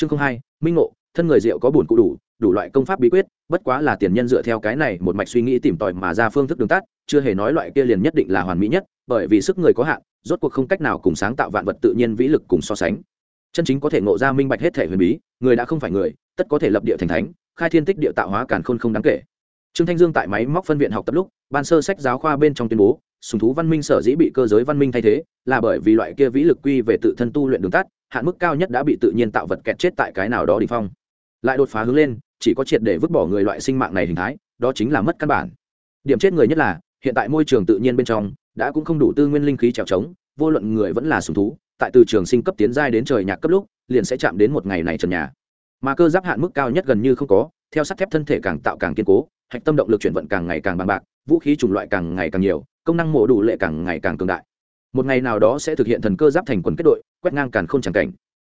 chương không hai, minh ngộ, thân người rượu có bùn cụ đủ đủ loại công pháp bí quyết, bất quá là tiền nhân dựa theo cái này một mạch suy nghĩ tìm tòi mà ra phương thức đường tắt, chưa hề nói loại kia liền nhất định là hoàn mỹ nhất, bởi vì sức người có hạn, rốt cuộc không cách nào cùng sáng tạo vạn vật tự nhiên vĩ lực cùng so sánh. Chân chính có thể ngộ ra minh bạch hết thể huyền bí, người đã không phải người, tất có thể lập địa thành thánh, khai thiên tích địa tạo hóa càn khôn không đáng kể. Trương thanh dương tại máy móc phân viện học tập lúc, ban sơ sách giáo khoa bên trong tuyên bố sùng thú văn minh sở dĩ bị cơ giới văn minh thay thế là bởi vì loại kia vĩ lực quy về tự thân tu luyện đường tắt, hạn mức cao nhất đã bị tự nhiên tạo vật kẹt chết tại cái nào đó đ phong. Lại đột phá hướng lên, chỉ có triệt để vứt bỏ người loại sinh mạng này hình thái, đó chính là mất căn bản. Điểm chết người nhất là, hiện tại môi trường tự nhiên bên trong đã cũng không đủ tư nguyên linh khí trèo trống, vô luận người vẫn là sùng thú, tại từ trường sinh cấp tiến giai đến trời nhạc cấp lúc, liền sẽ chạm đến một ngày này trần nhà. Mà cơ giáp hạn mức cao nhất gần như không có, theo sắt thép thân thể càng tạo càng kiên cố, hạch tâm động lực chuyển vận càng ngày càng bằng bạc, vũ khí chủng loại càng ngày càng nhiều công năng mổ đủ lệ càng ngày càng cường đại. Một ngày nào đó sẽ thực hiện thần cơ giáp thành quần kết đội, quét ngang càng không chẳng cảnh.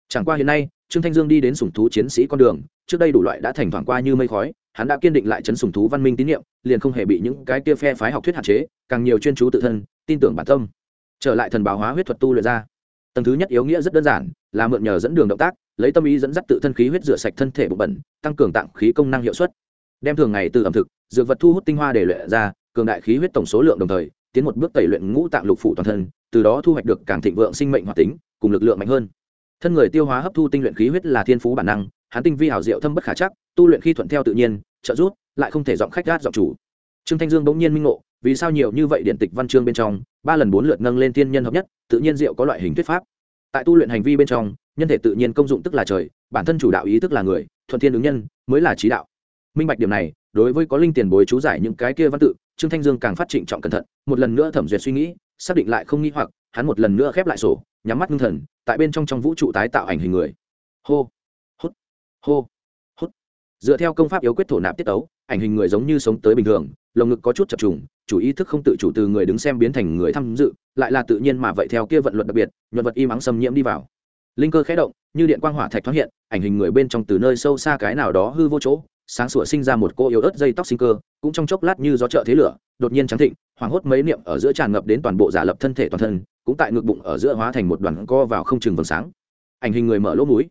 Chẳng qua hiện nay, trương thanh dương đi đến sùng thú chiến sĩ con đường, trước đây đủ loại đã thành thoảng qua như mây khói, hắn đã kiên định lại chấn sùng thú văn minh tín nhiệm, liền không hề bị những cái kia phe phái học thuyết hạn chế, càng nhiều chuyên chú tự thân, tin tưởng bản tâm. Trở lại thần báo hóa huyết thuật tu luyện ra. Tầng thứ nhất yếu nghĩa rất đơn giản, là mượn nhờ dẫn đường động tác, lấy tâm ý dẫn dắt tự thân khí huyết rửa sạch thân thể bụng bẩn, tăng cường tạng khí công năng hiệu suất. Đem thường ngày từ ẩm thực, dược vật thu hút tinh hoa để luyện ra, cường đại khí huyết tổng số lượng đồng thời tiến một bước tẩy luyện ngũ tạng lục phủ toàn thân, từ đó thu hoạch được càng thịnh vượng sinh mệnh hoạt tính, cùng lực lượng mạnh hơn. Thân người tiêu hóa hấp thu tinh luyện khí huyết là thiên phú bản năng, hắn tinh vi hảo diệu thâm bất khả chắc, tu luyện khi thuận theo tự nhiên, trợ rút lại không thể giọng khách gát giọng chủ. Trương thanh dương bỗng nhiên minh ngộ, vì sao nhiều như vậy điện tịch văn chương bên trong, ba lần bốn lượt nâng lên thiên nhân hợp nhất, tự nhiên diệu có loại hình thuyết pháp. Tại tu luyện hành vi bên trong, nhân thể tự nhiên công dụng tức là trời, bản thân chủ đạo ý tức là người, thuận thiên ứng nhân mới là trí đạo. Minh bạch điểm này đối với có linh tiền bối chú giải những cái kia văn tự, trương thanh dương càng phát trịnh trọng cẩn thận, một lần nữa thẩm duyệt suy nghĩ, xác định lại không nghi hoặc, hắn một lần nữa khép lại sổ, nhắm mắt ngưng thần, tại bên trong trong vũ trụ tái tạo ảnh hình người. Hô, hút hô, hút. Dựa theo công pháp yếu quyết thổ nạp tiết tấu, ảnh hình người giống như sống tới bình thường, lồng ngực có chút chập trùng, chủ ý thức không tự chủ từ người đứng xem biến thành người tham dự, lại là tự nhiên mà vậy theo kia vận luật đặc biệt, nhuận vật im ắng xâm nhiễm đi vào. Linh cơ khé động, như điện quang hỏa thạch thoát hiện, ảnh hình người bên trong từ nơi sâu xa cái nào đó hư vô chỗ sáng sủa sinh ra một cô yếu ớt dây tóc sinh cơ, cũng trong chốc lát như gió trợ thế lửa, đột nhiên trắng thịnh, hoảng hốt mấy niệm ở giữa tràn ngập đến toàn bộ giả lập thân thể toàn thân, cũng tại ngực bụng ở giữa hóa thành một đoàn co vào không chừng vầng sáng. Ảnh hình người mở lỗ mũi.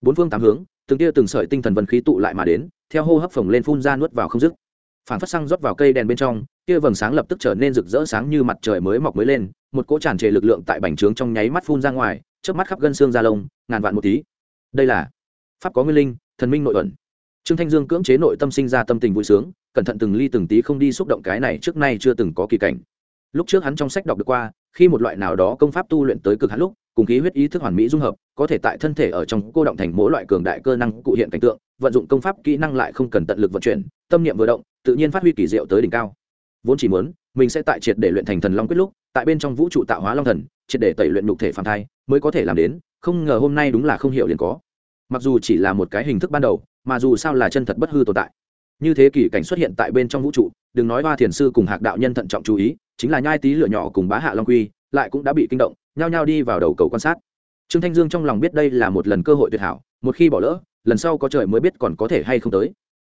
Bốn phương tám hướng, từng tia từng sợi tinh thần vân khí tụ lại mà đến, theo hô hấp phồng lên phun ra nuốt vào không dứt. Phản phát xăng rót vào cây đèn bên trong kia vầng sáng lập tức trở nên rực rỡ sáng như mặt trời mới mọc mới lên, một cỗ tràn trề lực lượng tại bành trướng trong nháy mắt phun ra ngoài trước mắt khắp gân xương da lông, ngàn vạn một tí. Đây là pháp có nguyên linh, thần minh nội ẩn trương thanh dương cưỡng chế nội tâm sinh ra tâm tình vui sướng, cẩn thận từng ly từng tí không đi xúc động cái này trước nay chưa từng có kỳ cảnh. Lúc trước hắn trong sách đọc được qua, khi một loại nào đó công pháp tu luyện tới cực hạn lúc, cùng khí huyết ý thức hoàn mỹ dung hợp, có thể tại thân thể ở trong cô động thành mỗi loại cường đại cơ năng cụ hiện cảnh tượng, vận dụng công pháp kỹ năng lại không cần tận lực vận chuyển, tâm niệm vừa động, tự nhiên phát huy kỳ diệu tới đỉnh cao. Vốn chỉ muốn, mình sẽ tại triệt để luyện thành thần long quyết lúc, tại bên trong vũ trụ tạo hóa long thần, triệt để tẩy luyện nhục thể phàm thai, mới có thể làm đến, không ngờ hôm nay đúng là không hiểu liền có. Mặc dù chỉ là một cái hình thức ban đầu mà dù sao là chân thật bất hư tồn tại. Như thế kỷ cảnh xuất hiện tại bên trong vũ trụ, đừng nói hoa thiền sư cùng hạc đạo nhân thận trọng chú ý, chính là nhai tí lửa nhỏ cùng bá hạ long quy, lại cũng đã bị kinh động, nhao nhao đi vào đầu cầu quan sát. Trương thanh dương trong lòng biết đây là một lần cơ hội tuyệt hảo, một khi bỏ lỡ, lần sau có trời mới biết còn có thể hay không tới.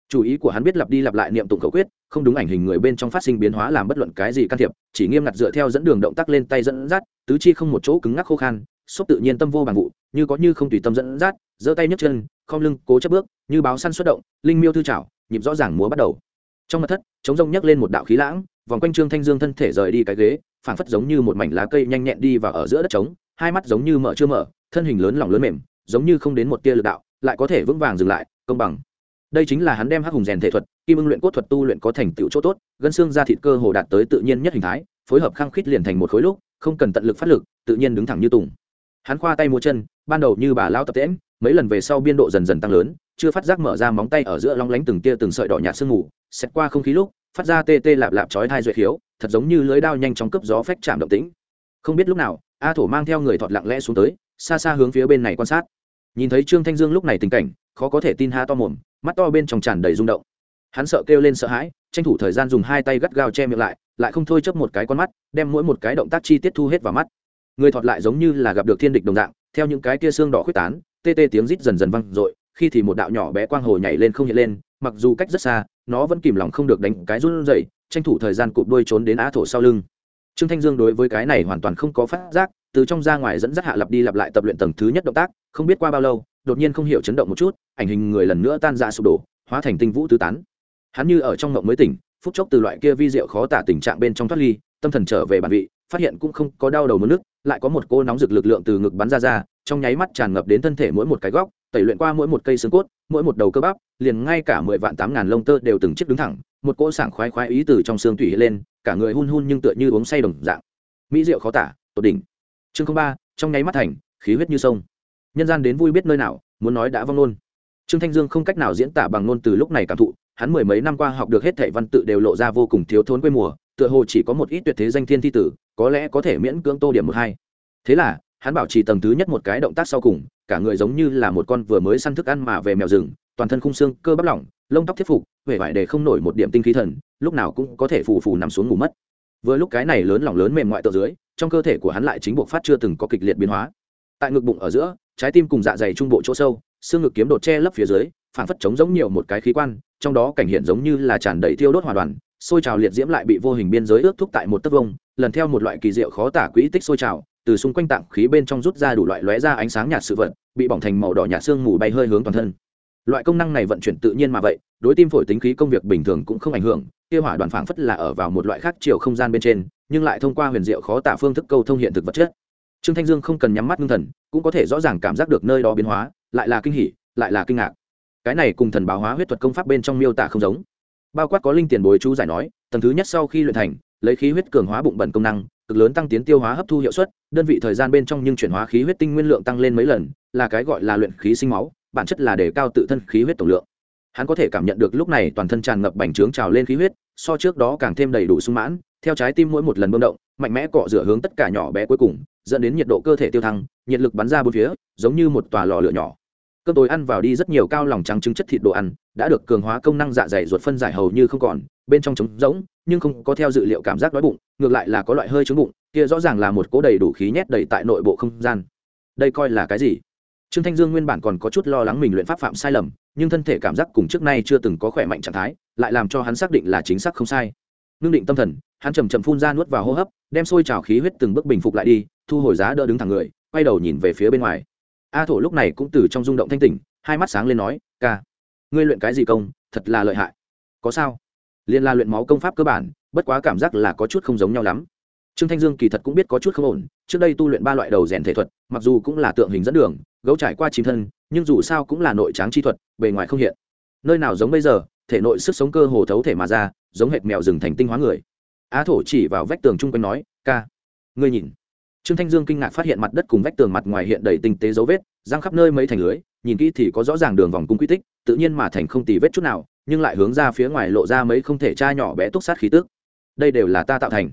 Chủ ý của hắn biết lặp đi lặp lại niệm tụng khẩu quyết, không đúng ảnh hình người bên trong phát sinh biến hóa làm bất luận cái gì can thiệp, chỉ nghiêm ngặt dựa theo dẫn đường động tác lên tay dẫn dắt, tứ chi không một chỗ cứng ngắc khô khan, xúc tự nhiên tâm vô bằng vụ, như có như không tùy tâm dẫn dắt, giơ tay nhấc chân, không lưng cố chấp bước như báo săn xuất động, linh miêu thư trảo nhịp rõ ràng múa bắt đầu. Trong mặt thất chống rông nhấc lên một đạo khí lãng, vòng quanh trương thanh dương thân thể rời đi cái ghế, phảng phất giống như một mảnh lá cây nhanh nhẹn đi và ở giữa đất trống, hai mắt giống như mở chưa mở, thân hình lớn lỏng lớn mềm, giống như không đến một tia lực đạo, lại có thể vững vàng dừng lại, công bằng. Đây chính là hắn đem hắc hùng rèn thể thuật, kim ưng luyện cốt thuật tu luyện có thành tựu chỗ tốt, gân xương ra thịt cơ hồ đạt tới tự nhiên nhất hình thái, phối hợp khăng khít liền thành một khối lúc, không cần tận lực phát lực, tự nhiên đứng thẳng như tùng. Hắn khoa tay múa chân, ban đầu như bà lao tập tễm mấy lần về sau biên độ dần dần tăng lớn chưa phát giác mở ra móng tay ở giữa long lánh từng tia từng sợi đỏ nhạt sương mù, xét qua không khí lúc, phát ra tê tê lạp lạp chói thai duệ khiếu, thật giống như lưới đao nhanh chóng cướp gió phách chạm động tĩnh. Không biết lúc nào, a thổ mang theo người thọt lặng lẽ xuống tới, xa xa hướng phía bên này quan sát. Nhìn thấy trương thanh dương lúc này tình cảnh, khó có thể tin ha to mồm, mắt to bên trong tràn đầy rung động. Hắn sợ kêu lên sợ hãi, tranh thủ thời gian dùng hai tay gắt gao che miệng lại lại không thôi chấp một cái con mắt, đem mỗi một cái động tác chi tiết thu hết vào mắt. Người thọt lại giống như là gặp được thiên địch đồng dạng, theo những cái tia xương đỏ khuyết tán, tê tê tiếng rít dần dần văng r khi thì một đạo nhỏ bé quang hồ nhảy lên không hiện lên, mặc dù cách rất xa, nó vẫn kìm lòng không được đánh cái run dậy tranh thủ thời gian cụp đuôi trốn đến á thổ sau lưng. Trương thanh dương đối với cái này hoàn toàn không có phát giác, từ trong ra ngoài dẫn dắt hạ lặp đi lặp lại tập luyện tầng thứ nhất động tác, không biết qua bao lâu, đột nhiên không hiểu chấn động một chút, ảnh hình người lần nữa tan ra sụp đổ, hóa thành tinh vũ tứ tán. Hắn như ở trong ngộng mới tỉnh, phút chốc từ loại kia vi diệu khó tả tình trạng bên trong thoát ly, tâm thần trở về bản vị, phát hiện cũng không có đau đầu mất nước, lại có một cô nóng rực lực lượng từ ngực bắn ra ra, trong nháy mắt tràn ngập đến thân thể mỗi một cái góc tẩy luyện qua mỗi một cây xương cốt, mỗi một đầu cơ bắp, liền ngay cả mười vạn tám ngàn lông tơ đều từng chiếc đứng thẳng, một cỗ sảng khoái khoái ý từ trong xương tủy lên, cả người hun hun nhưng tựa như uống say đồng dạng. Mỹ diệu khó tả, tột đỉnh. Chương ba, trong nháy mắt thành, khí huyết như sông. Nhân gian đến vui biết nơi nào, muốn nói đã vong nôn trương thanh dương không cách nào diễn tả bằng nôn từ lúc này cảm thụ, hắn mười mấy năm qua học được hết thảy văn tự đều lộ ra vô cùng thiếu thốn quê mùa, tựa hồ chỉ có một ít tuyệt thế danh thiên thi tử, có lẽ có thể miễn cưỡng tô điểm một hai. Thế là hắn bảo trì tầng thứ nhất một cái động tác sau cùng, cả người giống như là một con vừa mới săn thức ăn mà về mèo rừng, toàn thân khung xương cơ bắp lỏng, lông tóc thiết phục huệ vải để không nổi một điểm tinh khí thần, lúc nào cũng có thể phù phù nằm xuống ngủ mất. Vừa lúc cái này lớn lỏng lớn mềm ngoại tờ dưới, trong cơ thể của hắn lại chính buộc phát chưa từng có kịch liệt biến hóa. Tại ngực bụng ở giữa, trái tim cùng dạ dày trung bộ chỗ sâu, xương ngực kiếm đột che lấp phía dưới phản phất chống giống nhiều một cái khí quan, trong đó cảnh hiện giống như là tràn đầy thiêu đốt hòa đoàn, sôi trào liệt diễm lại bị vô hình biên giới ước thúc tại một tấc vông, lần theo một loại kỳ diệu khó tả quỹ tích sôi trào từ xung quanh tạng khí bên trong rút ra đủ loại lóe ra ánh sáng nhạt sự vật, bị bỏng thành màu đỏ nhạt xương mù bay hơi hướng toàn thân. Loại công năng này vận chuyển tự nhiên mà vậy, đối tim phổi tính khí công việc bình thường cũng không ảnh hưởng kia hỏa đoàn phảng phất là ở vào một loại khác chiều không gian bên trên, nhưng lại thông qua huyền diệu khó tả phương thức câu thông hiện thực vật chất. Trương thanh dương không cần nhắm mắt ngưng thần, cũng có thể rõ ràng cảm giác được nơi đó biến hóa, lại là kinh hỉ, lại là kinh ngạc. Cái này cùng thần báo hóa huyết thuật công pháp bên trong miêu tả không giống. Bao quát có linh tiền bồi chú giải nói, tầng thứ nhất sau khi luyện thành, lấy khí huyết cường hóa bụng bẩn công năng cực lớn tăng tiến tiêu hóa hấp thu hiệu suất, đơn vị thời gian bên trong nhưng chuyển hóa khí huyết tinh nguyên lượng tăng lên mấy lần, là cái gọi là luyện khí sinh máu, bản chất là để cao tự thân khí huyết tổng lượng. Hắn có thể cảm nhận được lúc này toàn thân tràn ngập bành trướng trào lên khí huyết, so trước đó càng thêm đầy đủ sung mãn, theo trái tim mỗi một lần bơm động, mạnh mẽ cọ rửa hướng tất cả nhỏ bé cuối cùng, dẫn đến nhiệt độ cơ thể tiêu thăng, nhiệt lực bắn ra bốn phía, giống như một tòa lò lửa nhỏ. Cơm tối ăn vào đi rất nhiều cao lòng trắng trứng chất thịt đồ ăn, đã được cường hóa công năng dạ dày ruột phân giải hầu như không còn bên trong trống rỗng, nhưng không có theo dự liệu cảm giác đói bụng, ngược lại là có loại hơi trứng bụng, kia rõ ràng là một cố đầy đủ khí nhét đầy tại nội bộ không gian. Đây coi là cái gì? Trương thanh dương nguyên bản còn có chút lo lắng mình luyện pháp phạm sai lầm, nhưng thân thể cảm giác cùng trước nay chưa từng có khỏe mạnh trạng thái, lại làm cho hắn xác định là chính xác không sai. Ngưng định tâm thần, hắn chầm chầm phun ra nuốt vào hô hấp, đem sôi trào khí huyết từng bước bình phục lại đi, thu hồi giá đỡ đứng thẳng người, quay đầu nhìn về phía bên ngoài. A thổ lúc này cũng từ trong rung động thanh tỉnh, hai mắt sáng lên nói, ca, ngươi luyện cái gì công, thật là lợi hại. Có sao? Liên la luyện máu công pháp cơ bản, bất quá cảm giác là có chút không giống nhau lắm. Trương thanh dương kỳ thật cũng biết có chút không ổn, trước đây tu luyện ba loại đầu rèn thể thuật, mặc dù cũng là tượng hình dẫn đường, gấu trải qua chìm thân, nhưng dù sao cũng là nội tráng chi thuật, bề ngoài không hiện. Nơi nào giống bây giờ, thể nội sức sống cơ hồ thấu thể mà ra, giống hệt mèo rừng thành tinh hóa người. Á thổ chỉ vào vách tường chung quanh nói, ca, ngươi nhìn. Trương thanh dương kinh ngạc phát hiện mặt đất cùng vách tường mặt ngoài hiện đầy tinh tế dấu vết răng khắp nơi mấy thành lưới, nhìn kỹ thì có rõ ràng đường vòng cung quy tích, tự nhiên mà thành không tì vết chút nào nhưng lại hướng ra phía ngoài lộ ra mấy không thể tra nhỏ bé túc sát khí tức. Đây đều là ta tạo thành.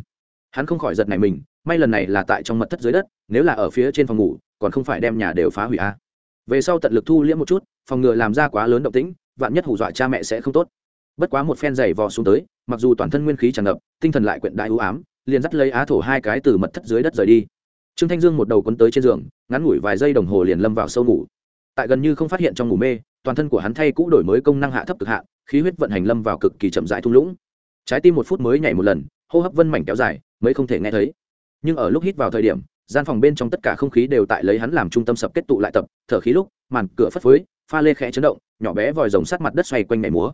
Hắn không khỏi giật này mình, may lần này là tại trong mật thất dưới đất, nếu là ở phía trên phòng ngủ, còn không phải đem nhà đều phá hủy a à. về sau tận lực thu liễm một chút, phòng ngừa làm ra quá lớn động tĩnh, vạn nhất hù dọa cha mẹ sẽ không tốt. Bất quá một phen giày vò xuống tới, mặc dù toàn thân nguyên khí tràn ngập, tinh thần lại quyện đại ưu ám, liền dắt lấy á thổ hai cái từ mật thất dưới đất rời đi. Trương thanh dương một đầu quấn tới trên giường, ngắn ngủi vài giây đồng hồ liền lâm vào sâu ngủ. Tại gần như không phát hiện trong ngủ mê toàn thân của hắn thay cũ đổi mới công năng hạ thấp cực hạ khí huyết vận hành lâm vào cực kỳ chậm dại thung lũng. Trái tim một phút mới nhảy một lần, hô hấp vân mảnh kéo dài mới không thể nghe thấy. Nhưng ở lúc hít vào thời điểm, gian phòng bên trong tất cả không khí đều tại lấy hắn làm trung tâm sập kết tụ lại tập, thở khí lúc, màn cửa phất phới, pha lê khẽ chấn động, nhỏ bé vòi rồng sát mặt đất xoay quanh nhảy múa.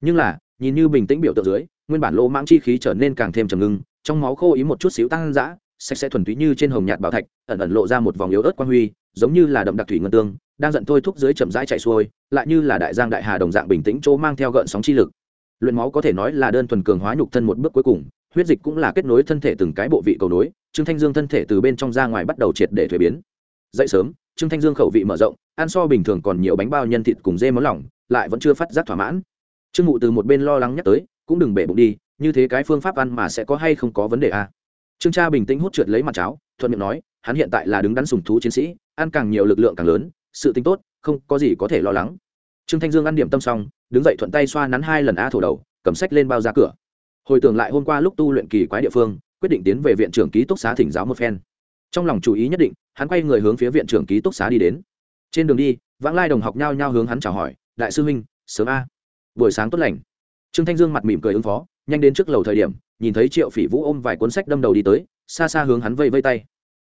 Nhưng là, nhìn như bình tĩnh biểu tượng dưới, nguyên bản lỗ mãng chi khí trở nên càng thêm trầm ngưng, trong máu khô ý một chút xíu tăng dã, sạch sẽ thuần túy như trên hồng nhạt bảo thạch, ẩn ẩn lộ ra một vòng yếu ớt quang huy, giống như là đậm đặc thủy ngân tương, đang giận thôi thúc dưới chậm rãi chạy xuôi lại như là đại giang đại hà đồng dạng bình tĩnh chỗ mang theo gợn sóng chi lực. Luyện máu có thể nói là đơn thuần cường hóa nhục thân một bước cuối cùng, huyết dịch cũng là kết nối thân thể từng cái bộ vị cầu nối, trương thanh dương thân thể từ bên trong ra ngoài bắt đầu triệt để thuế biến. Dậy sớm, trương thanh dương khẩu vị mở rộng, ăn so bình thường còn nhiều bánh bao nhân thịt cùng dê món lỏng, lại vẫn chưa phát giác thỏa mãn. Trương mụ từ một bên lo lắng nhắc tới, cũng đừng bể bụng đi, như thế cái phương pháp ăn mà sẽ có hay không có vấn đề à. trương cha bình tĩnh hút trượt lấy mặt cháo, thuận miệng nói, hắn hiện tại là đứng đắn sùng thú chiến sĩ, ăn càng nhiều lực lượng càng lớn, sự tính tốt, không có gì có thể lo lắng trương thanh dương ăn điểm tâm xong, đứng dậy thuận tay xoa nắn hai lần a thổ đầu, cầm sách lên bao ra cửa. Hồi tưởng lại hôm qua lúc tu luyện kỳ quái địa phương, quyết định tiến về viện trưởng ký túc xá thỉnh giáo một phen. Trong lòng chú ý nhất định, hắn quay người hướng phía viện trưởng ký túc xá đi đến. Trên đường đi, vãng lai đồng học nhao nhao hướng hắn chào hỏi, đại sư huynh, sớm a. Buổi sáng tốt lành. Trương thanh dương mặt mỉm cười ứng phó, nhanh đến trước lầu thời điểm, nhìn thấy triệu phỉ vũ ôm vài cuốn sách đâm đầu đi tới, xa xa hướng hắn vây vây tay.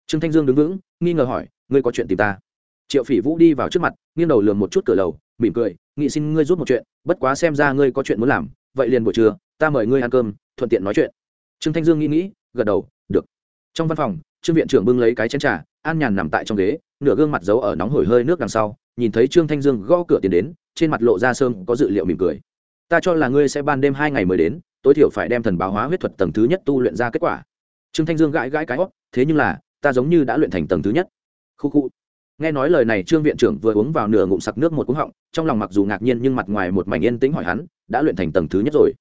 Trương thanh dương đứng vững, nghi ngờ hỏi, ngươi có chuyện tìm ta? Triệu phỉ vũ đi vào trước mặt, nghiêng đầu lườm một chút cửa lầu mỉm cười nghị xin ngươi giúp một chuyện bất quá xem ra ngươi có chuyện muốn làm vậy liền buổi trưa ta mời ngươi ăn cơm thuận tiện nói chuyện. Trương thanh dương nghĩ nghĩ gật đầu được. Trong văn phòng trương viện trưởng bưng lấy cái chén trà an nhàn nằm tại trong ghế nửa gương mặt giấu ở nóng hổi hơi nước đằng sau nhìn thấy trương thanh dương gõ cửa tiền đến trên mặt lộ ra sơm có dự liệu mỉm cười. Ta cho là ngươi sẽ ban đêm hai ngày mới đến tối thiểu phải đem thần báo hóa huyết thuật tầng thứ nhất tu luyện ra kết quả. Trương thanh dương gãi gãi cái óc, thế nhưng là ta giống như đã luyện thành tầng thứ nhất. Khu khu nghe nói lời này, trương viện trưởng vừa uống vào nửa ngụm sặc nước một cúng họng, trong lòng mặc dù ngạc nhiên nhưng mặt ngoài một mảnh yên tĩnh hỏi hắn, đã luyện thành tầng thứ nhất rồi.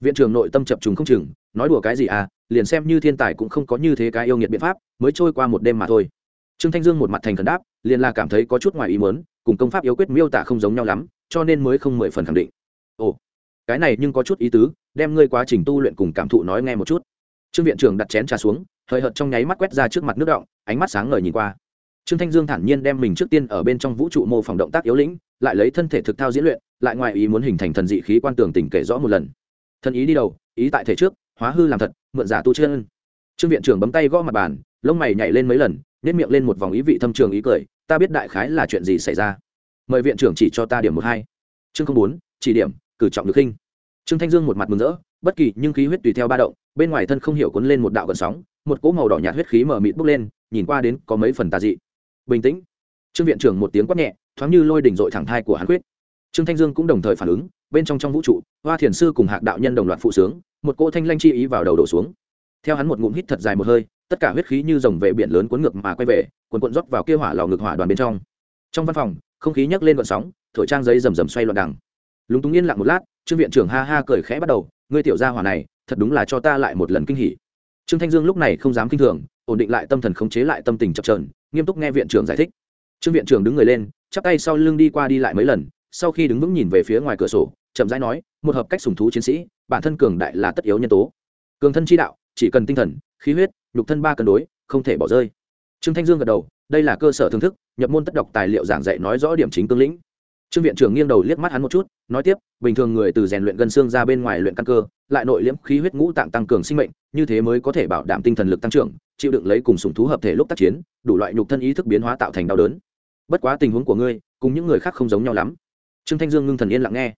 Viện trưởng nội tâm chập trùng không chừng, nói đùa cái gì à liền xem như thiên tài cũng không có như thế cái yêu nghiệt biện pháp, mới trôi qua một đêm mà thôi. Trương thanh dương một mặt thành khẩn đáp, liền là cảm thấy có chút ngoài ý muốn, cùng công pháp yếu quyết miêu tả không giống nhau lắm, cho nên mới không mười phần khẳng định. Ồ, cái này nhưng có chút ý tứ, đem ngươi quá trình tu luyện cùng cảm thụ nói nghe một chút. Trương viện trưởng đặt chén trà xuống, hơi hợt trong nháy mắt quét ra trước mặt nước động, ánh mắt sáng ngời nhìn qua trương thanh dương thản nhiên đem mình trước tiên ở bên trong vũ trụ mô phỏng động tác yếu lĩnh, lại lấy thân thể thực thao diễn luyện, lại ngoài ý muốn hình thành thần dị khí quan tường tình kể rõ một lần. Thân ý đi đầu, ý tại thể trước, hóa hư làm thật, mượn giả tu chân. Trương viện trưởng bấm tay gõ mặt bàn, lông mày nhảy lên mấy lần nếp miệng lên một vòng ý vị thâm trường ý cười, ta biết đại khái là chuyện gì xảy ra. Mời viện trưởng chỉ cho ta điểm một hai. Chương không bốn, chỉ điểm, cử trọng được khinh. Trương thanh dương một mặt mừng rỡ, bất kỳ nhưng khí huyết tùy theo ba động, bên ngoài thân không hiểu cuốn lên một đạo gần sóng, một cỗ màu đỏ nhạt huyết khí mở mịt bốc lên, nhìn qua đến có mấy phần tà dị bình tĩnh. Trương viện trưởng một tiếng quát nhẹ, thoáng như lôi đỉnh dội thẳng thai của hắn quyết. Trương thanh dương cũng đồng thời phản ứng, bên trong trong vũ trụ, hoa thiền sư cùng hạc đạo nhân đồng loạt phụ sướng, một cỗ thanh lanh chi ý vào đầu đổ xuống. Theo hắn một ngụm hít thật dài một hơi, tất cả huyết khí như dòng vệ biển lớn cuốn ngược mà quay về, cuồn cuộn rót vào kia hỏa lò ngực hỏa đoàn bên trong. Trong văn phòng, không khí nhấc lên gọn sóng, thổi trang giấy rầm rầm xoay loạn đằng. Lúng túng yên lặng một lát, trương viện trưởng ha ha cười khẽ bắt đầu, ngươi tiểu gia hỏa này, thật đúng là cho ta lại một lần kinh hỉ. Trương thanh dương lúc này không dám kinh thường, ổn định lại tâm thần khống chế lại tâm tình chập trờn nghiêm túc nghe viện trưởng giải thích. Trương viện trưởng đứng người lên, chắp tay sau lưng đi qua đi lại mấy lần, sau khi đứng vững nhìn về phía ngoài cửa sổ, chậm rãi nói, một hợp cách sùng thú chiến sĩ, bản thân cường đại là tất yếu nhân tố. Cường thân chi đạo, chỉ cần tinh thần, khí huyết, nhục thân ba cân đối, không thể bỏ rơi. Trương thanh dương gật đầu, đây là cơ sở thưởng thức, nhập môn tất đọc tài liệu giảng dạy nói rõ điểm chính cương lĩnh. Trương viện trưởng nghiêng đầu liếc mắt hắn một chút nói tiếp, bình thường người từ rèn luyện gân xương ra bên ngoài luyện căn cơ, lại nội liễm khí huyết ngũ tạng tăng cường sinh mệnh, như thế mới có thể bảo đảm tinh thần lực tăng trưởng, chịu đựng lấy cùng sùng thú hợp thể lúc tác chiến, đủ loại nhục thân ý thức biến hóa tạo thành đau đớn. Bất quá tình huống của ngươi, cùng những người khác không giống nhau lắm. Trương thanh dương ngưng thần yên lặng nghe.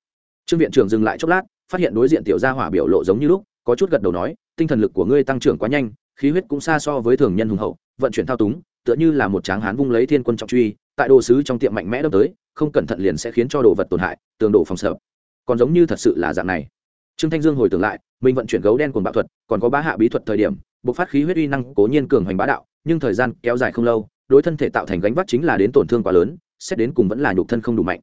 Trương viện trưởng dừng lại chốc lát, phát hiện đối diện tiểu gia hỏa biểu lộ giống như lúc, có chút gật đầu nói, tinh thần lực của ngươi tăng trưởng quá nhanh, khí huyết cũng xa so với thường nhân hùng hậu, vận chuyển thao túng, tựa như là một tráng hán vung lấy thiên quân trọng truy, tại đồ sứ trong tiệm mạnh mẽ đâm tới không cẩn thận liền sẽ khiến cho đồ vật tổn hại, tường đổ phòng sợ. Còn giống như thật sự là dạng này. Trương thanh dương hồi tưởng lại, mình vận chuyển gấu đen cùng bạo thuật, còn có bá hạ bí thuật thời điểm, bộc phát khí huyết uy năng cố nhiên cường hoành bá đạo, nhưng thời gian kéo dài không lâu, đối thân thể tạo thành gánh vác chính là đến tổn thương quá lớn, xét đến cùng vẫn là nhục thân không đủ mạnh.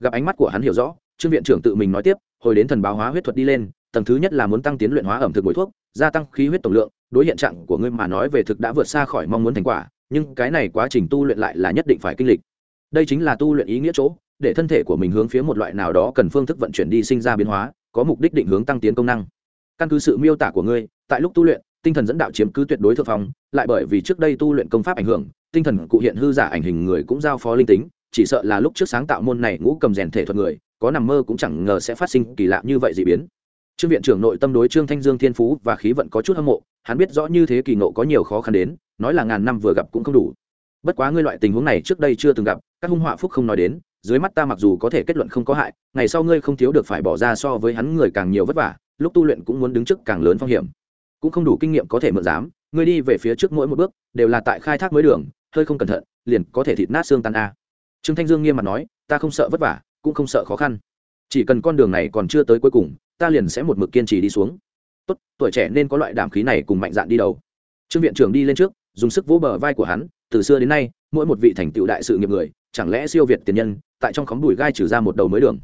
Gặp ánh mắt của hắn hiểu rõ, trương viện trưởng tự mình nói tiếp, hồi đến thần báo hóa huyết thuật đi lên, tầng thứ nhất là muốn tăng tiến luyện hóa ẩm thực mỗi thuốc, gia tăng khí huyết tổng lượng, đối hiện trạng của ngươi mà nói về thực đã vượt xa khỏi mong muốn thành quả, nhưng cái này quá trình tu luyện lại là nhất định phải kinh lịch đây chính là tu luyện ý nghĩa chỗ, để thân thể của mình hướng phía một loại nào đó cần phương thức vận chuyển đi sinh ra biến hóa, có mục đích định hướng tăng tiến công năng. Căn cứ sự miêu tả của ngươi, tại lúc tu luyện, tinh thần dẫn đạo chiếm cứ tuyệt đối thượng phong, lại bởi vì trước đây tu luyện công pháp ảnh hưởng, tinh thần cụ hiện hư giả ảnh hình người cũng giao phó linh tính, chỉ sợ là lúc trước sáng tạo môn này ngũ cầm rèn thể thuật người, có nằm mơ cũng chẳng ngờ sẽ phát sinh kỳ lạ như vậy dị biến. Trương viện trưởng nội tâm đối trương thanh dương thiên phú và khí vận có chút hâm mộ, hắn biết rõ như thế kỳ nộ có nhiều khó khăn đến, nói là ngàn năm vừa gặp cũng không đủ bất quá ngươi loại tình huống này trước đây chưa từng gặp, các hung họa phúc không nói đến, dưới mắt ta mặc dù có thể kết luận không có hại, ngày sau ngươi không thiếu được phải bỏ ra so với hắn người càng nhiều vất vả, lúc tu luyện cũng muốn đứng trước càng lớn phong hiểm. Cũng không đủ kinh nghiệm có thể mượn dám ngươi đi về phía trước mỗi một bước, đều là tại khai thác mới đường, hơi không cẩn thận, liền có thể thịt nát xương tan a. Trương thanh dương nghiêm mặt nói, ta không sợ vất vả, cũng không sợ khó khăn. Chỉ cần con đường này còn chưa tới cuối cùng, ta liền sẽ một mực kiên trì đi xuống. Tốt, tuổi trẻ nên có loại đảm khí này cùng mạnh dạn đi đầu. Trương viện trưởng đi lên trước, dùng sức vỗ bờ vai của hắn từ xưa đến nay, mỗi một vị thành tựu đại sự nghiệp người, chẳng lẽ siêu việt tiền nhân, tại trong khóm đùi gai trừ ra một đầu mới đường?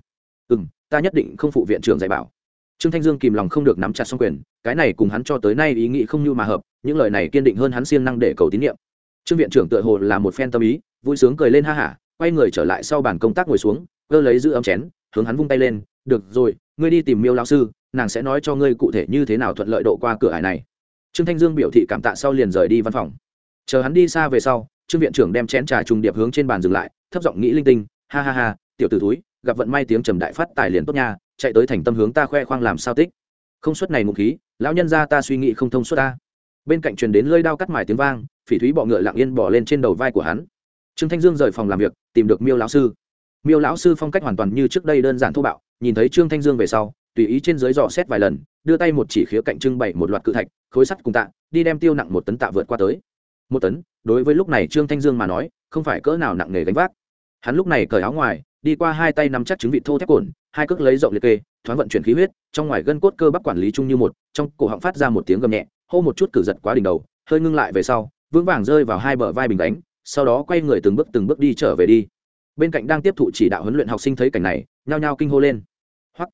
Ừ m ta nhất định không phụ viện trưởng dạy bảo. Trương thanh dương kìm lòng không được nắm chặt xong quyền, cái này cùng hắn cho tới nay ý nghĩ không như mà hợp, những lời này kiên định hơn hắn siêng năng để cầu tín nhiệm. Trương viện trưởng tựa hồ là một phen tâm ý, vui sướng cười lên ha hả, quay người trở lại sau bàn công tác ngồi xuống, cơ lấy giữ ấm chén, hướng hắn vung tay lên, được rồi, ngươi đi tìm miêu lao sư, nàng sẽ nói cho ngươi cụ thể như thế nào thuận lợi độ qua cửa ải này. Trương thanh dương biểu thị cảm tạ sau liền rời đi văn phòng chờ hắn đi xa về sau, trương viện trưởng đem chén trà trùng điệp hướng trên bàn dừng lại, thấp giọng nghĩ linh tinh, ha ha ha, tiểu t ử túi gặp vận may tiếng trầm đại phát tài liền tốt nha, chạy tới thành tâm hướng ta khoe khoang làm sao tích? Không suất này ngụ khí, lão nhân ra ta suy nghĩ không thông suất ta. Bên cạnh truyền đến lơi đao cắt mài tiếng vang, phỉ thúy bọ ngựa lặng yên bỏ lên trên đầu vai của hắn. Trương thanh dương rời phòng làm việc, tìm được miêu lão sư. Miêu lão sư phong cách hoàn toàn như trước đây đơn giản thô bạo, nhìn thấy trương thanh dương về sau, tùy ý trên dưới dò xét vài lần, đưa tay một chỉ khía cạnh trưng bày một loạt cự thạch, khối sắt cùng tạ, đi đem tiêu nặng một tấn tạ vượt qua tới một tấn, đối với lúc này trương thanh dương mà nói, không phải cỡ nào nặng nề gánh vác. Hắn lúc này cởi áo ngoài, đi qua hai tay nắm chắc trứng vịt thô thép cồn, hai cước lấy rộng liệt kê, thoáng vận chuyển khí huyết, trong ngoài gân cốt cơ bắp quản lý chung như một, trong cổ họng phát ra một tiếng gầm nhẹ, hô một chút cử giật quá đỉnh đầu, hơi ngưng lại về sau, vững vàng rơi vào hai bờ vai bình đánh sau đó quay người từng bước từng bước đi trở về đi. Bên cạnh đang tiếp thụ chỉ đạo huấn luyện học sinh thấy cảnh này, nhao nhao kinh hô lên. Hoặc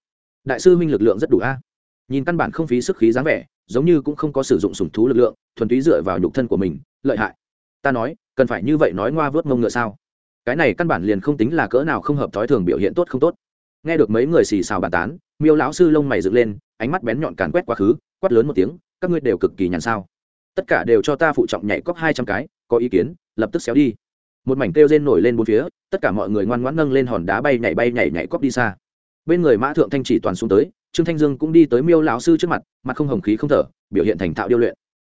đại sư huynh lực lượng rất đủ a nhìn căn bản không phí sức khí dáng vẻ, giống như cũng không có sử dụng sủng thú lực lượng, thuần túy dựa vào nhục thân của mình, lợi hại. Ta nói, cần phải như vậy nói ngoa vớt mông ngựa sao? Cái này căn bản liền không tính là cỡ nào không hợp thói thường biểu hiện tốt không tốt. Nghe được mấy người xì xào bàn tán, miêu lão sư lông mày dựng lên, ánh mắt bén nhọn càn quét quá khứ, quát lớn một tiếng, các ngươi đều cực kỳ nhàn sao? Tất cả đều cho ta phụ trọng nhảy cóc hai trăm cái, có ý kiến, lập tức xéo đi. Một mảnh kêu rên nổi lên bốn phía, tất cả mọi người ngoan ngoãn nâng lên hòn đá bay nhảy bay nhảy nhảy cóc đi xa. Bên người mã thượng thanh chỉ toàn xuống tới trương thanh dương cũng đi tới miêu lão sư trước mặt mặt không hồng khí không thở, biểu hiện thành thạo điêu luyện.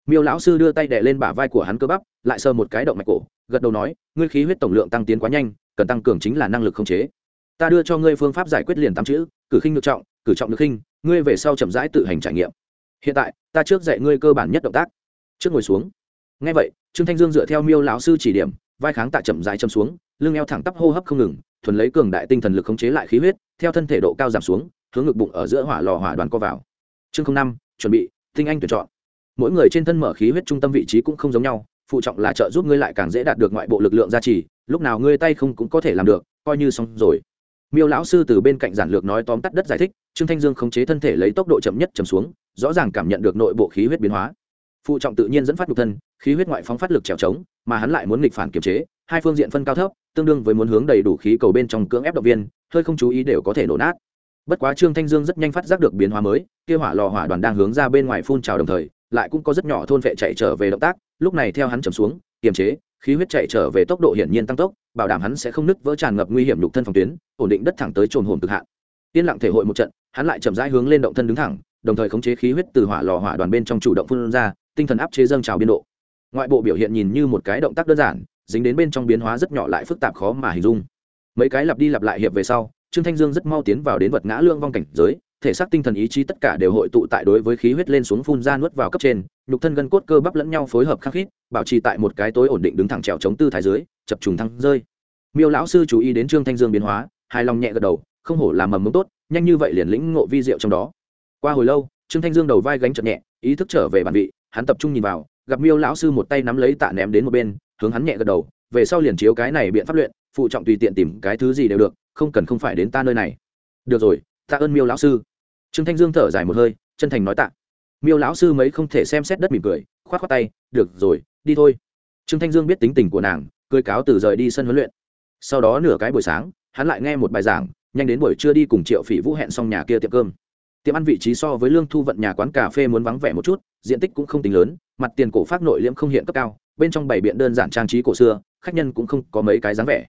Miêu lão sư đưa tay đè lên bả vai của hắn cơ bắp, lại sờ một cái động mạch cổ, gật đầu nói, ngươi khí huyết tổng lượng tăng tiến quá nhanh, cần tăng cường chính là năng lực không chế. Ta đưa cho ngươi phương pháp giải quyết liền tám chữ, cử khinh được trọng, cử trọng được khinh, ngươi về sau chậm rãi tự hành trải nghiệm. Hiện tại, ta trước dạy ngươi cơ bản nhất động tác. Trước ngồi xuống. Ngay vậy, trương thanh dương dựa theo miêu lão sư chỉ điểm, vai kháng tạ chậm rãi châm xuống, lưng eo thẳng tắp hô hấp không ngừng, thuần lấy cường đại tinh thần lực khống chế lại khí huyết, theo thân thể độ cao giảm xuống hướng ngực bụng ở giữa hỏa lò hỏa đoàn co vào. Chương năm, chuẩn bị, tinh anh tuyển chọn. Mỗi người trên thân mở khí huyết trung tâm vị trí cũng không giống nhau, phụ trọng là trợ giúp ngươi lại càng dễ đạt được ngoại bộ lực lượng gia trì, lúc nào ngươi tay không cũng có thể làm được, coi như xong rồi. Miêu lão sư từ bên cạnh giản lược nói tóm tắt đất giải thích, trương thanh dương khống chế thân thể lấy tốc độ chậm nhất chầm xuống, rõ ràng cảm nhận được nội bộ khí huyết biến hóa. Phụ trọng tự nhiên dẫn phát nhục thân, khí huyết ngoại phóng phát lực trèo trống, mà hắn lại muốn nghịch phản kiềm chế, hai phương diện phân cao thấp, tương đương với muốn hướng đầy đủ khí cầu bên trong cưỡng ép động viên, hơi không chú ý đều có thể nổ nát bất quá trương thanh dương rất nhanh phát giác được biến hóa mới, kia hỏa lò hỏa đoàn đang hướng ra bên ngoài phun trào đồng thời, lại cũng có rất nhỏ thôn vệ chạy trở về động tác, lúc này theo hắn chầm xuống, kiềm chế, khí huyết chạy trở về tốc độ hiển nhiên tăng tốc, bảo đảm hắn sẽ không nứt vỡ tràn ngập nguy hiểm nhục thân phòng tuyến, ổn định đất thẳng tới trồn hồn cực hạn. Yên lặng thể hội một trận, hắn lại chậm rãi hướng lên động thân đứng thẳng, đồng thời khống chế khí huyết từ hỏa lò hỏa đoàn bên trong chủ động phun ra, tinh thần áp chế dâng trào biên độ. Ngoại bộ biểu hiện nhìn như một cái động tác đơn giản, dính đến bên trong biến hóa rất nhỏ lại phức tạp khó mà hình dung. Mấy cái lặp đi lặp lại hiệp về sau trương thanh dương rất mau tiến vào đến vật ngã lương vong cảnh giới, thể xác tinh thần ý chí tất cả đều hội tụ tại đối với khí huyết lên xuống phun ra nuốt vào cấp trên, nhục thân gân cốt cơ bắp lẫn nhau phối hợp khắc khít, bảo trì tại một cái tối ổn định đứng thẳng trèo chống tư thái dưới, chập trùng thăng rơi. Miêu lão sư chú ý đến trương thanh dương biến hóa, hài lòng nhẹ gật đầu, không hổ làm mầm mống tốt, nhanh như vậy liền lĩnh ngộ vi diệu trong đó. Qua hồi lâu, trương thanh dương đầu vai gánh chợt nhẹ, ý thức trở về bản vị, hắn tập trung nhìn vào, gặp miêu lão sư một tay nắm lấy tạ ném đến một bên, hướng hắn nhẹ gật đầu, về sau liền chiếu cái này biện pháp luyện, phụ trọng tùy tiện tìm cái thứ gì đều được không cần không phải đến ta nơi này. Được rồi, tạ ơn miêu lão sư. Trương thanh dương thở dài một hơi, chân thành nói tạ. Miêu lão sư mấy không thể xem xét đất mỉm cười k h o á t k h o á tay, được rồi, đi thôi. Trương thanh dương biết tính tình của nàng, cười cáo từ rời đi sân huấn luyện. Sau đó nửa cái buổi sáng, hắn lại nghe một bài giảng, nhanh đến buổi trưa đi cùng triệu phỉ vũ hẹn xong nhà kia tiệm cơm. Tiệm ăn vị trí so với lương thu vận nhà quán cà phê muốn vắng vẻ một chút, diện tích cũng không tính lớn, mặt tiền cổ phát nội liễm không hiện cấp cao, bên trong bảy biện đơn giản trang trí cổ xưa, khách nhân cũng không có mấy cái dáng vẻ.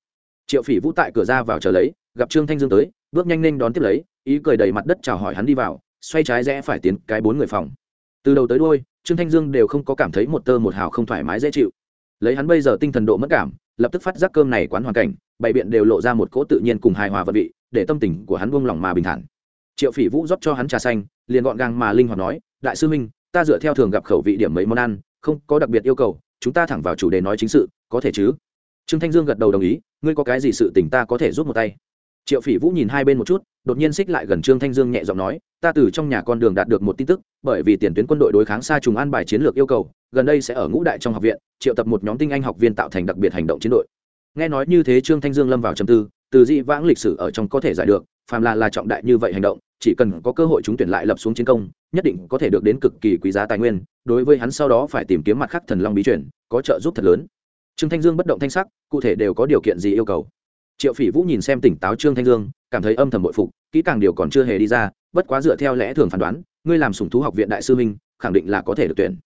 Triệu phỉ vũ tại cửa ra vào chờ lấy gặp trương thanh dương tới, bước nhanh nhanh đón tiếp lấy, ý cười đầy mặt đất chào hỏi hắn đi vào, xoay trái rẽ phải tiến cái bốn người phòng. Từ đầu tới đôi trương thanh dương đều không có cảm thấy một tơ một hào không thoải mái dễ chịu. Lấy hắn bây giờ tinh thần độ mất cảm, lập tức phát giác cơm này quán hoàn cảnh, bày biện đều lộ ra một cỗ tự nhiên cùng hài hòa vật vị, để tâm tình của hắn buông lỏng mà bình thản. Triệu phỉ vũ rót cho hắn trà xanh, liền gọn gàng mà linh hoạt nói, đại sư minh ta dựa theo thường gặp khẩu vị điểm mấy món ăn, không có đặc biệt yêu cầu, chúng ta thẳng vào chủ đề nói chính sự, có thể chứ? Trương thanh dương gật đầu đồng ý, ngươi có cái gì sự tình ta có thể giúp một tay triệu phỉ vũ nhìn hai bên một chút, đột nhiên xích lại gần trương thanh dương nhẹ giọng nói, ta từ trong nhà con đường đạt được một tin tức, bởi vì tiền tuyến quân đội đối kháng xa trùng an bài chiến lược yêu cầu, gần đây sẽ ở ngũ đại trong học viện, triệu tập một nhóm tinh anh học viên tạo thành đặc biệt hành động chiến đội. Nghe nói như thế trương thanh dương lâm vào trầm tư, từ dị vãng lịch sử ở trong có thể giải được, phàm là là trọng đại như vậy hành động, chỉ cần có cơ hội chúng tuyển lại lập xuống chiến công, nhất định có thể được đến cực kỳ quý giá tài nguyên, đối với hắn sau đó phải tìm kiếm mặt khác thần long bí chuyển có trợ giúp thật lớn. Trương thanh dương bất động thanh sắc, cụ thể đều có điều kiện gì yêu cầu? Triệu phỉ vũ nhìn xem tỉnh táo trương thanh dương, cảm thấy âm thầm bội phục, kỹ càng điều còn chưa hề đi ra, bất quá dựa theo lẽ thường phán đoán, ngươi làm sủng thú học viện đại sư minh khẳng định là có thể được tuyển.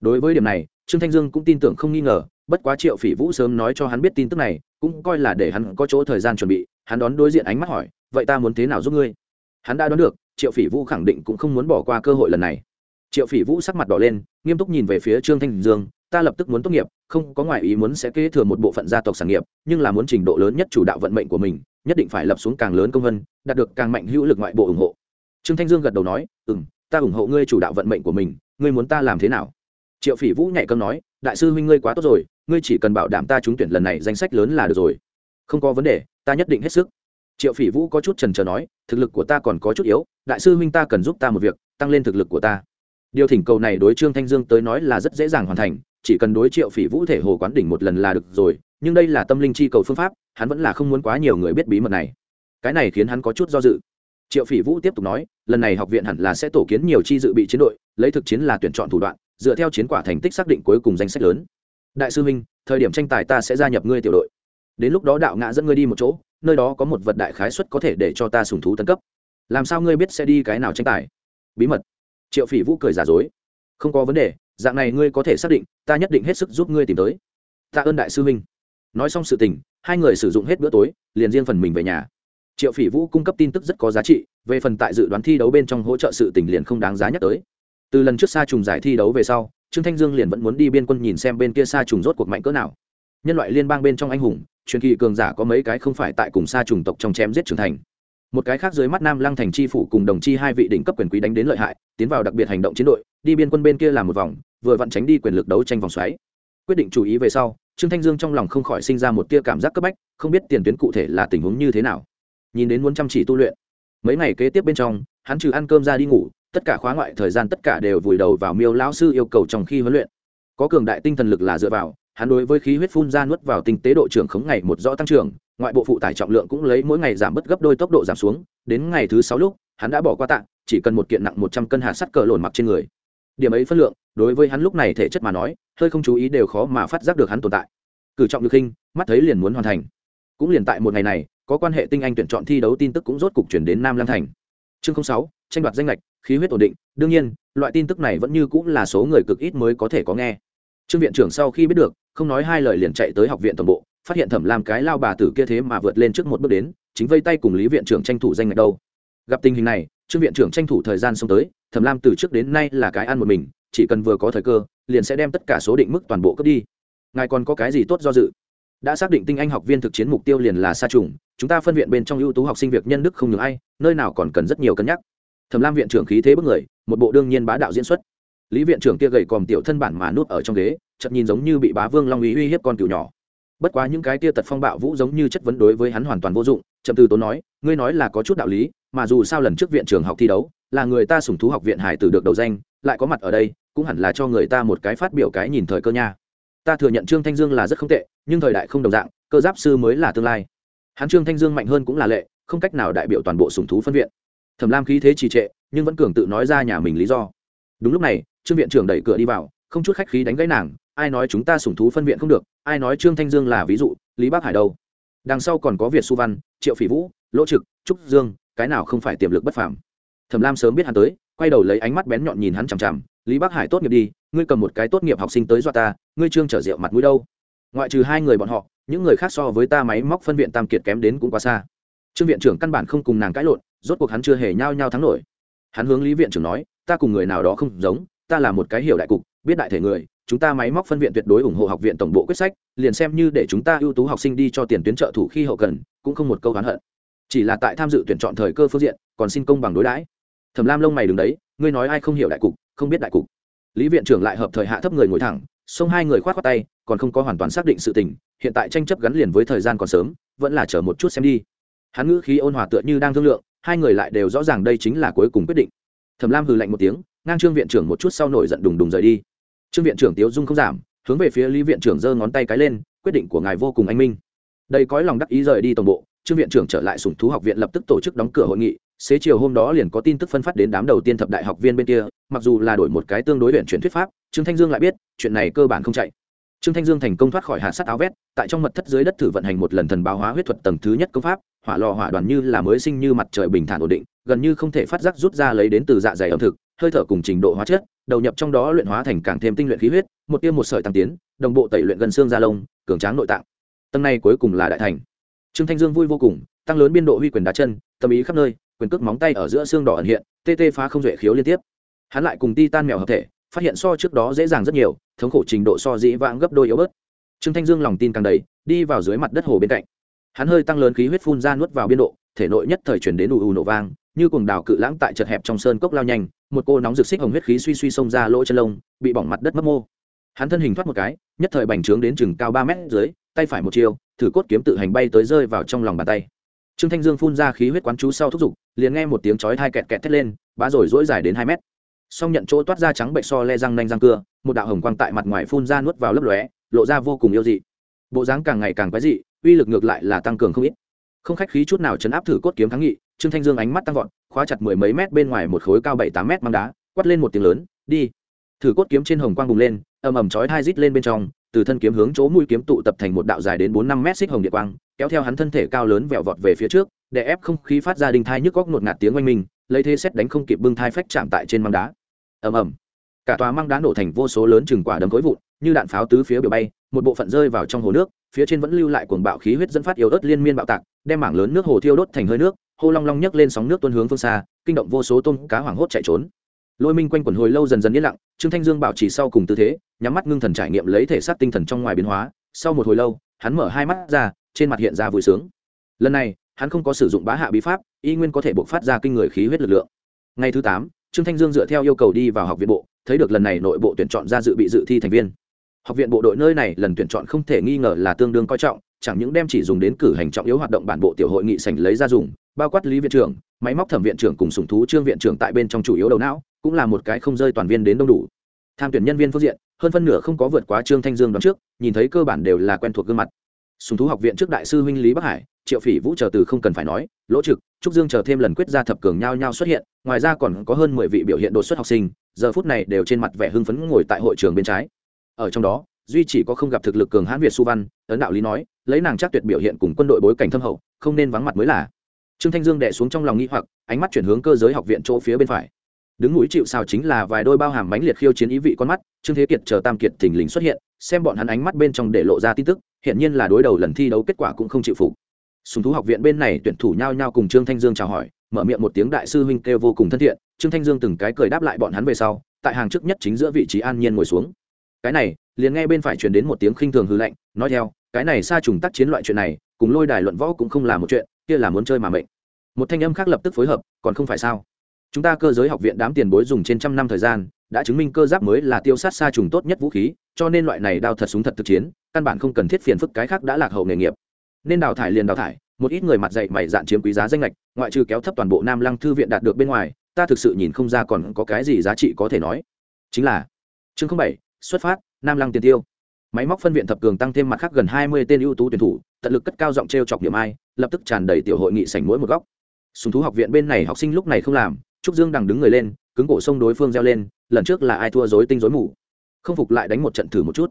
Đối với điểm này, trương thanh dương cũng tin tưởng không nghi ngờ, bất quá triệu phỉ vũ sớm nói cho hắn biết tin tức này, cũng coi là để hắn có chỗ thời gian chuẩn bị, hắn đón đối diện ánh mắt hỏi, vậy ta muốn thế nào giúp ngươi? Hắn đã đoán được, triệu phỉ vũ khẳng định cũng không muốn bỏ qua cơ hội lần này. Triệu phỉ vũ sắc mặt đỏ lên, nghiêm túc nhìn về phía trương thanh dương ta lập tức muốn tốt nghiệp, không có ngoại ý muốn sẽ kế thừa một bộ phận gia tộc sản nghiệp, nhưng là muốn trình độ lớn nhất chủ đạo vận mệnh của mình, nhất định phải lập xuống càng lớn công vân, đạt được càng mạnh hữu lực ngoại bộ ủng hộ. Trương thanh dương gật đầu nói ừ m ta ủng hộ ngươi chủ đạo vận mệnh của mình, ngươi muốn ta làm thế nào? Triệu phỉ vũ nhẹ cơm nói, đại sư huynh ngươi quá tốt rồi, ngươi chỉ cần bảo đảm ta trúng tuyển lần này danh sách lớn là được rồi. Không có vấn đề, ta nhất định hết sức. Triệu phỉ vũ có chút trần trờ nói, thực lực của ta còn có chút yếu, đại sư huynh ta cần giúp ta một việc, tăng lên thực lực của ta. Điều thỉnh cầu này đối trương thanh dương tới nói là rất dễ dàng hoàn thành chỉ cần đối triệu phỉ vũ thể hồ quán đỉnh một lần là được rồi, nhưng đây là tâm linh chi cầu phương pháp, hắn vẫn là không muốn quá nhiều người biết bí mật này. Cái này khiến hắn có chút do dự. Triệu phỉ vũ tiếp tục nói, lần này học viện hẳn là sẽ tổ kiến nhiều chi dự bị chiến đội, lấy thực chiến là tuyển chọn thủ đoạn, dựa theo chiến quả thành tích xác định cuối cùng danh sách lớn. Đại sư huynh, thời điểm tranh tài ta sẽ gia nhập ngươi tiểu đội. Đến lúc đó đạo ngã dẫn ngươi đi một chỗ, nơi đó có một vật đại khái suất có thể để cho ta sùng thú tấn cấp. Làm sao ngươi biết sẽ đi cái nào tranh tài? Bí mật. Triệu phỉ vũ cười giả dối. Không có vấn đề dạng này ngươi có thể xác định, ta nhất định hết sức giúp ngươi tìm tới. Tạ ơn đại sư huynh. Nói xong sự tình, hai người sử dụng hết bữa tối, liền riêng phần mình về nhà. Triệu phỉ vũ cung cấp tin tức rất có giá trị, về phần tại dự đoán thi đấu bên trong hỗ trợ sự tình liền không đáng giá nhắc tới. Từ lần trước xa trùng giải thi đấu về sau, trương thanh dương liền vẫn muốn đi biên quân nhìn xem bên kia xa trùng rốt cuộc mạnh cỡ nào. Nhân loại liên bang bên trong anh hùng, truyền kỳ cường giả có mấy cái không phải tại cùng xa trùng tộc trong chém giết trưởng thành. Một cái khác dưới mắt nam lăng thành tri phủ cùng đồng chi hai vị đỉnh cấp quyền quý đánh đến lợi hại, tiến vào đặc biệt hành động chiến đội đi biên quân bên kia làm một vòng, vừa vặn tránh đi quyền lực đấu tranh vòng xoáy. Quyết định chú ý về sau, trương thanh dương trong lòng không khỏi sinh ra một tia cảm giác cấp bách, không biết tiền tuyến cụ thể là tình huống như thế nào. Nhìn đến muốn chăm chỉ tu luyện, mấy ngày kế tiếp bên trong, hắn trừ ăn cơm ra đi ngủ, tất cả khóa ngoại thời gian tất cả đều vùi đầu vào miêu lão sư yêu cầu trong khi huấn luyện. Có cường đại tinh thần lực là dựa vào, hắn đối với khí huyết phun ra nuốt vào tinh tế độ trưởng khống ngày một rõ tăng trưởng, ngoại bộ phụ tải trọng lượng cũng lấy mỗi ngày giảm bớt gấp đôi tốc độ giảm xuống, đến ngày thứ sáu lúc, hắn đã bỏ qua tạng chỉ cần một kiện nặng một trăm cân hạt sắt cờ lồn mặc trên người điểm ấy phân lượng, đối với hắn lúc này thể chất mà nói, hơi không chú ý đều khó mà phát giác được hắn tồn tại. Cử trọng được khinh mắt thấy liền muốn hoàn thành. Cũng liền tại một ngày này, có quan hệ tinh anh tuyển chọn thi đấu tin tức cũng rốt cục chuyển đến nam lang thành. Chương sáu, tranh đoạt danh lệch, khí huyết ổn định. Đương nhiên, loại tin tức này vẫn như cũng là số người cực ít mới có thể có nghe. Trương viện trưởng sau khi biết được, không nói hai lời liền chạy tới học viện tổng bộ, phát hiện thẩm làm cái lao bà tử kia thế mà vượt lên trước một bước đến, chính vây tay cùng lý viện trưởng tranh thủ danh ngạch đâu. Gặp tình hình này trương viện trưởng tranh thủ thời gian xông tới, thẩm lam từ trước đến nay là cái ăn một mình, chỉ cần vừa có thời cơ, liền sẽ đem tất cả số định mức toàn bộ cướp đi. Ngài còn có cái gì tốt do dự? Đã xác định tinh anh học viên thực chiến mục tiêu liền là sa trùng, chúng ta phân viện bên trong ưu tú học sinh việc nhân đức không ngừng ai, nơi nào còn cần rất nhiều cân nhắc. Thẩm lam viện trưởng khí thế bức người, một bộ đương nhiên bá đạo diễn xuất. Lý viện trưởng kia gầy còm tiểu thân bản mà nút ở trong ghế chậm nhìn giống như bị bá vương long uy uy hiếp con cừu nhỏ bất quá những cái tia tật phong bạo vũ giống như chất vấn đối với hắn hoàn toàn vô dụng chậm từ tốn nói, ngươi nói là có chút đạo lý, mà dù sao lần trước viện trường học thi đấu, là người ta sủng thú học viện hải tử được đầu danh, lại có mặt ở đây, cũng hẳn là cho người ta một cái phát biểu cái nhìn thời cơ nha. Ta thừa nhận trương thanh dương là rất không tệ, nhưng thời đại không đồng dạng, cơ giáp sư mới là tương lai. Hắn trương thanh dương mạnh hơn cũng là lệ, không cách nào đại biểu toàn bộ sủng thú phân viện. Thẩm lam khí thế trì trệ, nhưng vẫn cường tự nói ra nhà mình lý do. Đúng lúc này, trương viện trưởng đẩy cửa đi vào, không chút khách khí đánh gãy nàng ai nói chúng ta sủng thú phân viện không được, ai nói trương thanh dương là ví dụ, lý bắc hải đâu? Đằng sau còn có việt su văn, triệu phỉ vũ, lỗ trực, trúc dương, cái nào không phải tiềm lực bất phàm? Thẩm lam sớm biết hắn tới, quay đầu lấy ánh mắt bén nhọn nhìn hắn chằm chằm, lý bắc hải tốt nghiệp đi, ngươi cầm một cái tốt nghiệp học sinh tới dọa ta, ngươi trương trở rượu mặt mũi đâu? Ngoại trừ hai người bọn họ, những người khác so với ta máy móc phân viện tam kiệt kém đến cũng quá xa. Trương viện trưởng căn bản không cùng nàng cãi lộn, rốt cuộc hắn chưa hề nhao nhao thắng nổi. Hắn hướng lý viện trưởng nói, ta cùng người nào đó không giống, ta là một cái hiểu đại cục, biết đại thể người chúng ta máy móc phân viện tuyệt đối ủng hộ học viện tổng bộ quyết sách, liền xem như để chúng ta ưu tú học sinh đi cho tiền tuyến trợ thủ khi hậu cần, cũng không một câu oán hận. Chỉ là tại tham dự tuyển chọn thời cơ phương diện, còn xin công bằng đối đãi. Thẩm lam lông mày đứng đấy, ngươi nói ai không hiểu đại cục, không biết đại cục. Lý viện trưởng lại hợp thời hạ thấp người ngồi thẳng, xông hai người khoát khoát tay, còn không có hoàn toàn xác định sự tình, hiện tại tranh chấp gắn liền với thời gian còn sớm, vẫn là chờ một chút xem đi. Hắn ngữ khí ôn hòa tựa như đang thương lượng, hai người lại đều rõ ràng đây chính là cuối cùng quyết định. Thẩm lam hừ lạnh một tiếng, ngang trương viện trưởng một chút sau nổi giận đùng đùng rời đi trương viện trưởng tiếu dung không giảm, hướng về phía lý viện trưởng giơ ngón tay cái lên, quyết định của ngài vô cùng anh minh. Đây cõi lòng đắc ý rời đi tổng bộ, trương viện trưởng trở lại sủng thú học viện lập tức tổ chức đóng cửa hội nghị, xế chiều hôm đó liền có tin tức phân phát đến đám đầu tiên thập đại học viên bên kia, mặc dù là đổi một cái tương đối luyện chuyển thuyết pháp, trương thanh dương lại biết, chuyện này cơ bản không chạy. Trương thanh dương thành công thoát khỏi hạ sát áo vét, tại trong mật thất dưới đất thử vận hành một lần thần báo hóa huyết thuật tầng thứ nhất công pháp, hỏa lò hỏa đoàn như là mới sinh như mặt trời bình thản ổn định, gần như không thể phát giác rút ra lấy đến từ dạ dày ẩm thực, hơi thở cùng trình độ hóa chất đầu nhập trong đó luyện hóa thành càng thêm tinh luyện khí huyết, một tiêm một sợi tăng tiến, đồng bộ tẩy luyện gần xương da lông, cường tráng nội tạng. Tầng này cuối cùng là đại thành. Trương thanh dương vui vô cùng, tăng lớn biên độ huy quyền đá chân, tâm ý khắp nơi, quyền cước móng tay ở giữa xương đỏ ẩn hiện, tê tê phá không duệ khiếu liên tiếp. Hắn lại cùng ti tan mèo hợp thể, phát hiện so trước đó dễ dàng rất nhiều, thống khổ trình độ so dĩ vãng gấp đôi yếu bớt. Trương thanh dương lòng tin càng đầy, đi vào dưới mặt đất hồ bên cạnh. Hắn hơi tăng lớn khí huyết phun ra nuốt vào biên độ, thể nội nhất thời chuyển đến ù ù nổ vang, như cuồng đảo cự lãng tại chật hẹp trong sơn cốc lao nhanh một cô nóng rực xích hồng huyết khí suy suy xông ra lỗ chân lông, bị bỏng mặt đất mất mô. Hắn thân hình thoát một cái, nhất thời bành trướng đến chừng cao ba mét dưới, tay phải một chiều thử cốt kiếm tự hành bay tới rơi vào trong lòng bàn tay. Trương thanh dương phun ra khí huyết quán chú sau thúc giục, liền nghe một tiếng chói hai kẹt kẹt thét lên, bá rồi dỗi dài đến hai mét. Song nhận chỗ toát ra trắng bệnh so le răng nanh răng cưa, một đạo hồng quang tại mặt ngoài phun ra nuốt vào lấp lóe, lộ ra vô cùng yêu dị. Bộ dáng càng ngày càng quái dị, uy lực ngược lại là tăng cường không ít. Không khách khí chút nào chấn áp thử cốt kiếm thắng nghị, trương thanh dương ánh mắt tăng vọt khóa chặt mười mấy mét bên ngoài một khối cao bảy tám mét mang đá quắt lên một tiếng lớn, đi. Thử cốt kiếm trên hồng quang bùng lên, ầm ầm chói hai rít lên bên trong, từ thân kiếm hướng chỗ mũi kiếm tụ tập thành một đạo dài đến bốn năm mét xích hồng địa quang, kéo theo hắn thân thể cao lớn vẹo vọt về phía trước, để ép không khí phát ra đình thai nhức góc ngột ngạt tiếng oanh minh, lấy thế xét đánh không kịp bưng thai phách chạm tại trên măng đá. Ầm ầm. Cả tòa măng đá nổ thành vô số lớn chừng quả đấm khối vụn, như đạn pháo tứ phía biểu bay, một bộ phận rơi vào trong hồ nước, phía trên vẫn lưu lại cuồng bạo khí huyết dẫn phát yếu ớt liên miên bạo tạc, đem mảng lớn nước hồ thiêu đốt thành hơi nước hô long long nhấc lên sóng nước tuôn hướng phương xa, kinh động vô số tôm cá hoảng hốt chạy trốn. Lôi minh quanh quẩn hồi lâu dần dần yên lặng, trương thanh dương bảo trì sau cùng tư thế, nhắm mắt ngưng thần trải nghiệm lấy thể xác tinh thần trong ngoài biến hóa. Sau một hồi lâu, hắn mở hai mắt ra, trên mặt hiện ra vui sướng. Lần này, hắn không có sử dụng bá hạ bí pháp, y nguyên có thể buộc phát ra kinh người khí huyết lực lượng. Ngày thứ tám, trương thanh dương dựa theo yêu cầu đi vào học viện bộ, thấy được lần này nội bộ tuyển chọn ra dự bị dự thi thành viên. Học viện bộ đội nơi này lần tuyển chọn không thể nghi ngờ là tương đương coi trọng, chẳng những đem chỉ dùng đến cử hành trọng yếu hoạt động bản bộ tiểu hội nghị sành lấy ra dùng bao quát lý viện trưởng, máy móc thẩm viện trưởng cùng sùng thú trương viện trưởng tại bên trong chủ yếu đầu não, cũng là một cái không rơi toàn viên đến đông đủ. Tham tuyển nhân viên phương diện, hơn phân nửa không có vượt quá trương thanh dương đón trước, nhìn thấy cơ bản đều là quen thuộc gương mặt. Sùng thú học viện trước đại sư huynh lý bắc hải, triệu phỉ vũ chờ từ không cần phải nói, lỗ trực, trúc dương chờ thêm lần quyết ra thập cường nhao nhau xuất hiện, ngoài ra còn có hơn mười vị biểu hiện đột xuất học sinh, giờ phút này đều trên mặt vẻ hưng phấn ngồi tại hội trường bên trái. Ở trong đó, duy chỉ có không gặp thực lực cường hãn việt su văn, ấn đạo lý nói, lấy nàng chắc tuyệt biểu hiện cùng quân đội bối cảnh thâm hậu, không nên vắng mặt mới là trương thanh dương đẻ xuống trong lòng nghĩ hoặc, ánh mắt chuyển hướng cơ giới học viện chỗ phía bên phải. Đứng núi chịu sao chính là vài đôi bao hàm mãnh liệt khiêu chiến ý vị con mắt, trương thế kiệt chờ tam kiệt thình lình xuất hiện, xem bọn hắn ánh mắt bên trong để lộ ra tin tức hiện nhiên là đối đầu lần thi đấu kết quả cũng không chịu phục. Sùng thú học viện bên này tuyển thủ nhao nhao cùng trương thanh dương chào hỏi, mở miệng một tiếng đại sư huynh kêu vô cùng thân thiện, trương thanh dương từng cái cười đáp lại bọn hắn về sau, tại hàng trước nhất chính giữa vị trí an nhiên ngồi xuống. Cái này, liền nghe bên phải truyền đến một tiếng khinh thường hư lạnh, nói theo, cái này xa trùng tác chiến loại chuyện này, cùng lôi đài luận võ cũng không là một chuyện kia là muốn chơi mà mệnh. Một thanh âm khác lập tức phối hợp, còn không phải sao? Chúng ta cơ giới học viện đám tiền bối dùng trên trăm năm thời gian, đã chứng minh cơ giáp mới là tiêu sát xa trùng tốt nhất vũ khí, cho nên loại này đao thật súng thật thực chiến, căn bản không cần thiết phiền phức cái khác đã lạc hậu nghề nghiệp. Nên đào thải liền đào thải, một ít người mặt dạy mày dạn chiếm quý giá danh lệch ngoại trừ kéo thấp toàn bộ nam lăng thư viện đạt được bên ngoài, ta thực sự nhìn không ra còn có cái gì giá trị có thể nói. Chính là, chương bảy, xuất phát, nam lăng tiền tiêu máy móc phân viện thập cường tăng thêm mặt khác gần hai mươi tên ưu tú tuyển thủ, tận lực cất cao giọng t r e o chọc điểm ai, lập tức tràn đầy tiểu hội nghị sảnh mỗi một góc. Sùng thú học viện bên này học sinh lúc này không làm, trúc dương đằng đứng người lên, cứng cổ sông đối phương reo lên, lần trước là ai thua dối tinh dối mù. Không phục lại đánh một trận thử một chút.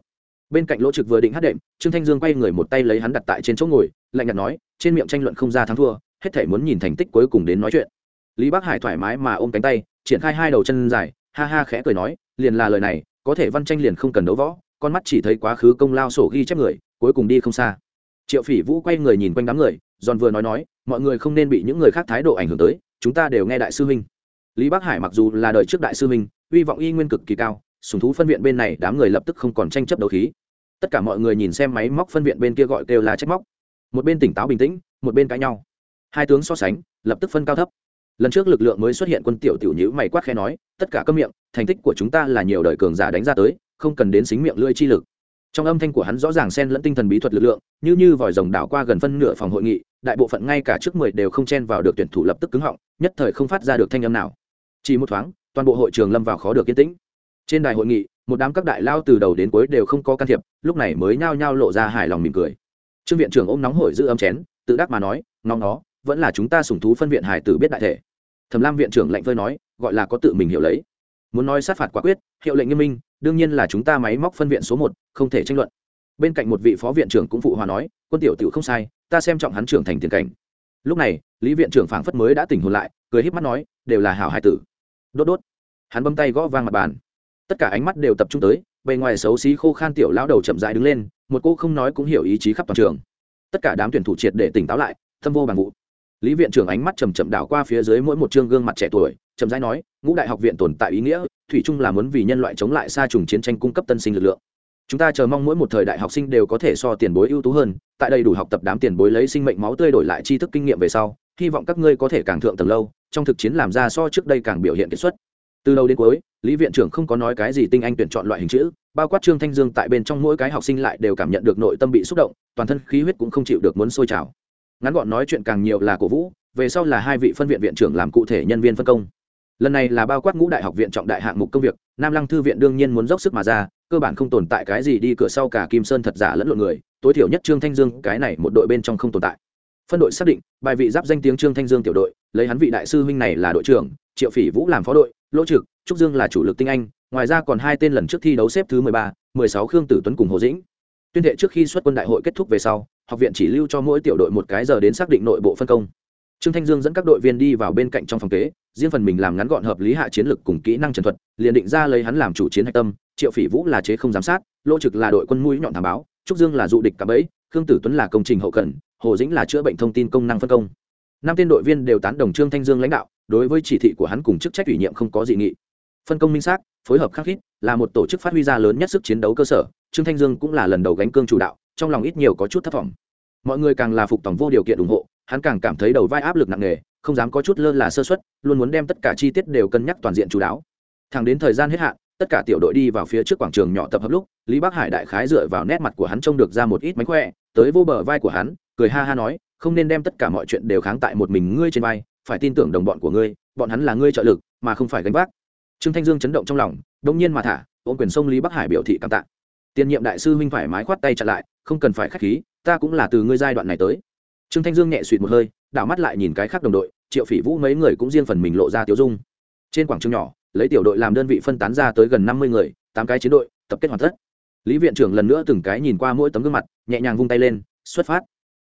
Bên cạnh lỗ trực vừa định hát đệm, trương thanh dương quay người một tay lấy hắn đặt tại trên chỗ ngồi, lạnh nhạt nói, trên miệng tranh luận không ra thắng thua, hết thể muốn nhìn thành tích cuối cùng đến nói chuyện. Lý bắc hải thoải mái mà ôm cánh tay, triển khai hai đầu chân dài, ha ha khẽ cười nói, liền là lời này, có thể văn tranh liền không cần đấu võ con mắt chỉ thấy quá khứ công lao sổ ghi chép người, cuối cùng đi không xa. Triệu phỉ vũ quay người nhìn quanh đám người, giòn vừa nói nói, mọi người không nên bị những người khác thái độ ảnh hưởng tới, chúng ta đều nghe đại sư huynh. Lý bắc hải mặc dù là đời trước đại sư huynh, hy vọng y nguyên cực kỳ cao, sùng thú phân viện bên này đám người lập tức không còn tranh chấp đấu khí. Tất cả mọi người nhìn xem máy móc phân viện bên kia gọi kêu là trách móc. Một bên tỉnh táo bình tĩnh, một bên cãi nhau. Hai tướng so sánh, lập tức phân cao thấp. Lần trước lực lượng mới xuất hiện, quân tiểu tiểu nhữ mày quát khe nói, tất cả các miệng, thành tích của chúng ta là nhiều đời cường giả đánh ra tới không cần đến xính miệng lưỡi chi lực. Trong âm thanh của hắn rõ ràng xen lẫn tinh thần bí thuật lực lượng, như như vòi rồng đảo qua gần phân nửa phòng hội nghị, đại bộ phận ngay cả trước mười đều không chen vào được tuyển thủ lập tức cứng họng, nhất thời không phát ra được thanh âm nào. Chỉ một thoáng, toàn bộ hội trường lâm vào khó được yên tĩnh. Trên đài hội nghị, một đám các đại lao từ đầu đến cuối đều không có can thiệp, lúc này mới nhao nhao lộ ra hài lòng mỉm cười. Trương viện trưởng ôm nóng hổi giữ ấm chén, tự đắc mà nói nóng nó, vẫn là chúng ta sủng thú phân viện hải tử biết đại thể. Thẩm lam viện trưởng lạnh vơi nói, gọi là có tự mình hiểu lấy. Muốn nói sát phạt quả quyết, hiệu lệnh nghiêm minh đương nhiên là chúng ta máy móc phân viện số một, không thể tranh luận. Bên cạnh một vị phó viện trưởng cũng phụ hòa nói, quân tiểu tiểu không sai, ta xem trọng hắn trưởng thành tiền cảnh. Lúc này, lý viện trưởng phảng phất mới đã tỉnh hồn lại, cười híp mắt nói, đều là hảo hai tử. Đốt đốt. Hắn bấm tay gõ vang mặt bàn. Tất cả ánh mắt đều tập trung tới, bề ngoài xấu xí khô khan tiểu lão đầu chậm rãi đứng lên, một cô không nói cũng hiểu ý chí khắp toàn trường. Tất cả đám tuyển thủ triệt để tỉnh táo lại tâm vô bằng vụ lý viện trưởng ánh mắt chầm chậm đảo qua phía dưới mỗi một chương gương mặt trẻ tuổi, chậm rãi nói, ngũ đại học viện tồn tại ý nghĩa, thủy chung là muốn vì nhân loại chống lại xa trùng chiến tranh cung cấp tân sinh lực lượng. Chúng ta chờ mong mỗi một thời đại học sinh đều có thể so tiền bối ưu tú hơn, tại đây đủ học tập đám tiền bối lấy sinh mệnh máu tươi đổi lại tri thức kinh nghiệm về sau, hy vọng các ngươi có thể càng thượng tầng lâu, trong thực chiến làm ra so trước đây càng biểu hiện kiệt xuất. Từ đầu đến cuối, lý viện trưởng không có nói cái gì tinh anh tuyển chọn loại hình chữ, bao quát trương thanh dương tại bên trong mỗi cái học sinh lại đều cảm nhận được nội tâm bị xúc động, toàn thân khí huyết cũng không chịu được muốn sôi trào ngắn gọn nói chuyện càng nhiều là cổ vũ, về sau là hai vị phân viện viện trưởng làm cụ thể nhân viên phân công. Lần này là bao quát ngũ đại học viện trọng đại hạng mục công việc, nam lăng thư viện đương nhiên muốn dốc sức mà ra, cơ bản không tồn tại cái gì đi cửa sau cả kim sơn thật giả lẫn lộn người, tối thiểu nhất trương thanh dương, cái này một đội bên trong không tồn tại. Phân đội xác định, bài vị giáp danh tiếng trương thanh dương tiểu đội, lấy hắn vị đại sư huynh này là đội trưởng, triệu phỉ vũ làm phó đội, lỗ trực, trúc dương là chủ lực tinh anh, ngoài ra còn hai tên lần trước thi đấu xếp thứ mười ba, mười sáu khương tử tuấn cùng hồ dĩnh tuyên thệ trước khi xuất quân đại hội kết thúc về sau, học viện chỉ lưu cho mỗi tiểu đội một cái giờ đến xác định nội bộ phân công. Trương thanh dương dẫn các đội viên đi vào bên cạnh trong phòng kế, riêng phần mình làm ngắn gọn hợp lý hạ chiến lược cùng kỹ năng trần thuật, liền định ra lấy hắn làm chủ chiến hạch tâm, triệu phỉ vũ là chế không giám sát lỗ trực là đội quân mũi nhọn thảm báo, trúc dương là dụ địch cả bẫy, khương tử tuấn là công trình hậu cần, hồ dĩnh là chữa bệnh thông tin công năng phân công. Năm tên đội viên đều tán đồng trương thanh dương lãnh đạo, đối với chỉ thị của hắn cùng chức trách ủy nhiệm không có dị nghị. Phân công minh xác phối hợp khắc khít, là một tổ chức phát huy ra lớn nhất sức chiến đấu cơ sở, trương thanh dương cũng là lần đầu gánh cương chủ đạo, trong lòng ít nhiều có chút thất vọng. Mọi người càng là phục tổng vô điều kiện ủng hộ, hắn càng cảm thấy đầu vai áp lực nặng nề, không dám có chút lơ là sơ xuất luôn muốn đem tất cả chi tiết đều cân nhắc toàn diện chú đáo thẳng đến thời gian hết hạn, tất cả tiểu đội đi vào phía trước quảng trường nhỏ tập hợp lúc, lý bắc hải đại khái dựa vào nét mặt của hắn trông được ra một ít mánh khỏe, tới vô bờ vai của hắn, cười ha ha nói, không nên đem tất cả mọi chuyện đều kháng tại một mình ngươi trên vai, phải tin tưởng đồng bọn của ngươi, bọn hắn là ngươi trợ lực, mà không phải gánh vác trương thanh dương chấn động trong lòng đông nhiên mà thả, ôm quyền sông lý bắc hải biểu thị cảm tạ. Tiền nhiệm đại sư huynh phải mái khoát tay chặn lại, không cần phải k h á c h khí, ta cũng là từ ngươi giai đoạn này tới. Trương thanh dương nhẹ suỵt một hơi, đảo mắt lại nhìn cái khác đồng đội, triệu phỉ vũ mấy người cũng riêng phần mình lộ ra tiêu dung. Trên quảng trường nhỏ, lấy tiểu đội làm đơn vị phân tán ra tới gần năm mươi người, tám cái chiến đội, tập kết hoàn tất. Lý viện trưởng lần nữa từng cái nhìn qua mỗi tấm gương mặt, nhẹ nhàng vung tay lên, xuất phát.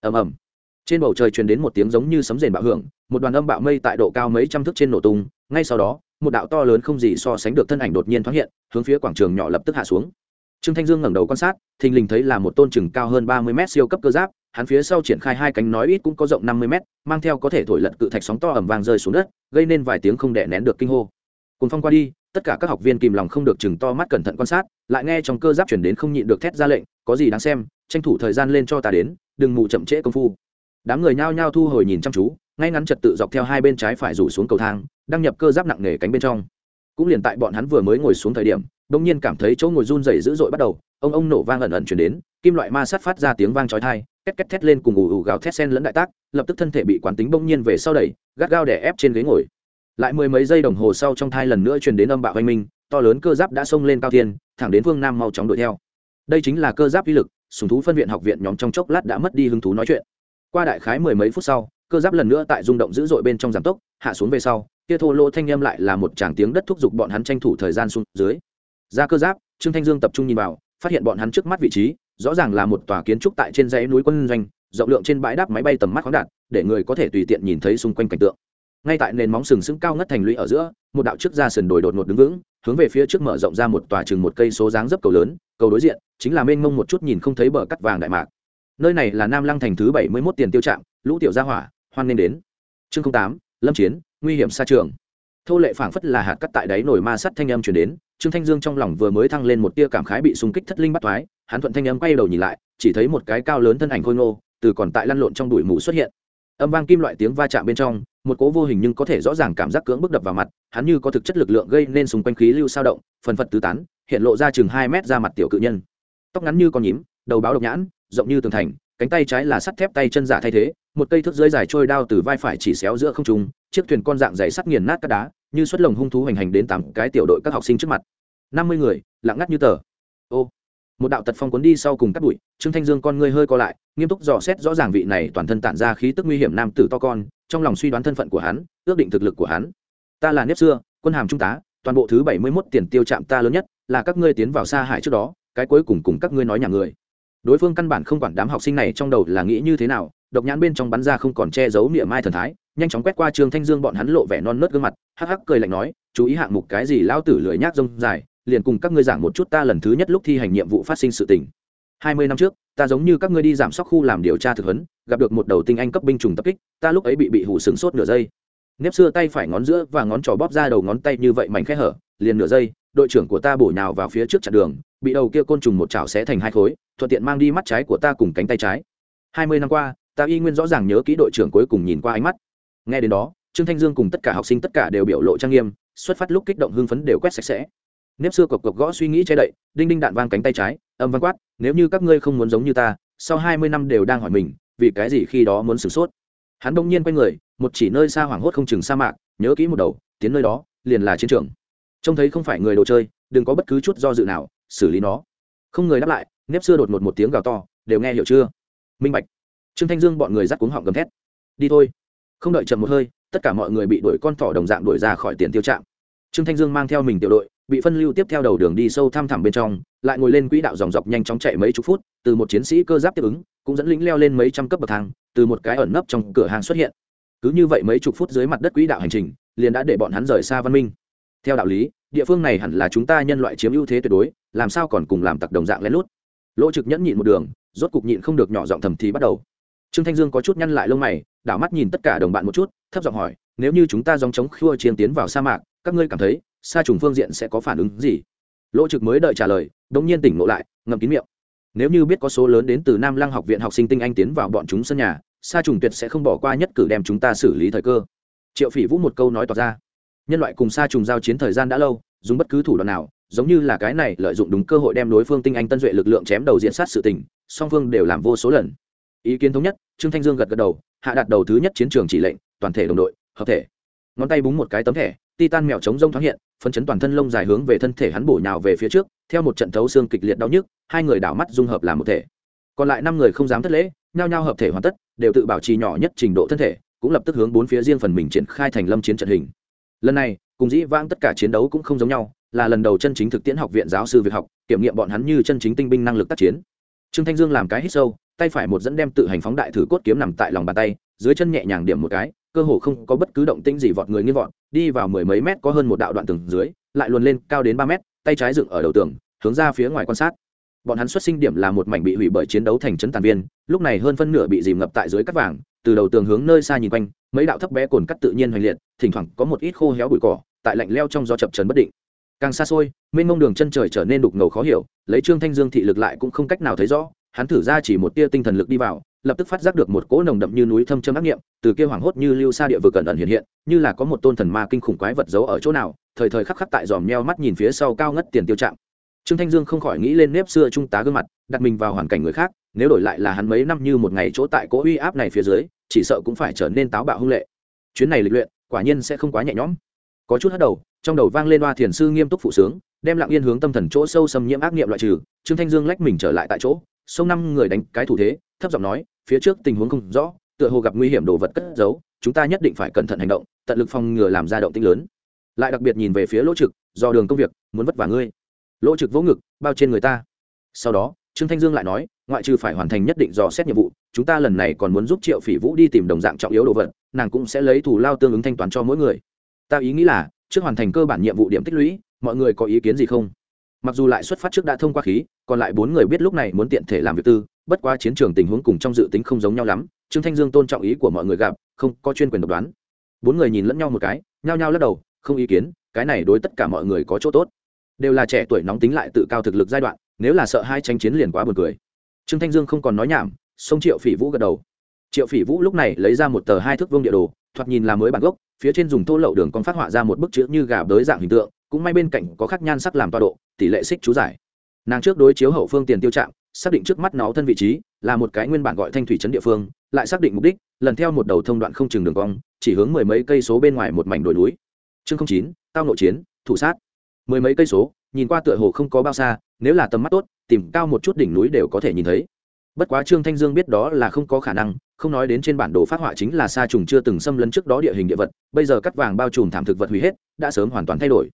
Ầm ầm. Trên bầu trời truyền đến một tiếng giống như sấm rền bạo hưởng, một đoàn âm bạo mây tại độ cao mấy trăm thước trên nổ tung, ngay sau đó một đạo to lớn không gì so sánh được thân ảnh đột nhiên thoáng hiện, hướng phía quảng trường nhỏ lập tức hạ xuống. Trương thanh dương ngẩng đầu quan sát, thình lình thấy là một tôn chừng cao hơn ba mươi mét siêu cấp cơ giáp, hắn phía sau triển khai hai cánh nói ít cũng có rộng năm mươi mét, mang theo có thể thổi lật cự thạch sóng to ẩm vang rơi xuống đất, gây nên vài tiếng không đè nén được kinh hô. Cùng phong qua đi, tất cả các học viên kìm lòng không được chừng to mắt cẩn thận quan sát, lại nghe trong cơ giáp chuyển đến không nhịn được thét ra lệnh, có gì đáng xem, tranh thủ thời gian lên cho ta đến, đừng mù chậm trễ công phu. Đám người nhao nhao thu hồi nhìn chăm chú ngay ngắn trật tự dọc theo hai bên trái phải rủ xuống cầu thang, đăng nhập cơ giáp nặng nề cánh bên trong. Cũng liền tại bọn hắn vừa mới ngồi xuống thời điểm đông nhiên cảm thấy chỗ ngồi run rẩy dữ dội bắt đầu, ông ông nổ vang ẩn ẩn chuyển đến, kim loại ma sát phát ra tiếng vang chói tai, két két thét lên cùng ù ù gào thét sen lẫn đại tác, lập tức thân thể bị quán tính bỗng nhiên về sau đẩy, gắt gao đè ép trên ghế ngồi. Lại mười mấy giây đồng hồ sau trong thai lần nữa truyền đến âm bạo oanh minh, to lớn cơ giáp đã xông lên cao thiên, thẳng đến phương nam mau chóng đuổi theo. Đây chính là cơ giáp uy lực, sùng thú phân viện học viện nhóm trong chốc lát đã mất đi hứng thú nói chuyện. Qua đại khái mười mấy phút sau cơ giáp lần nữa tại rung động dữ dội bên trong giảm tốc, hạ xuống về sau, kia thô lỗ thanh âm lại là một tràng tiếng đất thúc giục bọn hắn tranh thủ thời gian xuống dưới. Ra cơ giáp, trương thanh dương tập trung nhìn vào, phát hiện bọn hắn trước mắt vị trí, rõ ràng là một tòa kiến trúc tại trên dãy núi quân doanh, rộng lượng trên bãi đáp máy bay tầm mắt khoáng đạt, để người có thể tùy tiện nhìn thấy xung quanh cảnh tượng. Ngay tại nền móng sừng sững cao ngất thành lũy ở giữa, một đạo trước ra sườn đồi đột ngột đứng vững, hướng về phía trước mở rộng ra một tòa chừng một cây số dáng dấp cầu lớn, cầu đối diện, chính là mênh mông một chút nhìn không thấy bờ cắt vàng đại mạc. Nơi này là nam lăng thành thứ bảy mươi mốt tiền tiêu trạm, lũ tiểu gia hỏa hoan nên đến. Chương tám, lâm chiến, nguy hiểm xa trường. Thô lệ phảng phất là hạt cắt tại đáy nổi ma sắt thanh âm chuyển đến, trương thanh dương trong lòng vừa mới thăng lên một tia cảm khái bị xung kích thất linh bắt thoái, hắn thuận thanh âm quay đầu nhìn lại, chỉ thấy một cái cao lớn thân ảnh khôi ngô, từ còn tại lăn lộn trong đùi mù xuất hiện. Âm vang kim loại tiếng va chạm bên trong, một cố vô hình nhưng có thể rõ ràng cảm giác cưỡng bức đập vào mặt, hắn như có thực chất lực lượng gây nên xung quanh khí lưu sao động, phần phật tứ tán, hiện lộ ra chừng hai mét ra mặt tiểu cự nhân. Tóc ngắn như con nhím, đầu báo độc nhãn, rộng như tường thành cánh tay trái là sắt thép tay chân giả thay thế, một cây thước dưới dài trôi đao từ vai phải chỉ xéo giữa không trung, chiếc thuyền con dạng dày sắt nghiền nát các đá, như xuất lồng hung thú hành hành đến tám cái tiểu đội các học sinh trước mặt. Năm mươi người, lặng ngắt như tờ. Ô, một đạo tật phong cuốn đi sau cùng cắt bụi, trương thanh dương con ngươi hơi co lại, nghiêm túc dò xét rõ ràng vị này toàn thân tản ra khí tức nguy hiểm nam tử to con, trong lòng suy đoán thân phận của hắn, ước định thực lực của hắn. Ta là nếp xưa, quân hàm trung tá, toàn bộ thứ bảy mươi mốt tiền tiêu chạm ta lớn nhất, là các ngươi tiến vào xa hải trước đó, cái cuối cùng cùng các ngươi nói nhà người đối phương căn bản không quản đám học sinh này trong đầu là nghĩ như thế nào, độc nhãn bên trong bắn ra không còn che giấu niệm mai thần thái, nhanh chóng quét qua trương thanh dương bọn hắn lộ vẻ non nớt gương mặt, hắc hắc cười lạnh nói, chú ý hạng mục cái gì lao tử lười nhác rông dài, liền cùng các ngươi giảng một chút ta lần thứ nhất lúc thi hành nhiệm vụ phát sinh sự tình. Hai mươi năm trước, ta giống như các ngươi đi giảm sóc khu làm điều tra thực huấn, gặp được một đầu tinh anh cấp binh trùng tập kích, ta lúc ấy bị bị hủ sừng sốt nửa giây nếp xưa tay phải ngón giữa và ngón trỏ bóp ra đầu ngón tay như vậy mảnh khẽ hở, liền nửa giây, đội trưởng của ta bổ nhào vào phía trước chặn đường, bị đầu kia côn trùng một chảo xé thành hai khối, thuận tiện mang đi mắt trái của ta cùng cánh tay trái. Hai mươi năm qua, ta y nguyên rõ ràng nhớ kỹ đội trưởng cuối cùng nhìn qua ánh mắt. Nghe đến đó, trương thanh dương cùng tất cả học sinh tất cả đều biểu lộ trang nghiêm, xuất phát lúc kích động hưng phấn đều quét sạch sẽ. Nếp xưa cộc cộc gõ suy nghĩ che đậy, đinh đinh đạn vang cánh tay trái, âm vang quát, nếu như các ngươi không muốn giống như ta, sau hai mươi năm đều đang hỏi mình, vì cái gì khi đó muốn sửng sốt? Hắn bỗng nhiên quay người một chỉ nơi xa hoảng hốt không chừng sa mạc, nhớ kỹ một đầu, tiến nơi đó, liền là chiến trường. Trông thấy không phải người đồ chơi, đừng có bất cứ chút do dự nào, xử lý nó. Không người đáp lại, nếp xưa đột một một tiếng gào to, đều nghe hiểu chưa? Minh bạch. Trương thanh dương bọn người dắt cuống họng gầm thét. Đi thôi. Không đợi chậm một hơi, tất cả mọi người bị đuổi con thỏ đồng dạng đuổi ra khỏi tiền tiêu trạm. Trương thanh dương mang theo mình tiểu đội, bị phân lưu tiếp theo đầu đường đi sâu thăm thẳm bên trong, lại ngồi lên quỹ đạo dòng dọc nhanh chóng chạy mấy chục phút, từ một chiến sĩ cơ giáp tiếp ứng, cũng dẫn lính leo lên mấy trăm cấp bậc thang, từ một cái ẩn nấp trong cửa hàng xuất hiện cứ như vậy mấy chục phút dưới mặt đất quỹ đạo hành trình, liền đã để bọn hắn rời xa văn minh. Theo đạo lý, địa phương này hẳn là chúng ta nhân loại chiếm ưu thế tuyệt đối, làm sao còn cùng làm tặc đồng dạng lén lút? Lỗ trực nhẫn nhịn một đường, rốt cục nhịn không được nhỏ giọng thầm thì bắt đầu. Trương thanh dương có chút nhăn lại lông mày, đảo mắt nhìn tất cả đồng bạn một chút, thấp giọng hỏi, nếu như chúng ta dòng chống khua chiến tiến vào sa mạc, các ngươi cảm thấy sa trùng phương diện sẽ có phản ứng gì? Lỗ trực mới đợi trả lời đống nhiên tỉnh ngộ lại, ngậm kín miệng. Nếu như biết có số lớn đến từ nam lăng học viện học sinh tinh anh tiến vào bọn chúng sân nhà sa trùng tuyệt sẽ không bỏ qua nhất cử đem chúng ta xử lý thời cơ. Triệu phỉ vũ một câu nói tỏ ra. Nhân loại cùng sa trùng giao chiến thời gian đã lâu, dùng bất cứ thủ đoạn nào, giống như là cái này lợi dụng đúng cơ hội đem đối phương tinh anh tân duệ lực lượng chém đầu diện sát sự tình, song phương đều làm vô số lần. Ý kiến thống nhất, trương thanh dương gật gật đầu, hạ đặt đầu thứ nhất chiến trường chỉ lệnh, toàn thể đồng đội, hợp thể. Ngón tay búng một cái tấm thẻ, titan mèo chống rông thoáng hiện, phấn chấn toàn thân lông dài hướng về thân thể hắn bổ nhào về phía trước, theo một trận thấu xương kịch liệt đau nhức, hai người đảo mắt dung hợp làm một thể. Còn lại năm người không dám thất lễ, nhao nhao hợp thể hoàn tất đều tự bảo trì nhỏ nhất trình độ thân thể, cũng lập tức hướng bốn phía riêng phần mình triển khai thành lâm chiến trận hình. Lần này, cùng dĩ vãng tất cả chiến đấu cũng không giống nhau, là lần đầu chân chính thực tiễn học viện giáo sư việc học, kiểm nghiệm bọn hắn như chân chính tinh binh năng lực tác chiến. Trương thanh dương làm cái hít sâu, tay phải một dẫn đem tự hành phóng đại thử cốt kiếm nằm tại lòng bàn tay, dưới chân nhẹ nhàng điểm một cái, cơ hồ không có bất cứ động tĩnh gì vọt người nghiêng vọt, đi vào mười mấy mét có hơn một đạo đoạn tường dưới, lại luồn lên cao đến ba mét, tay trái dựng ở đầu tường, hướng ra phía ngoài quan sát bọn hắn xuất sinh điểm là một mảnh bị hủy bởi chiến đấu thành trấn tàn viên, lúc này hơn phân nửa bị dìm ngập tại dưới cắt vàng, từ đầu tường hướng nơi xa nhìn quanh, mấy đạo thấp bé cồn cắt tự nhiên hoành liệt, thỉnh thoảng có một ít khô héo bụi cỏ, tại lạnh leo trong gió chập trấn bất định. Càng xa xôi, mênh mông đường chân trời trở nên đục ngầu khó hiểu, lấy trương thanh dương thị lực lại cũng không cách nào thấy rõ, hắn thử ra chỉ một tia tinh thần lực đi vào, lập tức phát giác được một cỗ nồng đậm như núi thâm châm ác nghiệm từ kia hoảng hốt như lưu xa địa vực cẩn ẩn hiện hiện, như là có một tôn thần ma kinh khủng quái vật giấu ở chỗ nào, thời thời khắc khắc tại dòm neo mắt nhìn phía sau cao ngất tiền tiêu trạng trương thanh dương không khỏi nghĩ lên nếp xưa trung tá gương mặt, đặt mình vào hoàn cảnh người khác, nếu đổi lại là hắn mấy năm như một ngày chỗ tại cỗ uy áp này phía dưới, chỉ sợ cũng phải trở nên táo bạo hung lệ. Chuyến này lịch luyện, quả nhiên sẽ không quá nhẹ nhõm. Có chút hất đầu, trong đầu vang lên oa thiền sư nghiêm túc phụ sướng, đem lặng yên hướng tâm thần chỗ sâu xâm nhiễm ác nghiệm loại trừ, trương thanh dương lách mình trở lại tại chỗ sông năm người đánh cái thủ thế, thấp giọng nói, phía trước tình huống không rõ, tựa hồ gặp nguy hiểm đồ vật cất giấu, chúng ta nhất định phải cẩn thận hành động, tận lực phòng ngừa làm ra động tinh lớn. Lại đặc biệt nhìn về phía lỗ trực, do đường công việc, muốn vất vả ngươi lỗ trực vỗ ngực, bao trên người ta. Sau đó, trương thanh dương lại nói, ngoại trừ phải hoàn thành nhất định dò xét nhiệm vụ, chúng ta lần này còn muốn giúp triệu phỉ vũ đi tìm đồng dạng trọng yếu đồ vật, nàng cũng sẽ lấy thủ lao tương ứng thanh toán cho mỗi người. Ta ý nghĩ là, trước hoàn thành cơ bản nhiệm vụ điểm tích lũy, mọi người có ý kiến gì không? Mặc dù lại xuất phát trước đã thông qua khí, còn lại bốn người biết lúc này muốn tiện thể làm việc tư, bất qua chiến trường tình huống cùng trong dự tính không giống nhau lắm, trương thanh dương tôn trọng ý của mọi người gặp, không có chuyên quyền độc đoán. Bốn người nhìn lẫn nhau một cái, nhao nhao lắc đầu, không ý kiến, cái này đối tất cả mọi người có chỗ tốt đều là trẻ tuổi nóng tính lại tự cao thực lực giai đoạn, nếu là sợ hai tranh chiến liền quá buồn cười. Trương thanh dương không còn nói nhảm xông triệu phỉ vũ gật đầu. Triệu phỉ vũ lúc này lấy ra một tờ hai thước vương địa đồ, thoạt nhìn là mới bản gốc, phía trên dùng thô lậu đường con phát họa ra một bức chữ như gà đới dạng hình tượng, cũng may bên cạnh có khắc nhan sắc làm toa độ, tỷ lệ xích chú giải. Nàng trước đối chiếu hậu phương tiền tiêu trạng, xác định trước mắt nó thân vị trí, là một cái nguyên bản gọi thanh thủy trấn địa phương, lại xác định mục đích, lần theo một đầu thông đoạn không chừng đường cong, chỉ hướng mười mấy cây số bên ngoài một mảnh đồi núi. Chương chín, tao nội chiến, thủ sát mười mấy cây số, nhìn qua tựa hồ không có bao xa, nếu là tầm mắt tốt, tìm cao một chút đỉnh núi đều có thể nhìn thấy. Bất quá trương thanh dương biết đó là không có khả năng, không nói đến trên bản đồ phát họa chính là sa trùng chưa từng xâm lấn trước đó địa hình địa vật, bây giờ cắt vàng bao trùm thảm thực vật hủy hết, đã sớm hoàn toàn thay đổi.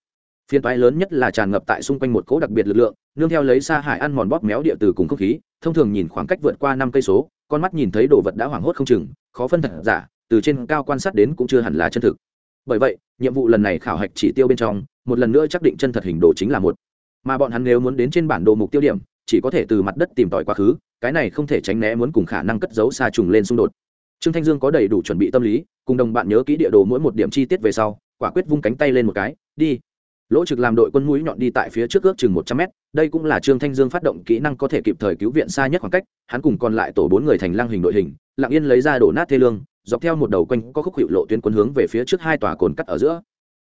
Phiên toái lớn nhất là tràn ngập tại xung quanh một cỗ đặc biệt lực lượng, nương theo lấy xa hải ăn mòn bóp méo địa từ cùng không khí, thông thường nhìn khoảng cách vượt qua năm cây số, con mắt nhìn thấy đồ vật đã hoảng hốt không chừng, khó phân thật giả, từ trên cao quan sát đến cũng chưa hẳn là chân thực bởi vậy, nhiệm vụ lần này khảo hạch chỉ tiêu bên trong, một lần nữa xác định chân thật hình đồ chính là một. Mà bọn hắn nếu muốn đến trên bản đồ mục tiêu điểm, chỉ có thể từ mặt đất tìm tòi quá khứ, cái này không thể tránh né muốn cùng khả năng cất giấu xa trùng lên xung đột. Trương thanh dương có đầy đủ chuẩn bị tâm lý, cùng đồng bạn nhớ kỹ địa đồ mỗi một điểm chi tiết về sau, quả quyết vung cánh tay lên một cái, đi. Lỗ trực làm đội quân mũi nhọn đi tại phía trước ước chừng một trăm mét, đây cũng là trương thanh dương phát động kỹ năng có thể kịp thời cứu viện xa nhất khoảng cách, hắn cùng còn lại tổ bốn người thành lang hình đội hình, lặng yên lấy ra đổ nát thê lương dọc theo một đầu quanh có khúc hiệu lộ tuyến quân hướng về phía trước hai tòa cồn cắt ở giữa.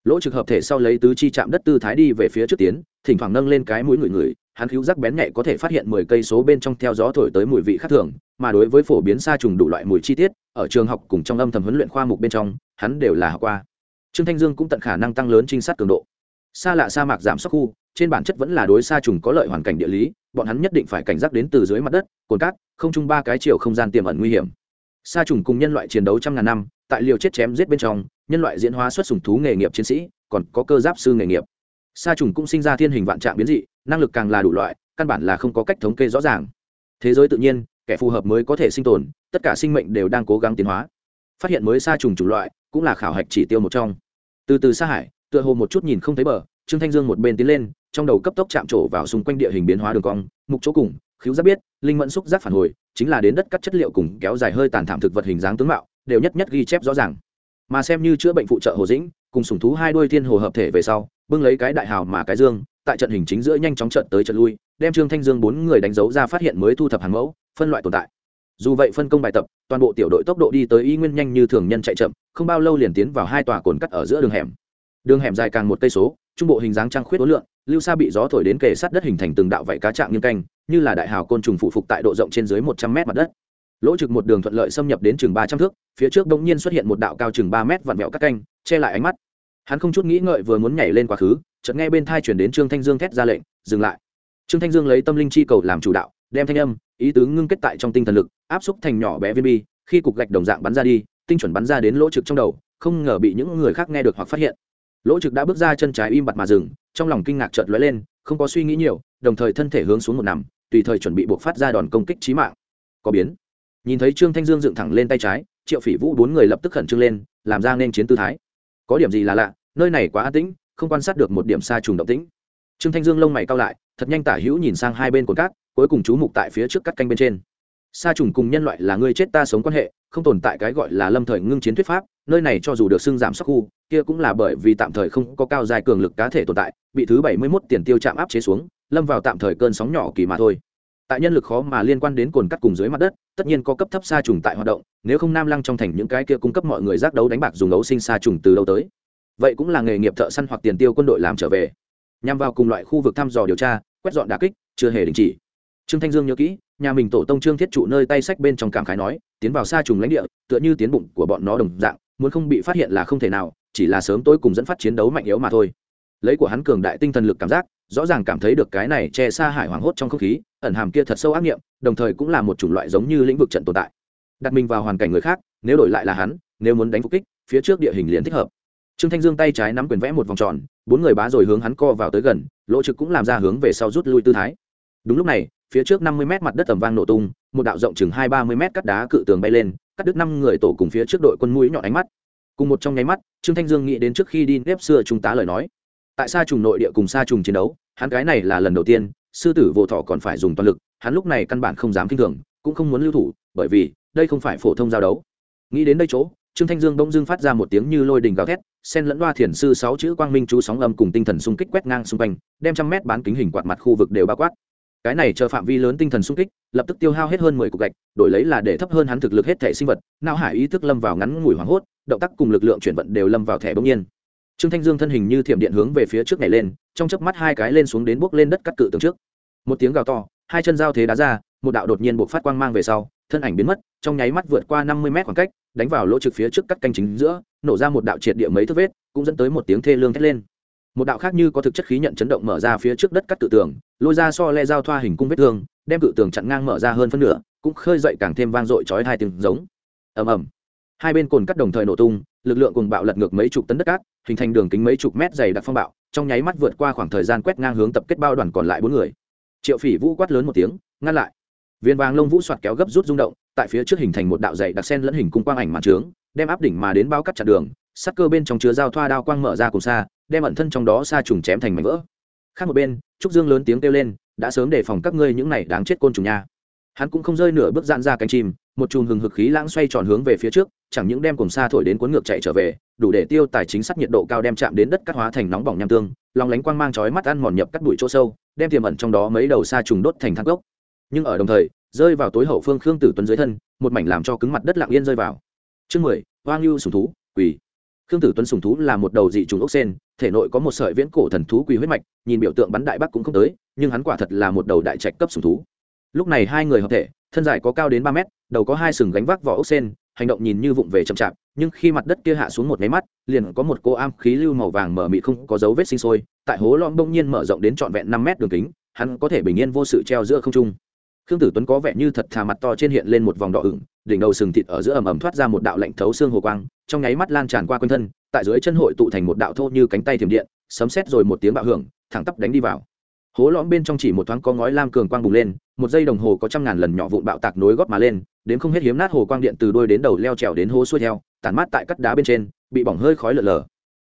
Lỗ trực hợp thể sau lấy tứ chi chạm đất tư thái đi về phía trước tiến, thỉnh thoảng nâng lên cái mũi người người hắn cứu rắc bén nhạy có thể phát hiện mười cây số bên trong theo gió thổi tới mùi vị khác thường, mà đối với phổ biến xa trùng đủ loại mùi chi tiết, ở trường học cùng trong âm thầm huấn luyện khoa mục bên trong, hắn đều là học qua. Trương thanh dương cũng tận khả năng tăng lớn trinh sát cường độ. Xa lạ sa mạc giảm sắc khu, trên bản chất vẫn là đối xa trùng có lợi hoàn cảnh địa lý, bọn hắn nhất định phải cảnh giác đến từ dưới mặt đất, cồn cát, không chung ba cái chiều không gian tiềm ẩn nguy hiểm sa trùng cùng nhân loại chiến đấu trăm ngàn năm, tại liều chết chém giết bên trong, nhân loại diễn hóa xuất sùng thú nghề nghiệp chiến sĩ, còn có cơ giáp sư nghề nghiệp. Sa trùng cũng sinh ra thiên hình vạn trạng biến dị, năng lực càng là đủ loại, căn bản là không có cách thống kê rõ ràng. Thế giới tự nhiên, kẻ phù hợp mới có thể sinh tồn, tất cả sinh mệnh đều đang cố gắng tiến hóa. Phát hiện mới sa trùng chủng loại, cũng là khảo hạch chỉ tiêu một trong. Từ từ xa hải, tựa hồ một chút nhìn không thấy bờ, trương thanh dương một bên tiến lên, trong đầu cấp tốc chạm trổ vào xung quanh địa hình biến hóa đường cong, mục chỗ cùng khiếu giác biết, linh mẫn xúc giác phản hồi, chính là đến đất cắt chất liệu cùng kéo dài hơi tàn thảm thực vật hình dáng tướng mạo, đều nhất nhất ghi chép rõ ràng. Mà xem như chữa bệnh phụ trợ hồ dĩnh, cùng sùng thú hai đuôi thiên hồ hợp thể về sau, bưng lấy cái đại hào mà cái dương, tại trận hình chính giữa nhanh chóng trận tới trận lui, đem trương thanh dương bốn người đánh dấu ra phát hiện mới thu thập hàng mẫu, phân loại tồn tại. Dù vậy phân công bài tập, toàn bộ tiểu đội tốc độ đi tới y nguyên nhanh như thường nhân chạy chậm, không bao lâu liền tiến vào hai tòa cồn cắt ở giữa đường hẻm. Đường hẻm dài càng một cây số trung bộ hình dáng trăng khuyết ối lượng lưu xa bị gió thổi đến kề sát đất hình thành từng đạo vảy cá trạng nghiêng canh, như là đại hào côn trùng phụ phục tại độ rộng trên dưới một trăm mét mặt đất. Lỗ trực một đường thuận lợi xâm nhập đến chừng ba trăm thước, phía trước đông nhiên xuất hiện một đạo cao chừng ba mét vặn vẹo cắt canh, che lại ánh mắt. Hắn không chút nghĩ ngợi vừa muốn nhảy lên quá khứ, chợt nghe bên thai chuyển đến trương thanh dương thét ra lệnh, dừng lại. Trương thanh dương lấy tâm linh chi cầu làm chủ đạo, đem thanh âm, ý tứ ngưng kết tại trong tinh thần lực, áp xúc thành nhỏ bé viên bi, khi cục gạch đồng dạng bắn ra đi, tinh chuẩn bắn ra đến lỗ trực trong đầu, không ngờ bị những người khác nghe được hoặc phát hiện lỗ trực đã bước ra chân trái im bặt mà dừng, trong lòng kinh ngạc chợt lóe lên, không có suy nghĩ nhiều, đồng thời thân thể hướng xuống một nằm, tùy thời chuẩn bị buộc phát ra đòn công kích trí mạng. Có biến. Nhìn thấy trương thanh dương dựng thẳng lên tay trái, triệu phỉ vũ bốn người lập tức khẩn trương lên, làm ra nên chiến tư thái. Có điểm gì là lạ, nơi này quá an tĩnh, không quan sát được một điểm xa trùng động tĩnh. Trương thanh dương lông mày cao lại, thật nhanh tả hữu nhìn sang hai bên cồn cát, cuối cùng chú mục tại phía trước cắt canh bên trên sa trùng cùng nhân loại là người chết ta sống quan hệ, không tồn tại cái gọi là lâm thời ngưng chiến thuyết pháp, nơi này cho dù được xưng giảm sắc khu, kia cũng là bởi vì tạm thời không có cao dài cường lực cá thể tồn tại, bị thứ bảy mươi 71 tiền tiêu chạm áp chế xuống, lâm vào tạm thời cơn sóng nhỏ kỳ mà thôi. Tại nhân lực khó mà liên quan đến cồn cắt cùng dưới mặt đất, tất nhiên có cấp thấp sa trùng tại hoạt động, nếu không nam lăng trong thành những cái kia cung cấp mọi người giác đấu đánh bạc dùng ấu sinh sa trùng từ đâu tới. Vậy cũng là nghề nghiệp thợ săn hoặc tiền tiêu quân đội làm trở về. Nhằm vào cùng loại khu vực thăm dò điều tra, quét dọn đà kích, chưa hề đình chỉ. Trương thanh dương nhớ kỹ nhà mình tổ tông trương thiết trụ nơi tay sách bên trong cảm khái nói, tiến vào xa trùng lãnh địa, tựa như tiến bụng của bọn nó đồng dạng, muốn không bị phát hiện là không thể nào, chỉ là sớm tối cùng dẫn phát chiến đấu mạnh yếu mà thôi. Lấy của hắn cường đại tinh thần lực cảm giác, rõ ràng cảm thấy được cái này che xa hải hoàng hốt trong không khí, ẩn hàm kia thật sâu ác nghiệm, đồng thời cũng là một chủng loại giống như lĩnh vực trận tồn tại. Đặt mình vào hoàn cảnh người khác, nếu đổi lại là hắn, nếu muốn đánh phục kích, phía trước địa hình liền thích hợp. Trương thanh dương tay trái nắm quyền vẽ một vòng tròn, bốn người bá rồi hướng hắn co vào tới gần, lỗ trực cũng làm ra hướng về sau rút lui tư thái. Đúng lúc này phía trước năm mươi mét mặt đất tầm vang nổ tung, một đạo rộng chừng hai ba mươi mét cắt đá cự tường bay lên, cắt đứt năm người tổ cùng phía trước đội quân mũi nhọn ánh mắt. Cùng một trong nháy mắt, trương thanh dương nghĩ đến trước khi đi nếp xưa trung tá lời nói. Tại sao trùng nội địa cùng sa trùng chiến đấu, hắn cái này là lần đầu tiên, sư tử vô thọ còn phải dùng toàn lực, hắn lúc này căn bản không dám k i n h thường, cũng không muốn lưu thủ, bởi vì đây không phải phổ thông giao đấu. Nghĩ đến đây chỗ, trương thanh dương bỗng dưng phát ra một tiếng như lôi đình gào thét sen lẫn loa thiền sư sáu chữ quang minh chú sóng âm cùng tinh thần xung kích quét ngang xung quanh, đem trăm mét bán kính hình quạt mặt khu vực đều bao quát cái này chờ phạm vi lớn tinh thần sung kích, lập tức tiêu hao hết hơn mười cục gạch, đổi lấy là để thấp hơn hắn thực lực hết thể sinh vật nao hải ý thức lâm vào ngắn ngủi hoảng hốt, động tác cùng lực lượng chuyển vận đều lâm vào thẻ bỗng nhiên. Trương thanh dương thân hình như thiểm điện hướng về phía trước này lên, trong chớp mắt hai cái lên xuống đến bước lên đất cắt cự tường trước. Một tiếng gào to, hai chân giao thế đá ra, một đạo đột nhiên buộc phát quang mang về sau, thân ảnh biến mất, trong nháy mắt vượt qua năm mươi mét khoảng cách, đánh vào lỗ trực phía trước cắt canh chính giữa, nổ ra một đạo triệt địa mấy thước vết, cũng dẫn tới một tiếng thê lương thét lên một đạo khác như có thực chất khí nhận chấn động mở ra phía trước đất cắt tự tường, lôi ra so le giao thoa hình cung vết thương, đem cự tường chặn ngang mở ra hơn phân nửa, cũng khơi dậy càng thêm vang dội chói hai tiếng giống. Ầm ầm. Hai bên cồn cắt đồng thời nổ tung, lực lượng cùng bạo lật ngược mấy chục tấn đất cát, hình thành đường kính mấy chục mét dày đặc phong bạo, trong nháy mắt vượt qua khoảng thời gian quét ngang hướng tập kết bao đoàn còn lại bốn người. Triệu phỉ vũ quát lớn một tiếng, ngăn lại. Viên vàng lông vũ soạt kéo gấp rút rung động, tại phía trước hình thành một đạo dày đặc sen lẫn hình cung quang ảnh màn trướng, đem áp đỉnh mà đến bao cắt chặt đường, sắc cơ bên trong chứa dao thoa đao quang mở ra cùng xa đem ẩn thân trong đó xa trùng chém thành mảnh vỡ. Khác một bên, trúc dương lớn tiếng kêu lên, đã sớm đề phòng các ngươi những này đáng chết côn trùng nha. Hắn cũng không rơi nửa bước dạn ra cánh chim, một chùm hừng hực khí lãng xoay tròn hướng về phía trước, chẳng những đem cùng xa thổi đến cuốn ngược chạy trở về, đủ để tiêu tài chính xác nhiệt độ cao đem chạm đến đất cắt hóa thành nóng bỏng nham tương, lòng lánh quang mang chói mắt ăn mòn nhập cắt bụi chỗ sâu, đem tiềm ẩn trong đó mấy đầu xa trùng đốt thành thang gốc nhưng ở đồng thời, rơi vào tối hậu phương khương tử tuấn dưới thân, một mảnh làm cho cứng mặt đất lặng yên rơi vào. Chương mười, hoang lưu sùng thú, quỳ. Khương tử tuấn sùng thú là một đầu dị trùng ốc sen thể nội có một sợi viễn cổ thần thú quỳ huyết mạch, nhìn biểu tượng bắn đại bắc cũng không tới, nhưng hắn quả thật là một đầu đại trạch cấp sùng thú. Lúc này hai người hợp thể, thân dài có cao đến ba mét, đầu có hai sừng gánh vác vỏ ốc sen, hành động nhìn như vụng về chậm chạp, nhưng khi mặt đất kia hạ xuống một máy mắt, liền có một cô am khí lưu màu vàng mở mị không có dấu vết sinh sôi, tại hố lõm bỗng nhiên mở rộng đến trọn vẹn năm mét đường kính, hắn có thể bình yên vô sự treo giữa không trung. Khương tử tuấn có vẻ như thật thà mặt to trên hiện lên một vòng đỏ ửng đỉnh đầu sừng thịt ở giữa ầm ầm thoát ra một đạo lạnh thấu xương hồ quang, trong nháy mắt lan tràn qua quanh thân, tại dưới chân hội tụ thành một đạo thô như cánh tay thiểm điện, sấm sét rồi một tiếng bạo hưởng, thẳng tắp đánh đi vào. Hố lõm bên trong chỉ một thoáng có ngói lam cường quang bùng lên, một giây đồng hồ có trăm ngàn lần nhỏ vụn bạo tạc nối góp mà lên, đến không hết hiếm nát hồ quang điện từ đuôi đến đầu leo trèo đến hố xuôi theo, tản mát tại cắt đá bên trên, bị bỏng hơi khói lở lở.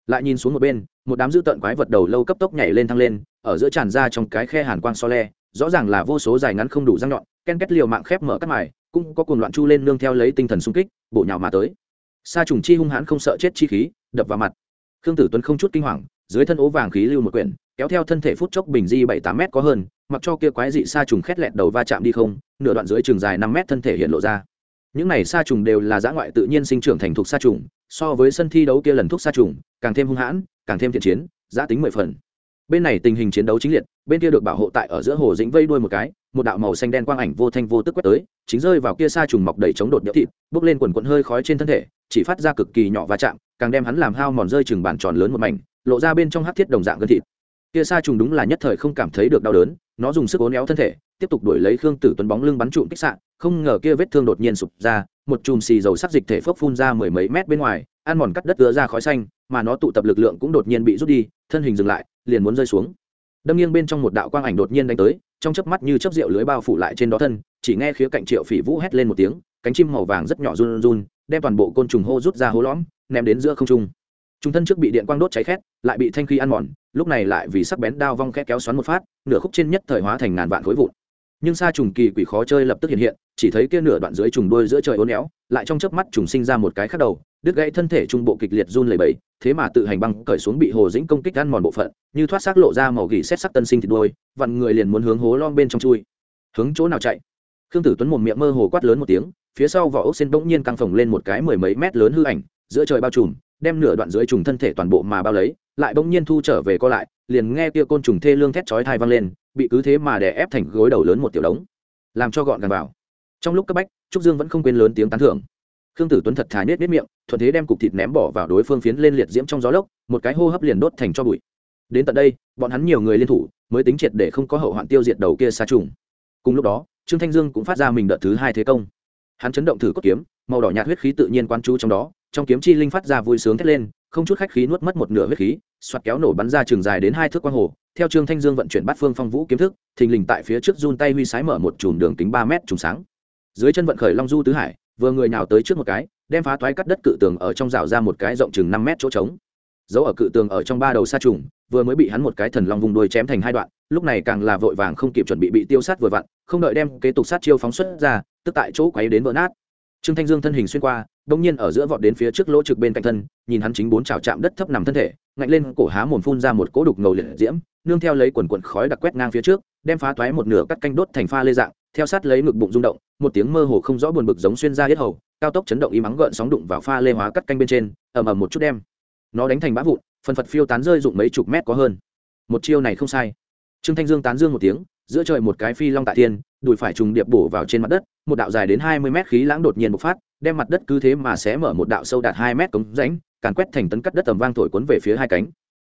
Lại nhìn xuống một bên, một đám dữ tợn quái vật đầu lâu cấp tốc nhảy lên thăng lên, ở giữa tràn ra trong cái khe hàn quang so le, rõ ràng là vô số dài ngắn không đủ răng nhọn, ken két liều mạng khép mở cắt mài cũng có cuồng loạn chu lên nương theo lấy tinh thần xung kích bộ nhào mà tới. Sa trùng chi hung hãn không sợ chết chi khí, đập vào mặt. Khương tử tuấn không chút kinh hoàng, dưới thân ố vàng khí lưu một quyển, kéo theo thân thể phút chốc bình di bảy tám mét có hơn, mặc cho kia quái dị sa trùng khét lẹt đầu va chạm đi không, nửa đoạn dưới trường dài năm mét thân thể hiện lộ ra. Những này sa trùng đều là giã ngoại tự nhiên sinh trưởng thành thuộc sa trùng, so với sân thi đấu kia lần thuốc sa trùng, càng thêm hung hãn, càng thêm thiện chiến giã tính mười phần. Bên này tình hình chiến đấu chính liệt, bên kia được bảo hộ tại ở giữa hồ dĩnh vây đuôi một cái một đạo màu xanh đen quang ảnh vô thanh vô tức quét tới, chính rơi vào kia sa trùng mọc đầy chống đột nhỡ thịt bốc lên quần quận hơi khói trên thân thể, chỉ phát ra cực kỳ nhỏ va chạm, càng đem hắn làm hao mòn rơi chừng bàn tròn lớn một mảnh, lộ ra bên trong hắc thiết đồng dạng gân thịt. Kia sa trùng đúng là nhất thời không cảm thấy được đau đớn, nó dùng sức ố néo thân thể, tiếp tục đuổi lấy khương tử tuấn bóng lưng bắn trụm kích sạn không ngờ kia vết thương đột nhiên sụp ra, một chùm xì dầu sắc dịch thể phốc phun ra mười mấy mét bên ngoài, ăn mòn cắt đất ứa ra khói xanh, mà nó tụ tập lực lượng cũng đột nhiên bị rút đi, thân hình dừng lại, liền muốn rơi xuống. Đâm nghiêng bên trong một đạo quang ảnh đột nhiên đánh tới trong chớp mắt như chớp rượu lưới bao phủ lại trên đó thân, chỉ nghe khía cạnh triệu phỉ vũ hét lên một tiếng, cánh chim màu vàng rất nhỏ run run, đem toàn bộ côn trùng hô rút ra hố lõm, ném đến giữa không trung. Trung thân trước bị điện quang đốt cháy khét, lại bị thanh khí ăn mòn, lúc này lại vì sắc bén đao vong khẽ kéo xoắn một phát, nửa khúc trên nhất thời hóa thành ngàn vạn khối vụn. Nhưng xa trùng kỳ quỷ khó chơi lập tức hiện hiện, chỉ thấy kia nửa đoạn dưới trùng đuôi giữa trời uốn éo, lại trong chớp mắt trùng sinh ra một cái khác đầu, đứt gãy thân thể trung bộ kịch liệt run lẩy bẩy thế mà tự hành băng cởi xuống bị hồ dĩnh công kích ăn mòn bộ phận, như thoát xác lộ ra màu gỉ xét sắc tân sinh thịt đuôi, vặn người liền muốn hướng hố lon bên trong chui. Hướng chỗ nào chạy? Khương tử tuấn một miệng mơ hồ quát lớn một tiếng, phía sau vỏ ốc xin bỗng nhiên căng phồng lên một cái mười mấy mét lớn hư ảnh, giữa trời bao trùm, đem nửa đoạn dưới trùng thân thể toàn bộ mà bao lấy, lại bỗng nhiên thu trở về co lại, liền nghe kia côn trùng thê lương thét chói thai vang lên, bị cứ thế mà đè ép thành gối đầu lớn một tiểu đống. Làm cho gọn gàng vào. Trong lúc cấp bách, trúc dương vẫn không quên lớn tiếng tán thưởng khương tử tuấn thật thà nết nết miệng, thuận thế đem cục thịt ném bỏ vào đối phương phiến lên liệt diễm trong gió lốc, một cái hô hấp liền đốt thành cho bụi. Đến tận đây, bọn hắn nhiều người liên thủ, mới tính triệt để không có hậu hoạn tiêu diệt đầu kia xa trùng. Cùng lúc đó, trương thanh dương cũng phát ra mình đợt thứ hai thế công. Hắn chấn động thử cốt kiếm, màu đỏ nhạt huyết khí tự nhiên quan chú trong đó, trong kiếm chi linh phát ra vui sướng thét lên, không chút khách khí nuốt mất một nửa huyết khí soạt kéo nổ bắn ra trường dài đến hai thước quang hồ. Theo trương thanh dương vận chuyển bát phương phong vũ kiếm thức, thình lình tại phía trước run tay huy sái mở một chùm đường kính ba mét trùng sáng. Dưới chân vận khởi long du tứ hải vừa người nào tới trước một cái, đem phá thoái cắt đất cự tường ở trong rào ra một cái rộng chừng năm mét chỗ trống. Giấu ở cự tường ở trong ba đầu sa trùng, vừa mới bị hắn một cái thần long vùng đuôi chém thành hai đoạn, lúc này càng là vội vàng không kịp chuẩn bị bị tiêu sát vừa vặn, không đợi đem kế tục sát chiêu phóng xuất ra, tức tại chỗ quấy đến vỡ nát. Trương thanh dương thân hình xuyên qua đông nhiên ở giữa vọt đến phía trước lỗ trực bên cạnh thân, nhìn hắn chính bốn trào chạm đất thấp nằm thân thể, ngạnh lên cổ há mồm phun ra một cỗ đục ngầu liệt diễm, nương theo lấy quần quần khói đặc quét ngang phía trước, đem phá toái một nửa cắt canh đốt thành pha lê dạng theo sát lấy ngực bụng rung động, một tiếng mơ hồ không rõ buồn bực giống xuyên ra hết hầu, cao tốc chấn động y mắng gợn sóng đụng vào pha lê hóa cắt canh bên trên, ầm ầm một chút đem. Nó đánh thành bã vụn, phần phật phiêu tán rơi dụng mấy chục mét có hơn. Một chiêu này không sai. Trương thanh dương tán dương một tiếng, giữa trời một cái phi long tại thiên, đùi phải trùng điệp bổ vào trên mặt đất, một đạo dài đến hai mươi mét khí lãng đột nhiên bộc phát, đem mặt đất cứ thế mà sẽ mở một đạo sâu đạt hai mét cống rãnh, càn quét thành tấn cắt đất tầm vang thổi cuốn về phía hai cánh.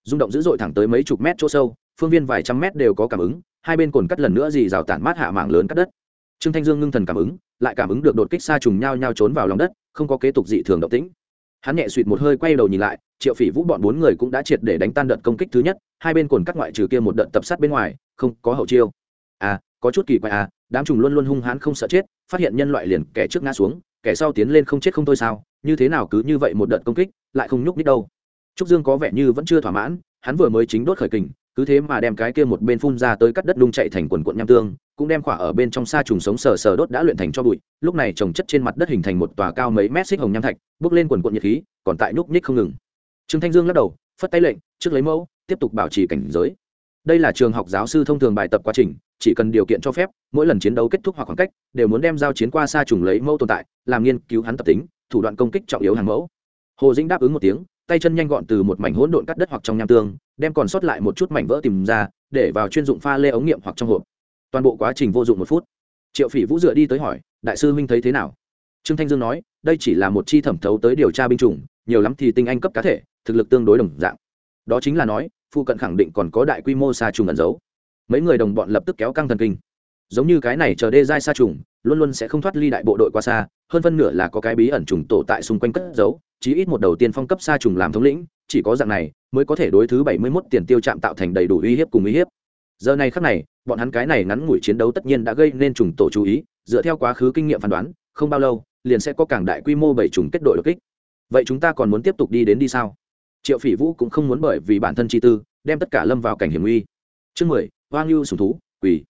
Rung động dữ dội thẳng tới mấy chục mét chỗ sâu, phương viên vài trăm mét đều có cảm ứng hai bên cồn cắt lần nữa dì rào tản mát hạ mảng lớn cắt đất. Trương thanh dương ngưng thần cảm ứng, lại cảm ứng được đột kích xa trùng nhau nhau trốn vào lòng đất, không có kế tục dị thường động tĩnh. Hắn nhẹ suỵt một hơi quay đầu nhìn lại, triệu phỉ vũ bọn bốn người cũng đã triệt để đánh tan đợt công kích thứ nhất, hai bên cồn cắt ngoại trừ kia một đợt tập sát bên ngoài, không có hậu chiêu. À có chút kỳ quái à đám trùng luôn luôn hung hãn không sợ chết, phát hiện nhân loại liền kẻ trước ngã xuống, kẻ sau tiến lên không chết không thôi sao, như thế nào cứ như vậy một đợt công kích, lại không nhúc nít đâu. Trúc dương có vẻ như vẫn chưa thỏa mãn, hắn vừa mới chính đốt khởi kình cứ thế mà đem cái kia một bên phun ra tới cắt đất đung chạy thành quần quận nham tương, cũng đem khỏa ở bên trong sa trùng sống sờ sờ đốt đã luyện thành cho bụi, lúc này trồng chất trên mặt đất hình thành một tòa cao mấy mét xích hồng nham thạch, bước lên quần quận nhiệt khí, còn tại nhúc nhích không ngừng. Trương thanh dương lắc đầu, phất tay lệnh, trước lấy mẫu, tiếp tục bảo trì cảnh giới. Đây là trường học giáo sư thông thường bài tập quá trình, chỉ cần điều kiện cho phép, mỗi lần chiến đấu kết thúc hoặc khoảng cách, đều muốn đem giao chiến qua xa trùng lấy mẫu tồn tại, làm nghiên cứu hắn tập tính, thủ đoạn công kích trọng yếu hàng mẫu. Hồ dĩnh đáp ứng một tiếng tay chân nhanh gọn từ một mảnh hỗn độn cắt đất hoặc trong nham tương, đem còn sót lại một chút mảnh vỡ tìm ra, để vào chuyên dụng pha lê ống nghiệm hoặc trong hộp. Toàn bộ quá trình vô dụng một phút. Triệu phỉ vũ dựa đi tới hỏi, đại sư huynh thấy thế nào? Trương thanh dương nói, đây chỉ là một chi thẩm thấu tới điều tra binh chủng, nhiều lắm thì tinh anh cấp cá thể, thực lực tương đối đồng dạng. Đó chính là nói phụ cận khẳng định còn có đại quy mô xa trùng ẩn giấu. Mấy người đồng bọn lập tức kéo căng thần kinh. Giống như cái này chờ đê giai xa trùng, luôn luôn sẽ không thoát ly đại bộ đội qua xa, hơn phân nửa là có cái bí ẩn trùng tổ tại xung quanh cất giấu chí ít một đầu tiên phong cấp xa trùng làm thống lĩnh, chỉ có dạng này mới có thể đối thứ bảy mươi 71 tiền tiêu chạm tạo thành đầy đủ uy hiếp cùng uy hiếp. Giờ này khắc này, bọn hắn cái này ngắn ngủi chiến đấu tất nhiên đã gây nên trùng tổ chú ý, dựa theo quá khứ kinh nghiệm phán đoán, không bao lâu, liền sẽ có càng đại quy mô bảy trùng kết đội đột kích. Vậy chúng ta còn muốn tiếp tục đi đến đi sao? Triệu phỉ vũ cũng không muốn bởi vì bản thân chi tư, đem tất cả lâm vào cảnh hiểm nguy. Chương mười, hoang lưu sùng thú, quỳ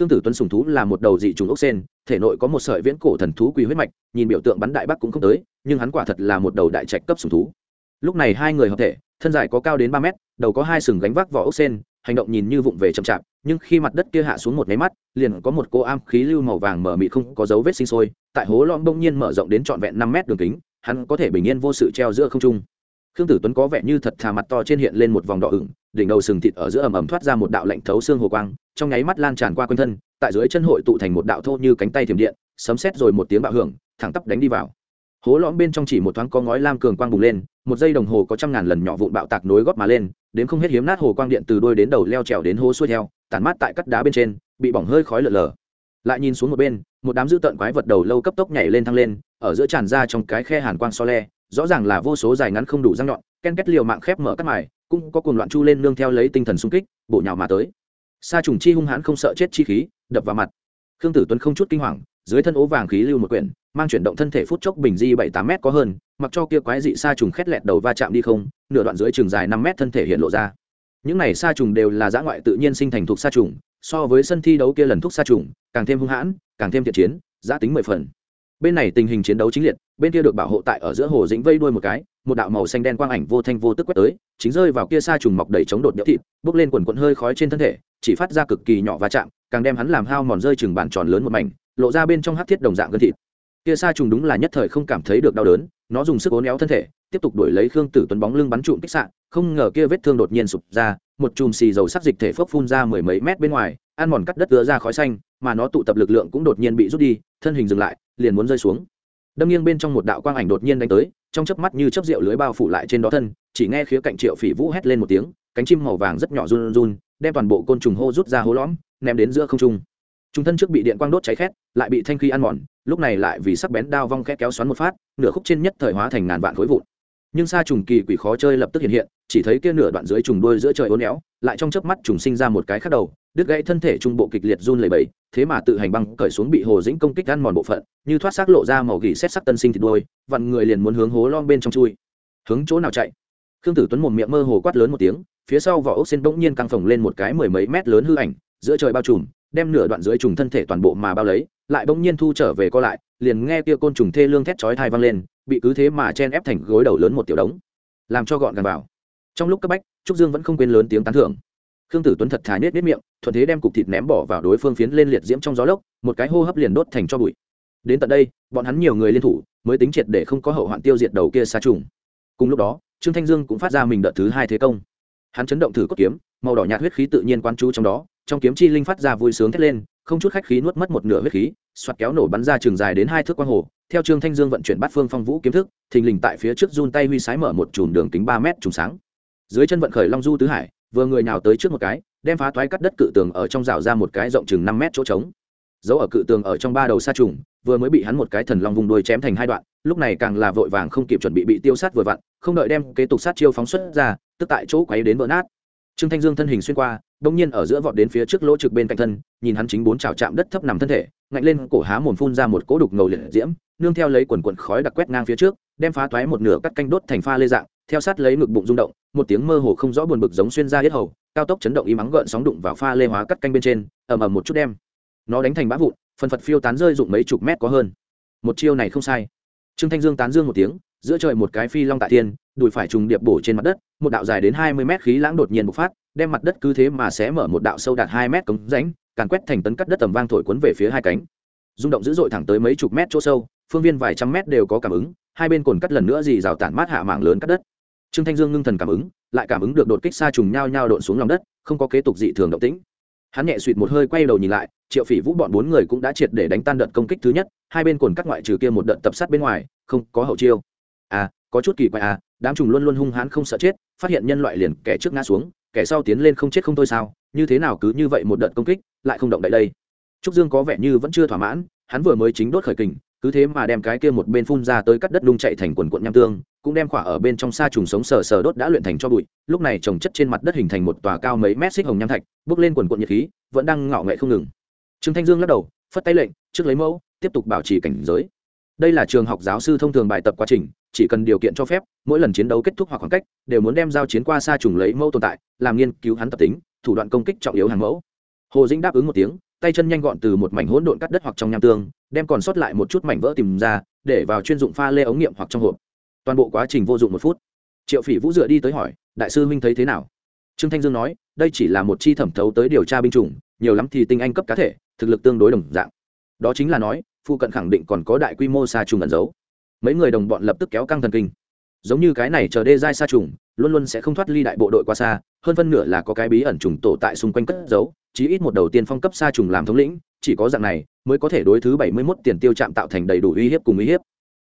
khương tử tuấn sùng thú là một đầu dị trùng ốc sen, thể nội có một sợi viễn cổ thần thú quỳ huyết mạch, nhìn biểu tượng bắn đại bắc cũng không tới, nhưng hắn quả thật là một đầu đại trạch cấp sùng thú. Lúc này hai người hợp thể, thân dài có cao đến ba mét, đầu có hai sừng gánh vác vỏ ốc sen, hành động nhìn như vụng về chậm chạp, nhưng khi mặt đất kia hạ xuống một máy mắt, liền có một cô am khí lưu màu vàng mở mị không có dấu vết sinh sôi, tại hố lõm bỗng nhiên mở rộng đến trọn vẹn năm mét đường kính, hắn có thể bình yên vô sự treo giữa không trung. Khương tử tuấn có vẻ như thật thà mặt to trên hiện lên một vòng đỏ ửng, đỉnh đầu sừng thịt ở giữa ầm ầm thoát ra một đạo lạnh thấu xương hồ quang trong nháy mắt lan tràn qua quanh thân, tại dưới chân hội tụ thành một đạo thô như cánh tay thiểm điện, sấm xét rồi một tiếng bạo hưởng, thẳng tắp đánh đi vào. Hố lõm bên trong chỉ một thoáng có ngói lam cường quang bùng lên, một giây đồng hồ có trăm ngàn lần nhỏ vụn bạo tạc nối góp mà lên đến không hết hiếm nát hồ quang điện từ đôi đến đầu leo trèo đến hố xuôi theo, tản mát tại cắt đá bên trên, bị bỏng hơi khói lở lở. Lại nhìn xuống một bên, một đám dữ tợn quái vật đầu lâu cấp tốc nhảy lên thăng lên, ở giữa tràn ra trong cái khe hàn quang so le, rõ ràng là vô số dài ngắn không đủ răng nhọn, ken kết liều mạng khép mở cắt mài, cũng có cuồng loạn chu lên nương theo lấy tinh thần xung kích bộ nhào mà tới sa trùng chi hung hãn không sợ chết chi khí, đập vào mặt. Khương tử tuấn không chút kinh hoàng, dưới thân ố vàng khí lưu một quyển, mang chuyển động thân thể phút chốc bình di bảy tám mét có hơn, mặc cho kia quái dị sa trùng khét lẹt đầu va chạm đi không, nửa đoạn dưới trường dài năm mét thân thể hiện lộ ra. Những này sa trùng đều là giã ngoại tự nhiên sinh thành thuộc sa trùng, so với sân thi đấu kia lần thuốc sa trùng, càng thêm hung hãn, càng thêm thiện chiến giã tính mười phần bên này tình hình chiến đấu chính liệt, bên kia được bảo hộ tại ở giữa hồ dĩnh vây đuôi một cái, một đạo màu xanh đen quang ảnh vô thanh vô tức quét tới, chính rơi vào kia sa trùng mọc đầy chống đột nhỡ thịt, bốc lên quần quận hơi khói trên thân thể, chỉ phát ra cực kỳ nhỏ và chạm, càng đem hắn làm hao mòn rơi chừng bàn tròn lớn một mảnh, lộ ra bên trong hát thiết đồng dạng gân thịt. Kia sa trùng đúng là nhất thời không cảm thấy được đau đớn, nó dùng sức ố néo thân thể, tiếp tục đuổi lấy khương tử tuấn bóng lưng bắn trụm kích sạn không ngờ kia vết thương đột nhiên sụp ra, một chùm xì dầu sắc dịch thể phốc phun ra mười mấy mét bên ngoài, ăn mòn cắt đất ứa ra khói xanh mà nó tụ tập lực lượng cũng đột nhiên bị rút đi, thân hình dừng lại, liền muốn rơi xuống. Đâm nghiêng bên trong một đạo quang ảnh đột nhiên đánh tới, trong chớp mắt như chớp rượu lưới bao phủ lại trên đó thân, chỉ nghe khía cạnh triệu phỉ vũ hét lên một tiếng, cánh chim màu vàng rất nhỏ run run, đem toàn bộ côn trùng hô rút ra hố lõm, ném đến giữa không trung. Trung thân trước bị điện quang đốt cháy khét, lại bị thanh khí ăn mòn, lúc này lại vì sắc bén đao vong khẽ kéo xoắn một phát, nửa khúc trên nhất thời hóa thành ngàn vạn khối vụn. Nhưng xa trùng kỳ quỷ khó chơi lập tức hiện hiện, chỉ thấy kia nửa đoạn dưới trùng đuôi giữa trời uốn néo lại trong chớp mắt trùng sinh ra một cái khác đầu, đứt gãy thân thể trung bộ kịch liệt run lẩy bẩy, thế mà tự hành băng cởi xuống bị hồ dĩnh công kích ăn mòn bộ phận, như thoát xác lộ ra màu gỉ xét sắc tân sinh thịt đuôi, vặn người liền muốn hướng hố lon bên trong chui. Hướng chỗ nào chạy? Khương tử tuấn một miệng mơ hồ quát lớn một tiếng, phía sau vỏ ốc sen bỗng nhiên căng phồng lên một cái mười mấy mét lớn hư ảnh, giữa trời bao trùm, đem nửa đoạn dưới trùng thân thể toàn bộ mà bao lấy, lại bỗng nhiên thu trở về co lại, liền nghe kia côn trùng thê lương thét chói thai vang lên, bị cứ thế mà chen ép thành gối đầu lớn một tiểu đống. Làm cho gọn gàng vào trong lúc cấp bách, trúc dương vẫn không quên lớn tiếng tán thưởng. Khương tử tuấn thật thà nết nết miệng, thuận thế đem cục thịt ném bỏ vào đối phương phiến lên liệt diễm trong gió lốc, một cái hô hấp liền đốt thành cho bụi. Đến tận đây, bọn hắn nhiều người liên thủ, mới tính triệt để không có hậu hoạn tiêu diệt đầu kia xa trùng. Cùng lúc đó, trương thanh dương cũng phát ra mình đợt thứ hai thế công. Hắn chấn động thử cốt kiếm, màu đỏ nhạt huyết khí tự nhiên quan chú trong đó, trong kiếm chi linh phát ra vui sướng thét lên, không chút khách khí nuốt mất một nửa huyết khí soạt kéo nổ bắn ra trường dài đến hai thước quang hồ. Theo trương thanh dương vận chuyển bát phương phong vũ kiếm thức, thình lình tại phía trước run tay huy sái mở một chùm đường kính ba mét trùng sáng dưới chân vận khởi long du tứ hải, vừa người nào tới trước một cái, đem phá thoái cắt đất cự tường ở trong rào ra một cái rộng chừng năm mét chỗ trống. Giấu ở cự tường ở trong ba đầu sa trùng, vừa mới bị hắn một cái thần long vùng đuôi chém thành hai đoạn, lúc này càng là vội vàng không kịp chuẩn bị bị tiêu sát vừa vặn, không đợi đem kế tục sát chiêu phóng xuất ra, tức tại chỗ quấy đến vỡ nát. Trương thanh dương thân hình xuyên qua đông nhiên ở giữa vọt đến phía trước lỗ trực bên cạnh thân, nhìn hắn chính bốn trào chạm đất thấp nằm thân thể, ngạnh lên cổ há mồm phun ra một cỗ đục ngầu liệt diễm, nương theo lấy quần quần khói đặc quét ngang phía trước, đem phá toái một nửa cắt canh đốt thành pha lê dạng theo sát lấy ngực bụng rung động, một tiếng mơ hồ không rõ buồn bực giống xuyên ra hết hầu, cao tốc chấn động y mắng gợn sóng đụng vào pha lê hóa cắt canh bên trên, ầm ầm một chút đem. Nó đánh thành bã vụn, phần phật phiêu tán rơi dụng mấy chục mét có hơn. Một chiêu này không sai. Trương thanh dương tán dương một tiếng, giữa trời một cái phi long tại thiên, đùi phải trùng điệp bổ trên mặt đất, một đạo dài đến hai mươi mét khí lãng đột nhiên bộc phát, đem mặt đất cứ thế mà sẽ mở một đạo sâu đạt hai mét cống rãnh, càn quét thành tấn cắt đất tầm vang thổi cuốn về phía hai cánh. Rung động dữ dội thẳng tới mấy chục mét chỗ sâu, phương viên vài trăm mét đều có cảm ứng, hai bên cồn cắt lần nữa dì rào tản mát hạ mạng lớn cắt đất trương thanh dương ngưng thần cảm ứng, lại cảm ứng được đột kích xa trùng nhao nhao độn xuống lòng đất, không có kế tục dị thường động tĩnh. Hắn nhẹ suỵt một hơi quay đầu nhìn lại, triệu phỉ vũ bọn bốn người cũng đã triệt để đánh tan đợt công kích thứ nhất, hai bên cồn cắt ngoại trừ kia một đợt tập sát bên ngoài, không có hậu chiêu. À có chút kỳ quái à đám trùng luôn luôn hung hãn không sợ chết, phát hiện nhân loại liền kẻ trước ngã xuống, kẻ sau tiến lên không chết không thôi sao, như thế nào cứ như vậy một đợt công kích, lại không động đậy đây. Trúc dương có vẻ như vẫn chưa thỏa mãn, hắn vừa mới chính đốt khởi kình, cứ thế mà đem cái kia một bên phun ra tới cắt đất lung chạy thành quần quận nham tương cũng đem khỏa ở bên trong sa trùng sống sờ sờ đốt đã luyện thành cho bụi, lúc này trồng chất trên mặt đất hình thành một tòa cao mấy mét xích hồng nham thạch, bước lên quần quận nhiệt khí, vẫn đang ngạo nghệ không ngừng. Trương thanh dương lắc đầu, phất tay lệnh, trước lấy mẫu, tiếp tục bảo trì cảnh giới. Đây là trường học giáo sư thông thường bài tập quá trình, chỉ cần điều kiện cho phép, mỗi lần chiến đấu kết thúc hoặc khoảng cách, đều muốn đem giao chiến qua xa trùng lấy mẫu tồn tại, làm nghiên cứu hắn tập tính, thủ đoạn công kích trọng yếu hàng mẫu. Hồ dĩnh đáp ứng một tiếng, tay chân nhanh gọn từ một mảnh hỗn độn cắt đất hoặc trong nham tương, đem còn sót lại một chút mảnh vỡ tìm ra, để vào chuyên dụng pha lê ống nghiệm hoặc trong hộp toàn bộ quá trình vô dụng một phút. Triệu phỉ vũ dựa đi tới hỏi, đại sư minh thấy thế nào? Trương thanh dương nói, đây chỉ là một chi thẩm thấu tới điều tra binh chủng, nhiều lắm thì tinh anh cấp cá thể, thực lực tương đối đồng dạng. Đó chính là nói phụ cận khẳng định còn có đại quy mô xa trùng ẩn giấu. Mấy người đồng bọn lập tức kéo căng thần kinh. Giống như cái này chờ đê giai xa trùng, luôn luôn sẽ không thoát ly đại bộ đội qua xa, hơn phân nửa là có cái bí ẩn trùng tổ tại xung quanh cất giấu, chí ít một đầu tiên phong cấp xa trùng làm thống lĩnh, chỉ có dạng này mới có thể đối thứ bảy mươi 71 tiền tiêu chạm tạo thành đầy đủ uy hiếp cùng uy hiếp.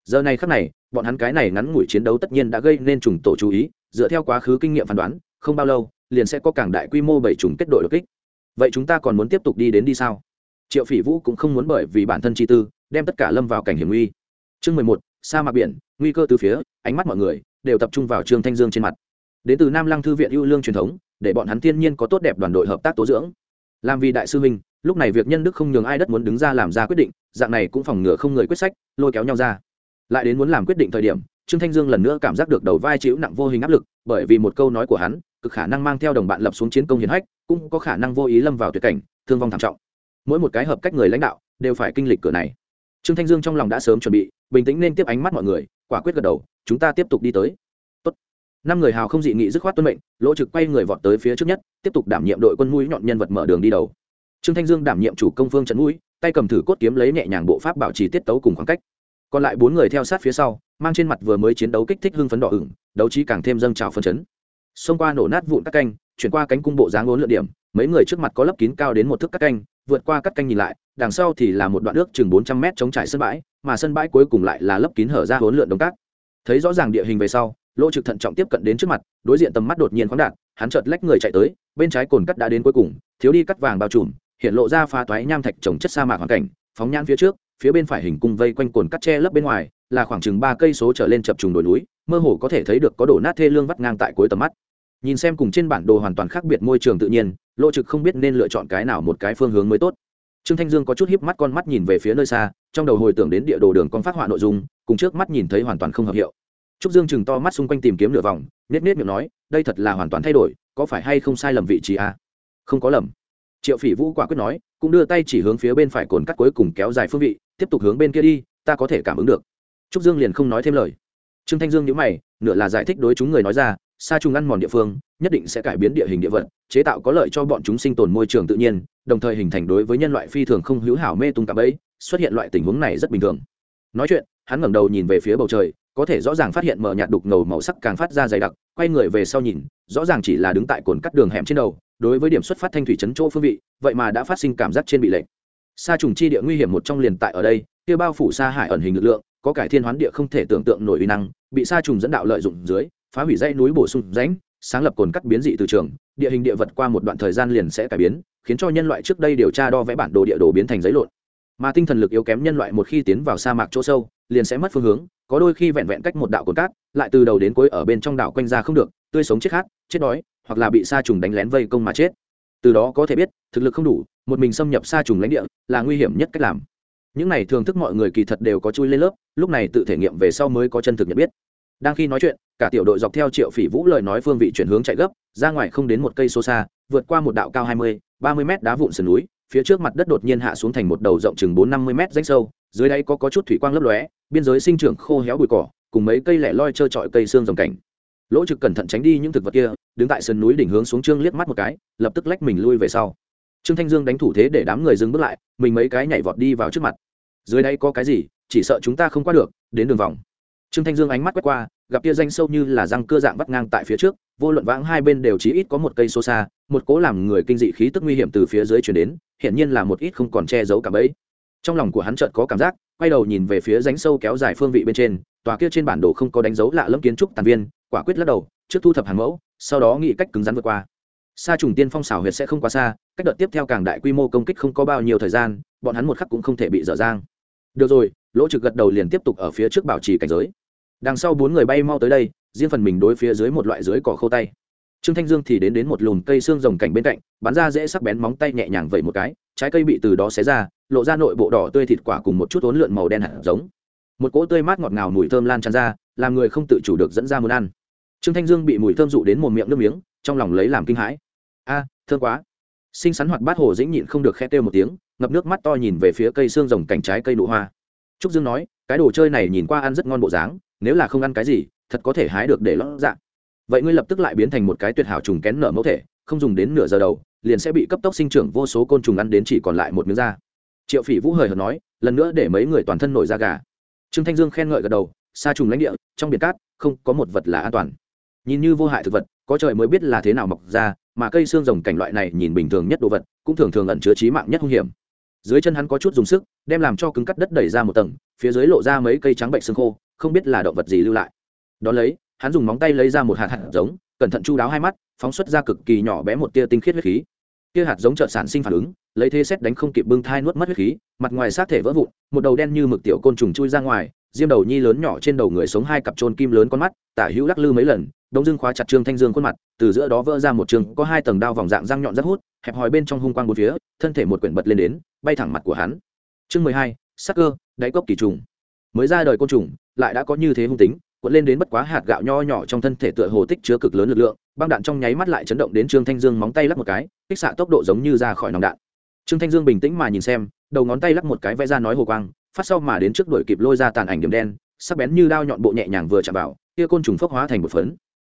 Giờ này khắc này bọn hắn cái này ngắn ngủi chiến đấu tất nhiên đã gây nên trùng tổ chú ý, dựa theo quá khứ kinh nghiệm phán đoán, không bao lâu, liền sẽ có càng đại quy mô bảy trùng kết đội đột kích. Vậy chúng ta còn muốn tiếp tục đi đến đi sao? Triệu phỉ vũ cũng không muốn bởi vì bản thân chi tư, đem tất cả lâm vào cảnh hiểm nguy. Chương mười một, sa mạc biển, nguy cơ từ phía, ánh mắt mọi người đều tập trung vào trương thanh dương trên mặt. Đến từ nam lăng thư viện ưu lương truyền thống, để bọn hắn thiên nhiên có tốt đẹp đoàn đội hợp tác tố dưỡng. Làm vì đại sư huynh, lúc này việc nhân đức không nhường ai đất muốn đứng ra làm ra quyết định, dạng này cũng phòng ngừa không người quyết sách, lôi kéo nhau ra lại đến muốn làm quyết định thời điểm, trương thanh dương lần nữa cảm giác được đầu vai chịu nặng vô hình áp lực, bởi vì một câu nói của hắn, cực khả năng mang theo đồng bạn lập xuống chiến công hiến hách, cũng có khả năng vô ý lâm vào tuyệt cảnh, thương vong thảm trọng. Mỗi một cái hợp cách người lãnh đạo, đều phải kinh lịch cửa này. Trương thanh dương trong lòng đã sớm chuẩn bị, bình tĩnh nên tiếp ánh mắt mọi người, quả quyết gật đầu, chúng ta tiếp tục đi tới. Tốt. năm người hào không dị nghị dứt khoát tuân mệnh, lỗ trực quay người vọt tới phía trước nhất, tiếp tục đảm nhiệm đội quân mũi nhọn nhân vật mở đường đi đầu. Trương thanh dương đảm nhiệm chủ công phương trận mũi, tay cầm thử cốt kiếm lấy nhẹ nhàng bộ pháp bảo trì tiết tấu cùng khoảng cách còn lại bốn người theo sát phía sau, mang trên mặt vừa mới chiến đấu kích thích hưng phấn đỏ ửng, đấu trí càng thêm dâng trào phân chấn. Xông qua nổ nát vụn các canh, chuyển qua cánh cung bộ dáng ốn lượn điểm, mấy người trước mặt có lấp kín cao đến một thước các canh, vượt qua các canh nhìn lại, đằng sau thì là một đoạn nước chừng bốn trăm mét chống trải sân bãi, mà sân bãi cuối cùng lại là lấp kín hở ra hỗn lượn đống cát thấy rõ ràng địa hình về sau lỗ trực thận trọng tiếp cận đến trước mặt, đối diện tầm mắt đột nhiên khoáng đạt, hắn chợt lách người chạy tới, bên trái cồn cắt đã đến cuối cùng, thiếu đi cắt vàng bao trùm, hiện lộ ra pha toái nham thạch trồng chất sa mạc hoàn cảnh, phóng nhãn phía trước phía bên phải hình cung vây quanh cồn cắt tre lấp bên ngoài, là khoảng chừng ba cây số trở lên chập trùng đồi núi, mơ hồ có thể thấy được có đổ nát thê lương vắt ngang tại cuối tầm mắt. Nhìn xem cùng trên bản đồ hoàn toàn khác biệt môi trường tự nhiên lộ trực không biết nên lựa chọn cái nào một cái phương hướng mới tốt. Trương thanh dương có chút hiếp mắt con mắt nhìn về phía nơi xa, trong đầu hồi tưởng đến địa đồ đường con phát họa nội dung, cùng trước mắt nhìn thấy hoàn toàn không hợp hiệu. Trúc dương chừng to mắt xung quanh tìm kiếm nửa vòng nết nết miệng nói, đây thật là hoàn toàn thay đổi, có phải hay không sai lầm vị trí à? không có lầm. Triệu phỉ vũ quả quyết nói cũng đưa tay chỉ hướng phía bên phải cồn cắt cuối cùng kéo dài phương vị, tiếp tục hướng bên kia đi, ta có thể cảm ứng được. Trúc dương liền không nói thêm lời. Trương thanh dương nhữ mày, nửa là giải thích đối chúng người nói ra xa trùng ăn mòn địa phương, nhất định sẽ cải biến địa hình địa vật, chế tạo có lợi cho bọn chúng sinh tồn môi trường tự nhiên, đồng thời hình thành đối với nhân loại phi thường không hữu hảo mê tung cảm ấy xuất hiện loại tình huống này rất bình thường. Nói chuyện, hắn ngẩng đầu nhìn về phía bầu trời có thể rõ ràng phát hiện mở nhạt đục ngầu màu sắc càng phát ra dày đặc, quay người về sau nhìn, rõ ràng chỉ là đứng tại cồn cắt đường hẻm trên đầu, đối với điểm xuất phát thanh thủy trấn chỗ phương vị, vậy mà đã phát sinh cảm giác trên bị lệnh sa trùng chi địa nguy hiểm một trong liền tại ở đây, kia bao phủ sa hải ẩn hình lực lượng, có cải thiên hoán địa không thể tưởng tượng nổi uy năng, bị sa trùng dẫn đạo lợi dụng dưới, phá hủy dãy núi bổ sung rãnh, sáng lập cồn cắt biến dị từ trường, địa hình địa vật qua một đoạn thời gian liền sẽ cải biến, khiến cho nhân loại trước đây điều tra đo vẽ bản đồ địa đồ biến thành giấy lộn mà tinh thần lực yếu kém nhân loại một khi tiến vào sa mạc chỗ sâu, liền sẽ mất phương hướng, có đôi khi vẹn vẹn cách một đạo cồn cát, lại từ đầu đến cuối ở bên trong đảo quanh ra không được, tươi sống chết khát, chết đói, hoặc là bị sa trùng đánh lén vây công mà chết. Từ đó có thể biết, thực lực không đủ, một mình xâm nhập sa trùng lãnh địa là nguy hiểm nhất cách làm. Những này thường thức mọi người kỳ thật đều có chui lên lớp, lúc này tự thể nghiệm về sau mới có chân thực nhận biết. Đang khi nói chuyện, cả tiểu đội dọc theo triệu phỉ vũ lời nói phương vị chuyển hướng chạy gấp, ra ngoài không đến một cây số xa, vượt qua một đạo cao hai mươi, ba mươi mét đá vụn sườn núi phía trước mặt đất đột nhiên hạ xuống thành một đầu rộng chừng bốn năm mươi mét rãnh sâu dưới đáy có, có chút thủy quang lấp lóe biên giới sinh trưởng khô héo bụi cỏ cùng mấy cây lẻ loi trơ trọi cây xương rồng cảnh. Lỗ trực cẩn thận tránh đi những thực vật kia đứng tại sườn núi đỉnh hướng xuống trương liếc mắt một cái lập tức lách mình lui về sau. Trương thanh dương đánh thủ thế để đám người dừng bước lại mình mấy cái nhảy vọt đi vào trước mặt. Dưới đây có cái gì chỉ sợ chúng ta không qua được đến đường vòng. Trương thanh dương ánh mắt quét qua gặp kia danh sâu như là răng cưa dạng vắt ngang tại phía trước vô luận vãng hai bên đều chỉ ít có một cây xô xa một cố làm người kinh dị khí tức nguy hiểm từ phía dưới chuyển đến, hiển nhiên là một ít không còn che giấu cả bẫy trong lòng của hắn chợt có cảm giác, quay đầu nhìn về phía rãnh sâu kéo dài phương vị bên trên, tòa kia trên bản đồ không có đánh dấu lạ lẫm kiến trúc tàn viên, quả quyết lắc đầu, trước thu thập hàng mẫu, sau đó nghĩ cách cứng rắn vượt qua. Sa trùng tiên phong xảo huyệt sẽ không quá xa, cách đợt tiếp theo càng đại quy mô công kích không có bao nhiêu thời gian, bọn hắn một khắc cũng không thể bị dở dang. Được rồi, lỗ trực gật đầu liền tiếp tục ở phía trước bảo trì cảnh giới. Đằng sau bốn người bay mau tới đây, riêng phần mình đối phía dưới một loại dưới cỏ khâu tay trương thanh dương thì đến đến một lùm cây xương rồng cảnh bên cạnh bắn ra dễ sắc bén móng tay nhẹ nhàng vẩy một cái trái cây bị từ đó xé ra lộ ra nội bộ đỏ tươi thịt quả cùng một chút ốn lượn màu đen hạt giống. Một cỗ tươi mát ngọt ngào mùi thơm lan tràn ra làm người không tự chủ được dẫn ra muốn ăn. Trương thanh dương bị mùi thơm dụ đến một miệng nước miếng trong lòng lấy làm kinh hãi. A à, thơm quá. Xinh xắn hoạt bát hồ dĩnh nhịn không được khe kêu một tiếng ngập nước mắt to nhìn về phía cây xương rồng cảnh trái cây nụ hoa. Trúc dương nói cái đồ chơi này nhìn qua ăn rất ngon bộ dáng nếu là không ăn cái gì thật có thể hái được để lót dạng vậy ngươi lập tức lại biến thành một cái tuyệt hảo trùng kén nở mẫu thể, không dùng đến nửa giờ đầu, liền sẽ bị cấp tốc sinh trưởng vô số côn trùng ăn đến chỉ còn lại một miếng da. Triệu phỉ vũ hời hợt nói, lần nữa để mấy người toàn thân nổi da gà. Trương thanh dương khen ngợi gật đầu, xa trùng lãnh địa, trong biển cát, không có một vật là an toàn. Nhìn như vô hại thực vật, có trời mới biết là thế nào mọc ra, mà cây xương rồng cảnh loại này nhìn bình thường nhất đồ vật, cũng thường thường ẩn chứa trí mạng nhất hung hiểm. Dưới chân hắn có chút dùng sức, đem làm cho cứng cắt đất đẩy ra một tầng, phía dưới lộ ra mấy cây trắng bệnh xương khô, không biết là động vật gì lưu lại. Đón lấy hắn dùng móng tay lấy ra một hạt hạt giống, cẩn thận chu đáo hai mắt, phóng xuất ra cực kỳ nhỏ bé một tia tinh khiết huyết khí. Tia hạt giống trợn sản sinh phản ứng, lấy thế xét đánh không kịp bưng thai nuốt mất huyết khí, mặt ngoài xác thể vỡ vụn, một đầu đen như mực tiểu côn trùng chui ra ngoài, diêm đầu nhi lớn nhỏ trên đầu người sống hai cặp trôn kim lớn con mắt, tả hữu lắc lư mấy lần đông dương khóa chặt trương thanh dương khuôn mặt, từ giữa đó vỡ ra một trường, có hai tầng đao vòng dạng răng nhọn rất hút, hẹp hòi bên trong hung quang bốn phía, thân thể một quyển bật lên đến, bay thẳng mặt của hắn. Chương mười hai, sắc cơ, đáy cốc kỳ trùng. Mới ra đời côn trùng, lại đã có như thế hung tính cuộn lên đến bất quá hạt gạo nho nhỏ trong thân thể tựa hồ tích chứa cực lớn lực lượng, băng đạn trong nháy mắt lại chấn động đến trương thanh dương móng tay lắc một cái, kích xạ tốc độ giống như ra khỏi nòng đạn. Trương thanh dương bình tĩnh mà nhìn xem, đầu ngón tay lắc một cái vẽ ra nói hồ quang, phát sau mà đến trước đuổi kịp lôi ra tàn ảnh điểm đen, sắc bén như đao nhọn bộ nhẹ nhàng vừa chạm vào, kia côn trùng phốc hóa thành một phấn.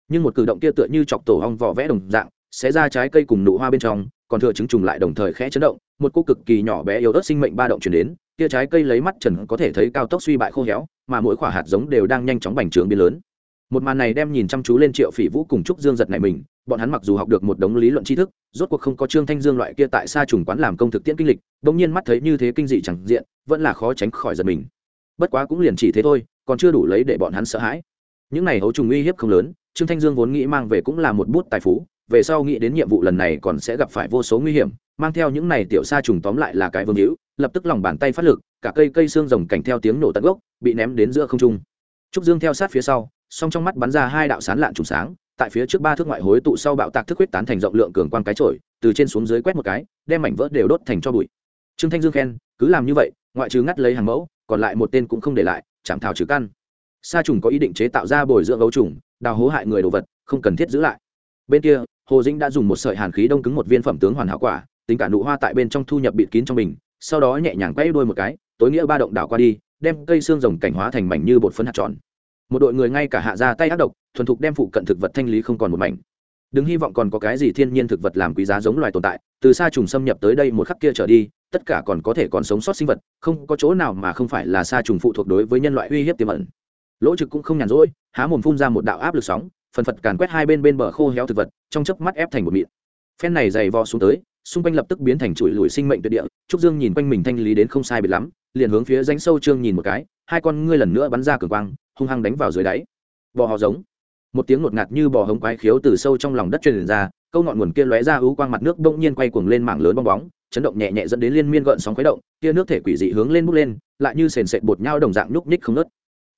Nhưng một cử động kia tựa như chọc tổ ong vỏ vẽ đồng dạng sẽ ra trái cây cùng nụ hoa bên trong, còn thừa trứng trùng lại đồng thời khẽ chấn động, một cô cực kỳ nhỏ bé yếu ớt sinh mệnh ba động chuyển đến, kia trái cây lấy mắt trần có thể thấy cao tốc suy bại khô héo mà mỗi quả hạt giống đều đang nhanh chóng bành trướng biến lớn. Một màn này đem nhìn chăm chú lên triệu phỉ vũ cùng trúc dương giật này mình, bọn hắn mặc dù học được một đống lý luận tri thức, rốt cuộc không có trương thanh dương loại kia tại xa trùng quán làm công thực tiễn kinh lịch bỗng nhiên mắt thấy như thế kinh dị chẳng diện, vẫn là khó tránh khỏi giật mình. Bất quá cũng liền chỉ thế thôi, còn chưa đủ lấy để bọn hắn sợ hãi. Những này hấu trùng uy hiếp không lớn, trương thanh dương vốn nghĩ mang về cũng là một bút tài phú, về sau nghĩ đến nhiệm vụ lần này còn sẽ gặp phải vô số nguy hiểm, mang theo những này tiểu sa trùng tóm lại là cái vương hữu lập tức lòng bàn tay phát lực, cả cây cây xương rồng cảnh theo tiếng nổ tận gốc, bị ném đến giữa không trung. Trúc dương theo sát phía sau, song trong mắt bắn ra hai đạo sán lạn trùng sáng, tại phía trước ba thước ngoại hối tụ sau bạo tạc thức huyết tán thành rộng lượng cường quan cái trội từ trên xuống dưới quét một cái, đem mảnh vỡ đều đốt thành cho bụi. Trương thanh dương khen, cứ làm như vậy, ngoại trừ ngắt lấy hàng mẫu, còn lại một tên cũng không để lại, chạm thảo trừ căn. Sa trùng có ý định chế tạo ra bồi dưỡng gấu trùng, đào hố hại người đồ vật, không cần thiết giữ lại. Bên kia, hồ dĩnh đã dùng một sợi hàn khí đông cứng một viên phẩm tướng hoàn hảo quả, tính cả nụ hoa tại bên trong thu nhập bịt kín trong mình sau đó nhẹ nhàng quay đuôi một cái, tối nghĩa ba động đảo qua đi, đem cây xương rồng cảnh hóa thành mảnh như bột phấn hạt tròn. Một đội người ngay cả hạ ra tay ác độc, thuần thục đem phụ cận thực vật thanh lý không còn một mảnh. Đừng hy vọng còn có cái gì thiên nhiên thực vật làm quý giá giống loài tồn tại, từ xa trùng xâm nhập tới đây một khắc kia trở đi, tất cả còn có thể còn sống sót sinh vật, không có chỗ nào mà không phải là xa trùng phụ thuộc đối với nhân loại uy hiếp tiềm ẩn. Lỗ trực cũng không nhàn rỗi, há mồm phun ra một đạo áp lực sóng, phần phật càn quét hai bên bên bờ khô héo thực vật, trong chớp mắt ép thành một mịn. Phen này dày vò xuống tới xung quanh lập tức biến thành chuỗi lùi sinh mệnh tuyệt địa. Trúc dương nhìn quanh mình thanh lý đến không sai biệt lắm, liền hướng phía rãnh sâu trương nhìn một cái, hai con ngươi lần nữa bắn ra cường quang, hung hăng đánh vào dưới đáy. Bò họ giống. Một tiếng ngột ngạt như bò hống quái khiếu từ sâu trong lòng đất truyền ra, câu ngọn nguồn kia lóe ra ưu quang mặt nước bỗng nhiên quay cuồng lên mảng lớn bong bóng, chấn động nhẹ nhẹ dẫn đến liên miên gợn sóng khuấy động kia nước thể quỷ dị hướng lên bốc lên, lại như sền sệt bột nhau đồng dạng nhúc nhích không ngớt.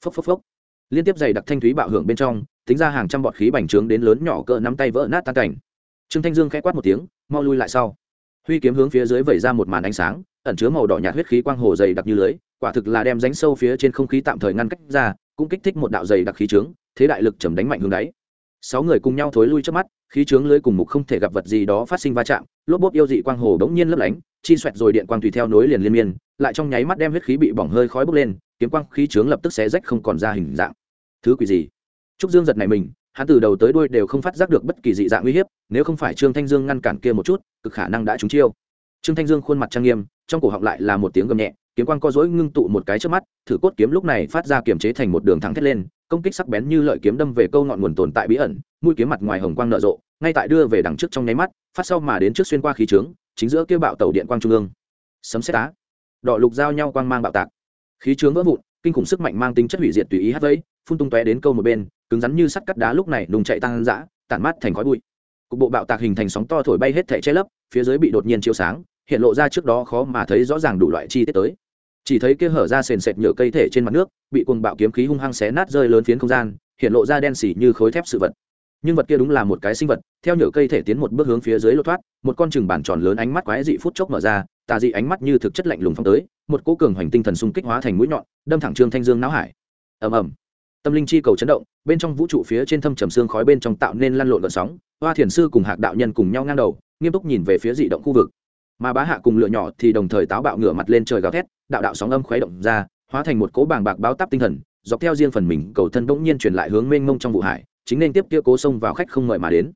Phốc phốc phốc. Liên tiếp dày đặc thanh thúy bạo hưởng bên trong, tính ra hàng trăm bọt khí bành trướng đến lớn nhỏ cỡ nắm tay vỡ nát tan cảnh trương thanh dương khẽ quát một tiếng, mau lui lại sau. Huy kiếm hướng phía dưới vẩy ra một màn ánh sáng, ẩn chứa màu đỏ nhạt huyết khí quang hồ dày đặc như lưới, quả thực là đem ránh sâu phía trên không khí tạm thời ngăn cách ra, cũng kích thích một đạo dày đặc khí trướng, thế đại lực chầm đánh mạnh hướng đáy. Sáu người cùng nhau thối lui trước mắt, khí trướng lưới cùng mục không thể gặp vật gì đó phát sinh va chạm, lốp bốp yêu dị quang hồ đống nhiên lấp lánh, chi xoẹt rồi điện quang tùy theo nối liền liên miên, lại trong nháy mắt đem huyết khí bị bỏng hơi khói bốc lên, kiếm quang khí trướng lập tức xé rách không còn ra hình dạng. Thứ quỷ gì? Trúc dương giật này mình hắn từ đầu tới đuôi đều không phát giác được bất kỳ dị dạng uy hiếp, nếu không phải trương thanh dương ngăn cản kia một chút, cực khả năng đã trúng chiêu. Trương thanh dương khuôn mặt trang nghiêm, trong cổ họng lại là một tiếng gầm nhẹ, kiếm quang co dỗi ngưng tụ một cái trước mắt, thử cốt kiếm lúc này phát ra kiềm chế thành một đường thẳng thét lên, công kích sắc bén như lợi kiếm đâm về câu ngọn nguồn tồn tại bí ẩn, mũi kiếm mặt ngoài hồng quang nở rộ, ngay tại đưa về đằng trước trong nháy mắt, phát sau mà đến trước xuyên qua khí trướng, chính giữa kia bạo tàu điện quang trung ương. Sấm xét á, đỏ lục giao nhau quang mang bạo tạc. Khí trướng vỡ vụn, kinh khủng sức mạnh mang tính chất hủy diệt tùy ý hát vẫy, phun tung tóe đến câu một bên cứng rắn như sắt cắt đá lúc này đùng chạy tăng dã, tản mát thành khói bụi. Cục bộ bạo tạc hình thành sóng to thổi bay hết thẻ che lấp, phía dưới bị đột nhiên chiếu sáng, hiện lộ ra trước đó khó mà thấy rõ ràng đủ loại chi tiết tới. Chỉ thấy kia hở ra sền sệt nhựa cây thể trên mặt nước, bị cuồng bạo kiếm khí hung hăng xé nát rơi lớn phiến không gian, hiện lộ ra đen xỉ như khối thép sự vật. Nhưng vật kia đúng là một cái sinh vật, theo nhựa cây thể tiến một bước hướng phía dưới lột thoát, một con chừng bản tròn lớn ánh mắt quái dị phút chốc mở ra, tà dị ánh mắt như thực chất lạnh lùng phong tới, một cỗ cường hoành tinh thần xung kích hóa thành mũi nhọn, đâm thẳng trương thanh dương não hải. Ầm ầm tâm linh chi cầu chấn động, bên trong vũ trụ phía trên thâm trầm xương khói bên trong tạo nên lăn lộn gợn sóng, hoa thiền sư cùng hạc đạo nhân cùng nhau ngang đầu, nghiêm túc nhìn về phía dị động khu vực. Mà bá hạ cùng lựa nhỏ thì đồng thời táo bạo ngửa mặt lên trời gào thét, đạo đạo sóng âm khuấy động ra, hóa thành một cố bàng bạc báo tắp tinh thần, dọc theo riêng phần mình, cầu thân bỗng nhiên truyền lại hướng mênh mông trong vụ hải, chính nên tiếp kia cố xông vào khách không mời mà đến.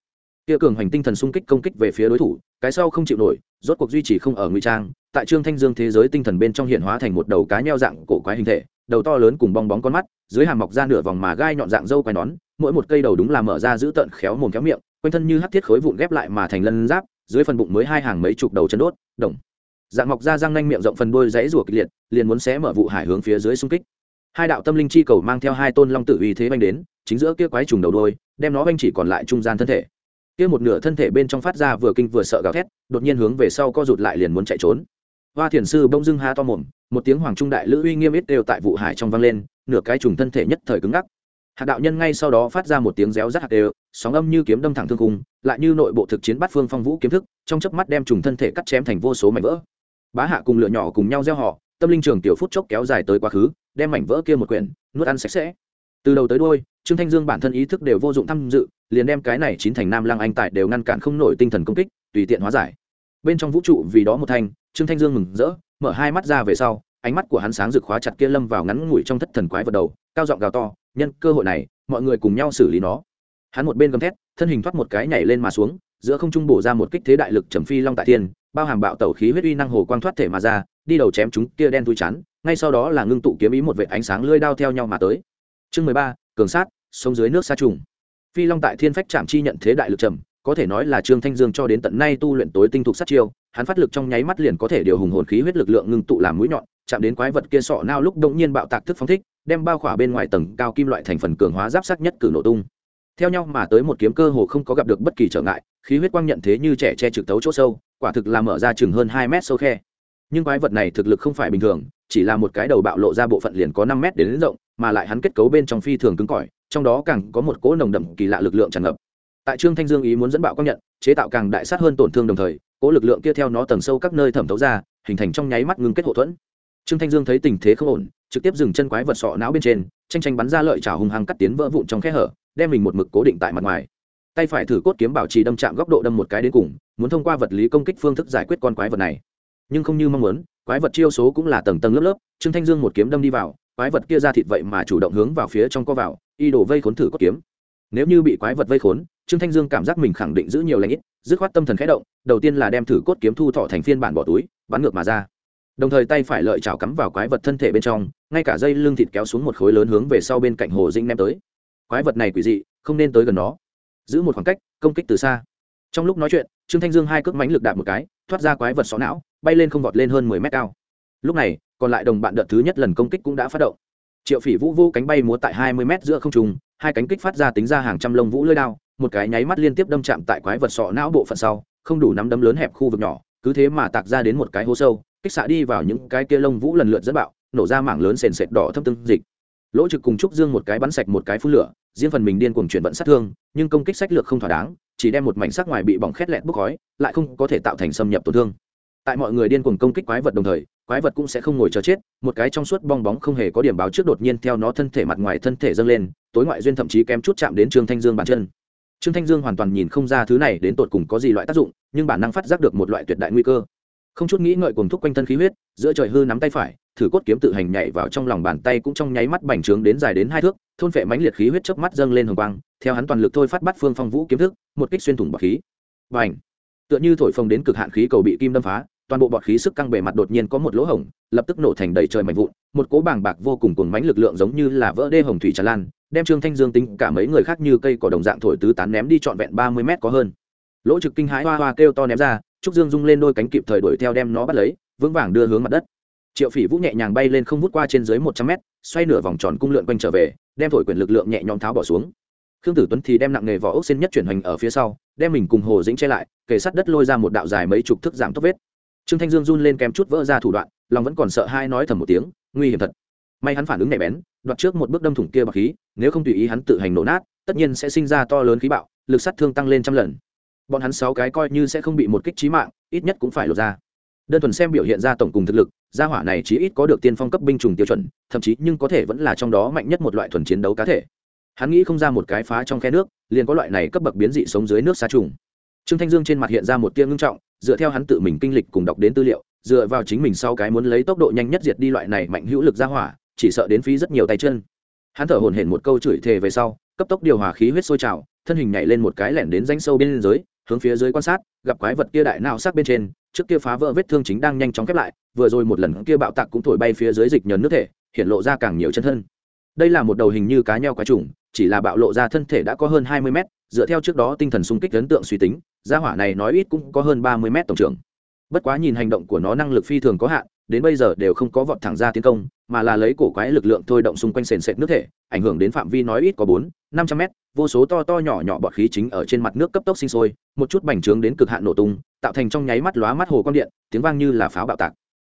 Kia cường hoành tinh thần xung kích công kích về phía đối thủ, cái sau không chịu nổi, rốt cuộc duy trì không ở ngụy trang, tại trương thanh dương thế giới tinh thần bên trong hiện hóa thành một đầu cá nheo dạng cổ quái hình thể đầu to lớn cùng bong bóng con mắt, dưới hàm mọc ra nửa vòng mà gai nhọn dạng dâu quai nón, mỗi một cây đầu đúng là mở ra giữ tợn khéo mồm khéo miệng, quanh thân như hắc thiết khối vụn ghép lại mà thành lân giáp, dưới phần bụng mới hai hàng mấy chục đầu chân đốt, đồng. Dạng mọc ra răng nanh miệng rộng phần đôi dãy rủa kịch liệt, liền muốn xé mở vụ hải hướng phía dưới xung kích. Hai đạo tâm linh chi cầu mang theo hai tôn long tử uy thế banh đến, chính giữa kia quái trùng đầu đôi đem nó banh chỉ còn lại trung gian thân thể. Kia một nửa thân thể bên trong phát ra vừa kinh vừa sợ gào thét, đột nhiên hướng về sau co rụt lại liền muốn chạy trốn. Hoa thiền sư bông dưng ha to mồm một tiếng hoàng trung đại lữ uy nghiêm ít đều tại vụ hải trong vang lên, nửa cái trùng thân thể nhất thời cứng ngắc. Hạt đạo nhân ngay sau đó phát ra một tiếng réo rắt hạt đều, sóng âm như kiếm đâm thẳng thương cung lại như nội bộ thực chiến bắt phương phong vũ kiếm thức, trong chớp mắt đem trùng thân thể cắt chém thành vô số mảnh vỡ. Bá hạ cùng lựa nhỏ cùng nhau gieo họ, tâm linh trường tiểu phút chốc kéo dài tới quá khứ, đem mảnh vỡ kia một quyển, nuốt ăn sạch sẽ. Từ đầu tới đôi trương thanh dương bản thân ý thức đều vô dụng tham dự, liền đem cái này chín thành nam lăng anh tại đều ngăn cản không nổi tinh thần công kích, tùy tiện hóa giải. Bên trong vũ trụ vì đó một thanh trương thanh dương mừng rỡ mở hai mắt ra về sau, ánh mắt của hắn sáng rực khóa chặt kia lâm vào ngắn ngủi trong thất thần quái vật đầu, cao giọng gào to, nhân, cơ hội này, mọi người cùng nhau xử lý nó. Hắn một bên gầm thét, thân hình thoát một cái nhảy lên mà xuống, giữa không trung bổ ra một kích thế đại lực trầm phi long tại thiên, bao hàm bạo tẩu khí huyết uy năng hồ quang thoát thể mà ra, đi đầu chém chúng kia đen thui chắn ngay sau đó là ngưng tụ kiếm ý một vệ ánh sáng lưỡi đao theo nhau mà tới. Chương mười ba, cường sát sông dưới nước xa trùng. Phi long tại thiên phách trạm chi nhận thế đại lực trầm, có thể nói là trương thanh dương cho đến tận nay tu luyện tối tinh thục sát chiêu hắn phát lực trong nháy mắt liền có thể điều hùng hồn khí huyết lực lượng ngưng tụ làm mũi nhọn chạm đến quái vật kia sọ nao lúc động nhiên bạo tạc thức phóng thích đem bao khỏa bên ngoài tầng cao kim loại thành phần cường hóa giáp sắc nhất cử nổ tung. Theo nhau mà tới một kiếm cơ hồ không có gặp được bất kỳ trở ngại khí huyết quang nhận thế như trẻ che trực tấu chỗ sâu quả thực là mở ra chừng hơn hai mét sâu khe. Nhưng quái vật này thực lực không phải bình thường chỉ là một cái đầu bạo lộ ra bộ phận liền có năm mét đến, đến rộng mà lại hắn kết cấu bên trong phi thường cứng cỏi trong đó càng có một cỗ nồng đậm kỳ lạ lực lượng tràn ngập. Tại trương thanh dương ý muốn dẫn bạo quang nhận chế tạo càng đại sát hơn tổn thương đồng thời cỗ lực lượng kia theo nó tầng sâu các nơi thẩm thấu ra, hình thành trong nháy mắt ngưng kết hậu thuẫn. Trương thanh dương thấy tình thế không ổn, trực tiếp dừng chân quái vật sọ não bên trên, tranh tranh bắn ra lợi trào hung hăng cắt tiến vỡ vụn trong khe hở, đem mình một mực cố định tại mặt ngoài. Tay phải thử cốt kiếm bảo trì đâm chạm góc độ đâm một cái đến cùng, muốn thông qua vật lý công kích phương thức giải quyết con quái vật này. Nhưng không như mong muốn, quái vật chiêu số cũng là tầng tầng lớp lớp, trương thanh dương một kiếm đâm đi vào, quái vật kia ra thịt vậy mà chủ động hướng vào phía trong co vào, y đổ vây khốn thử cốt kiếm. Nếu như bị quái vật vây khốn, trương thanh dương cảm giác mình khẳng định giữ nhiều lãnh ít dứt khoát tâm thần khẽ động, đầu tiên là đem thử cốt kiếm thu thọ thành phiên bản bỏ túi, bắn ngược mà ra. Đồng thời tay phải lợi chảo cắm vào quái vật thân thể bên trong, ngay cả dây lưng thịt kéo xuống một khối lớn hướng về sau bên cạnh hồ dinh ném tới. Quái vật này quỷ dị, không nên tới gần nó. Giữ một khoảng cách, công kích từ xa. Trong lúc nói chuyện, trương thanh dương hai cước mánh lực đạp một cái, thoát ra quái vật xó não, bay lên không vọt lên hơn mười mét cao. Lúc này, còn lại đồng bạn đợt thứ nhất lần công kích cũng đã phát động. Triệu phỉ vũ vô cánh bay múa tại hai mươi mét giữa không trung, hai cánh kích phát ra tính ra hàng trăm lông vũ lơi đao một cái nháy mắt liên tiếp đâm chạm tại quái vật sọ não bộ phận sau, không đủ nắm đấm lớn hẹp khu vực nhỏ, cứ thế mà tạc ra đến một cái hố sâu, kích xạ đi vào những cái kia lông vũ lần lượt dẫn bạo, nổ ra mảng lớn sền sệt đỏ thâm tương dịch. Lỗ trực cùng trúc dương một cái bắn sạch một cái phun lửa, riêng phần mình điên cuồng chuyển vận sát thương, nhưng công kích sách lược không thỏa đáng, chỉ đem một mảnh sắc ngoài bị bỏng khét lẹt bốc khói, lại không có thể tạo thành xâm nhập tổn thương. Tại mọi người điên cuồng công kích quái vật đồng thời, quái vật cũng sẽ không ngồi chờ chết, một cái trong suốt bong bóng không hề có điểm báo trước đột nhiên theo nó thân thể mặt ngoài thân thể dâng lên, tối ngoại duyên thậm chí kém chút chạm đến trương thanh dương bàn chân trương thanh dương hoàn toàn nhìn không ra thứ này đến tột cùng có gì loại tác dụng, nhưng bản năng phát giác được một loại tuyệt đại nguy cơ. Không chút nghĩ ngợi cùng thúc quanh thân khí huyết, giữa trời hư nắm tay phải, thử cốt kiếm tự hành nhảy vào trong lòng bàn tay cũng trong nháy mắt bành trướng đến dài đến hai thước, thôn phệ mãnh liệt khí huyết chớp mắt dâng lên hồng quang, theo hắn toàn lực thôi phát bắt phương phong vũ kiếm thức, một kích xuyên thủng bọt khí. Và ảnh tựa như thổi phồng đến cực hạn khí cầu bị kim đâm phá, toàn bộ bọt khí sức căng bề mặt đột nhiên có một lỗ hổng, lập tức nổ thành đầy trời mạnh vụn, một cỗ bàng bạc vô cùng cùng mánh lực lượng giống như là vỡ đê hồng thủy tràn lan đem trương thanh dương tính cả mấy người khác như cây cỏ đồng dạng thổi tứ tán ném đi trọn vẹn ba mươi mét có hơn. Lỗ trực kinh hãi hoa hoa kêu to ném ra, trúc dương rung lên đôi cánh kịp thời đuổi theo đem nó bắt lấy, vững vàng đưa hướng mặt đất. Triệu phỉ vũ nhẹ nhàng bay lên không vút qua trên dưới một trăm mét, xoay nửa vòng tròn cung lượn quanh trở về, đem thổi quyền lực lượng nhẹ nhõm tháo bỏ xuống. Khương tử tuấn thì đem nặng nghề vỏ ốc xin nhất chuyển hành ở phía sau, đem mình cùng hồ dĩnh che lại, kề sát đất lôi ra một đạo dài mấy chục thước giảm tốc vết. Trương thanh dương run lên kèm chút vỡ ra thủ đoạn, lòng vẫn còn sợ hai nói thầm một tiếng, nguy hiểm thật may hắn phản ứng nhạy bén, đoạt trước một bước đâm thủng kia bọc khí, nếu không tùy ý hắn tự hành nổ nát, tất nhiên sẽ sinh ra to lớn khí bạo, lực sát thương tăng lên trăm lần. Bọn hắn sáu cái coi như sẽ không bị một kích trí mạng, ít nhất cũng phải lột ra. Đơn thuần xem biểu hiện ra tổng cùng thực lực, gia hỏa này chí ít có được tiên phong cấp binh chủng tiêu chuẩn, thậm chí nhưng có thể vẫn là trong đó mạnh nhất một loại thuần chiến đấu cá thể. Hắn nghĩ không ra một cái phá trong khe nước, liền có loại này cấp bậc biến dị sống dưới nước xa trùng. Trương thanh dương trên mặt hiện ra một tia ngưng trọng, dựa theo hắn tự mình kinh lịch cùng đọc đến tư liệu, dựa vào chính mình sau cái muốn lấy tốc độ nhanh nhất diệt đi loại này mạnh hữu lực gia hỏa chỉ sợ đến phí rất nhiều tay chân. Hắn thở hổn hển một câu chửi thề về sau, cấp tốc điều hòa khí huyết sôi trào, thân hình nhảy lên một cái lẻn đến danh sâu bên dưới, hướng phía dưới quan sát, gặp quái vật kia đại nao sắc bên trên, trước kia phá vỡ vết thương chính đang nhanh chóng khép lại, vừa rồi một lần kia bạo tạc cũng thổi bay phía dưới dịch nhờn nước thể, hiện lộ ra càng nhiều chân thân. Đây là một đầu hình như cá nheo quái trùng, chỉ là bạo lộ ra thân thể đã có hơn hai mươi mét, dựa theo trước đó tinh thần xung kích ấn tượng suy tính, gia hỏa này nói ít cũng có hơn ba mươi mét tổng trưởng. Bất quá nhìn hành động của nó năng lực phi thường có hạn đến bây giờ đều không có vọt thẳng ra tiến công, mà là lấy cổ quái lực lượng thôi động xung quanh sền sệt nước thể, ảnh hưởng đến phạm vi nói ít có bốn, năm trăm mét, vô số to to nhỏ nhỏ bọt khí chính ở trên mặt nước cấp tốc sinh sôi, một chút bành trướng đến cực hạn nổ tung, tạo thành trong nháy mắt lóa mắt hồ quang điện, tiếng vang như là pháo bạo tạc.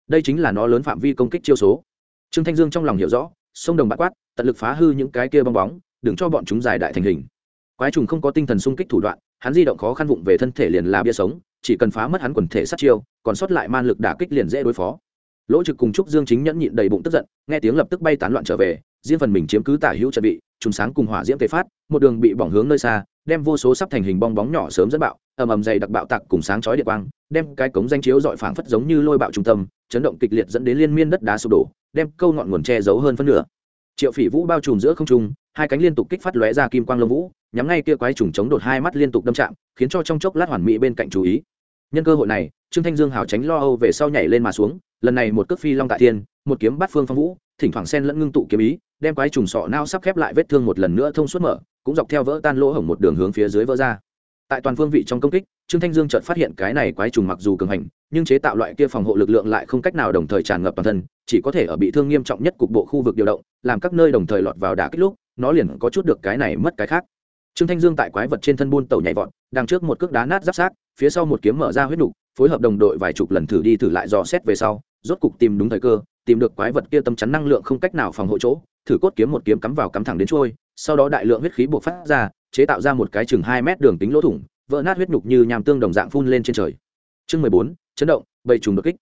Đây chính là nó lớn phạm vi công kích chiêu số. Trương thanh dương trong lòng hiểu rõ, sông đồng bát quát, tận lực phá hư những cái kia bong bóng, đừng cho bọn chúng giải đại thành hình. Quái trùng không có tinh thần xung kích thủ đoạn, hắn di động khó khăn vụng về thân thể liền là bia sống, chỉ cần phá mất hắn quần thể sát chiêu, còn sót lại man lực đả kích liền dễ đối phó lỗ trực cùng trúc dương chính nhẫn nhịn đầy bụng tức giận, nghe tiếng lập tức bay tán loạn trở về, riêng phần mình chiếm cứ tả hữu trận bị trùng sáng cùng hỏa diễm tề phát, một đường bị bỏng hướng nơi xa, đem vô số sắp thành hình bong bóng nhỏ sớm dẫn bạo, ầm ầm dày đặc bạo tạc cùng sáng chói điện quang, đem cái cống danh chiếu dọi phảng phất giống như lôi bạo trung tâm, chấn động kịch liệt dẫn đến liên miên đất đá sụp đổ, đem câu ngọn nguồn che giấu hơn phân nửa. Triệu phỉ vũ bao trùm giữa không trung, hai cánh liên tục kích phát lóe ra kim quang lông vũ, nhắm ngay kia quái trùng chống đột hai mắt liên tục đâm chạm, khiến cho trong chốc lát hoàn mỹ bên cạnh chú ý. Nhân cơ hội này, trương thanh dương hào tránh lo âu về sau nhảy lên mà xuống lần này một cước phi long tại thiên, một kiếm bắt phương phong vũ, thỉnh thoảng sen lẫn ngưng tụ kiếm ý, đem quái trùng sọ nao sắp khép lại vết thương một lần nữa thông suốt mở, cũng dọc theo vỡ tan lỗ hổng một đường hướng phía dưới vỡ ra. Tại toàn phương vị trong công kích, trương thanh dương chợt phát hiện cái này quái trùng mặc dù cường hành, nhưng chế tạo loại kia phòng hộ lực lượng lại không cách nào đồng thời tràn ngập toàn thân, chỉ có thể ở bị thương nghiêm trọng nhất cục bộ khu vực điều động, làm các nơi đồng thời lọt vào đả kích lúc, nó liền có chút được cái này mất cái khác. Trương thanh dương tại quái vật trên thân buôn tàu nhảy vọt, đằng trước một cước đá nát giáp sát, phía sau một kiếm mở ra huyết nục, phối hợp đồng đội vài chục lần thử đi thử lại dò xét về sau rốt cục tìm đúng thời cơ, tìm được quái vật kia tâm chắn năng lượng không cách nào phòng hộ chỗ, thử cốt kiếm một kiếm cắm vào cắm thẳng đến trôi, sau đó đại lượng huyết khí buộc phát ra, chế tạo ra một cái chừng hai mét đường tính lỗ thủng, vỡ nát huyết nhục như nhàm tương đồng dạng phun lên trên trời. Chương mười bốn, chấn động, bầy trùng đột kích.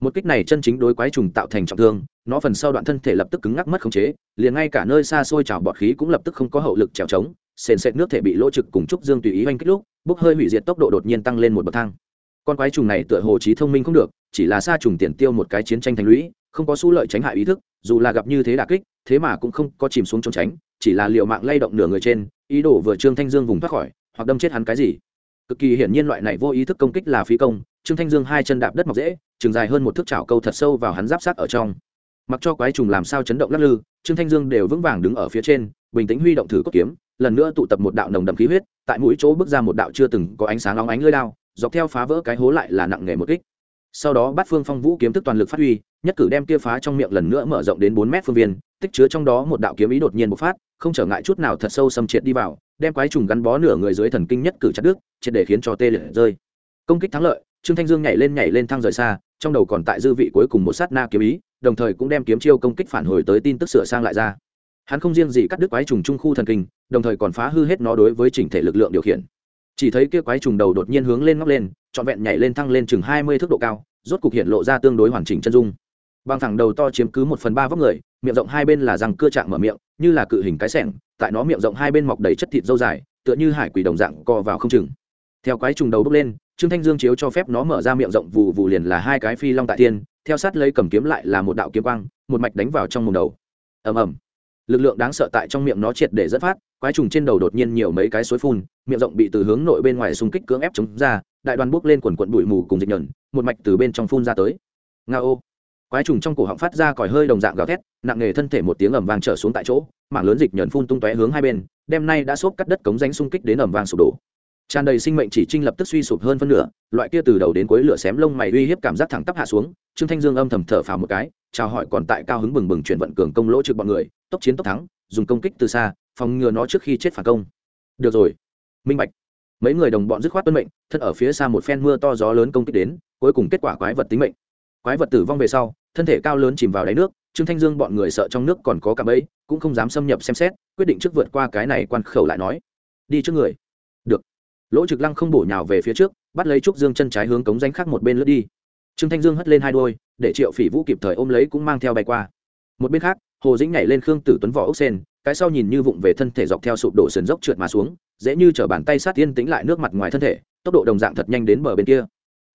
Một kích này chân chính đối quái trùng tạo thành trọng thương, nó phần sau đoạn thân thể lập tức cứng ngắc mất khống chế, liền ngay cả nơi xa xôi trào bọt khí cũng lập tức không có hậu lực trèo trống, sền sệt nước thể bị lỗ trực cùng trúc dương tùy ý oanh kích lúc, bốc hơi hủy diệt tốc độ đột nhiên tăng lên một bậc thang. Con quái trùng này tựa hồ trí thông minh không được chỉ là xa trùng tiền tiêu một cái chiến tranh thành lũy, không có xu lợi tránh hại ý thức, dù là gặp như thế đà kích, thế mà cũng không có chìm xuống trốn tránh, chỉ là liệu mạng lay động nửa người trên, ý đồ vừa trương thanh dương vùng thoát khỏi, hoặc đâm chết hắn cái gì. Cực kỳ hiển nhiên loại này vô ý thức công kích là phí công, trương thanh dương hai chân đạp đất mọc dễ, chừng dài hơn một thước chảo câu thật sâu vào hắn giáp sát ở trong. Mặc cho quái trùng làm sao chấn động lắc lư, trương thanh dương đều vững vàng đứng ở phía trên, bình tĩnh huy động thử cốt kiếm, lần nữa tụ tập một đạo nồng đậm khí huyết, tại mũi chỗ bước ra một đạo chưa từng có ánh sáng óng ánh lưỡi đao, dọc theo phá vỡ cái hố lại là nặng nghề một kích sau đó bắt phương phong vũ kiếm thức toàn lực phát huy, nhất cử đem kia phá trong miệng lần nữa mở rộng đến bốn mét phương viên, tích chứa trong đó một đạo kiếm ý đột nhiên bộc phát, không trở ngại chút nào thật sâu xâm triệt đi vào, đem quái trùng gắn bó nửa người dưới thần kinh nhất cử chặt đứt, triệt để khiến cho tê liệt rơi. Công kích thắng lợi, trương thanh dương nhảy lên nhảy lên thăng rời xa, trong đầu còn tại dư vị cuối cùng một sát na kiếm ý, đồng thời cũng đem kiếm chiêu công kích phản hồi tới tin tức sửa sang lại ra. Hắn không riêng gì cắt đứt quái trùng trung khu thần kinh, đồng thời còn phá hư hết nó đối với chỉnh thể lực lượng điều khiển chỉ thấy kia quái trùng đầu đột nhiên hướng lên ngóc lên, trọn vẹn nhảy lên thăng lên chừng hai mươi thước độ cao, rốt cục hiện lộ ra tương đối hoàn chỉnh chân dung. Bằng thẳng đầu to chiếm cứ một phần ba vóc người, miệng rộng hai bên là răng cưa trạng mở miệng, như là cự hình cái sẻng, tại nó miệng rộng hai bên mọc đầy chất thịt dâu dài, tựa như hải quỷ đồng dạng co vào không chừng. Theo quái trùng đầu bốc lên, trương thanh dương chiếu cho phép nó mở ra miệng rộng vù vù liền là hai cái phi long tại thiên theo sát lấy cầm kiếm lại là một đạo kiếm quang, một mạch đánh vào trong mồm đầu. Ầm ầm lực lượng đáng sợ tại trong miệng nó triệt để dẫn phát quái trùng trên đầu đột nhiên nhiều mấy cái suối phun miệng rộng bị từ hướng nội bên ngoài xung kích cưỡng ép chống ra đại đoàn bốc lên quần quận bụi mù cùng dịch nhẩn, một mạch từ bên trong phun ra tới. Nga ô. Quái trùng trong cổ họng phát ra còi hơi đồng dạng gào thét nặng nghề thân thể một tiếng ầm vang trở xuống tại chỗ mảng lớn dịch nhẩn phun tung tóe hướng hai bên đêm nay đã xốp cắt đất cống rãnh xung kích đến ầm vang sụp đổ tràn đầy sinh mệnh chỉ trinh lập tức suy sụp hơn phân nửa, loại kia từ đầu đến cuối lửa xém lông mày uy hiếp cảm giác thẳng tắp hạ xuống, trương thanh dương âm thầm thở phào một cái, chào hỏi còn tại cao hứng bừng bừng chuyển vận cường công lỗ trực bọn người, tốc chiến tốc thắng, dùng công kích từ xa, phòng ngừa nó trước khi chết phản công. Được rồi. Minh bạch. Mấy người đồng bọn dứt khoát tuân mệnh thân ở phía xa một phen mưa to gió lớn công kích đến, cuối cùng kết quả quái vật tính mệnh. Quái vật tử vong về sau, thân thể cao lớn chìm vào đáy nước, trương thanh dương bọn người sợ trong nước còn có cả bẫy, cũng không dám xâm nhập xem xét, quyết định trước vượt qua cái này quan khẩu lại nói. Đi trước người lỗ trực lăng không bổ nhào về phía trước, bắt lấy trúc dương chân trái hướng cống danh khác một bên lướt đi. Trương thanh dương hất lên hai đôi để triệu phỉ vũ kịp thời ôm lấy cũng mang theo bay qua. Một bên khác, hồ dĩnh nhảy lên khương tử tuấn vỏ ốc sen, cái sau nhìn như vụng về thân thể dọc theo sụp đổ sườn dốc trượt mà xuống, dễ như chở bàn tay sát tiên tính lại nước mặt ngoài thân thể, tốc độ đồng dạng thật nhanh đến bờ bên kia.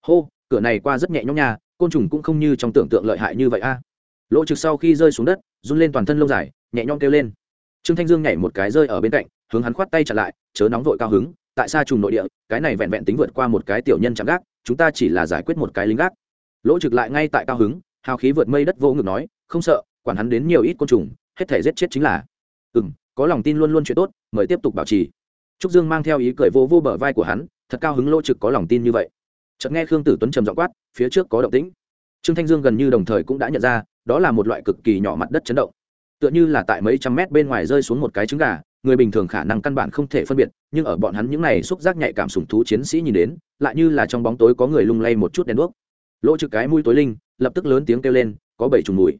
Hô, cửa này qua rất nhẹ nhõm nha, côn trùng cũng không như trong tưởng tượng lợi hại như vậy a. Lỗ trực sau khi rơi xuống đất, run lên toàn thân lông dài, nhẹ nhõm kêu lên. Trương thanh dương nhảy một cái rơi ở bên cạnh, hướng hắn khoát tay chặt lại, chớ nóng vội cao hứng tại sao trùng nội địa, cái này vẹn vẹn tính vượt qua một cái tiểu nhân chạm gác, chúng ta chỉ là giải quyết một cái lính gác. Lỗ trực lại ngay tại cao hứng, hào khí vượt mây đất vô ngực nói, không sợ, quản hắn đến nhiều ít côn trùng, hết thể giết chết chính là. Ừ m có lòng tin luôn luôn chuyện tốt, mời tiếp tục bảo trì. Trúc dương mang theo ý cười vô vô bờ vai của hắn, thật cao hứng lỗ trực có lòng tin như vậy. Chợt nghe khương tử tuấn trầm dọ quát, phía trước có động tĩnh. Trương thanh dương gần như đồng thời cũng đã nhận ra, đó là một loại cực kỳ nhỏ mặt đất chấn động. Tựa như là tại mấy trăm mét bên ngoài rơi xuống một cái trứng gà người bình thường khả năng căn bản không thể phân biệt, nhưng ở bọn hắn những này xúc giác nhạy cảm sùng thú chiến sĩ nhìn đến, lại như là trong bóng tối có người lung lay một chút đèn đuốc. Lỗ trực cái mũi tối linh, lập tức lớn tiếng kêu lên, có bảy trùng mùi.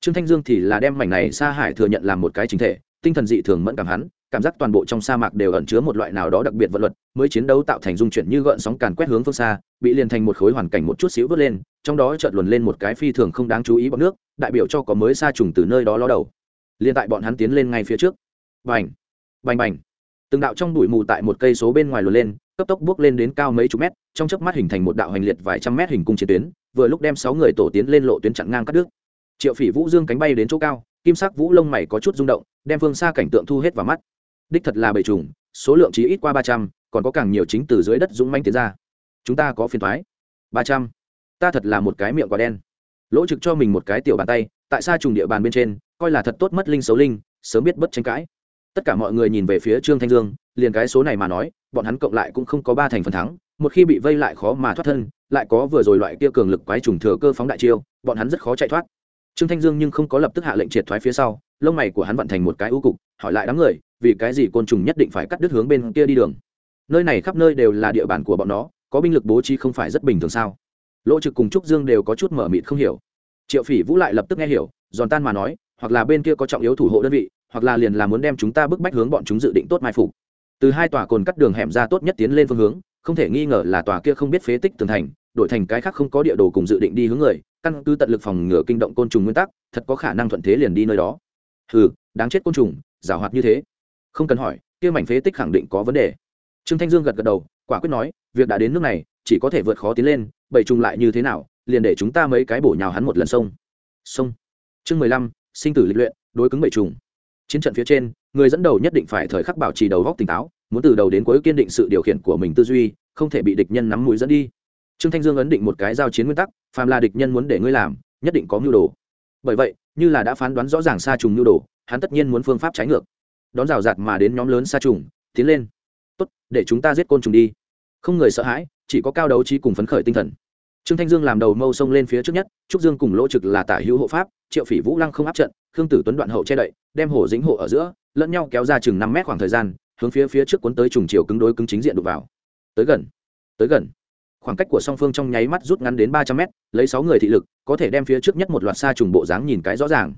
Trương thanh dương thì là đem mảnh này sa hải thừa nhận làm một cái chính thể, tinh thần dị thường mẫn cảm hắn, cảm giác toàn bộ trong sa mạc đều ẩn chứa một loại nào đó đặc biệt vật luật, mới chiến đấu tạo thành dung chuyển như gợn sóng càn quét hướng phương xa, bị liền thành một khối hoàn cảnh một chút xíu vớt lên, trong đó chợt luồn lên một cái phi thường không đáng chú ý bọc nước, đại biểu cho có mới sa trùng từ nơi đó ló đầu. Liền tại bọn hắn tiến lên ngay phía trước. Bành! Bành bành. Từng đạo trong bụi mù tại một cây số bên ngoài lùa lên, cấp tốc bước lên đến cao mấy chục mét, trong chớp mắt hình thành một đạo hành liệt vài trăm mét hình cung chiến tuyến, vừa lúc đem sáu người tổ tiến lên lộ tuyến chặn ngang cắt đứt. Triệu phỉ vũ dương cánh bay đến chỗ cao, kim sắc vũ lông mày có chút rung động, đem phương xa cảnh tượng thu hết vào mắt. Đích thật là bầy trùng, số lượng chỉ ít qua ba trăm, còn có càng nhiều chính từ dưới đất dũng manh tiến ra. Chúng ta có phiền thoái ba trăm. Ta thật là một cái miệng quả đen. Lỗ trực cho mình một cái tiểu bàn tay, tại sao trùng địa bàn bên trên, coi là thật tốt mất linh xấu linh, sớm biết bất tranh cãi tất cả mọi người nhìn về phía trương thanh dương, liền cái số này mà nói, bọn hắn cộng lại cũng không có ba thành phần thắng, một khi bị vây lại khó mà thoát thân, lại có vừa rồi loại kia cường lực quái trùng thừa cơ phóng đại chiêu, bọn hắn rất khó chạy thoát. Trương thanh dương nhưng không có lập tức hạ lệnh triệt thoái phía sau, lông mày của hắn vận thành một cái ưu cục, hỏi lại đám người, vì cái gì côn trùng nhất định phải cắt đứt hướng bên kia đi đường? Nơi này khắp nơi đều là địa bàn của bọn nó, có binh lực bố trí không phải rất bình thường sao? Lỗ trực cùng trúc dương đều có chút mở mịt không hiểu. Triệu phỉ vũ lại lập tức nghe hiểu, giòn tan mà nói, hoặc là bên kia có trọng yếu thủ hộ đơn vị hoặc là liền là muốn đem chúng ta bức bách hướng bọn chúng dự định tốt mai phục. Từ hai tòa cồn cắt đường hẻm ra tốt nhất tiến lên phương hướng, không thể nghi ngờ là tòa kia không biết phế tích tường thành, đổi thành cái khác không có địa đồ cùng dự định đi hướng người, căn cứ tận lực phòng ngừa kinh động côn trùng nguyên tắc, thật có khả năng thuận thế liền đi nơi đó. Ừ đáng chết côn trùng, giảo hoạt như thế. Không cần hỏi, kia mảnh phế tích khẳng định có vấn đề. Trương thanh dương gật gật đầu, quả quyết nói, việc đã đến nước này, chỉ có thể vượt khó tiến lên bảy trùng lại như thế nào, liền để chúng ta mấy cái bổ nhào hắn một lần sông. Sông. Chương mười lăm, sinh tử lịch luyện, đối cứng bảy trùng chiến trận phía trên, người dẫn đầu nhất định phải thời khắc bảo trì đầu góc tỉnh táo, muốn từ đầu đến cuối kiên định sự điều khiển của mình tư duy, không thể bị địch nhân nắm mũi dẫn đi. Trương thanh dương ấn định một cái giao chiến nguyên tắc, phàm là địch nhân muốn để ngươi làm, nhất định có mưu đồ. Bởi vậy, như là đã phán đoán rõ ràng xa trùng mưu đồ, hắn tất nhiên muốn phương pháp trái ngược. Đón rào rạt mà đến nhóm lớn xa trùng, tiến lên. Tốt, để chúng ta giết côn trùng đi. Không người sợ hãi, chỉ có cao đấu trí cùng phấn khởi tinh thần trương thanh dương làm đầu mâu sông lên phía trước nhất, trúc dương cùng lỗ trực là tả hữu hộ pháp, triệu phỉ vũ lăng không áp trận, khương tử tuấn đoạn hậu che đậy, đem hổ dính hộ ở giữa, lẫn nhau kéo ra chừng năm mét khoảng thời gian, hướng phía phía trước cuốn tới trùng chiều cứng đối cứng chính diện đục vào. Tới gần tới gần. Khoảng cách của song phương trong nháy mắt rút ngắn đến ba trăm mét, lấy sáu người thị lực, có thể đem phía trước nhất một loạt xa trùng bộ dáng nhìn cái rõ ràng.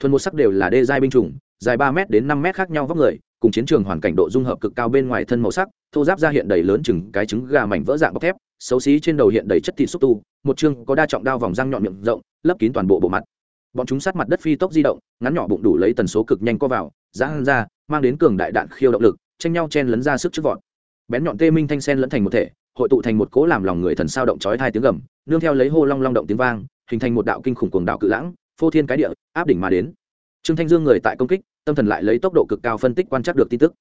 Thuần một sắc đều là đê giai binh trùng dài ba mét đến năm mét khác nhau vóc người, cùng chiến trường hoàn cảnh độ dung hợp cực cao bên ngoài thân màu sắc, thô giáp ra hiện đầy lớn chừng cái trứng gà mảnh vỡ dạng bọc thép xấu xí trên đầu hiện đầy chất thịt xúc tu, một chương có đa trọng đao vòng răng nhọn miệng rộng, lấp kín toàn bộ bộ mặt. Bọn chúng sát mặt đất phi tốc di động, ngắn nhỏ bụng đủ lấy tần số cực nhanh co vào giãn ra, mang đến cường đại đạn khiêu động lực, tranh nhau chen lấn ra sức trước vọt. Bén nhọn tê minh thanh sen lẫn thành một thể, hội tụ thành một cố làm lòng người thần sao động chói hai tiếng gầm, nương theo lấy hô long long động tiếng vang, hình thành một đạo kinh khủng cuồng đạo cự lãng, phô thiên cái địa, áp đỉnh mà đến. Trương thanh dương người tại công kích, tâm thần lại lấy tốc độ cực cao phân tích quan trắc được tin tức.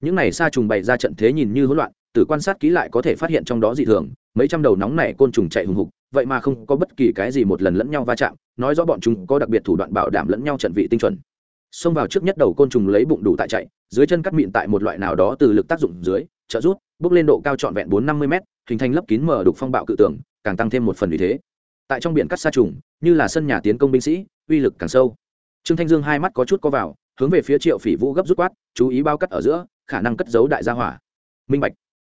Những này xa trùng bày ra trận thế nhìn như hỗn loạn từ quan sát kỹ lại có thể phát hiện trong đó dị thường mấy trăm đầu nóng này côn trùng chạy hùng hục, vậy mà không có bất kỳ cái gì một lần lẫn nhau va chạm, nói rõ bọn chúng có đặc biệt thủ đoạn bảo đảm lẫn nhau trận vị tinh chuẩn. Xông vào trước nhất đầu côn trùng lấy bụng đủ tại chạy, dưới chân cắt mịn tại một loại nào đó từ lực tác dụng dưới, trợ rút bước lên độ cao trọn vẹn bốn năm mươi m hình thành lấp kín mở đục phong bạo cự tưởng càng tăng thêm một phần vì thế. Tại trong biển cắt sa trùng, như là sân nhà tiến công binh sĩ, uy lực càng sâu. Trương thanh dương hai mắt có chút có vào, hướng về phía triệu phỉ vũ gấp rút quát, chú ý bao cắt ở giữa, khả năng cất giấu đại gia hỏa. Minh bạch.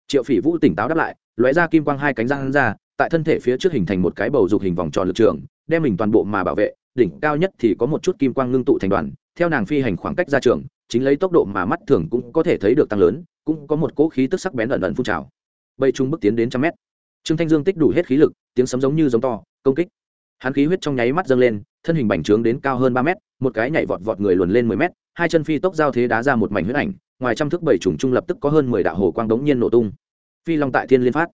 Triệu phỉ vũ tỉnh táo đáp lại lóe ra kim quang hai cánh răng ra, tại thân thể phía trước hình thành một cái bầu dục hình vòng tròn lực trường, đem mình toàn bộ mà bảo vệ, đỉnh cao nhất thì có một chút kim quang ngưng tụ thành đoàn, theo nàng phi hành khoảng cách ra trường, chính lấy tốc độ mà mắt thường cũng có thể thấy được tăng lớn, cũng có một cỗ khí tức sắc bén ẩn ẩn phun trào. Bầy chúng bước tiến đến trăm mét. Trương thanh dương tích đủ hết khí lực, tiếng sấm giống như giống to, công kích. Hắn khí huyết trong nháy mắt dâng lên, thân hình bành trướng đến cao hơn ba mét, một cái nhảy vọt vọt người luồn lên mười mét, hai chân phi tốc giao thế đá ra một mảnh huyết ảnh, ngoài trăm thước bảy trùng trung lập tức có hơn mười đạo hồ quang đống nhiên nổ tung phi long tại thiên liên phát.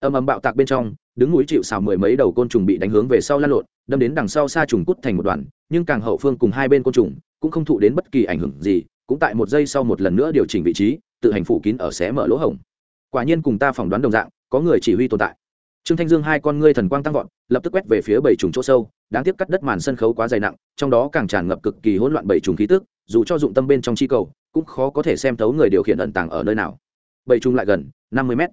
Âm âm bạo tạc bên trong, đứng núi chịu xào mười mấy đầu côn trùng bị đánh hướng về sau lan lộn, đâm đến đằng sau xa trùng cút thành một đoàn, nhưng càng hậu phương cùng hai bên côn trùng cũng không thụ đến bất kỳ ảnh hưởng gì, cũng tại một giây sau một lần nữa điều chỉnh vị trí, tự hành phủ kín ở xé mở lỗ hổng. Quả nhiên cùng ta phỏng đoán đồng dạng, có người chỉ huy tồn tại. Trương thanh dương hai con ngươi thần quang tăng vọt, lập tức quét về phía bảy trùng chỗ sâu, đáng tiếc cắt đất màn sân khấu quá dày nặng, trong đó càng tràn ngập cực kỳ hỗn loạn bảy trùng khí tức, dù cho dụng tâm bên trong chi cầu, cũng khó có thể xem thấu người điều khiển ẩn tàng ở nơi nào. Bảy trùng lại gần, năm mươi mét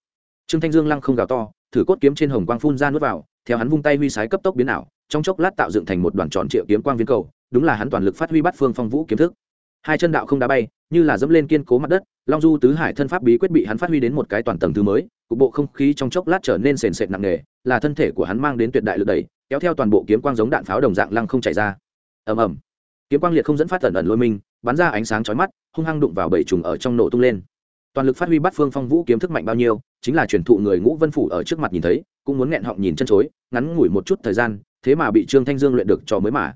trương thanh dương lăng không gào to, thử cốt kiếm trên hồng quang phun ra nuốt vào, theo hắn vung tay huy sái cấp tốc biến ảo, trong chốc lát tạo dựng thành một đoàn tròn triệu kiếm quang viên cầu, đúng là hắn toàn lực phát huy bắt phương phong vũ kiếm thức. Hai chân đạo không đá bay, như là dẫm lên kiên cố mặt đất, long du tứ hải thân pháp bí quyết bị hắn phát huy đến một cái toàn tầng thứ mới, cục bộ không khí trong chốc lát trở nên sền sệt nặng nề, là thân thể của hắn mang đến tuyệt đại lực đẩy, kéo theo toàn bộ kiếm quang giống đạn pháo đồng dạng lăng không chạy ra. Ầm ầm. Kiếm quang liệt không dẫn phát tẩn ẩn lôi minh bắn ra ánh sáng chói mắt, hung hăng đụng vào bảy trùng ở trong nổ tung lên toàn lực phát huy bắt phương phong vũ kiếm thức mạnh bao nhiêu, chính là truyền thụ người ngũ vân phủ ở trước mặt nhìn thấy, cũng muốn nghẹn họng nhìn chân chối, ngắn ngủi một chút thời gian, thế mà bị trương thanh dương luyện được cho mới mà.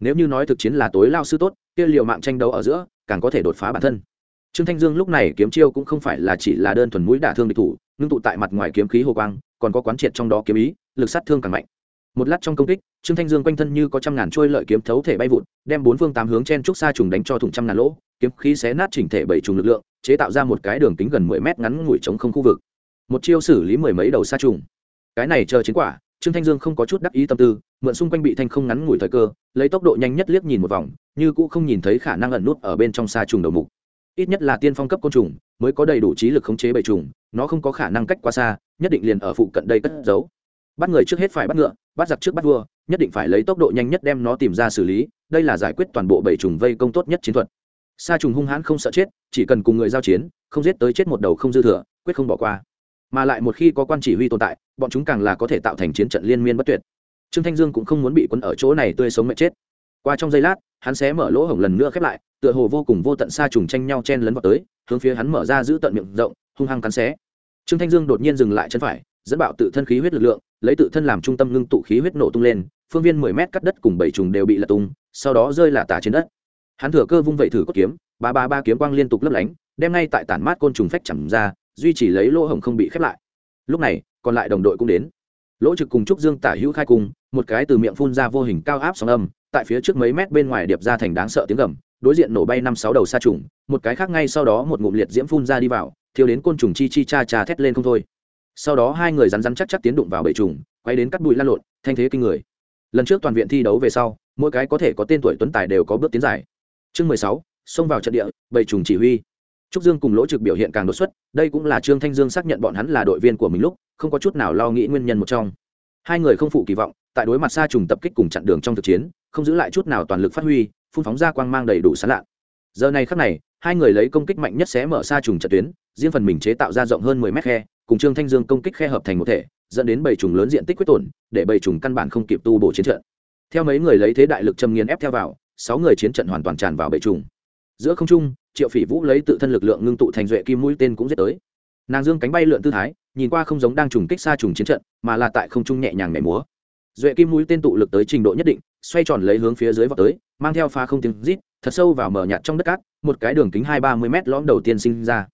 Nếu như nói thực chiến là tối lao sư tốt, kia liều mạng tranh đấu ở giữa, càng có thể đột phá bản thân. Trương thanh dương lúc này kiếm chiêu cũng không phải là chỉ là đơn thuần mũi đả thương địch thủ, ngưng tụ tại mặt ngoài kiếm khí hồ quang, còn có quán triệt trong đó kiếm ý, lực sát thương càng mạnh một lát trong công kích, trương thanh dương quanh thân như có trăm ngàn trôi lợi kiếm thấu thể bay vụt, đem bốn phương tám hướng chen trúc xa trùng đánh cho thủng trăm ngàn lỗ, kiếm khí xé nát chỉnh thể bảy trùng lực lượng, chế tạo ra một cái đường kính gần mười mét ngắn ngủi chống không khu vực. Một chiêu xử lý mười mấy đầu xa trùng. Cái này chờ chiến quả, trương thanh dương không có chút đắc ý tâm tư, mượn xung quanh bị thanh không ngắn ngủi thời cơ, lấy tốc độ nhanh nhất liếc nhìn một vòng, như cũ không nhìn thấy khả năng ẩn nút ở bên trong xa trùng đầu mục. Ít nhất là tiên phong cấp côn trùng, mới có đầy đủ trí lực khống chế bầy trùng, nó không có khả năng cách quá xa, nhất định liền ở phụ cận đây cất giấu. Bắt người trước hết phải bắt ngựa bắt giặc trước bắt vua, nhất định phải lấy tốc độ nhanh nhất đem nó tìm ra xử lý, đây là giải quyết toàn bộ bảy trùng vây công tốt nhất chiến thuật. Sa trùng hung hãn không sợ chết, chỉ cần cùng người giao chiến, không giết tới chết một đầu không dư thừa, quyết không bỏ qua. Mà lại một khi có quan chỉ huy tồn tại, bọn chúng càng là có thể tạo thành chiến trận liên miên bất tuyệt. Trương thanh dương cũng không muốn bị quấn ở chỗ này tươi sống mẹ chết. Qua trong giây lát, hắn sẽ mở lỗ hổng lần nữa khép lại, tựa hồ vô cùng vô tận xa trùng tranh nhau chen lấn vào tới, hướng phía hắn mở ra giữ tận miệng rộng, hung hăng cắn xé. Trương thanh dương đột nhiên dừng lại chân phải dẫn bạo tự thân khí huyết lực lượng, lấy tự thân làm trung tâm ngưng tụ khí huyết nổ tung lên, phương viên mười mét cắt đất cùng bảy trùng đều bị lật tung, sau đó rơi là tả trên đất. Hắn thừa cơ vung vẩy thử cốt kiếm, ba ba ba kiếm quang liên tục lấp lánh, đem ngay tại tản mát côn trùng phách chẳng ra, duy trì lấy lỗ hổng không bị khép lại. Lúc này, còn lại đồng đội cũng đến. Lỗ trực cùng trúc dương tả hữu khai cùng một cái từ miệng phun ra vô hình cao áp sóng âm, tại phía trước mấy mét bên ngoài điệp ra thành đáng sợ tiếng gầm, đối diện nổ bay năm sáu đầu sa trùng, một cái khác ngay sau đó một ngụm liệt diễm phun ra đi vào thiếu đến côn trùng chi chi cha cha thét lên không thôi sau đó hai người rắn rắn chắc chắc tiến đụng vào bầy trùng, quay đến cắt bụi lan lộn, thanh thế kinh người. Lần trước toàn viện thi đấu về sau, mỗi cái có thể có tên tuổi tuấn tài đều có bước tiến giải chương mười sáu, xông vào trận địa, bầy trùng chỉ huy. Trúc dương cùng lỗ trực biểu hiện càng đột xuất, đây cũng là trương thanh dương xác nhận bọn hắn là đội viên của mình lúc, không có chút nào lo nghĩ nguyên nhân một trong. Hai người không phụ kỳ vọng, tại đối mặt xa trùng tập kích cùng chặn đường trong thực chiến, không giữ lại chút nào toàn lực phát huy, phun phóng ra quang mang đầy đủ sán lạ giờ này khắc này, hai người lấy công kích mạnh nhất sẽ mở xa trùng trận tuyến, riêng phần mình chế tạo ra rộng hơn mười mét khe cùng trương thanh dương công kích khe hợp thành một thể, dẫn đến bầy trùng lớn diện tích quyết tổn, để bầy trùng căn bản không kịp tu bổ chiến trận. Theo mấy người lấy thế đại lực châm nghiền ép theo vào, sáu người chiến trận hoàn toàn tràn vào bầy trùng giữa không trung, triệu phỉ vũ lấy tự thân lực lượng ngưng tụ thành duệ kim mũi tên cũng giết tới. Nàng dương cánh bay lượn tư thái, nhìn qua không giống đang trùng kích xa trùng chiến trận, mà là tại không trung nhẹ nhàng nhảy múa. Duệ kim mũi tên tụ lực tới trình độ nhất định, xoay tròn lấy hướng phía dưới vào tới, mang theo pha không tiếng rít, thật sâu vào mở nhạt trong đất cát, một cái đường kính hai ba mươi mét lõm đầu tiên sinh ra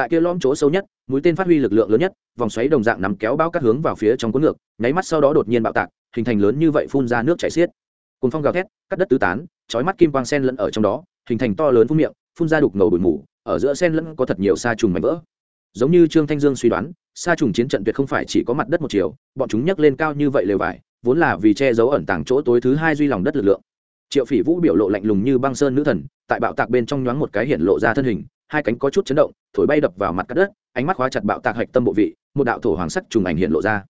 tại kia lõm chỗ sâu nhất, mũi tên phát huy lực lượng lớn nhất, vòng xoáy đồng dạng nắm kéo bao các hướng vào phía trong cuốn ngược, nháy mắt sau đó đột nhiên bạo tạc, hình thành lớn như vậy phun ra nước chảy xiết. Cùng phong gào thét, cắt đất tứ tán, chói mắt kim quang sen lẫn ở trong đó, hình thành to lớn phun miệng, phun ra đục ngầu bụi mù, ở giữa sen lẫn có thật nhiều sa trùng mảnh vỡ. Giống như trương thanh dương suy đoán, sa trùng chiến trận tuyệt không phải chỉ có mặt đất một chiều, bọn chúng nhấc lên cao như vậy lều vải, vốn là vì che giấu ẩn tàng chỗ tối thứ hai duy lòng đất lực lượng. Triệu phỉ vũ biểu lộ lạnh lùng như băng sơn nữ thần, tại bạo tạc bên trong nhoáng một cái hiện lộ ra thân hình hai cánh có chút chấn động, thổi bay đập vào mặt cắt đất, ánh mắt khóa chặt bạo tạc hạch tâm bộ vị, một đạo thổ hoàng sắc trùng ảnh hiện lộ ra.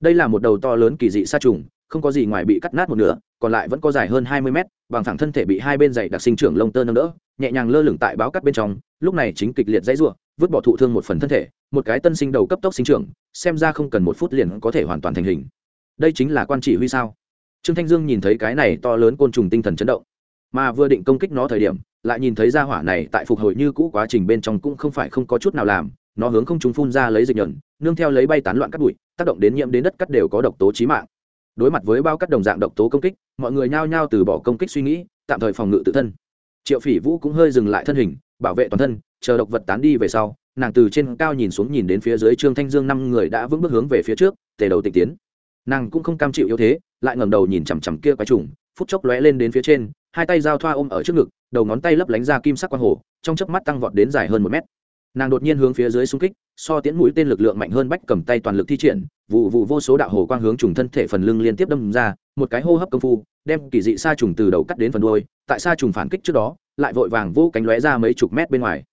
Đây là một đầu to lớn kỳ dị sa trùng, không có gì ngoài bị cắt nát một nửa, còn lại vẫn có dài hơn hai mươi mét, bằng thẳng thân thể bị hai bên dày đặc sinh trưởng lông tơ nâng đỡ, nhẹ nhàng lơ lửng tại báo cắt bên trong, lúc này chính kịch liệt dãy r vứt bỏ thụ thương một phần thân thể, một cái tân sinh đầu cấp tốc sinh trưởng, xem ra không cần một phút liền có thể hoàn toàn thành hình. Đây chính là quan chỉ huy sao? Trương thanh dương nhìn thấy cái này to lớn côn trùng tinh thần chấn động, mà vừa định công kích nó thời điểm lại nhìn thấy ra hỏa này tại phục hồi như cũ quá trình bên trong cũng không phải không có chút nào làm, nó hướng không chúng phun ra lấy dịch nhẫn nương theo lấy bay tán loạn cắt bụi, tác động đến nhiễm đến đất cắt đều có độc tố trí mạng. Đối mặt với bao cắt đồng dạng độc tố công kích, mọi người nhao nhao từ bỏ công kích suy nghĩ, tạm thời phòng ngự tự thân. Triệu phỉ vũ cũng hơi dừng lại thân hình, bảo vệ toàn thân, chờ độc vật tán đi về sau, nàng từ trên cao nhìn xuống nhìn đến phía dưới trương thanh dương năm người đã vững bước hướng về phía trước, tề đầu tịch tiến. Nàng cũng không cam chịu yếu thế, lại ngẩng đầu nhìn chằm chằm kia quái trùng phút chốc lóe lên đến phía trên, hai tay giao thoa ôm ở trước ngực, đầu ngón tay lấp lánh ra kim sắc quang hồ, trong chớp mắt tăng vọt đến dài hơn một mét. Nàng đột nhiên hướng phía dưới xung kích, so tiễn mũi tên lực lượng mạnh hơn bách cầm tay toàn lực thi triển, vụ vụ vô số đạo hồ quang hướng trùng thân thể phần lưng liên tiếp đâm ra, một cái hô hấp công phu, đem kỳ dị sa trùng từ đầu cắt đến phần đuôi, tại sa trùng phản kích trước đó, lại vội vàng vô cánh lóe ra mấy chục mét bên ngoài.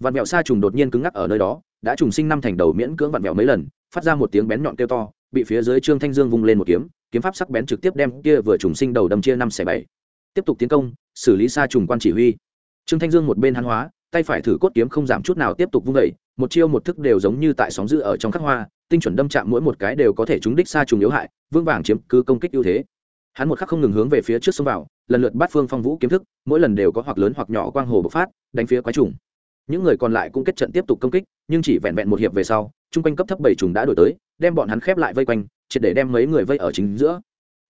Vạn mẹo sa trùng đột nhiên cứng ngắc ở nơi đó, đã trùng sinh năm thành đầu miễn cưỡng vạn mẹo mấy lần, phát ra một tiếng bén nhọn kêu to, bị phía dưới trương thanh dương vung lên một kiếm kiếm pháp sắc bén trực tiếp đem kia vừa trùng sinh đầu đâm chia năm xẻ bảy. Tiếp tục tiến công, xử lý xa trùng quan chỉ huy. Trương thanh dương một bên hắn hóa, tay phải thử cốt kiếm không giảm chút nào tiếp tục vung vẩy một chiêu một thức đều giống như tại sóng dữ ở trong khắc hoa, tinh chuẩn đâm chạm mỗi một cái đều có thể trúng đích xa trùng yếu hại vương vàng chiếm cứ công kích ưu thế. Hắn một khắc không ngừng hướng về phía trước xông vào, lần lượt bắt phương phong vũ kiếm thức, mỗi lần đều có hoặc lớn hoặc nhỏ quang hồ bộc phát, đánh phía quái trùng. Những người còn lại cũng kết trận tiếp tục công kích, nhưng chỉ vẹn vẹn một hiệp về sau, chung quanh cấp thấp bảy trùng đã đổi tới, đem bọn hắn khép lại vây quanh triệt để đem mấy người vây ở chính giữa.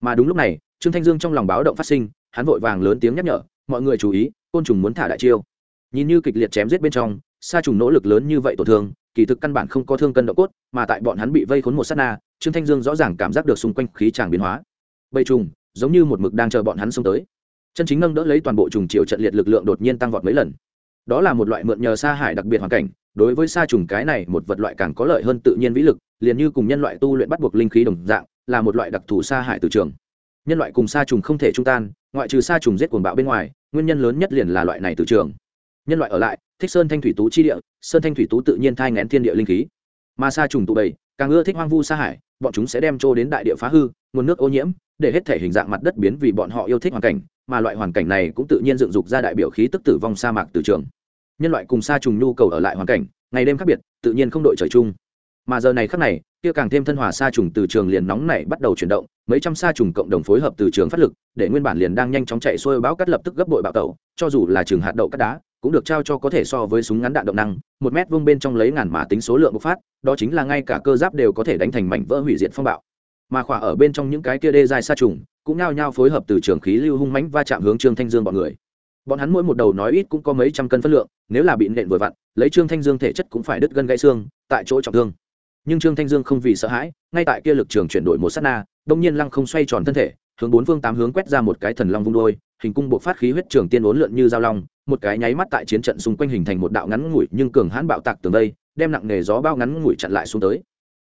Mà đúng lúc này, trương thanh dương trong lòng báo động phát sinh, hắn vội vàng lớn tiếng nhắc nhở, mọi người chú ý, côn trùng muốn thả đại chiêu. Nhìn như kịch liệt chém giết bên trong, sa trùng nỗ lực lớn như vậy tổn thương, kỳ thực căn bản không có thương cân độ cốt, mà tại bọn hắn bị vây khốn một sát na, trương thanh dương rõ ràng cảm giác được xung quanh khí tràng biến hóa. Bầy trùng, giống như một mực đang chờ bọn hắn xông tới. Chân chính nâng đỡ lấy toàn bộ trùng triệu trận liệt lực lượng đột nhiên tăng vọt mấy lần. Đó là một loại mượn nhờ sa hải đặc biệt hoàn cảnh đối với sa trùng cái này, một vật loại càng có lợi hơn tự nhiên vĩ lực, liền như cùng nhân loại tu luyện bắt buộc linh khí đồng dạng, là một loại đặc thù sa hải từ trường. Nhân loại cùng sa trùng không thể trung tan, ngoại trừ sa trùng giết cuồng bạo bên ngoài, nguyên nhân lớn nhất liền là loại này từ trường. Nhân loại ở lại, thích sơn thanh thủy tú chi địa, sơn thanh thủy tú tự nhiên thai ngén thiên địa linh khí. Mà sa trùng tụ bầy, càng ưa thích hoang vu sa hải bọn chúng sẽ đem trô đến đại địa phá hư, nguồn nước ô nhiễm, để hết thể hình dạng mặt đất biến vì bọn họ yêu thích hoàn cảnh, mà loại hoàn cảnh này cũng tự nhiên dựng dục ra đại biểu khí tức tử vong sa mạc từ trường nhân loại cùng sa trùng nhu cầu ở lại hoàn cảnh, ngày đêm khác biệt, tự nhiên không đội trời chung. Mà giờ này khác này, kia càng thêm thân hòa sa trùng từ trường liền nóng này bắt đầu chuyển động, mấy trăm sa trùng cộng đồng phối hợp từ trường phát lực, để nguyên bản liền đang nhanh chóng chạy xuôi bão cắt lập tức gấp bội bạo tẩu, cho dù là trường hạt đậu cắt đá, cũng được trao cho có thể so với súng ngắn đạn động năng, một mét vuông bên trong lấy ngàn mã tính số lượng bộc phát, đó chính là ngay cả cơ giáp đều có thể đánh thành mảnh vỡ hủy diệt phong bạo. Mà khỏa ở bên trong những cái kia đê dài sa trùng, cũng nhao nhao phối hợp từ trường khí lưu hung mãnh va chạm hướng trương thanh dương bọn người bọn hắn mỗi một đầu nói ít cũng có mấy trăm cân phân lượng, nếu là bị nện vừa vặn, lấy trương thanh dương thể chất cũng phải đứt gân gãy xương, tại chỗ trọng thương. Nhưng trương thanh dương không vì sợ hãi, ngay tại kia lực trường chuyển đổi một sát na, đông nhiên lăng không xoay tròn thân thể, hướng bốn phương tám hướng quét ra một cái thần long vung đôi, hình cung bộ phát khí huyết trường tiên uốn lượn như dao long, một cái nháy mắt tại chiến trận xung quanh hình thành một đạo ngắn ngủi nhưng cường hãn bạo tạc tường đây đem nặng nghề gió bao ngắn ngủi chặn lại xuống tới.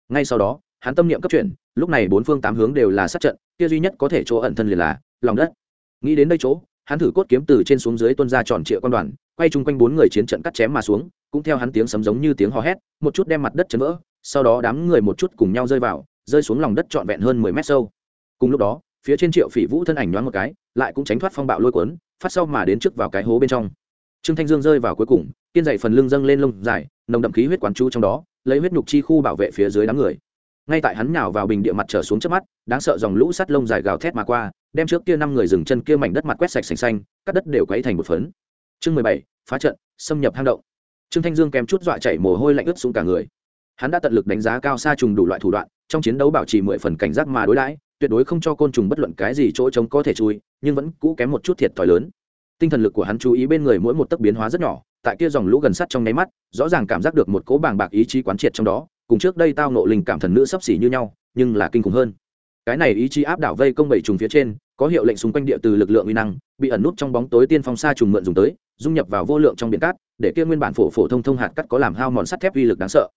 Ngay sau đó, hắn tâm niệm cấp chuyển, lúc này bốn phương tám hướng đều là sát trận, kia duy nhất có thể chỗ ẩn thân liền là lòng đất. Nghĩ đến đây chỗ hắn thử cốt kiếm từ trên xuống dưới tuân ra tròn trịa quan đoàn, quay chung quanh bốn người chiến trận cắt chém mà xuống, cũng theo hắn tiếng sấm giống như tiếng hò hét, một chút đem mặt đất chấn vỡ, sau đó đám người một chút cùng nhau rơi vào, rơi xuống lòng đất trọn vẹn hơn mười mét sâu. Cùng lúc đó, phía trên triệu phỉ vũ thân ảnh nhoáng một cái, lại cũng tránh thoát phong bạo lôi cuốn, phát sau mà đến trước vào cái hố bên trong. Trương thanh dương rơi vào cuối cùng tiên dậy phần lưng dâng lên lông dài, nồng đậm khí huyết quán chú trong đó, lấy huyết nhục chi khu bảo vệ phía dưới đám người ngay tại hắn nhào vào bình địa mặt trở xuống trước mắt, đáng sợ dòng lũ sắt lông dài gào thét mà qua, đem trước kia năm người dừng chân kia mảnh đất mặt quét sạch sành xanh các đất đều quấy thành một phấn. Chương mười bảy, phá trận, xâm nhập hang động. Trương thanh dương kèm chút dọa chảy mồ hôi lạnh ướt xuống cả người. Hắn đã tận lực đánh giá cao xa trùng đủ loại thủ đoạn, trong chiến đấu bảo trì mười phần cảnh giác mà đối đãi, tuyệt đối không cho côn trùng bất luận cái gì chỗ trống có thể chui, nhưng vẫn cũ kém một chút thiệt thòi lớn. Tinh thần lực của hắn chú ý bên người mỗi một tấc biến hóa rất nhỏ, tại kia dòng lũ gần sắt trong nháy mắt, rõ ràng cảm giác được một cỗ bàng bạc ý chí quán triệt trong đó cùng trước đây tao nộ linh cảm thần nữ sắp xỉ như nhau, nhưng là kinh khủng hơn. Cái này ý chí áp đảo vây công bảy trùng phía trên, có hiệu lệnh xung quanh địa từ lực lượng uy năng, bị ẩn nút trong bóng tối tiên phong xa trùng mượn dùng tới, dung nhập vào vô lượng trong biển cát, để kia nguyên bản phổ phổ thông thông hạt cắt có làm hao mòn sắt thép uy lực đáng sợ.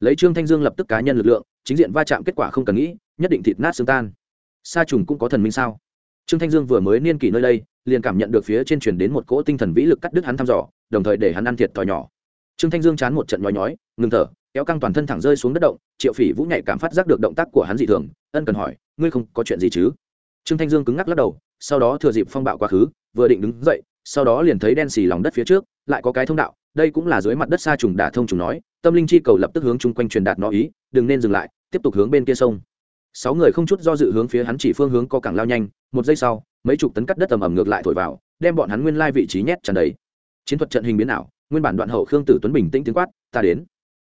Lấy trương thanh dương lập tức cá nhân lực lượng, chính diện va chạm kết quả không cần nghĩ, nhất định thịt nát xương tan. Sa trùng cũng có thần minh sao? Trương thanh dương vừa mới niên kỷ nơi đây, liền cảm nhận được phía trên truyền đến một cỗ tinh thần vĩ lực cắt đứt hắn thăm dò, đồng thời để hắn ăn thiệt thòi nhỏ. Trương thanh dương chán một trận nhói nhói, ngừng thở kéo căng toàn thân thẳng rơi xuống đất động, triệu phỉ vũ nhạy cảm phát giác được động tác của hắn dị thường, ân cần hỏi, ngươi không có chuyện gì chứ? Trương thanh dương cứng ngắc lắc đầu, sau đó thừa dịp phong bạo quá khứ, vừa định đứng dậy, sau đó liền thấy đen xì lòng đất phía trước, lại có cái thông đạo, đây cũng là dưới mặt đất xa trùng đả thông trùng nói, tâm linh chi cầu lập tức hướng chung quanh truyền đạt nó ý, đừng nên dừng lại, tiếp tục hướng bên kia sông. Sáu người không chút do dự hướng phía hắn chỉ phương hướng co cảng lao nhanh, một giây sau, mấy chục tấn cắt đất tầm ầm ngược lại thổi vào, đem bọn hắn nguyên lai vị trí nhét tràn đầy. Chiến thuật trận hình biến ảo, nguyên bản đoạn hậu khương tử tuấn bình tĩnh tiếng quát, ta đến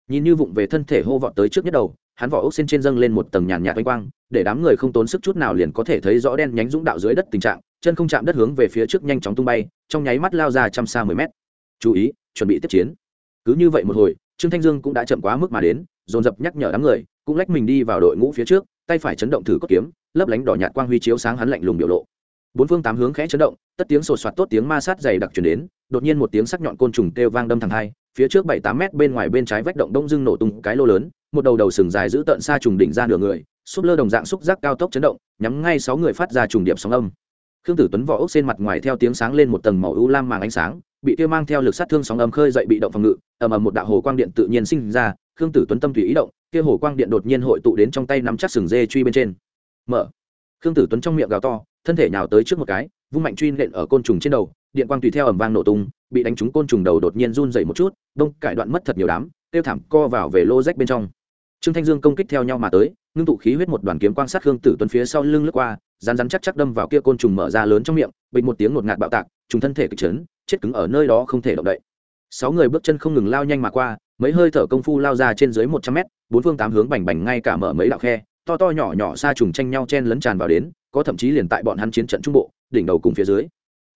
nhìn như vụng về thân thể hô vọt tới trước nhất đầu, hắn vỏ ốc xin trên dâng lên một tầng nhàn nhạt oanh quang, để đám người không tốn sức chút nào liền có thể thấy rõ đen nhánh dũng đạo dưới đất tình trạng, chân không chạm đất hướng về phía trước nhanh chóng tung bay, trong nháy mắt lao ra trăm xa mười mét. Chú ý, chuẩn bị tiếp chiến. Cứ như vậy một hồi, trương thanh dương cũng đã chậm quá mức mà đến, dồn dập nhắc nhở đám người, cũng lách mình đi vào đội ngũ phía trước, tay phải chấn động thử cốt kiếm, lấp lánh đỏ nhạt quang huy chiếu sáng hắn lạnh lùng biểu lộ. Bốn phương tám hướng khẽ chấn động, tất tiếng sột soạt tốt tiếng ma sát dày đặc truyền đến, đột nhiên một tiếng sắc nhọn côn trùng kêu vang đâm thẳng hai phía trước bảy tám mét bên ngoài bên trái vách động đông dưng nổ tung cái lô lớn, một đầu đầu sừng dài giữ tận xa trùng đỉnh ra nửa người xúc lơ đồng dạng xúc giác cao tốc chấn động, nhắm ngay sáu người phát ra trùng điệp sóng âm. Khương tử tuấn vỏ ốc trên mặt ngoài theo tiếng sáng lên một tầng màu u lam màng ánh sáng, bị kia mang theo lực sát thương sóng âm khơi dậy bị động phòng ngự, ầm ầm một đạo hồ quang điện tự nhiên sinh ra, khương tử tuấn tâm tùy ý động, kia hồ quang điện đột nhiên hội tụ đến trong tay nắm chắc sừng dê truy bên trên. Mở. Khương tử tuấn trong miệng gào to, thân thể nhào tới trước một cái vung mạnh truy nện ở côn trùng trên đầu, điện quang tùy theo ầm vang nổ tung, bị đánh trúng côn trùng đầu đột nhiên run dậy một chút, đông cải đoạn mất thật nhiều đám, tiêu thảm co vào về lô rách bên trong. Trương thanh dương công kích theo nhau mà tới, ngưng tụ khí huyết một đoàn kiếm quang sát hương tử tuấn phía sau lưng lướt qua rán rán chắc chắc đâm vào kia côn trùng mở ra lớn trong miệng bịch một tiếng ngột ngạt bạo tạc, trùng thân thể kịch chấn, chết cứng ở nơi đó không thể động đậy. Sáu người bước chân không ngừng lao nhanh mà qua, mấy hơi thở công phu lao ra trên dưới một trăm mét, bốn phương tám hướng bành bành ngay cả mở mấy đạo khe, to to nhỏ nhỏ xa trùng tranh nhau chen lấn tràn vào đến, có thậm chí liền tại bọn hắn chiến trận trung bộ đỉnh đầu cùng phía dưới.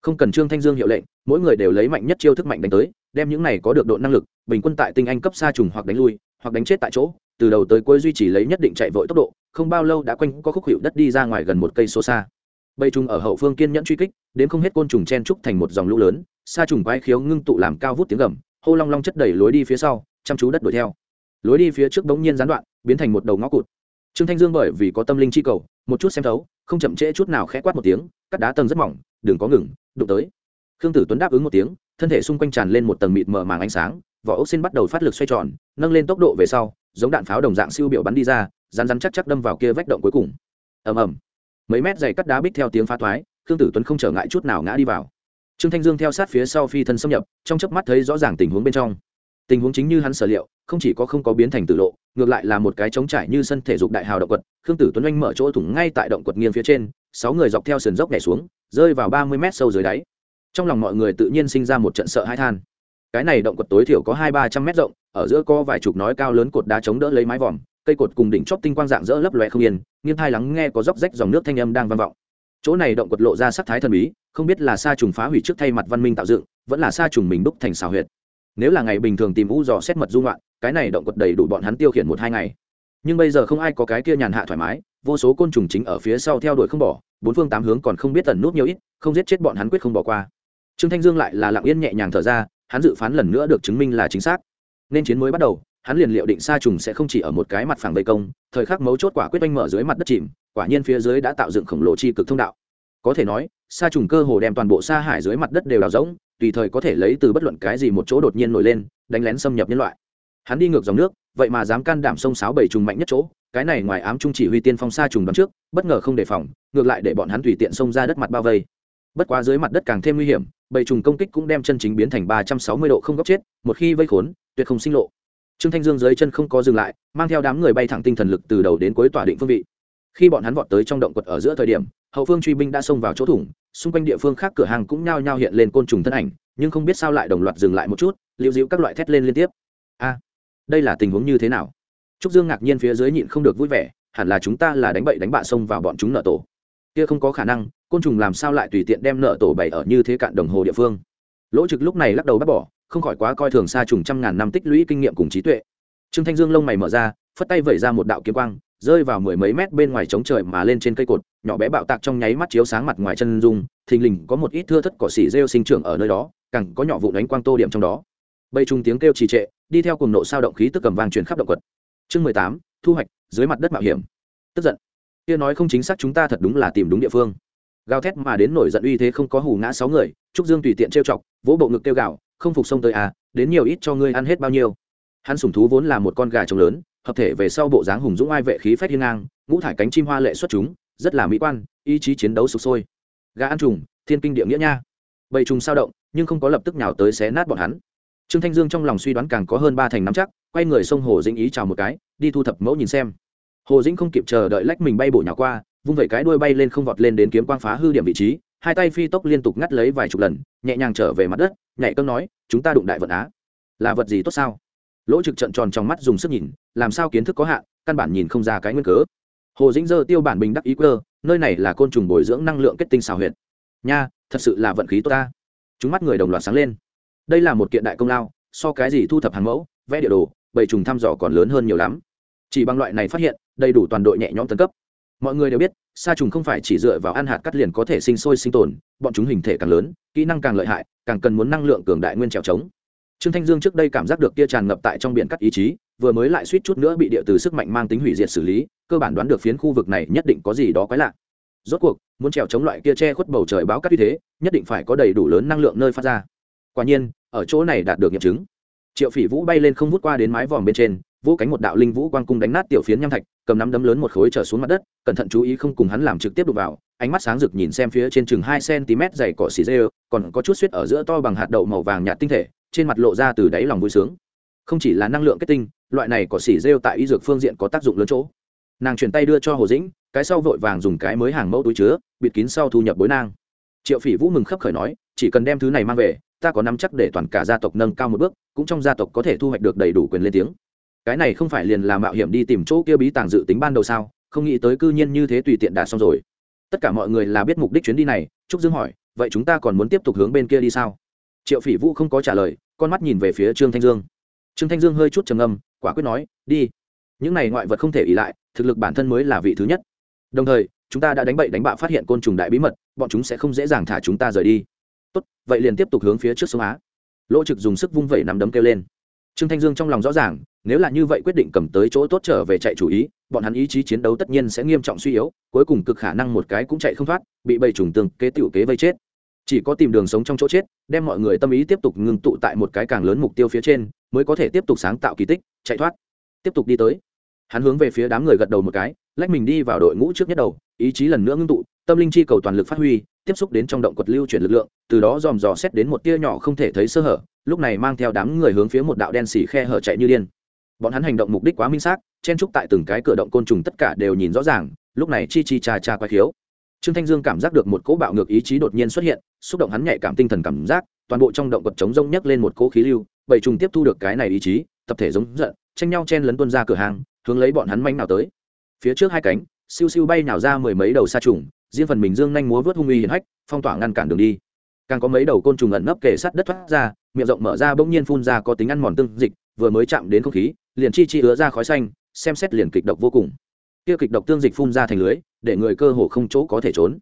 Không cần trương thanh dương hiệu lệnh, mỗi người đều lấy mạnh nhất chiêu thức mạnh đánh tới, đem những này có được độ năng lực, bình quân tại tinh anh cấp xa trùng hoặc đánh lui, hoặc đánh chết tại chỗ, từ đầu tới cuối duy trì lấy nhất định chạy vội tốc độ, không bao lâu đã quanh có khúc hiệu đất đi ra ngoài gần một cây số xa. Bầy trùng ở hậu phương kiên nhẫn truy kích, đến không hết côn trùng chen trúc thành một dòng lũ lớn, xa trùng quái khiếu ngưng tụ làm cao vút tiếng gầm, hô long long chất đẩy lối đi phía sau, chăm chú đất đuổi theo. Lối đi phía trước bỗng nhiên gián đoạn, biến thành một đầu ngõ cụt. Trương thanh dương bởi vì có tâm linh chi cầu một chút xem thấu, không chậm trễ chút nào khẽ quát một tiếng, cắt đá tầng rất mỏng đừng có ngừng, đụng tới. Khương tử tuấn đáp ứng một tiếng, thân thể xung quanh tràn lên một tầng mịt mờ màng ánh sáng, vỏ ốc xin bắt đầu phát lực xoay tròn, nâng lên tốc độ về sau, giống đạn pháo đồng dạng siêu biểu bắn đi ra rán rán chắc chắc đâm vào kia vách động cuối cùng. Ầm ầm. Mấy mét dày cắt đá bích theo tiếng phá thoái, khương tử tuấn không trở ngại chút nào ngã đi vào. Trương thanh dương theo sát phía sau phi thân xâm nhập, trong chớp mắt thấy rõ ràng tình huống bên trong tình huống chính như hắn sở liệu, không chỉ có không có biến thành tử lộ, ngược lại là một cái trống trải như sân thể dục đại hào động quật, khương tử tuấn anh mở chỗ thủng ngay tại động quật nghiêng phía trên, sáu người dọc theo sườn dốc nhảy xuống, rơi vào ba mươi mét sâu dưới đáy. Trong lòng mọi người tự nhiên sinh ra một trận sợ hãi than. Cái này động quật tối thiểu có hai ba trăm mét rộng, ở giữa có vài chục nói cao lớn cột đá chống đỡ lấy mái vòm, cây cột cùng đỉnh chóp tinh quang dạng dỡ lấp loe không yên, nghiêng thai lắng nghe có róc rách dòng nước thanh âm đang vang vọng. Chỗ này động quật lộ ra sắc thái thần bí, không biết là sa trùng phá hủy trước thay mặt văn minh tạo dựng, vẫn là sa trùng mình đúc thành xào huyệt nếu là ngày bình thường tìm u dò xét mật dung loạn cái này động quật đầy đủ bọn hắn tiêu khiển một hai ngày. Nhưng bây giờ không ai có cái kia nhàn hạ thoải mái, vô số côn trùng chính ở phía sau theo đuổi không bỏ, bốn phương tám hướng còn không biết tần nút nhiều ít, không giết chết bọn hắn quyết không bỏ qua. Trương thanh dương lại là lặng yên nhẹ nhàng thở ra, hắn dự phán lần nữa được chứng minh là chính xác. Nên chiến mới bắt đầu, hắn liền liệu định sa trùng sẽ không chỉ ở một cái mặt phẳng vây công, thời khắc mấu chốt quả quyết oanh mở dưới mặt đất chìm, quả nhiên phía dưới đã tạo dựng khổng lồ chi cực thông đạo có thể nói, sa trùng cơ hồ đem toàn bộ sa hải dưới mặt đất đều đào rỗng, tùy thời có thể lấy từ bất luận cái gì một chỗ đột nhiên nổi lên, đánh lén xâm nhập nhân loại. Hắn đi ngược dòng nước, vậy mà dám can đảm sông sáo bảy trùng mạnh nhất chỗ, cái này ngoài ám trung chỉ huy tiên phong sa trùng đón trước, bất ngờ không đề phòng, ngược lại để bọn hắn tùy tiện xông ra đất mặt bao vây. Bất quá dưới mặt đất càng thêm nguy hiểm, bảy trùng công kích cũng đem chân chính biến thành ba trăm sáu mươi độ không góc chết, một khi vây khốn, tuyệt không sinh lộ. Trương thanh dương dưới chân không có dừng lại, mang theo đám người bay thẳng tinh thần lực từ đầu đến cuối tỏa định phương vị khi bọn hắn vọt tới trong động quật ở giữa thời điểm, hậu phương truy binh đã xông vào chỗ thủng, xung quanh địa phương khác cửa hàng cũng nhao nhao hiện lên côn trùng thân ảnh, nhưng không biết sao lại đồng loạt dừng lại một chút liệu dịu các loại thét lên liên tiếp. A, đây là tình huống như thế nào? Trúc dương ngạc nhiên phía dưới nhịn không được vui vẻ, hẳn là chúng ta là đánh bậy đánh bạ xông vào bọn chúng nợ tổ. Kia không có khả năng, côn trùng làm sao lại tùy tiện đem nợ tổ bày ở như thế cạn đồng hồ địa phương? Lỗ trực lúc này lắc đầu bắt bỏ, không khỏi quá coi thường xa trùng trăm ngàn năm tích lũy kinh nghiệm cùng trí tuệ. Trương thanh dương lông mày mở ra, phất tay vẩy ra một đạo kiếm quang rơi vào mười mấy mét bên ngoài trống trời mà lên trên cây cột nhỏ bé bạo tạc trong nháy mắt chiếu sáng mặt ngoài chân dung thình lình có một ít thưa thất cỏ xỉ rêu sinh trưởng ở nơi đó càng có nhỏ vụ đánh quang tô điểm trong đó. Bầy trung tiếng kêu trì trệ đi theo cùng nộ sao động khí tức cầm vàng truyền khắp động quật. Chương mười tám thu hoạch dưới mặt đất mạo hiểm. Tức giận. Kia nói không chính xác chúng ta thật đúng là tìm đúng địa phương. Gào thét mà đến nổi giận uy thế không có hù ngã sáu người trúc dương tùy tiện trêu chọc vỗ bộ ngực kêu gạo, không phục sông tới à đến nhiều ít cho ngươi ăn hết bao nhiêu. Hắn sủng thú vốn là một con gà trống lớn hợp thể về sau bộ dáng hùng dũng ai vệ khí phách hiên ngang, ngũ thải cánh chim hoa lệ xuất chúng, rất là mỹ quan, ý chí chiến đấu sục sôi. Gà ăn trùng, thiên kinh địa nghĩa nha. Bầy trùng sao động, nhưng không có lập tức nhào tới xé nát bọn hắn. Trương thanh dương trong lòng suy đoán càng có hơn ba thành nắm chắc, quay người xông hồ dĩnh ý chào một cái, đi thu thập mẫu nhìn xem. Hồ dĩnh không kịp chờ đợi lách mình bay bổ nhỏ qua, vung vẩy cái đuôi bay lên không vọt lên đến kiếm quang phá hư điểm vị trí, hai tay phi tốc liên tục ngắt lấy vài chục lần, nhẹ nhàng trở về mặt đất, nhảy cơm nói, chúng ta đụng đại vận á. Là vật gì tốt sao? Lỗ trực trận tròn trong mắt dùng sức nhìn, làm sao kiến thức có hạn, căn bản nhìn không ra cái nguyên cớ. Hồ dĩnh dơ tiêu bản bình đắc ý cơ nơi này là côn trùng bồi dưỡng năng lượng kết tinh xào huyệt. Nha, thật sự là vận khí tốt ta. Chúng mắt người đồng loạt sáng lên. Đây là một kiện đại công lao, so cái gì thu thập hàng mẫu, vẽ địa đồ, bầy trùng thăm dò còn lớn hơn nhiều lắm. Chỉ bằng loại này phát hiện, đầy đủ toàn đội nhẹ nhõm tấn cấp. Mọi người đều biết, sa trùng không phải chỉ dựa vào ăn hạt cắt liền có thể sinh sôi sinh tồn, bọn chúng hình thể càng lớn, kỹ năng càng lợi hại, càng cần muốn năng lượng cường đại nguyên trèo trống trương thanh dương trước đây cảm giác được kia tràn ngập tại trong biển cắt ý chí, vừa mới lại suýt chút nữa bị địa từ sức mạnh mang tính hủy diệt xử lý, cơ bản đoán được phiến khu vực này nhất định có gì đó quái lạ. Rốt cuộc, muốn trèo chống loại kia che khuất bầu trời báo cắt như thế, nhất định phải có đầy đủ lớn năng lượng nơi phát ra. Quả nhiên, ở chỗ này đạt được nghiệm chứng. Triệu phỉ vũ bay lên không vút qua đến mái vòm bên trên, vỗ cánh một đạo linh vũ quang cung đánh nát tiểu phiến nham thạch, cầm nắm đấm lớn một khối trở xuống mặt đất, cẩn thận chú ý không cùng hắn làm trực tiếp đụng vào, ánh mắt sáng rực nhìn xem phía trên chừng hai cm dày cỏ xì dê, còn có chút suýt ở giữa to bằng hạt đậu màu vàng nhạt tinh thể trên mặt lộ ra từ đáy lòng vui sướng. Không chỉ là năng lượng kết tinh, loại này có xỉ rêu tại y dược phương diện có tác dụng lớn chỗ. Nàng chuyển tay đưa cho hồ dĩnh, cái sau vội vàng dùng cái mới hàng mẫu túi chứa, bịt kín sau thu nhập bối nang. Triệu phỉ vũ mừng khấp khởi nói, chỉ cần đem thứ này mang về, ta có nắm chắc để toàn cả gia tộc nâng cao một bước, cũng trong gia tộc có thể thu hoạch được đầy đủ quyền lên tiếng. Cái này không phải liền là mạo hiểm đi tìm chỗ kia bí tàng dự tính ban đầu sao? Không nghĩ tới cư nhiên như thế tùy tiện đã xong rồi. Tất cả mọi người là biết mục đích chuyến đi này, trúc dương hỏi, vậy chúng ta còn muốn tiếp tục hướng bên kia đi sao? Triệu phỉ vũ không có trả lời, con mắt nhìn về phía trương thanh dương. Trương thanh dương hơi chút trầm ngâm, quả quyết nói, đi. Những này ngoại vật không thể ỉ lại, thực lực bản thân mới là vị thứ nhất. Đồng thời, chúng ta đã đánh bậy đánh bạ phát hiện côn trùng đại bí mật, bọn chúng sẽ không dễ dàng thả chúng ta rời đi. Tốt, vậy liền tiếp tục hướng phía trước sông á. Lỗ trực dùng sức vung vẩy nắm đấm kêu lên. Trương thanh dương trong lòng rõ ràng, nếu là như vậy quyết định cầm tới chỗ tốt trở về chạy chủ ý, bọn hắn ý chí chiến đấu tất nhiên sẽ nghiêm trọng suy yếu, cuối cùng cực khả năng một cái cũng chạy không thoát, bị bầy trùng tương kế tiểu kế vây chết chỉ có tìm đường sống trong chỗ chết, đem mọi người tâm ý tiếp tục ngưng tụ tại một cái càng lớn mục tiêu phía trên, mới có thể tiếp tục sáng tạo kỳ tích, chạy thoát. Tiếp tục đi tới. Hắn hướng về phía đám người gật đầu một cái, lách mình đi vào đội ngũ trước nhất đầu, ý chí lần nữa ngưng tụ, tâm linh chi cầu toàn lực phát huy, tiếp xúc đến trong động quật lưu chuyển lực lượng, từ đó dòm dò xét đến một tia nhỏ không thể thấy sơ hở, lúc này mang theo đám người hướng phía một đạo đen xỉ khe hở chạy như điên. Bọn hắn hành động mục đích quá minh xác, chen trúc tại từng cái cửa động côn trùng tất cả đều nhìn rõ ràng, lúc này chi chi cha cha quay khiếu trương thanh dương cảm giác được một cỗ bạo ngược ý chí đột nhiên xuất hiện, xúc động hắn nhạy cảm tinh thần cảm giác, toàn bộ trong động vật trống rông nhấc lên một cỗ khí lưu, bảy trùng tiếp thu được cái này ý chí, tập thể giống giận, tranh nhau chen lấn tuân ra cửa hàng, hướng lấy bọn hắn manh nào tới. Phía trước hai cánh, siêu siêu bay nào ra mười mấy đầu sa trùng, riêng phần mình dương nhanh múa vớt hung uy hiển hách, phong tỏa ngăn cản đường đi. Càng có mấy đầu côn trùng ẩn nấp kề sát đất thoát ra, miệng rộng mở ra bỗng nhiên phun ra có tính ăn mòn tương dịch, vừa mới chạm đến không khí, liền chi chi ứa ra khói xanh, xem xét liền kịch độc vô cùng kia kịch độc tương dịch phun ra thành lưới, để người cơ hồ không chỗ có thể trốn.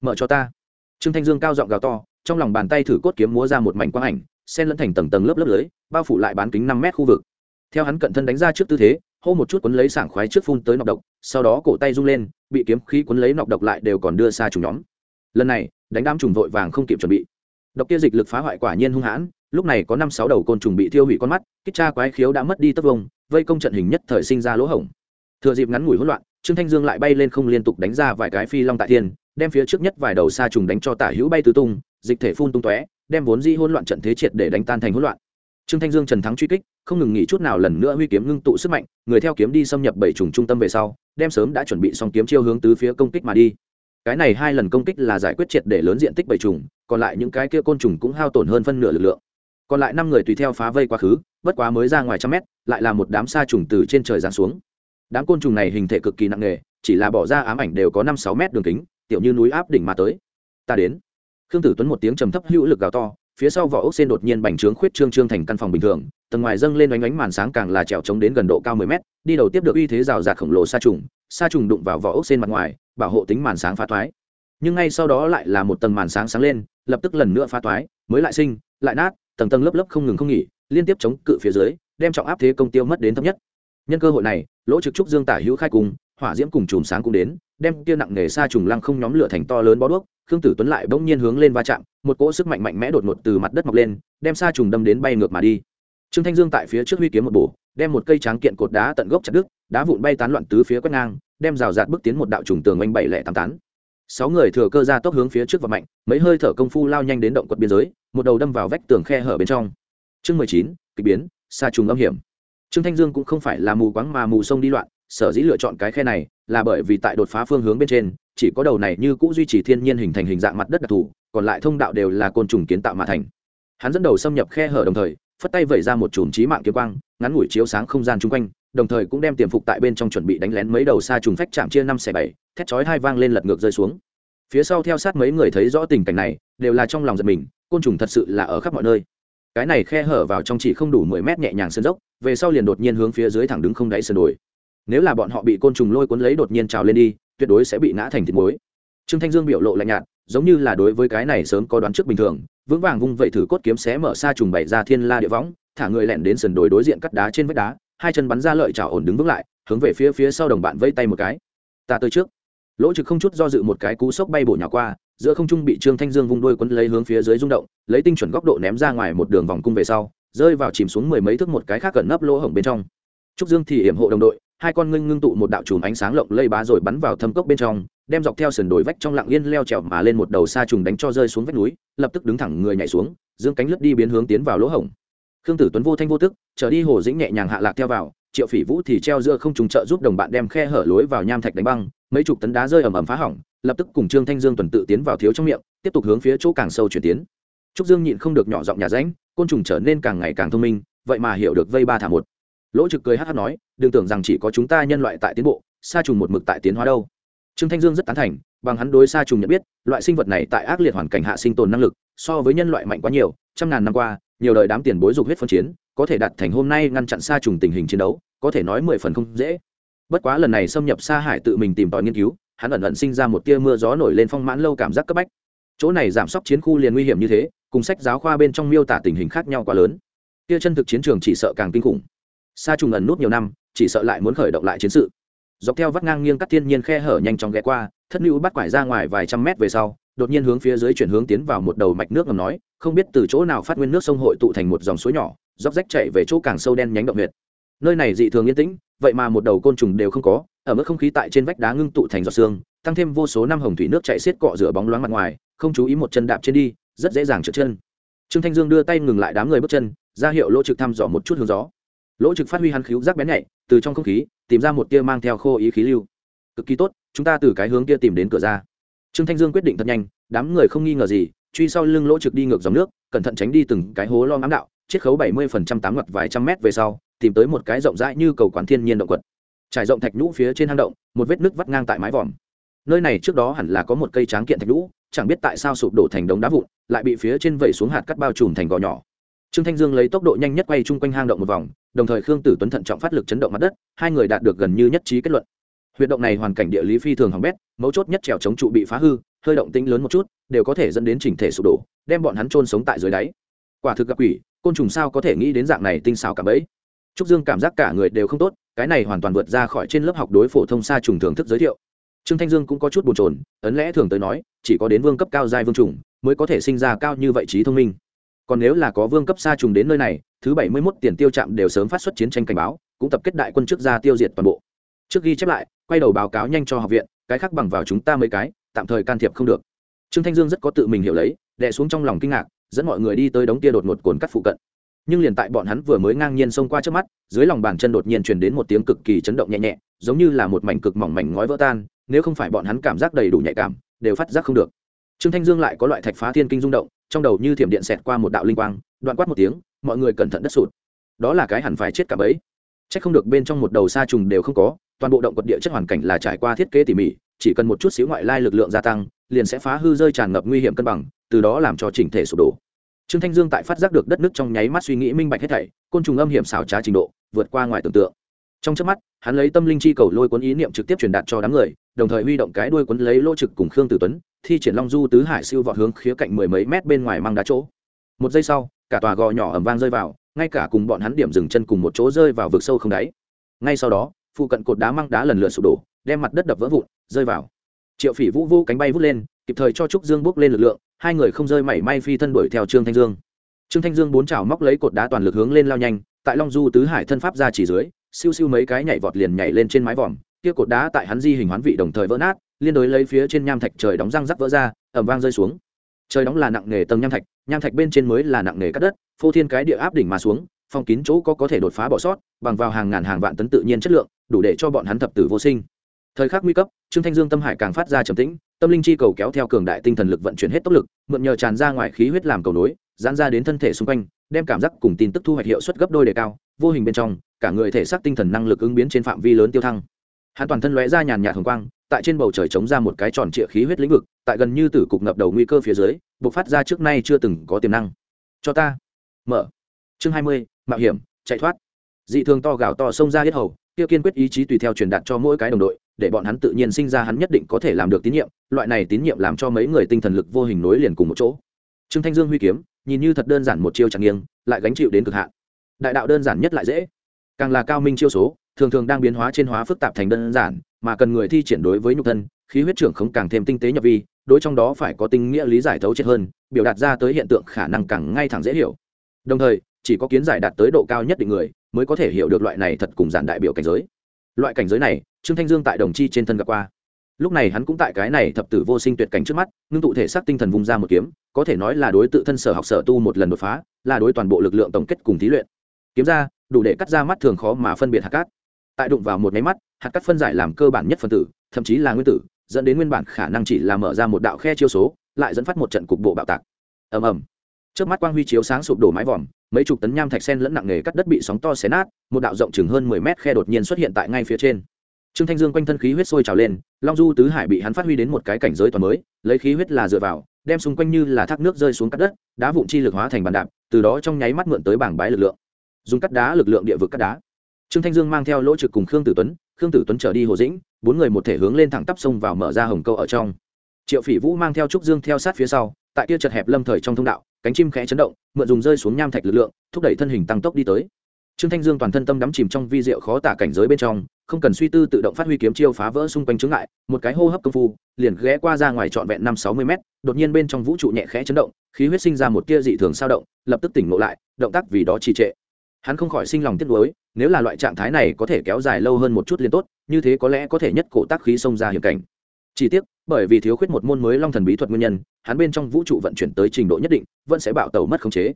Mở cho ta. Trương thanh dương cao giọng gào to, trong lòng bàn tay thử cốt kiếm múa ra một mảnh quang ảnh, sen lẫn thành tầng tầng lớp lớp lưới, bao phủ lại bán kính năm mét khu vực. Theo hắn cận thân đánh ra trước tư thế, hô một chút quấn lấy sảng khoái trước phun tới nọc độc, sau đó cổ tay rung lên, bị kiếm khí quấn lấy nọc độc lại đều còn đưa xa trùng nhóm. Lần này, đánh đám trùng vội vàng không kịp chuẩn bị. Độc kia dịch lực phá hoại quả nhiên hung hãn, lúc này có năm sáu đầu côn trùng bị thiêu hủy con mắt, kích cha quái khiếu đã mất đi tất vông vây công trận hình nhất thời sinh ra lỗ hổng thừa dịp ngắn ngủi hỗn loạn, trương thanh dương lại bay lên không liên tục đánh ra vài cái phi long tại thiên, đem phía trước nhất vài đầu xa trùng đánh cho tả hữu bay tứ tung, dịch thể phun tung tóe, đem vốn di hỗn loạn trận thế triệt để đánh tan thành hỗn loạn. Trương thanh dương trần thắng truy kích, không ngừng nghỉ chút nào lần nữa huy kiếm ngưng tụ sức mạnh, người theo kiếm đi xâm nhập bảy trùng trung tâm về sau, đem sớm đã chuẩn bị xong kiếm chiêu hướng tứ phía công kích mà đi. Cái này hai lần công kích là giải quyết triệt để lớn diện tích bảy trùng, còn lại những cái kia côn trùng cũng hao tổn hơn phân nửa lực lượng. Còn lại năm người tùy theo phá vây quá khứ, bất quá mới ra ngoài trăm mét, lại là một đám sa trùng từ trên trời giáng xuống đám côn trùng này hình thể cực kỳ nặng nề, chỉ là bỏ ra ám ảnh đều có năm sáu mét đường kính, tiểu như núi áp đỉnh mà tới. Ta đến. Khương tử tuấn một tiếng trầm thấp hữu lực gào to, phía sau vỏ ốc sen đột nhiên bành trướng khuyết trương trương thành căn phòng bình thường, tầng ngoài dâng lên oánh oánh màn sáng càng là trèo trống đến gần độ cao mười mét, đi đầu tiếp được uy thế rào rạt khổng lồ sa trùng sa trùng đụng vào vỏ ốc sen mặt ngoài, bảo hộ tính màn sáng phá thoái. Nhưng ngay sau đó lại là một tầng màn sáng sáng lên, lập tức lần nữa phá thoái, mới lại sinh, lại nát, tầng tầng lớp lớp không ngừng không nghỉ, liên tiếp chống cự phía dưới, đem trọng áp thế công tiêu mất đến thấp nhất. Nhân cơ hội này lỗ trực trúc dương tả hữu khai cùng, hỏa diễm cùng chùm sáng cũng đến, đem kia nặng nghề xa trùng lăng không nhóm lửa thành to lớn bó đuốc, khương tử tuấn lại bỗng nhiên hướng lên va chạm, một cỗ sức mạnh mạnh mẽ đột ngột từ mặt đất mọc lên, đem xa trùng đâm đến bay ngược mà đi. Trương thanh dương tại phía trước huy kiếm một bổ, đem một cây tráng kiện cột đá tận gốc chặt đứt, đá vụn bay tán loạn tứ phía quét ngang, đem rào rạt bước tiến một đạo trùng tường oanh bảy lẻ tám tán. Sáu người thừa cơ ra tốc hướng phía trước và mạnh, mấy hơi thở công phu lao nhanh đến động quật biên giới, một đầu đâm vào vách tường khe hở bên trong. Chương mười chín, kịch biến xa trùng âm hiểm trương thanh dương cũng không phải là mù quáng mà mù sông đi loạn, sở dĩ lựa chọn cái khe này là bởi vì tại đột phá phương hướng bên trên, chỉ có đầu này như cũ duy trì thiên nhiên hình thành hình dạng mặt đất đặc thù, còn lại thông đạo đều là côn trùng kiến tạo mà thành. Hắn dẫn đầu xâm nhập khe hở đồng thời, phất tay vẩy ra một chùm trí mạng kiếm quang, ngắn ngủi chiếu sáng không gian chung quanh, đồng thời cũng đem tiềm phục tại bên trong chuẩn bị đánh lén mấy đầu xa trùng phách chạm chia năm xẻ bảy, thét chói hai vang lên lật ngược rơi xuống. Phía sau theo sát mấy người thấy rõ tình cảnh này, đều là trong lòng giật mình, côn trùng thật sự là ở khắp mọi nơi cái này khe hở vào trong chỉ không đủ mười mét nhẹ nhàng sơn dốc, về sau liền đột nhiên hướng phía dưới thẳng đứng không đáy sườn đồi. Nếu là bọn họ bị côn trùng lôi cuốn lấy đột nhiên trào lên đi, tuyệt đối sẽ bị ngã thành thịt muối. Trương thanh dương biểu lộ lạnh nhạt, giống như là đối với cái này sớm có đoán trước bình thường, vững vàng vung vậy thử cốt kiếm xé mở xa trùng bảy ra thiên la địa võng, thả người lẻn đến sườn đồi đối diện cắt đá trên vách đá, hai chân bắn ra lợi chảo ổn đứng vững lại, hướng về phía phía sau đồng bạn vây tay một cái. Ta tới trước. Lỗ trực không chút do dự một cái cú sốc bay bổ nhỏ qua giữa không trung bị trương thanh dương vung đuôi quấn lấy hướng phía dưới rung động, lấy tinh chuẩn góc độ ném ra ngoài một đường vòng cung về sau, rơi vào chìm xuống mười mấy thước một cái khác gần nấp lỗ hổng bên trong. Trúc dương thì hiểm hộ đồng đội, hai con ngưng ngưng tụ một đạo chùm ánh sáng lộng lây bá rồi bắn vào thâm cốc bên trong, đem dọc theo sườn đồi vách trong lặng yên leo trèo mà lên một đầu xa trùng đánh cho rơi xuống vách núi, lập tức đứng thẳng người nhảy xuống, dương cánh lướt đi biến hướng tiến vào lỗ hổng. Khương tử tuấn vô thanh vô tức, trở đi hồ dĩnh nhẹ nhàng hạ lạc theo vào, triệu phỉ vũ thì treo giữa không trùng trợ giúp đồng bạn đem khe hở lối vào nham thạch đánh băng, mấy chục tấn đá rơi ầm ầm phá hỏng lập tức cùng trương thanh dương tuần tự tiến vào thiếu trong miệng, tiếp tục hướng phía chỗ càng sâu chuyển tiến. Trúc dương nhịn không được nhỏ giọng nhà ránh, côn trùng trở nên càng ngày càng thông minh, vậy mà hiểu được vây ba thả một. Lỗ trực cười hát hát nói, đừng tưởng rằng chỉ có chúng ta nhân loại tại tiến bộ, sa trùng một mực tại tiến hóa đâu. Trương thanh dương rất tán thành, bằng hắn đối sa trùng nhận biết, loại sinh vật này tại ác liệt hoàn cảnh hạ sinh tồn năng lực, so với nhân loại mạnh quá nhiều, trăm ngàn năm qua, nhiều đời đám tiền bối dục huyết phân chiến, có thể đạt thành hôm nay ngăn chặn sa trùng tình hình chiến đấu, có thể nói mười phần không dễ. Bất quá lần này xâm nhập sa hải tự mình tìm tòi nghiên cứu hắn ẩn ẩn sinh ra một tia mưa gió nổi lên phong mãn lâu cảm giác cấp bách. Chỗ này giảm sốc chiến khu liền nguy hiểm như thế, cùng sách giáo khoa bên trong miêu tả tình hình khác nhau quá lớn. Tia chân thực chiến trường chỉ sợ càng kinh khủng. Sa trùng ẩn nút nhiều năm, chỉ sợ lại muốn khởi động lại chiến sự. Dọc theo vắt ngang nghiêng các thiên nhiên khe hở nhanh chóng ghé qua, thất nữ bắt quải ra ngoài vài trăm mét về sau, đột nhiên hướng phía dưới chuyển hướng tiến vào một đầu mạch nước ngầm nói, không biết từ chỗ nào phát nguyên nước sông hội tụ thành một dòng suối nhỏ róc rách chạy về chỗ càng sâu đen nhánh động huyệt nơi này dị thường yên tĩnh, vậy mà một đầu côn trùng đều không có, ở mức không khí tại trên vách đá ngưng tụ thành giọt xương tăng thêm vô số năm hồng thủy nước chạy xiết cọ rửa bóng loáng mặt ngoài, không chú ý một chân đạp trên đi, rất dễ dàng trượt chân. Trương thanh dương đưa tay ngừng lại đám người bước chân, ra hiệu lỗ trực thăm dò một chút hướng gió. Lỗ trực phát huy hắn khíu rác bén nhạy, từ trong không khí, tìm ra một tia mang theo khô ý khí lưu. Cực kỳ tốt, chúng ta từ cái hướng kia tìm đến cửa ra. Trương thanh dương quyết định thật nhanh, đám người không nghi ngờ gì, truy sau lưng lỗ trực đi ngược dòng nước, cẩn thận tránh đi từng cái hố lo ngắm đạo, chiết khấu bảy mươi phần trăm tám ngặt vài trăm mét về sau tìm tới một cái rộng rãi như cầu quán thiên nhiên động quật. Trải rộng thạch nhũ phía trên hang động, một vết nước vắt ngang tại mái vòm. Nơi này trước đó hẳn là có một cây tráng kiện thạch nhũ, chẳng biết tại sao sụp đổ thành đống đá vụn, lại bị phía trên vẩy xuống hạt cắt bao trùm thành gò nhỏ. Trương thanh dương lấy tốc độ nhanh nhất quay chung quanh hang động một vòng, đồng thời khương tử tuấn thận trọng phát lực chấn động mặt đất, hai người đạt được gần như nhất trí kết luận. Huyệt động này hoàn cảnh địa lý phi thường hỏng bét, mấu chốt nhất trèo chống trụ bị phá hư, hơi động tĩnh lớn một chút, đều có thể dẫn đến chỉnh thể sụp đổ, đem bọn hắn trôn sống tại dưới đáy. Quả thực gặp quỷ, côn trùng sao có thể nghĩ đến dạng này tinh xảo cả bấy trúc dương cảm giác cả người đều không tốt, cái này hoàn toàn vượt ra khỏi trên lớp học đối phổ thông xa trùng thưởng thức giới thiệu. Trương thanh dương cũng có chút bồn chồn, ấn lẽ thường tới nói, chỉ có đến vương cấp cao giai vương trùng mới có thể sinh ra cao như vậy trí thông minh. Còn nếu là có vương cấp xa trùng đến nơi này, thứ bảy mươi mốt tiền tiêu trạm đều sớm phát xuất chiến tranh cảnh báo, cũng tập kết đại quân trước ra tiêu diệt toàn bộ. Trước ghi chép lại, quay đầu báo cáo nhanh cho học viện, cái khác bằng vào chúng ta mấy cái, tạm thời can thiệp không được. Trương thanh dương rất có tự mình hiểu lấy, đè xuống trong lòng kinh ngạc, dẫn mọi người đi tới đống tia đột ngột cồn cắt phụ cận nhưng liền tại bọn hắn vừa mới ngang nhiên xông qua trước mắt, dưới lòng bàn chân đột nhiên truyền đến một tiếng cực kỳ chấn động nhẹ nhẹ, giống như là một mảnh cực mỏng mảnh ngói vỡ tan, nếu không phải bọn hắn cảm giác đầy đủ nhạy cảm, đều phát giác không được. Trương thanh dương lại có loại thạch phá thiên kinh rung động, trong đầu như thiểm điện xẹt qua một đạo linh quang, đoạn quát một tiếng, mọi người cẩn thận đất sụt. Đó là cái hẳn phải chết cả bấy chắc không được bên trong một đầu sa trùng đều không có, toàn bộ động vật địa chất hoàn cảnh là trải qua thiết kế tỉ mỉ, chỉ cần một chút xíu ngoại lai lực lượng gia tăng, liền sẽ phá hư rơi tràn ngập nguy hiểm cân bằng, từ đó làm cho chỉnh thể sụp đổ trương thanh dương tại phát giác được đất nước trong nháy mắt suy nghĩ minh bạch hết thảy, côn trùng âm hiểm xảo trá trình độ, vượt qua ngoài tưởng tượng. Trong trước mắt, hắn lấy tâm linh chi cầu lôi cuốn ý niệm trực tiếp truyền đạt cho đám người, đồng thời huy động cái đuôi cuốn lấy lỗ trực cùng khương tử tuấn, thi triển long du tứ hải siêu vọt hướng khía cạnh mười mấy mét bên ngoài mang đá chỗ. Một giây sau, cả tòa gò nhỏ ẩm vang rơi vào, ngay cả cùng bọn hắn điểm dừng chân cùng một chỗ rơi vào vực sâu không đáy. Ngay sau đó, phụ cận cột đá mang đá lần lượt sụp đổ, đem mặt đất đập vỡ vụn, rơi vào. Triệu phỉ vũ vô cánh bay vút lên, kịp thời cho trúc dương bước lên lực lượng hai người không rơi mảy may phi thân đuổi theo trương thanh dương. Trương thanh dương bốn chảo móc lấy cột đá toàn lực hướng lên lao nhanh, tại long du tứ hải thân pháp ra chỉ dưới, siêu siêu mấy cái nhảy vọt liền nhảy lên trên mái vòm, kia cột đá tại hắn di hình hoán vị đồng thời vỡ nát, liên đối lấy phía trên nham thạch trời đóng răng rắc vỡ ra ẩm vang rơi xuống. Trời đóng là nặng nghề tầng nham thạch nham thạch bên trên mới là nặng nghề cắt đất, phô thiên cái địa áp đỉnh mà xuống, phong kín chỗ có có thể đột phá bỏ sót, bằng vào hàng ngàn hàng vạn tấn tự nhiên chất lượng, đủ để cho bọn hắn thập tử vô sinh. Thời khắc nguy cấp, trương thanh dương tâm hải càng phát ra trầm tĩnh tâm linh chi cầu kéo theo cường đại tinh thần lực vận chuyển hết tốc lực, mượn nhờ tràn ra ngoài khí huyết làm cầu nối dán ra đến thân thể xung quanh, đem cảm giác cùng tin tức thu hoạch hiệu suất gấp đôi đề cao, vô hình bên trong, cả người thể xác tinh thần năng lực ứng biến trên phạm vi lớn tiêu thăng. Hắn toàn thân lóe ra nhàn nhạt hồng quang, tại trên bầu trời chống ra một cái tròn trịa khí huyết lĩnh vực, tại gần như tử cục ngập đầu nguy cơ phía dưới, bộc phát ra trước nay chưa từng có tiềm năng. Cho ta. Mở. Chương hai mươi, mạo hiểm, chạy thoát. Dị thường to gạo to xông ra hết hầu tiêu kiên quyết ý chí tùy theo truyền đạt cho mỗi cái đồng đội để bọn hắn tự nhiên sinh ra hắn nhất định có thể làm được tín nhiệm, loại này tín nhiệm làm cho mấy người tinh thần lực vô hình nối liền cùng một chỗ. Trương thanh dương huy kiếm, nhìn như thật đơn giản một chiêu chẳng nghiêng, lại gánh chịu đến cực hạn. Đại đạo đơn giản nhất lại dễ. Càng là cao minh chiêu số, thường thường đang biến hóa trên hóa phức tạp thành đơn giản, mà cần người thi triển đối với nhục thân, khí huyết trưởng không càng thêm tinh tế nhập vi, đối trong đó phải có tinh nghĩa lý giải thấu triệt hơn, biểu đạt ra tới hiện tượng khả năng càng ngay thẳng dễ hiểu. Đồng thời, chỉ có kiến giải đạt tới độ cao nhất định người, mới có thể hiểu được loại này thật cùng giản đại biểu cảnh giới loại cảnh giới này, trương thanh dương tại đồng chi trên thân gặp qua. Lúc này hắn cũng tại cái này thập tử vô sinh tuyệt cảnh trước mắt, ngưng tụ thể xác tinh thần vung ra một kiếm, có thể nói là đối tự thân sở học sở tu một lần đột phá, là đối toàn bộ lực lượng tổng kết cùng thí luyện. Kiếm ra, đủ để cắt ra mắt thường khó mà phân biệt hạt cát. Tại đụng vào một máy mắt, hạt cát phân giải làm cơ bản nhất phân tử, thậm chí là nguyên tử, dẫn đến nguyên bản khả năng chỉ là mở ra một đạo khe chiêu số, lại dẫn phát một trận cục bộ bạo tạc. Ầm ầm. Trước mắt quang huy chiếu sáng sụp đổ mái vòm mấy chục tấn nham thạch sen lẫn nặng nề cắt đất bị sóng to xé nát, một đạo rộng chừng hơn mười mét khe đột nhiên xuất hiện tại ngay phía trên. Trương thanh dương quanh thân khí huyết sôi trào lên, long du tứ hải bị hắn phát huy đến một cái cảnh giới toàn mới, lấy khí huyết là dựa vào, đem xung quanh như là thác nước rơi xuống cắt đất, đá vụn chi lực hóa thành bàn đạp, từ đó trong nháy mắt mượn tới bảng bái lực lượng. Dùng cắt đá lực lượng địa vực cắt đá. Trương thanh dương mang theo lỗ trực cùng khương tử tuấn, khương tử tuấn trở đi hồ dĩnh, bốn người một thể hướng lên thẳng tắp sông vào mở ra hồng câu ở trong. Triệu phỉ vũ mang theo trúc dương theo sát phía sau, tại kia chật hẹp lâm thời trong thông đạo cánh chim khẽ chấn động, mượn dùng rơi xuống nham thạch lực lượng, thúc đẩy thân hình tăng tốc đi tới. Trương thanh dương toàn thân tâm đắm chìm trong vi diệu khó tả cảnh giới bên trong, không cần suy tư tự động phát huy kiếm chiêu phá vỡ xung quanh chướng ngại, một cái hô hấp công phu, liền ghé qua ra ngoài trọn vẹn năm sáu mươi mét, đột nhiên bên trong vũ trụ nhẹ khẽ chấn động, khí huyết sinh ra một tia dị thường sao động, lập tức tỉnh ngộ lại, động tác vì đó trì trệ. Hắn không khỏi sinh lòng tiếc nuối, nếu là loại trạng thái này có thể kéo dài lâu hơn một chút liền tốt, như thế có lẽ có thể nhất cổ tác khí xông ra hiểm cảnh. Chỉ tiếc bởi vì thiếu khuyết một môn mới long thần bí thuật nguyên nhân, hắn bên trong vũ trụ vận chuyển tới trình độ nhất định, vẫn sẽ bạo tàu mất khống chế.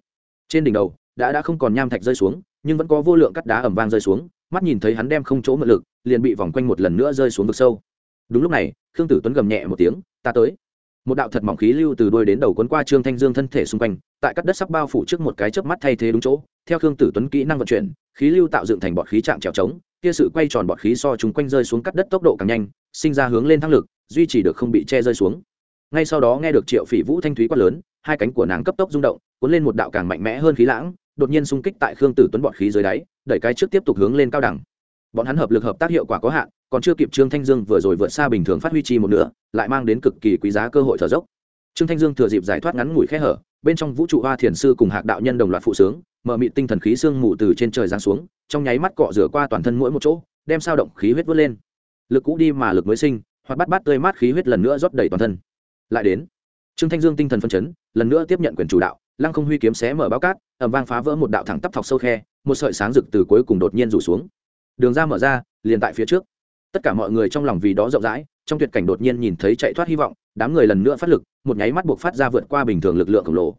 Trên đỉnh đầu, đã đã không còn nham thạch rơi xuống, nhưng vẫn có vô lượng cắt đá ẩm vang rơi xuống, mắt nhìn thấy hắn đem không chỗ mượn lực, liền bị vòng quanh một lần nữa rơi xuống vực sâu. Đúng lúc này, khương tử tuấn gầm nhẹ một tiếng, ta tới. Một đạo thật mỏng khí lưu từ đuôi đến đầu cuốn qua trương thanh dương thân thể xung quanh, tại các đất sắp bao phủ trước một cái chớp mắt thay thế đúng chỗ, theo khương tử tuấn kỹ năng vận chuyển, khí lưu tạo dựng thành bọt khí chạm trèo trống, kia sự quay tròn bọt khí so chúng quanh rơi xuống cắt đất tốc độ càng nhanh, sinh ra hướng lên thăng lực duy trì được không bị che rơi xuống. Ngay sau đó nghe được triệu phỉ vũ thanh thúy quát lớn, hai cánh của nàng cấp tốc rung động, cuốn lên một đạo càng mạnh mẽ hơn khí lãng, đột nhiên xung kích tại khương tử tuấn bọt khí dưới đáy, đẩy cái trước tiếp tục hướng lên cao đẳng. Bọn hắn hợp lực hợp tác hiệu quả có hạn, còn chưa kịp trương thanh dương vừa rồi vượt xa bình thường phát huy chi một nửa, lại mang đến cực kỳ quý giá cơ hội thở dốc. Trương thanh dương thừa dịp giải thoát ngắn ngủi khe hở, bên trong vũ trụ hoa thiền sư cùng hạc đạo nhân đồng loạt phụ sướng, mở mịt tinh thần khí sương mù từ trên trời giáng xuống, trong nháy mắt cọ rửa qua toàn thân mỗi một chỗ, đem sao động khí huyết vớt lên. Lực cũ đi mà lực mới sinh hoặc bắt bát tươi mát khí huyết lần nữa rót đầy toàn thân. Lại đến, trương thanh dương tinh thần phân chấn, lần nữa tiếp nhận quyền chủ đạo, lăng không huy kiếm xé mở bao cát ẩm vang phá vỡ một đạo thẳng tắp thọc sâu khe, một sợi sáng rực từ cuối cùng đột nhiên rủ xuống. Đường ra mở ra, liền tại phía trước. Tất cả mọi người trong lòng vì đó rộng rãi, trong tuyệt cảnh đột nhiên nhìn thấy chạy thoát hy vọng, đám người lần nữa phát lực, một nháy mắt buộc phát ra vượt qua bình thường lực lượng khổng lồ.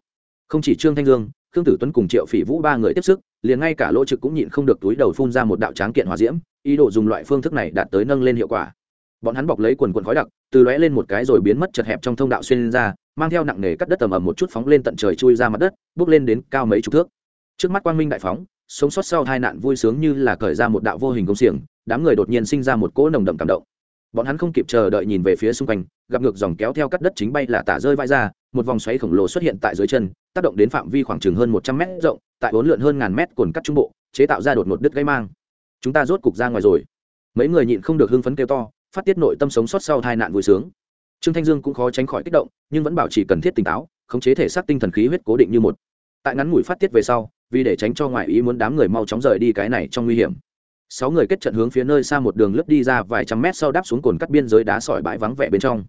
Không chỉ trương thanh dương, khương tử tuấn cùng triệu phỉ vũ ba người tiếp sức, liền ngay cả lỗ trực cũng nhịn không được túi đầu phun ra một đạo tráng kiện hòa diễm, ý đồ dùng loại phương thức này đạt tới nâng lên hiệu quả bọn hắn bọc lấy quần quần khói đặc, từ lóe lên một cái rồi biến mất chật hẹp trong thông đạo xuyên ra, mang theo nặng nề cắt đất tầm ầm một chút phóng lên tận trời chui ra mặt đất, bước lên đến cao mấy chục thước. Trước mắt quang minh đại phóng, sống sót sau hai nạn vui sướng như là cởi ra một đạo vô hình công xiềng, đám người đột nhiên sinh ra một cỗ nồng đậm cảm động. Bọn hắn không kịp chờ đợi nhìn về phía xung quanh, gặp ngược dòng kéo theo cắt đất chính bay là tả rơi vãi ra, một vòng xoáy khổng lồ xuất hiện tại dưới chân, tác động đến phạm vi khoảng chừng hơn một trăm mét rộng, tại bốn lượn hơn ngàn mét cồn cắt trung bộ, chế tạo ra đột một đứt gây mang. Chúng ta rốt cục ra ngoài rồi. Mấy người nhịn không được hưng phấn kêu to phát tiết nội tâm sống sót sau tai nạn vui sướng. Trương thanh dương cũng khó tránh khỏi kích động, nhưng vẫn bảo trì cần thiết tỉnh táo, khống chế thể xác tinh thần khí huyết cố định như một. Tại ngắn ngủi phát tiết về sau, vì để tránh cho ngoại ý muốn đám người mau chóng rời đi cái này trong nguy hiểm. Sáu người kết trận hướng phía nơi xa một đường lướt đi ra vài trăm mét sau đáp xuống cồn cắt biên giới đá sỏi bãi vắng vẻ bên trong.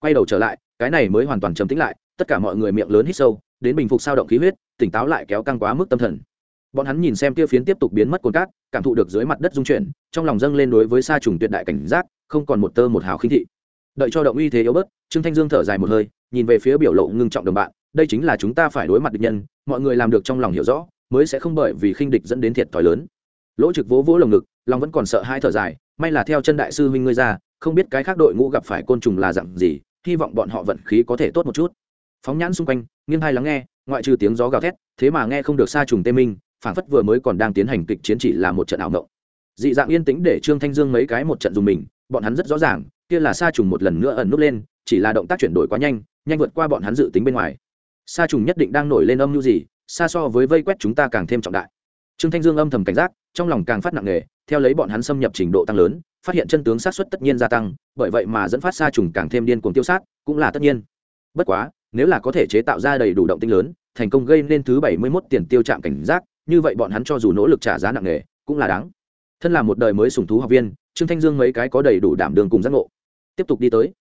Quay đầu trở lại, cái này mới hoàn toàn trầm tĩnh lại, tất cả mọi người miệng lớn hít sâu, đến bình phục sao động khí huyết, tỉnh táo lại kéo căng quá mức tâm thần. Bọn hắn nhìn xem kia phiến tiếp tục biến mất cồn cát, cảm thụ được dưới mặt đất dung chuyển, trong lòng dâng lên đối với sa trùng tuyệt đại cảnh giác không còn một tơ một hào khinh thị. Đợi cho động uy thế yếu bớt, trương thanh dương thở dài một hơi, nhìn về phía biểu lộ ngưng trọng đồng bạn, đây chính là chúng ta phải đối mặt địch nhân, mọi người làm được trong lòng hiểu rõ, mới sẽ không bởi vì khinh địch dẫn đến thiệt thòi lớn. Lỗ trực vỗ vỗ lồng ngực, lòng vẫn còn sợ hai thở dài, may là theo chân đại sư huynh ngươi ra, không biết cái khác đội ngũ gặp phải côn trùng là dặn gì, hy vọng bọn họ vận khí có thể tốt một chút. Phóng nhãn xung quanh, nghiêng hai lắng nghe, ngoại trừ tiếng gió gào thét, thế mà nghe không được xa trùng tê minh, phảng phất vừa mới còn đang tiến hành kịch chiến chỉ là một trận ảo ngộng dị dạng yên tĩnh để trương thanh dương mấy cái một trận dùng mình bọn hắn rất rõ ràng, kia là sa trùng một lần nữa ẩn nút lên, chỉ là động tác chuyển đổi quá nhanh nhanh vượt qua bọn hắn dự tính bên ngoài. Sa trùng nhất định đang nổi lên âm mưu gì, xa so với vây quét chúng ta càng thêm trọng đại. Trương thanh dương âm thầm cảnh giác, trong lòng càng phát nặng nề, theo lấy bọn hắn xâm nhập trình độ tăng lớn, phát hiện chân tướng sát xuất tất nhiên gia tăng, bởi vậy mà dẫn phát sa trùng càng thêm điên cuồng tiêu sát, cũng là tất nhiên. Bất quá, nếu là có thể chế tạo ra đầy đủ động tinh lớn, thành công gây nên thứ bảy mươi 71 tiền tiêu trạm cảnh giác, như vậy bọn hắn cho dù nỗ lực trả giá nặng nề, cũng là đáng. Thân là một đời mới sùng thú học viên trương thanh dương mấy cái có đầy đủ đảm đường cùng giác ngộ. Tiếp tục đi tới.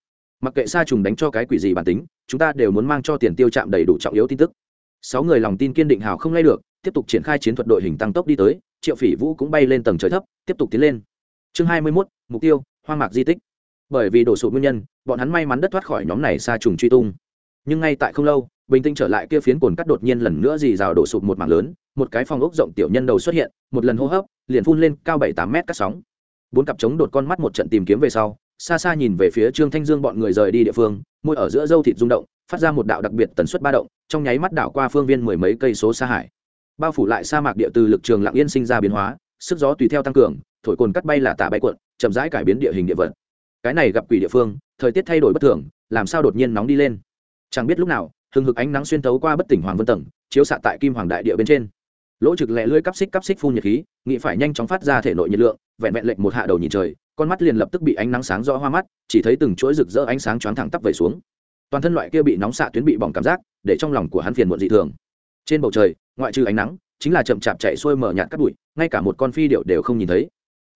Mặc kệ sa trùng đánh cho cái quỷ gì bản tính, chúng ta đều muốn mang cho tiền tiêu chạm đầy đủ trọng yếu tin tức. Sáu người lòng tin kiên định hào không lay được, tiếp tục triển khai chiến thuật đội hình tăng tốc đi tới, triệu phỉ vũ cũng bay lên tầng trời thấp, tiếp tục tiến lên. Chương hai mươi mốt, mục tiêu, hoang mạc di tích. Bởi vì đổ sụt nguyên nhân, bọn hắn may mắn đất thoát khỏi nhóm này sa trùng truy tung. Nhưng ngay tại không lâu, bình tĩnh trở lại kia phiến cồn cắt đột nhiên lần nữa dì rào đổ sụp một mảng lớn, một cái phòng ốc rộng tiểu nhân đầu xuất hiện, một lần hô hấp, liền phun lên cao bảy tám mét cắt sóng bốn cặp chống đột con mắt một trận tìm kiếm về sau, xa xa nhìn về phía trương thanh dương bọn người rời đi địa phương, môi ở giữa dâu thịt rung động, phát ra một đạo đặc biệt tần suất ba động, trong nháy mắt đảo qua phương viên mười mấy cây số xa hải. Bao phủ lại sa mạc địa từ lực trường lặng yên sinh ra biến hóa, sức gió tùy theo tăng cường, thổi cồn cắt bay là tạ bay cuộn, chậm rãi cải biến địa hình địa vật. Cái này gặp quỷ địa phương, thời tiết thay đổi bất thường, làm sao đột nhiên nóng đi lên? Chẳng biết lúc nào, hừng hực ánh nắng xuyên tấu qua bất tỉnh hoàng vân tầng, chiếu xạ tại kim hoàng đại địa bên trên lỗ trực lẹ lưỡi cắp xích cắp xích phun nhiệt khí, nghĩ phải nhanh chóng phát ra thể nội nhiệt lượng, vẹn vẹn lệnh một hạ đầu nhìn trời, con mắt liền lập tức bị ánh nắng sáng rõ hoa mắt, chỉ thấy từng chuỗi rực rỡ ánh sáng choáng thẳng tắp về xuống. Toàn thân loại kia bị nóng xạ tuyến bị bỏng cảm giác, để trong lòng của hắn phiền muộn dị thường. Trên bầu trời, ngoại trừ ánh nắng, chính là chậm chạp chạy xuôi mở nhạt cắt bụi, ngay cả một con phi điệu đều không nhìn thấy.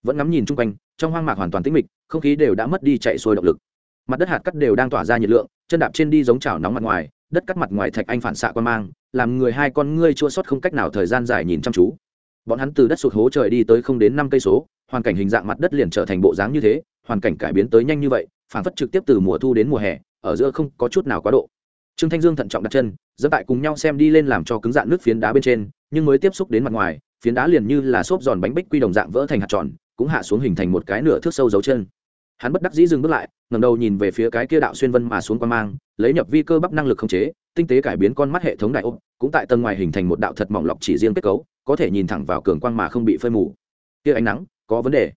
Vẫn ngắm nhìn chung quanh, trong hoang mạc hoàn toàn tĩnh mịch, không khí đều đã mất đi chạy xuôi động lực. Mặt đất hạt cắt đều đang tỏa ra nhiệt lượng, chân đạp trên đi giống chảo nóng mặt ngoài, đất cắt mặt ngoài thạch anh phản xạ quan mang làm người hai con ngươi chua sót không cách nào thời gian dài nhìn chăm chú. Bọn hắn từ đất sụt hố trời đi tới không đến năm cây số, hoàn cảnh hình dạng mặt đất liền trở thành bộ dáng như thế, hoàn cảnh cải biến tới nhanh như vậy, phản phất trực tiếp từ mùa thu đến mùa hè, ở giữa không có chút nào quá độ. Trương thanh dương thận trọng đặt chân, dẫn tại cùng nhau xem đi lên làm cho cứng dạng nước phiến đá bên trên, nhưng mới tiếp xúc đến mặt ngoài, phiến đá liền như là xốp giòn bánh bích quy đồng dạng vỡ thành hạt tròn, cũng hạ xuống hình thành một cái nửa thước sâu dấu chân hắn bất đắc dĩ dừng bước lại ngầm đầu nhìn về phía cái kia đạo xuyên vân mà xuống quan mang, lấy nhập vi cơ bắp năng lực khống chế, tinh tế cải biến con mắt hệ thống đại ôm cũng tại tầng ngoài hình thành một đạo thật mỏng lọc chỉ riêng kết cấu, có thể nhìn thẳng vào cường quang mà không bị phơi mù. Kia ánh nắng, có vấn đề.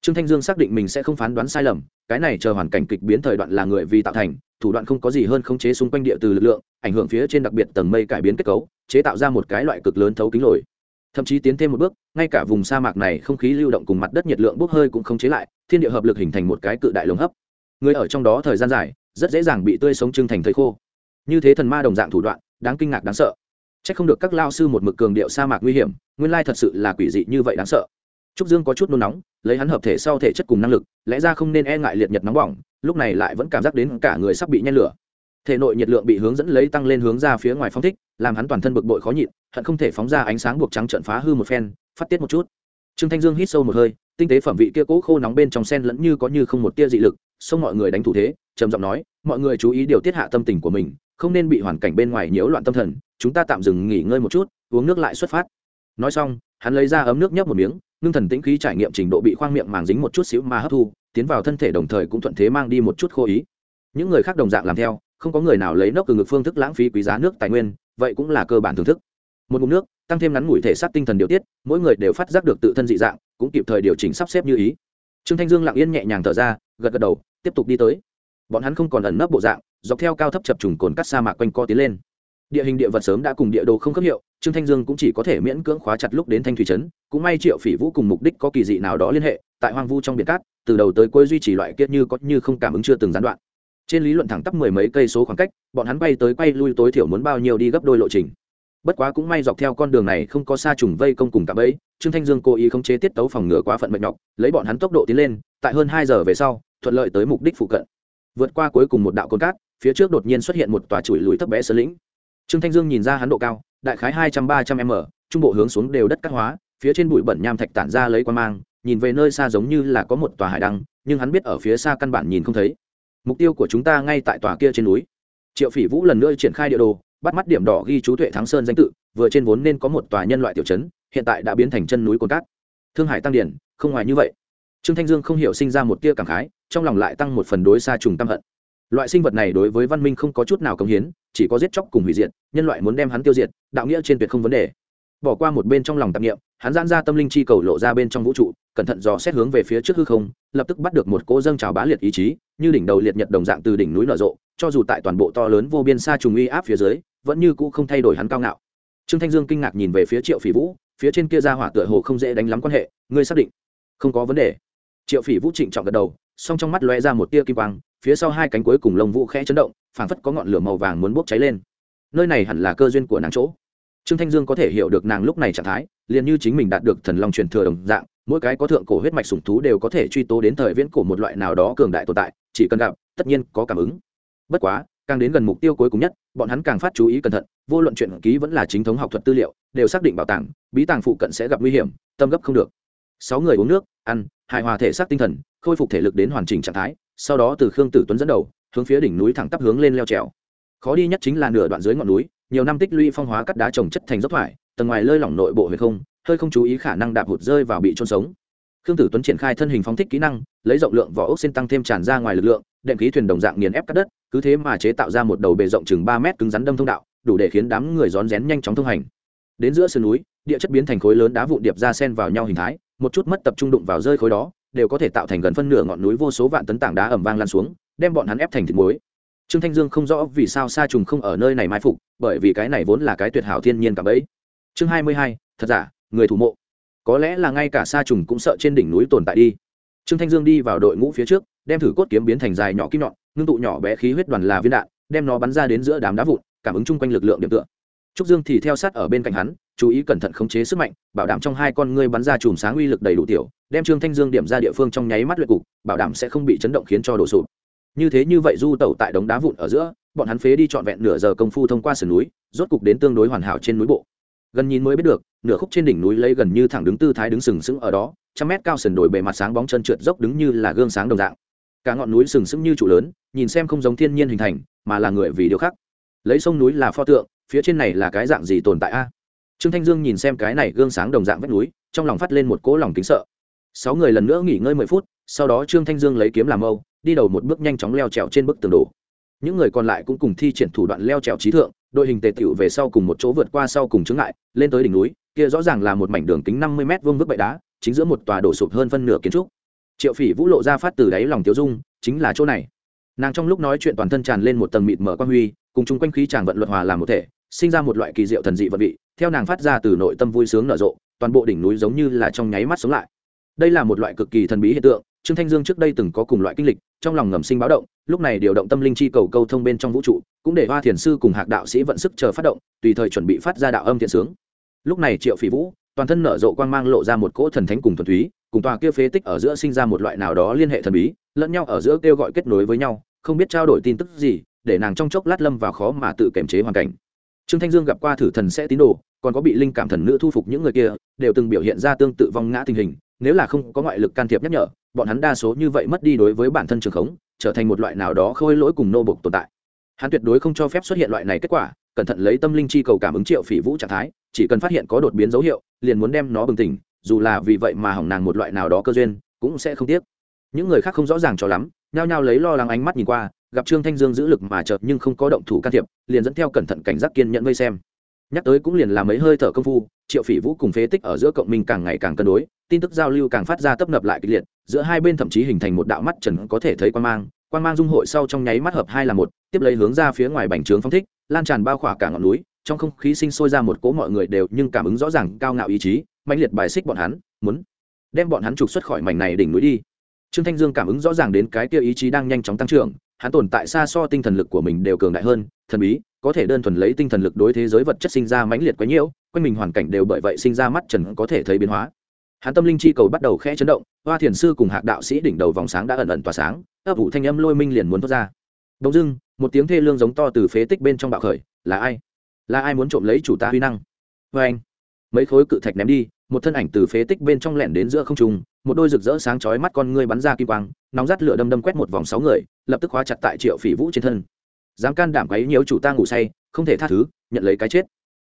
Trương thanh dương xác định mình sẽ không phán đoán sai lầm, cái này chờ hoàn cảnh kịch biến thời đoạn là người vì tạo thành, thủ đoạn không có gì hơn khống chế xung quanh địa từ lực lượng, ảnh hưởng phía trên đặc biệt tầng mây cải biến kết cấu, chế tạo ra một cái loại cực lớn thấu kính lồi thậm chí tiến thêm một bước, ngay cả vùng sa mạc này không khí lưu động cùng mặt đất nhiệt lượng bốc hơi cũng không chế lại, thiên địa hợp lực hình thành một cái cự đại lồng hấp. Người ở trong đó thời gian dài, rất dễ dàng bị tươi sống trưng thành thời khô. Như thế thần ma đồng dạng thủ đoạn, đáng kinh ngạc đáng sợ. C h ắ c không được các lao sư một mực cường điệu sa mạc nguy hiểm, nguyên lai thật sự là quỷ dị như vậy đáng sợ. Trúc dương có chút nôn nóng, lấy hắn hợp thể sau thể chất cùng năng lực, lẽ ra không nên e ngại liệt nhật nóng bỏng, lúc này lại vẫn cảm giác đến cả người sắp bị nhen lửa thể nội nhiệt lượng bị hướng dẫn lấy tăng lên hướng ra phía ngoài phong thích, làm hắn toàn thân bực bội khó nhịn, hận không thể phóng ra ánh sáng buộc trắng trận phá hư một phen, phát tiết một chút. Trương thanh dương hít sâu một hơi, tinh tế phẩm vị kia cố khô nóng bên trong sen lẫn như có như không một tia dị lực xông mọi người đánh thủ thế, trầm giọng nói, mọi người chú ý điều tiết hạ tâm tình của mình, không nên bị hoàn cảnh bên ngoài nhiễu loạn tâm thần, chúng ta tạm dừng nghỉ ngơi một chút, uống nước lại xuất phát. Nói xong, hắn lấy ra ấm nước nhấp một miếng, ngưng thần tĩnh khí trải nghiệm trình độ bị khoang miệng màng dính một chút xíu mà hấp thu, tiến vào thân thể đồng thời cũng thuận thế mang đi một chút khô ý. Những người khác đồng dạng làm theo không có người nào lấy nốc từ ngực phương thức lãng phí quý giá nước tài nguyên, vậy cũng là cơ bản thưởng thức. Một ngụm nước, tăng thêm ngắn ngủi thể xác tinh thần điều tiết, mỗi người đều phát giác được tự thân dị dạng, cũng kịp thời điều chỉnh sắp xếp như ý. Trương thanh dương lặng yên nhẹ nhàng thở ra, gật gật đầu, tiếp tục đi tới. Bọn hắn không còn ẩn nấp bộ dạng, dọc theo cao thấp chập trùng cồn cắt sa mạc quanh co tiến lên. Địa hình địa vật sớm đã cùng địa đồ không khớp hiệu, trương thanh dương cũng chỉ có thể miễn cưỡng khóa chặt lúc đến thanh thủy trấn, cũng may triệu phỉ vũ cùng mục đích có kỳ dị nào đó liên hệ, tại hoang vu trong biển cát, từ đầu tới cuối duy trì loại kiết như có như không cảm ứng chưa từng gián đoạn trên lý luận thẳng tắp mười mấy cây số khoảng cách, bọn hắn bay tới quay lui tối thiểu muốn bao nhiêu đi gấp đôi lộ trình. Bất quá cũng may dọc theo con đường này không có xa trùng vây công cùng cạm ấy trương thanh dương cố ý khống chế tiết tấu phòng ngừa quá phận mệt nhọc, lấy bọn hắn tốc độ tiến lên, tại hơn hai giờ về sau, thuận lợi tới mục đích phụ cận. Vượt qua cuối cùng một đạo cồn cát, phía trước đột nhiên xuất hiện một tòa chuỗi lùi thấp bé sơ lĩnh. Trương thanh dương nhìn ra hắn độ cao, đại khái hai trăm ba trăm m, trung bộ hướng xuống đều đất cát hóa, phía trên bụi bẩn nham thạch tản ra lấy quan mang, nhìn về nơi xa giống như là có một tòa hải đăng, nhưng hắn biết ở phía xa căn bản nhìn không thấy mục tiêu của chúng ta ngay tại tòa kia trên núi. Triệu phỉ vũ lần nữa triển khai địa đồ, bắt mắt điểm đỏ ghi chú tuệ thắng sơn danh tự, vừa trên vốn nên có một tòa nhân loại tiểu trấn, hiện tại đã biến thành chân núi cồn cát. Thương hải tăng điển, không ngoài như vậy. Trương thanh dương không hiểu sinh ra một tia cảm khái, trong lòng lại tăng một phần đối xa trùng tâm hận. Loại sinh vật này đối với văn minh không có chút nào cống hiến, chỉ có giết chóc cùng hủy diệt, nhân loại muốn đem hắn tiêu diệt, đạo nghĩa trên tuyệt không vấn đề bỏ qua một bên trong lòng tạp nghiệm hắn giãn ra tâm linh chi cầu lộ ra bên trong vũ trụ, cẩn thận dò xét hướng về phía trước hư không, lập tức bắt được một cỗ dâng trào bá liệt ý chí, như đỉnh đầu liệt nhật đồng dạng từ đỉnh núi nở rộ, cho dù tại toàn bộ to lớn vô biên xa trùng uy áp phía dưới, vẫn như cũ không thay đổi hắn cao ngạo. Trương thanh dương kinh ngạc nhìn về phía triệu phỉ vũ, phía trên kia ra hỏa tựa hồ không dễ đánh lắm quan hệ, ngươi xác định không có vấn đề. Triệu phỉ vũ trịnh trọng gật đầu, song trong mắt lóe ra một tia kim quang, phía sau hai cánh cuối cùng lông vũ khẽ chấn động, phảng phất có ngọn lửa màu vàng muốn bốc cháy lên. Nơi này hẳn là cơ duyên của nàng chỗ trương thanh dương có thể hiểu được nàng lúc này trạng thái, liền như chính mình đạt được thần long truyền thừa đồng dạng, mỗi cái có thượng cổ huyết mạch sủng thú đều có thể truy tố đến thời viễn cổ một loại nào đó cường đại tồn tại, chỉ cần gặp, tất nhiên có cảm ứng. Bất quá, càng đến gần mục tiêu cuối cùng nhất, bọn hắn càng phát chú ý cẩn thận, vô luận chuyện ký vẫn là chính thống học thuật tư liệu, đều xác định bảo tàng, bí tàng phụ cận sẽ gặp nguy hiểm, tâm gấp không được. Sáu người uống nước, ăn, hài hòa thể xác tinh thần, khôi phục thể lực đến hoàn chỉnh trạng thái, sau đó từ khương tử tuấn dẫn đầu, hướng phía đỉnh núi thẳng tắp hướng lên leo trèo. Khó đi nhất chính là nửa đoạn dưới ngọn núi nhiều năm tích lũy phong hóa cắt đá trồng chất thành dốc thoải, tầng ngoài lơi lỏng nội bộ huyền không, hơi không chú ý khả năng đạp hụt rơi vào bị trôn sống. Khương tử tuấn triển khai thân hình phóng thích kỹ năng, lấy rộng lượng vỏ ốc xin tăng thêm tràn ra ngoài lực lượng, đệm khí thuyền đồng dạng nghiền ép cắt đất, cứ thế mà chế tạo ra một đầu bề rộng chừng ba mét cứng rắn đâm thông đạo, đủ để khiến đám người rón rén nhanh chóng thông hành. Đến giữa sườn núi, địa chất biến thành khối lớn đá vụn điệp ra sen vào nhau hình thái, một chút mất tập trung đụng vào rơi khối đó, đều có thể tạo thành gần phân nửa ngọn núi vô số vạn tấn tảng đá ẩm vang lan xuống, đem bọn hắn ép thành thịt muối trương thanh dương không rõ vì sao sa trùng không ở nơi này mai phục, bởi vì cái này vốn là cái tuyệt hảo thiên nhiên cả bấy chương hai mươi hai, thật giả, người thủ mộ. Có lẽ là ngay cả sa trùng cũng sợ trên đỉnh núi tồn tại đi. Trương thanh dương đi vào đội ngũ phía trước, đem thử cốt kiếm biến thành dài nhỏ kim nhọn, ngưng tụ nhỏ bé khí huyết đoàn là viên đạn, đem nó bắn ra đến giữa đám đá vụn, cảm ứng chung quanh lực lượng điểm tựa. Trúc dương thì theo sát ở bên cạnh hắn, chú ý cẩn thận khống chế sức mạnh, bảo đảm trong hai con ngươi bắn ra chùm sáng uy lực đầy đủ tiểu, đem trương thanh dương điểm ra địa phương trong nháy mắt luyện cục, bảo đảm sẽ không bị chấn động khiến cho đổ sụp như thế như vậy du tẩu tại đống đá vụn ở giữa, bọn hắn phế đi trọn vẹn nửa giờ công phu thông qua sườn núi, rốt cục đến tương đối hoàn hảo trên núi bộ. Gần nhìn mới biết được, nửa khúc trên đỉnh núi lấy gần như thẳng đứng tư thái đứng sừng sững ở đó, trăm mét cao sườn đồi bề mặt sáng bóng chân trượt dốc đứng như là gương sáng đồng dạng. Cả ngọn núi sừng sững như trụ lớn, nhìn xem không giống thiên nhiên hình thành, mà là người vì điều khác. Lấy sông núi là pho tượng, phía trên này là cái dạng gì tồn tại a? Trương thanh dương nhìn xem cái này gương sáng đồng dạng vách núi, trong lòng phát lên một cỗ lòng kính sợ. Sáu người lần nữa nghỉ ngơi mười phút, sau đó trương thanh dương lấy kiếm làm âu đi đầu một bước nhanh chóng leo trèo trên bức tường đổ. Những người còn lại cũng cùng thi triển thủ đoạn leo trèo trí thượng, đội hình tề tựu về sau cùng một chỗ vượt qua sau cùng chướng ngại, lên tới đỉnh núi, kia rõ ràng là một mảnh đường kính năm mươi m vuông vức bệ đá, chính giữa một tòa đổ sụp hơn phân nửa kiến trúc. Triệu phỉ vũ lộ ra phát từ đáy lòng tiêu dung, chính là chỗ này. Nàng trong lúc nói chuyện toàn thân tràn lên một tầng mịt mở quan huy, cùng chung quanh khí tràn vận luật hòa làm một thể, sinh ra một loại kỳ diệu thần dị vật vị, theo nàng phát ra từ nội tâm vui sướng nở rộ, toàn bộ đỉnh núi giống như là trong nháy mắt sống lại. Đây là một loại cực kỳ thần bí hiện tượng trương thanh dương trước đây từng có cùng loại kinh lịch, trong lòng ngầm sinh báo động, lúc này điều động tâm linh chi cầu câu thông bên trong vũ trụ, cũng để hoa thiền sư cùng hạc đạo sĩ vận sức chờ phát động, tùy thời chuẩn bị phát ra đạo âm thiện sướng. Lúc này triệu phỉ vũ, toàn thân nở rộ quang mang lộ ra một cỗ thần thánh cùng thuần túy, cùng tòa kia phế tích ở giữa sinh ra một loại nào đó liên hệ thần bí, lẫn nhau ở giữa kêu gọi kết nối với nhau, không biết trao đổi tin tức gì, để nàng trong chốc lát lâm vào khó mà tự kiềm chế hoàn cảnh. Trương thanh dương gặp qua thử thần sẽ tín đồ, còn có bị linh cảm thần nữ thu phục những người kia, đều từng biểu hiện ra tương tự vong ngã tình hình nếu là không có ngoại lực can thiệp nhắc nhở, bọn hắn đa số như vậy mất đi đối với bản thân trường khống, trở thành một loại nào đó khôi lỗi cùng nô bộc tồn tại. Hắn tuyệt đối không cho phép xuất hiện loại này kết quả, cẩn thận lấy tâm linh chi cầu cảm ứng triệu phỉ vũ trạng thái, chỉ cần phát hiện có đột biến dấu hiệu, liền muốn đem nó bừng tỉnh, dù là vì vậy mà hỏng nàng một loại nào đó cơ duyên, cũng sẽ không tiếc. Những người khác không rõ ràng cho lắm, nhao nhao lấy lo lắng ánh mắt nhìn qua, gặp trương thanh dương giữ lực mà chợt nhưng không có động thủ can thiệp, liền dẫn theo cẩn thận cảnh giác kiên nhẫn vây xem nhắc tới cũng liền là mấy hơi thở công phu, triệu phỉ vũ cùng phế tích ở giữa cộng minh càng ngày càng cân đối, tin tức giao lưu càng phát ra tấp nập lại kịch liệt, giữa hai bên thậm chí hình thành một đạo mắt trần có thể thấy quan mang quan mang dung hội sau trong nháy mắt hợp hai là một, tiếp lấy hướng ra phía ngoài bành trướng phong thích, lan tràn bao khỏa cả ngọn núi, trong không khí sinh sôi ra một cỗ mọi người đều nhưng cảm ứng rõ ràng cao ngạo ý chí mạnh liệt bài xích bọn hắn, muốn đem bọn hắn trục xuất khỏi mảnh này đỉnh núi đi. Trương thanh dương cảm ứng rõ ràng đến cái kia ý chí đang nhanh chóng tăng trưởng, hắn tồn tại xa so tinh thần lực của mình đều cường đại hơn, thần bí có thể đơn thuần lấy tinh thần lực đối thế giới vật chất sinh ra mãnh liệt quá nhiễu, quanh mình hoàn cảnh đều bởi vậy sinh ra mắt trần có thể thấy biến hóa. Hắn tâm linh chi cầu bắt đầu khẽ chấn động, hoa thiền sư cùng hạc đạo sĩ đỉnh đầu vòng sáng đã ẩn ẩn tỏa sáng, ấp ủ thanh âm lôi minh liền muốn thoát ra. Đông dưng, một tiếng thê lương giống to từ phế tích bên trong bạo khởi, là ai? Là ai muốn trộm lấy chủ ta huy năng? Vê anh. Mấy khối cự thạch ném đi, một thân ảnh từ phế tích bên trong lẻn đến giữa không trung, một đôi rực rỡ sáng chói mắt con ngươi bắn ra kim quang, nóng rát lửa đâm đâm quét một vòng sáu người, lập tức khóa chặt tại triệu phỉ vũ trên thân dám can đảm quấy nhiễu chủ ta ngủ say, không thể tha thứ, nhận lấy cái chết.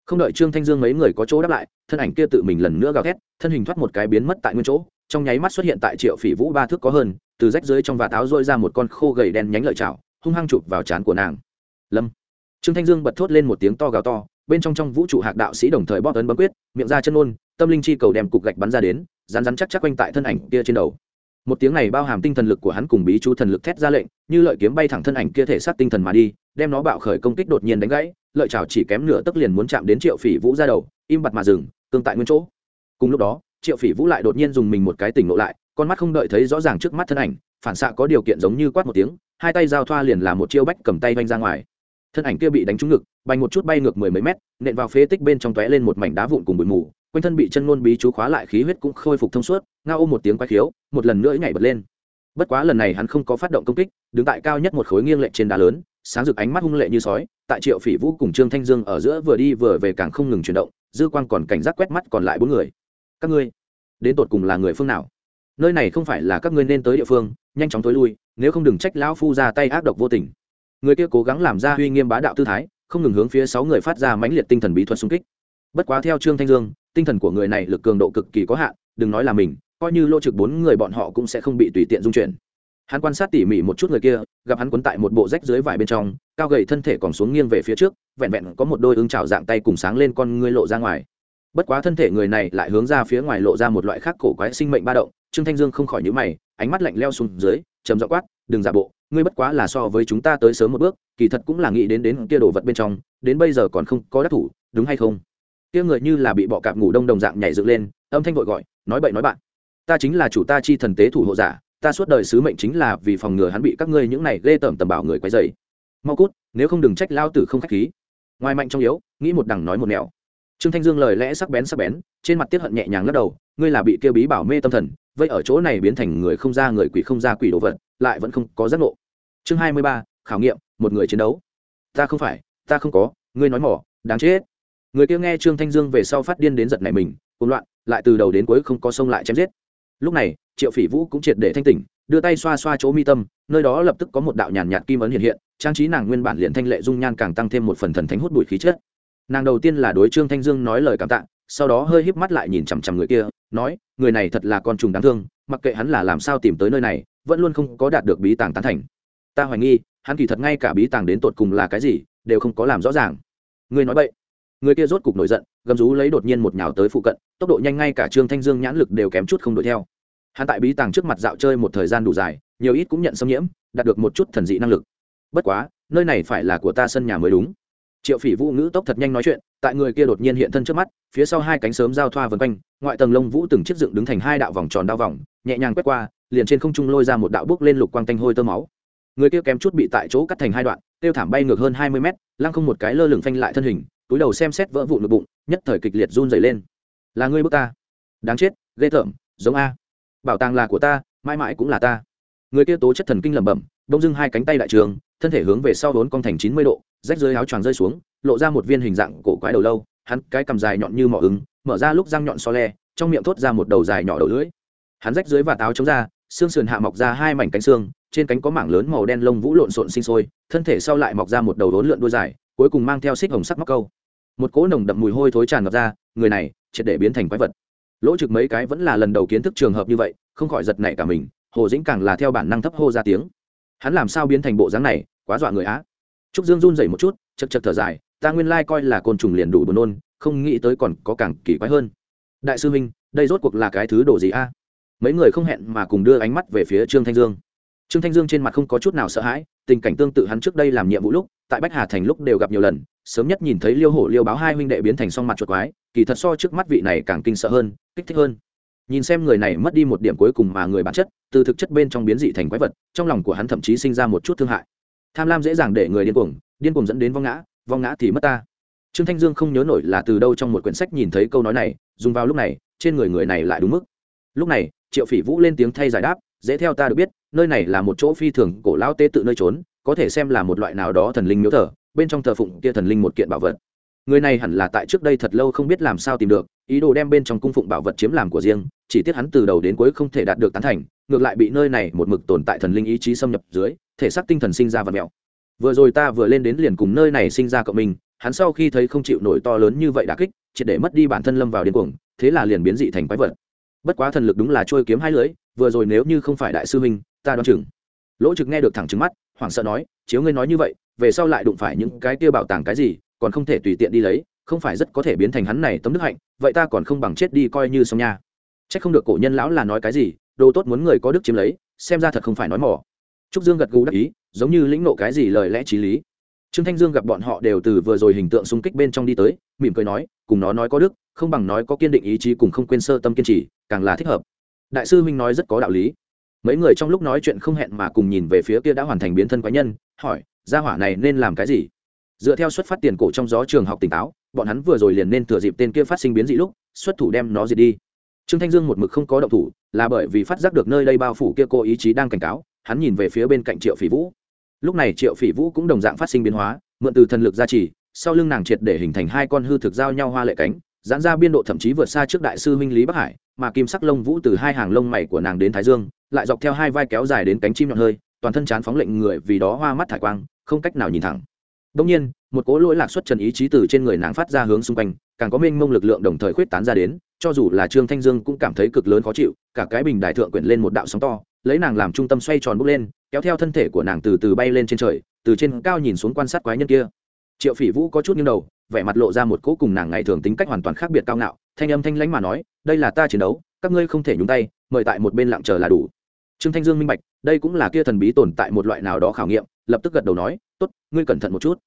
Không đợi trương thanh dương mấy người có chỗ đáp lại, thân ảnh kia tự mình lần nữa gào thét, thân hình thoát một cái biến mất tại nguyên chỗ, trong nháy mắt xuất hiện tại triệu phỉ vũ ba thước có hơn, từ rách dưới trong và táo rôi ra một con khô gầy đen nhánh lợi chảo, hung hăng chụp vào trán của nàng. Lâm. Trương thanh dương bật thốt lên một tiếng to gào to, bên trong trong vũ trụ hạc đạo sĩ đồng thời bóp ấn bấm quyết, miệng ra chân ôn, tâm linh chi cầu đem cục gạch bắn ra đến rán rán chắc chắc quanh tại thân ảnh kia trên đầu một tiếng này bao hàm tinh thần lực của hắn cùng bí chú thần lực thét ra lệnh, như lợi kiếm bay thẳng thân ảnh kia thể sát tinh thần mà đi, đem nó bạo khởi công kích đột nhiên đánh gãy, lợi chảo chỉ kém nửa tức liền muốn chạm đến triệu phỉ vũ ra đầu, im bặt mà dừng tương tại nguyên chỗ. Cùng lúc đó, triệu phỉ vũ lại đột nhiên dùng mình một cái tỉnh lộ lại, con mắt không đợi thấy rõ ràng trước mắt thân ảnh, phản xạ có điều kiện giống như quát một tiếng, hai tay giao thoa liền là một chiêu bách cầm tay vanh ra ngoài. Thân ảnh kia bị đánh trúng ngực, bay một chút bay ngược mười mấy mét, nện vào phế tích bên trong tóe lên một mảnh đá vụn cùng bụi mù quanh thân bị chân ngôn bí chú khóa lại khí huyết cũng khôi phục thông suốt, ngao ôm một tiếng quay khiếu, một lần nữa nhảy bật lên. Bất quá lần này hắn không có phát động công kích, đứng tại cao nhất một khối nghiêng lệ trên đá lớn, sáng rực ánh mắt hung lệ như sói, tại triệu phỉ vũ cùng trương thanh dương ở giữa vừa đi vừa về càng không ngừng chuyển động, dư quang còn cảnh giác quét mắt còn lại bốn người. Các ngươi, đến tột cùng là người phương nào? Nơi này không phải là các ngươi nên tới địa phương, nhanh chóng tối lui, nếu không đừng trách lão phu ra tay ác độc vô tình. Người kia cố gắng làm ra uy nghiêm bá đạo tư thái, không ngừng hướng phía sáu người phát ra mãnh liệt tinh thần bí thuật xung kích. Bất quá theo trương thanh dương tinh thần của người này lực cường độ cực kỳ có hạn, đừng nói là mình, coi như lô trực bốn người bọn họ cũng sẽ không bị tùy tiện dung chuyển. Hắn quan sát tỉ mỉ một chút người kia, gặp hắn quấn tại một bộ rách dưới vải bên trong, cao gầy thân thể còn xuống nghiêng về phía trước, vẹn vẹn có một đôi ưng trào dạng tay cùng sáng lên con ngươi lộ ra ngoài. Bất quá thân thể người này lại hướng ra phía ngoài lộ ra một loại khác cổ quái sinh mệnh ba động, trương thanh dương không khỏi nhữ mày, ánh mắt lạnh leo xuống dưới chấm dọ quát, đừng giả bộ, ngươi bất quá là so với chúng ta tới sớm một bước, kỳ thật cũng là nghĩ đến đến kia đồ vật bên trong, đến bây giờ còn không có đắc thủ, đúng hay không? Kia người như là bị bọ cạp ngủ đông đồng dạng nhảy dựng lên, âm thanh vội gọi, nói bậy nói bạn, ta chính là chủ ta chi thần tế thủ hộ giả, ta suốt đời sứ mệnh chính là vì phòng ngừa hắn bị các ngươi những này ghê tởm tầm bảo người quấy dày mau cút, nếu không đừng trách lao tử không khách khí. Ngoài mạnh trong yếu, nghĩ một đằng nói một nẻo. Trương thanh dương lời lẽ sắc bén sắc bén, trên mặt tiết hận nhẹ nhàng lắc đầu, ngươi là bị kêu bí bảo mê tâm thần, vậy ở chỗ này biến thành người không ra người quỷ không ra quỷ đồ vật, lại vẫn không có giác ngộ. Chương hai mươi ba, khảo nghiệm, một người chiến đấu. Ta không phải, ta không có, ngươi nói mỏ, đáng chết người kia nghe trương thanh dương về sau phát điên đến giật này mình hỗn loạn, lại từ đầu đến cuối không có sông lại chém giết. Lúc này, triệu phỉ vũ cũng triệt để thanh tỉnh, đưa tay xoa xoa chỗ mi tâm, nơi đó lập tức có một đạo nhàn nhạt kim ấn hiện hiện, trang trí nàng nguyên bản liền thanh lệ dung nhan càng tăng thêm một phần thần thánh hút bụi khí chất. Nàng đầu tiên là đối trương thanh dương nói lời cảm tạ, sau đó hơi híp mắt lại nhìn chằm chằm người kia, nói, người này thật là con trùng đáng thương, mặc kệ hắn là làm sao tìm tới nơi này, vẫn luôn không có đạt được bí tàng tán thành. Ta hoài nghi, hắn kỳ thật ngay cả bí tàng đến tột cùng là cái gì, đều không có làm rõ ràng. Người nói vậy người kia rốt cục nổi giận, gầm rú lấy đột nhiên một nhào tới phụ cận, tốc độ nhanh ngay cả trương thanh dương nhãn lực đều kém chút không đuổi theo. Hắn tại bí tàng trước mặt dạo chơi một thời gian đủ dài, nhiều ít cũng nhận xâm nhiễm, đạt được một chút thần dị năng lực. Bất quá, nơi này phải là của ta sân nhà mới đúng. Triệu phỉ vũ ngữ tốc thật nhanh nói chuyện, tại người kia đột nhiên hiện thân trước mắt, phía sau hai cánh sớm giao thoa vân quanh, ngoại tầng lông vũ từng chiếc dựng đứng thành hai đạo vòng tròn đao vòng, nhẹ nhàng quét qua, liền trên không trung lôi ra một đạo bước lên lục quang tanh hôi tơ máu. Người kia kém chút bị tại chỗ cắt thành hai đoạn, tiêu thảm bay ngược hơn hai mươi mét, lăng không một cái lơ lửng phanh lại thân hình túi đầu xem xét vỡ vụn ngực bụng, nhất thời kịch liệt run dày lên. Là ngươi bước ta. Đáng chết, ghê tởm, giống a. Bảo tàng là của ta, mãi mãi cũng là ta. Người kia tố chất thần kinh lẩm bẩm, đông dưng hai cánh tay đại trường, thân thể hướng về sau đốn cong thành chín mươi độ, rách rơi áo choàng rơi xuống, lộ ra một viên hình dạng cổ quái đầu lâu, hắn cái cầm dài nhọn như mỏ ứng, mở ra lúc răng nhọn so le, trong miệng thốt ra một đầu dài nhỏ đầu lưỡi. Hắn rách dưới và táo chống ra, xương sườn hạ mọc ra hai mảnh cánh xương, trên cánh có mảng lớn màu đen lông vũ lộn xộn sinh sôi, thân thể sau lại mọc ra một đầu đốn lượn đuôi dài cuối cùng mang theo xích hồng sắc móc câu. Một cỗ nồng đậm mùi hôi thối tràn ngập ra, người này triệt để biến thành quái vật. Lỗ trực mấy cái vẫn là lần đầu kiến thức trường hợp như vậy, không khỏi giật nảy cả mình, hồ dĩnh càng là theo bản năng thấp hô ra tiếng. Hắn làm sao biến thành bộ dáng này, quá dọa người á. Trúc dương run rẩy một chút, chật chật thở dài, ta nguyên lai coi là côn trùng liền đủ buồn nôn, không nghĩ tới còn có càng kỳ quái hơn. Đại sư huynh đây rốt cuộc là cái thứ đồ gì a mấy người không hẹn mà cùng đưa ánh mắt về phía trương thanh dương trương thanh dương trên mặt không có chút nào sợ hãi, tình cảnh tương tự hắn trước đây làm nhiệm vụ lúc, tại bách hà thành lúc đều gặp nhiều lần, sớm nhất nhìn thấy liêu hổ liêu báo hai huynh đệ biến thành song mặt chuột quái, kỳ thật so trước mắt vị này càng kinh sợ hơn, kích thích hơn. Nhìn xem người này mất đi một điểm cuối cùng mà người bản chất, từ thực chất bên trong biến dị thành quái vật, trong lòng của hắn thậm chí sinh ra một chút thương hại. Tham lam dễ dàng để người điên cuồng điên cuồng dẫn đến vong ngã vong ngã thì mất ta. Trương thanh dương không nhớ nổi là từ đâu trong một quyển sách nhìn thấy câu nói này, dùng vào lúc này, trên người người này lại đúng mức. Lúc này, triệu phỉ vũ lên tiếng thay giải đáp, dễ theo ta được biết nơi này là một chỗ phi thường cổ lão tế tự nơi trốn, có thể xem là một loại nào đó thần linh miếu thờ, bên trong thờ phụng kia thần linh một kiện bảo vật. Người này hẳn là tại trước đây thật lâu không biết làm sao tìm được, ý đồ đem bên trong cung phụng bảo vật chiếm làm của riêng, chỉ tiếc hắn từ đầu đến cuối không thể đạt được tán thành, ngược lại bị nơi này một mực tồn tại thần linh ý chí xâm nhập dưới, thể xác tinh thần sinh ra và mẹo. Vừa rồi ta vừa lên đến liền cùng nơi này sinh ra cộng mình, hắn sau khi thấy không chịu nổi to lớn như vậy đã kích, triệt để mất đi bản thân lâm vào điên cuồng, thế là liền biến dị thành quái vật. Bất quá thần lực đúng là trôi kiếm hai lưỡi, vừa rồi nếu như không phải đại sư huynh ta đoán chừng. Lỗ trực nghe được thẳng trứng mắt, hoảng sợ nói, chiếu ngươi nói như vậy, về sau lại đụng phải những cái kia bảo tàng cái gì, còn không thể tùy tiện đi lấy, không phải rất có thể biến thành hắn này tấm đức hạnh, vậy ta còn không bằng chết đi coi như xong nha. C h ắ c không được cổ nhân lão là nói cái gì, đồ tốt muốn người có đức chiếm lấy, xem ra thật không phải nói mỏ trúc dương gật gù đắc ý, giống như lĩnh nộ cái gì lời lẽ t r í lý. Trương thanh dương gặp bọn họ đều từ vừa rồi hình tượng xung kích bên trong đi tới, mỉm cười nói, cùng nó nói có đức, không bằng nói có kiên định ý chí cùng không quên sơ tâm kiên trì, càng là thích hợp. Đại sư huynh nói rất có đạo lý mấy người trong lúc nói chuyện không hẹn mà cùng nhìn về phía kia đã hoàn thành biến thân quái nhân, hỏi, gia hỏa này nên làm cái gì? Dựa theo xuất phát tiền cổ trong gió trường học tỉnh táo, bọn hắn vừa rồi liền nên thừa dịp tên kia phát sinh biến dị lúc, xuất thủ đem nó diệt đi. Trương thanh dương một mực không có động thủ, là bởi vì phát giác được nơi đây bao phủ kia cô ý chí đang cảnh cáo, hắn nhìn về phía bên cạnh triệu phỉ vũ. Lúc này triệu phỉ vũ cũng đồng dạng phát sinh biến hóa, mượn từ thần lực gia trì, sau lưng nàng triệt để hình thành hai con hư thực giao nhau hoa lệ cánh giãn ra biên độ thậm chí vượt xa trước đại sư huynh lý bắc hải mà kim sắc lông vũ từ hai hàng lông mày của nàng đến thái dương lại dọc theo hai vai kéo dài đến cánh chim nhọn hơi toàn thân chán phóng lệnh người vì đó hoa mắt thải quang không cách nào nhìn thẳng Đông nhiên, một cỗ lỗi lạc xuất trần ý chí từ trên người nàng phát ra hướng xung quanh, càng có mênh mông lực lượng đồng thời khuyết tán ra đến, cho dù là Trương Thanh Dương cũng cảm thấy cực lớn khó chịu, cả cái bình đại thượng quyển lên một đạo sóng to, lấy nàng làm trung tâm xoay tròn bốc lên, kéo theo thân thể của nàng từ từ bay lên trên trời, từ trên cao nhìn xuống quan sát quái nhân kia. Triệu Phỉ Vũ có chút nghiêng đầu, vẻ mặt lộ ra một cỗ cùng nàng ngày thường tính cách hoàn toàn khác biệt cao ngạo, thanh âm thanh lãnh mà nói, đây là ta chiến đấu, các ngươi không thể nhúng tay, mời tại một bên lặng chờ là đủ. Trương Thanh Dương minh bạch, đây cũng là kia thần bí tồn tại một loại nào đó khảo nghiệm, lập tức gật đầu nói, "Tốt, ngươi cẩn thận một chút."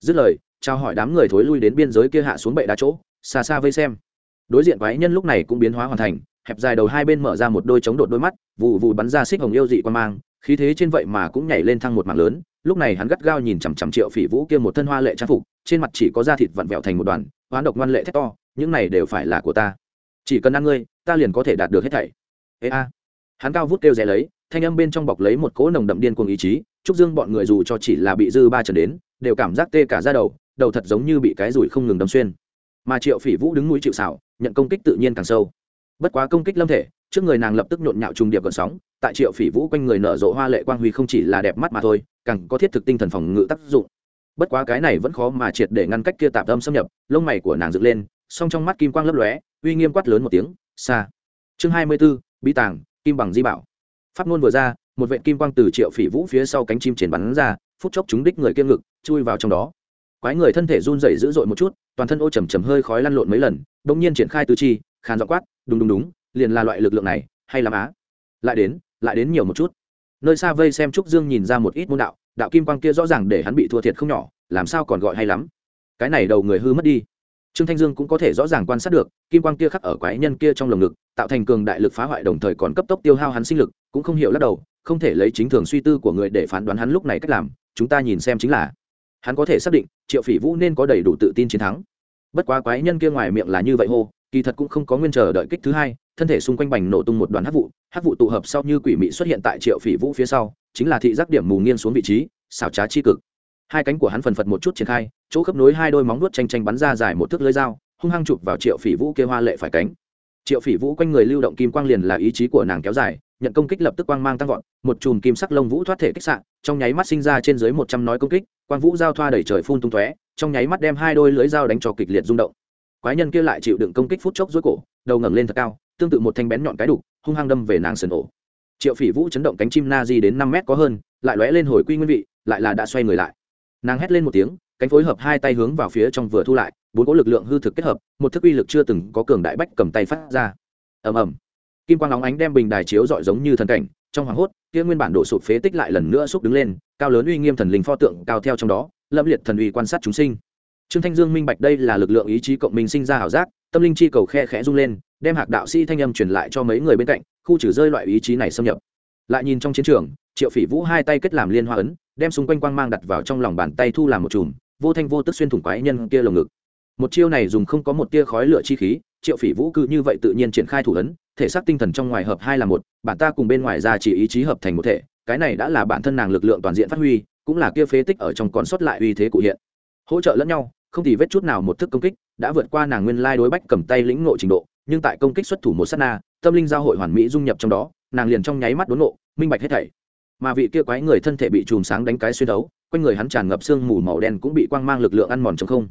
dứt lời trao hỏi đám người thối lui đến biên giới kia hạ xuống bệ đá chỗ xa xa vây xem đối diện quái nhân lúc này cũng biến hóa hoàn thành hẹp dài đầu hai bên mở ra một đôi chống đột đôi mắt vụ vụ bắn ra xích hồng yêu dị quan mang khí thế trên vậy mà cũng nhảy lên thăng một mạng lớn, lúc này hắn gắt gao nhìn chằm chằm triệu phỉ vũ kia một thân hoa lệ trang phục, trên mặt chỉ có da thịt vặn vẹo thành một đoàn, hoán độc ngoan lệ thét to, những này đều phải là của ta. Chỉ cần ăn ngươi, ta liền có thể đạt được hết thảy. Ê a. Hắn cao vút kêu rẽ lấy, thanh âm bên trong bọc lấy một cỗ nồng đậm điên cuồng ý chí trúc dương bọn người dù cho chỉ là bị dư ba trần đến, đều cảm giác tê cả ra đầu đầu thật giống như bị cái rủi không ngừng đâm xuyên. Mà triệu phỉ vũ đứng mũi chịu xảo nhận công kích tự nhiên càng sâu. Bất quá công kích lâm thể trước người nàng lập tức nhộn nhạo trùng điệp gợn sóng, tại triệu phỉ vũ quanh người nở rộ hoa lệ quang huy không chỉ là đẹp mắt mà thôi, càng có thiết thực tinh thần phòng ngự tác dụng. Bất quá cái này vẫn khó mà triệt để ngăn cách kia tạp âm xâm nhập, lông mày của nàng dựng lên, song trong mắt kim quang lấp lóe, uy nghiêm quát lớn một tiếng xa chương hai mươi b ố bí tàng, kim bằng di bảo. Phát ngôn vừa ra, một vệ kim quang từ triệu phỉ vũ phía sau cánh chim triển bắn ra, phút chốc chúng đích người kiêng ngực, chui vào trong đó. Quái người thân thể run rẩy dữ dội một chút, toàn thân ô trầm trầm hơi khói lăn lộn mấy lần đông nhiên triển khai tứ chi, khàn dọ quát, đúng đúng đúng liền là loại lực lượng này, hay làm á. Lại đến lại đến nhiều một chút. Nơi xa vây xem trúc dương nhìn ra một ít môn đạo đạo kim quang kia rõ ràng để hắn bị thua thiệt không nhỏ, làm sao còn gọi hay lắm. Cái này đầu người hư mất đi. Trương thanh dương cũng có thể rõ ràng quan sát được, kim quang kia khắc ở quái nhân kia trong lồng ngực, tạo thành cường đại lực phá hoại đồng thời còn cấp tốc tiêu hao hắn sinh lực, cũng không hiểu lắc đầu, không thể lấy chính thường suy tư của người để phán đoán hắn lúc này cách làm, chúng ta nhìn xem chính là. Hắn có thể xác định, triệu phỉ vũ nên có đầy đủ tự tin chiến thắng. Bất quá quái nhân kia ngoài miệng là như vậy hô kỳ thật cũng không có nguyên chờ đợi kích thứ hai, thân thể xung quanh bành nổ tung một đoàn hắc vụ hắc vụ tụ hợp sau như quỷ mị xuất hiện tại triệu phỉ vũ phía sau, chính là thị giác điểm mù nghiêng xuống vị trí, xảo trá chi cực. Hai cánh của hắn phần phật một chút triển khai, chỗ khớp nối hai đôi móng nuốt tranh tranh bắn ra dài một thước lưới dao, hung hăng chụp vào triệu phỉ vũ kê hoa lệ phải cánh. Triệu phỉ vũ quanh người lưu động kim quang liền là ý chí của nàng kéo dài, nhận công kích lập tức quang mang tăng vọt, một chùm kim sắc lông vũ thoát thể kích sạn trong nháy mắt sinh ra trên dưới một trăm nói công kích, quang vũ giao thoa đẩy trời phun tung tóe, trong nháy mắt đem hai đôi lưới dao đánh cho kịch liệt rung động quái nhân kia lại chịu đựng công kích phút chốc dối cổ, đầu ngẩng lên thật cao, tương tự một thanh bén nhọn cái đục, hung hăng đâm về nàng sườn ổ. Triệu phỉ vũ chấn động cánh chim na di đến năm mét có hơn, lại lóe lên hồi quy nguyên vị, lại là đã xoay người lại. Nàng hét lên một tiếng, cánh phối hợp hai tay hướng vào phía trong vừa thu lại, bốn cỗ lực lượng hư thực kết hợp, một thức uy lực chưa từng có cường đại bách cầm tay phát ra. Ầm ầm. Kim quang óng ánh đem bình đài chiếu dọi giống như thần cảnh, trong hoàng hốt, kia nguyên bản đổ sụp phế tích lại lần nữa xúc đứng lên, cao lớn uy nghiêm thần linh pho tượng cao theo trong đó, lâm liệt thần uy quan sát chúng sinh trương thanh dương minh bạch đây là lực lượng ý chí cộng minh sinh ra ảo giác, tâm linh chi cầu khe khẽ rung lên, đem hạc đạo sĩ thanh âm truyền lại cho mấy người bên cạnh, khu trừ rơi loại ý chí này xâm nhập. Lại nhìn trong chiến trường, triệu phỉ vũ hai tay kết làm liên hoa ấn, đem xung quanh quang mang đặt vào trong lòng bàn tay thu làm một chùm, vô thanh vô tức xuyên thủng quái nhân kia lồng ngực. Một chiêu này dùng không có một tia khói lửa chi khí, triệu phỉ vũ cứ như vậy tự nhiên triển khai thủ ấn, thể xác tinh thần trong ngoài hợp hai là một, bản ta cùng bên ngoài ra chỉ ý chí hợp thành một thể, cái này đã là bản thân nàng lực lượng toàn diện phát huy, cũng là kia phế tích ở trong còn sót lại uy thế cụ hiện. Hỗ trợ lẫn nhau không thì vết chút nào một thức công kích, đã vượt qua nàng nguyên lai đối bách cầm tay lĩnh ngộ trình độ, nhưng tại công kích xuất thủ một sát na, tâm linh giao hội hoàn mỹ dung nhập trong đó, nàng liền trong nháy mắt đốn ngộ, minh bạch hết thảy. Mà vị kia quái người thân thể bị chùm sáng đánh cái xuyên đấu, quanh người hắn tràn ngập sương mù màu đen cũng bị quang mang lực lượng ăn mòn trong không.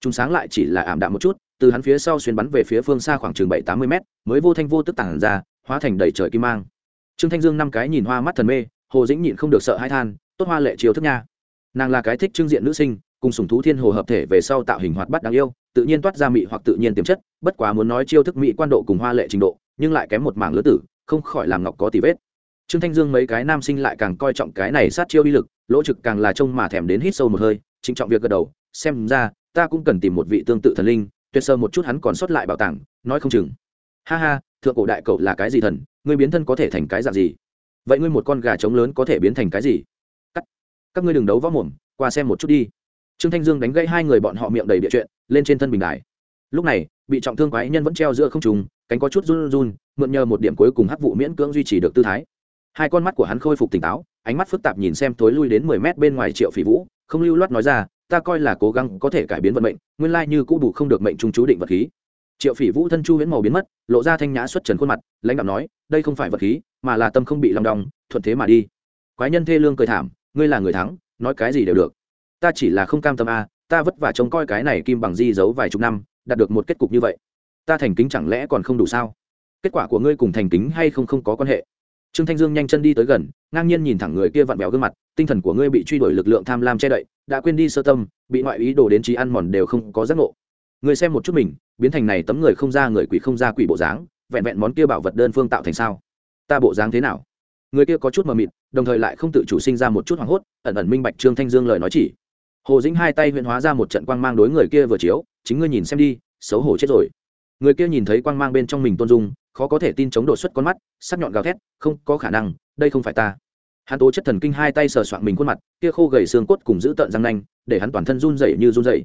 Chùm sáng lại chỉ là ảm đạm một chút, từ hắn phía sau xuyên bắn về phía phương xa khoảng chừng bảy tám mươi mét, mới vô thanh vô tức tản ra, hóa thành đầy trời kim mang. Trương thanh dương năm cái nhìn hoa mắt thần mê, hồ dĩnh nhịn không được sợ hãi than, tốt hoa lệ chiếu thức nha. Nàng là cái thích trưng diện nữ sinh cùng sùng thú thiên hồ hợp thể về sau tạo hình hoạt bát đáng yêu, tự nhiên toát ra mị hoặc tự nhiên tiềm chất, bất quá muốn nói chiêu thức mỹ quan độ cùng hoa lệ trình độ, nhưng lại kém một mảng lứa tử, không khỏi làm ngọc có tỷ vết. Trương thanh dương mấy cái nam sinh lại càng coi trọng cái này sát chiêu uy lực, lỗ trực càng là trông mà thèm đến hít sâu một hơi, trịnh trọng việc gật đầu, xem ra, ta cũng cần tìm một vị tương tự thần linh, tuyệt sơ một chút hắn còn sót lại bảo tàng, nói không chừng. Ha ha, thượng cổ đại cậu là cái gì thần, ngươi biến thân có thể thành cái dạng gì? Vậy ngươi một con gà trống lớn có thể biến thành cái gì? Cắt. Các ngươi đừng đấu võ mồm, qua xem một chút đi trương thanh dương đánh gãy hai người bọn họ miệng đầy địa chuyện, lên trên thân bình đài. Lúc này, bị trọng thương quái nhân vẫn treo giữa không trùng cánh có chút run run, mượn nhờ một điểm cuối cùng hắc vụ miễn cưỡng duy trì được tư thái. Hai con mắt của hắn khôi phục tỉnh táo, ánh mắt phức tạp nhìn xem tối lui đến mười mét bên ngoài triệu phỉ vũ, không lưu loát nói ra, ta coi là cố gắng có thể cải biến vận mệnh, nguyên lai như cũ đủ không được mệnh trung chú định vật khí. Triệu phỉ vũ thân chu huyễn màu biến mất, lộ ra thanh nhã xuất trần khuôn mặt, lãnh đạo nói, đây không phải vật khí, mà là tâm không bị lòng đong, thuận thế mà đi. Quái nhân thê lương cười thảm, ngươi là người thắng, nói cái gì đều được ta chỉ là không cam tâm a, ta vất vả trông coi cái này kim bằng di giấu vài chục năm, đạt được một kết cục như vậy. Ta thành kính chẳng lẽ còn không đủ sao? Kết quả của ngươi cùng thành kính hay không không có quan hệ. Trương thanh dương nhanh chân đi tới gần, ngang nhiên nhìn thẳng người kia vặn vẹo gương mặt, tinh thần của ngươi bị truy đuổi lực lượng tham lam che đậy, đã quên đi sơ tâm, bị ngoại ý đồ đến trí ăn mòn đều không có giác ngộ. Ngươi xem một chút mình, biến thành này tấm người không ra người quỷ không ra quỷ bộ dáng, vẹn vẹn món kia bảo vật đơn phương tạo thành sao? Ta bộ dáng thế nào? Người kia có chút mờ mịt, đồng thời lại không tự chủ sinh ra một chút hoảng hốt, ẩn ẩn minh bạch trương thanh dương lời nói chỉ hồ dĩnh hai tay huyện hóa ra một trận quang mang đối người kia vừa chiếu, chính ngươi nhìn xem đi, xấu hổ chết rồi. Người kia nhìn thấy quang mang bên trong mình tôn dung, khó có thể tin chống đột xuất con mắt, sắc nhọn gào thét, không, có khả năng, đây không phải ta. Hắn tố chất thần kinh hai tay sờ soạn mình khuôn mặt, kia khô gầy xương cốt cùng giữ tợn răng nanh, để hắn toàn thân run rẩy như run rẩy.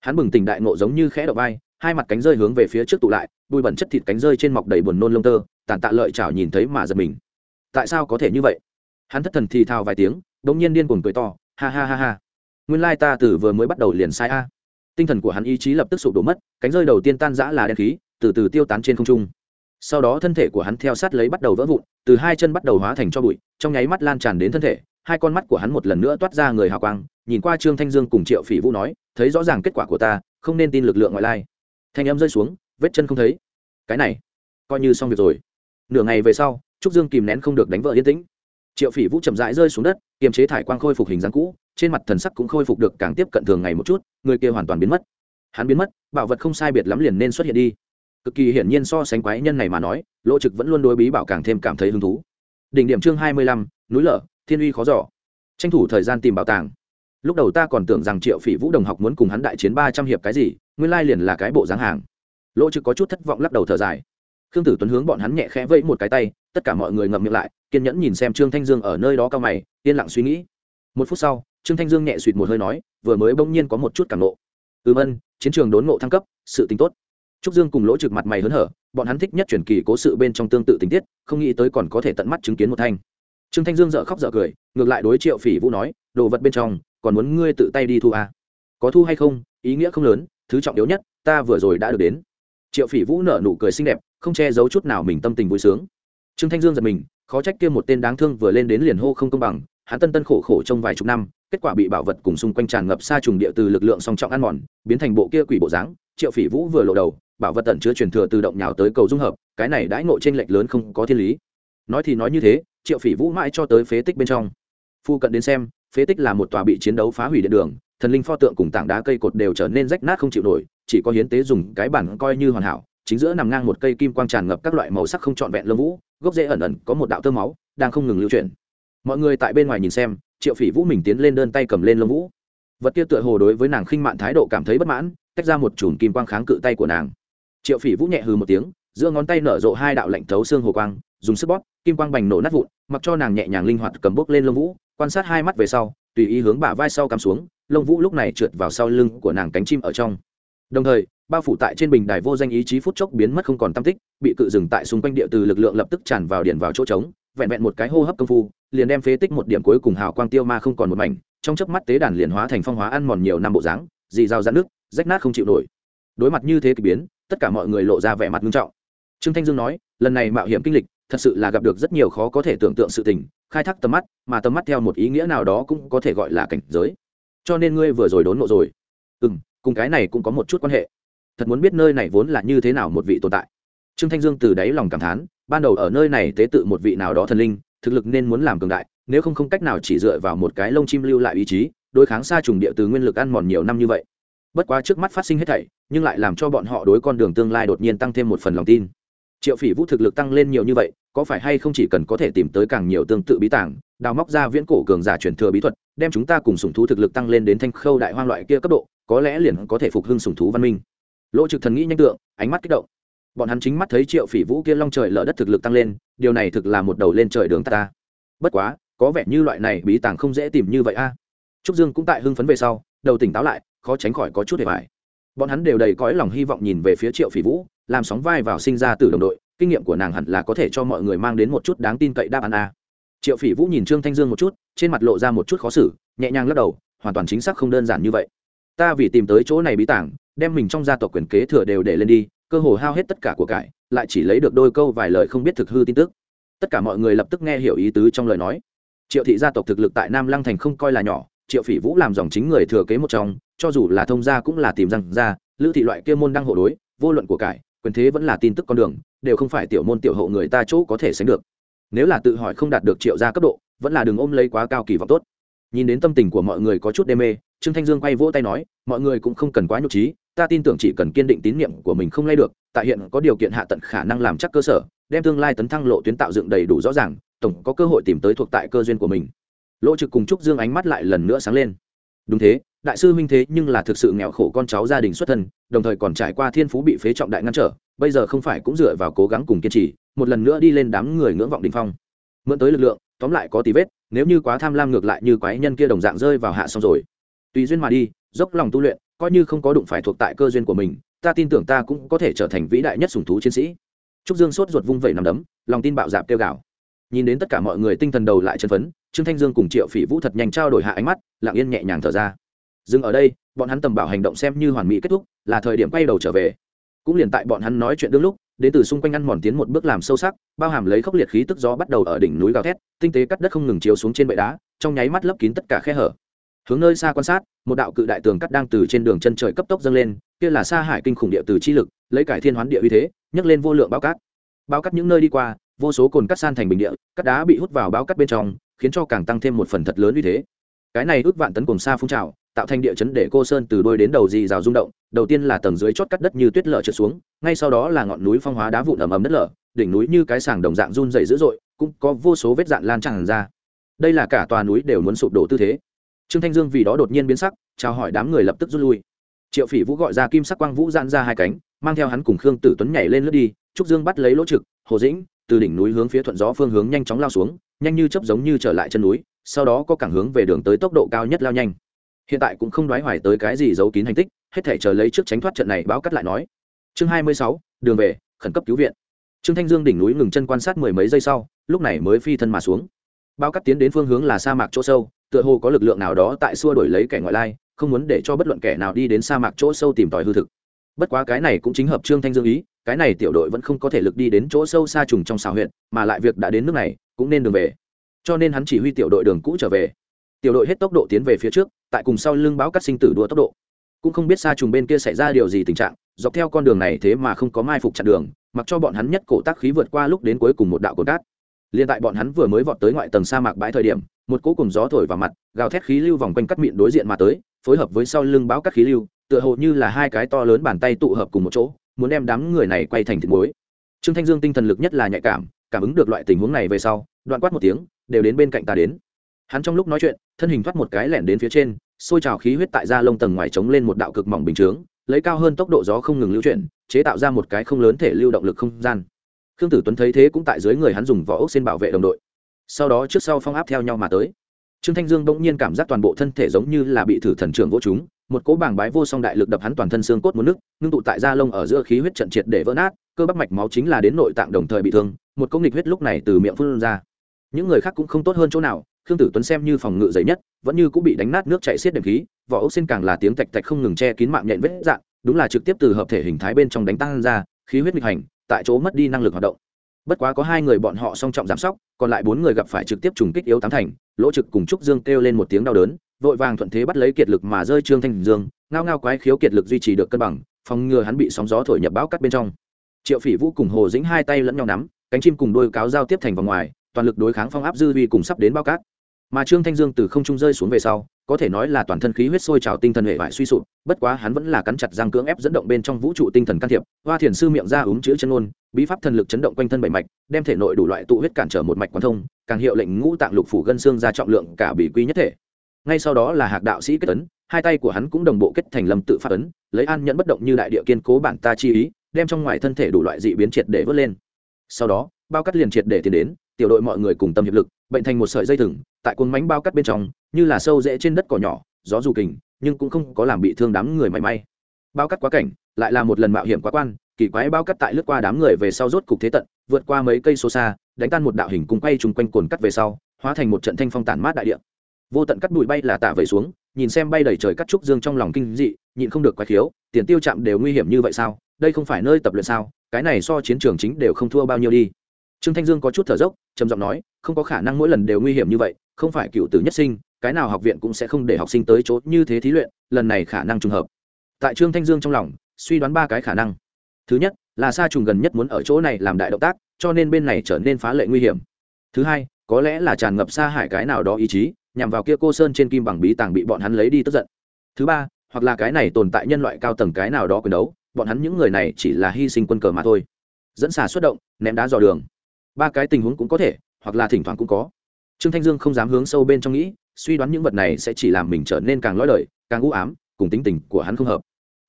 Hắn bừng tỉnh đại ngộ giống như khẽ đậu vai, hai mặt cánh rơi hướng về phía trước tụ lại bụi bẩn chất thịt cánh rơi trên mọc đầy buồn nôn lông tơ, tàn tạ lợi chảo nhìn thấy mà giật mình. Tại sao có thể như vậy? Hắn thất thần thì thào vài tiếng đống nhiên điên cuồng cười to, ha ha ha ha nguyên lai ta từ vừa mới bắt đầu liền sai a. Tinh thần của hắn ý chí lập tức sụp đổ mất, cánh rơi đầu tiên tan rã là đen khí, từ từ tiêu tán trên không trung. Sau đó thân thể của hắn theo sát lấy bắt đầu vỡ vụn, từ hai chân bắt đầu hóa thành cho bụi, trong nháy mắt lan tràn đến thân thể, hai con mắt của hắn một lần nữa toát ra người hào quang, nhìn qua trương thanh dương cùng triệu phỉ vũ nói, thấy rõ ràng kết quả của ta, không nên tin lực lượng ngoại lai. Thanh âm rơi xuống, vết chân không thấy. Cái này, coi như xong việc rồi. Nửa ngày về sau, trúc dương kìm nén không được đánh vợ yên tĩnh triệu phỉ vũ chậm rãi rơi xuống đất, kiềm chế thải quang khôi phục hình dáng cũ, trên mặt thần sắc cũng khôi phục được càng tiếp cận thường ngày một chút, người kia hoàn toàn biến mất. Hắn biến mất, bảo vật không sai biệt lắm liền nên xuất hiện đi. Cực kỳ hiển nhiên so sánh quái nhân này mà nói, lỗ trực vẫn luôn đối bí bảo càng thêm cảm thấy hứng thú. Đỉnh điểm chương hai mươi lăm, núi lở, thiên uy khó giỏ tranh thủ thời gian tìm bảo tàng. Lúc đầu ta còn tưởng rằng triệu phỉ vũ đồng học muốn cùng hắn đại chiến ba trăm hiệp cái gì, nguyên lai liền là cái bộ dáng hàng. Lỗ trực có chút thất vọng lắc đầu thở dài. Khương tử tuấn hướng bọn hắn nhẹ khẽ vẫy một cái tay tất cả mọi người ngậm miệng lại, kiên nhẫn nhìn xem trương thanh dương ở nơi đó cao mày, yên lặng suy nghĩ. Một phút sau, trương thanh dương nhẹ suỵt một hơi nói, vừa mới bỗng nhiên có một chút cảm nộ. Ừm ân, chiến trường đốn ngộ thăng cấp, sự tính tốt. Trúc dương cùng lỗ trực mặt mày hớn hở, bọn hắn thích nhất truyền kỳ cố sự bên trong tương tự tình tiết, không nghĩ tới còn có thể tận mắt chứng kiến một thanh. Trương thanh dương dợ khóc dợ cười, ngược lại đối triệu phỉ vũ nói, đồ vật bên trong, còn muốn ngươi tự tay đi thu à. có thu hay không, ý nghĩa không lớn, thứ trọng yếu nhất, ta vừa rồi đã được đến. Triệu phỉ vũ nở nụ cười xinh đẹp, không che giấu chút nào mình tâm tình vui sướng trương thanh dương giật mình, khó trách kia một tên đáng thương vừa lên đến liền hô không công bằng, hắn tân tân khổ khổ trong vài chục năm, kết quả bị bảo vật cùng xung quanh tràn ngập xa trùng địa từ lực lượng song trọng ăn mòn, biến thành bộ kia quỷ bộ dáng, triệu phỉ vũ vừa lộ đầu, bảo vật tận chứa truyền thừa tự động nhào tới cầu dung hợp, cái này đãi ngộ trên lệch lớn không có thiên lý. Nói thì nói như thế, triệu phỉ vũ mãi cho tới phế tích bên trong. Phu cận đến xem, phế tích là một tòa bị chiến đấu phá hủy điện đường, thần linh pho tượng cùng tảng đá cây cột đều trở nên rách nát không chịu nổi, chỉ có hiến tế dùng cái bản coi như hoàn hảo chính giữa nằm ngang một cây kim quang tràn ngập các loại màu sắc không trọn vẹn lông vũ, gốc rễ ẩn ẩn có một đạo tơ máu, đang không ngừng lưu chuyển. Mọi người tại bên ngoài nhìn xem, triệu phỉ vũ mình tiến lên đơn tay cầm lên lông vũ. Vật kia tựa hồ đối với nàng khinh mạn thái độ cảm thấy bất mãn, tách ra một chùm kim quang kháng cự tay của nàng. Triệu phỉ vũ nhẹ hừ một tiếng, giữa ngón tay nở rộ hai đạo lạnh thấu xương hồ quang, dùng sức bóp, kim quang bành nổ nát vụn, mặc cho nàng nhẹ nhàng linh hoạt cầm bốc lên lông vũ, quan sát hai mắt về sau, tùy ý hướng bả vai sau cắm xuống, lông vũ lúc này trượt vào sau lưng của nàng cánh chim ở trong đồng thời, bao phủ tại trên bình đài vô danh ý chí phút chốc biến mất không còn tam tích, bị cự dừng tại xung quanh địa từ lực lượng lập tức tràn vào điện vào chỗ trống, vẹn vẹn một cái hô hấp công phu, liền đem phế tích một điểm cuối cùng hào quang tiêu ma không còn một mảnh, trong chớp mắt tế đàn liền hóa thành phong hóa ăn mòn nhiều năm bộ dáng, dì dao dạn nước rách nát không chịu nổi. Đối mặt như thế kỳ biến, tất cả mọi người lộ ra vẻ mặt nghiêm trọng. Trương thanh dương nói, lần này mạo hiểm kinh lịch, thật sự là gặp được rất nhiều khó có thể tưởng tượng sự tình, khai thác tầm mắt, mà tầm mắt theo một ý nghĩa nào đó cũng có thể gọi là cảnh giới. Cho nên ngươi vừa rồi đốn ngộ rồi. Ừ m cùng cái này cũng có một chút quan hệ. Thật muốn biết nơi này vốn là như thế nào một vị tồn tại. Trương thanh dương từ đáy lòng cảm thán, ban đầu ở nơi này tế tự một vị nào đó thần linh, thực lực nên muốn làm cường đại, nếu không không cách nào chỉ dựa vào một cái lông chim lưu lại ý chí, đối kháng xa trùng địa từ nguyên lực ăn mòn nhiều năm như vậy. Bất quá trước mắt phát sinh hết thảy, nhưng lại làm cho bọn họ đối con đường tương lai đột nhiên tăng thêm một phần lòng tin. Triệu phỉ vũ thực lực tăng lên nhiều như vậy, có phải hay không chỉ cần có thể tìm tới càng nhiều tương tự bí tảng đào móc ra viễn cổ cường giả truyền thừa bí thuật, đem chúng ta cùng sùng thú thực lực tăng lên đến thanh khâu đại hoang loại kia cấp độ có lẽ liền có thể phục hưng sùng thú văn minh. Lỗ trực thần nghĩ nhanh tượng, ánh mắt kích động. Bọn hắn chính mắt thấy triệu phỉ vũ kia long trời lở đất thực lực tăng lên, điều này thực là một đầu lên trời đường ta. Bất quá, có vẻ như loại này bí tàng không dễ tìm như vậy a. Trúc dương cũng tại hưng phấn về sau, đầu tỉnh táo lại, khó tránh khỏi có chút hề vải bọn hắn đều đầy cõi lòng hy vọng nhìn về phía triệu phỉ vũ, làm sóng vai vào sinh ra từ đồng đội, kinh nghiệm của nàng hẳn là có thể cho mọi người mang đến một chút đáng tin cậy đáp án a. Triệu phỉ vũ nhìn trương thanh dương một chút, trên mặt lộ ra một chút khó xử, nhẹ nhàng lắc đầu, hoàn toàn chính xác không đơn giản như vậy ta vì tìm tới chỗ này bí tảng, đem mình trong gia tộc quyền kế thừa đều để lên đi, cơ hồ hao hết tất cả của cải, lại chỉ lấy được đôi câu vài lời không biết thực hư tin tức. Tất cả mọi người lập tức nghe hiểu ý tứ trong lời nói. Triệu thị gia tộc thực lực tại nam lăng thành không coi là nhỏ, triệu phỉ vũ làm dòng chính người thừa kế một trong, cho dù là thông gia cũng là tìm rằng ra, lữ thị loại kia môn đăng hộ đối, vô luận của cải, quyền thế vẫn là tin tức con đường, đều không phải tiểu môn tiểu hậu người ta chỗ có thể sánh được. Nếu là tự hỏi không đạt được triệu gia cấp độ, vẫn là đừng ôm lấy quá cao kỳ vọng tốt. Nhìn đến tâm tình của mọi người có chút đê mê trương thanh dương quay vỗ tay nói, mọi người cũng không cần quá nhục trí, ta tin tưởng chỉ cần kiên định tín nhiệm của mình không lay được, tại hiện có điều kiện hạ tận khả năng làm chắc cơ sở, đem tương lai tấn thăng lộ tuyến tạo dựng đầy đủ rõ ràng, tổng có cơ hội tìm tới thuộc tại cơ duyên của mình. Lỗ trực cùng trúc dương ánh mắt lại lần nữa sáng lên. Đúng thế, đại sư huynh thế nhưng là thực sự nghèo khổ con cháu gia đình xuất thân, đồng thời còn trải qua thiên phú bị phế trọng đại ngăn trở, bây giờ không phải cũng dựa vào cố gắng cùng kiên trì, một lần nữa đi lên đám người ngưỡng vọng đình phong. Mượn tới lực lượng, tóm lại có tí vết, nếu như quá tham lam ngược lại như quái nhân kia đồng dạng rơi vào hạ xong rồi tùy duyên mà đi, dốc lòng tu luyện, coi như không có đụng phải thuộc tại cơ duyên của mình, ta tin tưởng ta cũng có thể trở thành vĩ đại nhất sùng thú chiến sĩ. Trúc dương sốt ruột vung vẩy nằm đấm, lòng tin bạo dạp tiêu gạo nhìn đến tất cả mọi người tinh thần đầu lại chân phấn, trương thanh dương cùng triệu phỉ vũ thật nhanh trao đổi hạ ánh mắt, lặng yên nhẹ nhàng thở ra. Dừng ở đây, bọn hắn tầm bảo hành động xem như hoàn mỹ kết thúc, là thời điểm quay đầu trở về. Cũng liền tại bọn hắn nói chuyện đương lúc, đến từ xung quanh ăn mòn tiến một bước làm sâu sắc, bao hàm lấy khốc liệt khí tức gió bắt đầu ở đỉnh núi gào thét, tinh tế cắt đất không ngừng chiếu xuống trên bệ đá, trong nháy mắt lấp kín tất cả khe hở hướng nơi xa quan sát, một đạo cự đại tường cắt đang từ trên đường chân trời cấp tốc dâng lên, kia là xa hải kinh khủng địa từ chi lực, lấy cải thiên hoán địa uy thế, nhấc lên vô lượng bao cát. Bao cát những nơi đi qua, vô số cồn cắt san thành bình địa cắt đá bị hút vào bao cát bên trong, khiến cho càng tăng thêm một phần thật lớn uy thế. Cái này ước vạn tấn cùng xa phun trào, tạo thành địa chấn để cô sơn từ đôi đến đầu dì rào rung động, đầu tiên là tầng dưới chót cắt đất như tuyết lở trượt xuống, ngay sau đó là ngọn núi phong hóa đá vụn ầm ầm đất lở, đỉnh núi như cái sàng đồng dạng run dày dữ dội, cũng có vô số vết dạn lan tràn ra. Đây là cả tòa núi đều muốn sụp đổ tư thế trương thanh dương vì đó đột nhiên biến sắc, chào hỏi đám người lập tức rút lui. Triệu phỉ vũ gọi ra kim sắc quang vũ giãn ra hai cánh, mang theo hắn cùng khương tử tuấn nhảy lên lướt đi, trúc dương bắt lấy lỗ trực, hồ dĩnh, từ đỉnh núi hướng phía thuận gió phương hướng nhanh chóng lao xuống, nhanh như chấp giống như trở lại chân núi, sau đó có cảng hướng về đường tới tốc độ cao nhất lao nhanh. Hiện tại cũng không đoái hoài tới cái gì giấu kín hành tích, hết thể chờ lấy trước tránh thoát trận này báo cắt lại nói. Chương hai mươi sáu, đường về, khẩn cấp cứu viện. Trương thanh dương đỉnh núi ngừng chân quan sát mười mấy giây sau, lúc này mới phi thân mà xuống bao cắt tiến đến phương hướng là sa mạc chỗ sâu, tựa hồ có lực lượng nào đó tại xua đổi lấy kẻ ngoại lai, không muốn để cho bất luận kẻ nào đi đến sa mạc chỗ sâu tìm tòi hư thực. Bất quá cái này cũng chính hợp trương thanh dương ý, cái này tiểu đội vẫn không có thể lực đi đến chỗ sâu xa trùng trong xào huyện, mà lại việc đã đến nước này, cũng nên đường về. Cho nên hắn chỉ huy tiểu đội đường cũ trở về. Tiểu đội hết tốc độ tiến về phía trước, tại cùng sau lưng báo cắt sinh tử đua tốc độ. Cũng không biết xa trùng bên kia xảy ra điều gì tình trạng, dọc theo con đường này thế mà không có mai phục chặn đường, mặc cho bọn hắn nhất cổ tác khí vượt qua lúc đến cuối cùng một đạo cột cát liên tại bọn hắn vừa mới vọt tới ngoại tầng sa mạc bãi thời điểm, một cỗ cùng gió thổi vào mặt, gào thét khí lưu vòng quanh cắt miệng đối diện mà tới, phối hợp với sau lưng báo cắt khí lưu, tựa hồ như là hai cái to lớn bàn tay tụ hợp cùng một chỗ, muốn đem đám người này quay thành thịt muối. Trương thanh dương tinh thần lực nhất là nhạy cảm cảm ứng được loại tình huống này về sau, đoạn quát một tiếng, đều đến bên cạnh ta đến. Hắn trong lúc nói chuyện, thân hình thoát một cái lẻn đến phía trên, xôi trào khí huyết tại da lông tầng ngoài trống lên một đạo cực mỏng bình chướng, lấy cao hơn tốc độ gió không ngừng lưu chuyển, chế tạo ra một cái không lớn thể lưu động lực không gian khương tử tuấn thấy thế cũng tại dưới người hắn dùng vỏ ốc xin bảo vệ đồng đội. Sau đó trước sau phong áp theo nhau mà tới. Trương thanh dương bỗng nhiên cảm giác toàn bộ thân thể giống như là bị thử thần trưởng vô chúng một cỗ bảng bái vô song đại lực đập hắn toàn thân xương cốt muốn nước, ngưng tụ tại da lông ở giữa khí huyết trận triệt để vỡ nát, cơ bắp mạch máu chính là đến nội tạng đồng thời bị thương, một công nghịch huyết lúc này từ miệng phun ra. Những người khác cũng không tốt hơn chỗ nào, khương tử tuấn xem như phòng ngự dày nhất, vẫn như cũng bị đánh nát nước chạy xiết đệm khí, vỏ ốc xin càng là tiếng tạch tạch không ngừng che kín mạng nhện vết dạng, đúng là trực tiếp từ hợp thể hình thái bên trong đánh tăng ra, khí huyết nghịch hành tại chỗ mất đi năng lực hoạt động. Bất quá có hai người bọn họ song trọng giám sóc, còn lại bốn người gặp phải trực tiếp trùng kích yếu tám thành, lỗ trực cùng trúc dương kêu lên một tiếng đau đớn, vội vàng thuận thế bắt lấy kiệt lực mà rơi trương thanh dương, ngao ngao quái khiếu kiệt lực duy trì được cân bằng, phòng ngừa hắn bị sóng gió thổi nhập bão cắt bên trong. Triệu phỉ vũ cùng hồ dĩnh hai tay lẫn nhau nắm, cánh chim cùng đôi cáo giao tiếp thành vòng ngoài, toàn lực đối kháng phong áp dư vi cùng sắp đến bao cát. Mà trương thanh dương từ không trung rơi xuống về sau có thể nói là toàn thân khí huyết sôi trào tinh thần hệ vải suy sụp, bất quá hắn vẫn là cắn chặt răng cưỡng ép dẫn động bên trong vũ trụ tinh thần can thiệp, hoa thiền sư miệng ra úng chữ chân ôn bí pháp thần lực chấn động quanh thân bảy mạch, đem thể nội đủ loại tụ huyết cản trở một mạch quan thông, càng hiệu lệnh ngũ tạng lục phủ gân xương ra trọng lượng cả bị quy nhất thể. Ngay sau đó là hạc đạo sĩ kết tấn hai tay của hắn cũng đồng bộ kết thành lâm tự phát ấn, lấy an nhẫn bất động như đại địa kiên cố bản ta chi ý, đem trong ngoài thân thể đủ loại dị biến triệt để vớt lên. Sau đó, bao cắt liền triệt để tiến đến tiểu đội mọi người cùng tâm hiệp lực bệnh thành một sợi dây thừng tại cuốn mánh bao cắt bên trong như là sâu rễ trên đất cỏ nhỏ gió dù kình nhưng cũng không có làm bị thương đám người mảy may. Bao cắt quá cảnh lại là một lần mạo hiểm quá quan kỳ quái bao cắt tại lướt qua đám người về sau rốt cục thế tận vượt qua mấy cây số xa đánh tan một đạo hình cùng quay chung quanh cồn cắt về sau hóa thành một trận thanh phong tản mát đại địa. Vô tận cắt bụi bay là tạ vẩy xuống nhìn xem bay đầy trời cắt trúc dương trong lòng kinh dị nhịn không được quái thiếu, tiền tiêu chạm đều nguy hiểm như vậy sao? Đây không phải nơi tập luyện sao? Cái này so chiến trường chính đều không thua bao nhiêu đi trương thanh dương có chút thở dốc, trầm giọng nói, không có khả năng mỗi lần đều nguy hiểm như vậy, không phải cựu tử nhất sinh, cái nào học viện cũng sẽ không để học sinh tới chỗ như thế thí luyện, lần này khả năng trùng hợp. Tại trương thanh dương trong lòng, suy đoán ba cái khả năng. Thứ nhất, là sa trùng gần nhất muốn ở chỗ này làm đại động tác, cho nên bên này trở nên phá lệ nguy hiểm. Thứ hai, có lẽ là tràn ngập xa hải cái nào đó ý chí, nhằm vào kia cô sơn trên kim bằng bí tàng bị bọn hắn lấy đi tức giận. Thứ ba, hoặc là cái này tồn tại nhân loại cao tầng cái nào đó quyền đấu, bọn hắn những người này chỉ là hy sinh quân cờ mà thôi. Dẫn xà xuất động, ném đá dò đường ba cái tình huống cũng có thể, hoặc là thỉnh thoảng cũng có. Trương thanh dương không dám hướng sâu bên trong nghĩ, suy đoán những vật này sẽ chỉ làm mình trở nên càng lõi lời càng u ám, cùng tính tình của hắn không hợp.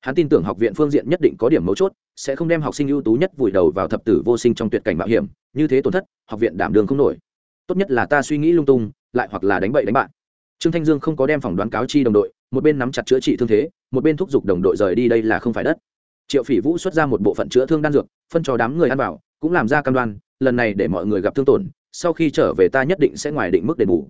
Hắn tin tưởng học viện phương diện nhất định có điểm mấu chốt, sẽ không đem học sinh ưu tú nhất vùi đầu vào thập tử vô sinh trong tuyệt cảnh mạo hiểm, như thế tổn thất, học viện đảm đường không nổi. Tốt nhất là ta suy nghĩ lung tung, lại hoặc là đánh bậy đánh bạn. Trương thanh dương không có đem phỏng đoán cáo chi đồng đội, một bên nắm chặt chữa trị thương thế, một bên thúc giục đồng đội rời đi đây là không phải đất. Triệu phỉ vũ xuất ra một bộ phận chữa thương đan dược, phân cho đám người ăn vào, cũng làm ra cam đoan lần này để mọi người gặp thương tổn, sau khi trở về ta nhất định sẽ ngoài định mức đền bù.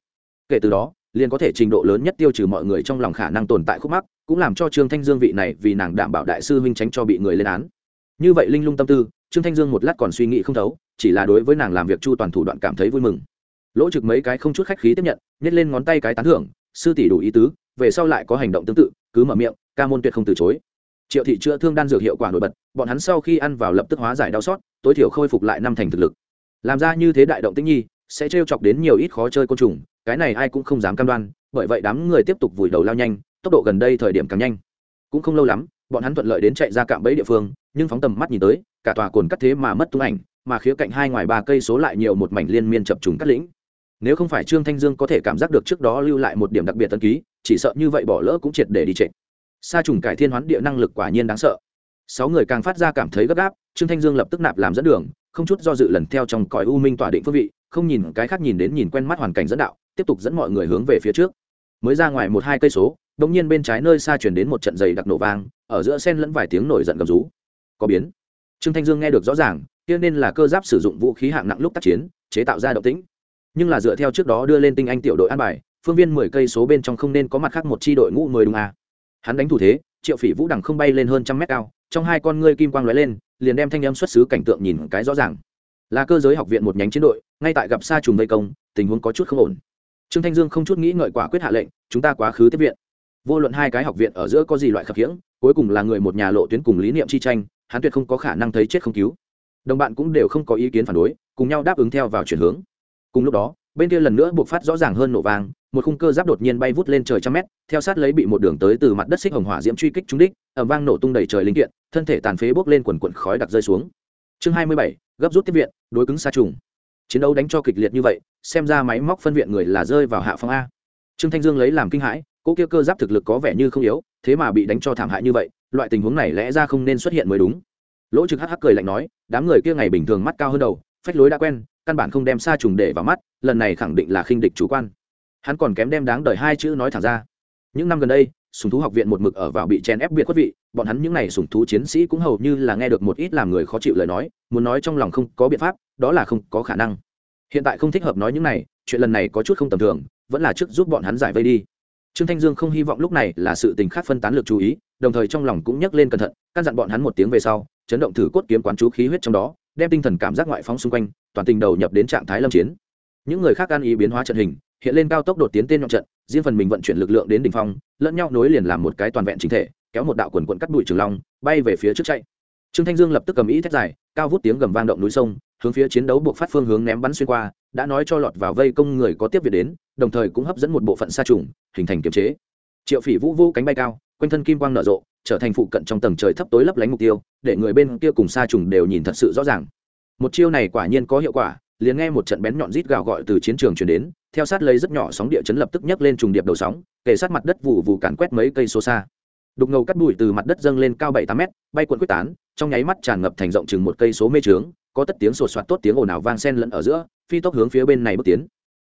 Kể từ đó, liền có thể trình độ lớn nhất tiêu trừ mọi người trong lòng khả năng tồn tại khúc mắc, cũng làm cho trương thanh dương vị này vì nàng đảm bảo đại sư huynh tránh cho bị người lên án. Như vậy linh lung tâm tư, trương thanh dương một lát còn suy nghĩ không thấu, chỉ là đối với nàng làm việc chu toàn thủ đoạn cảm thấy vui mừng. Lỗ trực mấy cái không chút khách khí tiếp nhận, nhét lên ngón tay cái tán thưởng, sư tỷ đủ ý tứ, về sau lại có hành động tương tự, cứ mở miệng, ca môn tuyệt không từ chối. Triệu thị chữa thương đan dược hiệu quả nổi bật, bọn hắn sau khi ăn vào lập tức hóa giải đau xót, tối thiểu khôi phục lại năm thành thực lực làm ra như thế đại động tĩnh nhi, sẽ trêu chọc đến nhiều ít khó chơi côn trùng, cái này ai cũng không dám cam đoan, bởi vậy đám người tiếp tục vùi đầu lao nhanh, tốc độ gần đây thời điểm càng nhanh. Cũng không lâu lắm, bọn hắn thuận lợi đến chạy ra cạm bẫy địa phương, nhưng phóng tầm mắt nhìn tới, cả tòa cồn cắt thế mà mất tung ảnh, mà khía cạnh hai ngoài ba cây số lại nhiều một mảnh liên miên chập trùng cắt lĩnh. Nếu không phải trương thanh dương có thể cảm giác được trước đó lưu lại một điểm đặc biệt tân ký, chỉ sợ như vậy bỏ lỡ cũng triệt để đi trệ. Sa trùng cải thiên hoán địa năng lực quả nhiên đáng sợ. Sáu người càng phát ra cảm thấy gấp gáp, trương thanh dương lập tức nạp làm dẫn đường không chút do dự lần theo trong cõi u minh tỏa định phương vị, không nhìn cái khác nhìn đến nhìn quen mắt hoàn cảnh dẫn đạo, tiếp tục dẫn mọi người hướng về phía trước. Mới ra ngoài một hai cây số đ ỗ n g nhiên bên trái nơi xa chuyển đến một trận giày đặc nổ vang, ở giữa sen lẫn vài tiếng nổi giận gầm rú. Có biến. Trương thanh dương nghe được rõ ràng, kia nên là cơ giáp sử dụng vũ khí hạng nặng lúc tác chiến, chế tạo ra động tĩnh. Nhưng là dựa theo trước đó đưa lên tinh anh tiểu đội an bài, phương viên mười cây số bên trong không nên có mặt khác một c h i đội ngũ mười đúng à. hắn đánh thủ thế, triệu phỉ vũ đằng không bay lên hơn trăm mét cao trong hai con ngươi kim quang lóe lên, liền đem thanh âm xuất xứ cảnh tượng nhìn cái rõ ràng. Là cơ giới học viện một nhánh chiến đội, ngay tại gặp xa trùng vây công, tình huống có chút không ổn. Trương thanh dương không chút nghĩ ngợi quả quyết hạ lệnh, chúng ta quá khứ tiếp viện. Vô luận hai cái học viện ở giữa có gì loại khập khiễng, cuối cùng là người một nhà lộ tuyến cùng lý niệm chi tranh, hắn tuyệt không có khả năng thấy chết không cứu. Đồng bạn cũng đều không có ý kiến phản đối, cùng nhau đáp ứng theo vào chuyển hướng. Cùng lúc đó, bên kia lần nữa buộc phát rõ ràng hơn nổ vàng một khung cơ giáp đột nhiên bay vút lên trời trăm mét, theo sát lấy bị một đường tới từ mặt đất xích hồng hỏa diễm truy kích trúng đích ẩm vang nổ tung đầy trời linh kiện, thân thể tàn phế bốc lên quần quần khói đặc rơi xuống. Chương hai mươi bảy, gấp rút tiếp viện, đối cứng xa trùng. Chiến đấu đánh cho kịch liệt như vậy, xem ra máy móc phân viện người là rơi vào hạ phong a. Trương thanh dương lấy làm kinh hãi cỗ kia cơ giáp thực lực có vẻ như không yếu, thế mà bị đánh cho thảm hại như vậy, loại tình huống này lẽ ra không nên xuất hiện mới đúng. Lỗ trực hắc hắc cười lạnh nói, đám người kia ngày bình thường mắt cao hơn đầu, phách lối đã quen, căn bản không đem xa trùng để vào mắt, lần này khẳng định là khinh địch chủ quan hắn còn kém đem đáng đời hai chữ nói thẳng ra. Những năm gần đây, sùng thú học viện một mực ở vào bị chèn ép biệt quất vị, bọn hắn những n à y sùng thú chiến sĩ cũng hầu như là nghe được một ít làm người khó chịu lời nói, muốn nói trong lòng không có biện pháp, đó là không có khả năng. Hiện tại không thích hợp nói những này, chuyện lần này có chút không tầm thường, vẫn là trước giúp bọn hắn giải vây đi. Trương thanh dương không hy vọng lúc này là sự tình khác phân tán lực chú ý, đồng thời trong lòng cũng nhắc lên cẩn thận, căn dặn bọn hắn một tiếng về sau, chấn động thử cốt kiếm quán chú khí huyết trong đó, đem tinh thần cảm giác ngoại phóng xung quanh, toàn tình đầu nhập đến trạng thái lâm chiến. Những người khác ăn ý biến hóa trận hình hiện lên cao tốc đột tiến tên nhọn trận, riêng phần mình vận chuyển lực lượng đến đỉnh phong, lẫn nhau nối liền làm một cái toàn vẹn chính thể, kéo một đạo quần quận cắt bụi trường long, bay về phía trước chạy. Trương thanh dương lập tức cầm ý thét dài, cao vút tiếng gầm vang động núi sông, hướng phía chiến đấu buộc phát phương hướng ném bắn xuyên qua, đã nói cho lọt vào vây công người có tiếp việc đến, đồng thời cũng hấp dẫn một bộ phận sa trùng, hình thành kiềm chế. Triệu phỉ vũ vũ cánh bay cao, quanh thân kim quang nở rộ, trở thành phụ cận trong tầng trời thấp tối lấp lánh mục tiêu, để người bên kia cùng sa trùng đều nhìn thật sự rõ ràng. Một chiêu này quả nhiên có hiệu quả, liền nghe một trận bén nhọn rít gào gọi từ chiến trường chuyển đến theo sát lấy rất nhỏ sóng địa chấn lập tức nhấc lên trùng điệp đầu sóng, kề sát mặt đất vụ vụ càn quét mấy cây số xa. Đục ngầu cắt bụi từ mặt đất dâng lên cao bảy tám mét, bay cuộn quyết tán, trong nháy mắt tràn ngập thành rộng chừng một cây số mê trướng, có tất tiếng sột soạt tốt tiếng ồn ào vang sen lẫn ở giữa, phi tốc hướng phía bên này bước tiến.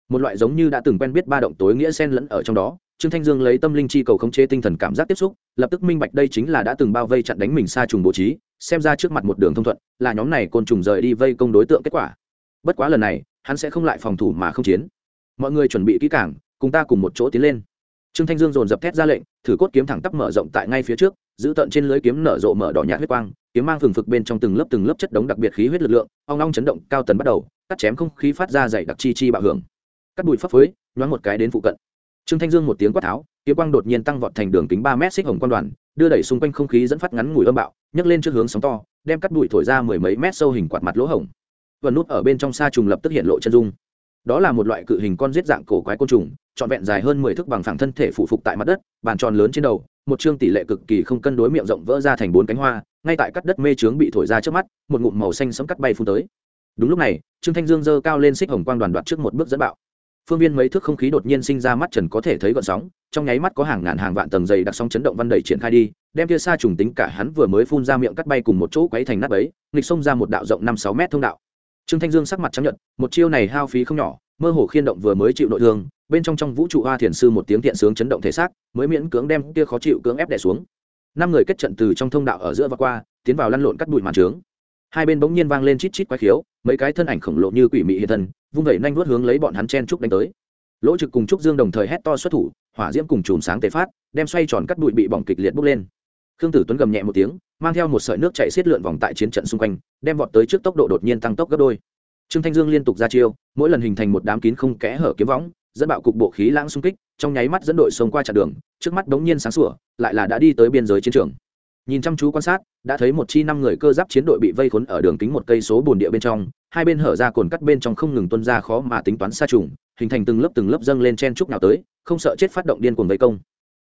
Một loại giống như đã từng quen biết ba động tối nghĩa sen lẫn ở trong đó, trương thanh dương lấy tâm linh chi cầu khống chế tinh thần cảm giác tiếp xúc, lập tức minh bạch đây chính là đã từng bao vây chặn đánh mình xa trùng bố trí, xem ra trước mặt một đường thông thuận, là nhóm này côn trùng rời đi vây công đối tượng kết quả. Bất quá lần này, hắn sẽ không lại phòng thủ mà không chiến mọi người chuẩn bị kỹ cảng cùng ta cùng một chỗ tiến lên. Trương thanh dương dồn dập thét ra lệnh, thử cốt kiếm thẳng tắp mở rộng tại ngay phía trước, giữ tận trên lưới kiếm nở rộ mở đỏ nhạt huyết quang, kiếm mang phừng phực bên trong từng lớp từng lớp chất đống đặc biệt khí huyết lực lượng, ong ong chấn động, cao tần bắt đầu, cắt chém không khí phát ra dày đặc chi chi bạo hưởng. Cắt bụi phấp phới, nhoáng một cái đến phụ cận. Trương thanh dương một tiếng quát tháo, kiếm quang đột nhiên tăng vọt thành đường kính ba mét xích hồng quan đoàn, đưa đẩy xung quanh không khí dẫn phát ngắn ngủi âm bạo, nhấc lên trước hướng sóng to, đem cắt bụi thổi ra mười mấy mét sâu hình quạt mặt lỗ hổng. Vần nút ở bên trong xa trùng lập tức hiện lộ chân dung đó là một loại cự hình con giết dạng cổ quái côn trùng, trọn vẹn dài hơn mười thước bằng phẳng thân thể phủ phục tại mặt đất, bàn tròn lớn trên đầu, một chương tỷ lệ cực kỳ không cân đối miệng rộng vỡ ra thành bốn cánh hoa, ngay tại cắt đất mê trướng bị thổi ra trước mắt, một ngụm màu xanh sấm cắt bay phun tới. Đúng lúc này, trương thanh dương dơ cao lên xích hồng quang đoàn đoạt trước một bước dẫn bạo. Phương viên mấy thước không khí đột nhiên sinh ra mắt trần có thể thấy gọn sóng, trong nháy mắt có hàng ngàn hàng vạn tầng dày đặc sóng chấn động văn đầy triển khai đi, đem kia xa trùng tính cả hắn vừa mới phun ra miệng cắt bay cùng một chỗ quấy thành nắp ấy nghịch xông ra một đạo rộng năm sáu mét thông đạo trương thanh dương sắc mặt trắng nhận một chiêu này hao phí không nhỏ, mơ hồ khiên động vừa mới chịu nội thương, bên trong trong vũ trụ hoa thiền sư một tiếng thiện sướng chấn động thể xác, mới miễn cưỡng đem kia khó chịu cưỡng ép đè xuống. Năm người kết trận từ trong thông đạo ở giữa và qua, tiến vào lăn lộn cắt bụi màn trướng. Hai bên bỗng nhiên vang lên chít chít quái khiếu, mấy cái thân ảnh khổng lồ như quỷ mị hiện thân, vung vẩy nhanh vuốt hướng lấy bọn hắn chen trúc đánh tới. Lỗ trực cùng trúc dương đồng thời hét to xuất thủ, hỏa diễm cùng chùm sáng tề phát, đem xoay tròn cắt bụi bị bỏng kịch liệt bốc lên khương tử tuấn gầm nhẹ một tiếng, mang theo một sợi nước chạy xiết lượn vòng tại chiến trận xung quanh, đem vọt tới trước tốc độ đột nhiên tăng tốc gấp đôi. Trương thanh dương liên tục ra chiêu, mỗi lần hình thành một đám kín không kẽ hở kiếm võng, dẫn bạo cục bộ khí lãng xung kích, trong nháy mắt dẫn đội xông qua chặn đường, trước mắt đống nhiên sáng sủa, lại là đã đi tới biên giới chiến trường. Nhìn chăm chú quan sát, đã thấy một chi năm người cơ giáp chiến đội bị vây khốn ở đường kính một cây số bồn địa bên trong, hai bên hở ra cồn cắt bên trong không ngừng tuân ra khó mà tính toán xa trùng, hình thành từng lớp từng lớp dâng lên chen trúc nào tới, không sợ chết phát động điên cuồng vây công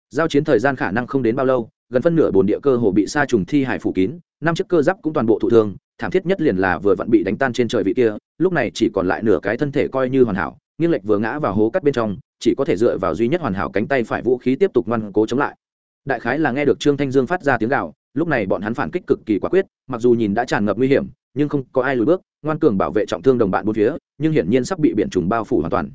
giao chiến thời gian khả năng không đến bao lâu, gần phân nửa bồn địa cơ hồ bị sa trùng thi hải phủ kín, năm chiếc cơ giáp cũng toàn bộ thụ thương, thảm thiết nhất liền là vừa vặn bị đánh tan trên trời vị kia, lúc này chỉ còn lại nửa cái thân thể coi như hoàn hảo, nghiêng lệch vừa ngã vào hố cắt bên trong, chỉ có thể dựa vào duy nhất hoàn hảo cánh tay phải vũ khí tiếp tục ngoan cố chống lại. Đại khái là nghe được trương thanh dương phát ra tiếng gạo lúc này bọn hắn phản kích cực kỳ quả quyết, mặc dù nhìn đã tràn ngập nguy hiểm, nhưng không có ai lùi bước, ngoan cường bảo vệ trọng thương đồng bạn bốn phía, nhưng hiển nhiên sắp bị biển trùng bao phủ hoàn toàn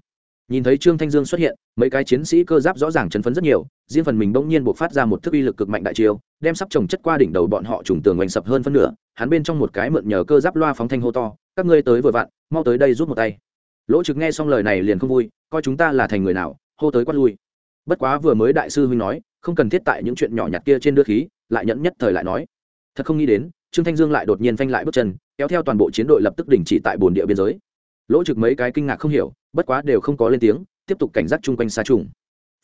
nhìn thấy trương thanh dương xuất hiện, mấy cái chiến sĩ cơ giáp rõ ràng chấn phấn rất nhiều, riêng phần mình bỗng nhiên buộc phát ra một thức uy lực cực mạnh đại chiêu, đem sắp trồng chất qua đỉnh đầu bọn họ trùng tường oanh sập hơn phân nửa, hắn bên trong một cái mượn nhờ cơ giáp loa phóng thanh hô to, các ngươi tới vừa vặn, mau tới đây rút một tay. Lỗ trực nghe xong lời này liền không vui, coi chúng ta là thành người nào, hô tới quát lui. Bất quá vừa mới đại sư huynh nói, không cần thiết tại những chuyện nhỏ nhặt kia trên đưa khí, lại nhẫn nhất thời lại nói. Thật không nghĩ đến, trương thanh dương lại đột nhiên phanh lại bước chân, kéo theo toàn bộ chiến đội lập tức đình chỉ tại bồn địa biên giới. Lỗ trực mấy cái kinh ngạc không hiểu bất quá đều không có lên tiếng, tiếp tục cảnh giác chung quanh xa trùng.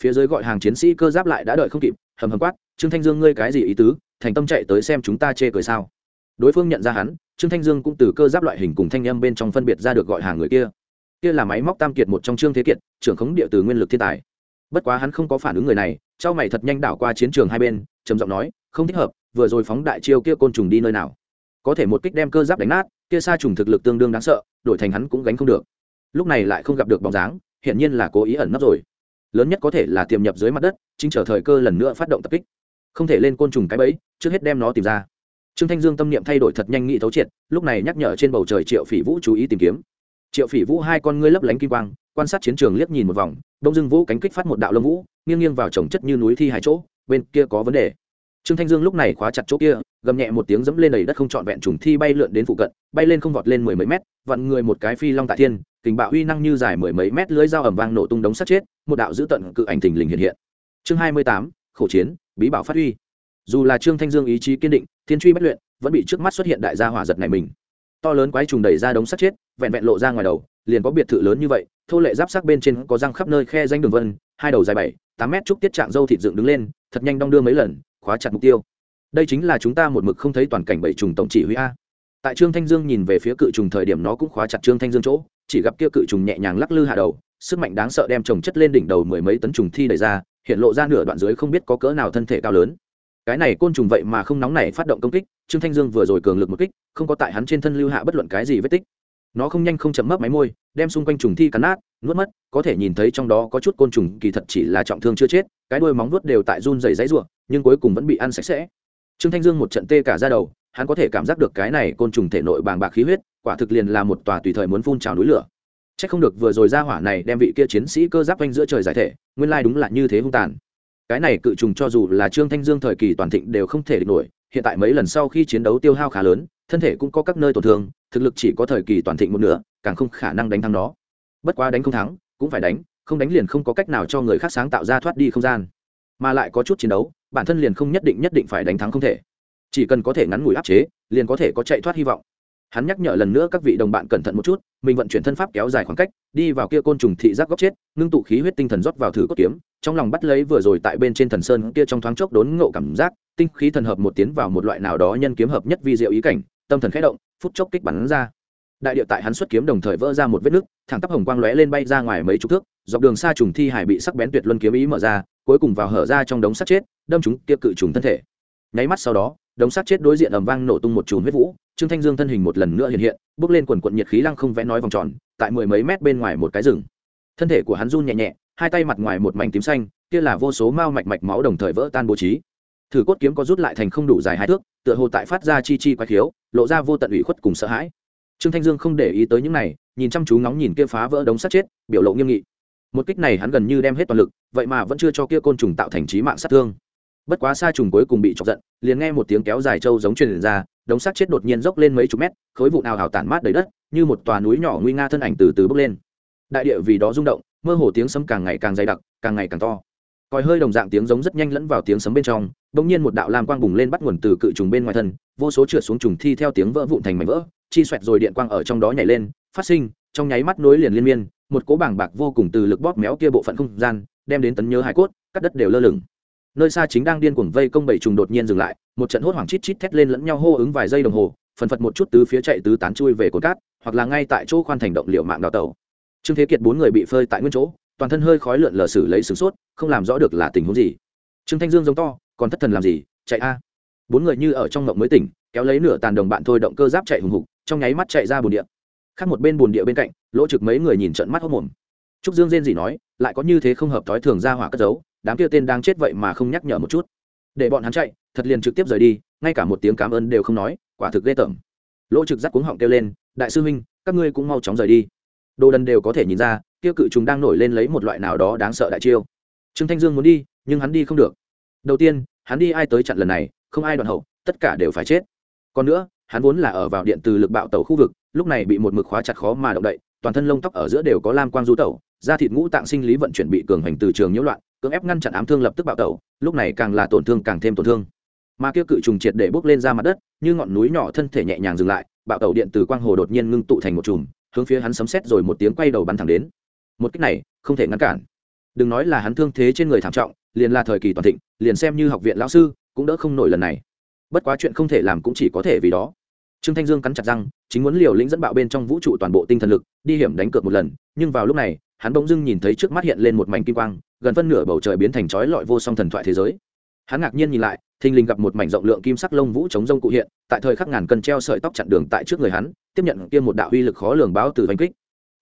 Phía dưới gọi hàng chiến sĩ cơ giáp lại đã đợi không kịp, hầm hầm quát, trương thanh dương ngươi cái gì ý tứ? Thành tâm chạy tới xem chúng ta chê cười sao? Đối phương nhận ra hắn, trương thanh dương cũng từ cơ giáp loại hình cùng thanh âm bên trong phân biệt ra được gọi hàng người kia. Kia là máy móc tam kiệt một trong trương thế kiệt, trưởng khống địa từ nguyên lực thiên tài. Bất quá hắn không có phản ứng người này, trao mày thật nhanh đảo qua chiến trường hai bên, trầm giọng nói, không thích hợp, vừa rồi phóng đại chiêu kia côn trùng đi nơi nào? Có thể một kích đem cơ giáp đánh nát, kia xa trùng thực lực tương đương đáng sợ, đổi thành hắn cũng gánh không được lúc này lại không gặp được bóng dáng hiện nhiên là cố ý ẩn nấp rồi. Lớn nhất có thể là tiềm nhập dưới mặt đất, chính chờ thời cơ lần nữa phát động tập kích. Không thể lên côn trùng cái bẫy, trước hết đem nó tìm ra. Trương thanh dương tâm niệm thay đổi thật nhanh nghị thấu triệt, lúc này nhắc nhở trên bầu trời triệu phỉ vũ chú ý tìm kiếm. Triệu phỉ vũ hai con ngươi lấp lánh kim quang, quan sát chiến trường liếc nhìn một vòng, đông dương vũ cánh kích phát một đạo lông vũ, nghiêng nghiêng vào trồng chất như núi thi hai chỗ, bên kia có vấn đề. Trương thanh dương lúc này khóa chặt chỗ kia, gầm nhẹ một tiếng dẫm lên đầy đất không trọn vẹn trùng thi bay lượn đến phụ cận, bay lên không vọt lên mười mấy mét, vặn người một cái phi long tại thiên kình bạo uy năng như dài mười mấy mét lưới dao ẩm vang nổ tung đống sắt chết, một đạo dữ tận cự ảnh thình lình hiện hiện. Chương hai mươi tám khẩu chiến, bí bảo phát huy dù là trương thanh dương ý chí kiên định, thiên truy bất luyện, vẫn bị trước mắt xuất hiện đại gia hỏa giật này mình. To lớn quái trùng đẩy ra đống sắt chết, vẹn vẹn lộ ra ngoài đầu, liền có biệt thự lớn như vậy, thô lệ giáp sắc bên trên có răng khắp nơi khe danh đường vân, hai đầu dài bảy, tám mét trúc tiết trạng dâu thịt dựng đứng lên, thật nhanh đong đưa mấy lần, khóa chặt mục tiêu. Đây chính là chúng ta một mực không thấy toàn cảnh bảy trùng tổng chỉ huy a. Tại trương thanh dương nhìn về phía cự trùng thời điểm nó cũng khóa chặt trương thanh dương chỗ chỉ gặp kia cự trùng nhẹ nhàng lắc lư hạ đầu, sức mạnh đáng sợ đem trồng chất lên đỉnh đầu mười mấy tấn trùng thi đẩy ra, hiện lộ ra nửa đoạn dưới không biết có cỡ nào thân thể cao lớn. Cái này côn trùng vậy mà không nóng này phát động công kích, trương thanh dương vừa rồi cường lực một kích, không có tại hắn trên thân lưu hạ bất luận cái gì vết tích. Nó không nhanh không chậm mấp máy môi, đem xung quanh trùng thi cắn nát, nuốt mất, có thể nhìn thấy trong đó có chút côn trùng kỳ thật chỉ là trọng thương chưa chết, cái đuôi móng nuốt đều tại run dày dãy ruộng nhưng cuối cùng vẫn bị ăn sạch sẽ. Trương thanh dương một trận tê cả ra đầu hắn có thể cảm giác được cái này côn trùng thể nội bàng bạc khí huyết, quả thực liền là một tòa tùy thời muốn phun trào núi lửa. C h ắ c không được vừa rồi ra hỏa này đem vị kia chiến sĩ cơ giáp quanh giữa trời giải thể, nguyên lai đúng là như thế hung tàn. Cái này cự trùng cho dù là trương thanh dương thời kỳ toàn thịnh đều không thể địch nổi, hiện tại mấy lần sau khi chiến đấu tiêu hao khá lớn, thân thể cũng có các nơi tổn thương, thực lực chỉ có thời kỳ toàn thịnh một nửa, càng không khả năng đánh thắng nó. Bất quá đánh không thắng, cũng phải đánh, không đánh liền không có cách nào cho người khác sáng tạo ra thoát đi không gian. Mà lại có chút chiến đấu, bản thân liền không nhất định nhất định phải đánh thắng không thể chỉ cần có thể ngắn ngủi áp chế, liền có thể có chạy thoát hy vọng. Hắn nhắc nhở lần nữa các vị đồng bạn cẩn thận một chút, mình vận chuyển thân pháp kéo dài khoảng cách, đi vào kia côn trùng thị giác góc chết, ngưng tụ khí huyết tinh thần rót vào thử cốt kiếm, trong lòng bắt lấy vừa rồi tại bên trên thần sơn kia trong thoáng chốc đốn ngộ cảm giác, tinh khí thần hợp một tiến vào một loại nào đó nhân kiếm hợp nhất vi diệu ý cảnh, tâm thần khẽ động, phút chốc kích bắn ra. Đại địa tại hắn xuất kiếm đồng thời vỡ ra một vết nứt, thẳng tắp hồng quang lóe lên bay ra ngoài mấy chục thước, dọc đường xa trùng thi hải bị sắc bén tuyệt luân kiếm ý mở ra, cuối cùng vào hở ra trong đống sắt chết, đâm chúng kia cự trùng thân thể. Nháy mắt sau đó đống sắt chết đối diện ầm vang nổ tung một chùm huyết vũ, trương thanh dương thân hình một lần nữa hiện hiện, bước lên quần quận nhiệt khí lăng không vẽ nói vòng tròn, tại mười mấy mét bên ngoài một cái rừng. Thân thể của hắn run nhẹ nhẹ, hai tay mặt ngoài một mảnh tím xanh, kia là vô số mao mạch mạch máu đồng thời vỡ tan bố trí. Thử cốt kiếm có rút lại thành không đủ dài hai thước, tựa hồ tại phát ra chi chi quái khiếu, lộ ra vô tận ủy khuất cùng sợ hãi. Trương thanh dương không để ý tới những này, nhìn chăm chú ngóng nhìn kia phá vỡ đống sắt chết, biểu lộ nghiêm nghị. Một kích này hắn gần như đem hết toàn lực, vậy mà vẫn chưa cho kia côn trùng tạo thành trí mạng sát thương bất quá xa trùng cuối cùng bị chọc giận, liền nghe một tiếng kéo dài trâu giống truyền ra, đống xác chết đột nhiên dốc lên mấy chục mét, khối vụ nào hào tản mát đầy đất, như một tòa núi nhỏ nguy nga thân ảnh từ từ bước lên. Đại địa vì đó rung động, mơ hồ tiếng sấm càng ngày càng dày đặc, càng ngày càng to. Còi hơi đồng dạng tiếng giống rất nhanh lẫn vào tiếng sấm bên trong, bỗng nhiên một đạo lam quang bùng lên bắt nguồn từ cự trùng bên ngoài thân, vô số trượt xuống trùng thi theo tiếng vỡ vụn thành mảnh vỡ, chi xoẹt rồi điện quang ở trong đó nhảy lên, phát sinh, trong nháy mắt nối liền liên miên, một cỗ bảng bạc vô cùng từ lực bóp méo kia bộ phận không gian, đem đến tấn nhớ hải cốt, cắt đất đều lơ lửng nơi xa chính đang điên cuồng vây công bảy trùng đột nhiên dừng lại, một trận hốt hoảng chít chít thét lên lẫn nhau hô ứng vài giây đồng hồ, phần phật một chút tứ phía chạy tứ tán chui về cột cát, hoặc là ngay tại chỗ khoan thành động liệu mạng đào tàu trương thế kiệt bốn người bị phơi tại nguyên chỗ, toàn thân hơi khói lượn lờ xử lấy sửng sốt, không làm rõ được là tình huống gì. Trương thanh dương giống to, còn thất thần làm gì, chạy a. Bốn người như ở trong mộng mới tỉnh, kéo lấy nửa tàn đồng bạn thôi động cơ giáp chạy hùng hục, trong nháy mắt chạy ra bồn địa. Khác một bên bồn địa bên cạnh, lỗ trực mấy người nhìn trận mắt hốc mồm trúc dương rên gì nói, lại có như thế không hợp thói thường ra hỏa cất giấu đám kia tên đang chết vậy mà không nhắc nhở một chút. Để bọn hắn chạy, thật liền trực tiếp rời đi, ngay cả một tiếng cảm ơn đều không nói, quả thực ghê tởm. Lỗ trực giác cuống họng kêu lên, đại sư huynh, các ngươi cũng mau chóng rời đi. Đồ đần đều có thể nhìn ra, kia cự chúng đang nổi lên lấy một loại nào đó đáng sợ đại chiêu. Trương thanh dương muốn đi, nhưng hắn đi không được. Đầu tiên, hắn đi ai tới chặn lần này, không ai đoạn hậu, tất cả đều phải chết. Còn nữa, hắn vốn là ở vào điện từ lực bạo tàu khu vực, lúc này bị một mực khóa chặt khó mà động đậy, toàn thân lông tóc ở giữa đều có lam quang du tẩu da thịt ngũ tạng sinh lý vận chuyển bị cường hành từ trường nhiễu loạn, cưỡng ép ngăn chặn ám thương lập tức bạo tẩu, lúc này càng là tổn thương càng thêm tổn thương. Mà kia cự trùng triệt để bốc lên ra mặt đất, như ngọn núi nhỏ thân thể nhẹ nhàng dừng lại, bạo tẩu điện từ quang hồ đột nhiên ngưng tụ thành một chùm, hướng phía hắn sấm xét rồi một tiếng quay đầu bắn thẳng đến. Một cách này, không thể ngăn cản. Đừng nói là hắn thương thế trên người thảm trọng, liền là thời kỳ toàn thịnh, liền xem như học viện lão sư, cũng đỡ không nổi lần này. Bất quá chuyện không thể làm cũng chỉ có thể vì đó. Trương thanh dương cắn chặt răng, chính muốn liều lĩnh dẫn bạo bên trong vũ trụ toàn bộ tinh thần lực, đi hiểm đánh cược một lần, nhưng vào lúc này hắn bỗng dưng nhìn thấy trước mắt hiện lên một mảnh kim quang, gần phân nửa bầu trời biến thành chói lọi vô song thần thoại thế giới. Hắn ngạc nhiên nhìn lại, thình lình gặp một mảnh rộng lượng kim sắc lông vũ chống rông cụ hiện, tại thời khắc ngàn cân treo sợi tóc chặn đường tại trước người hắn, tiếp nhận kia một đạo uy lực khó lường báo từ đánh kích.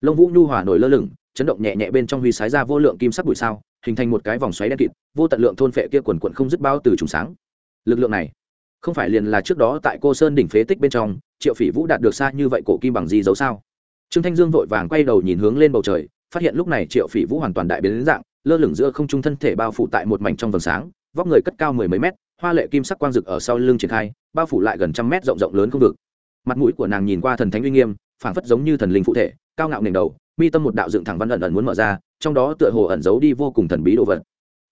Lông vũ nhu hòa nổi lơ lửng, chấn động nhẹ nhẹ bên trong huy sái ra vô lượng kim sắc bụi sao, hình thành một cái vòng xoáy đen kịt, vô tận lượng thôn phệ kia quần quận không dứt bao từ trùng sáng. Lực lượng này, không phải liền là trước đó tại cô sơn đỉnh phế tích bên trong, triệu phỉ vũ đạt được xa như vậy cổ kim bằng gì dấu sao? Trương thanh dương vội vàng quay đầu nhìn hướng lên bầu trời phát hiện lúc này triệu phỉ vũ hoàn toàn đại biến đến dạng, lơ lửng giữa không trung thân thể bao phủ tại một mảnh trong vầng sáng, vóc người cất cao mười mấy mét, hoa lệ kim sắc quang rực ở sau lưng triển khai, bao phủ lại gần trăm mét rộng rộng lớn không vực. Mặt mũi của nàng nhìn qua thần thánh uy nghiêm, phảng phất giống như thần linh phụ thể, cao ngạo nền đầu, mi tâm một đạo dựng thẳng văn ẩn ẩn muốn mở ra, trong đó tựa hồ ẩn giấu đi vô cùng thần bí đồ vật.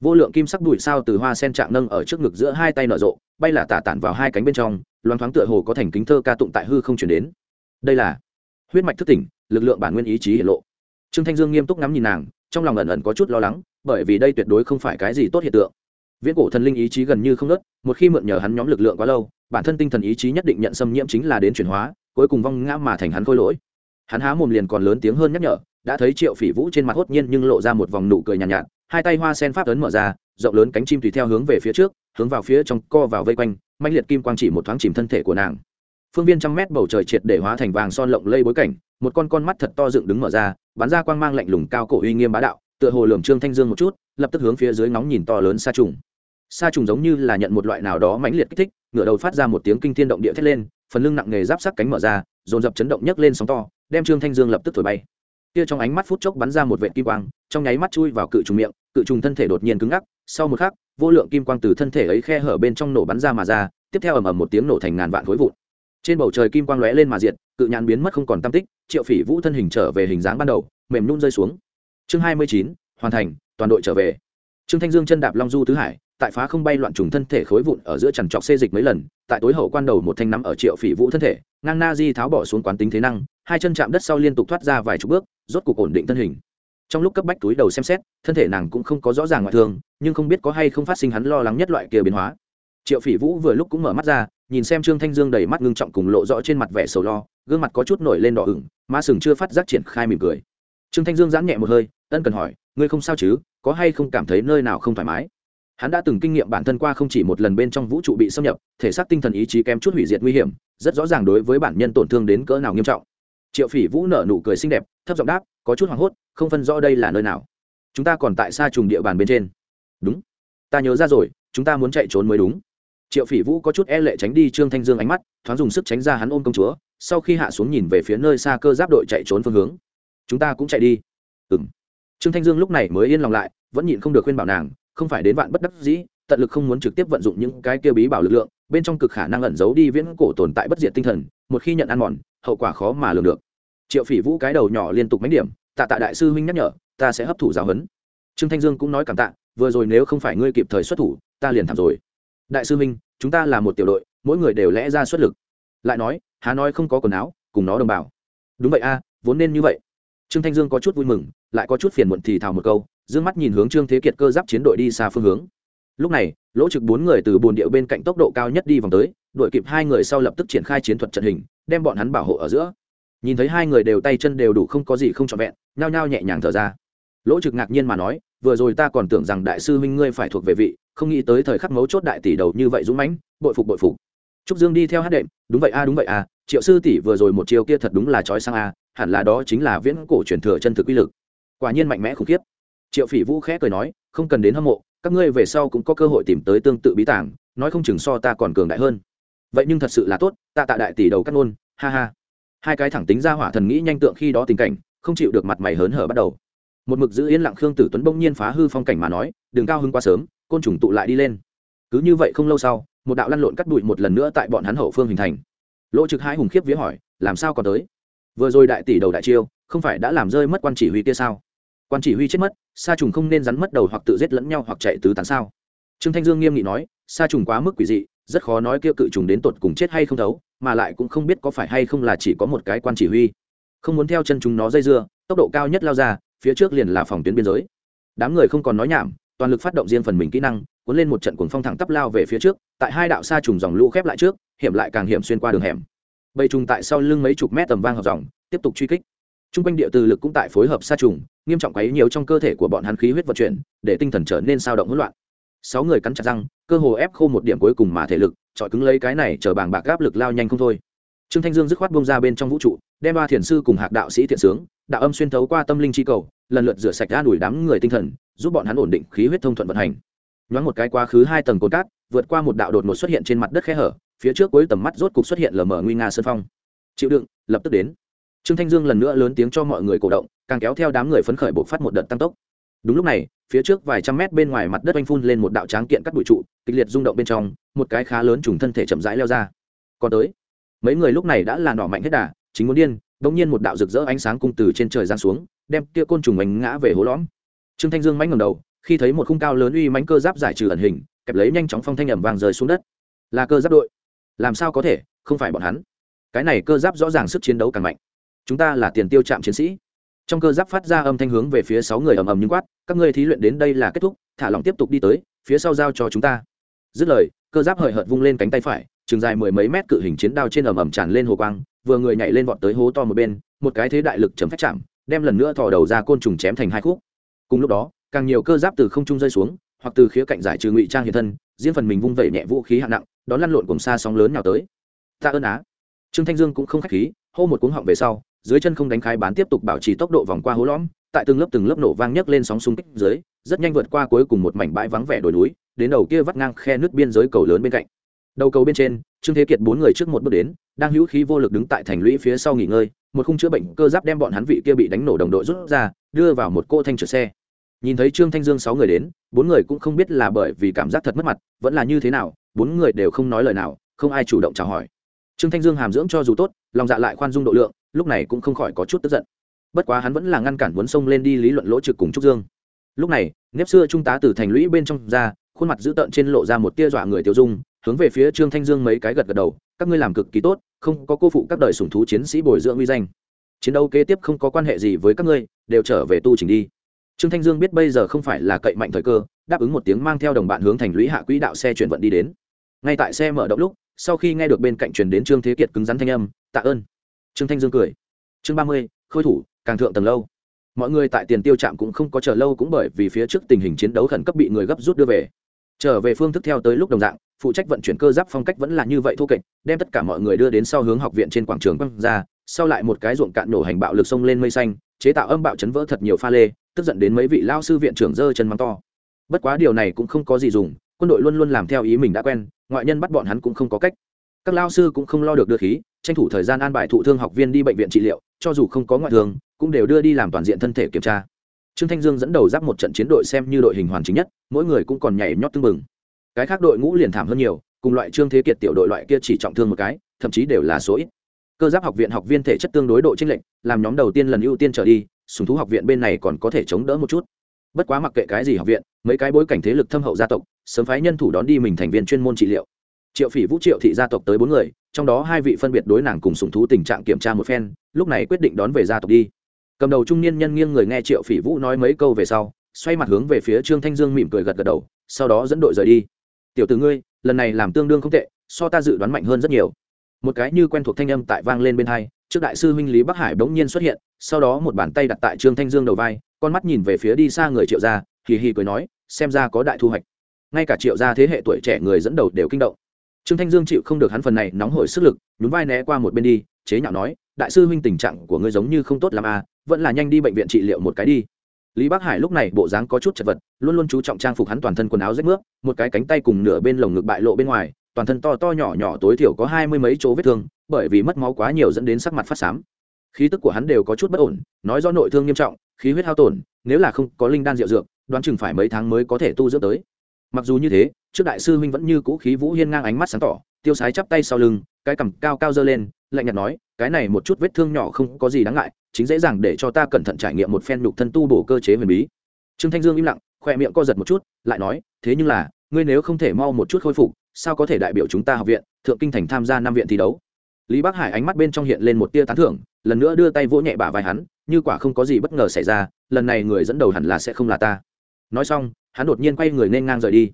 Vô lượng kim sắc đùi sao từ hoa sen trạng nâng ở trước ngực giữa hai tay nở rộ, bay là tả tản vào hai cánh bên trong, loáng thoáng tựa hồ có thành kính thơ ca tụng tại hư không chuyển đến. Đây là huyết mạch thức tỉnh, lực lượng bản nguyên ý chí hiển lộ trương thanh dương nghiêm túc ngắm nhìn nàng trong lòng ẩn ẩn có chút lo lắng bởi vì đây tuyệt đối không phải cái gì tốt hiện tượng. Viễn cổ thần linh ý chí gần như không nớt một khi mượn nhờ hắn nhóm lực lượng quá lâu bản thân tinh thần ý chí nhất định nhận xâm nhiễm chính là đến chuyển hóa cuối cùng vong ngã mà thành hắn khôi lỗi. Hắn há mồm liền còn lớn tiếng hơn nhắc nhở đã thấy triệu phỉ vũ trên mặt hốt nhiên nhưng lộ ra một vòng nụ cười nhàn nhạt, nhạt hai tay hoa sen pháp ấn mở ra rộng lớn cánh chim tùy theo hướng về phía trước hướng vào phía trong co vào vây quanh manh liệt kim quang chỉ một thoáng chìm thân thể của nàng. Phương viên trăm mét bầu trời triệt để hóa thành vàng son lộng lây bối cảnh một con con mắt thật to dựng đứng mở ra bắn ra quang mang lạnh lùng cao cổ uy nghiêm bá đạo, tựa hồ lường trương thanh dương một chút, lập tức hướng phía dưới nóng nhìn to lớn xa trùng. Sa trùng giống như là nhận một loại nào đó mãnh liệt kích thích ngựa đầu phát ra một tiếng kinh thiên động địa thét lên, phần lưng nặng nề giáp sắc cánh mở ra, dồn dập chấn động nhấc lên sóng to, đem trương thanh dương lập tức thổi bay. Kia trong ánh mắt phút chốc bắn ra một vệt kim quang, trong nháy mắt chui vào cự trùng miệng, cự trùng thân thể đột nhiên cứng ngắc, sau một khắc, vô lượng kim quang từ thân thể ấy khe hở bên trong nổ bắn ra mà ra, tiếp theo ầm ầm một tiếng nổ thành ngàn vạn khối vụn trên bầu trời kim quang lóe lên mà diệt, cự nhãn biến mất không còn tam tích, triệu phỉ vũ thân hình trở về hình dáng ban đầu, mềm nhún rơi xuống. Chương hai mươi chín, hoàn thành, toàn đội trở về. Trương thanh dương chân đạp long du tứ hải, tại phá không bay loạn trùng thân thể khối vụn ở giữa chằn trọc xê dịch mấy lần, tại tối hậu quan đầu một thanh nắm ở triệu phỉ vũ thân thể, ngang na di tháo bỏ xuống quán tính thế năng, hai chân chạm đất sau liên tục thoát ra vài chục bước, rốt cuộc ổn định thân hình. Trong lúc cấp bách túi đầu xem xét, thân thể nàng cũng không có rõ ràng ngoại thương, nhưng không biết có hay không phát sinh hắn lo lắng nhất loại kia biến hóa. Triệu phỉ vũ vừa lúc cũng mở mắt ra nhìn xem trương thanh dương đầy mắt ngưng trọng cùng lộ rõ trên mặt vẻ sầu lo, gương mặt có chút nổi lên đỏ ửng ma sừng chưa phát giác triển khai mỉm cười. Trương thanh dương giãn nhẹ một hơi, ân cần hỏi, ngươi không sao chứ? Có hay không cảm thấy nơi nào không thoải mái? Hắn đã từng kinh nghiệm bản thân qua không chỉ một lần bên trong vũ trụ bị xâm nhập, thể xác tinh thần ý chí kém chút hủy diệt nguy hiểm, rất rõ ràng đối với bản nhân tổn thương đến cỡ nào nghiêm trọng. Triệu phỉ vũ nở nụ cười xinh đẹp, thấp giọng đáp, có chút hoảng hốt, không phân rõ đây là nơi nào. Chúng ta còn tại xa trùng địa bàn bên trên. Đúng. Ta nhớ ra rồi, chúng ta muốn chạy trốn mới đúng triệu phỉ vũ có chút e lệ tránh đi trương thanh dương ánh mắt, thoáng dùng sức tránh ra hắn ôm công chúa, sau khi hạ xuống nhìn về phía nơi xa cơ giáp đội chạy trốn phương hướng. Chúng ta cũng chạy đi. Ừ m trương thanh dương lúc này mới yên lòng lại, vẫn nhịn không được khuyên bảo nàng, không phải đến vạn bất đắc dĩ, tận lực không muốn trực tiếp vận dụng những cái kia bí bảo lực lượng, bên trong cực khả năng ẩn giấu đi viễn cổ tồn tại bất diệt tinh thần, một khi nhận ăn mòn, hậu quả khó mà lường được. Triệu phỉ vũ cái đầu nhỏ liên tục mánh điểm, tạ tạ đại sư huynh nhắc nhở, ta sẽ hấp thụ giáo huấn. Trương thanh dương cũng nói cảm tạ, vừa rồi nếu không phải ngươi kịp thời xuất thủ, ta liền thảm rồi đại sư minh, chúng ta là một tiểu đội mỗi người đều lẽ ra xuất lực. Lại nói há nói không có quần áo cùng nó đồng bào. Đúng vậy a vốn nên như vậy. Trương thanh dương có chút vui mừng lại có chút phiền muộn thì thào một câu d ư ơ n g mắt nhìn hướng trương thế kiệt cơ giáp chiến đội đi xa phương hướng. Lúc này lỗ trực bốn người từ bồn điệu bên cạnh tốc độ cao nhất đi vòng tới đội kịp hai người sau lập tức triển khai chiến thuật trận hình đem bọn hắn bảo hộ ở giữa. Nhìn thấy hai người đều tay chân đều đủ không có gì không trọn vẹn nhao nhao nhẹ nhàng thở ra. Lỗ trực ngạc nhiên mà nói vừa rồi ta còn tưởng rằng đại sư minh ngươi phải thuộc về vị, không nghĩ tới thời khắc mấu chốt đại tỷ đầu như vậy dũng mãnh, bội phục bội phục. Trúc dương đi theo hát đệm, đúng vậy a, đúng vậy a, triệu sư tỷ vừa rồi một chiều kia thật đúng là trói sang a, hẳn là đó chính là viễn cổ truyền thừa chân thực uy lực. Quả nhiên mạnh mẽ khủng khiếp. Triệu phỉ vũ khẽ cười nói, không cần đến hâm mộ, các ngươi về sau cũng có cơ hội tìm tới tương tự bí tảng, nói không chừng so ta còn cường đại hơn. Vậy nhưng thật sự là tốt ta tạ đại tỷ đầu cắt ngôn ha ha. Hai cái thẳng tính ra hỏa thần nghĩ nhanh tượng khi đó tình cảnh, không chịu được mặt mày hớn hở bắt đầu một mực giữ yên lặng khương tử tuấn bỗng nhiên phá hư phong cảnh mà nói đừng cao hưng quá sớm, côn trùng tụ lại đi lên. Cứ như vậy không lâu sau, một đạo lăn lộn cắt bụi một lần nữa tại bọn hắn hậu phương hình thành. Lỗ trực hai hùng khiếp vía hỏi, làm sao còn tới? Vừa rồi đại tỷ đầu đại chiêu, không phải đã làm rơi mất quan chỉ huy kia sao? Quan chỉ huy chết mất, sa trùng không nên rắn mất đầu hoặc tự giết lẫn nhau hoặc chạy tứ tán sao? Trương thanh dương nghiêm nghị nói, sa trùng quá mức quỷ dị, rất khó nói kia cự trùng đến tột cùng chết hay không thấu, mà lại cũng không biết có phải hay không là chỉ có một cái quan chỉ huy. Không muốn theo chân chúng nó dây dưa, tốc độ cao nhất lao ra phía trước liền là phòng tuyến biên giới. Đám người không còn nói nhảm, toàn lực phát động riêng phần mình kỹ năng, cuốn lên một trận cuồng phong thẳng tắp lao về phía trước, tại hai đạo xa trùng dòng lũ khép lại trước, hiểm lại càng hiểm xuyên qua đường hẻm. Bầy trùng tại sau lưng mấy chục mét tầm vang hợp dòng, tiếp tục truy kích. T r u n g quanh địa từ lực cũng tại phối hợp xa trùng, nghiêm trọng quấy nhiều trong cơ thể của bọn hắn khí huyết vận chuyển, để tinh thần trở nên sao động hỗn loạn. Sáu người cắn chặt răng, cơ hồ ép khô một điểm cuối cùng mà thể lực, chọi cứng lấy cái này chờ bàng bạc gáp lực lao nhanh không thôi. Trương thanh dương dứt khoát bông ra bên trong vũ trụ, đem ba thiền sư cùng hạc đạo sĩ thiện sướng đạo âm xuyên thấu qua tâm linh chi cầu, lần lượt rửa sạch ra đuổi đám người tinh thần, giúp bọn hắn ổn định khí huyết thông thuận vận hành. Nhoáng một cái quá khứ hai tầng cột cát, vượt qua một đạo đột ngột xuất hiện trên mặt đất khe hở, phía trước cuối tầm mắt rốt cục xuất hiện lờ mờ nguy nga sơn phong. Chịu đựng, lập tức đến. Trương thanh dương lần nữa lớn tiếng cho mọi người cổ động, càng kéo theo đám người phấn khởi buộc phát một đợt tăng tốc. Đúng lúc này, phía trước vài trăm mét bên ngoài mặt đất oanh phun lên một đạo tráng kiện cắt bụi trụ, kịch liệt rung động bên trong, một cái khá lớn trùng thân thể chậm rãi leo ra. Còn tới. Mấy người lúc này đã là nỏ mạnh hết đà, chính muốn điên đột nhiên một đạo rực rỡ ánh sáng cung từ trên trời giáng xuống, đem kia côn trùng bánh ngã về hố lõm. Trương thanh dương mãnh ngẩng đầu, khi thấy một khung cao lớn uy mãnh cơ giáp giải trừ ẩn hình, kẹp lấy nhanh chóng phong thanh ầm vàng rơi xuống đất. Là cơ giáp đội. Làm sao có thể? Không phải bọn hắn. Cái này cơ giáp rõ ràng sức chiến đấu càng mạnh. Chúng ta là tiền tiêu trạm chiến sĩ. Trong cơ giáp phát ra âm thanh hướng về phía sáu người ầm ầm nhưng quát, các ngươi thí luyện đến đây là kết thúc, thả lỏng tiếp tục đi tới, phía sau giao cho chúng ta. Dứt lời, cơ giáp hời hợt vung lên cánh tay phải, trường dài mười mấy mét cự hình chiến đao trên ầm ầm tràn lên hồ quang vừa người nhảy lên vọt tới hố to một bên, một cái thế đại lực chấm phách chạm, đem lần nữa thò đầu ra côn trùng chém thành hai khúc. Cùng lúc đó, càng nhiều cơ giáp từ không trung rơi xuống, hoặc từ khía cạnh giải trừ ngụy trang hiện thân, riêng phần mình vung vẩy nhẹ vũ khí hạng nặng, đón lăn lộn cùng xa sóng lớn nào tới. Tạ ơn á. Trương thanh dương cũng không khách khí, hô một cuống họng về sau, dưới chân không đánh khai bán tiếp tục bảo trì tốc độ vòng qua hố lõm, tại từng lớp từng lớp nổ vang nhấc lên sóng xung kích dưới, rất nhanh vượt qua cuối cùng một mảnh bãi vắng vẻ đồi núi, đến đầu kia vắt ngang khe nước biên giới cầu lớn bên cạnh đầu cầu bên trên, trương thế kiệt bốn người trước một bước đến, đang hữu khí vô lực đứng tại thành lũy phía sau nghỉ ngơi, một khung chữa bệnh cơ giáp đem bọn hắn vị kia bị đánh nổ đồng đội rút ra, đưa vào một cô thanh chở xe. Nhìn thấy trương thanh dương sáu người đến, bốn người cũng không biết là bởi vì cảm giác thật mất mặt, vẫn là như thế nào, bốn người đều không nói lời nào, không ai chủ động chào hỏi. Trương thanh dương hàm dưỡng cho dù tốt, lòng dạ lại khoan dung độ lượng, lúc này cũng không khỏi có chút tức giận. Bất quá hắn vẫn là ngăn cản muốn xông lên đi lý luận lỗ trực cùng trúc dương. Lúc này, nếp xưa trung tá từ thành lũy bên trong ra, khuôn mặt dữ tợn trên lộ ra một tia dọa người tiêu dung hướng về phía trương thanh dương mấy cái gật gật đầu, các ngươi làm cực kỳ tốt, không có cô phụ các đời sủng thú chiến sĩ bồi dưỡng uy danh. Chiến đấu kế tiếp không có quan hệ gì với các ngươi, đều trở về tu trình đi. Trương thanh dương biết bây giờ không phải là cậy mạnh thời cơ, đáp ứng một tiếng mang theo đồng bạn hướng thành lũy hạ quỹ đạo xe chuyển vận đi đến. Ngay tại xe mở động lúc, sau khi nghe được bên cạnh truyền đến trương thế kiệt cứng rắn thanh âm, tạ ơn. Trương thanh dương cười. Chương ba mươi, khôi thủ, càng thượng tầng lâu. Mọi người tại tiền tiêu trạm cũng không có chờ lâu cũng bởi vì phía trước tình hình chiến đấu khẩn cấp bị người gấp rút đưa về trở về phương thức theo tới lúc đồng dạng, phụ trách vận chuyển cơ giáp phong cách vẫn là như vậy thô kệch, đem tất cả mọi người đưa đến sau hướng học viện trên quảng trường quăng ra, sau lại một cái ruộng cạn nổ hành bạo lực sông lên mây xanh, chế tạo âm bạo chấn vỡ thật nhiều pha lê, tức giận đến mấy vị lao sư viện trưởng dơ chân mắng to. Bất quá điều này cũng không có gì dùng, quân đội luôn luôn làm theo ý mình đã quen, ngoại nhân bắt bọn hắn cũng không có cách. Các lao sư cũng không lo được đưa khí, tranh thủ thời gian an bài thụ thương học viên đi bệnh viện trị liệu, cho dù không có ngoại thương, cũng đều đưa đi làm toàn diện thân thể kiểm tra trương thanh dương dẫn đầu giáp một trận chiến đội xem như đội hình hoàn chính nhất, mỗi người cũng còn nhảy nhót tưng bừng. Cái khác đội ngũ liền thảm hơn nhiều, cùng loại trương thế kiệt tiểu đội loại kia chỉ trọng thương một cái, thậm chí đều là số ít. Cơ giáp học viện học viên thể chất tương đối độ trinh lệnh làm nhóm đầu tiên lần ưu tiên trở đi, sùng thú học viện bên này còn có thể chống đỡ một chút. Bất quá mặc kệ cái gì học viện, mấy cái bối cảnh thế lực thâm hậu gia tộc, sớm phái nhân thủ đón đi mình thành viên chuyên môn trị liệu. Triệu phỉ vũ triệu thị gia tộc tới bốn người, trong đó hai vị phân biệt đối nàng cùng sùng thú tình trạng kiểm tra một phen, lúc này quyết định đón về gia tộc đi cầm đầu trung niên nhân nghiêng người nghe triệu phỉ vũ nói mấy câu về sau, xoay mặt hướng về phía trương thanh dương mỉm cười gật gật đầu, sau đó dẫn đội rời đi. Tiểu t ử ngươi, lần này làm tương đương không tệ, so ta dự đoán mạnh hơn rất nhiều. Một cái như quen thuộc thanh âm tại vang lên bên hai, trước đại sư huynh lý bắc hải bỗng nhiên xuất hiện, sau đó một bàn tay đặt tại trương thanh dương đầu vai, con mắt nhìn về phía đi xa người triệu gia, hì hì cười nói, xem ra có đại thu hoạch. Ngay cả triệu gia thế hệ tuổi trẻ người dẫn đầu đều kinh động. Trương thanh dương chịu không được hắn phần này nóng hổi sức lực, nhún vai né qua một bên đi, chế nhạo nói đại sư huynh tình trạng của ngươi giống như không tốt l à vẫn là nhanh đi bệnh viện trị liệu một cái đi. Lý bắc hải lúc này bộ dáng có chút chật vật, luôn luôn chú trọng trang phục hắn toàn thân quần áo rách nước một cái cánh tay cùng nửa bên lồng ngực bại lộ bên ngoài, toàn thân to to nhỏ nhỏ tối thiểu có hai mươi mấy chỗ vết thương, bởi vì mất máu quá nhiều dẫn đến sắc mặt phát xám khí tức của hắn đều có chút bất ổn, nói do nội thương nghiêm trọng, khí huyết hao tổn, nếu là không có linh đan rượu dược, đoán chừng phải mấy tháng mới có thể tu dưỡng tới. Mặc dù như thế, trước đại sư huynh vẫn như cũ khí vũ hiên ngang ánh mắt sáng tỏ, tiêu sái chắp tay sau lưng, cái cằm cao cao dơ lên, lạnh nhạt nói cái này một chút vết thương nhỏ không có gì đáng ngại, chính dễ dàng để cho ta cẩn thận trải nghiệm một phen nhục thân tu bổ cơ chế huyền bí. Trương thanh dương im lặng, khoe miệng co giật một chút, lại nói, thế nhưng là, ngươi nếu không thể mau một chút khôi phục, sao có thể đại biểu chúng ta học viện, thượng kinh thành tham gia năm viện thi đấu? Lý bắc hải ánh mắt bên trong hiện lên một tia tán thưởng, lần nữa đưa tay vỗ nhẹ bả vai hắn, như quả không có gì bất ngờ xảy ra, lần này người dẫn đầu hẳn là sẽ không là ta. Nói xong, hắn đột nhiên quay người nên ngang rời đi.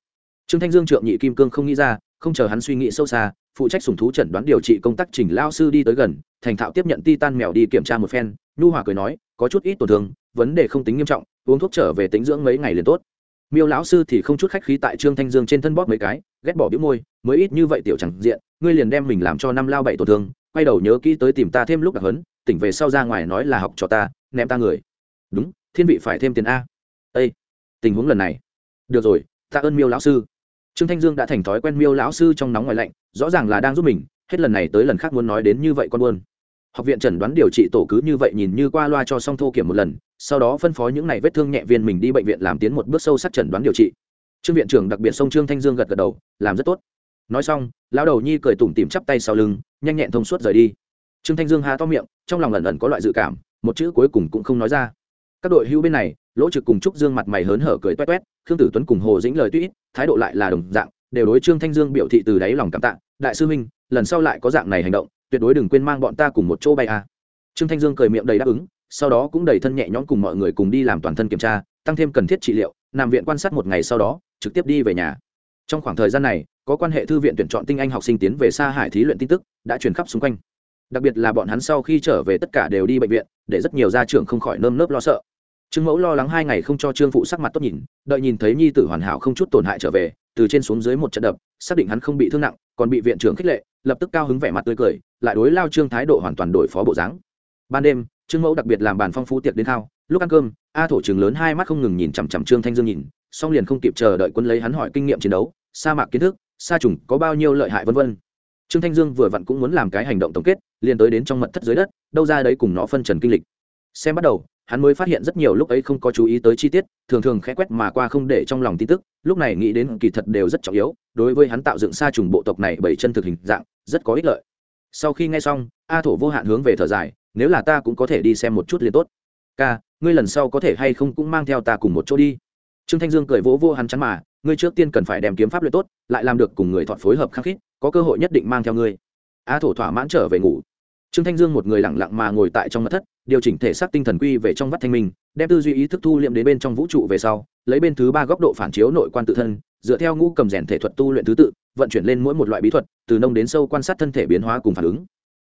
Trương thanh dương trượng nhị kim cương không nghĩ ra, không chờ hắn suy nghĩ sâu xa phụ trách sùng thú chẩn đoán điều trị công tác chỉnh lao sư đi tới gần, thành thạo tiếp nhận ti tan mèo đi kiểm tra một phen, nhu hòa cười nói, có chút ít tổn thương, vấn đề không tính nghiêm trọng, uống thuốc trở về tính dưỡng mấy ngày liền tốt. Miêu lão sư thì không chút khách khí tại trương thanh dương trên thân bóp mấy cái, ghét bỏ biếu môi, mới ít như vậy tiểu chẳng diện, ngươi liền đem mình làm cho năm lao bảy tổn thương, quay đầu nhớ kỹ tới tìm ta thêm lúc đặc hấn tỉnh về sau ra ngoài nói là học cho ta, ném ta người. Đúng, thiên vị phải thêm tiền a. Ây tình huống lần này. Được rồi ta ơn miêu lão sư trương thanh dương đã thành thói quen miêu lão sư trong nóng ngoài lạnh, rõ ràng là đang giúp mình, hết lần này tới lần khác muốn nói đến như vậy con buôn. Học viện chẩn đoán điều trị tổ cứ như vậy nhìn như qua loa cho xong thô kiểm một lần, sau đó phân phó những này vết thương nhẹ viên mình đi bệnh viện làm tiến một bước sâu sắc chẩn đoán điều trị. Trương viện trưởng đặc biệt sông trương thanh dương gật gật đầu, làm rất tốt. Nói xong, lão đầu nhi cười tủm tìm chắp tay sau lưng, nhanh nhẹn thông suốt rời đi. Trương thanh dương há to miệng, trong lòng ẩn ẩn có loại dự cảm, một chữ cuối cùng cũng không nói ra. Các đội hữu bên này, lỗ trực cùng trúc dương mặt mày hớn hở cười toét toét, khương tử tuấn cùng hồ dĩnh lời tuy thái độ lại là đồng dạng đều đối trương thanh dương biểu thị từ đáy lòng cảm tạ. Đại sư Minh, lần sau lại có dạng này hành động tuyệt đối đừng quên mang bọn ta cùng một chỗ bay a trương thanh dương cười miệng đầy đáp ứng sau đó cũng đầy thân nhẹ nhõm cùng mọi người cùng đi làm toàn thân kiểm tra tăng thêm cần thiết trị liệu nằm viện quan sát một ngày sau đó trực tiếp đi về nhà. Trong khoảng thời gian này có quan hệ thư viện tuyển chọn tinh anh học sinh tiến về xa hải thí luyện tin tức đã truyền khắp xung quanh. Đặc biệt là bọn hắn sau khi trở về tất cả đều đi bệnh viện để rất nhiều gia trưởng không khỏi nơm nớp lo sợ trương mẫu lo lắng hai ngày không cho trương phụ sắc mặt tốt nhìn, đợi nhìn thấy nhi tử hoàn hảo không chút tổn hại trở về, từ trên xuống dưới một trận đập, xác định hắn không bị thương nặng, còn bị viện trưởng khích lệ, lập tức cao hứng vẻ mặt tươi cười, lại đối lao trương thái độ hoàn toàn đổi phó bộ dáng. Ban đêm, trương mẫu đặc biệt làm bàn phong phú tiệc đến thao, lúc ăn cơm, a thổ trường lớn hai mắt không ngừng nhìn chằm chằm trương thanh dương nhìn xong liền không kịp chờ đợi quân lấy hắn hỏi kinh nghiệm chiến đấu, sa mạc kiến thức, sa trùng có bao nhiêu lợi hại vân vân. Trương thanh dương vừa vặn cũng muốn làm cái hành động tổng kết, liền tới đến trong mật thất dưới đất, đâu ra đấy cùng nó phân trần kinh lịch. Xem bắt đầu hắn mới phát hiện rất nhiều lúc ấy không có chú ý tới chi tiết, thường thường khẽ quét mà qua không để trong lòng tin tức, lúc này nghĩ đến kỳ thật đều rất trọng yếu, đối với hắn tạo dựng xa trùng bộ tộc này bảy chân thực hình dạng, rất có ích lợi. Sau khi nghe xong, a thổ vô hạn hướng về thở dài, nếu là ta cũng có thể đi xem một chút liền tốt. Ca, ngươi lần sau có thể hay không cũng mang theo ta cùng một chỗ đi. Trương thanh dương cười vỗ vô hắn chắn mà, ngươi trước tiên cần phải đem kiếm pháp luyện tốt, lại làm được cùng người thọt phối hợp khắc khít, có cơ hội nhất định mang theo ngươi. A thổ thỏa mãn trở về ngủ. Trương thanh dương một người lặng lặng mà ngồi tại trong mặt thất điều chỉnh thể xác tinh thần quy về trong vắt thanh minh, đem tư duy ý thức thu liệm đến bên trong vũ trụ về sau, lấy bên thứ ba góc độ phản chiếu nội quan tự thân, dựa theo ngũ cầm rèn thể thuật tu luyện thứ tự, vận chuyển lên mỗi một loại bí thuật, từ nông đến sâu quan sát thân thể biến hóa cùng phản ứng.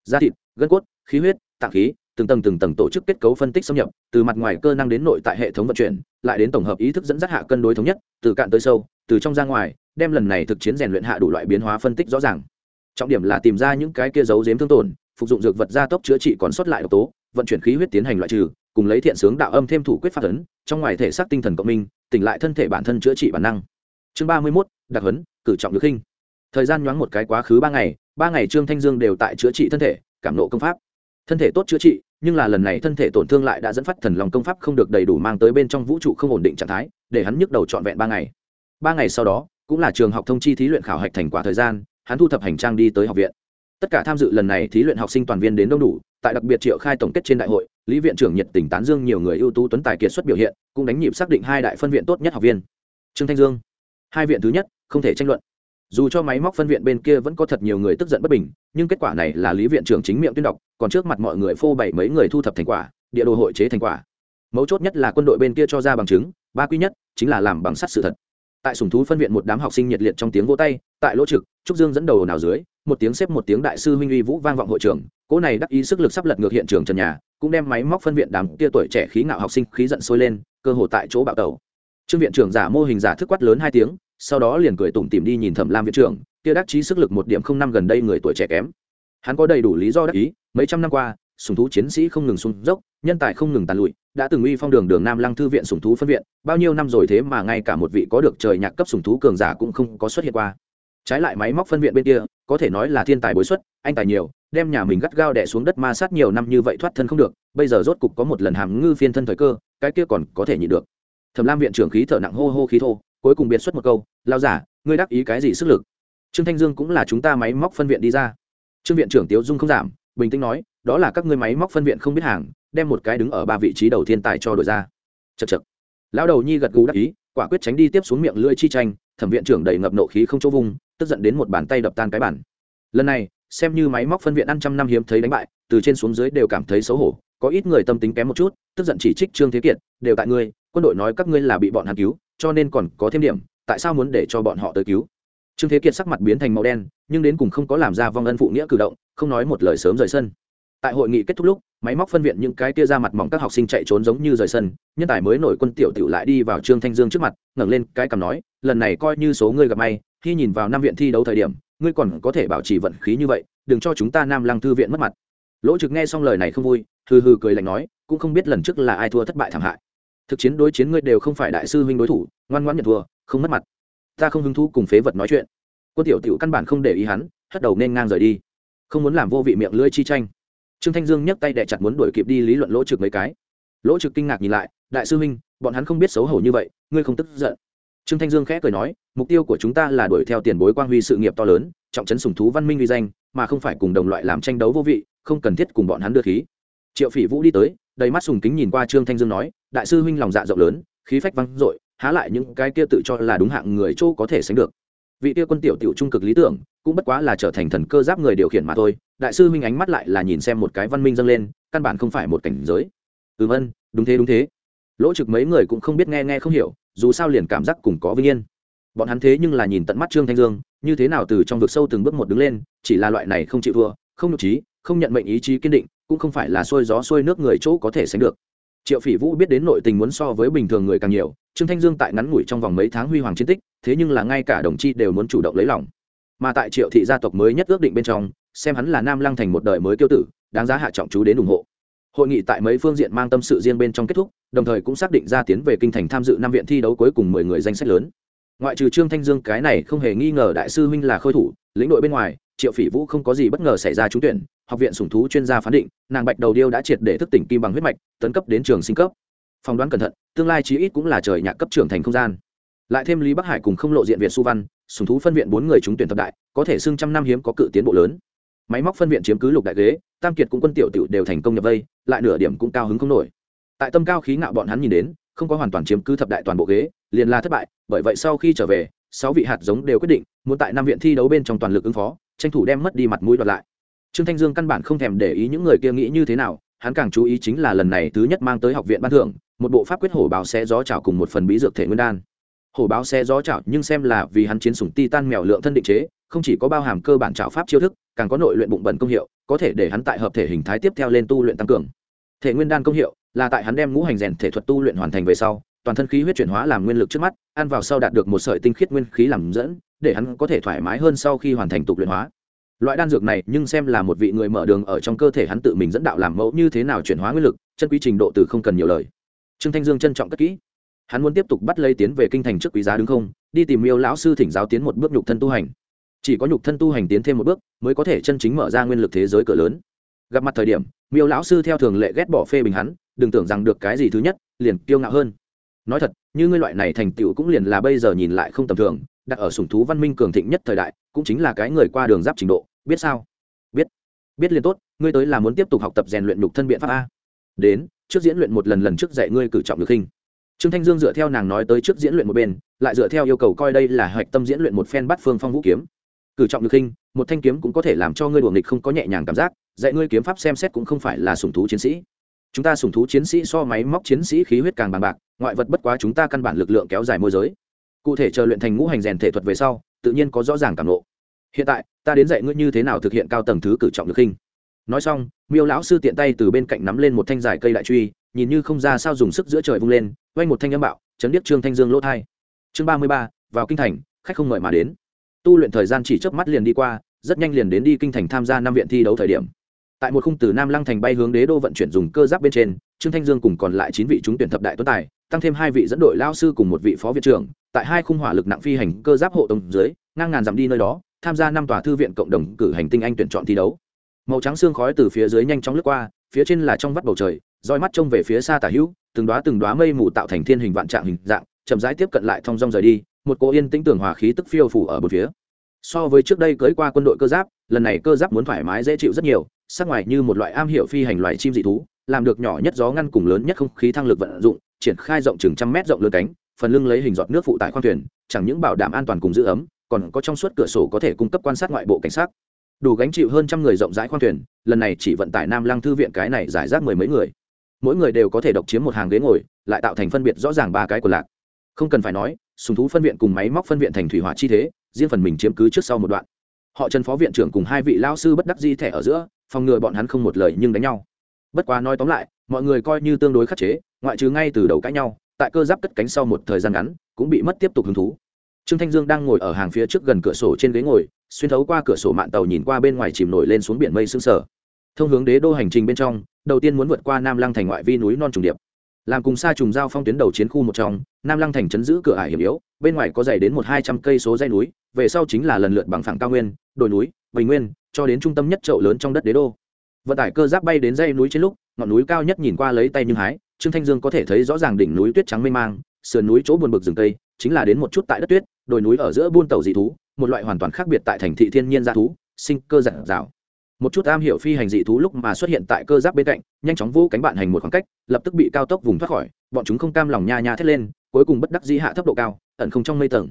Da thịt, gân cốt, khí huyết, tạng khí, từng tầng từng tầng tổ chức kết cấu phân tích xâm nhập, từ mặt ngoài cơ năng đến nội tại hệ thống vận chuyển, lại đến tổng hợp ý thức dẫn dắt hạ cân đối thống nhất, từ cạn tới sâu, từ trong ra ngoài, đem lần này thực chiến rèn luyện hạ đủ loại biến hóa phân tích rõ ràng. Trọng điểm là tìm ra những cái kia giấu giếm thương tổn, phục dụng dược vật gia tốc chữa trị còn sót lại độc tố vận chuyển khí huyết tiến hành loại trừ, cùng lấy thiện sướng đạo âm thêm thủ quyết phát ấn, trong ngoài thể xác tinh thần cộng minh, tỉnh lại thân thể bản thân chữa trị bản năng. Chương ba mươi mốt, đặc huấn, cử trọng được khinh. Thời gian nhoáng một cái quá khứ ba ngày ba ngày trương thanh dương đều tại chữa trị thân thể, cảm nộ công pháp. Thân thể tốt chữa trị, nhưng là lần này thân thể tổn thương lại đã dẫn phát thần lòng công pháp không được đầy đủ mang tới bên trong vũ trụ không ổn định trạng thái, để hắn nhức đầu trọn vẹn ba ngày. Ba ngày sau đó, cũng là trường học thông chi thí luyện khảo hạch thành quả thời gian, hắn thu thập hành trang đi tới học viện. Tất cả tham dự lần này thí luyện học sinh toàn viên đến đông đủ tại đặc biệt triệu khai tổng kết trên đại hội, lý viện trưởng nhiệt tình tán dương nhiều người ưu tú tuấn tài kiệt xuất biểu hiện, cũng đánh nhịp xác định hai đại phân viện tốt nhất học viên. Trương thanh dương, hai viện thứ nhất, không thể tranh luận. Dù cho máy móc phân viện bên kia vẫn có thật nhiều người tức giận bất bình, nhưng kết quả này là lý viện trưởng chính miệng tuyên đọc, còn trước mặt mọi người phô bày mấy người thu thập thành quả, địa đồ hội chế thành quả. Mấu chốt nhất là quân đội bên kia cho ra bằng chứng, ba quý nhất chính là làm bằng sắt sự thật. Tại sùng thú phân viện một đám học sinh nhiệt liệt trong tiếng vỗ tay, tại lỗ trực trúc dương dẫn đầu nào dưới, một tiếng xếp một tiếng đại sư huynh uy vũ vang vọng hội trường. cỗ này đắc ý sức lực sắp lật ngược hiện trường trần nhà, cũng đem máy móc phân viện đám kia tuổi trẻ khí ngạo học sinh khí giận sôi lên, cơ hồ tại chỗ bạo tẩu trương viện trưởng giả mô hình giả thức quát lớn hai tiếng, sau đó liền cười tủm tìm đi nhìn thẩm lam viện trưởng, kia đắc chí sức lực một điểm không năm gần đây người tuổi trẻ kém hắn có đầy đủ lý do đắc ý, mấy trăm năm qua, sùng thú chiến sĩ không ngừng sung dốc, nhân tài không ngừng tàn lụi, đã từng uy phong đường đường nam lăng thư viện sùng thú phân viện, bao nhiêu năm rồi thế mà ngay cả một vị có được trời nhạc cấp sùng thú cường giả cũng không có xuất hiện qua trái lại máy móc phân viện bên kia, có thể nói là thiên tài bối xuất, anh tài nhiều, đem nhà mình gắt gao đẻ xuống đất ma sát nhiều năm như vậy thoát thân không được, bây giờ rốt cục có một lần hàm ngư phiên thân thời cơ, cái kia còn có thể nhịn được. Thẩm lam viện trưởng khí thở nặng hô hô khí thô, cuối cùng biệt xuất một câu lao giả, ngươi đắc ý cái gì sức lực? Trương thanh dương cũng là chúng ta máy móc phân viện đi ra. Trương viện trưởng tiếu dung không giảm, bình tĩnh nói, đó là các ngươi máy móc phân viện không biết hàng, đem một cái đứng ở ba vị trí đầu thiên tài cho đội ra. Chật chật lão đầu nhi gật gù đắc ý, quả quyết tránh đi tiếp xuống miệng lưỡi chi tranh, thẩm viện trưởng đầy ngập nộ khí không chỗ vùng tức giận đến một bàn tay đập tan cái bàn. lần này, xem như máy móc phân viện ăn trăm năm hiếm thấy đánh bại, từ trên xuống dưới đều cảm thấy xấu hổ, có ít người tâm tính kém một chút, tức giận chỉ trích trương thế kiệt, đều tại ngươi, quân đội nói các ngươi là bị bọn hắn cứu, cho nên còn có thêm điểm, tại sao muốn để cho bọn họ tới cứu trương thế kiệt sắc mặt biến thành màu đen, nhưng đến cùng không có làm ra vong ân phụ nghĩa cử động, không nói một lời sớm rời sân tại hội nghị kết thúc lúc, máy móc phân viện những cái tia ra mặt mỏng các học sinh chạy trốn giống như rời sân, nhân tài mới nổi quân tiểu tiểu lại đi vào trương thanh dương trước mặt, ngẩng lên cái cằm nói, lần này coi như số ngươi gặp may khi nhìn vào năm viện thi đấu thời điểm, ngươi còn có thể bảo trì vận khí như vậy, đừng cho chúng ta nam lăng thư viện mất mặt. Lỗ trực nghe xong lời này không vui, hừ hừ cười lạnh nói, cũng không biết lần trước là ai thua thất bại thảm hại. Thực chiến đối chiến ngươi đều không phải đại sư huynh đối thủ, ngoan ngoãn nhận thua, không mất mặt. Ta không hứng thú cùng phế vật nói chuyện. Quân tiểu tiểu căn bản không để ý hắn, hất đầu nên ngang rời đi. Không muốn làm vô vị miệng lưỡi chi tranh. Trương thanh dương nhấc tay đẻ chặt muốn đuổi kịp đi lý luận lỗ trực mấy cái. Lỗ trực kinh ngạc nhìn lại, đại sư huynh, bọn hắn không biết xấu hổ như vậy, ngươi không tức giận trương thanh dương khẽ cười nói, mục tiêu của chúng ta là đuổi theo tiền bối quang huy sự nghiệp to lớn, trọng trấn sùng thú văn minh uy danh, mà không phải cùng đồng loại làm tranh đấu vô vị, không cần thiết cùng bọn hắn đưa khí. Triệu phỉ vũ đi tới, đầy mắt sùng kính nhìn qua trương thanh dương nói, đại sư huynh lòng dạ rộng lớn, khí phách văng dội, há lại những cái kia tự cho là đúng hạng người châu có thể sánh được. Vị kia quân tiểu tiểu trung cực lý tưởng, cũng bất quá là trở thành thần cơ giáp người điều khiển mà thôi, đại sư huynh ánh mắt lại là nhìn xem một cái văn minh dâng lên, căn bản không phải một cảnh giới. Ừm ân đúng thế đúng thế lỗ trực mấy người cũng không biết nghe nghe không hiểu, dù sao liền cảm giác cùng có vinh yên. Bọn hắn thế nhưng là nhìn tận mắt trương thanh dương, như thế nào từ trong vực sâu từng bước một đứng lên, chỉ là loại này không chịu thua, không nhục trí, không nhận mệnh ý chí kiên định, cũng không phải là xuôi gió xuôi nước người chỗ có thể sánh được. Triệu phỉ vũ biết đến nội tình muốn so với bình thường người càng nhiều, trương thanh dương tại ngắn ngủi trong vòng mấy tháng huy hoàng chiến tích, thế nhưng là ngay cả đồng chi đều muốn chủ động lấy lòng. Mà tại triệu thị gia tộc mới nhất ước định bên trong, xem hắn là nam lăng thành một đời mới kiêu tử, đáng giá hạ trọng chú đến ủng hộ hội nghị tại mấy phương diện mang tâm sự riêng bên trong kết thúc, đồng thời cũng xác định ra tiến về kinh thành tham dự năm viện thi đấu cuối cùng mười người danh sách lớn. Ngoại trừ trương thanh dương, cái này không hề nghi ngờ đại sư huynh là khôi thủ, lĩnh đội bên ngoài, triệu phỉ vũ không có gì bất ngờ xảy ra trúng tuyển, học viện sủng thú chuyên gia phán định, nàng bạch đầu điêu đã triệt để thức tỉnh kim bằng huyết mạch, tấn cấp đến trường sinh cấp. Phỏng đoán cẩn thận, tương lai chí ít cũng là trời nhạc cấp trưởng thành không gian. Lại thêm lý bắc hải cùng không lộ diện việt su văn, sủng thú phân viện bốn người trúng tuyển thập đại, có thể xưng trăm năm hiếm có cự tiến bộ lớn máy móc phân viện chiếm cứ lục đại ghế, tam kiệt cũng quân tiểu tiểu đều thành công nhập vây, lại nửa điểm cũng cao hứng không nổi. Tại tâm cao khí ngạo bọn hắn nhìn đến, không có hoàn toàn chiếm cứ thập đại toàn bộ ghế, liền là thất bại, bởi vậy sau khi trở về, sáu vị hạt giống đều quyết định, muốn tại năm viện thi đấu bên trong toàn lực ứng phó, tranh thủ đem mất đi mặt mũi đoạt lại. Trương thanh dương căn bản không thèm để ý những người kia nghĩ như thế nào, hắn càng chú ý chính là lần này thứ nhất mang tới học viện ban thưởng, một bộ pháp quyết hổ báo xe gió chảo cùng một phần bí dược thể nguyên đan hổ báo xe gió chảo nhưng xem là vì hắn chiến sủng titan mèo lượng thân định chế, không chỉ có bao hàm cơ bản chảo pháp chiêu thức, càng có nội luyện bụng bẩn công hiệu, có thể để hắn tại hợp thể hình thái tiếp theo lên tu luyện tăng cường. Thể nguyên đan công hiệu là tại hắn đem ngũ hành rèn thể thuật tu luyện hoàn thành về sau, toàn thân khí huyết chuyển hóa làm nguyên lực trước mắt, ăn vào sau đạt được một sợi tinh khiết nguyên khí làm dẫn, để hắn có thể thoải mái hơn sau khi hoàn thành tục luyện hóa. Loại đan dược này nhưng xem là một vị người mở đường ở trong cơ thể hắn tự mình dẫn đạo làm mẫu như thế nào chuyển hóa nguyên lực, chân quý trình độ từ không cần nhiều lời. Trương thanh dương trân trọng cất kỹ hắn muốn tiếp tục bắt lấy tiến về kinh thành trước quý giá đứng không, đi tìm miêu lão sư thỉnh giáo tiến một bước nhục thân tu hành. Chỉ có nhục thân tu hành tiến thêm một bước, mới có thể chân chính mở ra nguyên lực thế giới cửa lớn. Gặp mặt thời điểm, miêu lão sư theo thường lệ ghét bỏ phê bình hắn, đừng tưởng rằng được cái gì thứ nhất, liền kiêu ngạo hơn. Nói thật, như ngươi loại này thành tựu cũng liền là bây giờ nhìn lại không tầm thường, đặt ở sủng thú văn minh cường thịnh nhất thời đại, cũng chính là cái người qua đường giáp trình độ, biết sao? Biết. Biết liền tốt, ngươi tới là muốn tiếp tục học tập rèn luyện nhục thân biện pháp a. Đến, trước diễn luyện một lần lần trước dạy ngươi cử trọng được hình trương thanh dương dựa theo nàng nói tới trước diễn luyện một bên, lại dựa theo yêu cầu coi đây là hạch tâm diễn luyện một phen bắt phương phong vũ kiếm. Cử trọng được khinh, một thanh kiếm cũng có thể làm cho ngươi đuổi nghịch không có nhẹ nhàng cảm giác, dạy ngươi kiếm pháp xem xét cũng không phải là sủng thú chiến sĩ. Chúng ta sủng thú chiến sĩ so máy móc chiến sĩ khí huyết càng bằng bạc, ngoại vật bất quá chúng ta căn bản lực lượng kéo dài môi giới. Cụ thể chờ luyện thành ngũ hành rèn thể thuật về sau, tự nhiên có rõ ràng cảm lộ hiện tại, ta đến dạy ngươi như thế nào thực hiện cao tầng thứ cử trọng được khinh. Nói xong, miêu lão sư tiện tay từ bên cạnh nắm lên một thanh dài cây đại truy nhìn như không ra sao dùng sức giữa trời vung lên quanh một thanh âm bạo, chấn điếc trương thanh dương lỗ thai. Chương ba mươi ba, vào kinh thành, khách không mời mà đến. Tu luyện thời gian chỉ chớp mắt liền đi qua, rất nhanh liền đến đi kinh thành tham gia năm viện thi đấu thời điểm. Tại một khung từ nam lăng thành bay hướng đế đô vận chuyển dùng cơ giáp bên trên, trương thanh dương cùng còn lại chín vị trúng tuyển thập đại tuấn tài, tăng thêm hai vị dẫn đội lao sư cùng một vị phó viện trưởng, tại hai khung hỏa lực nặng phi hành cơ giáp hộ tống dưới, ngang ngàn dặm đi nơi đó, tham gia năm tòa thư viện cộng đồng cử hành tinh anh tuyển chọn thi đấu. Màu trắng xương khói từ phía dưới nhanh chóng lướt qua, phía trên là trong vắt bầu trời roi mắt trông về phía xa tả hữu, từng đoá từng đoá mây mù tạo thành thiên hình vạn trạng hình dạng, chậm rãi tiếp cận lại thong dong rời đi, một cô yên tĩnh tưởng hòa khí tức phiêu phủ ở bốn phía. So với trước đây cưới qua quân đội cơ giáp, lần này cơ giáp muốn thoải mái dễ chịu rất nhiều, sắc ngoài như một loại am hiểu phi hành loài chim dị thú, làm được nhỏ nhất gió ngăn cùng lớn nhất không khí thăng lực vận dụng, triển khai rộng chừng trăm mét rộng lớn cánh, phần lưng lấy hình giọt nước phụ tại khoang thuyền, chẳng những bảo đảm an toàn cùng giữ ấm, còn có trong suốt cửa sổ có thể cung cấp quan sát ngoại bộ cảnh sát. Đủ gánh chịu hơn trăm người rộng rãi khoang thuyền, lần này chỉ vận tải nam lăng thư viện cái này giải rác mười mấy người mỗi người đều có thể độc chiếm một hàng ghế ngồi, lại tạo thành phân biệt rõ ràng ba cái của lạc. Không cần phải nói, sùng thú phân viện cùng máy móc phân viện thành thủy hỏa chi thế, riêng phần mình chiếm cứ trước sau một đoạn. Họ trần phó viện trưởng cùng hai vị lao sư bất đắc di thẻ ở giữa, phòng ngừa bọn hắn không một lời nhưng đánh nhau. Bất quá nói tóm lại, mọi người coi như tương đối khắc chế, ngoại trừ ngay từ đầu cãi nhau, tại cơ giáp cất cánh sau một thời gian ngắn, cũng bị mất tiếp tục hứng thú. Trương thanh dương đang ngồi ở hàng phía trước gần cửa sổ trên ghế ngồi, xuyên thấu qua cửa sổ mạng tàu nhìn qua bên ngoài chìm nổi lên xuống biển mây sương sờ thông hướng đế đô hành trình bên trong, đầu tiên muốn vượt qua nam lăng thành ngoại vi núi non trùng điệp. Làm cùng xa trùng giao phong tuyến đầu chiến khu một trong, nam lăng thành chấn giữ cửa ải hiểm yếu, bên ngoài có dày đến một hai trăm cây số dây núi, về sau chính là lần lượt bằng phẳng cao nguyên, đồi núi, bình nguyên, cho đến trung tâm nhất chậu lớn trong đất đế đô. Vận tải cơ giáp bay đến dây núi trên lúc, ngọn núi cao nhất nhìn qua lấy tay nhưng hái, trương thanh dương có thể thấy rõ ràng đỉnh núi tuyết trắng mênh mang, sườn núi chỗ buồn bực rừng cây, chính là đến một chút tại đất tuyết, đồi núi ở giữa buôn tàu dị thú, một loại hoàn toàn khác biệt tại thành thị thiên nhiên gia thú, sinh cơ giản rào một chút am hiểu phi hành dị thú lúc mà xuất hiện tại cơ giáp bên cạnh, nhanh chóng vô cánh bạn hành một khoảng cách, lập tức bị cao tốc vùng thoát khỏi, bọn chúng không cam lòng nha nha thét lên, cuối cùng bất đắc dĩ hạ thấp độ cao, ẩn không trong mây tầng.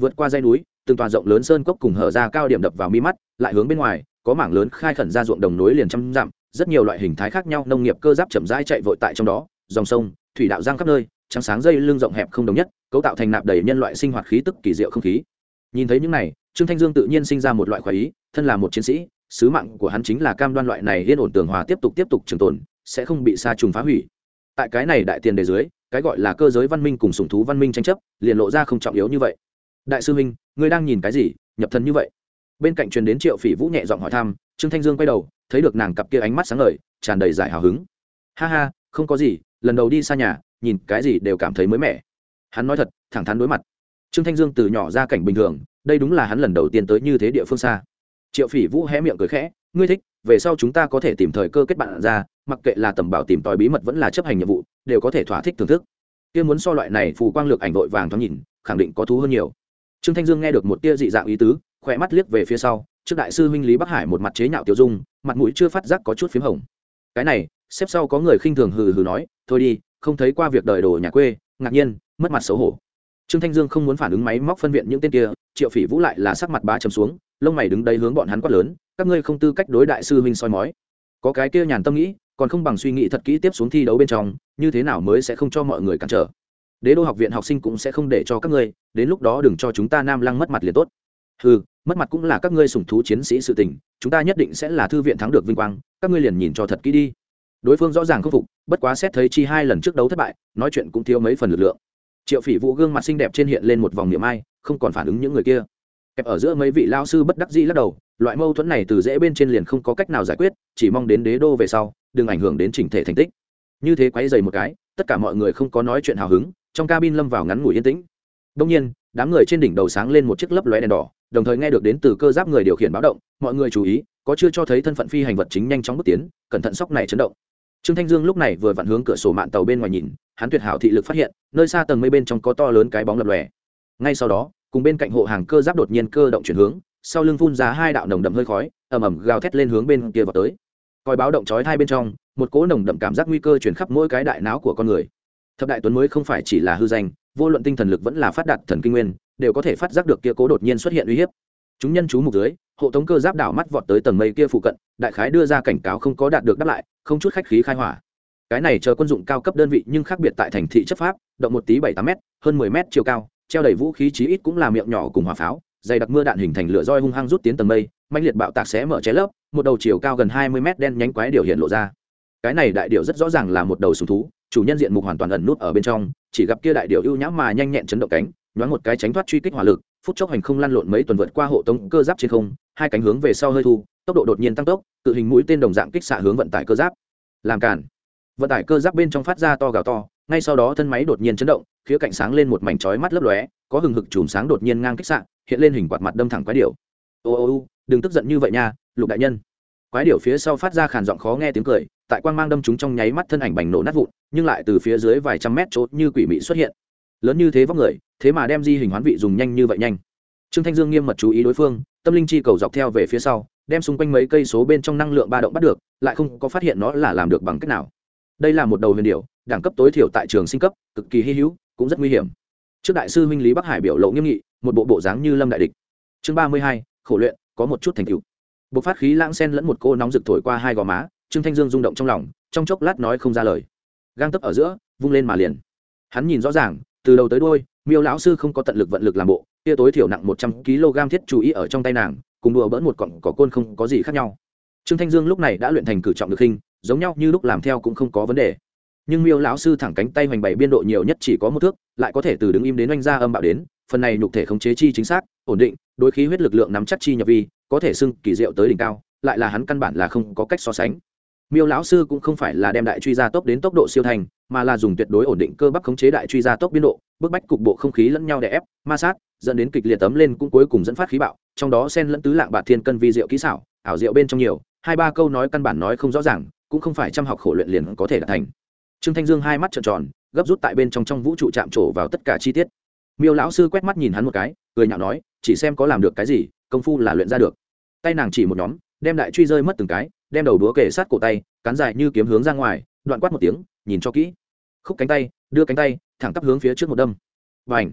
Vượt qua dây núi, từng tòa rộng lớn sơn cốc cùng hở ra cao điểm đập vào mi mắt, lại hướng bên ngoài, có mảng lớn khai khẩn ra ruộng đồng núi liền trăm dặm, rất nhiều loại hình thái khác nhau nông nghiệp cơ giáp chậm rãi chạy vội tại trong đó, dòng sông, thủy đạo giang khắp nơi, trắng sáng dây lưng rộng hẹp không đồng nhất, cấu tạo thành nạp đầy nhân loại sinh hoạt khí tức kỳ diệu không khí. Nhìn thấy những này, trương thanh dương tự nhiên sinh ra một loại khoái ý, thân là một chiến sĩ sứ mạng của hắn chính là cam đoan loại này yên ổn tường hòa tiếp tục tiếp tục trường tồn sẽ không bị sa trùng phá hủy. Tại cái này đại tiền đề dưới cái gọi là cơ giới văn minh cùng sùng thú văn minh tranh chấp liền lộ ra không trọng yếu như vậy. Đại sư huynh, ngươi đang nhìn cái gì? Nhập thần như vậy. Bên cạnh truyền đến triệu phỉ vũ nhẹ giọng hỏi thăm trương thanh dương quay đầu thấy được nàng cặp kia ánh mắt sáng ngời tràn đầy giải hào hứng. Ha ha không có gì lần đầu đi xa nhà nhìn cái gì đều cảm thấy mới mẻ. Hắn nói thật thẳng thắn đối mặt. Trương thanh dương từ nhỏ ra cảnh bình thường đây đúng là hắn lần đầu tiên tới như thế địa phương xa triệu phỉ vũ hé miệng cười khẽ, ngươi thích, về sau chúng ta có thể tìm thời cơ kết bạn ra, mặc kệ là tầm bảo tìm tòi bí mật vẫn là chấp hành nhiệm vụ, đều có thể thỏa thích thưởng thức. Kia muốn so loại này phù quang lược ảnh vội vàng thoáng nhìn, khẳng định có thú hơn nhiều. Trương thanh dương nghe được một tia dị dạng ý tứ, khỏe mắt liếc về phía sau, trước đại sư Minh lý bắc hải một mặt chế nhạo tiểu dung, mặt mũi chưa phát giác có chút p h í m hồng. Cái này, xếp sau có người khinh thường hừ hừ nói, thôi đi, không thấy qua việc đời đồ nhà quê, ngạc nhiên, mất mặt xấu hổ. Trương thanh dương không muốn phản ứng máy móc phân viện những tên kia, triệu phỉ vũ lại là sắc mặt ba chấm xuống lông mày đứng đây hướng bọn hắn quát lớn, các ngươi không tư cách đối đại sư huynh soi mói. Có cái kia nhàn tâm nghĩ, còn không bằng suy nghĩ thật kỹ tiếp xuống thi đấu bên trong, như thế nào mới sẽ không cho mọi người cản trở. Đế đô học viện học sinh cũng sẽ không để cho các ngươi, đến lúc đó đừng cho chúng ta nam lăng mất mặt liền tốt. Ừ mất mặt cũng là các ngươi sủng thú chiến sĩ sự tình, chúng ta nhất định sẽ là thư viện thắng được vinh quang, các ngươi liền nhìn cho thật kỹ đi. Đối phương rõ ràng khắc phục, bất quá xét thấy chi hai lần trước đấu thất bại, nói chuyện cũng thiếu mấy phần lực lượng. Triệu phỉ vũ gương mặt xinh đẹp trên hiện lên một vòng niệm ai, không còn phản ứng những người kia kẹp ở giữa mấy vị lao sư bất đắc dĩ lắc đầu, loại mâu thuẫn này từ dễ bên trên liền không có cách nào giải quyết, chỉ mong đến đế đô về sau, đừng ảnh hưởng đến chỉnh thể thành tích. Như thế quay dày một cái, tất cả mọi người không có nói chuyện hào hứng, trong cabin lâm vào ngắn ngủi yên tĩnh. Đông nhiên, đám người trên đỉnh đầu sáng lên một chiếc lấp lóe đèn đỏ, đồng thời nghe được đến từ cơ giáp người điều khiển báo động, mọi người chú ý, có chưa cho thấy thân phận phi hành vật chính nhanh chóng bước tiến, cẩn thận sóc này chấn động. Trương thanh dương lúc này vừa vặn hướng cửa sổ mạng tàu bên ngoài nhìn, hắn tuyệt hảo thị lực phát hiện, nơi xa tầng mây bên trong có to lớn cái bóng lập lòe. Ngay sau đó cùng bên cạnh hộ hàng cơ giáp đột nhiên cơ động chuyển hướng, sau lưng phun ra hai đạo nồng đậm hơi khói, ầm ầm gào thét lên hướng bên kia vào tới. Coi báo động chói hai bên trong, một cỗ nồng đậm cảm giác nguy cơ chuyển khắp mỗi cái đại não của con người. Thập đại tuấn mới không phải chỉ là hư danh, vô luận tinh thần lực vẫn là phát đạt thần kinh nguyên, đều có thể phát giác được kia cố đột nhiên xuất hiện uy hiếp. Chúng nhân chú mục dưới, hộ tống cơ giáp đảo mắt vọt tới tầng mây kia phụ cận, đại khái đưa ra cảnh cáo không có đạt được đáp lại, không chút khách khí khai hỏa. Cái này chờ quân dụng cao cấp đơn vị nhưng khác biệt tại thành thị chấp pháp, động một tí bảy tám m hơn mười m chiều cao treo đầy vũ khí chí ít cũng là miệng nhỏ cùng hỏa pháo, dày đặc mưa đạn hình thành lửa roi hung hăng rút tiến tầng mây mạnh liệt bạo tạc xé mở cháy lớp một đầu chiều cao gần hai mươi mét đen nhánh quái điều hiện lộ ra. Cái này đại điệu rất rõ ràng là một đầu sùng thú, chủ nhân diện mục hoàn toàn ẩn nút ở bên trong, chỉ gặp kia đại điệu ưu nhãm mà nhanh nhẹn chấn động cánh, nhoáng một cái tránh thoát truy kích hỏa lực, phút chốc hành không lăn lộn mấy tuần vượt qua hộ tống cơ giáp trên không, hai cánh hướng về sau hơi thu, tốc độ đột nhiên tăng tốc tự hình mũi tên đồng dạng kích xạ hướng vận tải cơ giáp. Làm cản vận tải cơ giáp bên trong phát ra to gào to, ngay sau đó thân máy đột nhiên chấn động khía cạnh sáng lên một mảnh chói mắt lấp lóe, có hừng hực chùm sáng đột nhiên ngang kích sạn hiện lên hình quạt mặt đâm thẳng quái điểu. Ô ô ô, đừng tức giận như vậy nha, lục đại nhân. Quái điểu phía sau phát ra khàn giọng khó nghe tiếng cười, tại quang mang đâm chúng trong nháy mắt thân ảnh bành nổ nát vụn, nhưng lại từ phía dưới vài trăm mét chốt như quỷ mị xuất hiện. Lớn như thế vóc người, thế mà đem di hình hoán vị dùng nhanh như vậy nhanh. Trương thanh dương nghiêm mật chú ý đối phương, tâm linh chi cầu dọc theo về phía sau, đem xung quanh mấy cây số bên trong năng lượng ba động bắt được, lại không có phát hiện nó là làm được bằng cách nào. Đây là một đầu huyền điệu đẳng cấp tối thiểu tại trường sinh cấp, cực kỳ hy hữu cũng rất nguy hiểm. Trước đại sư minh lý bắc hải biểu lộ nghiêm nghị, một bộ bộ dáng như lâm đại địch. Chương ba mươi hai, khổ luyện, có một chút thành tựu. Bộc phát khí lãng sen lẫn một cô nóng rực thổi qua hai gò má, trương thanh dương rung động trong lòng, trong chốc lát nói không ra lời. Gang tấp ở giữa, vung lên mà liền. Hắn nhìn rõ ràng, từ đầu tới đôi miêu lão sư không có tận lực vận lực làm bộ, kia tối thiểu nặng một trăm kg thiết chú ý ở trong tay nàng, cùng đùa bỡn một cọng cỏ côn không có gì khác nhau. Trương thanh dương lúc này đã luyện thành cử trọng được hình, giống nhau như lúc làm theo cũng không có vấn đề nhưng miêu lão sư thẳng cánh tay hoành bảy biên độ nhiều nhất chỉ có một thước, lại có thể từ đứng im đến oanh ra âm bạo đến, phần này nhục thể khống chế chi chính xác, ổn định, đối khí huyết lực lượng nắm chắc chi nhập vi, có thể xưng kỳ diệu tới đỉnh cao, lại là hắn căn bản là không có cách so sánh. Miêu lão sư cũng không phải là đem đại truy gia tốc đến tốc độ siêu thành, mà là dùng tuyệt đối ổn định cơ bắp khống chế đại truy gia tốc biên độ, bức bách cục bộ không khí lẫn nhau đè ép, ma sát, dẫn đến kịch liệt tấm lên cũng cuối cùng dẫn phát khí bạo, trong đó sen lẫn tứ lạng bạc thiên cân vi diệu kỹ xảo, ảo diệu bên trong nhiều, hai ba câu nói căn bản nói không rõ ràng, cũng không phải chăm học khổ luyện liền có thể đạt thành trương thanh dương hai mắt trợn tròn, gấp rút tại bên trong trong vũ trụ chạm trổ vào tất cả chi tiết. Miêu lão sư quét mắt nhìn hắn một cái, cười nhạo nói, chỉ xem có làm được cái gì, công phu là luyện ra được. Tay nàng chỉ một nhóm, đem đại truy rơi mất từng cái, đem đầu đúa kề sát cổ tay, cán dài như kiếm hướng ra ngoài, đoạn quát một tiếng, nhìn cho kỹ. Khúc cánh tay, đưa cánh tay, thẳng tắp hướng phía trước một đâm. Và ảnh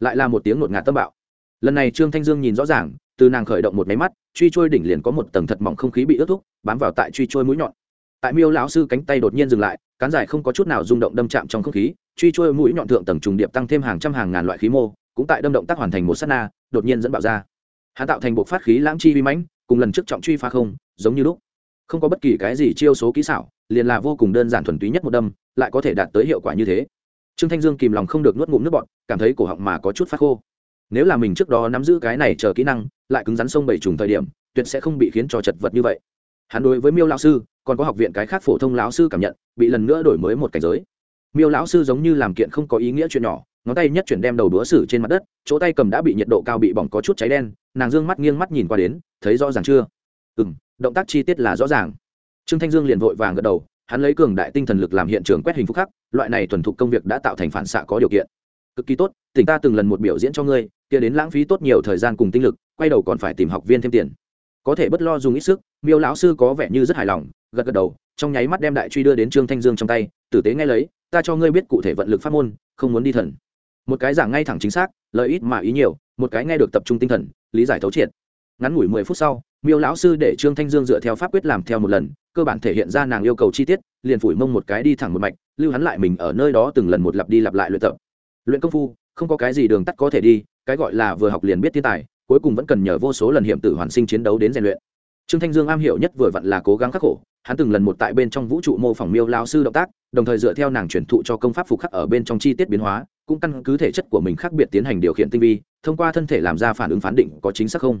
lại là một tiếng ngột ngạt tâm bạo. Lần này trương thanh dương nhìn rõ ràng, từ nàng khởi động một máy mắt, truy trôi đỉnh liền có một tầng thật mỏng không khí bị ướt thúc bám vào tại truy trôi mũi nhọn. Tại miêu lão sư cánh tay đột nhiên dừng lại cán dài không có chút nào rung động đâm chạm trong không khí, truy trôi mũi nhọn thượng tầng trùng điệp tăng thêm hàng trăm hàng ngàn loại khí mô, cũng tại đâm động tác hoàn thành một s á t na, đột nhiên dẫn bạo ra. Hắn tạo thành bộ phát khí lãng chi vi mãnh, cùng lần trước trọng truy pha không, giống như lúc. Không có bất kỳ cái gì chiêu số kỹ xảo, liền là vô cùng đơn giản thuần túy nhất một đâm, lại có thể đạt tới hiệu quả như thế. Trương thanh dương kìm lòng không được nuốt ngụm nước bọt, cảm thấy cổ họng mà có chút phát khô. Nếu là mình trước đó nắm giữ cái này chờ kỹ năng, lại cứng rắn sông bảy trùng thời điểm, tuyệt sẽ không bị khiến cho chật vật như vậy hắn đối với miêu lão sư, còn có học viện cái khác phổ thông lão sư cảm nhận, bị lần nữa đổi mới một cảnh giới. Miêu lão sư giống như làm kiện không có ý nghĩa chuyện nhỏ, ngón tay nhất chuyển đem đầu đũa sử trên mặt đất, chỗ tay cầm đã bị nhiệt độ cao bị bỏng có chút cháy đen, nàng dương mắt nghiêng mắt nhìn qua đến, thấy rõ ràng chưa? Ừ m động tác chi tiết là rõ ràng. Trương thanh dương liền vội vàng gật đầu, hắn lấy cường đại tinh thần lực làm hiện trường quét hình phúc khắc, loại này thuần thục công việc đã tạo thành phản xạ có điều kiện. Cực kỳ tốt, tỉnh ta từng lần một biểu diễn cho ngươi, kia đến lãng phí tốt nhiều thời gian cùng tinh lực, quay đầu còn phải tìm học viên thêm tiền có thể bất lo dùng ít sức, miêu lão sư có vẻ như rất hài lòng, gật gật đầu, trong nháy mắt đem đại truy đưa đến trương thanh dương trong tay, tử tế nghe lấy, ta cho ngươi biết cụ thể vận lực pháp môn, không muốn đi thần. Một cái giảng ngay thẳng chính xác, lợi ít mà ý nhiều, một cái nghe được tập trung tinh thần, lý giải thấu triệt. Ngắn ngủi mười phút sau, miêu lão sư để trương thanh dương dựa theo pháp quyết làm theo một lần, cơ bản thể hiện ra nàng yêu cầu chi tiết, liền phủi mông một cái đi thẳng một mạch, lưu hắn lại mình ở nơi đó từng lần một lặp đi lặp lại luyện tập. Luyện công phu, không có cái gì đường tắt có thể đi, cái gọi là vừa học liền biết thiên tài cuối cùng vẫn cần nhờ vô số lần hiểm tử hoàn sinh chiến đấu đến rèn luyện. Trương thanh dương am hiểu nhất vừa vặn là cố gắng khắc khổ, hắn từng lần một tại bên trong vũ trụ mô phỏng miêu lao sư động tác, đồng thời dựa theo nàng truyền thụ cho công pháp phục khắc ở bên trong chi tiết biến hóa, cũng căn cứ thể chất của mình khác biệt tiến hành điều khiển tinh vi, thông qua thân thể làm ra phản ứng phán định có chính xác không.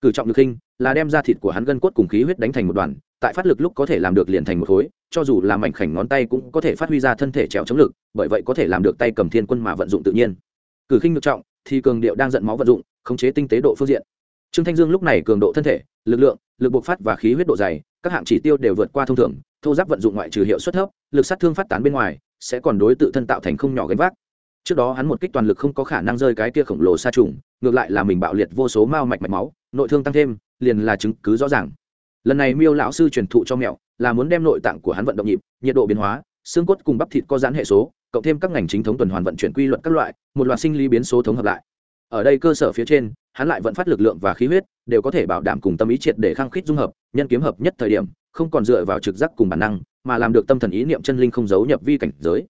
Cử trọng được khinh là đem ra thịt của hắn gân cốt cùng khí huyết đánh thành một đoàn, tại phát lực lúc có thể làm được liền thành một khối, cho dù là mảnh khảnh ngón tay cũng có thể phát huy ra thân thể trèo chống lực, bởi vậy có thể làm được tay cầm thiên quân mà vận dụng tự nhiên. Cử khinh được trọng thì cường điệu đang giận máu vận dụng, khống chế tinh tế độ phương diện. Trương thanh dương lúc này cường độ thân thể, lực lượng, lực bộc phát và khí huyết độ dày, các hạng chỉ tiêu đều vượt qua thông thường, thô giáp vận dụng ngoại trừ hiệu suất thấp, lực sát thương phát tán bên ngoài, sẽ còn đối tự thân tạo thành không nhỏ gánh vác. Trước đó hắn một kích toàn lực không có khả năng rơi cái kia khổng lồ xa trùng, ngược lại là mình bạo liệt vô số mao mạch mạch máu, nội thương tăng thêm, liền là chứng cứ rõ ràng. Lần này miêu lão sư truyền thụ cho mẹo, là muốn đem nội tạng của hắn vận động nhịp, nhiệt độ biến hóa, xương cốt cùng bắp thịt có giãn hệ số cộng thêm các ngành chính thống tuần hoàn vận chuyển quy luật các loại, một loạt sinh lý biến số thống hợp lại. Ở đây cơ sở phía trên, hắn lại vận phát lực lượng và khí huyết, đều có thể bảo đảm cùng tâm ý triệt để khăng khít dung hợp, nhân kiếm hợp nhất thời điểm, không còn dựa vào trực giác cùng bản năng, mà làm được tâm thần ý niệm chân linh không giấu nhập vi cảnh giới.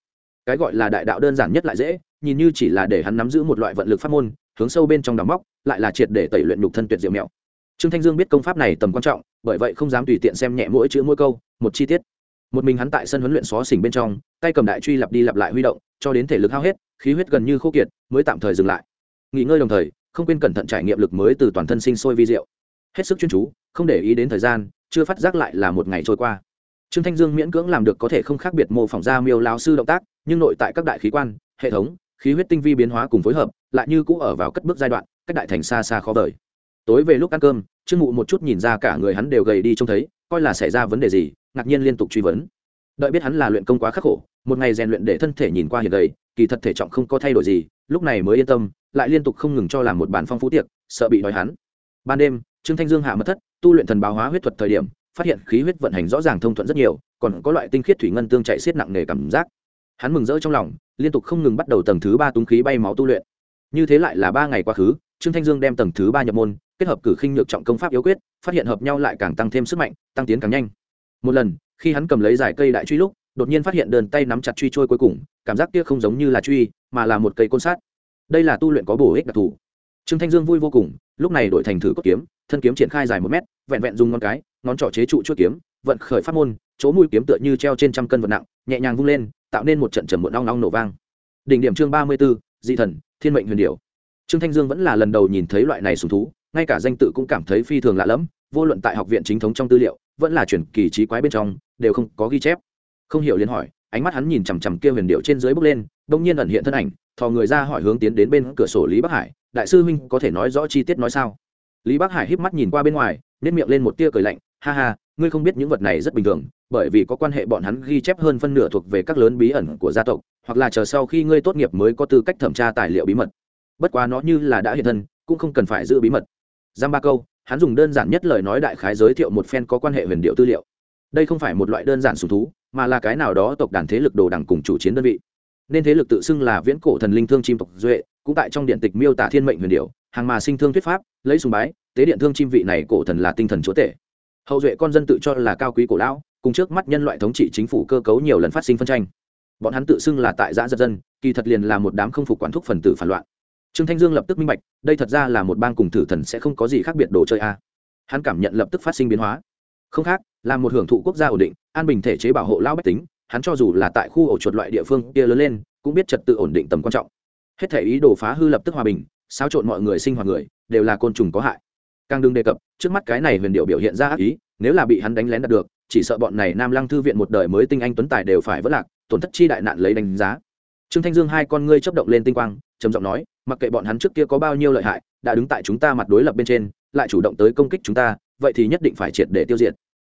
Cái gọi là đại đạo đơn giản nhất lại dễ, nhìn như chỉ là để hắn nắm giữ một loại vận lực pháp môn, hướng sâu bên trong đào móc, lại là triệt để tẩy luyện nhục thân tuyệt diệu mẹo trương thanh dương biết công pháp này tầm quan trọng, bởi vậy không dám tùy tiện xem nhẹ mỗi chữ mỗi câu, một chi tiết. Một mình hắn tại sân huấn luyện xó xỉnh bên trong tay cầm đại truy lặp đi lặp lại huy động, cho đến thể lực hao hết, khí huyết gần như khô kiệt, mới tạm thời dừng lại. Nghỉ ngơi đồng thời, không quên cẩn thận trải nghiệm lực mới từ toàn thân sinh sôi vi diệu. Hết sức chuyên chú, không để ý đến thời gian, chưa phát giác lại là một ngày trôi qua. Trương thanh dương miễn cưỡng làm được có thể không khác biệt mô phỏng ra miêu lao sư động tác, nhưng nội tại các đại khí quan, hệ thống, khí huyết tinh vi biến hóa cùng phối hợp, lại như cũ ở vào cất bước giai đoạn, cách đại thành xa xa khó vời. Tối về lúc ăn cơm, trương mụ một chút nhìn ra cả người hắn đều gầy đi trông thấy, coi là xảy ra vấn đề gì, ngạc nhiên liên tục truy vấn. Đợi biết hắn là luyện công quá khắc khổ một ngày rèn luyện để thân thể nhìn qua hiện đầy kỳ thật thể trọng không có thay đổi gì, lúc này mới yên tâm, lại liên tục không ngừng cho làm một bàn phong phú tiệc, sợ bị đói hắn. Ban đêm, trương thanh dương hạ mất thất, tu luyện thần báo hóa huyết thuật thời điểm, phát hiện khí huyết vận hành rõ ràng thông thuận rất nhiều, còn có loại tinh khiết thủy ngân tương chạy xiết nặng nề cảm giác. Hắn mừng rỡ trong lòng, liên tục không ngừng bắt đầu tầng thứ ba túng khí bay máu tu luyện. Như thế lại là ba ngày quá khứ, trương thanh dương đem tầng thứ ba nhập môn, kết hợp cử khinh nhược trọng công pháp yếu quyết, phát hiện hợp nhau lại càng tăng thêm sức mạnh, tăng tiến càng nhanh. Một lần, khi hắn cầm lấy giải cây đại truy lúc đột nhiên phát hiện đơn tay nắm chặt truy trôi cuối cùng cảm giác kia không giống như là truy mà là một cây côn sát. Đây là tu luyện có bổ ích đặc thù. Trương thanh dương vui vô cùng lúc này đổi thành thử cốt kiếm thân kiếm triển khai dài một mét vẹn vẹn dùng ngón cái ngón trỏ chế trụ chuỗi kiếm vận khởi pháp môn chỗ mũi kiếm tựa như treo trên trăm cân vật nặng nhẹ nhàng vung lên tạo nên một trận trầm muộn long long nổ vang. Đỉnh điểm chương ba mươi 34, dị thần thiên mệnh huyền điểu. Trương thanh dương vẫn là lần đầu nhìn thấy loại này sùng thú ngay cả danh tự cũng cảm thấy phi thường lạ lẫm vô luận tại học viện chính thống trong tư liệu vẫn là chuyển kỳ trí quái bên trong đều không có ghi chép không hiểu liền hỏi, ánh mắt hắn nhìn chằm chằm kia huyền điệu trên dưới bước lên đông nhiên ẩn hiện thân ảnh, thò người ra hỏi hướng tiến đến bên cửa sổ lý bắc hải, đại sư huynh có thể nói rõ chi tiết nói sao? Lý bắc hải híp mắt nhìn qua bên ngoài nếp miệng lên một tia cười lạnh, ha ha, ngươi không biết những vật này rất bình thường, bởi vì có quan hệ bọn hắn ghi chép hơn phân nửa thuộc về các lớn bí ẩn của gia tộc, hoặc là chờ sau khi ngươi tốt nghiệp mới có tư cách thẩm tra tài liệu bí mật. Bất quá nó như là đã hiện thân, cũng không cần phải giữ bí mật. Giam ba câu, hắn dùng đơn giản nhất lời nói đại khái giới thiệu một phen có quan hệ huyền điệu tư liệu. Đây không phải một loại đơn giản sùng thú mà là cái nào đó tộc đàn thế lực đồ đẳng cùng chủ chiến đơn vị. Nên thế lực tự xưng là viễn cổ thần linh thương chim tộc duệ, cũng tại trong điện tịch miêu tả thiên mệnh huyền điệu hàng mà sinh thương thuyết pháp, lấy sùng bái, tế điện thương chim vị này cổ thần là tinh thần chúa tể. Hậu duệ con dân tự cho là cao quý cổ lão, cùng trước mắt nhân loại thống trị chính phủ cơ cấu nhiều lần phát sinh phân tranh. Bọn hắn tự xưng là tại giã giật dân, kỳ thật liền là một đám không phục quản thúc phần tử phản loạn. Trương thanh dương lập tức minh bạch, đây thật ra là một bang cùng thử thần sẽ không có gì khác biệt đồ chơi a. Hắn cảm nhận lập tức phát sinh biến hóa không khác, là một hưởng thụ quốc gia ổn định, an bình thể chế bảo hộ lao bách tính, hắn cho dù là tại khu ổ chuột loại địa phương kia lớn lên, cũng biết trật tự ổn định tầm quan trọng. Hết thể ý đồ phá hư lập tức hòa bình, xáo trộn mọi người sinh hoạt người, đều là côn trùng có hại. Càng đừng đề cập, trước mắt cái này huyền điệu biểu hiện ra ác ý, nếu là bị hắn đánh lén đạt được, chỉ sợ bọn này nam lăng thư viện một đời mới tinh anh tuấn tài đều phải vất lạc, tổn thất chi đại nạn lấy đánh giá. Trương thanh dương hai con ngươi chấp động lên tinh quang, trầm giọng nói, mặc kệ bọn hắn trước kia có bao nhiêu lợi hại, đã đứng tại chúng ta mặt đối lập bên trên, lại chủ động tới công kích chúng ta vậy thì nhất định phải triệt để tiêu diệt.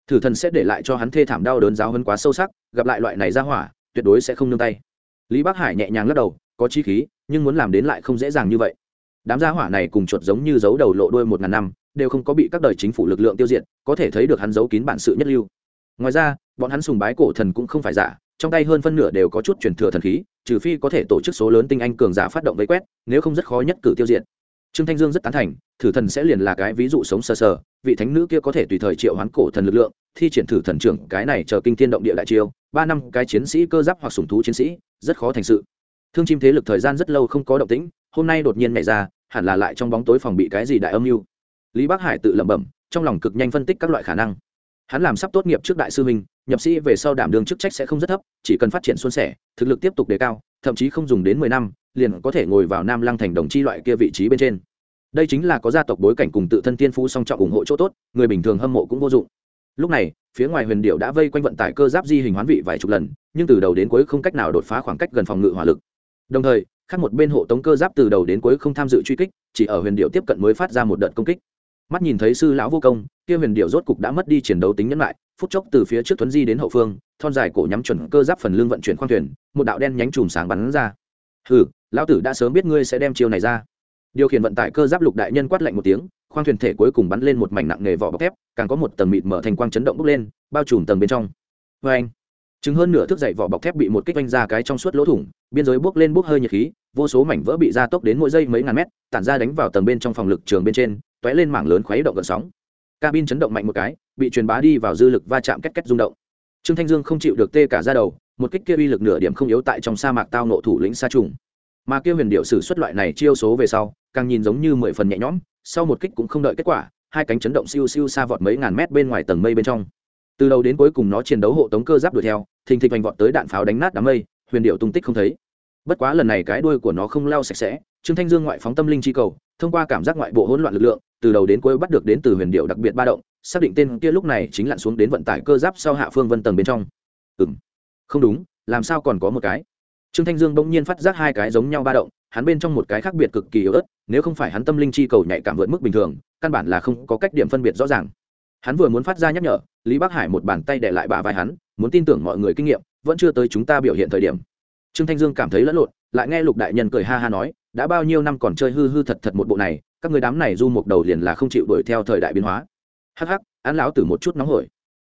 Thử thần sẽ để lại cho hắn thê thảm đau đớn giáo hơn quá sâu sắc, gặp lại loại này ra hỏa, tuyệt đối sẽ không nương tay. Lý bắc hải nhẹ nhàng lắc đầu, có chi khí, nhưng muốn làm đến lại không dễ dàng như vậy. Đám gia hỏa này cùng chuột giống như giấu đầu lộ đuôi một ngàn năm, đều không có bị các đời chính phủ lực lượng tiêu diệt, có thể thấy được hắn giấu kín bản sự nhất lưu. Ngoài ra, bọn hắn sùng bái cổ thần cũng không phải giả, trong tay hơn phân nửa đều có chút truyền thừa thần khí, trừ phi có thể tổ chức số lớn tinh anh cường giả phát động vây quét, nếu không rất khó nhất cử tiêu diệt. Trương thanh dương rất tán thành, thử thần sẽ liền là cái ví dụ sống sờ sờ vị thánh nữ kia có thể tùy thời triệu hoán cổ thần lực lượng, thi triển thử thần trưởng, cái này chờ kinh thiên động địa đại chiêu, ba năm cái chiến sĩ cơ giáp hoặc sùng thú chiến sĩ, rất khó thành sự. Thương chim thế lực thời gian rất lâu không có động tĩnh, hôm nay đột nhiên nhảy ra, hẳn là lại trong bóng tối phòng bị cái gì đại âm mưu. Lý bắc hải tự lẩm bẩm, trong lòng cực nhanh phân tích các loại khả năng. Hắn làm sắp tốt nghiệp trước đại sư minh nhập sĩ về sau đảm đường chức trách sẽ không rất thấp, chỉ cần phát triển xuân sẻ, thực lực tiếp tục đề cao, thậm chí không dùng đến mười năm, liền có thể ngồi vào nam lăng thành đồng chi loại kia vị trí bên trên đây chính là có gia tộc bối cảnh cùng tự thân tiên phú song trọng ủng hộ chỗ tốt, người bình thường hâm mộ cũng vô dụng. Lúc này, phía ngoài huyền điệu đã vây quanh vận tải cơ giáp di hình hoán vị vài chục lần, nhưng từ đầu đến cuối không cách nào đột phá khoảng cách gần phòng ngự hỏa lực. Đồng thời, khác một bên hộ tống cơ giáp từ đầu đến cuối không tham dự truy kích, chỉ ở huyền điệu tiếp cận mới phát ra một đợt công kích. Mắt nhìn thấy sư lão vô công, kia huyền điệu rốt cục đã mất đi chiến đấu tính nhẫn lại phút chốc từ phía trước thuấn di đến hậu phương, thon dài cổ nhắm chuẩn cơ giáp phần lưng vận chuyển khoang thuyền, một đạo đen nhánh chùm sáng bắn ra. Hừ, lão tử đã sớm biết ngươi sẽ đem chiêu này ra điều khiển vận tải cơ giáp lục đại nhân quát lạnh một tiếng, khoang thuyền thể cuối cùng bắn lên một mảnh nặng nghề vỏ bọc thép, càng có một tầng mịt mở thành quang chấn động bốc lên, bao trùm tầng bên trong. Vê anh chứng hơn nửa thước dậy vỏ bọc thép bị một kích vanh ra cái trong suốt lỗ thủng, biên giới bốc lên bốc hơi nhiệt khí, vô số mảnh vỡ bị gia tốc đến mỗi giây mấy ngàn mét, tản ra đánh vào tầng bên trong phòng lực trường bên trên t lên mảng lớn khuấy động gần sóng. Cabin chấn động mạnh một cái, bị truyền bá đi vào dư lực va chạm cách cách rung động. Trương thanh dương không chịu được tê cả ra đầu, một kích kia uy lực nửa điểm không yếu tại trong sa mạc tao nộ thủ lĩnh sa trùng. Mà kia huyền điệu sử xuất loại này chiêu số về sau càng nhìn giống như mười phần nhẹ nhõm, sau một kích cũng không đợi kết quả, hai cánh chấn động siêu siêu xa vọt mấy ngàn mét bên ngoài tầng mây bên trong. Từ đầu đến cuối cùng nó chiến đấu hộ tống cơ giáp đuổi theo, thình thịch vành vọt tới đạn pháo đánh nát đám mây, huyền điệu tung tích không thấy. Bất quá lần này cái đuôi của nó không lao sạch sẽ, trương thanh dương ngoại phóng tâm linh chi cầu, thông qua cảm giác ngoại bộ hỗn loạn lực lượng, từ đầu đến cuối bắt được đến từ huyền điệu đặc biệt ba động, xác định tên kia lúc này chính lặn xuống đến vận tải cơ giáp sau hạ phương vân tầng bên trong. Ừ m không đúng, làm sao còn có một cái? Trương thanh dương bỗng nhiên phát giác hai cái giống nhau ba động, hắn bên trong một cái khác biệt cực kỳ yếu ớt nếu không phải hắn tâm linh chi cầu nhạy cảm vượt mức bình thường, căn bản là không có cách điểm phân biệt rõ ràng. Hắn vừa muốn phát ra nhắc nhở, lý bắc hải một bàn tay để lại bà vai hắn, muốn tin tưởng mọi người kinh nghiệm, vẫn chưa tới chúng ta biểu hiện thời điểm. Trương thanh dương cảm thấy lẫn lộn, lại nghe lục đại nhân cười ha ha nói, đã bao nhiêu năm còn chơi hư hư thật thật một bộ này, các người đám này du một đầu liền là không chịu đuổi theo thời đại biến hóa. Hắc hắc án lão tử một chút nóng hổi.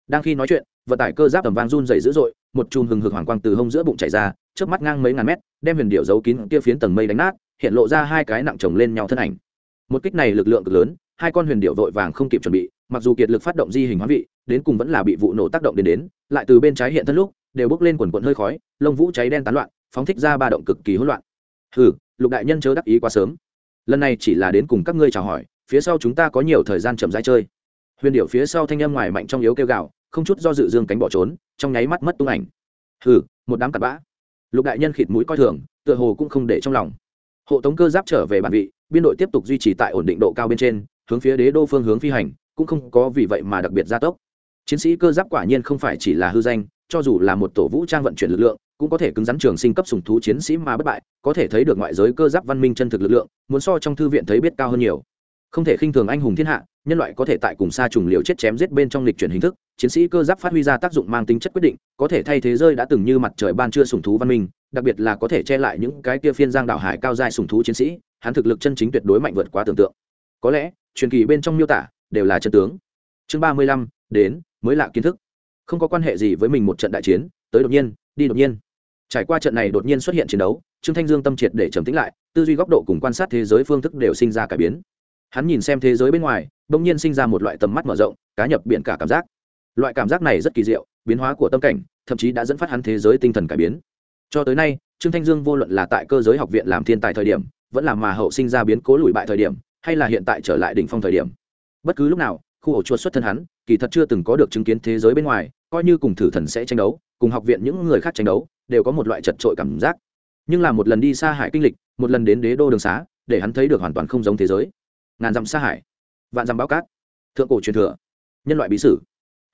Đang khi nói chuyện, vận tải cơ giáp tầm vang run dày dữ dội, một chùm hừng hực hoàng quang từ hông giữa bụng chảy ra trước mắt ngang mấy ngàn mét, đem huyền điệu giấu kín kia phiến tầng mây đánh nát hiện lộ ra hai cái nặng chồng lên nhau thân ảnh. Một kích này lực lượng cực lớn hai con huyền điệu vội vàng không kịp chuẩn bị mặc dù kiệt lực phát động di hình hóa vị đến cùng vẫn là bị vụ nổ tác động đến đến lại từ bên trái hiện thân lúc đều bốc lên quần quần hơi khói lông vũ cháy đen tán loạn phóng thích ra ba động cực kỳ hỗn loạn. Hừ lục đại nhân chớ đắc ý quá sớm. Lần này chỉ là đến cùng các ngươi chào hỏi phía sau chúng ta có nhiều thời gian chậm rãi chơi. Huyền điệu phía sau thanh âm ngoài mạnh trong yếu kêu gào, không chút do dự dương cánh bỏ trốn trong nháy mắt mất tung ảnh. Hừ một đám cặn bã. Lục đại nhân khịt mũi coi thường tựa hồ cũng không để trong lòng hộ tống cơ giáp trở về bản vị, biên đội tiếp tục duy trì tại ổn định độ cao bên trên, hướng phía đế đô phương hướng phi hành, cũng không có vì vậy mà đặc biệt gia tốc. Chiến sĩ cơ giáp quả nhiên không phải chỉ là hư danh, cho dù là một tổ vũ trang vận chuyển lực lượng, cũng có thể cứng rắn trường sinh cấp sùng thú chiến sĩ mà bất bại, có thể thấy được ngoại giới cơ giáp văn minh chân thực lực lượng, muốn so trong thư viện thấy biết cao hơn nhiều. Không thể khinh thường anh hùng thiên hạ, nhân loại có thể tại cùng xa trùng liều chết chém giết bên trong lịch chuyển hình thức, chiến sĩ cơ giáp phát huy ra tác dụng mang tính chất quyết định, có thể thay thế rơi đã từng như mặt trời ban chưa sùng thú văn minh đặc biệt là có thể che lại những cái kia phiên giang đảo hải cao dài sùng thú chiến sĩ, hắn thực lực chân chính tuyệt đối mạnh vượt quá tưởng tượng. Có lẽ, truyền kỳ bên trong miêu tả, đều là chân tướng. Chương ba mươi lăm, đến, mới lạ kiến thức. Không có quan hệ gì với mình một trận đại chiến, tới đột nhiên, đi đột nhiên. Trải qua trận này đột nhiên xuất hiện chiến đấu, trương thanh dương tâm triệt để trầm tĩnh lại, tư duy góc độ cùng quan sát thế giới phương thức đều sinh ra cải biến. Hắn nhìn xem thế giới bên ngoài đ ỗ n g nhiên sinh ra một loại tầm mắt mở rộng, cá nhập biển cả cảm giác. Loại cảm giác này rất kỳ diệu, biến hóa của tâm cảnh, thậm chí đã dẫn phát hắn thế giới tinh thần cải biến cho tới nay, trương thanh dương vô luận là tại cơ giới học viện làm thiên tài thời điểm, vẫn là mà hậu sinh ra biến cố lùi bại thời điểm, hay là hiện tại trở lại đỉnh phong thời điểm. Bất cứ lúc nào, khu ổ chuột xuất thân hắn, kỳ thật chưa từng có được chứng kiến thế giới bên ngoài, coi như cùng thử thần sẽ tranh đấu, cùng học viện những người khác tranh đấu, đều có một loại chật trội cảm giác. Nhưng là một lần đi xa hải kinh lịch, một lần đến đế đô đường xá, để hắn thấy được hoàn toàn không giống thế giới. Ngàn dặm xa hải, vạn dặm bao cát, thượng cổ truyền thừa, nhân loại bí sử.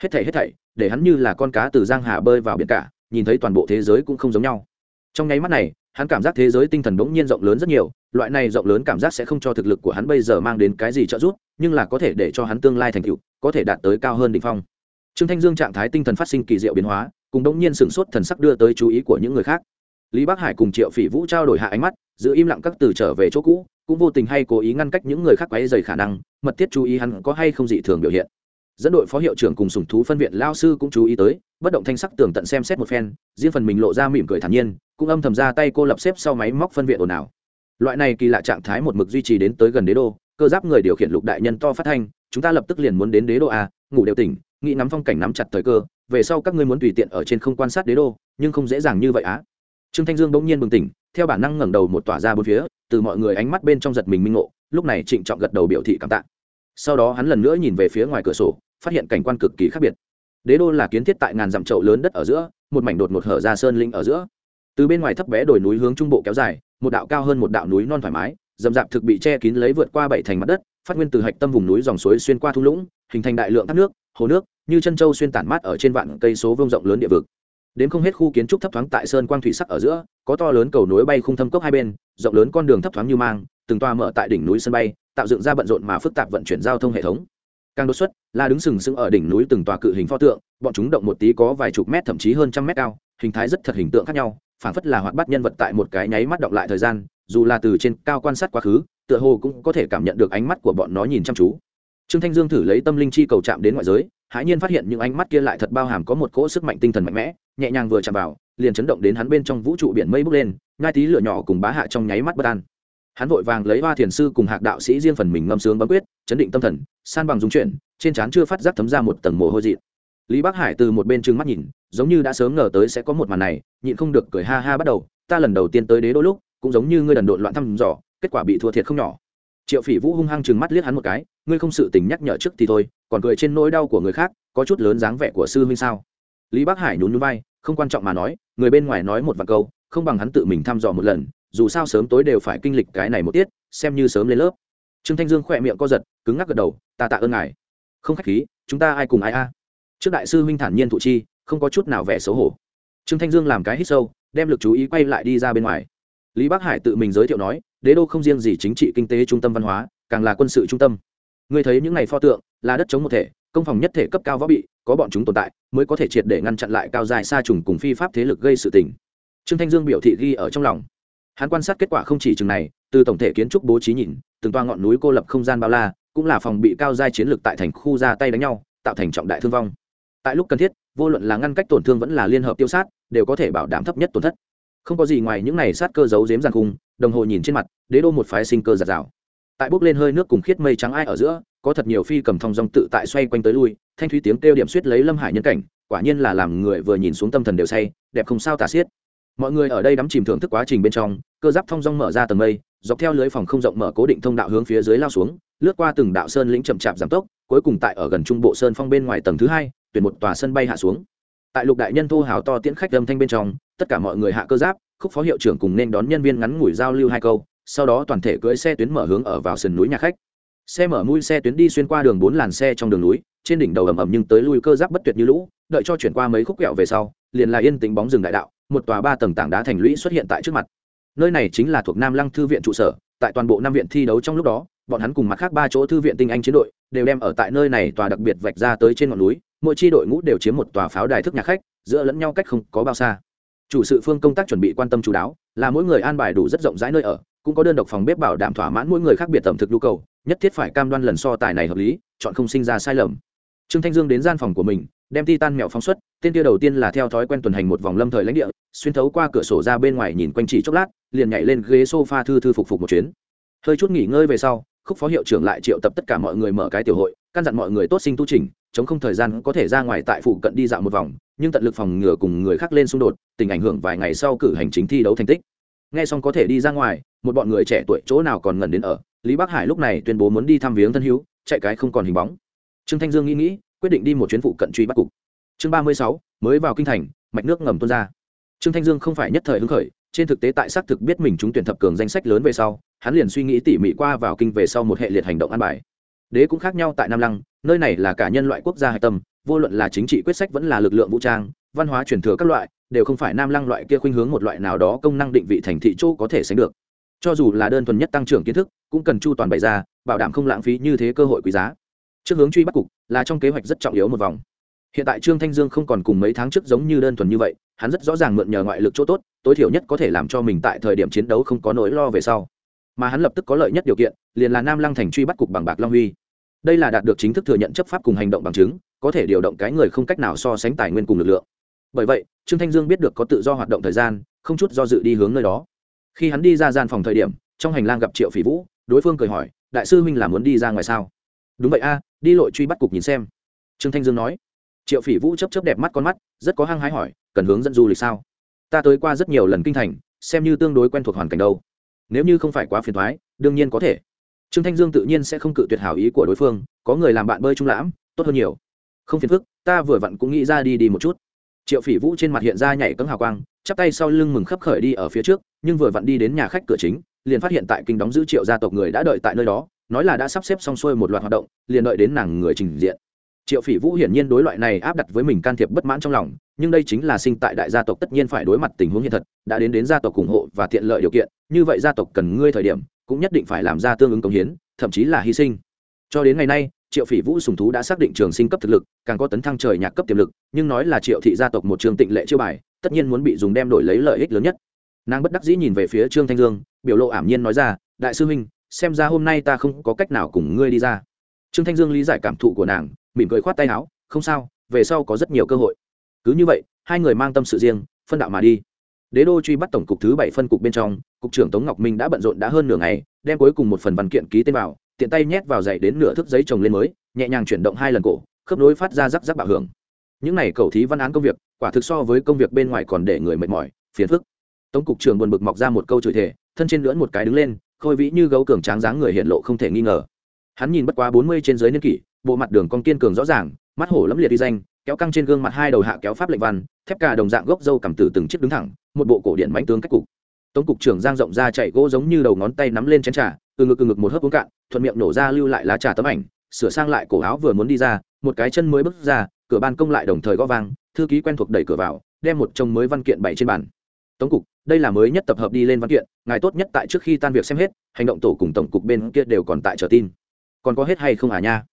Hết thảy hết thảy, để hắn như là con cá từ giang hà bơi vào biển cả nhìn thấy toàn bộ thế giới cũng không giống nhau. Trong nháy mắt này, hắn cảm giác thế giới tinh thần bỗng nhiên rộng lớn rất nhiều, loại này rộng lớn cảm giác sẽ không cho thực lực của hắn bây giờ mang đến cái gì trợ giúp, nhưng là có thể để cho hắn tương lai thành tựu, có thể đạt tới cao hơn đỉnh phong. Trương thanh dương trạng thái tinh thần phát sinh kỳ diệu biến hóa, cùng bỗng nhiên sửng sốt thần sắc đưa tới chú ý của những người khác. Lý bắc hải cùng triệu phỉ vũ trao đổi hạ ánh mắt, giữ im lặng các từ trở về chỗ cũ, cũng vô tình hay cố ý ngăn cách những người khác quấy dày khả năng, mật thiết chú ý hắn có hay không dị thường biểu hiện dẫn đội phó hiệu trưởng cùng sùng thú phân viện lao sư cũng chú ý tới, bất động thanh sắc tường tận xem xét một phen, riêng phần mình lộ ra mỉm cười thản nhiên, cũng âm thầm ra tay cô lập xếp sau máy móc phân viện ồn ào. Loại này kỳ lạ trạng thái một mực duy trì đến tới gần đế đô, cơ giáp người điều khiển lục đại nhân to phát thanh, chúng ta lập tức liền muốn đến đế đô a, ngủ đều tỉnh, nghĩ nắm phong cảnh nắm chặt thời cơ, về sau các ngươi muốn tùy tiện ở trên không quan sát đế đô, nhưng không dễ dàng như vậy á. Trương thanh dương bỗng nhiên bừng tỉnh, theo bản năng ngẩng đầu một tỏa ra bốn phía, từ mọi người ánh mắt bên trong giật mình minh ngộ, lúc này trịnh trọng gật đầu biểu thị cảm tạ. Sau đó hắn lần nữa nhìn về phía ngoài cửa sổ phát hiện cảnh quan cực kỳ khác biệt. Đế đô là kiến thiết tại ngàn dặm trậu lớn đất ở giữa, một mảnh đột một hở ra sơn linh ở giữa. Từ bên ngoài thấp bé đồi núi hướng trung bộ kéo dài, một đạo cao hơn một đạo núi non thoải mái, dầm dạp thực bị che kín lấy vượt qua bảy thành mặt đất, phát nguyên từ hạch tâm vùng núi dòng suối xuyên qua thung lũng, hình thành đại lượng thác nước, hồ nước, như chân châu xuyên tản mát ở trên vạn cây số vương rộng lớn địa vực. Đến không hết khu kiến trúc thấp thoáng tại sơn quang thủy sắc ở giữa, có to lớn cầu nối bay khung thâm cốc hai bên, rộng lớn con đường thấp thoáng như mang, từng toa mở tại đỉnh núi sân bay, tạo dựng ra bận rộn mà phức tạp vận chuyển giao thông hệ thống càng đột xuất là đứng sừng sững ở đỉnh núi từng tòa cự hình pho tượng, bọn chúng động một tí có vài chục mét thậm chí hơn trăm mét cao, hình thái rất thật hình tượng khác nhau phảng phất là hoạt bát nhân vật tại một cái nháy mắt động lại thời gian, dù là từ trên cao quan sát quá khứ, tựa hồ cũng có thể cảm nhận được ánh mắt của bọn nó nhìn chăm chú. Trương thanh dương thử lấy tâm linh chi cầu chạm đến ngoại giới, hãi nhiên phát hiện những ánh mắt kia lại thật bao hàm có một cỗ sức mạnh tinh thần mạnh mẽ, nhẹ nhàng vừa chạm vào, liền chấn động đến hắn bên trong vũ trụ biển mây bốc lên ngai tí lửa nhỏ cùng bá hạ trong nháy mắt bất an hắn vội vàng lấy hoa thiền sư cùng hạc đạo sĩ riêng phần mình ngâm sướng bấm quyết, chấn định tâm thần, san bằng dung chuyển, trên trán chưa phát giác thấm ra một tầng mồ hôi dị lý bắc hải từ một bên trừng mắt nhìn, giống như đã sớm ngờ tới sẽ có một màn này, nhịn không được cười ha ha bắt đầu, ta lần đầu tiên tới đế đôi lúc, cũng giống như ngươi đần độn loạn thăm dò, kết quả bị thua thiệt không nhỏ. Triệu phỉ vũ hung hăng chừng mắt liếc hắn một cái, ngươi không sự tình nhắc nhở trước thì thôi, còn cười trên nỗi đau của người khác, có chút lớn dáng vẻ của sư huynh sao? Lý bắc hải nhún nhún vai, không quan trọng mà nói, người bên ngoài nói một vài câu, không bằng hắn tự mình thăm dò một lần dù sao sớm tối đều phải kinh lịch cái này một tiết, xem như sớm lên lớp. Trương thanh dương khỏe miệng co giật, cứng ngắc gật đầu, ta tạ ơn ngài. Không khách khí, chúng ta ai cùng ai a? Trước đại sư huynh thản nhiên thụ chi, không có chút nào vẻ xấu hổ. Trương thanh dương làm cái hít sâu, đem lực chú ý quay lại đi ra bên ngoài. Lý bắc hải tự mình giới thiệu nói, đế đô không riêng gì chính trị, kinh tế, trung tâm văn hóa, càng là quân sự trung tâm. Ngươi thấy những ngày pho tượng, là đất chống một thể, công phòng nhất thể cấp cao võ bị, có bọn chúng tồn tại, mới có thể triệt để ngăn chặn lại cao dài xa trùng cùng phi pháp thế lực gây sự tình. Trương thanh dương biểu thị ghi ở trong lòng hắn quan sát kết quả không chỉ chừng này, từ tổng thể kiến trúc bố trí nhìn, từng toa ngọn núi cô lập không gian bao la, cũng là phòng bị cao giai chiến lược tại thành khu ra tay đánh nhau, tạo thành trọng đại thương vong. Tại lúc cần thiết, vô luận là ngăn cách tổn thương vẫn là liên hợp tiêu sát, đều có thể bảo đảm thấp nhất tổn thất. Không có gì ngoài những này sát cơ giấu dếm giàn khung, đồng hồ nhìn trên mặt, đế đô một phái sinh cơ giạt rào. Tại bốc lên hơi nước cùng khiết mây trắng ai ở giữa, có thật nhiều phi cầm thong dong tự tại xoay quanh tới lui, thanh thúy tiếng kêu điểm suýt lấy lâm hải nhân cảnh, quả nhiên là làm người vừa nhìn xuống tâm thần đều say, đẹp không sao tả xiết mọi người ở đây đắm chìm thưởng thức quá trình bên trong, cơ giáp thong dong mở ra tầng mây, dọc theo lưới phòng không rộng mở cố định thông đạo hướng phía dưới lao xuống, lướt qua từng đạo sơn lĩnh chậm chạp giảm tốc, cuối cùng tại ở gần trung bộ sơn phong bên ngoài tầng thứ hai, tuyển một tòa sân bay hạ xuống. Tại lục đại nhân thu hào to tiễn khách âm thanh bên trong, tất cả mọi người hạ cơ giáp, khúc phó hiệu trưởng cùng nên đón nhân viên ngắn ngủi giao lưu hai câu, sau đó toàn thể cưỡi xe tuyến mở hướng ở vào sườn núi nhà khách. Xe mở mũi xe tuyến đi xuyên qua đường bốn làn xe trong đường núi, trên đỉnh đầu ầm ầm nhưng tới lui cơ giáp bất tuyệt như lũ, đợi cho chuyển qua mấy khúc kẹo về sau, liền là yên tĩnh bóng rừng đại đạo một tòa ba tầng tảng đá thành lũy xuất hiện tại trước mặt. Nơi này chính là thuộc nam lăng thư viện trụ sở, tại toàn bộ năm viện thi đấu trong lúc đó, bọn hắn cùng mặt khác ba chỗ thư viện tinh anh chiến đội đều đem ở tại nơi này tòa đặc biệt vạch ra tới trên ngọn núi, mỗi chi đội ngũ đều chiếm một tòa pháo đài thức nhà khách, giữa lẫn nhau cách không có bao xa. Chủ sự phương công tác chuẩn bị quan tâm chú đáo, là mỗi người an bài đủ rất rộng rãi nơi ở, cũng có đơn độc phòng bếp bảo đảm thỏa mãn mỗi người khác biệt tẩm thực nhu cầu, nhất thiết phải cam đoan lần so tài này hợp lý, chọn không sinh ra sai lầm. Trương thanh dương đến gian phòng của mình đem titan mèo phóng xuất, tên kia đầu tiên là theo thói quen tuần hành một vòng lâm thời lãnh địa, xuyên thấu qua cửa sổ ra bên ngoài nhìn quanh chỉ chốc lát, liền nhảy lên ghế sofa thư thư phục phục một chuyến. Hơi chút nghỉ ngơi về sau, khúc phó hiệu trưởng lại triệu tập tất cả mọi người mở cái tiểu hội, căn dặn mọi người tốt sinh tu trình chống không thời gian có thể ra ngoài tại phụ cận đi dạo một vòng, nhưng tận lực phòng ngừa cùng người khác lên xung đột, tình ảnh hưởng vài ngày sau cử hành chính thi đấu thành tích. Nghe xong có thể đi ra ngoài, một bọn người trẻ tuổi chỗ nào còn ngẩn đến ở, lý bắc hải lúc này tuyên bố muốn đi thăm viếng thân hữu, chạy cái không còn hình bóng. Trương thanh dương nghĩ nghĩ quyết định đi một chuyến phụ cận truy bắt cục. Chương ba mươi sáu, mới vào kinh thành, mạch nước ngầm tuôn ra. Trương thanh dương không phải nhất thời hứng khởi, trên thực tế tại xác thực biết mình chúng tuyển thập cường danh sách lớn về sau, hắn liền suy nghĩ tỉ mỉ qua vào kinh về sau một hệ liệt hành động an bài. Đế cũng khác nhau tại nam lăng, nơi này là cả nhân loại quốc gia hạch tâm, vô luận là chính trị quyết sách vẫn là lực lượng vũ trang, văn hóa truyền thừa các loại, đều không phải nam lăng loại kia khuynh hướng một loại nào đó công năng định vị thành thị chỗ có thể sánh được. Cho dù là đơn thuần nhất tăng trưởng kiến thức, cũng cần chu toàn bày ra, bảo đảm không lãng phí như thế cơ hội quý giá. Trước hướng truy bắt cục là trong kế hoạch rất trọng yếu một vòng. Hiện tại trương thanh dương không còn cùng mấy tháng trước giống như đơn thuần như vậy, hắn rất rõ ràng mượn nhờ ngoại lực chỗ tốt, tối thiểu nhất có thể làm cho mình tại thời điểm chiến đấu không có nỗi lo về sau. Mà hắn lập tức có lợi nhất điều kiện, liền là nam lăng thành truy bắt cục bằng bạc long huy. Đây là đạt được chính thức thừa nhận chấp pháp cùng hành động bằng chứng, có thể điều động cái người không cách nào so sánh tài nguyên cùng lực lượng. Bởi vậy, trương thanh dương biết được có tự do hoạt động thời gian, không chút do dự đi hướng nơi đó. Khi hắn đi ra gian phòng thời điểm, trong hành lang gặp triệu phỉ vũ, đối phương cười hỏi, đại sư huynh là muốn đi ra ngoài sao? Đúng vậy a, đi lội truy bắt cục nhìn xem. Trương thanh dương nói. Triệu phỉ vũ chấp chấp đẹp mắt con mắt, rất có hăng hái hỏi, cần hướng dẫn du lịch sao? Ta tới qua rất nhiều lần kinh thành, xem như tương đối quen thuộc hoàn cảnh đâu. Nếu như không phải quá phiền thoái đương nhiên có thể. Trương thanh dương tự nhiên sẽ không cự tuyệt hảo ý của đối phương, có người làm bạn bơi trung lãm, tốt hơn nhiều. Không phiền phức, ta vừa vặn cũng nghĩ ra đi đi một chút. Triệu phỉ vũ trên mặt hiện ra nhảy cấm hào quang, chắp tay sau lưng mừng khấp khởi đi ở phía trước, nhưng vừa vặn đi đến nhà khách cửa chính, liền phát hiện tại kinh đóng giữ triệu gia tộc người đã đợi tại nơi đó nói là đã sắp xếp xong xuôi một loạt hoạt động, liền đợi đến nàng người trình diện. Triệu phỉ vũ hiển nhiên đối loại này áp đặt với mình can thiệp bất mãn trong lòng, nhưng đây chính là sinh tại đại gia tộc tất nhiên phải đối mặt tình huống hiện thật, đã đến đến gia tộc ủng hộ và tiện lợi điều kiện, như vậy gia tộc cần ngươi thời điểm, cũng nhất định phải làm ra tương ứng công hiến, thậm chí là hy sinh. Cho đến ngày nay, triệu phỉ vũ sùng thú đã xác định trường sinh cấp thực lực, càng có tấn thăng trời nhạc cấp tiềm lực, nhưng nói là triệu thị gia tộc một trường tịnh lệ chiêu bài, tất nhiên muốn bị dùng đem đổi lấy lợi ích lớn nhất. Nàng bất đắc dĩ nhìn về phía trương thanh dương, biểu lộ ảm nhiên nói ra, đại sư huynh xem ra hôm nay ta không có cách nào cùng ngươi đi ra. Trương thanh dương lý giải cảm thụ của nàng, mỉm cười khoát tay áo, không sao, về sau có rất nhiều cơ hội. Cứ như vậy, hai người mang tâm sự riêng, phân đạo mà đi. Đế đô truy bắt tổng cục thứ bảy phân cục bên trong, cục trưởng tống ngọc minh đã bận rộn đã hơn nửa ngày, đem cuối cùng một phần văn kiện ký tên vào, tiện tay nhét vào dậy đến nửa thước giấy trồng lên mới, nhẹ nhàng chuyển động hai lần cổ, khớp nối phát ra rắc rắc bạo hưởng. Những này cầu thí văn án công việc, quả thực so với công việc bên ngoài còn để người mệt mỏi, phiền phức. Tống cục trưởng buồn bực mọc ra một câu chửi thề, thân trên lưỡn một cái đứng lên khôi vĩ như gấu cường tráng dáng người hiện lộ không thể nghi ngờ. Hắn nhìn bất quá bốn mươi trên dưới niên kỷ, bộ mặt đường con kiên cường rõ ràng, mắt hổ lẫm liệt đi danh, kéo căng trên gương mặt hai đầu hạ kéo pháp lệnh văn, thép cả đồng dạng gốc dâu cầm từ từng chiếc đứng thẳng, một bộ cổ điện bánh tướng cách cục. Tống cục trưởng giang rộng ra chạy gỗ giống như đầu ngón tay nắm lên chén trà, từ ngực từ ngực một hớp uống cạn, thuận miệng nổ ra lưu lại lá trà tấm ảnh, sửa sang lại cổ áo vừa muốn đi ra, một cái chân mới bước ra, cửa ban công lại đồng thời gõ vang, thư ký quen thuộc đẩy cửa vào, đem một chồng mới văn kiện bày trên bàn tống cục, đây là mới nhất tập hợp đi lên văn kiện, ngài tốt nhất tại trước khi tan việc xem hết, hành động tổ cùng tổng cục bên kia đều còn tại chờ tin. Còn có hết hay không à nha?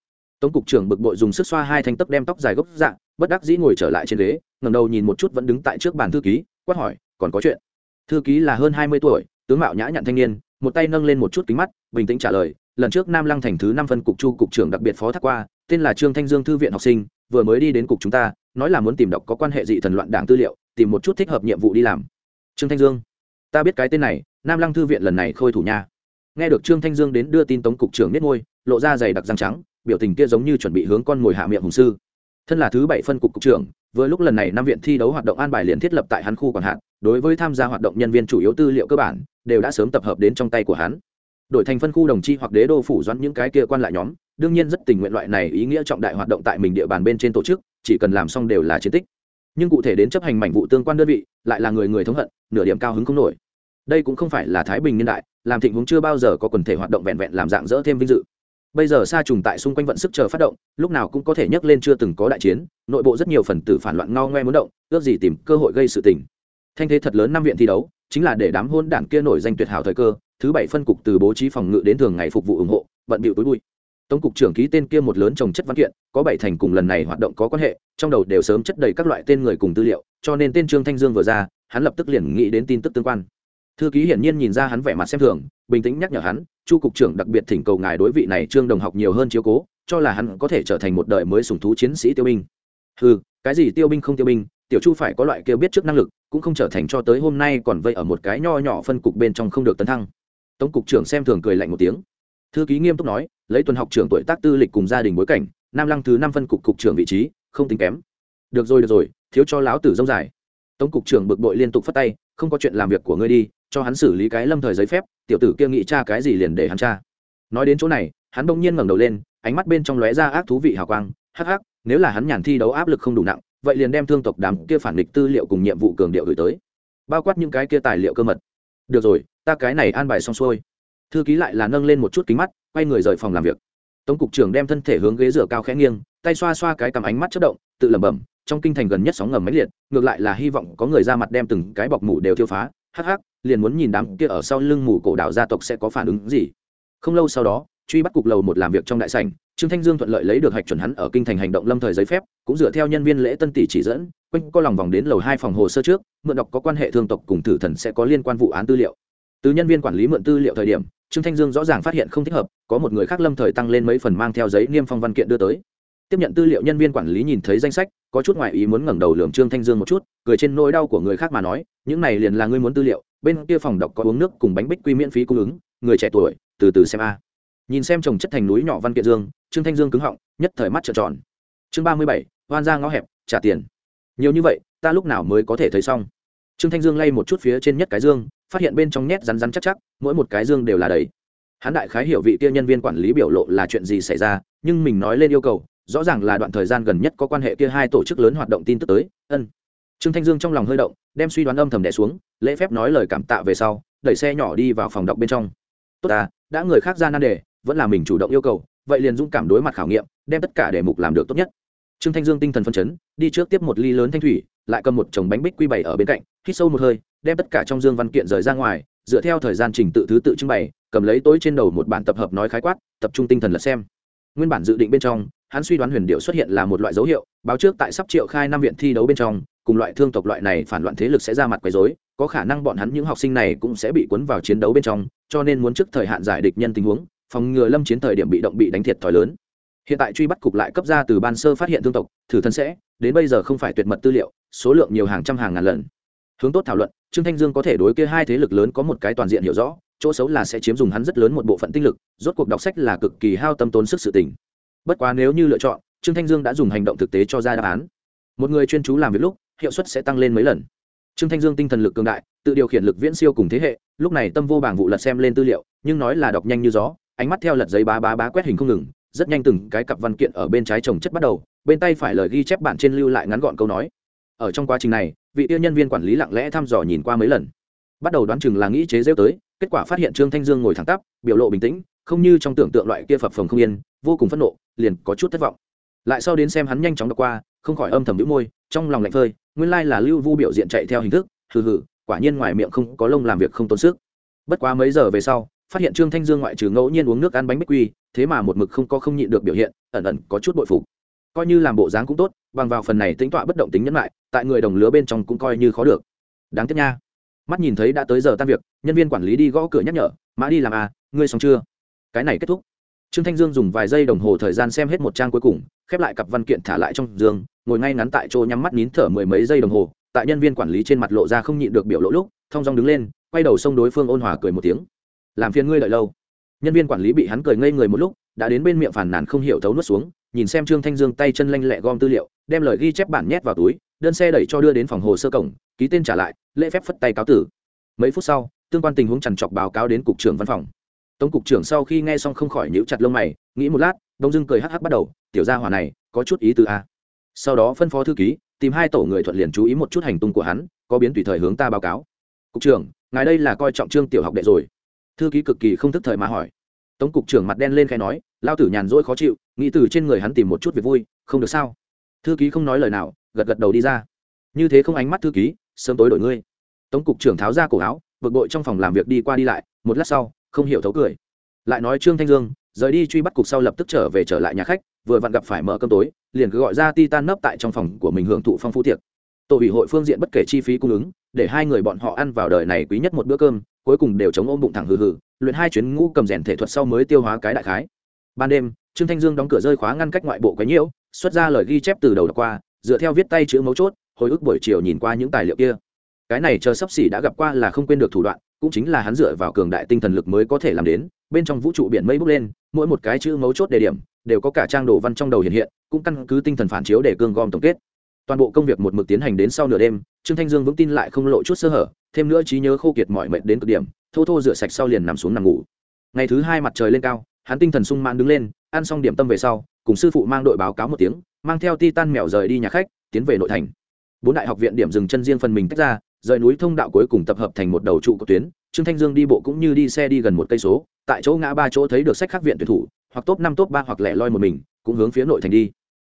Tống cục trưởng bực bội dùng sức xoa hai thanh tấc đem tóc dài gốc dạng bất đắc dĩ ngồi trở lại trên ghế ngầm đầu nhìn một chút vẫn đứng tại trước bàn thư ký, quát hỏi, còn có chuyện? Thư ký là hơn hai mươi tuổi, tướng mạo nhã nhặn thanh niên, một tay nâng lên một chút kính mắt, bình tĩnh trả lời, lần trước nam lăng thành thứ năm phân cục chu cục trưởng đặc biệt phó thác qua, tên là trương thanh dương thư viện học sinh, vừa mới đi đến cục chúng ta, nói là muốn tìm đọc có quan hệ dị thần loạn đảng tư liệu, tìm một chút thích hợp nhiệm vụ đi làm trương thanh dương. Ta biết cái tên này, nam lăng thư viện lần này khôi thủ nha. Nghe được trương thanh dương đến đưa tin tống cục trưởng nết ngôi lộ ra dày đặc răng trắng, biểu tình kia giống như chuẩn bị hướng con ngồi hạ miệng hùng sư. Thân là thứ bảy phân cục cục trưởng với lúc lần này năm viện thi đấu hoạt động an bài liền thiết lập tại hắn khu quản hạn đối với tham gia hoạt động nhân viên chủ yếu tư liệu cơ bản, đều đã sớm tập hợp đến trong tay của hắn. Đổi thành phân khu đồng chi hoặc đế đô phủ doãn những cái kia quan lại nhóm, đương nhiên rất tình nguyện loại này ý nghĩa trọng đại hoạt động tại mình địa bàn bên trên tổ chức, chỉ cần làm xong đều là chiến tích nhưng cụ thể đến chấp hành mảnh vụ tương quan đơn vị, lại là người người thống hận, nửa điểm cao hứng không nổi. Đây cũng không phải là thái bình niên đại, làm thịnh vốn chưa bao giờ có quần thể hoạt động vẹn vẹn làm dạng dỡ thêm vinh dự. Bây giờ sa trùng tại xung quanh vận sức chờ phát động, lúc nào cũng có thể nhấc lên chưa từng có đại chiến, nội bộ rất nhiều phần tử phản loạn ngao ngoe muốn động, ước gì tìm cơ hội gây sự tình. Thanh thế thật lớn năm viện thi đấu, chính là để đám hôn đảng kia nổi danh tuyệt hảo thời cơ, thứ bảy phân cục từ bố trí phòng ngự đến thường ngày phục vụ ủng hộ bận bịu túi bụi tổng cục trưởng ký tên kia một lớn trồng chất văn kiện, có bảy thành cùng lần này hoạt động có quan hệ, trong đầu đều sớm chất đầy các loại tên người cùng tư liệu, cho nên tên trương thanh dương vừa ra, hắn lập tức liền nghĩ đến tin tức tương quan. Thư ký hiển nhiên nhìn ra hắn vẻ mặt xem thường, bình tĩnh nhắc nhở hắn, chu cục trưởng đặc biệt thỉnh cầu ngài đối vị này trương đồng học nhiều hơn chiếu cố, cho là hắn có thể trở thành một đời mới sùng thú chiến sĩ tiêu binh. Ừ cái gì tiêu binh không tiêu binh, tiểu chu phải có loại kêu biết trước năng lực, cũng không trở thành cho tới hôm nay còn vây ở một cái nho nhỏ phân cục bên trong không được tấn thăng. Tổng cục trưởng xem thường cười lạnh một tiếng thư ký nghiêm túc nói, lấy tuần học trưởng tuổi tác tư lịch cùng gia đình bối cảnh, nam lăng thứ năm phân cục cục trưởng vị trí, không tính kém. Được rồi được rồi, thiếu cho láo tử dông dài. Tổng cục trưởng bực bội liên tục phất tay, không có chuyện làm việc của ngươi đi, cho hắn xử lý cái lâm thời giấy phép, tiểu tử kia nghĩ cha cái gì liền để hắn cha nói đến chỗ này, hắn bỗng nhiên ngẩng đầu lên, ánh mắt bên trong lóe ra ác thú vị hào quang, hắc hắc, nếu là hắn nhàn thi đấu áp lực không đủ nặng, vậy liền đem thương tộc đám kia phản địch tư liệu cùng nhiệm vụ cường điệu gửi tới, bao quát những cái kia tài liệu cơ mật. Được rồi, ta cái này an bài xong xuôi thư ký lại là nâng lên một chút kính mắt, quay người rời phòng làm việc. Tổng cục trưởng đem thân thể hướng ghế rửa cao khẽ nghiêng, tay xoa xoa cái cầm ánh mắt chất động, tự lẩm bẩm, trong kinh thành gần nhất sóng ngầm máy liệt, ngược lại là hy vọng có người ra mặt đem từng cái bọc mủ đều tiêu phá, hắc hắc, liền muốn nhìn đám kia ở sau lưng mủ cổ đảo gia tộc sẽ có phản ứng gì. Không lâu sau đó, truy bắt cục lầu một làm việc trong đại sảnh, trương thanh dương thuận lợi lấy được hạch chuẩn hắn ở kinh thành hành động lâm thời giấy phép, cũng dựa theo nhân viên lễ tân tỷ chỉ dẫn, quanh co lòng vòng đến lầu hai phòng hồ sơ trước, mượn đọc có quan hệ thương tộc cùng tử thần sẽ có liên quan vụ án tư liệu. Từ nhân viên quản lý mượn tư liệu thời điểm trương thanh dương rõ ràng phát hiện không thích hợp, có một người khác lâm thời tăng lên mấy phần mang theo giấy niêm phong văn kiện đưa tới. Tiếp nhận tư liệu nhân viên quản lý nhìn thấy danh sách, có chút ngoại ý muốn ngẩng đầu lường trương thanh dương một chút, cười trên nỗi đau của người khác mà nói, những này liền là ngươi muốn tư liệu, bên kia phòng đọc có uống nước cùng bánh bích quy miễn phí cung ứng, người trẻ tuổi, từ từ xem a. Nhìn xem trồng chất thành núi nhỏ văn kiện dương, trương thanh dương cứng họng, nhất thời mắt trợn tròn. Chương ba mươi bảy hoan ra ngõ hẹp, trả tiền. Nhiều như vậy, ta lúc nào mới có thể thấy xong? Trương thanh dương lay một chút phía trên nhất cái dương phát hiện bên trong nhét rắn rắn chắc chắc, mỗi một cái dương đều là đầy. Hắn đại khái hiểu vị kia nhân viên quản lý biểu lộ là chuyện gì xảy ra, nhưng mình nói lên yêu cầu, rõ ràng là đoạn thời gian gần nhất có quan hệ kia hai tổ chức lớn hoạt động tin tức tới, ân. Trương thanh dương trong lòng hơi động, đem suy đoán âm thầm đẻ xuống, lễ phép nói lời cảm tạ về sau, đẩy xe nhỏ đi vào phòng đọc bên trong. Tốt à đã người khác ra nan đề, vẫn là mình chủ động yêu cầu, vậy liền dũng cảm đối mặt khảo nghiệm, đem tất cả đề mục làm được tốt nhất trương thanh dương tinh thần phân chấn, đi trước tiếp một ly lớn thanh thủy, lại cầm một chồng bánh bích quy bày ở bên cạnh, hít sâu một hơi, đem tất cả trong dương văn kiện rời ra ngoài, dựa theo thời gian trình tự thứ tự trưng bày, cầm lấy tối trên đầu một bản tập hợp nói khái quát, tập trung tinh thần lật xem. Nguyên bản dự định bên trong, hắn suy đoán huyền điệu xuất hiện là một loại dấu hiệu, báo trước tại sắp triệu khai năm viện thi đấu bên trong, cùng loại thương tộc loại này phản loạn thế lực sẽ ra mặt quấy rối, có khả năng bọn hắn những học sinh này cũng sẽ bị cuốn vào chiến đấu bên trong, cho nên muốn trước thời hạn giải địch nhân tình huống, phòng ngừa lâm chiến thời điểm bị động bị đánh thiệt thòi lớn hiện tại truy bắt cục lại cấp ra từ ban sơ phát hiện thương tộc, thử thân sẽ, đến bây giờ không phải tuyệt mật tư liệu, số lượng nhiều hàng trăm hàng ngàn lần. Hướng tốt thảo luận, trương thanh dương có thể đối kia hai thế lực lớn có một cái toàn diện hiểu rõ, chỗ xấu là sẽ chiếm dùng hắn rất lớn một bộ phận tinh lực, rốt cuộc đọc sách là cực kỳ hao tâm tốn sức sự tình. Bất quá nếu như lựa chọn, trương thanh dương đã dùng hành động thực tế cho ra đáp án. Một người chuyên chú làm việc lúc, hiệu suất sẽ tăng lên mấy lần. Trương thanh dương tinh thần lực cường đại, tự điều khiển lực viễn siêu cùng thế hệ, lúc này tâm vô bảng vụ lật xem lên tư liệu, nhưng nói là đọc nhanh như gió, ánh mắt theo lật giấy bá bá bá quét hình không ngừng rất nhanh từng cái cặp văn kiện ở bên trái trồng chất bắt đầu, bên tay phải lời ghi chép bản trên lưu lại ngắn gọn câu nói. Ở trong quá trình này, vị tiêu nhân viên quản lý lặng lẽ thăm dò nhìn qua mấy lần. Bắt đầu đoán chừng là nghĩ chế rêu tới, kết quả phát hiện trương thanh dương ngồi thẳng tắp, biểu lộ bình tĩnh, không như trong tưởng tượng loại kia phập phồng không yên, vô cùng phẫn nộ, liền có chút thất vọng. Lại sau đến xem hắn nhanh chóng đọc qua, không khỏi âm thầm đĩu môi, trong lòng lạnh phơi, nguyên lai là lưu vu biểu diện chạy theo hình thức, hừ hừ, quả nhiên ngoài miệng không có lông làm việc không tốn sức. Bất quá mấy giờ về sau, phát hiện trương thanh dương ngoại trừ ngẫu nhiên uống nước ăn bánh bích quy thế mà một mực không có không nhịn được biểu hiện, ẩn ẩn có chút bội phục. Coi như làm bộ dáng cũng tốt, bằng vào phần này tính tọa bất động tính nhẫn lại, tại người đồng lứa bên trong cũng coi như khó được. Đáng tiếc nha. Mắt nhìn thấy đã tới giờ tan việc, nhân viên quản lý đi gõ cửa nhắc nhở, mã đi làm à ngươi xong chưa? Cái này kết thúc. Trương thanh dương dùng vài giây đồng hồ thời gian xem hết một trang cuối cùng, khép lại cặp văn kiện thả lại trong giường, ngồi ngay ngắn tại chỗ nhắm mắt nín thở mười mấy giây đồng hồ, tại nhân viên quản lý trên mặt lộ ra không nhịn được biểu lộ lúc, thong dong đứng lên, quay đầu xông đối phương ôn hòa cười một tiếng. Làm phiền ngươi đợi lâu nhân viên quản lý bị hắn cười ngây người một lúc, đã đến bên miệng phản nàn không hiểu thấu nuốt xuống, nhìn xem trương thanh dương tay chân lanh lẹ gom tư liệu, đem lời ghi chép bản nhét vào túi, đơn xe đẩy cho đưa đến phòng hồ sơ cổng, ký tên trả lại, lễ phép phất tay cáo tử. Mấy phút sau, tương quan tình huống trằn trọc báo cáo đến cục trưởng văn phòng. Tổng cục trưởng sau khi nghe xong không khỏi nhíu chặt lông mày, nghĩ một lát, đông dưng cười hắc hắc bắt đầu, tiểu gia hỏa này, có chút ý tứ a à? sau đó phân phó thư ký, tìm hai tổ người thuận liền chú ý một chút hành tung của hắn, có biến tùy thời hướng ta báo cáo. Cục trưởng, ngài đây là coi trọng trương tiểu học đệ rồi thư ký cực kỳ không thức thời mà hỏi. Tống cục trưởng mặt đen lên khai nói, lao tử nhàn rỗi khó chịu, nghĩ từ trên người hắn tìm một chút việc vui, không được sao? Thư ký không nói lời nào, gật gật đầu đi ra. Như thế không ánh mắt thư ký, sớm tối đổi ngươi. Tống cục trưởng tháo ra cổ áo, bực bội trong phòng làm việc đi qua đi lại, một lát sau, không hiểu thấu cười. Lại nói trương thanh dương, rời đi truy bắt cục sau lập tức trở về trở lại nhà khách, vừa vặn gặp phải mở cơm tối, liền cứ gọi ra ti tan nấp tại trong phòng của mình hưởng thụ phong phú tiệc. Tổ ủy hội phương diện bất kể chi phí cung ứng, để hai người bọn họ ăn vào đời này quý nhất một bữa cơm cuối cùng đều chống ôm bụng thẳng hừ hừ, luyện hai chuyến ngũ cầm rèn thể thuật sau mới tiêu hóa cái đại khái. Ban đêm, trương thanh dương đóng cửa rơi khóa ngăn cách ngoại bộ quấy nhiễu, xuất ra lời ghi chép từ đầu đọc qua, dựa theo viết tay chữ mấu chốt, hồi ức buổi chiều nhìn qua những tài liệu kia. Cái này chờ sắp xỉ đã gặp qua là không quên được thủ đoạn, cũng chính là hắn dựa vào cường đại tinh thần lực mới có thể làm đến, bên trong vũ trụ biển mây bốc lên, mỗi một cái chữ mấu chốt đề điểm, đều có cả trang đồ văn trong đầu hiện hiện, cũng căn cứ tinh thần phản chiếu để cương gom tổng kết toàn bộ công việc một mực tiến hành đến sau nửa đêm, trương thanh dương vững tin lại không lộ chút sơ hở, thêm nữa trí nhớ khô kiệt mọi mệnh đến cực điểm, thô thô rửa sạch sau liền nằm xuống nằm ngủ. Ngày thứ hai mặt trời lên cao, hắn tinh thần sung mãn đứng lên, ăn xong điểm tâm về sau, cùng sư phụ mang đội báo cáo một tiếng, mang theo ti tan mèo rời đi nhà khách, tiến về nội thành. Bốn đại học viện điểm dừng chân riêng phần mình tách ra, rời núi thông đạo cuối cùng tập hợp thành một đầu trụ của tuyến, trương thanh dương đi bộ cũng như đi xe đi gần một cây số, tại chỗ ngã ba chỗ thấy được sách khắc viện tuyển thủ, hoặc top năm, top ba hoặc lẻ loi một mình, cũng hướng phía nội thành đi.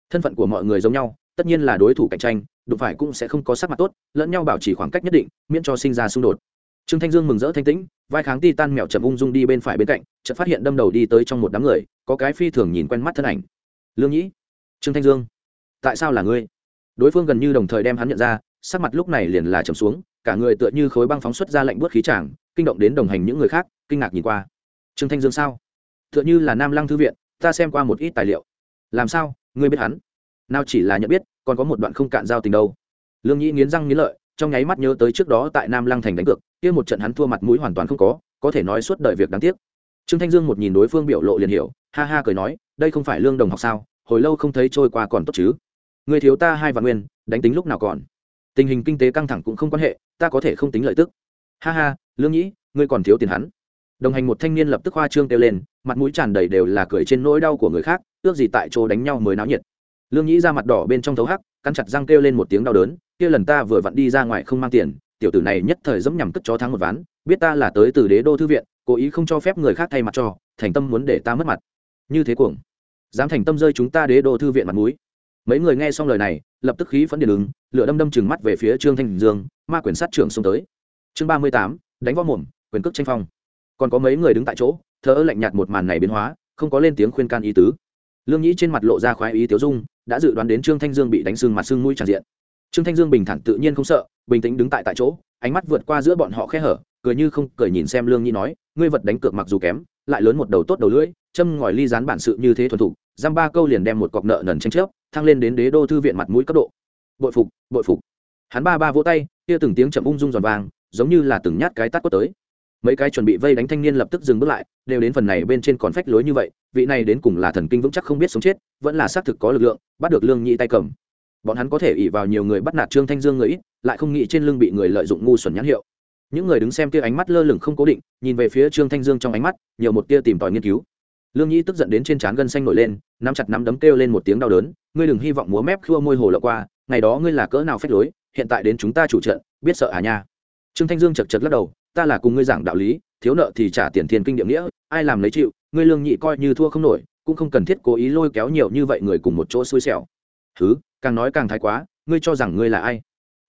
Thân phận của mọi người giống nhau tất nhiên là đối thủ cạnh tranh, đụng phải cũng sẽ không có sắc mặt tốt, lẫn nhau bảo trì khoảng cách nhất định, miễn cho sinh ra xung đột. Trương thanh dương mừng rỡ thanh tĩnh, vai kháng ti tan mèo chậm ung dung đi bên phải bên cạnh, chợt phát hiện đâm đầu đi tới trong một đám người, có cái phi thường nhìn quen mắt thân ảnh. Lương nhĩ, trương thanh dương, tại sao là ngươi? Đối phương gần như đồng thời đem hắn nhận ra, sắc mặt lúc này liền là trầm xuống, cả người tựa như khối băng phóng xuất ra lạnh buốt khí tràng, kinh động đến đồng hành những người khác, kinh ngạc nhìn qua. Trương thanh dương sao? Tựa như là nam lăng thư viện, ta xem qua một ít tài liệu. Làm sao? Ngươi biết hắn? Nào chỉ là nhận biết, còn có một đoạn không cạn giao tình đâu. Lương nhĩ nghiến răng nghiến lợi, trong nháy mắt nhớ tới trước đó tại nam lăng thành đánh cược, kia một trận hắn thua mặt mũi hoàn toàn không có có thể nói suốt đời việc đáng tiếc. Trương thanh dương một nhìn đối phương biểu lộ liền hiểu, ha ha cười nói, đây không phải lương đồng học sao, hồi lâu không thấy trôi qua còn tốt chứ. Người thiếu ta hai vạn nguyên, đánh tính lúc nào còn? Tình hình kinh tế căng thẳng cũng không quan hệ, ta có thể không tính lợi tức. Ha ha, lương nhĩ, ngươi còn thiếu tiền hắn. Đồng hành một thanh niên lập tức hoa trương kêu lên, mặt mũi tràn đầy đều là cười trên nỗi đau của người khác, ước gì tại chỗ đánh nhau mới náo nhiệt lương nhĩ ra mặt đỏ bên trong thấu hắc, cắn chặt răng kêu lên một tiếng đau đớn, kia lần ta vừa vặn đi ra ngoài không mang tiền, tiểu tử này nhất thời dẫm nhằm cất chó thắng một ván, biết ta là tới từ đế đô thư viện, cố ý không cho phép người khác thay mặt cho, thành tâm muốn để ta mất mặt. Như thế cuồng, dám thành tâm rơi chúng ta đế đô thư viện mặt mũi. Mấy người nghe xong lời này, lập tức khí phấn điện ứng, lửa đâm đâm chừng mắt về phía trương thanh dương, ma quyền sát trưởng xông tới. Chương ba mươi tám, đánh võ mồm, quyền cước tranh phong. Còn có mấy người đứng tại chỗ, thờ ơ lạnh nhạt một màn này biến hóa, không có lên tiếng khuyên can ý tứ. Lương nhĩ trên mặt lộ ra khoái ý tiếu dung đã dự đoán đến trương thanh dương bị đánh sưng mặt sưng mũi tràn diện. Trương thanh dương bình thản tự nhiên không sợ, bình tĩnh đứng tại tại chỗ, ánh mắt vượt qua giữa bọn họ khe hở, cười như không cười nhìn xem lương nhi nói, ngươi vật đánh cược mặc dù kém, lại lớn một đầu tốt đầu lưỡi, châm ngòi ly dán bản sự như thế thuần thục dăm ba câu liền đem một cọc nợ nần tranh chấp, thăng lên đến đế đô thư viện mặt mũi cấp độ. Bội phục bội phục. Hắn ba ba vỗ tay, kia từng tiếng chậm ung dung giòn vàng, giống như là từng nhát cái tát quất tới mấy cái chuẩn bị vây đánh thanh niên lập tức dừng bước lại, đều đến phần này bên trên còn phách lối như vậy, vị này đến cùng là thần kinh vững chắc không biết sống chết, vẫn là xác thực có lực lượng, bắt được lương nhị tay cầm. Bọn hắn có thể ỉ vào nhiều người bắt nạt trương thanh dương người ít, lại không nghĩ trên lưng bị người lợi dụng ngu xuẩn nhãn hiệu. Những người đứng xem kia ánh mắt lơ lửng không cố định, nhìn về phía trương thanh dương trong ánh mắt, nhiều một tia tìm tòi nghiên cứu. Lương nhĩ tức giận đến trên trán gân xanh nổi lên, nắm chặt nắm đấm kêu lên một tiếng đau đớn, ngươi đừng hy vọng múa mép khua môi hồ lọ qua, ngày đó ngươi là cỡ nào phách lối, hiện tại đến chúng ta chủ trận, biết sợ à nha. Trương thanh dương chật chật lắc đầu ta là cùng ngươi giảng đạo lý, thiếu nợ thì trả tiền thiên kinh địa nghĩa, ai làm lấy chịu, ngươi lương nhị coi như thua không nổi, cũng không cần thiết cố ý lôi kéo nhiều như vậy người cùng một chỗ xui xẻo. Thứ, càng nói càng thái quá, ngươi cho rằng ngươi là ai?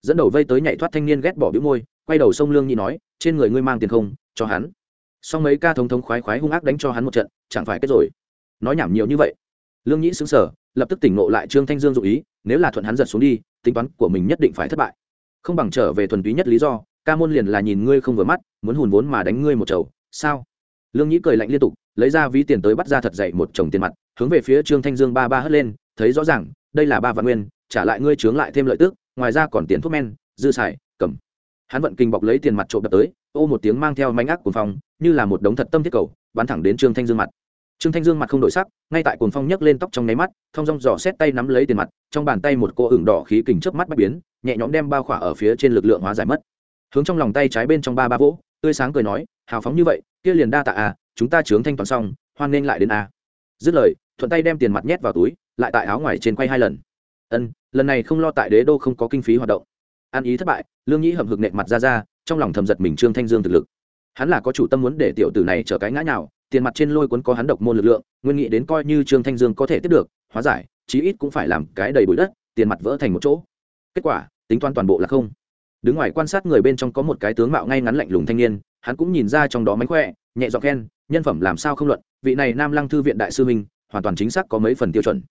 Dẫn đầu vây tới nhảy thoát thanh niên ghét bỏ bĩu môi, quay đầu sông lương nhị nói, trên người ngươi mang tiền không, cho hắn. Xong mấy ca thống thống khoái khoái hung ác đánh cho hắn một trận, chẳng phải kết rồi. Nói nhảm nhiều như vậy. Lương nhĩ xứng sở lập tức tỉnh ngộ lại trương thanh dương dụ ý, nếu là thuận hắn giật xuống đi, tính toán của mình nhất định phải thất bại. Không bằng trở về thuần túy nhất lý do ca môn liền là nhìn ngươi không vừa mắt, muốn hùn vốn mà đánh ngươi một chầu, sao? Lương nhĩ cười lạnh liên tục, lấy ra ví tiền tới bắt ra thật dậy một chồng tiền mặt, hướng về phía trương thanh dương ba ba hất lên, thấy rõ ràng, đây là ba vạn nguyên, trả lại ngươi trướng lại thêm lợi tức, ngoài ra còn tiền thuốc men, dư xài, cầm. Hắn vận kinh bọc lấy tiền mặt trộm đập tới, ô một tiếng mang theo mánh ác cuồng phong, như là một đống thật tâm thiết cầu, bắn thẳng đến trương thanh dương mặt. Trương thanh dương mặt không đổi sắc, ngay tại cuồng phong nhấc lên tóc trong nháy mắt, thong rong dò xét tay nắm lấy tiền mặt, trong bàn tay một cô ửng đỏ khí kình chớp mắt bắt biến, nhẹ nhõm đem bao khỏa ở phía trên lực lượng hóa giải mất hướng trong lòng tay trái bên trong ba ba vỗ, tươi sáng cười nói, hào phóng như vậy, kia liền đa tạ à chúng ta chướng thanh toán xong, hoan nghênh lại đến à. Dứt lời, thuận tay đem tiền mặt nhét vào túi, lại tại áo ngoài trên quay hai lần. Ân, lần này không lo tại đế đô không có kinh phí hoạt động. Ăn ý thất bại, lương nhĩ hậm hực nệ mặt ra ra, trong lòng thầm giật mình trương thanh dương thực lực. Hắn là có chủ tâm muốn để tiểu tử này trở cái ngã nào tiền mặt trên lôi cuốn có hắn độc môn lực lượng, nguyên nghĩ đến coi như trương thanh dương có thể tiếp được, hóa giải, chí ít cũng phải làm cái đầy bụi đất, tiền mặt vỡ thành một chỗ. Kết quả, tính toán toàn bộ là không đứng ngoài quan sát người bên trong có một cái tướng mạo ngay ngắn lạnh lùng thanh niên, hắn cũng nhìn ra trong đó mánh khỏe, nhẹ dọc khen, nhân phẩm làm sao không luận, vị này nam lăng thư viện đại sư minh, hoàn toàn chính xác có mấy phần tiêu chuẩn.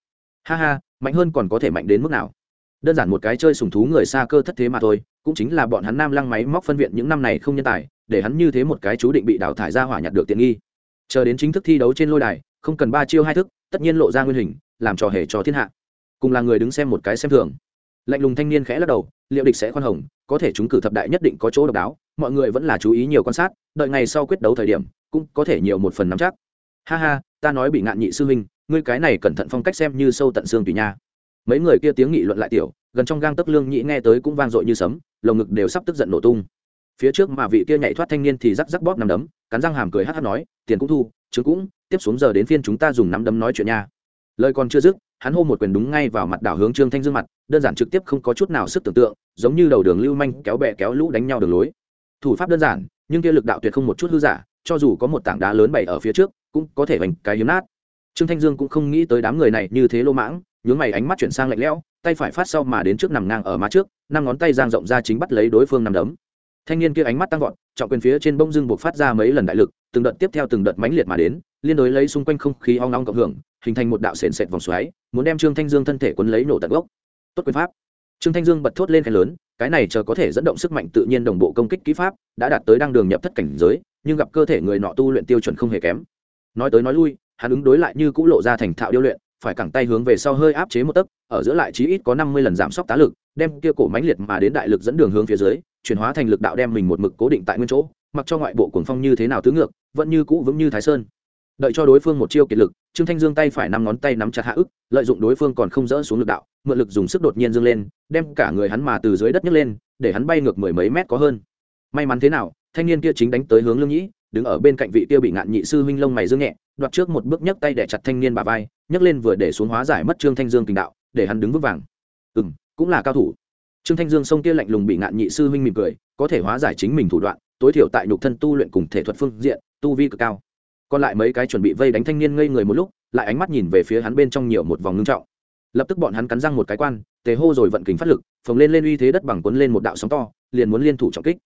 Ha ha, mạnh hơn còn có thể mạnh đến mức nào? Đơn giản một cái chơi sùng thú người xa cơ thất thế mà thôi, cũng chính là bọn hắn nam lăng máy móc phân viện những năm này không nhân tài, để hắn như thế một cái chú định bị đào thải ra hỏa nhặt được tiện nghi. Chờ đến chính thức thi đấu trên lôi đài, không cần ba chiêu hai thức, tất nhiên lộ ra nguyên hình, làm trò hề cho thiên hạ. Cùng là người đứng xem một cái xem thường lạnh lùng thanh niên khẽ lắc đầu, liệu địch sẽ khoan hồng, có thể chúng cử thập đại nhất định có chỗ độc đáo, mọi người vẫn là chú ý nhiều quan sát, đợi ngày sau quyết đấu thời điểm, cũng có thể nhiều một phần nắm chắc. Ha ha, ta nói bị ngạn nhị sư huynh, ngươi cái này cẩn thận phong cách xem như sâu tận xương tùy nha. Mấy người kia tiếng nghị luận lại tiểu, gần trong gang tấc lương nhị nghe tới cũng vang dội như sấm, lồng ngực đều sắp tức giận nổ tung. Phía trước mà vị kia nhảy thoát thanh niên thì rắc rắc bóp nằm đấm, cắn răng hàm cười hát hát nói, tiền cũng thu chứ cũng, tiếp xuống giờ đến phiên chúng ta dùng nắm đấm nói chuyện nha. Lời còn chưa dứt hắn hô một quyền đúng ngay vào mặt đảo hướng trương thanh dương mặt, đơn giản trực tiếp không có chút nào sức tưởng tượng, giống như đầu đường lưu manh kéo bẹ kéo lũ đánh nhau đường lối. Thủ pháp đơn giản, nhưng kia lực đạo tuyệt không một chút hư giả, cho dù có một tảng đá lớn bày ở phía trước, cũng có thể vành cái hiếm nát. Trương thanh dương cũng không nghĩ tới đám người này như thế lô mãng, nhướng mày ánh mắt chuyển sang lạnh lẽo, tay phải phát sau mà đến trước nằm ngang ở má trước, năm ngón tay giang rộng ra chính bắt lấy đối phương nằm đấm. Thanh niên kia ánh mắt tăng vọt, trọng quyền phía trên bông dưng buộc phát ra mấy lần đại lực, từng đợt tiếp theo từng đợt mãnh liệt mà đến, liên đối lấy xung quanh không khí ong ong cộng hưởng, hình thành một đạo sền sệt vòng xoáy muốn đem trương thanh dương thân thể quấn lấy nổ tận gốc. Tốt quyền pháp. Trương thanh dương bật thốt lên khen lớn, cái này chờ có thể dẫn động sức mạnh tự nhiên đồng bộ công kích kỹ pháp, đã đạt tới đăng đường nhập thất cảnh giới, nhưng gặp cơ thể người nọ tu luyện tiêu chuẩn không hề kém. Nói tới nói lui, hắn ứng đối lại như cũ lộ ra thành thạo điêu luyện, phải cẳng tay hướng về sau hơi áp chế một tấc, ở giữa lại chí ít có năm mươi lần giảm sốc tá lực, đem kia cổ mãnh liệt mà đến đại lực dẫn đường hướng phía dưới, chuyển hóa thành lực đạo đem mình một mực cố định tại nguyên chỗ, mặc cho ngoại bộ cuồng phong như thế nào tứ ngược, vẫn như cũ vững như thái sơn đợi cho đối phương một chiêu kiệt lực, trương thanh dương tay phải năm ngón tay nắm chặt hạ ức, lợi dụng đối phương còn không dỡ xuống lực đạo, mượn lực dùng sức đột nhiên dương lên, đem cả người hắn mà từ dưới đất nhấc lên, để hắn bay ngược mười mấy mét có hơn. May mắn thế nào, thanh niên kia chính đánh tới hướng lương nhĩ, đứng ở bên cạnh vị kia bị ngạn nhị sư huynh lông mày dương nhẹ, đoạt trước một bước nhấc tay để chặt thanh niên bà vai, nhấc lên vừa để xuống hóa giải mất trương thanh dương tình đạo, để hắn đứng vững vàng. Ừ m cũng là cao thủ. Trương thanh dương sông kia lạnh lùng bị ngạn nhị sư huynh mỉm cười, có thể hóa giải chính mình thủ đoạn, tối thiểu tại nhục thân tu luyện cùng thể thuật phương diện, tu vi cực cao còn lại mấy cái chuẩn bị vây đánh thanh niên ngây người một lúc, lại ánh mắt nhìn về phía hắn bên trong nhiều một vòng ngưng trọng. Lập tức bọn hắn cắn răng một cái quan, tề hô rồi vận kình phát lực, phồng lên lên uy thế đất bằng quấn lên một đạo sóng to, liền muốn liên thủ trọng kích.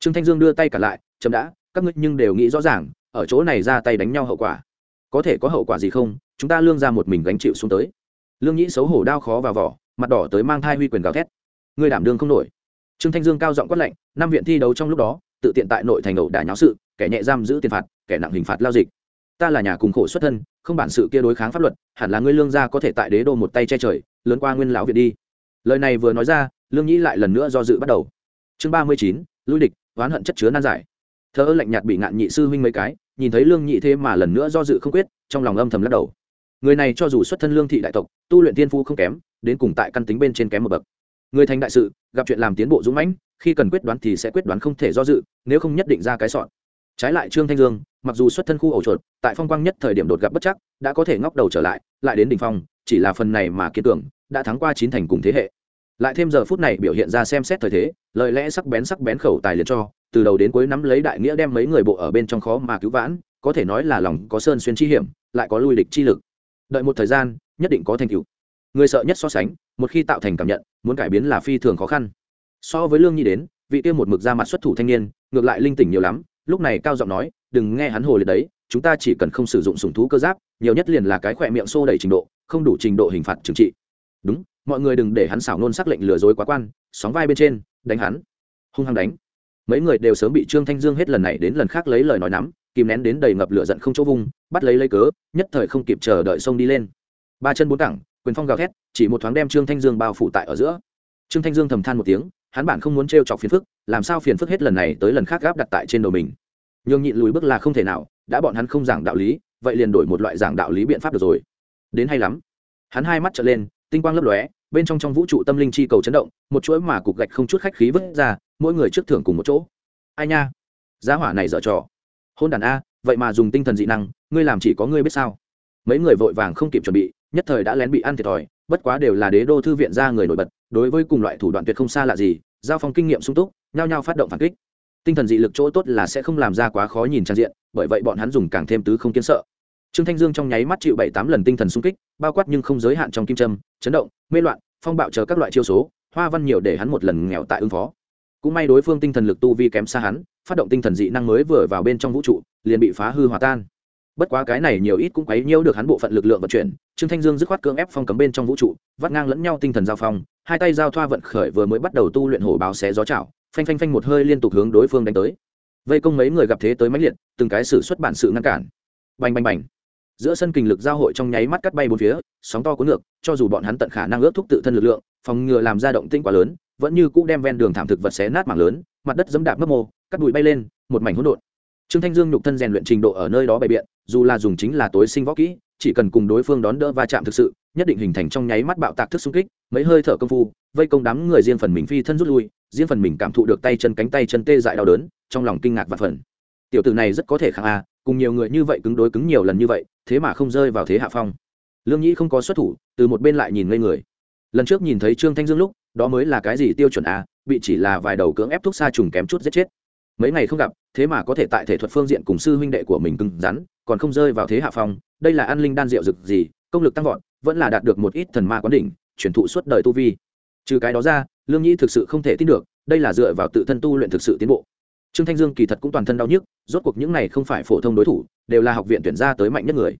Trương thanh dương đưa tay cả lại chậm đã, các ngươi nhưng đều nghĩ rõ ràng, ở chỗ này ra tay đánh nhau hậu quả. Có thể có hậu quả gì không, chúng ta lương ra một mình gánh chịu xuống tới. Lương nhĩ xấu hổ đau khó vào vỏ, mặt đỏ tới mang thai huy quyền gào thét. Người đảm đương không nổi. Trương thanh dương cao giọng quát lệnh năm viện thi đấu trong lúc đó, tự tiện tại nội thành ẩu đả nháo sự kẻ nhẹ giam giữ tiền phạt, kẻ nặng hình phạt lao dịch. Ta là nhà cùng khổ xuất thân, không bản sự kia đối kháng pháp luật, hẳn là ngươi lương gia có thể tại đế đô một tay che trời, lớn qua nguyên lão việt đi. Lời này vừa nói ra, lương nhĩ lại lần nữa do dự bắt đầu. Chương ba mươi chín, lui địch, oán hận chất chứa nan giải. Thơ lạnh nhạt bị ngạn nhị sư huynh mấy cái, nhìn thấy lương nhị thế mà lần nữa do dự không quyết, trong lòng âm thầm lắc đầu. Người này cho dù xuất thân lương thị đại tộc, tu luyện tiên phu không kém, đến cùng tại căn tính bên trên kém một bậc. Người thành đại sự, gặp chuyện làm tiến bộ dũng mãnh, khi cần quyết đoán thì sẽ quyết đoán không thể do dự, nếu không nhất định ra cái sọn trái lại trương thanh dương, mặc dù xuất thân khu ổ chuột, tại phong quang nhất thời điểm đột gặp bất chắc, đã có thể ngóc đầu trở lại lại đến đỉnh phong, chỉ là phần này mà kiến tưởng đã thắng qua chín thành cùng thế hệ. Lại thêm giờ phút này biểu hiện ra xem xét thời thế, lời lẽ sắc bén sắc bén khẩu tài liền cho, từ đầu đến cuối nắm lấy đại nghĩa đem mấy người bộ ở bên trong khó mà cứu vãn, có thể nói là lòng có sơn xuyên chi hiểm, lại có lui địch chi lực. Đợi một thời gian, nhất định có thành tựu. Người sợ nhất so sánh, một khi tạo thành cảm nhận, muốn cải biến là phi thường khó khăn. So với lương nhi đến, vị tiêu một mực ra mặt xuất thủ thanh niên, ngược lại linh tỉnh nhiều lắm lúc này cao giọng nói, đừng nghe hắn hồ liệt đấy, chúng ta chỉ cần không sử dụng sùng thú cơ giáp, nhiều nhất liền là cái khỏe miệng xô đầy trình độ, không đủ trình độ hình phạt trừng trị. Đúng, mọi người đừng để hắn xảo nôn sắc lệnh lừa dối quá quan, sóng vai bên trên, đánh hắn. Hung hăng đánh. Mấy người đều sớm bị trương thanh dương hết lần này đến lần khác lấy lời nói nắm, kìm nén đến đầy ngập lửa giận không chỗ vung, bắt lấy lấy cớ, nhất thời không kịp chờ đợi sông đi lên. Ba chân bốn cẳng, quyền phong gào thét, chỉ một thoáng đem trương thanh dương bao phủ tại ở giữa. Trương thanh dương thầm than một tiếng, hắn bản không muốn t chọc phiền phức làm sao phiền phức hết lần này tới lần khác gáp đặt tại trên đầu mình? Nhường nhịn lùi bước là không thể nào, đã bọn hắn không giảng đạo lý, vậy liền đổi một loại giảng đạo lý biện pháp được rồi. Đến hay lắm. Hắn hai mắt trở lên, tinh quang lấp lóe, bên trong trong vũ trụ tâm linh chi cầu chấn động, một chuỗi mà cục gạch không chút khách khí vứt ra, mỗi người trước thưởng cùng một chỗ. Ai nha? Giá hỏa này dở trò. Hôn đàn a, vậy mà dùng tinh thần dị năng, ngươi làm chỉ có ngươi biết sao? Mấy người vội vàng không kịp chuẩn bị, nhất thời đã lén bị ăn thiệt thòi, bất quá đều là đế đô thư viện ra người nổi bật, đối với cùng loại thủ đoạn tuyệt không xa lạ gì, giao phong kinh nghiệm sung túc nhao nhao phát động phản kích. Tinh thần dị lực chỗ tốt là sẽ không làm ra quá khó nhìn trang diện, bởi vậy bọn hắn dùng càng thêm tứ không kiến sợ. Trương thanh dương trong nháy mắt chịu bảy tám lần tinh thần xung kích, bao quát nhưng không giới hạn trong kim trâm chấn động, mê loạn, phong bạo chờ các loại chiêu số, hoa văn nhiều để hắn một lần nghèo tại ứng phó. Cũng may đối phương tinh thần lực tu vi kém xa hắn, phát động tinh thần dị năng mới vừa vào bên trong vũ trụ, liền bị phá hư hòa tan. Bất quá cái này nhiều ít cũng quấy nhiễu được hắn bộ phận lực lượng vận chuyển, trương thanh dương dứt khoát cưỡng ép phong cấm bên trong vũ trụ, vắt ngang lẫn nhau tinh thần giao phong hai tay giao thoa vận khởi vừa mới bắt đầu tu luyện hổ báo xé gió chảo, phanh phanh phanh một hơi liên tục hướng đối phương đánh tới. Vây công mấy người gặp thế tới máy liệt, từng cái xử xuất bản sự ngăn cản. Bành bành bành. Giữa sân kình lực giao hội trong nháy mắt cắt bay bốn phía, sóng to cuốn ngược, cho dù bọn hắn tận khả năng ước thúc tự thân lực lượng, phòng ngừa làm ra động tinh quá lớn, vẫn như cũ đem ven đường thảm thực vật xé nát mảng lớn, mặt đất dẫm đạp mấp mô, cắt bụi bay lên, một mảnh hỗn độn. Trương thanh dương nhục thân rèn luyện trình độ ở nơi đó bày biện, dù là dùng chính là tối sinh võ kỹ chỉ cần cùng đối phương đón đỡ va chạm thực sự, nhất định hình thành trong nháy mắt bạo tạc thức xung kích, mấy hơi thở công phu, vây công đám người riêng phần mình phi thân rút lui, riêng phần mình cảm thụ được tay chân cánh tay chân tê dại đau đớn, trong lòng kinh ngạc và phần tiểu tử này rất có thể kháng a, cùng nhiều người như vậy cứng đối cứng nhiều lần như vậy, thế mà không rơi vào thế hạ phong. Lương nhĩ không có xuất thủ, từ một bên lại nhìn ngây người. Lần trước nhìn thấy trương thanh dương lúc, đó mới là cái gì tiêu chuẩn a, bị chỉ là vài đầu cưỡng ép thuốc xa trùng kém chút giết chết. Mấy ngày không gặp, thế mà có thể tại thể thuật phương diện cùng sư huynh đệ của mình cứng rắn còn không rơi vào thế hạ phong, đây là an linh đan rượu rực gì, công lực tăng vọt, vẫn là đạt được một ít thần ma quán đỉnh, truyền thụ suốt đời tu vi. Trừ cái đó ra, lương nhĩ thực sự không thể tin được, đây là dựa vào tự thân tu luyện thực sự tiến bộ. Trương thanh dương kỳ thật cũng toàn thân đau nhức, rốt cuộc những này không phải phổ thông đối thủ, đều là học viện tuyển ra tới mạnh nhất người.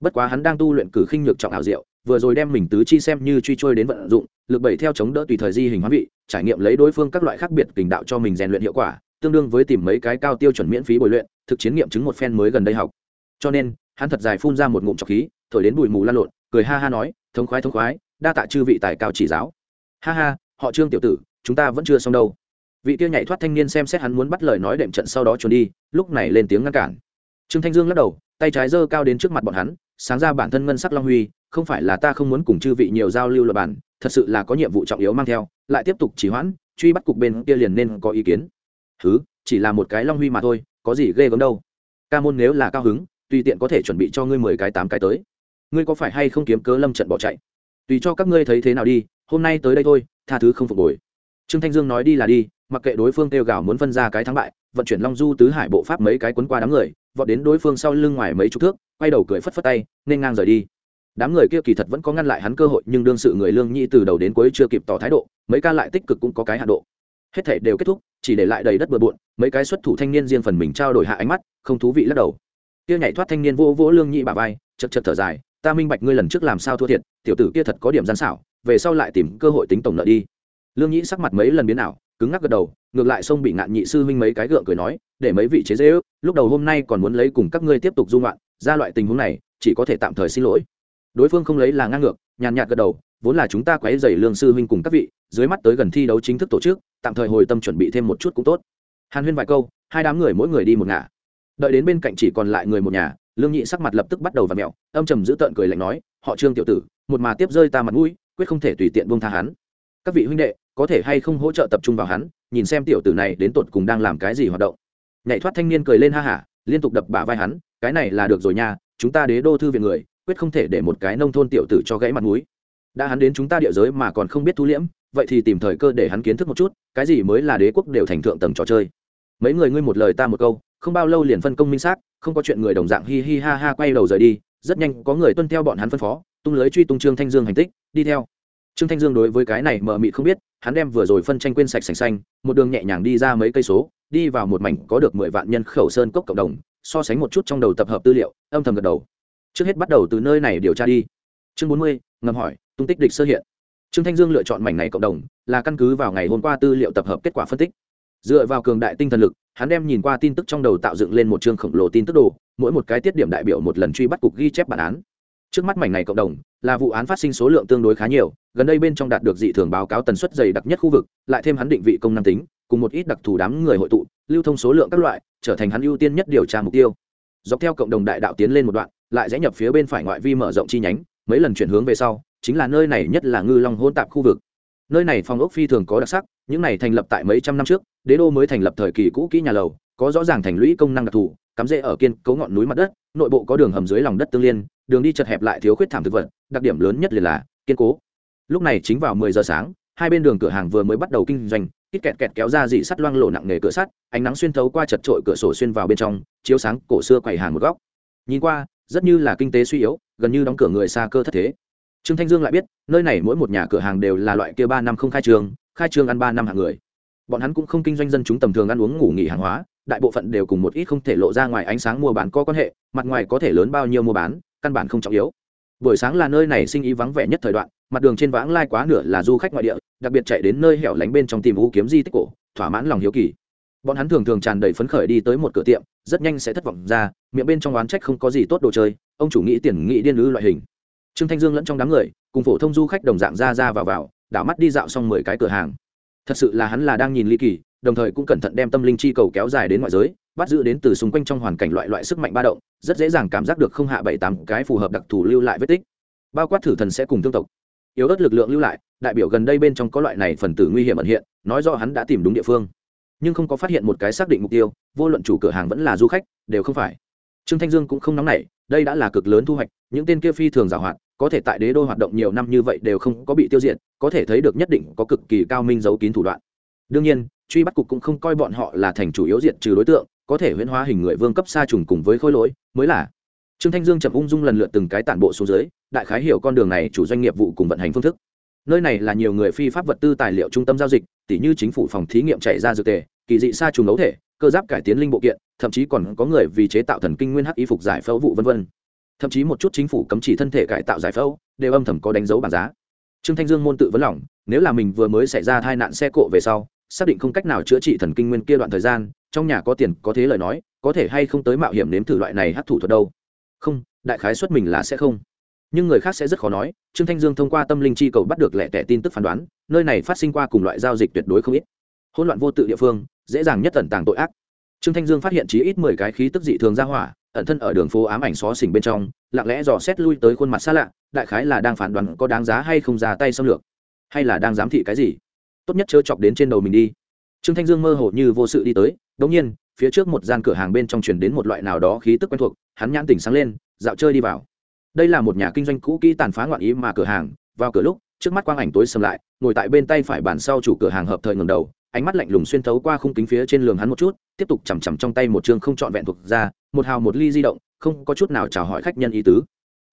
Bất quá hắn đang tu luyện cử khinh nhược trọng ảo diệu, vừa rồi đem mình tứ chi xem như truy trôi đến vận dụng, lực bảy theo chống đỡ tùy thời di hình hóa vị, trải nghiệm lấy đối phương các loại khác biệt tình đạo cho mình rèn luyện hiệu quả, tương đương với tìm mấy cái cao tiêu chuẩn miễn phí bồi luyện, thực chiến nghiệm chứng một phen mới gần đây học cho nên hắn thật dài phun ra một ngụm trọc khí, thổi đến bụi mù lan lộn, cười ha ha nói, thống khoái thống khoái, đa tạ chư vị tài cao chỉ giáo. Ha ha, họ trương tiểu tử, chúng ta vẫn chưa xong đâu. Vị kia nhảy thoát thanh niên xem xét hắn muốn bắt lời nói đệm trận sau đó trốn đi, lúc này lên tiếng ngăn cản. Trương thanh dương lắc đầu, tay trái giơ cao đến trước mặt bọn hắn, sáng ra bản thân ngân sắc long huy, không phải là ta không muốn cùng chư vị nhiều giao lưu luật bản thật sự là có nhiệm vụ trọng yếu mang theo, lại tiếp tục chỉ hoãn, truy bắt cục bên kia liền nên có ý kiến. Thứ chỉ là một cái long huy mà thôi, có gì ghê gớm đâu. Ca môn nếu là cao hứng tùy tiện có thể chuẩn bị cho ngươi mười cái tám cái tới. Ngươi có phải hay không kiếm cớ lâm trận bỏ chạy? Tùy cho các ngươi thấy thế nào đi, hôm nay tới đây thôi, tha thứ không phục hồi. Trương thanh dương nói đi là đi, mặc kệ đối phương kêu gào muốn phân ra cái thắng bại, vận chuyển long du tứ hải bộ pháp mấy cái quấn qua đám người, vọt đến đối phương sau lưng ngoài mấy chục thước, quay đầu cười phất phất tay, nên ngang rời đi. Đám người kia kỳ thật vẫn có ngăn lại hắn cơ hội, nhưng đương sự người lương nhị từ đầu đến cuối chưa kịp tỏ thái độ, mấy ca lại tích cực cũng có cái hạ độ. Hết thể đều kết thúc, chỉ để lại đầy đất bừa bộn, mấy cái xuất thủ thanh niên riêng phần mình trao đổi hạ ánh mắt, không thú vị lắc đầu kia nhảy thoát thanh niên vô vỗ lương nhị bà vai, chật chật thở dài, ta minh bạch ngươi lần trước làm sao thua thiệt, tiểu tử kia thật có điểm gian xảo, về sau lại tìm cơ hội tính tổng nợ đi. Lương nhị sắc mặt mấy lần biến ảo, cứng ngắc gật đầu, ngược lại xông bị ngạn nhị sư huynh mấy cái gượng cười nói, để mấy vị chế dễ ước, lúc đầu hôm nay còn muốn lấy cùng các ngươi tiếp tục dung loạn ra loại tình huống này, chỉ có thể tạm thời xin lỗi. Đối phương không lấy là ngang ngược, nhàn nhạt gật đầu, vốn là chúng ta quấy dày lương sư huynh cùng các vị, dưới mắt tới gần thi đấu chính thức tổ chức, tạm thời hồi tâm chuẩn bị thêm một chút cũng tốt. Hàn huyên vài câu, hai đám người mỗi người đi một ngả đợi đến bên cạnh chỉ còn lại người một nhà, lương nhị sắc mặt lập tức bắt đầu và mẹo âm trầm giữ tợn cười lạnh nói, họ trương tiểu tử, một mà tiếp rơi ta mặt mũi, quyết không thể tùy tiện buông tha hắn. Các vị huynh đệ, có thể hay không hỗ trợ tập trung vào hắn, nhìn xem tiểu tử này đến tột cùng đang làm cái gì hoạt động. Nhảy thoát thanh niên cười lên ha hả, liên tục đập bả vai hắn, cái này là được rồi nha, chúng ta đế đô thư viện người, quyết không thể để một cái nông thôn tiểu tử cho gãy mặt mũi. Đã hắn đến chúng ta địa giới mà còn không biết thu liễm, vậy thì tìm thời cơ để hắn kiến thức một chút, cái gì mới là đế quốc đều thành thượng tầng trò chơi. Mấy người ngươi một lời ta một câu không bao lâu liền phân công minh xác, không có chuyện người đồng dạng hi hi ha ha quay đầu rời đi, rất nhanh có người tuân theo bọn hắn phân phó, tung lưới truy tung trương thanh dương hành tích, đi theo. Trương thanh dương đối với cái này mờ mị không biết, hắn đem vừa rồi phân tranh quên sạch sành xanh, một đường nhẹ nhàng đi ra mấy cây số, đi vào một mảnh có được mười vạn nhân khẩu sơn cốc cộng đồng, so sánh một chút trong đầu tập hợp tư liệu, âm thầm gật đầu. Trước hết bắt đầu từ nơi này điều tra đi. Chương bốn mươi, ngầm hỏi, tung tích địch sơ hiện. Trương thanh dương lựa chọn mảnh này cộng đồng, là căn cứ vào ngày hôm qua tư liệu tập hợp kết quả phân tích dựa vào cường đại tinh thần lực, hắn đem nhìn qua tin tức trong đầu tạo dựng lên một chương khổng lồ tin tức đồ, mỗi một cái tiết điểm đại biểu một lần truy bắt cục ghi chép bản án. Trước mắt mảnh này cộng đồng, là vụ án phát sinh số lượng tương đối khá nhiều, gần đây bên trong đạt được dị thường báo cáo tần suất dày đặc nhất khu vực, lại thêm hắn định vị công năng tính, cùng một ít đặc thù đám người hội tụ, lưu thông số lượng các loại, trở thành hắn ưu tiên nhất điều tra mục tiêu. Dọc theo cộng đồng đại đạo tiến lên một đoạn, lại rẽ nhập phía bên phải ngoại vi mở rộng chi nhánh, mấy lần chuyển hướng về sau, chính là nơi này nhất là ngư long hôn tạp khu vực nơi này phòng ốc phi thường có đặc sắc, những này thành lập tại mấy trăm năm trước, đế đô mới thành lập thời kỳ cũ kỹ nhà lầu, có rõ ràng thành lũy công năng đặc thù, cắm rễ ở kiên cấu ngọn núi mặt đất, nội bộ có đường hầm dưới lòng đất tương liên, đường đi chật hẹp lại thiếu khuyết thảm thực vật, đặc điểm lớn nhất liền là kiên cố. Lúc này chính vào mười giờ sáng, hai bên đường cửa hàng vừa mới bắt đầu kinh doanh, kít kẹt kẹt kéo ra dị sắt loang lổ nặng nề cửa sắt, ánh nắng xuyên thấu qua chật trội cửa sổ xuyên vào bên trong, chiếu sáng cổ xưa quầy hàng một góc. Nhìn qua, rất như là kinh tế suy yếu, gần như đóng cửa người xa cơ thất thế trương thanh dương lại biết, nơi này mỗi một nhà cửa hàng đều là loại kia ba năm không khai trương khai trương ăn ba năm hàng người. Bọn hắn cũng không kinh doanh dân chúng tầm thường ăn uống ngủ nghỉ hàng hóa, đại bộ phận đều cùng một ít không thể lộ ra ngoài ánh sáng mua bán có quan hệ, mặt ngoài có thể lớn bao nhiêu mua bán, căn bản không trọng yếu. Buổi sáng là nơi này sinh ý vắng vẻ nhất thời đoạn, mặt đường trên vãng lai quá nửa là du khách ngoại địa, đặc biệt chạy đến nơi hẻo lánh bên trong tìm u kiếm di tích cổ, thỏa mãn lòng hiếu kỳ. Bọn hắn thường thường tràn đầy phấn khởi đi tới một cửa tiệm, rất nhanh sẽ thất vọng ra, miệng bên trong oán trách không có gì tốt đồ chơi, ông chủ nghĩ tiền, nghĩ điên lư loại hình trương thanh dương lẫn trong đám người, cùng phổ thông du khách đồng dạng ra ra vào vào, đảo mắt đi dạo xong mười cái cửa hàng. Thật sự là hắn là đang nhìn ly kỳ, đồng thời cũng cẩn thận đem tâm linh chi cầu kéo dài đến ngoại giới, bắt giữ đến từ xung quanh trong hoàn cảnh loại loại sức mạnh ba động, rất dễ dàng cảm giác được không hạ bảy tám cái phù hợp đặc thù lưu lại vết tích. Bao quát thử thần sẽ cùng tương tộc. Yếu ớt lực lượng lưu lại, đại biểu gần đây bên trong có loại này phần tử nguy hiểm ẩn hiện, nói do hắn đã tìm đúng địa phương. Nhưng không có phát hiện một cái xác định mục tiêu, vô luận chủ cửa hàng vẫn là du khách, đều không phải trương thanh dương cũng không nóng nảy, đây đã là cực lớn thu hoạch, những tên kia phi thường giảo hoạt có thể tại đế đô hoạt động nhiều năm như vậy đều không có bị tiêu diệt, có thể thấy được nhất định có cực kỳ cao minh giấu kín thủ đoạn. Đương nhiên, truy bắt cục cũng không coi bọn họ là thành chủ yếu diện trừ đối tượng, có thể huyễn hóa hình người vương cấp xa trùng cùng với khối lỗi, mới là. Trương thanh dương chậm ung dung lần lượt từng cái tản bộ xuống dưới, đại khái hiểu con đường này chủ doanh nghiệp vụ cùng vận hành phương thức. Nơi này là nhiều người phi pháp vật tư tài liệu trung tâm giao dịch tỷ như chính phủ phòng thí nghiệm chạy ra dược tề, kỳ dị xa trùng ấu thể cơ giáp cải tiến linh bộ kiện, thậm chí còn có người vì chế tạo thần kinh nguyên hắc y phục giải phẫu vụ vân vân. Thậm chí một chút chính phủ cấm chỉ thân thể cải tạo giải phẫu, đều âm thầm có đánh dấu bảng giá. Trương thanh dương môn tự vấn lỏng nếu là mình vừa mới xảy ra tai nạn xe cộ về sau, xác định không cách nào chữa trị thần kinh nguyên kia đoạn thời gian, trong nhà có tiền, có thế lời nói, có thể hay không tới mạo hiểm nếm thử loại này hấp thụ thuật đâu? Không, đại khái xuất mình là sẽ không. Nhưng người khác sẽ rất khó nói, trương thanh dương thông qua tâm linh chi cầu bắt được lẻ tẻ tin tức phán đoán, nơi này phát sinh qua cùng loại giao dịch tuyệt đối không ít hỗn loạn vô tự địa phương, dễ dàng nhất tẩn tàng tội ác. Trương thanh dương phát hiện chí ít mười cái khí tức dị thường ra hỏa, ẩn thân ở đường phố ám ảnh xó xỉnh bên trong, lặng lẽ dò xét lui tới khuôn mặt xa lạ, đại khái là đang phản đoàn có đáng giá hay không ra tay xâm lược, hay là đang giám thị cái gì. Tốt nhất chớ chọc đến trên đầu mình đi. Trương thanh dương mơ hồ như vô sự đi tới đống nhiên, phía trước một gian cửa hàng bên trong truyền đến một loại nào đó khí tức quen thuộc, hắn nhãn tỉnh sáng lên, dạo chơi đi vào. Đây là một nhà kinh doanh cũ kỹ tàn phá ngoạn ý mà cửa hàng, vào cửa lúc, trước mắt quang ảnh tối sầm lại, ngồi tại bên tay phải bàn sau chủ cửa hàng hợp thời ngầm đầu ánh mắt lạnh lùng xuyên thấu qua khung kính phía trên lường hắn một chút, tiếp tục chằm chằm trong tay một chương không trọn vẹn thuộc ra, một hào một ly di động, không có chút nào chào hỏi khách nhân ý tứ.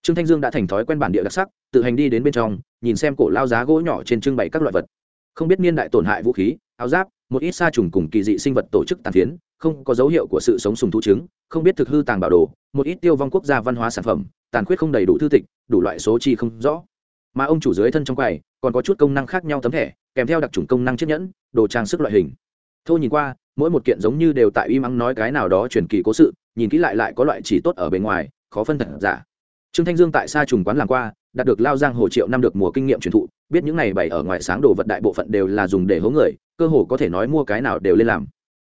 Trương thanh dương đã thành thói quen bản địa đặc sắc, tự hành đi đến bên trong, nhìn xem cổ lao giá gỗ nhỏ trên trưng bày các loại vật. Không biết niên đại tổn hại vũ khí, áo giáp, một ít sa trùng cùng kỳ dị sinh vật tổ chức tàn phiến, không có dấu hiệu của sự sống sùng thú chứng, không biết thực hư tàng bảo đồ, một ít tiêu vong quốc gia văn hóa sản phẩm, tàn khuyết không đầy đủ thư tịch, đủ loại số chi không rõ. Mà ông chủ dưới thân trong quầy còn có chút công năng khác nhau tấm thẻ, kèm theo đặc trùng công năng chiếc nhẫn, đồ trang sức loại hình. Thô nhìn qua, mỗi một kiện giống như đều tại uy mắng nói cái nào đó truyền kỳ cố sự, nhìn kỹ lại lại có loại chỉ tốt ở bề ngoài, khó phân thật giả. Trương thanh dương tại xa trùng quán làm qua, đạt được lao giang hồ triệu năm được mùa kinh nghiệm truyền thụ, biết những này bày ở ngoài sáng đồ vật đại bộ phận đều là dùng để hố người, cơ hồ có thể nói mua cái nào đều lên làm.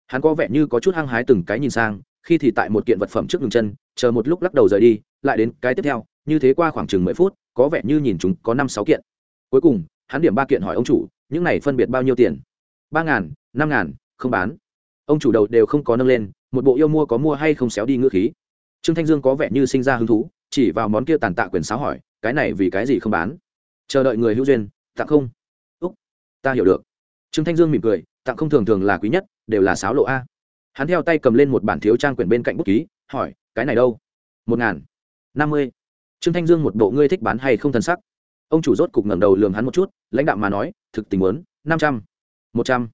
Hắn có vẻ như có chút hăng hái từng cái nhìn sang, khi thì tại một kiện vật phẩm trước ngừng chân, chờ một lúc lắc đầu rời đi, lại đến cái tiếp theo, như thế qua khoảng chừng mười phút, có vẻ như nhìn chúng có năm sáu kiện cuối cùng, hắn điểm ba kiện hỏi ông chủ, những này phân biệt bao nhiêu tiền? Ba ngàn, năm ngàn, không bán. Ông chủ đầu đều không có nâng lên, một bộ yêu mua có mua hay không xéo đi ngữ khí. Trương thanh dương có vẻ như sinh ra hứng thú, chỉ vào món kia tàn tạ quyền sáo hỏi, cái này vì cái gì không bán? Chờ đợi người hữu duyên, tặng không? Úc, ta hiểu được. Trương thanh dương mỉm cười, tặng không thường thường là quý nhất, đều là sáo lộ a. Hắn theo tay cầm lên một bản thiếu trang quyển bên cạnh bút ký, hỏi, cái này đâu? Một ngàn, năm mươi. Trương thanh dương một bộ ngươi thích bán hay không thân sắc? Ông chủ rốt cục ngẩng đầu lường hắn một chút, lãnh đạo mà nói, thực tình muốn, năm trăm, một trăm.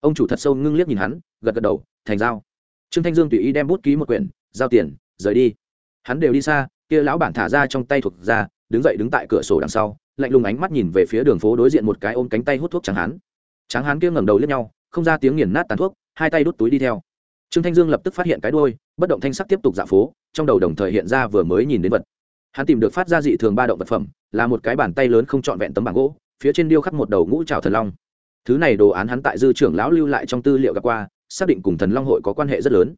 Ông chủ thật sâu ngưng liếc nhìn hắn, gật gật đầu, thành giao. Trương thanh dương tùy ý đem bút ký một quyển, giao tiền, rời đi. Hắn đều đi xa, kia lão bản thả ra trong tay thuộc ra, đứng dậy đứng tại cửa sổ đằng sau, lạnh lùng ánh mắt nhìn về phía đường phố đối diện một cái ôm cánh tay hút thuốc trắng hán trắng hán kia ngẩng đầu liếc nhau, không ra tiếng nghiền nát tàn thuốc, hai tay đút túi đi theo. Trương thanh dương lập tức phát hiện cái đôi bất động thanh sắc tiếp tục dạo phố, trong đầu đồng thời hiện ra vừa mới nhìn đến vật hắn tìm được phát ra dị thường ba động vật phẩm, là một cái bàn tay lớn không trọn vẹn tấm bảng gỗ, phía trên điêu khắc một đầu ngũ trào thần long. Thứ này đồ án hắn tại dư trưởng lão lưu lại trong tư liệu gặp qua, xác định cùng thần long hội có quan hệ rất lớn.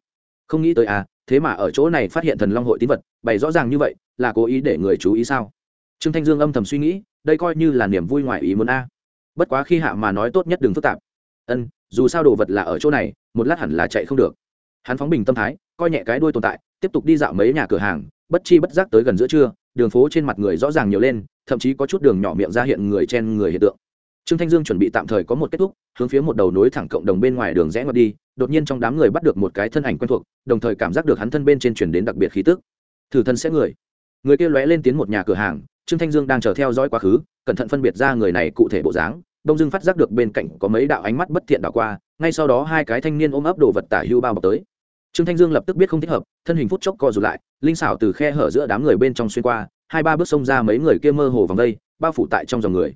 Không nghĩ tới à thế mà ở chỗ này phát hiện thần long hội tín vật, bày rõ ràng như vậy, là cố ý để người chú ý sao? Trương thanh dương âm thầm suy nghĩ, đây coi như là niềm vui ngoài ý muốn a. Bất quá khi hạ mà nói tốt nhất đừng phức tạp. Ân, dù sao đồ vật là ở chỗ này, một lát hẳn là chạy không được. Hắn phóng bình tâm thái, coi nhẹ cái đuôi tồn tại, tiếp tục đi dạo mấy nhà cửa hàng bất chi bất giác tới gần giữa trưa, đường phố trên mặt người rõ ràng nhiều lên, thậm chí có chút đường nhỏ miệng ra hiện người chen người hiện tượng. Trương thanh dương chuẩn bị tạm thời có một kết thúc, hướng phía một đầu nối thẳng cộng đồng bên ngoài đường rẽ ngoặt đi, đột nhiên trong đám người bắt được một cái thân ảnh quen thuộc, đồng thời cảm giác được hắn thân bên trên chuyển đến đặc biệt khí tức. Thử thân sẽ người. Người kia lóe lên tiến một nhà cửa hàng, trương thanh dương đang chờ theo dõi quá khứ, cẩn thận phân biệt ra người này cụ thể bộ dáng, đông dương phát giác được bên cạnh có mấy đạo ánh mắt bất thiện đảo qua, ngay sau đó hai cái thanh niên ôm ấp đồ vật tả hưu bao bọc tới trương thanh dương lập tức biết không thích hợp, thân hình phút chốc co rụt lại, linh xảo từ khe hở giữa đám người bên trong xuyên qua, hai ba bước xông ra mấy người kia mơ hồ vòng đây, bao phủ tại trong dòng người.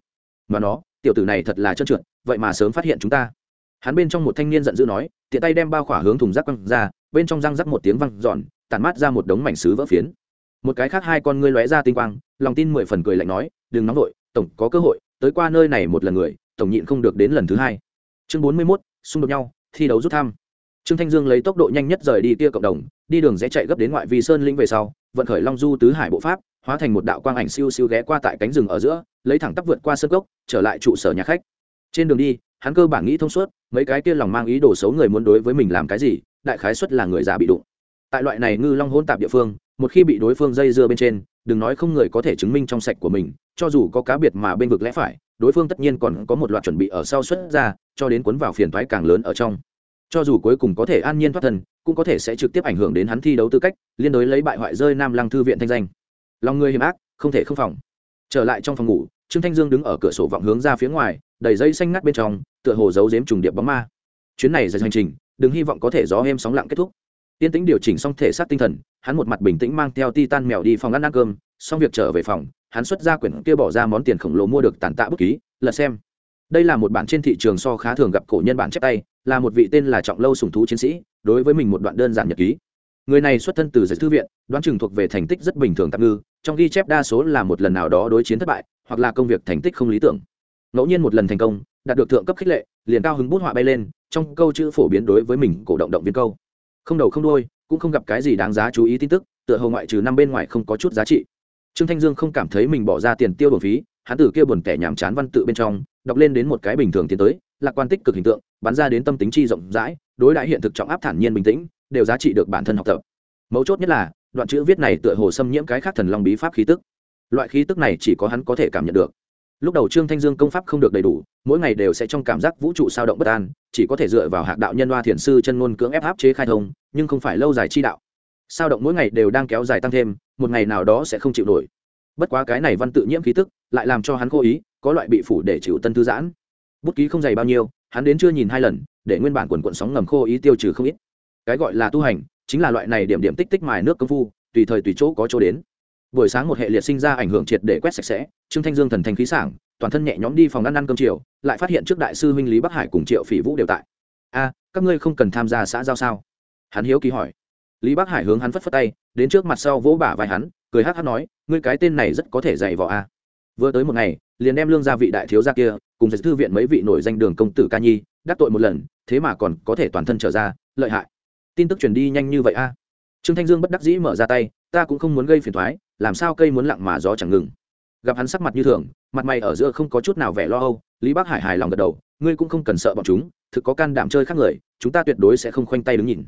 Mà nó, tiểu tử này thật là trơn trượt, vậy mà sớm phát hiện chúng ta. Hắn bên trong một thanh niên giận dữ nói, tiện tay đem bao khỏa hướng thùng rác quăng ra, bên trong răng rắc một tiếng văng giòn tản mát ra một đống mảnh xứ vỡ phiến. Một cái khác hai con ngươi lóe ra tinh quang, lòng tin mười phần cười lạnh nói, đừng nóng vội, tổng có cơ hội, tới qua nơi này một lần người, tổng nhịn không được đến lần thứ hai. Chương bốn mươi mốt, xung đột nhau, thi đấu rút thăm trương thanh dương lấy tốc độ nhanh nhất rời đi kia cộng đồng đi đường rẽ chạy gấp đến ngoại vi sơn linh về sau vận khởi long du tứ hải bộ pháp hóa thành một đạo quang ảnh siêu siêu ghé qua tại cánh rừng ở giữa lấy thẳng tắp vượt qua sân cốc, trở lại trụ sở nhà khách. Trên đường đi hắn cơ bản nghĩ thông suốt mấy cái kia lòng mang ý đồ xấu người muốn đối với mình làm cái gì đại khái xuất là người già bị đụng. Tại loại này ngư long hôn tạp địa phương một khi bị đối phương dây dưa bên trên đừng nói không người có thể chứng minh trong sạch của mình cho dù có cá biệt mà bên vực lẽ phải đối phương tất nhiên còn có một loạt chuẩn bị ở sau xuất ra cho đến cuốn vào phiền thoái càng lớn ở trong cho dù cuối cùng có thể an nhiên thoát thân, cũng có thể sẽ trực tiếp ảnh hưởng đến hắn thi đấu tư cách, liên đối lấy bại hoại rơi nam lăng thư viện thanh danh. Lòng người hiểm ác, không thể không phòng. Trở lại trong phòng ngủ, trương thanh dương đứng ở cửa sổ vọng hướng ra phía ngoài, đầy dây xanh ngắt bên trong, tựa hồ giấu giếm trùng điệp bóng ma. Chuyến này dành hành trình, đừng hy vọng có thể gió êm sóng lặng kết thúc. Tiên tĩnh điều chỉnh xong thể xác tinh thần, hắn một mặt bình tĩnh mang theo ti tan mèo đi phòng ăn ăn cơm, xong việc trở về phòng, hắn xuất ra quyển kia bỏ ra món tiền khổng lồ mua được tàn tạ bút ký, lật xem. Đây là một bản trên thị trường so khá thường gặp cổ nhân bản chép tay là một vị tên là trọng lâu sùng thú chiến sĩ, đối với mình một đoạn đơn giản nhật ký. Người này xuất thân từ giới thư viện, đoán chừng thuộc về thành tích rất bình thường tạm ngư, trong ghi chép đa số là một lần nào đó đối chiến thất bại, hoặc là công việc thành tích không lý tưởng. Ngẫu nhiên một lần thành công, đạt được thượng cấp khích lệ, liền cao hứng bút họa bay lên, trong câu chữ phổ biến đối với mình cổ động động viên câu. Không đầu không đôi cũng không gặp cái gì đáng giá chú ý tin tức, tựa hồ ngoại trừ năm bên ngoài không có chút giá trị. Trương thanh dương không cảm thấy mình bỏ ra tiền tiêu bổn phí, hắn tử kia buồn kẻ nhàm chán văn tự bên trong, đọc lên đến một cái bình thường tiến tới, lạc quan tích cực hình tượng bắn ra đến tâm tính chi rộng rãi, đối đãi hiện thực trọng áp thản nhiên bình tĩnh, đều giá trị được bản thân học tập. Mấu chốt nhất là, đoạn chữ viết này tựa hồ xâm nhiễm cái khác thần long bí pháp khí tức. Loại khí tức này chỉ có hắn có thể cảm nhận được. Lúc đầu trương thanh dương công pháp không được đầy đủ, mỗi ngày đều sẽ trong cảm giác vũ trụ sao động bất an, chỉ có thể dựa vào hạc đạo nhân hoa thiền sư chân ngôn cưỡng ép áp chế khai thông, nhưng không phải lâu dài chi đạo. Sao động mỗi ngày đều đang kéo dài tăng thêm, một ngày nào đó sẽ không chịu nổi. Bất quá cái này văn tự nhiễm khí tức lại làm cho hắn cố ý, có loại bị phủ để chịu tân thư giãn bút ký không dày bao nhiêu, hắn đến chưa nhìn hai lần, để nguyên bản quần quận sóng ngầm khô ý tiêu trừ không ít. Cái gọi là tu hành, chính là loại này điểm điểm tích tích mài nước công phu, tùy thời tùy chỗ có chỗ đến. Buổi sáng một hệ liệt sinh ra ảnh hưởng triệt để quét sạch sẽ, trương thanh dương thần thanh khí sảng, toàn thân nhẹ nhõm đi phòng ăn ăn cơm chiều, lại phát hiện trước đại sư huynh lý bắc hải cùng triệu phỉ vũ đều tại. A, các ngươi không cần tham gia xã giao sao? Hắn hiếu kỳ hỏi. Lý bắc hải hướng hắn phất phất tay, đến trước mặt sau vỗ bả vai hắn, cười hát hát nói, ngươi cái tên này rất có thể dạy võ a. Vừa tới một ngày, liền đem lương gia vị đại thiếu gia kia cùng giải thư viện mấy vị nổi danh đường công tử ca nhi, đắc tội một lần, thế mà còn có thể toàn thân trở ra, lợi hại. Tin tức truyền đi nhanh như vậy a. Trương thanh dương bất đắc dĩ mở ra tay, ta cũng không muốn gây phiền thoái làm sao cây muốn lặng mà gió chẳng ngừng. Gặp hắn sắc mặt như thường, mặt mày ở giữa không có chút nào vẻ lo âu, lý bắc hải hài lòng gật đầu, ngươi cũng không cần sợ bọn chúng, thực có can đảm chơi khác người, chúng ta tuyệt đối sẽ không khoanh tay đứng nhìn.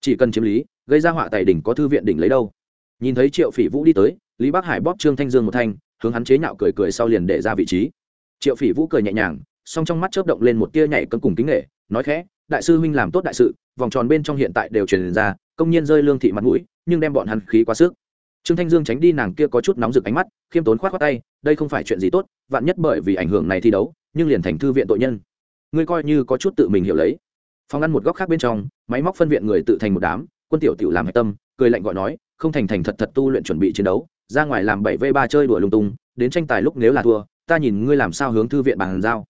Chỉ cần chiếm lý, gây ra họa tài đỉnh có thư viện đỉnh lấy đâu. Nhìn thấy triệu phỉ vũ đi tới, lý bắc hải bóp trương thanh dương một thanh, hướng hắn chế nhạo cười cười sau liền để ra vị trí triệu phỉ vũ cười nhẹ nhàng, song trong mắt chớp động lên một tia nhảy cân cùng kính nghệ nói khẽ, đại sư huynh làm tốt đại sự, vòng tròn bên trong hiện tại đều truyền ra, công nhân rơi lương thị mặt mũi, nhưng đem bọn hắn khí quá sức. Trương thanh dương tránh đi nàng kia có chút nóng rực ánh mắt, khiêm tốn khoát khoát tay, đây không phải chuyện gì tốt, vạn nhất bởi vì ảnh hưởng này thi đấu, nhưng liền thành thư viện tội nhân. Ngươi coi như có chút tự mình hiểu lấy. Phòng ăn một góc khác bên trong, máy móc phân viện người tự thành một đám, quân tiểu tiểu làm hạch tâm, cười lạnh gọi nói, không thành thành thật thật tu luyện chuẩn bị chiến đấu, ra ngoài làm bảy v ba chơi đùa lung tung, đến tranh tài lúc nếu là thua ta nhìn ngươi làm sao hướng thư viện bàn giao.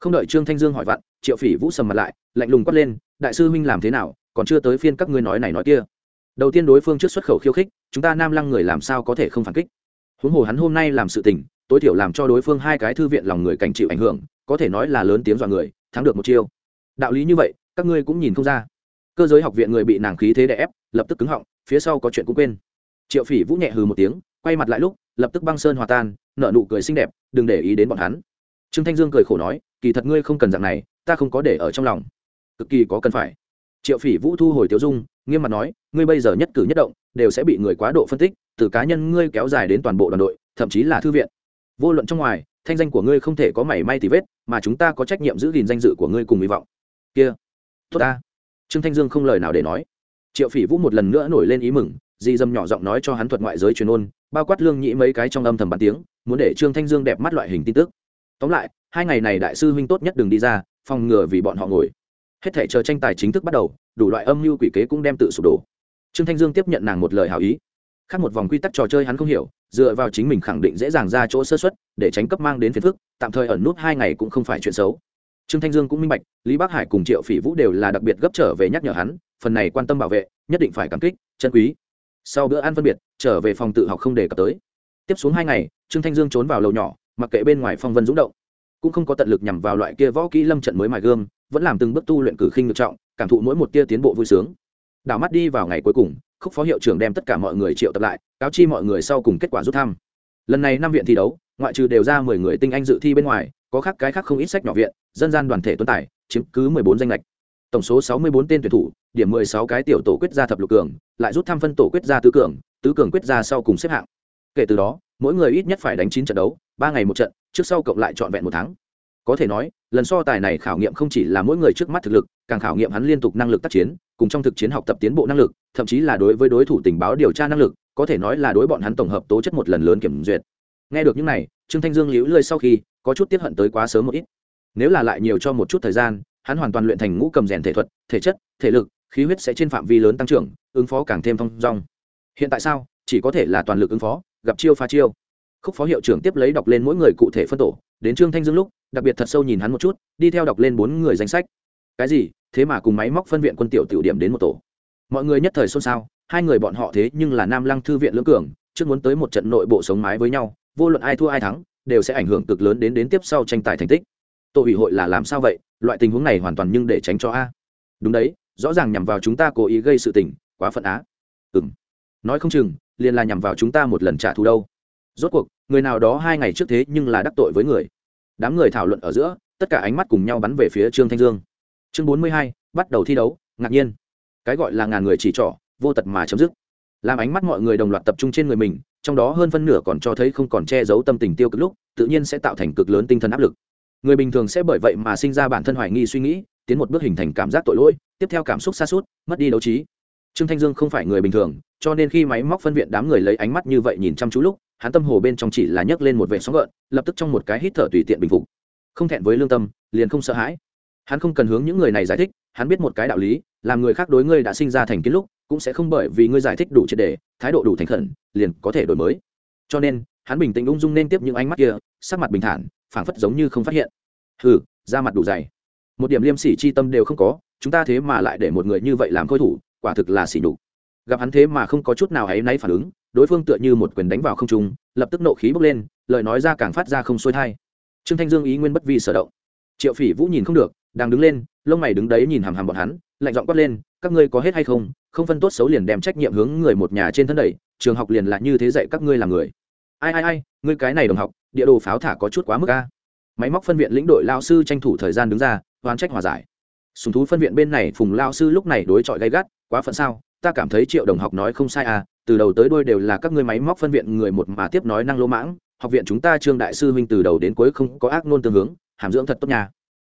Không đợi trương thanh dương hỏi vặn, triệu phỉ vũ sầm mặt lại, lạnh lùng quát lên, đại sư huynh làm thế nào, còn chưa tới phiên các ngươi nói này nói kia? Đầu tiên đối phương trước xuất khẩu khiêu khích, chúng ta nam lăng người làm sao có thể không phản kích? Huống hồ hắn hôm nay làm sự tình, tối thiểu làm cho đối phương hai cái thư viện lòng người cảnh chịu ảnh hưởng, có thể nói là lớn tiếng dọa người, thắng được một chiêu. Đạo lý như vậy, các ngươi cũng nhìn không ra. Cơ giới học viện người bị nàng khí thế đè ép, lập tức cứng họng, phía sau có chuyện cũng quên. Triệu phỉ vũ nhẹ hừ một tiếng, quay mặt lại lúc, lập tức băng sơn hòa tan, nở nụ cười xinh đẹp đừng để ý đến bọn hắn. Trương thanh dương cười khổ nói, kỳ thật ngươi không cần dạng này, ta không có để ở trong lòng. Cực kỳ có cần phải. Triệu phỉ vũ thu hồi tiêu dung, nghiêm mặt nói, ngươi bây giờ nhất cử nhất động, đều sẽ bị người quá độ phân tích, từ cá nhân ngươi kéo dài đến toàn bộ đoàn đội, thậm chí là thư viện. Vô luận trong ngoài, thanh danh của ngươi không thể có mảy may tì vết, mà chúng ta có trách nhiệm giữ gìn danh dự của ngươi cùng hy vọng. Kia, tốt ta. Trương thanh dương không lời nào để nói. Triệu phỉ vũ một lần nữa nổi lên ý mừng di dâm nhỏ giọng nói cho hắn thuật ngoại giới truyền ôn, bao quát lương nhĩ mấy cái trong âm thầm bàn tiếng, muốn để trương thanh dương đẹp mắt loại hình tin tức. Tóm lại, hai ngày này đại sư huynh tốt nhất đừng đi ra, phòng ngừa vì bọn họ ngồi. Hết thể chờ tranh tài chính thức bắt đầu, đủ loại âm mưu quỷ kế cũng đem tự sụp đổ. Trương thanh dương tiếp nhận nàng một lời hảo ý. Khác một vòng quy tắc trò chơi hắn không hiểu, dựa vào chính mình khẳng định dễ dàng ra chỗ sơ xuất để tránh cấp mang đến phiền phức, tạm thời ẩn nút hai ngày cũng không phải chuyện xấu. Trương thanh dương cũng minh bạch, lý bắc hải cùng triệu phỉ vũ đều là đặc biệt gấp trở về nhắc nhở hắn, phần này quan tâm bảo vệ, nhất định phải cảm kích, chân quý sau bữa ăn phân biệt, trở về phòng tự học không đề cập tới. Tiếp xuống hai ngày, trương thanh dương trốn vào lầu nhỏ, mặc kệ bên ngoài phong vân rúng động. Cũng không có tận lực nhằm vào loại kia võ kỹ lâm trận mới mài gương vẫn làm từng bước tu luyện cử khinh ngược trọng, cảm thụ mỗi một tia tiến bộ vui sướng. Đảo mắt đi vào ngày cuối cùng, khúc phó hiệu trưởng đem tất cả mọi người triệu tập lại, cáo chi mọi người sau cùng kết quả rút thăm. Lần này năm viện thi đấu, ngoại trừ đều ra mười người tinh anh dự thi bên ngoài, có khác cái khác không ít sách nhỏ viện, dân gian đoàn thể tuân tài, chiếm cứ mười bốn danh lệch tổng số sáu mươi bốn tên tuyển thủ, điểm mười sáu cái tiểu tổ quyết ra thập lục cường, lại rút thăm phân tổ quyết ra tứ cường tứ cường quyết ra sau cùng xếp hạng. Kể từ đó, mỗi người ít nhất phải đánh chín trận đấu, ba ngày một trận, trước sau cộng lại trọn vẹn một tháng. Có thể nói, lần so tài này khảo nghiệm không chỉ là mỗi người trước mắt thực lực, càng khảo nghiệm hắn liên tục năng lực tác chiến, cùng trong thực chiến học tập tiến bộ năng lực, thậm chí là đối với đối thủ tình báo điều tra năng lực, có thể nói là đối bọn hắn tổng hợp tố chất một lần lớn kiểm duyệt. Nghe được những này, trương thanh dương liễu lơi sau khi, có chút tiếp hận tới quá sớm một ít. Nếu là lại nhiều cho một chút thời gian hắn hoàn toàn luyện thành ngũ cầm rèn thể thuật, thể chất, thể lực, khí huyết sẽ trên phạm vi lớn tăng trưởng, ứng phó càng thêm thong dong. Hiện tại sao, chỉ có thể là toàn lực ứng phó, gặp chiêu pha chiêu. Khúc phó hiệu trưởng tiếp lấy đọc lên mỗi người cụ thể phân tổ, đến trương thanh dương lúc, đặc biệt thật sâu nhìn hắn một chút, đi theo đọc lên bốn người danh sách. Cái gì? Thế mà cùng máy móc phân viện quân tiểu tiểu điểm đến một tổ. Mọi người nhất thời xôn xao, hai người bọn họ thế nhưng là nam lăng thư viện lưỡng cường, trước muốn tới một trận nội bộ sống mái với nhau, vô luận ai thua ai thắng, đều sẽ ảnh hưởng cực lớn đến đến tiếp sau tranh tài thành tích tổ ủy hội là làm sao vậy? Loại tình huống này hoàn toàn nhưng để tránh cho a. Đúng đấy, rõ ràng nhằm vào chúng ta cố ý gây sự tình, quá phận á. Ừ m nói không chừng, liền là nhằm vào chúng ta một lần trả thù đâu. Rốt cuộc, người nào đó hai ngày trước thế nhưng là đắc tội với người. Đám người thảo luận ở giữa, tất cả ánh mắt cùng nhau bắn về phía trương thanh dương. Chương bốn mươi hai, bắt đầu thi đấu, ngạc nhiên. Cái gọi là ngàn người chỉ trỏ, vô tật mà chấm dứt. Làm ánh mắt mọi người đồng loạt tập trung trên người mình, trong đó hơn phân nửa còn cho thấy không còn che giấu tâm tình tiêu cực lúc, tự nhiên sẽ tạo thành cực lớn tinh thần áp lực người bình thường sẽ bởi vậy mà sinh ra bản thân hoài nghi suy nghĩ, tiến một bước hình thành cảm giác tội lỗi, tiếp theo cảm xúc xa suốt, mất đi đấu trí. Trương thanh dương không phải người bình thường, cho nên khi máy móc phân viện đám người lấy ánh mắt như vậy nhìn chăm chú lúc, hắn tâm hồ bên trong chỉ là nhấc lên một vệ sóng gợn, lập tức trong một cái hít thở tùy tiện bình phục. Không thẹn với lương tâm, liền không sợ hãi. Hắn không cần hướng những người này giải thích, hắn biết một cái đạo lý, làm người khác đối ngươi đã sinh ra thành kiến lúc, cũng sẽ không bởi vì ngươi giải thích đủ triệt đề thái độ đủ thành khẩn, liền có thể đổi mới. Cho nên, hắn bình tĩnh ung dung nên tiếp những ánh mắt kia, sắc mặt bình thản phảng phất giống như không phát hiện. Hừ, da mặt đủ dày. Một điểm liêm sỉ chi tâm đều không có, chúng ta thế mà lại để một người như vậy làm khôi thủ, quả thực là sỉ nhục. Gặp hắn thế mà không có chút nào hãy náy phản ứng, đối phương tựa như một quyền đánh vào không trung, lập tức nộ khí bốc lên, lời nói ra càng phát ra không xuôi thai. Trương thanh dương ý nguyên bất vi sở động. Triệu phỉ vũ nhìn không được, đang đứng lên, lông mày đứng đấy nhìn hàm hàm bọn hắn, lạnh giọng quát lên, các ngươi có hết hay không? Không phân tốt xấu liền đem trách nhiệm hướng người một nhà trên thân đẩy, trường học liền là như thế dạy các ngươi làm người ai ai ai, ngươi cái này đồng học, địa đồ pháo thả có chút quá mức a. Máy móc phân viện lĩnh đội lao sư tranh thủ thời gian đứng ra, oán trách hòa giải. Sùng thú phân viện bên này phùng lao sư lúc này đối chọi gay gắt, quá phận sao, ta cảm thấy triệu đồng học nói không sai à từ đầu tới đôi đều là các ngươi máy móc phân viện người một mà tiếp nói năng lỗ mãng, học viện chúng ta trương đại sư huynh từ đầu đến cuối không có ác nôn tương hướng, hàm dưỡng thật tốt nha.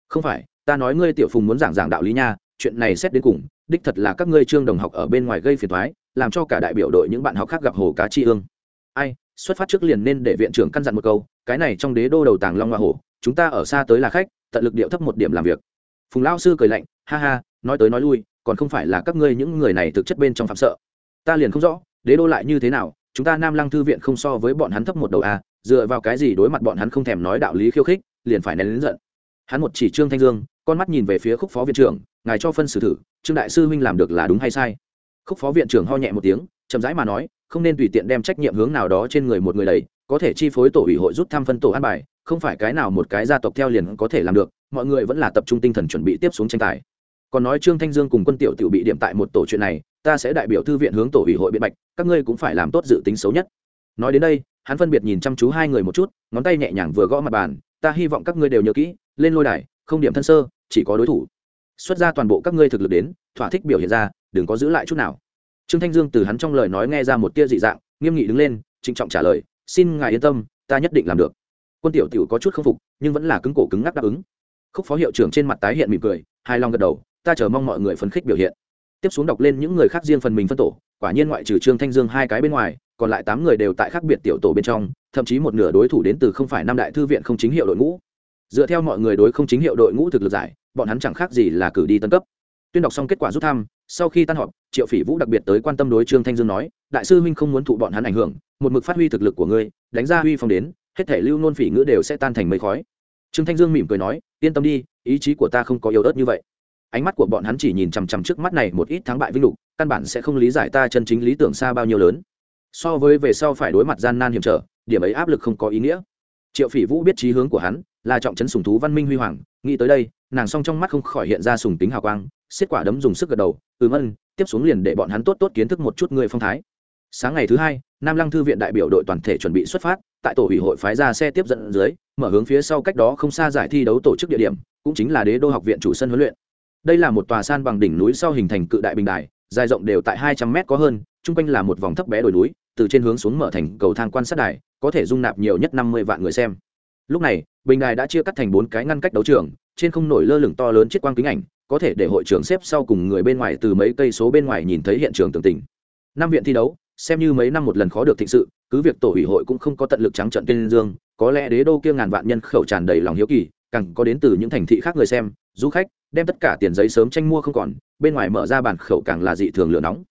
Không phải, ta nói ngươi tiểu phùng muốn giảng giảng đạo lý nha, chuyện này xét đến cùng, đích thật là các ngươi trương đồng học ở bên ngoài gây phiền thoái làm cho cả đại biểu đội những bạn học khác gặp hồ cá tri ương. Ai xuất phát trước liền nên để viện trưởng căn dặn một câu, cái này trong đế đô đầu tàng long hoa hổ, chúng ta ở xa tới là khách, tận lực điệu thấp một điểm làm việc. Phùng lao sư cười lạnh, ha ha, nói tới nói lui, còn không phải là các ngươi những người này thực chất bên trong phạm sợ. Ta liền không rõ, đế đô lại như thế nào, chúng ta nam lăng thư viện không so với bọn hắn thấp một đầu a dựa vào cái gì đối mặt bọn hắn không thèm nói đạo lý khiêu khích, liền phải nén lính giận. Hắn một chỉ trương thanh dương, con mắt nhìn về phía khúc phó viện trưởng, ngài cho phân xử thử, trương đại sư huynh làm được là đúng hay sai? Khúc phó viện trưởng ho nhẹ một tiếng, chậm rãi mà nói không nên tùy tiện đem trách nhiệm hướng nào đó trên người một người đầy, có thể chi phối tổ ủy hội rút thăm phân tổ an bài, không phải cái nào một cái gia tộc theo liền có thể làm được, mọi người vẫn là tập trung tinh thần chuẩn bị tiếp xuống tranh tài. Còn nói trương thanh dương cùng quân tiểu tiểu bị điểm tại một tổ chuyện này, ta sẽ đại biểu thư viện hướng tổ ủy hội biện bạch, các ngươi cũng phải làm tốt dự tính xấu nhất. Nói đến đây, hắn phân biệt nhìn chăm chú hai người một chút, ngón tay nhẹ nhàng vừa gõ mặt bàn, ta hy vọng các ngươi đều nhớ kỹ, lên lôi đài, không điểm thân sơ, chỉ có đối thủ. Xuất ra toàn bộ các ngươi thực lực đến, thỏa thích biểu hiện ra, đừng có giữ lại chút nào trương thanh dương từ hắn trong lời nói nghe ra một tia dị dạng, nghiêm nghị đứng lên, trịnh trọng trả lời, xin ngài yên tâm, ta nhất định làm được. Quân tiểu tiểu có chút k phục, nhưng vẫn là cứng cổ cứng ngắc đáp ứng. Khúc phó hiệu trưởng trên mặt tái hiện mỉm cười hai lòng gật đầu, ta chờ mong mọi người phấn khích biểu hiện. Tiếp xuống đọc lên những người khác riêng phần mình phân tổ, quả nhiên ngoại trừ trương thanh dương hai cái bên ngoài, còn lại tám người đều tại khác biệt tiểu tổ bên trong, thậm chí một nửa đối thủ đến từ không phải năm đại thư viện không chính hiệu đội ngũ. Dựa theo mọi người đối không chính hiệu đội ngũ thực lực giải, bọn hắn chẳng khác gì là cử đi tân cấp. Tuyên đọc xong kết quả rút thăm sau khi tan họp, triệu phỉ vũ đặc biệt tới quan tâm đối trương thanh dương nói, đại sư huynh không muốn thụ bọn hắn ảnh hưởng, một mực phát huy thực lực của ngươi, đánh ra huy phong đến, hết thể lưu nôn phỉ ngữ đều sẽ tan thành mây khói. Trương thanh dương mỉm cười nói, yên tâm đi, ý chí của ta không có yếu ớt như vậy. Ánh mắt của bọn hắn chỉ nhìn chằm chằm trước mắt này một ít thắng bại vinh lục, căn bản sẽ không lý giải ta chân chính lý tưởng xa bao nhiêu lớn. So với về sau phải đối mặt gian nan hiểm trở, điểm ấy áp lực không có ý nghĩa. Triệu phỉ vũ biết trí hướng của hắn là trọng trấn sùng thú văn minh huy hoàng, nghĩ tới đây, nàng song trong mắt không khỏi hiện ra sùng tính hào quang, xiết quả đấm dùng sức gật đầu, ừm ân, tiếp xuống liền để bọn hắn tốt tốt kiến thức một chút người phong thái. Sáng ngày thứ hai, nam lăng thư viện đại biểu đội toàn thể chuẩn bị xuất phát, tại tổ ủy hội phái ra xe tiếp dẫn dưới, mở hướng phía sau cách đó không xa giải thi đấu tổ chức địa điểm, cũng chính là đế đô học viện chủ sân huấn luyện. Đây là một tòa san bằng đỉnh núi sau hình thành cự đại bình đài, dài rộng đều tại hai trăm mét có hơn, chung quanh là một vòng thấp bé đồi núi, từ trên hướng xuống mở thành cầu thang quan sát đài, có thể dung nạp nhiều nhất năm mươi vạn người xem. Lúc này bình đài đã chia cắt thành bốn cái ngăn cách đấu trường, trên không nổi lơ lửng to lớn chiếc quang kính ảnh, có thể để hội trưởng xếp sau cùng người bên ngoài từ mấy cây số bên ngoài nhìn thấy hiện trường tường tình. Năm viện thi đấu, xem như mấy năm một lần khó được thịnh sự, cứ việc tổ ủy hội cũng không có tận lực trắng trận tên dương, có lẽ đế đô kia ngàn vạn nhân khẩu tràn đầy lòng hiếu kỳ, càng có đến từ những thành thị khác người xem, du khách, đem tất cả tiền giấy sớm tranh mua không còn, bên ngoài mở ra bàn khẩu càng là dị thường lửa nóng.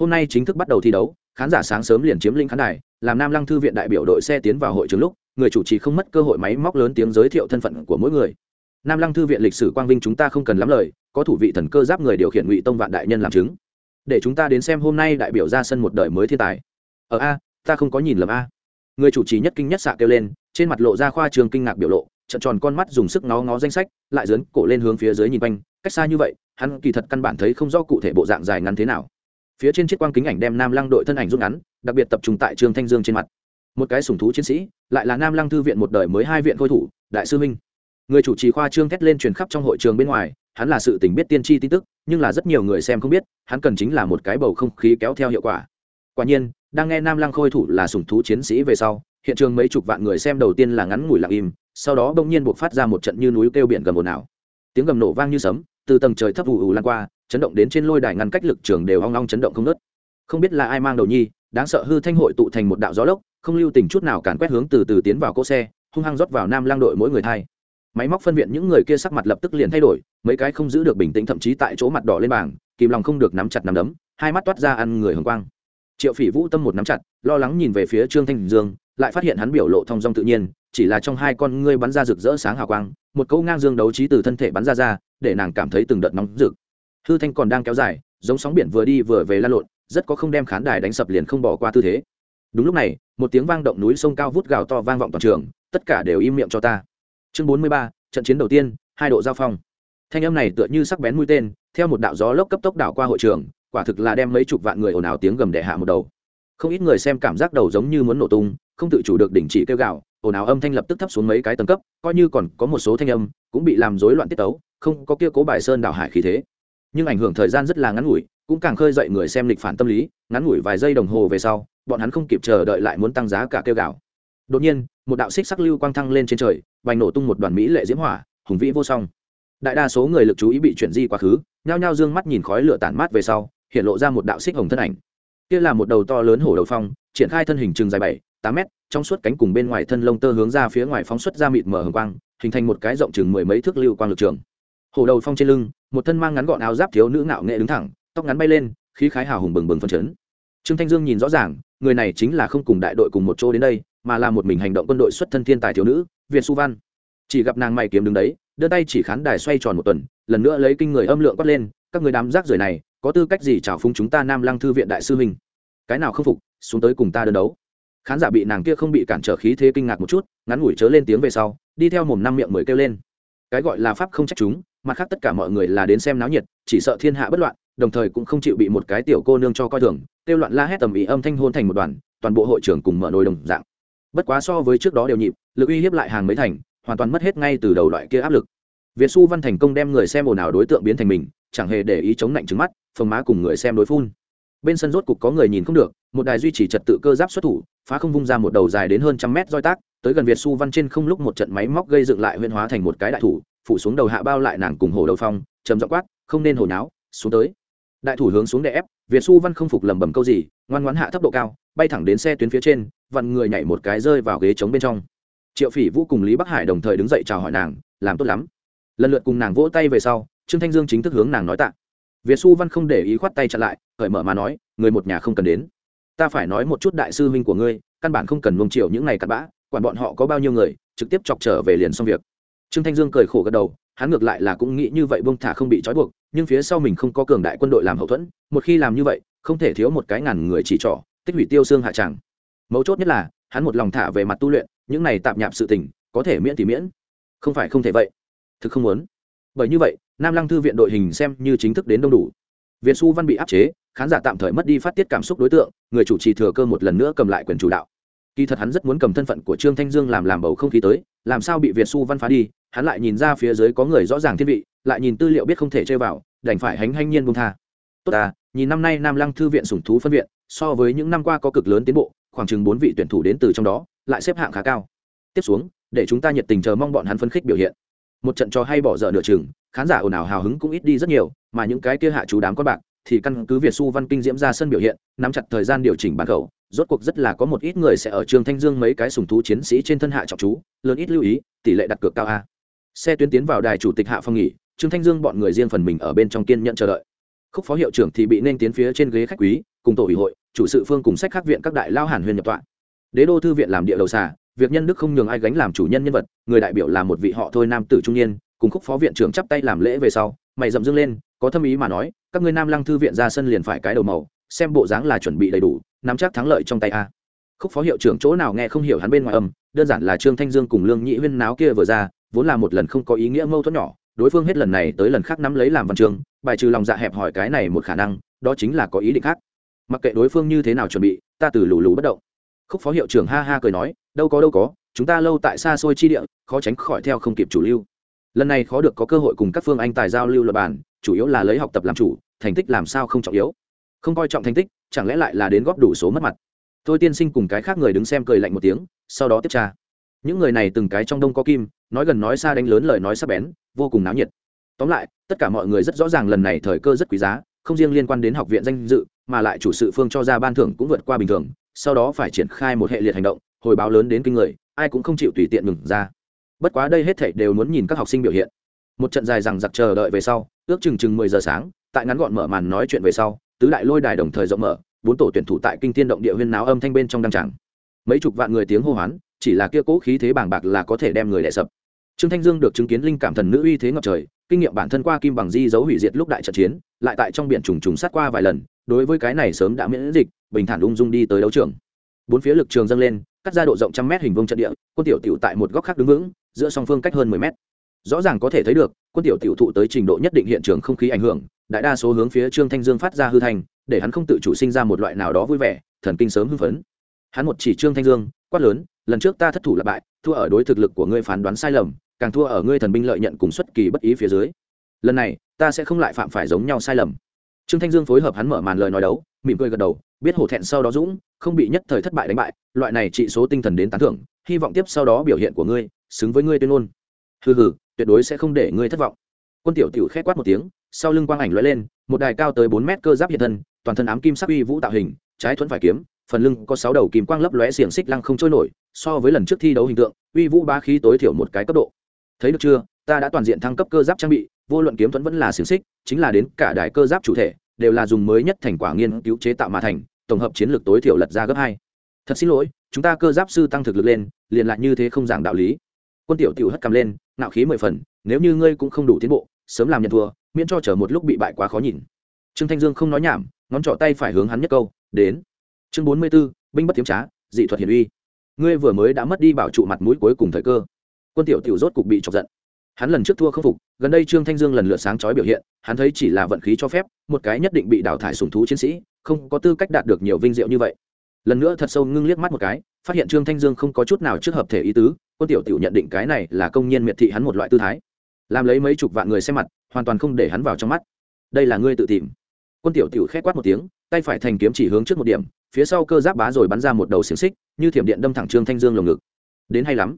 Hôm nay chính thức bắt đầu thi đấu, khán giả sáng sớm liền chiếm lĩnh khán đài, làm nam lăng thư viện đại biểu đội xe tiến vào hội trường lúc người chủ trì không mất cơ hội máy móc lớn tiếng giới thiệu thân phận của mỗi người. Nam lăng thư viện lịch sử quang vinh chúng ta không cần lắm lời, có thủ vị thần cơ giáp người điều khiển ngụy tông vạn đại nhân làm chứng. Để chúng ta đến xem hôm nay đại biểu ra sân một đời mới thiên tài. Ở a, ta không có nhìn lầm a. Người chủ trì nhất kinh nhất xạ kêu lên, trên mặt lộ ra khoa trường kinh ngạc biểu lộ trận tròn con mắt dùng sức ngó ngó danh sách, lại dấn cổ lên hướng phía dưới nhìn quanh, cách xa như vậy, hắn kỳ thật căn bản thấy không rõ cụ thể bộ dạng dài ngắn thế nào. Phía trên chiếc quang kính ảnh đem nam lăng đội thân ảnh rút ngắn, đặc biệt tập trung tại trương thanh dương trên mặt một cái sùng thú chiến sĩ, lại là nam lăng thư viện một đời mới hai viện khôi thủ, đại sư minh. Người chủ trì khoa trương thét lên truyền khắp trong hội trường bên ngoài, hắn là sự tình biết tiên tri tin tức, nhưng là rất nhiều người xem không biết, hắn cần chính là một cái bầu không khí kéo theo hiệu quả. Quả nhiên, đang nghe nam lăng khôi thủ là sùng thú chiến sĩ về sau, hiện trường mấy chục vạn người xem đầu tiên là ngắn ngủi lặng im, sau đó bỗng nhiên buộc phát ra một trận như núi kêu biển gầm ồn ào. Tiếng gầm nổ vang như sấm, từ tầng trời thấp ù ù lan qua, chấn động đến trên lôi đài ngăn cách lực trường đều hoang long chấn động không nớt không biết là ai mang đầu nhi, đáng sợ hư thanh hội tụ thành một đạo gió lốc không lưu tình chút nào càn quét hướng từ từ tiến vào cỗ xe, hung hăng rót vào nam lang đội mỗi người thay. Máy móc phân viện những người kia sắc mặt lập tức liền thay đổi, mấy cái không giữ được bình tĩnh thậm chí tại chỗ mặt đỏ lên bảng, kìm lòng không được nắm chặt nắm đấm, hai mắt toát ra ăn người hồng quang. Triệu phỉ vũ tâm một nắm chặt, lo lắng nhìn về phía trương thanh dương, lại phát hiện hắn biểu lộ thong dong tự nhiên, chỉ là trong hai con ngươi bắn ra rực rỡ sáng hào quang, một câu ngang dương đấu trí từ thân thể bắn ra ra, để nàng cảm thấy từng đợt nóng rực. Hư thanh còn đang kéo dài, giống sóng biển vừa đi vừa về lan lộn, rất có không đem khán đài đánh sập liền không bỏ qua tư thế. Đúng lúc này một tiếng vang động núi sông cao vút gào to vang vọng toàn trường, tất cả đều im miệng cho ta. Chương bốn mươi ba, trận chiến đầu tiên, hai độ giao phong. Thanh âm này tựa như sắc bén mũi tên, theo một đạo gió lốc cấp tốc đảo qua hội trường, quả thực là đem mấy chục vạn người ồn ào tiếng gầm đẻ hạ một đầu. Không ít người xem cảm giác đầu giống như muốn nổ tung, không tự chủ được đình chỉ kêu gạo ồn ào âm thanh lập tức thấp xuống mấy cái tầng cấp, coi như còn có một số thanh âm, cũng bị làm rối loạn tiết tấu, không có kia cố bài sơn đảo hải khí thế. Nhưng ảnh hưởng thời gian rất là ngắn ngủi, cũng càng khơi dậy người xem lịch phản tâm lý, ngắn ngủi vài giây đồng hồ về sau bọn hắn không kịp chờ đợi lại muốn tăng giá cả kêu gạo đột nhiên, một đạo xích sắc lưu quang thăng lên trên trời, vành nổ tung một đoàn mỹ lệ diễm hỏa, hùng vĩ vô song. Đại đa số người lực chú ý bị chuyển di quá khứ, nhao nhao dương mắt nhìn khói lửa tản mát về sau, hiện lộ ra một đạo xích hồng thân ảnh. Kia là một đầu to lớn hổ đầu phong, triển khai thân hình chừng dài bảy, tám mét, trong suốt cánh cùng bên ngoài thân lông tơ hướng ra phía ngoài phóng xuất ra mịt mở hồng quang, hình thành một cái rộng chừng mười mấy thước lưu quang lực trường. Hổ đầu phong trên lưng, một thân mang ngắn gọn áo giáp thiếu nữ ngạo nghệ đứng thẳng, tóc ngắn bay lên, khí khái hào hùng bừng bừng phân chấn. Trương thanh dương nhìn rõ ràng người này chính là không cùng đại đội cùng một chỗ đến đây, mà là một mình hành động quân đội xuất thân thiên tài thiếu nữ viện su văn. Chỉ gặp nàng mày kiếm đứng đấy, đưa tay chỉ khán đài xoay tròn một tuần, lần nữa lấy kinh người âm lượng quát lên, các người đám rác rưởi này, có tư cách gì chào phúng chúng ta nam lăng thư viện đại sư huynh cái nào không phục, xuống tới cùng ta đơn đấu. Khán giả bị nàng kia không bị cản trở khí thế kinh ngạc một chút, ngắn ngủi chớ lên tiếng về sau, đi theo mồm năm miệng mới kêu lên. Cái gọi là pháp không trách chúng, mặt khác tất cả mọi người là đến xem náo nhiệt, chỉ sợ thiên hạ bất loạn đồng thời cũng không chịu bị một cái tiểu cô nương cho coi thường, kêu loạn la hét tầm ý âm thanh hôn thành một đoàn, toàn bộ hội trưởng cùng mở nồi đồng dạng. Bất quá so với trước đó đều nhịp, lực uy hiếp lại hàng mấy thành, hoàn toàn mất hết ngay từ đầu loại kia áp lực. Việt xu văn thành công đem người xem ồn ào đối tượng biến thành mình, chẳng hề để ý chống lạnh trứng mắt, phồng má cùng người xem đối phun. Bên sân rốt cục có người nhìn không được, một đài duy trì trật tự cơ giáp xuất thủ, phá không vung ra một đầu dài đến hơn trăm mét roi tác, tới gần việt su văn trên không lúc một trận máy móc gây dựng lại huyên hóa thành một cái đại thủ, phủ xuống đầu hạ bao lại nàng cùng hồ đầu phong chấm dọ quát, không nên hồi náo xuống tới đại thủ hướng xuống đè ép, việt su văn không phục lầm bầm câu gì, ngoan ngoãn hạ tốc độ cao, bay thẳng đến xe tuyến phía trên, vặn người nhảy một cái rơi vào ghế trống bên trong. Triệu phỉ vũ cùng lý bắc hải đồng thời đứng dậy chào hỏi nàng, làm tốt lắm. Lần lượt cùng nàng vỗ tay về sau, trương thanh dương chính thức hướng nàng nói tạ. Việt xu văn không để ý khoát tay chặn lại, cởi mở mà nói, người một nhà không cần đến. Ta phải nói một chút đại sư huynh của ngươi, căn bản không cần mông triệu những ngày cặn bã, quản bọn họ có bao nhiêu người, trực tiếp chọc trở về liền xong việc. Trương thanh dương cười khổ gật đầu hắn ngược lại là cũng nghĩ như vậy bông thả không bị trói buộc, nhưng phía sau mình không có cường đại quân đội làm hậu thuẫn, một khi làm như vậy, không thể thiếu một cái ngàn người chỉ trỏ, tích hủy tiêu xương hạ tràng. Mấu chốt nhất là, hắn một lòng thả về mặt tu luyện, những này tạm nhạp sự tình, có thể miễn thì miễn. Không phải không thể vậy. Thực không muốn. Bởi như vậy, nam lăng thư viện đội hình xem như chính thức đến đông đủ. Viện xu văn bị áp chế, khán giả tạm thời mất đi phát tiết cảm xúc đối tượng, người chủ trì thừa cơ một lần nữa cầm lại quyền chủ đạo kỳ thật hắn rất muốn cầm thân phận của trương thanh dương làm làm bầu không khí tới, làm sao bị việt su văn phá đi, hắn lại nhìn ra phía dưới có người rõ ràng thiên vị, lại nhìn tư liệu biết không thể chơi vào, đành phải hánh hanh nhiên bông tha. Tốt à nhìn năm nay nam lăng thư viện sủng thú phân viện, so với những năm qua có cực lớn tiến bộ, khoảng chừng bốn vị tuyển thủ đến từ trong đó, lại xếp hạng khá cao. Tiếp xuống, để chúng ta nhiệt tình chờ mong bọn hắn phân khích biểu hiện. Một trận trò hay bỏ dở nửa chừng, khán giả ồn ào hào hứng cũng ít đi rất nhiều, mà những cái kia hạ chú đám con bạc thì căn cứ việt su văn kinh diễm ra sân biểu hiện, nắm chặt thời gian điều chỉnh bản khẩu, rốt cuộc rất là có một ít người sẽ ở trường thanh dương mấy cái sùng thú chiến sĩ trên thân hạ trọng chú, lớn ít lưu ý, tỷ lệ đặt cược cao a. Xe tuyến tiến vào đài chủ tịch hạ phong nghỉ trương thanh dương bọn người riêng phần mình ở bên trong kiên nhận chờ đợi. Khúc phó hiệu trưởng thì bị nên tiến phía trên ghế khách quý, cùng tổ ủy hội, chủ sự phương cùng sách khác viện các đại lao hàn huyền nhập tọa. Đế đô thư viện làm địa đầu xà, việc nhân đức không nhường ai gánh làm chủ nhân nhân vật, người đại biểu là một vị họ thôi nam tử trung niên, cùng khúc phó viện trưởng chắp tay làm lễ về sau, mày dậm dưng lên, có thâm ý mà nói các ngươi nam lăng thư viện ra sân liền phải cái đầu màu, xem bộ dáng là chuẩn bị đầy đủ, nắm chắc thắng lợi trong tay a. Khúc phó hiệu trưởng chỗ nào nghe không hiểu hắn bên ngoài âm, đơn giản là trương thanh dương cùng lương nhị huyên náo kia vừa ra, vốn là một lần không có ý nghĩa mâu thuẫn nhỏ, đối phương hết lần này tới lần khác nắm lấy làm văn trường, bài trừ lòng dạ hẹp hỏi cái này một khả năng, đó chính là có ý định khác. Mặc kệ đối phương như thế nào chuẩn bị, ta từ lù lù bất động. Khúc phó hiệu trưởng ha ha cười nói, đâu có đâu có, chúng ta lâu tại xa xôi chi địa, khó tránh khỏi theo không kịp chủ lưu. Lần này khó được có cơ hội cùng các phương anh tài giao lưu luật bản chủ yếu là lấy học tập làm chủ, thành tích làm sao không trọng yếu. Không coi trọng thành tích, chẳng lẽ lại là đến góp đủ số mất mặt? Tôi tiên sinh cùng cái khác người đứng xem cười lạnh một tiếng, sau đó tiếp tra. Những người này từng cái trong đông có kim, nói gần nói xa đánh lớn lời nói sắc bén, vô cùng náo nhiệt. Tóm lại, tất cả mọi người rất rõ ràng lần này thời cơ rất quý giá, không riêng liên quan đến học viện danh dự, mà lại chủ sự phương cho ra ban thưởng cũng vượt qua bình thường, sau đó phải triển khai một hệ liệt hành động, hồi báo lớn đến kinh người, ai cũng không chịu tùy tiện ngừng ra. Bất quá đây hết thảy đều muốn nhìn các học sinh biểu hiện một trận dài rằng giặc chờ đợi về sau, ước chừng chừng mười giờ sáng, tại ngắn gọn mở màn nói chuyện về sau, tứ đại lôi đài đồng thời rộng mở, bốn tổ tuyển thủ tại kinh thiên động địa huyên náo âm thanh bên trong đăng tràng. Mấy chục vạn người tiếng hô hoán, chỉ là kia cố khí thế bàng bạc là có thể đem người đẻ sập. Trương thanh dương được chứng kiến linh cảm thần nữ uy thế ngập trời, kinh nghiệm bản thân qua kim bằng di dấu hủy diệt lúc đại trận chiến, lại tại trong biển trùng trùng sát qua vài lần, đối với cái này sớm đã miễn dịch, bình thản ung dung đi tới đấu trường. Bốn phía lực trường dâng lên, cắt ra độ rộng trăm mét hình vuông trận địa, quân tiểu tiểu tại một góc khác đứng vững, giữa song phương cách hơn mười mét rõ ràng có thể thấy được, quân tiểu tiểu thụ tới trình độ nhất định hiện trường không khí ảnh hưởng, đại đa số hướng phía trương thanh dương phát ra hư thành để hắn không tự chủ sinh ra một loại nào đó vui vẻ, thần kinh sớm hưng phấn. Hắn một chỉ trương thanh dương, quát lớn, lần trước ta thất thủ là bại, thua ở đối thực lực của ngươi phán đoán sai lầm, càng thua ở ngươi thần binh lợi nhận cùng xuất kỳ bất ý phía dưới. Lần này, ta sẽ không lại phạm phải giống nhau sai lầm. Trương thanh dương phối hợp hắn mở màn lời nói đấu, mỉm cười gật đầu, biết hổ thẹn sau đó dũng, không bị nhất thời thất bại đánh bại, loại này trị số tinh thần đến tán thưởng, hy vọng tiếp sau đó biểu hiện của ngươi, xứng với ngươi tuyên ngôn. Hừ hừ tuyệt đối sẽ không để ngươi thất vọng. Quân tiểu tiểu khét quát một tiếng, sau lưng quang ảnh lóe lên, một đài cao tới bốn mét cơ giáp hiện thân, toàn thân ám kim sắc uy vũ tạo hình, trái thuẫn phải kiếm, phần lưng có sáu đầu kim quang lấp lóe xiềng xích lăng không trôi nổi, so với lần trước thi đấu hình tượng, uy vũ ba khí tối thiểu một cái cấp độ. Thấy được chưa? Ta đã toàn diện thăng cấp cơ giáp trang bị, vô luận kiếm thuẫn vẫn là xiềng xích, chính là đến cả đài cơ giáp chủ thể, đều là dùng mới nhất thành quả nghiên cứu chế tạo mà thành, tổng hợp chiến lược tối thiểu lật ra gấp hai. Thật xin lỗi, chúng ta cơ giáp sư tăng thực lực lên, liền lại như thế không giảng đạo lý. Quân tiểu tiểu hất cầm lên nạo khí mười phần, nếu như ngươi cũng không đủ tiến bộ, sớm làm nhận thua, miễn cho chờ một lúc bị bại quá khó nhìn. Trương thanh dương không nói nhảm, ngón trỏ tay phải hướng hắn nhất câu, đến. Chương bốn mươi b ố binh bất tiếm trá, dị thuật hiển uy. Ngươi vừa mới đã mất đi bảo trụ mặt mũi cuối cùng thời cơ. Quân tiểu tiểu rốt cục bị chọc giận. Hắn lần trước thua không phục, gần đây trương thanh dương lần lượt sáng chói biểu hiện, hắn thấy chỉ là vận khí cho phép, một cái nhất định bị đào thải sùng thú chiến sĩ, không có tư cách đạt được nhiều vinh diệu như vậy lần nữa thật sâu ngưng liếc mắt một cái, phát hiện trương thanh dương không có chút nào trước hợp thể ý tứ, quân tiểu tiểu nhận định cái này là công nhân miệt thị hắn một loại tư thái. Làm lấy mấy chục vạn người xem mặt, hoàn toàn không để hắn vào trong mắt. Đây là ngươi tự tìm. Quân tiểu tiểu khét quát một tiếng, tay phải thành kiếm chỉ hướng trước một điểm, phía sau cơ giáp bá rồi bắn ra một đầu xiềng xích, như thiểm điện đâm thẳng trương thanh dương lồng ngực. Đến hay lắm.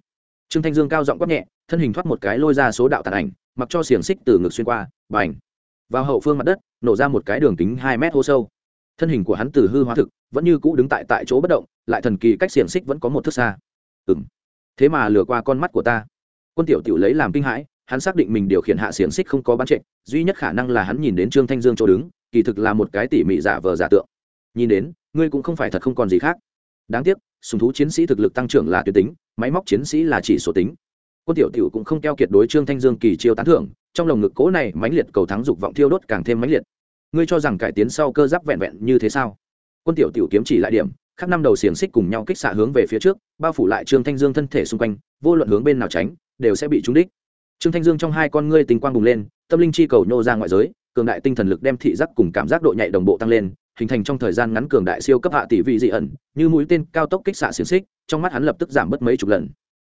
Trương thanh dương cao giọng quát nhẹ, thân hình thoát một cái lôi ra số đạo tàn ảnh, mặc cho xiềng xích từ ngực xuyên qua và ảnh vào hậu phương mặt đất, nổ ra một cái đường kính hai mét hô sâu thân hình của hắn từ hư hóa thực vẫn như cũ đứng tại tại chỗ bất động, lại thần kỳ cách xiềng xích vẫn có một thước xa. Ừng thế mà lừa qua con mắt của ta. Quân tiểu tiểu lấy làm kinh hãi, hắn xác định mình điều khiển hạ xiềng xích không có bán trệ, duy nhất khả năng là hắn nhìn đến trương thanh dương chỗ đứng, kỳ thực là một cái tỉ mỉ giả vờ giả tượng. Nhìn đến, ngươi cũng không phải thật không còn gì khác. Đáng tiếc, sùng thú chiến sĩ thực lực tăng trưởng là tuyệt tính, máy móc chiến sĩ là chỉ số tính. Quân tiểu tiểu cũng không keo kiệt đối trương thanh dương kỳ chiêu tán thưởng, trong lồng ngực cố này mãnh liệt cầu thắng dục vọng thiêu đốt càng thêm mãnh liệt ngươi cho rằng cải tiến sau cơ giáp vẹn vẹn như thế sao? Quân tiểu tiểu kiếm chỉ lại điểm khắc năm đầu xiềng xích cùng nhau kích xạ hướng về phía trước, bao phủ lại trương thanh dương thân thể xung quanh, vô luận hướng bên nào tránh, đều sẽ bị trúng đích. Trương thanh dương trong hai con ngươi tình quang bùng lên, tâm linh chi cầu nhô ra ngoại giới, cường đại tinh thần lực đem thị giác cùng cảm giác độ nhạy đồng bộ tăng lên, hình thành trong thời gian ngắn cường đại siêu cấp hạ tỷ vị dị ẩn, như mũi tên cao tốc kích xạ xiềng xích, trong mắt hắn lập tức giảm bớt mấy chục lần.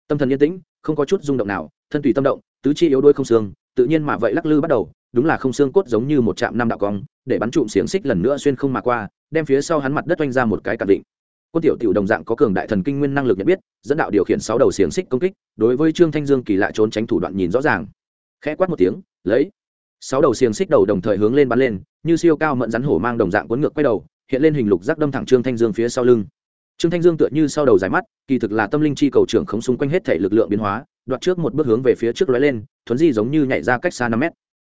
Tâm thần yên tĩnh, không có chút rung động nào, thân tùy tâm động, tứ chi yếu đuôi không xương, tự nhiên mà vậy lắc lư bắt đầu đúng là không xương cốt giống như một trạm năm đạo cong, để bắn trụm xiềng xích lần nữa xuyên không mà qua, đem phía sau hắn mặt đất oanh ra một cái cản định. Quân tiểu tiểu đồng dạng có cường đại thần kinh nguyên năng lực nhận biết, dẫn đạo điều khiển sáu đầu xiềng xích công kích, đối với trương thanh dương kỳ lạ trốn tránh thủ đoạn nhìn rõ ràng. Khẽ quát một tiếng, lấy! Sáu đầu xiềng xích đầu đồng thời hướng lên bắn lên, như siêu cao mận rắn hổ mang đồng dạng cuốn ngược quay đầu, hiện lên hình lục giác đâm thẳng trương thanh dương phía sau lưng. Trương thanh dương tựa như sau đầu dài mắt, kỳ thực là tâm linh chi cầu trưởng không xung quanh hết thể lực lượng biến hóa, đoạt trước một bước hướng về phía trước lóe lên, thuấn di giống như nhảy ra cách xa năm mét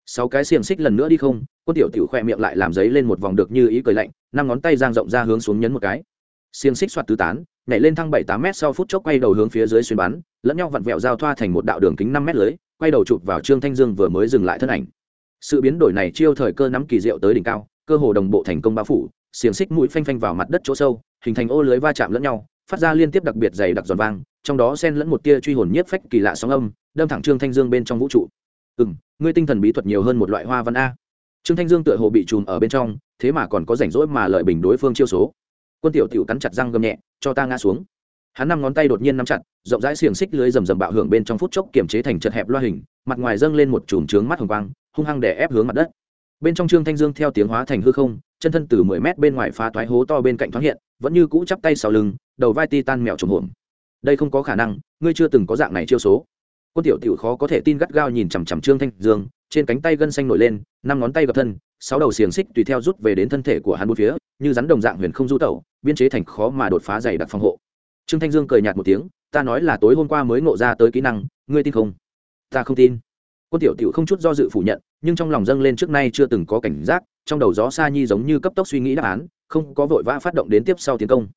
sáu cái xiềng xích lần nữa đi không, quân tiểu tiểu khoe miệng lại làm giấy lên một vòng được như ý cười lạnh, năm ngón tay giang rộng ra hướng xuống nhấn một cái. Xiềng xích xoạt tứ tán, nhảy lên thăng bảy tám m sau phút chốc quay đầu hướng phía dưới xuyên bắn, lẫn nhau vặn vẹo giao thoa thành một đạo đường kính năm m lưới, quay đầu chụp vào trương thanh dương vừa mới dừng lại thân ảnh. Sự biến đổi này chiêu thời cơ nắm kỳ diệu tới đỉnh cao, cơ hồ đồng bộ thành công bao phủ, xiềng xích mũi phanh phanh vào mặt đất chỗ sâu, hình thành ô lưới va chạm lẫn nhau, phát ra liên tiếp đặc biệt dày đặc giòn vang, trong đó xen lẫn một tia truy hồn nhiếp phách kỳ lạ sóng âm, đâm thẳng trương thanh dương bên trong vũ trụ ừ m ngươi tinh thần bí thuật nhiều hơn một loại hoa văn a. Trương thanh dương tựa hồ bị chùm ở bên trong, thế mà còn có rảnh rỗi mà lợi bình đối phương chiêu số. Quân tiểu tiểu cắn chặt răng gầm nhẹ, cho ta ngã xuống. Hắn năm ngón tay đột nhiên nắm chặt, rộng rãi xiềng xích lưới rầm rầm bạo hưởng bên trong phút chốc kiểm chế thành chật hẹp loa hình, mặt ngoài dâng lên một chùm trướng mắt hồng quang, hung hăng để ép hướng mặt đất. Bên trong trương thanh dương theo tiếng hóa thành hư không, chân thân từ mười mét bên ngoài phá toái hố to bên cạnh thoáng hiện, vẫn như cũ chắp tay sau lưng, đầu vai ti tan mèo trồng hồn đây không có khả năng, ngươi chưa từng có dạng này chiêu số quân tiểu tiểu khó có thể tin gắt gao nhìn chằm chằm trương thanh dương, trên cánh tay gân xanh nổi lên, năm ngón tay gập thân, sáu đầu xiềng xích tùy theo rút về đến thân thể của hắn bốn phía, như rắn đồng dạng huyền không du tẩu, biên chế thành khó mà đột phá dày đặc phòng hộ. Trương thanh dương cười nhạt một tiếng, ta nói là tối hôm qua mới ngộ ra tới kỹ năng, ngươi tin không? Ta không tin. Quân tiểu tiểu không chút do dự phủ nhận, nhưng trong lòng dâng lên trước nay chưa từng có cảnh giác, trong đầu gió sa nhi giống như cấp tốc suy nghĩ đáp án, không có vội vã phát động đến tiếp sau tiến công.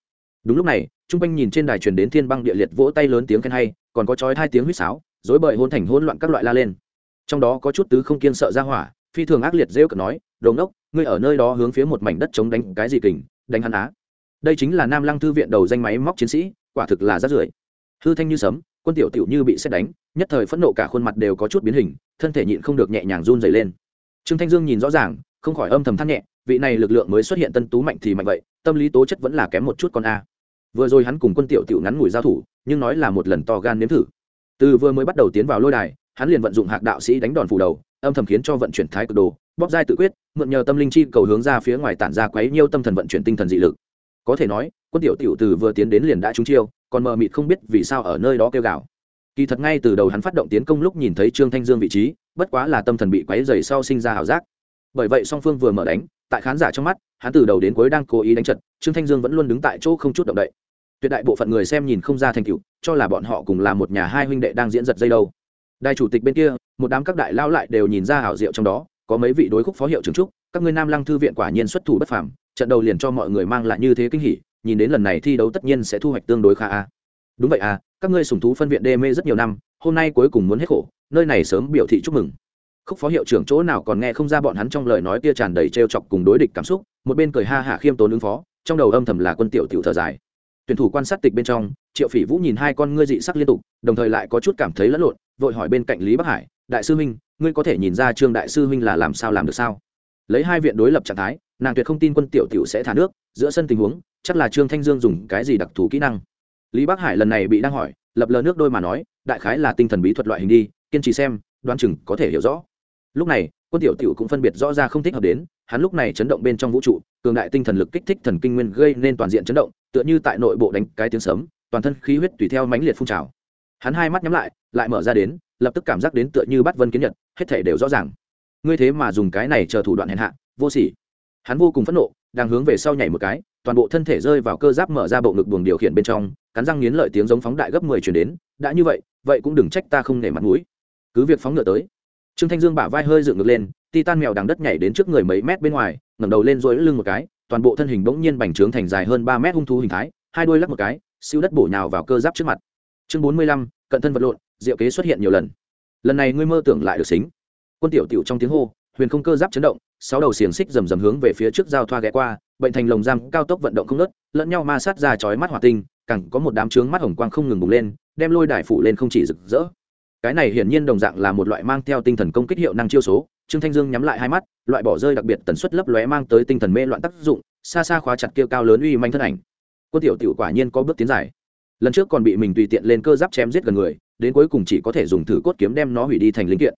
Đúng lúc này, trung quanh nhìn trên đài truyền đến thiên băng địa liệt vỗ tay lớn tiếng khen hay, còn có chói hai tiếng huýt sáo dối bời hôn thành hôn loạn các loại la lên. Trong đó có chút tứ không kiên sợ ra hỏa, phi thường ác liệt rêu cực nói, đồ ngốc, ngươi ở nơi đó hướng phía một mảnh đất chống đánh cái gì kình, đánh hắn á? Đây chính là nam lăng thư viện đầu danh máy móc chiến sĩ, quả thực là rát rưởi. Hư thanh như sấm, quân tiểu tiểu như bị xét đánh, nhất thời phẫn nộ cả khuôn mặt đều có chút biến hình, thân thể nhịn không được nhẹ nhàng run dày lên. Trương thanh dương nhìn rõ ràng, không khỏi âm thầm than nhẹ, vị này lực lượng mới xuất hiện tân tú mạnh thì mạnh vậy, tâm lý tố chất vẫn là kém một chút con a. Vừa rồi hắn cùng quân tiểu tiểu ngắn ngủi giao thủ, nhưng nói là một lần to gan nếm thử từ vừa mới bắt đầu tiến vào lôi đài, hắn liền vận dụng hạc đạo sĩ đánh đòn phủ đầu, âm thầm khiến cho vận chuyển thái cực đồ, bóp giai tự quyết, mượn nhờ tâm linh chi cầu hướng ra phía ngoài tản ra quấy nhiêu tâm thần vận chuyển tinh thần dị lực. Có thể nói, quân tiểu tiểu từ vừa tiến đến liền đã trúng chiêu, còn mờ mịt không biết vì sao ở nơi đó kêu gào. Kỳ thật ngay từ đầu hắn phát động tiến công lúc nhìn thấy trương thanh dương vị trí, bất quá là tâm thần bị quấy dày sau sinh ra ảo giác. Bởi vậy song phương vừa mở đánh, tại khán giả trong mắt, hắn từ đầu đến cuối đang cố ý đánh trận, trương thanh dương vẫn luôn đứng tại chỗ không chút động đậy tuyệt đại bộ phận người xem nhìn không ra thành tựu, cho là bọn họ cùng là một nhà hai huynh đệ đang diễn giật dây đâu. Đại chủ tịch bên kia, một đám các đại lao lại đều nhìn ra hảo diệu trong đó, có mấy vị đối khúc phó hiệu trưởng trúc, các ngươi nam lăng thư viện quả nhiên xuất thủ bất phàm, trận đầu liền cho mọi người mang lại như thế kinh hỉ, nhìn đến lần này thi đấu tất nhiên sẽ thu hoạch tương đối khá a. Đúng vậy à các ngươi sùng thú phân viện đê mê rất nhiều năm, hôm nay cuối cùng muốn hết khổ, nơi này sớm biểu thị chúc mừng. Khúc phó hiệu trưởng chỗ nào còn nghe không ra bọn hắn trong lời nói kia tràn đầy trêu chọc cùng đối địch cảm xúc, một bên cười ha hạ khiêm tốn ứng phó, trong đầu âm thầm là quân tiểu tiểu thở dài tuyển thủ quan sát tịch bên trong, triệu phỉ vũ nhìn hai con ngươi dị sắc liên tục, đồng thời lại có chút cảm thấy lẫn lộn, vội hỏi bên cạnh lý bắc hải, đại sư huynh, ngươi có thể nhìn ra trương đại sư huynh là làm sao làm được sao? Lấy hai viện đối lập trạng thái, nàng tuyệt không tin quân tiểu tiểu sẽ thả nước, giữa sân tình huống, chắc là trương thanh dương dùng cái gì đặc thù kỹ năng? Lý bắc hải lần này bị đang hỏi, lập lờ nước đôi mà nói, đại khái là tinh thần bí thuật loại hình đi, kiên trì xem, đoán chừng có thể hiểu rõ. Lúc này, quân tiểu tiểu cũng phân biệt rõ ra không thích hợp đến, hắn lúc này chấn động bên trong vũ trụ, cường đại tinh thần lực kích thích thần kinh nguyên gây nên toàn diện chấn động tựa như tại nội bộ đánh cái tiếng sấm, toàn thân khí huyết tùy theo mãnh liệt phun trào. Hắn hai mắt nhắm lại lại mở ra đến, lập tức cảm giác đến tựa như bắt vân kiến nhật, hết thể đều rõ ràng. Ngươi thế mà dùng cái này chờ thủ đoạn hèn hạ, vô sỉ. Hắn vô cùng phẫn nộ, đang hướng về sau nhảy một cái, toàn bộ thân thể rơi vào cơ giáp mở ra bộ ngực buồng điều khiển bên trong, cắn răng nghiến lợi tiếng giống phóng đại gấp mười chuyển đến, đã như vậy vậy cũng đừng trách ta không nể mặt mũi. Cứ việc phóng ngựa tới, trương thanh dương bả vai hơi dựng ngược lên, titan mèo đằng đất nhảy đến trước người mấy mét bên ngoài, ngẩng đầu lên rồi lưng một cái toàn bộ thân hình bỗng nhiên bành trướng thành dài hơn ba mét hung thú hình thái, hai đuôi lắc một cái, siêu đất bổ nhào vào cơ giáp trước mặt. Chương bốn mươi lăm, cận thân vật lộn, diệu kế xuất hiện nhiều lần. Lần này ngươi mơ tưởng lại được xính. Quân tiểu tiểu trong tiếng hô, huyền không cơ giáp chấn động, sáu đầu xiềng xích rầm rầm hướng về phía trước giao thoa ghé qua, bệnh thành lồng giam cao tốc vận động không nớt lẫn nhau ma sát ra chói mắt hỏa tinh, càng có một đám trướng mắt hồng quang không ngừng bùng lên, đem lôi đài phủ lên không chỉ rực rỡ. Cái này hiển nhiên đồng dạng là một loại mang theo tinh thần công kích hiệu năng chiêu số trương thanh dương nhắm lại hai mắt, loại bỏ rơi đặc biệt tần suất lấp lóe mang tới tinh thần mê loạn tác dụng, xa xa khóa chặt kia cao lớn uy manh thân ảnh. Quân tiểu tiểu quả nhiên có bước tiến dài. Lần trước còn bị mình tùy tiện lên cơ giáp chém giết gần người, đến cuối cùng chỉ có thể dùng thử cốt kiếm đem nó hủy đi thành linh kiện.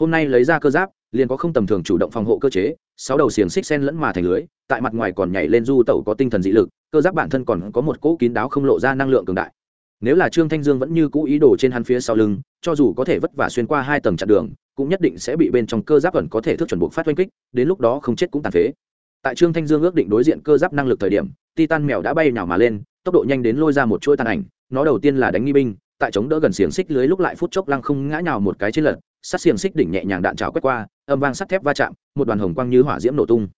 Hôm nay lấy ra cơ giáp, liền có không tầm thường chủ động phòng hộ cơ chế, sáu đầu xiềng xích sen lẫn mà thành lưới, tại mặt ngoài còn nhảy lên du tẩu có tinh thần dị lực, cơ giáp bản thân còn có một cỗ kín đáo không lộ ra năng lượng cường đại. Nếu là trương thanh dương vẫn như cũ ý đồ trên hắn phía sau lưng, cho dù có thể vất vả xuyên qua hai tầng chặn đường cũng nhất định sẽ bị bên trong cơ giáp ẩn có thể thức chuẩn buộc phát oanh kích, đến lúc đó không chết cũng tàn phế. Tại trương thanh dương ước định đối diện cơ giáp năng lực thời điểm, titan mèo đã bay nhào mà lên, tốc độ nhanh đến lôi ra một chuỗi tàn ảnh, nó đầu tiên là đánh nghi binh, tại chống đỡ gần xiềng xích lưới lúc lại phút chốc lăng không ngã nhào một cái trên lật sắt xiềng xích đỉnh nhẹ nhàng đạn trào quét qua, âm vang sắt thép va chạm, một đoàn hồng quang như hỏa diễm nổ tung.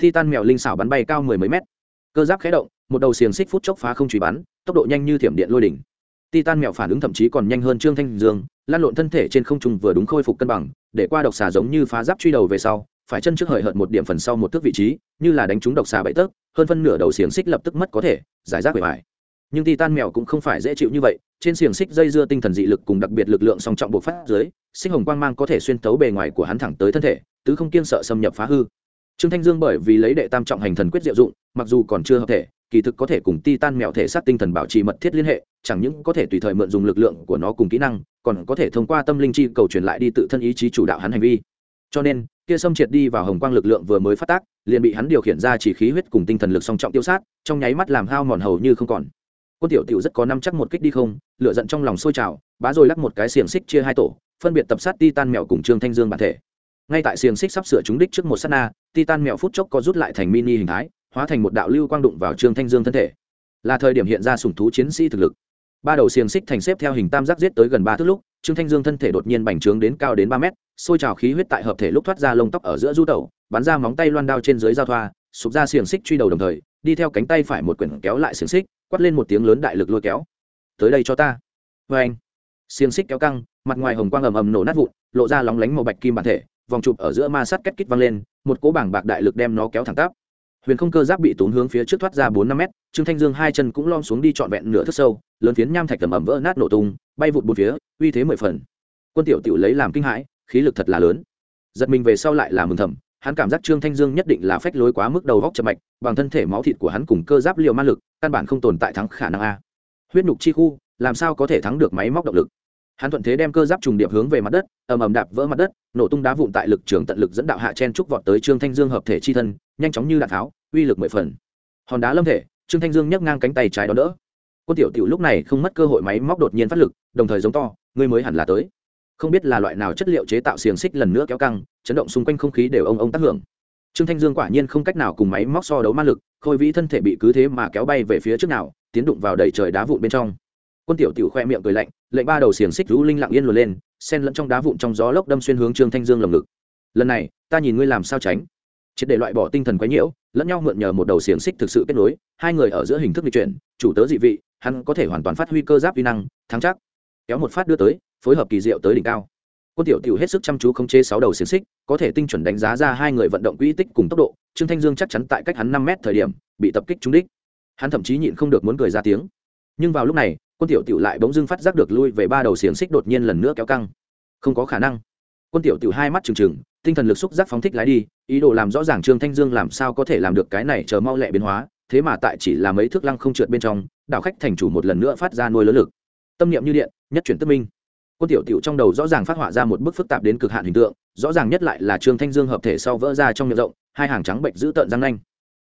Titan mèo linh xảo bắn bay cao mười mấy mét. Cơ giáp khé động, một đầu xiềng xích phút chốc phá không truy bắn, tốc độ nhanh như thiểm điện lôi đỉnh titan mèo phản ứng thậm chí còn nhanh hơn trương thanh dương lan lộn thân thể trên không trung vừa đúng khôi phục cân bằng, để qua độc xà giống như phá giáp truy đầu về sau, phải chân trước hời hợt một điểm phần sau một thước vị trí, như là đánh trúng độc xà bậy tấc, hơn phân nửa đầu xiềng xích lập tức mất có thể, giải rác bề bài nhưng titan mèo cũng không phải dễ chịu như vậy, trên xiềng xích dây dưa tinh thần dị lực cùng đặc biệt lực lượng song trọng bộc phát dưới, sinh hồng quang mang có thể xuyên tấu bề ngoài của hắn thẳng tới thân thể, tứ không kiên sợ xâm nhập phá hư. Trương thanh dương bởi vì lấy đệ tam trọng hành thần quyết diệu dụng, mặc dù còn chưa hợp thể kỳ thực có thể cùng titan mèo thể sát tinh thần bảo trì mật thiết liên hệ, chẳng những có thể tùy thời mượn dùng lực lượng của nó cùng kỹ năng, còn có thể thông qua tâm linh chi cầu truyền lại đi tự thân ý chí chủ đạo hắn hành vi. Cho nên, kia xâm triệt đi vào hồng quang lực lượng vừa mới phát tác, liền bị hắn điều khiển ra chỉ khí huyết cùng tinh thần lực song trọng tiêu sát, trong nháy mắt làm hao mòn hầu như không còn. Quân tiểu tiểu rất có năm chắc một kích đi không, lửa giận trong lòng sôi trào, bá rồi lắc một cái xiềng xích chia hai tổ, phân biệt tập sát titan mèo cùng trương thanh dương bản thể. Ngay tại xiềng xích sắp sửa trúng đích trước một sát na, titan mèo phút chốc có rút lại thành mini hình thái hóa thành một đạo lưu quang đụng vào trương thanh dương thân thể. Là thời điểm hiện ra sủng thú chiến sĩ thực lực. Ba đầu xiềng xích thành xếp theo hình tam giác giết tới gần ba thước lúc, trương thanh dương thân thể đột nhiên bành trướng đến cao đến ba mét, sôi trào khí huyết tại hợp thể lúc thoát ra lông tóc ở giữa du tẩu, bắn ra móng tay loan đao trên dưới giao thoa, sụp ra xiềng xích truy đầu đồng thời, đi theo cánh tay phải một quyển kéo lại xiềng xích, quát lên một tiếng lớn đại lực lôi kéo. Tới đây cho ta. Vê anh, xiềng xích kéo căng, mặt ngoài hồng quang ầm ầm nổ nát vụn, lộ ra lóng lánh màu bạch kim bản thể, vòng chụp ở giữa ma sắt két kít văng lên, một cỗ bảng bạc đại lực đem nó kéo thẳng tắp huyền không cơ giáp bị tốn hướng phía trước thoát ra bốn năm mét, trương thanh dương hai chân cũng lom xuống đi trọn vẹn nửa thước sâu, lớn phiến nham thạch tầm ẩm vỡ nát nổ tung, bay vụt bốn phía, uy thế mười phần. Quân tiểu tiểu lấy làm kinh hãi, khí lực thật là lớn. Giật mình về sau lại là mừng thầm, hắn cảm giác trương thanh dương nhất định là phách lối quá mức đầu góc chậm mạch, bằng thân thể máu thịt của hắn cùng cơ giáp liều ma lực, căn bản không tồn tại thắng khả năng a. Huyết nhục chi khu, làm sao có thể thắng được máy móc động lực? Hắn thuận thế đem cơ giáp trùng điệp hướng về mặt đất, ầm ầm đạp vỡ mặt đất, nổ tung đá vụn tại lực trường tận lực dẫn đạo hạ chen trúc vọt tới trương thanh dương hợp thể chi thân, nhanh chóng như đạn tháo, uy lực mười phần. Hòn đá lâm thể, trương thanh dương nhấc ngang cánh tay trái đó đỡ. Quân tiểu tiểu lúc này không mất cơ hội máy móc đột nhiên phát lực, đồng thời giống to ngươi mới hẳn là tới. Không biết là loại nào chất liệu chế tạo xiềng xích lần nữa kéo căng, chấn động xung quanh không khí đều ông ông tác hưởng. Trương thanh dương quả nhiên không cách nào cùng máy móc so đấu ma lực, khôi vĩ thân thể bị cứ thế mà kéo bay về phía trước nào, tiến đụng vào đầy trời đá vụn bên trong quân tiểu tiểu khoe miệng cười lạnh, lệnh ba đầu xiềng xích rú linh lặng yên luồn lên, sen lẫn trong đá vụn trong gió lốc đâm xuyên hướng trương thanh dương lồng ngực. Lần này, ta nhìn ngươi làm sao tránh. Triệt để loại bỏ tinh thần quái nhiễu, lẫn nhau mượn nhờ một đầu xiềng xích thực sự kết nối, hai người ở giữa hình thức di chuyển, chủ tớ dị vị, hắn có thể hoàn toàn phát huy cơ giáp vi năng, thắng chắc. Kéo một phát đưa tới, phối hợp kỳ diệu tới đỉnh cao. Quân tiểu tiểu hết sức chăm chú khống chế sáu đầu xiềng xích, có thể tinh chuẩn đánh giá ra hai người vận động quỹ tích cùng tốc độ, trương thanh dương chắc chắn tại cách hắn năm mét thời điểm, bị tập kích trúng đích. Hắn thậm chí nhịn không được muốn cười ra tiếng nhưng vào lúc này, quân tiểu tiểu lại bỗng dưng phát giác được lui về ba đầu xiềng xích đột nhiên lần nữa kéo căng. Không có khả năng. Quân tiểu tiểu hai mắt trừng trừng, tinh thần lực xúc giác phóng thích lái đi, ý đồ làm rõ ràng trương thanh dương làm sao có thể làm được cái này chờ mau lẹ biến hóa, thế mà tại chỉ là mấy thước lăng không trượt bên trong, đảo khách thành chủ một lần nữa phát ra nuôi lớn lực. Tâm niệm như điện, nhất chuyển tức minh. Quân tiểu tiểu trong đầu rõ ràng phát họa ra một bức phức tạp đến cực hạn hình tượng, rõ ràng nhất lại là trương thanh dương hợp thể sau vỡ ra trong miệng rộng, hai hàng trắng bệnh giữ tợn răng nanh.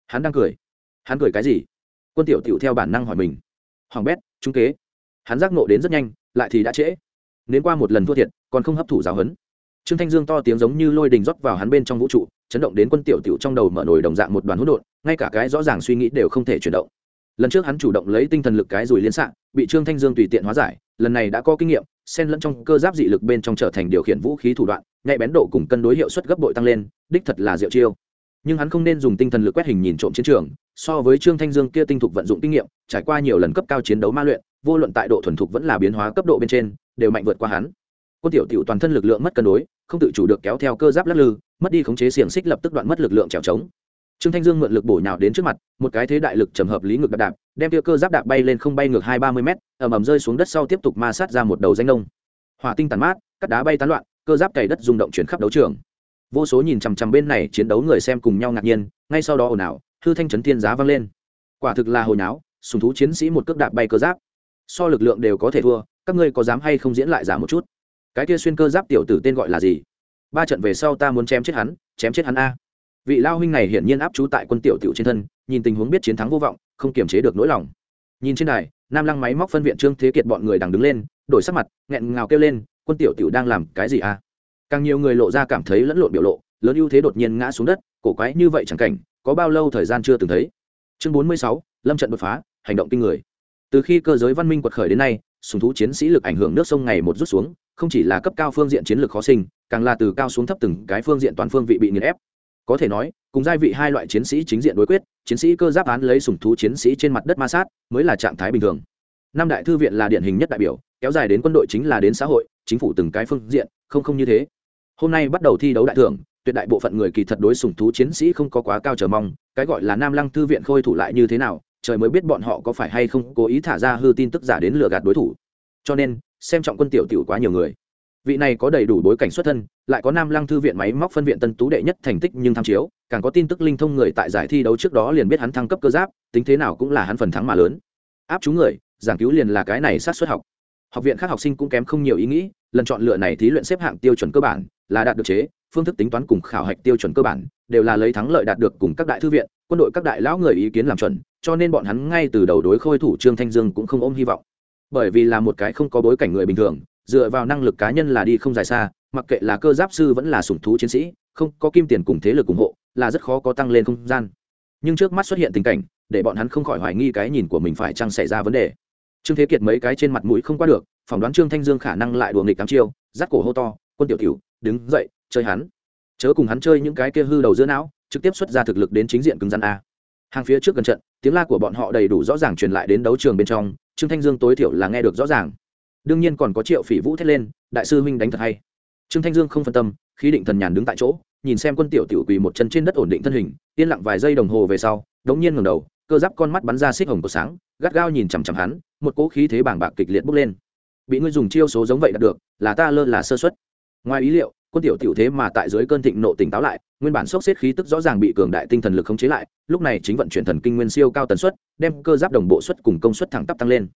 Hắn đang cười. Hắn cười cái gì? Quân tiểu tiểu theo bản năng hỏi mình hoàng bét, trung kế. Hắn giác nộ đến rất nhanh, lại thì đã trễ. Nếu qua một lần thua thiệt, còn không hấp thụ giáo huấn. Trương thanh dương to tiếng giống như lôi đình rót vào hắn bên trong vũ trụ, chấn động đến quân tiểu tiểu trong đầu mở nổi đồng dạng một đoàn hỗn độn, ngay cả cái rõ ràng suy nghĩ đều không thể chuyển động. Lần trước hắn chủ động lấy tinh thần lực cái rùi liên xạ, bị trương thanh dương tùy tiện hóa giải, lần này đã có kinh nghiệm, xen lẫn trong cơ giáp dị lực bên trong trở thành điều khiển vũ khí thủ đoạn, nhạy bén độ cùng cân đối hiệu suất gấp bội tăng lên, đích thật là diệu chiêu nhưng hắn không nên dùng tinh thần lực quét hình nhìn trộm chiến trường, so với trương thanh dương kia tinh thục vận dụng kinh nghiệm, trải qua nhiều lần cấp cao chiến đấu ma luyện, vô luận tại độ thuần thục vẫn là biến hóa cấp độ bên trên, đều mạnh vượt qua hắn. Quân tiểu tiểu toàn thân lực lượng mất cân đối, không tự chủ được kéo theo cơ giáp lắc lư, mất đi khống chế xiềng xích lập tức đoạn mất lực lượng trèo trống. Trương thanh dương mượn lực bổ nhào đến trước mặt, một cái thế đại lực trầm hợp lý ngực đạp đạp, đem tiêu cơ giáp đạp bay lên không bay ngược hai ba mươi m ầm ầm rơi xuống đất sau tiếp tục ma sát ra một đầu danh nông. Hỏa tinh tàn mát, cắt đá bay tán loạn, cơ giáp cày đất rung động chuyển khắp đấu trường vô số nhìn chằm chằm bên này chiến đấu người xem cùng nhau ngạc nhiên ngay sau đó ồn ào hư thanh chấn thiên giá vang lên. Quả thực là hồi náo sùng thú chiến sĩ một cước đạp bay cơ giáp. So lực lượng đều có thể thua các ngươi có dám hay không diễn lại giả một chút? Cái kia xuyên cơ giáp tiểu tử tên gọi là gì? Ba trận về sau ta muốn chém chết hắn chém chết hắn a. Vị lao huynh này hiển nhiên áp trú tại quân tiểu tiểu trên thân nhìn tình huống biết chiến thắng vô vọng không kiềm chế được nỗi lòng. Nhìn trên này, nam lăng máy móc phân viện trương thế kiệt bọn người đang đứng lên đổi sắc mặt nghẹn ngào kêu lên quân tiểu tiểu đang làm cái gì a? Càng nhiều người lộ ra cảm thấy lẫn lộn biểu lộ, lớn ưu thế đột nhiên ngã xuống đất, cổ quái như vậy chẳng cảnh, có bao lâu thời gian chưa từng thấy. Chương bốn mươi sáu, lâm trận đột phá, hành động kinh người. Từ khi cơ giới văn minh quật khởi đến nay, sùng thú chiến sĩ lực ảnh hưởng nước sông ngày một rút xuống, không chỉ là cấp cao phương diện chiến lược khó sinh, càng là từ cao xuống thấp từng cái phương diện toàn phương vị bị nghiền ép. Có thể nói, cùng giai vị hai loại chiến sĩ chính diện đối quyết, chiến sĩ cơ giáp án lấy sùng thú chiến sĩ trên mặt đất ma sát, mới là trạng thái bình thường. Năm đại thư viện là điển hình nhất đại biểu, kéo dài đến quân đội chính là đến xã hội, chính phủ từng cái phương diện, không không như thế hôm nay bắt đầu thi đấu đại thưởng, tuyệt đại bộ phận người kỳ thật đối sùng thú chiến sĩ không có quá cao chờ mong, cái gọi là nam lăng thư viện khôi thủ lại như thế nào, trời mới biết bọn họ có phải hay không cố ý thả ra hư tin tức giả đến lừa gạt đối thủ. Cho nên, xem trọng quân tiểu tiểu quá nhiều người. Vị này có đầy đủ bối cảnh xuất thân, lại có nam lăng thư viện máy móc phân viện tân tú đệ nhất thành tích nhưng tham chiếu, càng có tin tức linh thông người tại giải thi đấu trước đó liền biết hắn thăng cấp cơ giáp, tính thế nào cũng là hắn phần thắng mà lớn. Áp chúng người, giảng cứu liền là cái này sát xuất học. Học viện khác học sinh cũng kém không nhiều ý nghĩ, lần chọn lựa này thí luyện xếp hạng tiêu chuẩn cơ bản là đạt được chế, phương thức tính toán cùng khảo hạch tiêu chuẩn cơ bản, đều là lấy thắng lợi đạt được cùng các đại thư viện, quân đội các đại lão người ý kiến làm chuẩn, cho nên bọn hắn ngay từ đầu đối khôi thủ trương thanh dương cũng không ôm hy vọng. Bởi vì là một cái không có bối cảnh người bình thường, dựa vào năng lực cá nhân là đi không dài xa, mặc kệ là cơ giáp sư vẫn là sủng thú chiến sĩ, không có kim tiền cùng thế lực ủng hộ, là rất khó có tăng lên không gian. Nhưng trước mắt xuất hiện tình cảnh, để bọn hắn không khỏi hoài nghi cái nhìn của mình phải chăng xảy ra vấn đề. Trương thế kiệt mấy cái trên mặt mũi không qua được, phỏng đoán trương thanh dương khả năng lại đùa nghịch tám chiêu rắt cổ hô to, quân tiểu tiểu đứng dậy, chơi hắn. Chớ cùng hắn chơi những cái kia hư đầu giữa não, trực tiếp xuất ra thực lực đến chính diện cứng rắn a. Hàng phía trước gần trận, tiếng la của bọn họ đầy đủ rõ ràng truyền lại đến đấu trường bên trong, trương thanh dương tối thiểu là nghe được rõ ràng. Đương nhiên còn có triệu phỉ vũ thét lên, đại sư huynh đánh thật hay. Trương thanh dương không phân tâm, khí định thần nhàn đứng tại chỗ, nhìn xem quân tiểu tiểu quỳ một chân trên đất ổn định thân hình, yên lặng vài giây đồng hồ về sau, đống nhiên ngẩng đầu, cơ giáp con mắt bắn ra xích hồng của sáng, gắt gao nhìn chằm chằm hắn, một cỗ khí thế bảng bạc kịch liệt bốc lên. Bị ngươi dùng chiêu số giống vậy đạt được, là ta lơ là sơ xuất ngoài ý liệu, quân tiểu tiểu thế mà tại dưới cơn thịnh nộ tỉnh táo lại, nguyên bản sốc xếp khí tức rõ ràng bị cường đại tinh thần lực khống chế lại, lúc này chính vận chuyển thần kinh nguyên siêu cao tần suất, đem cơ giáp đồng bộ suất cùng công suất thẳng tắp tăng lên.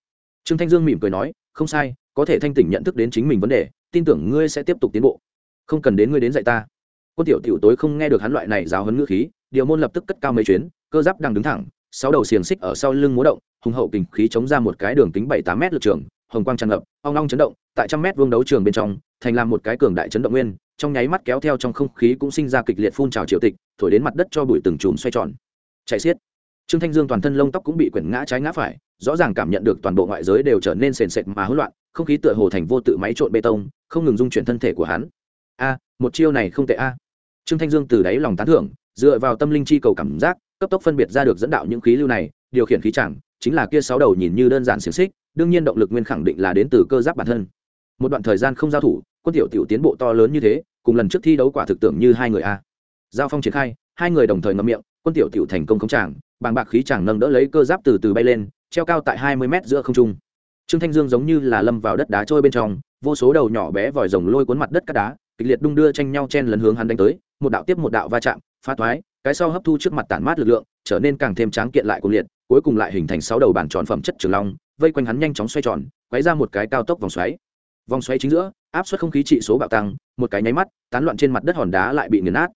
Trương thanh dương mỉm cười nói, không sai, có thể thanh tỉnh nhận thức đến chính mình vấn đề, tin tưởng ngươi sẽ tiếp tục tiến bộ. Không cần đến ngươi đến dạy ta. Quân tiểu tiểu tối không nghe được hắn loại này giáo hấn ngữ khí, điều môn lập tức cất cao mấy chuyến, cơ giáp đang đứng thẳng, sáu đầu xiềng xích ở sau lưng múa động, hùng hậu kình khí chống ra một cái đường kính bảy tám m lực trường, hồng quang tràn ngập, ong long chấn động, tại trăm mét vuông đấu trường bên trong thành làm một cái cường đại chấn động nguyên, trong nháy mắt kéo theo trong không khí cũng sinh ra kịch liệt phun trào triều tịch, thổi đến mặt đất cho bụi từng chùm xoay tròn. Chạy xiết. Trương thanh dương toàn thân lông tóc cũng bị quyển ngã trái ngã phải, rõ ràng cảm nhận được toàn bộ ngoại giới đều trở nên sền sệt mà hỗn loạn, không khí tựa hồ thành vô tự máy trộn bê tông, không ngừng dung chuyển thân thể của hắn. A, một chiêu này không tệ a. Trương thanh dương từ đáy lòng tán thưởng, dựa vào tâm linh chi cầu cảm giác, cấp tốc phân biệt ra được dẫn đạo những khí lưu này, điều khiển khí chẳng chính là kia sáu đầu nhìn như đơn giản xiềng xích, đương nhiên động lực nguyên khẳng định là đến từ cơ giáp bản thân một đoạn thời gian không giao thủ quân tiểu tiểu tiến bộ to lớn như thế cùng lần trước thi đấu quả thực tưởng như hai người a. Giao phong triển khai hai người đồng thời ngậm miệng quân tiểu tiểu thành công khống tràng bàng bạc khí chàng nâng đỡ lấy cơ giáp từ từ bay lên treo cao tại hai mươi mét giữa không trung. Trương thanh dương giống như là lâm vào đất đá trôi bên trong vô số đầu nhỏ bé vòi rồng lôi cuốn mặt đất cát đá kịch liệt đung đưa tranh nhau chen lấn hướng hắn đánh tới một đạo tiếp một đạo va chạm phá thoái, cái sau hấp thu trước mặt tản mát lực lượng trở nên càng thêm tráng kiện lại cuồng liệt cuối cùng lại hình thành sáu đầu bản tròn phẩm chất trường long vây quanh hắn nhanh chóng xoay tròn quấy ra một cái cao tốc vòng xoáy vòng xoáy chính giữa, áp suất không khí trị số bạo tăng, một cái nháy mắt, tán loạn trên mặt đất hòn đá lại bị nghiền nát.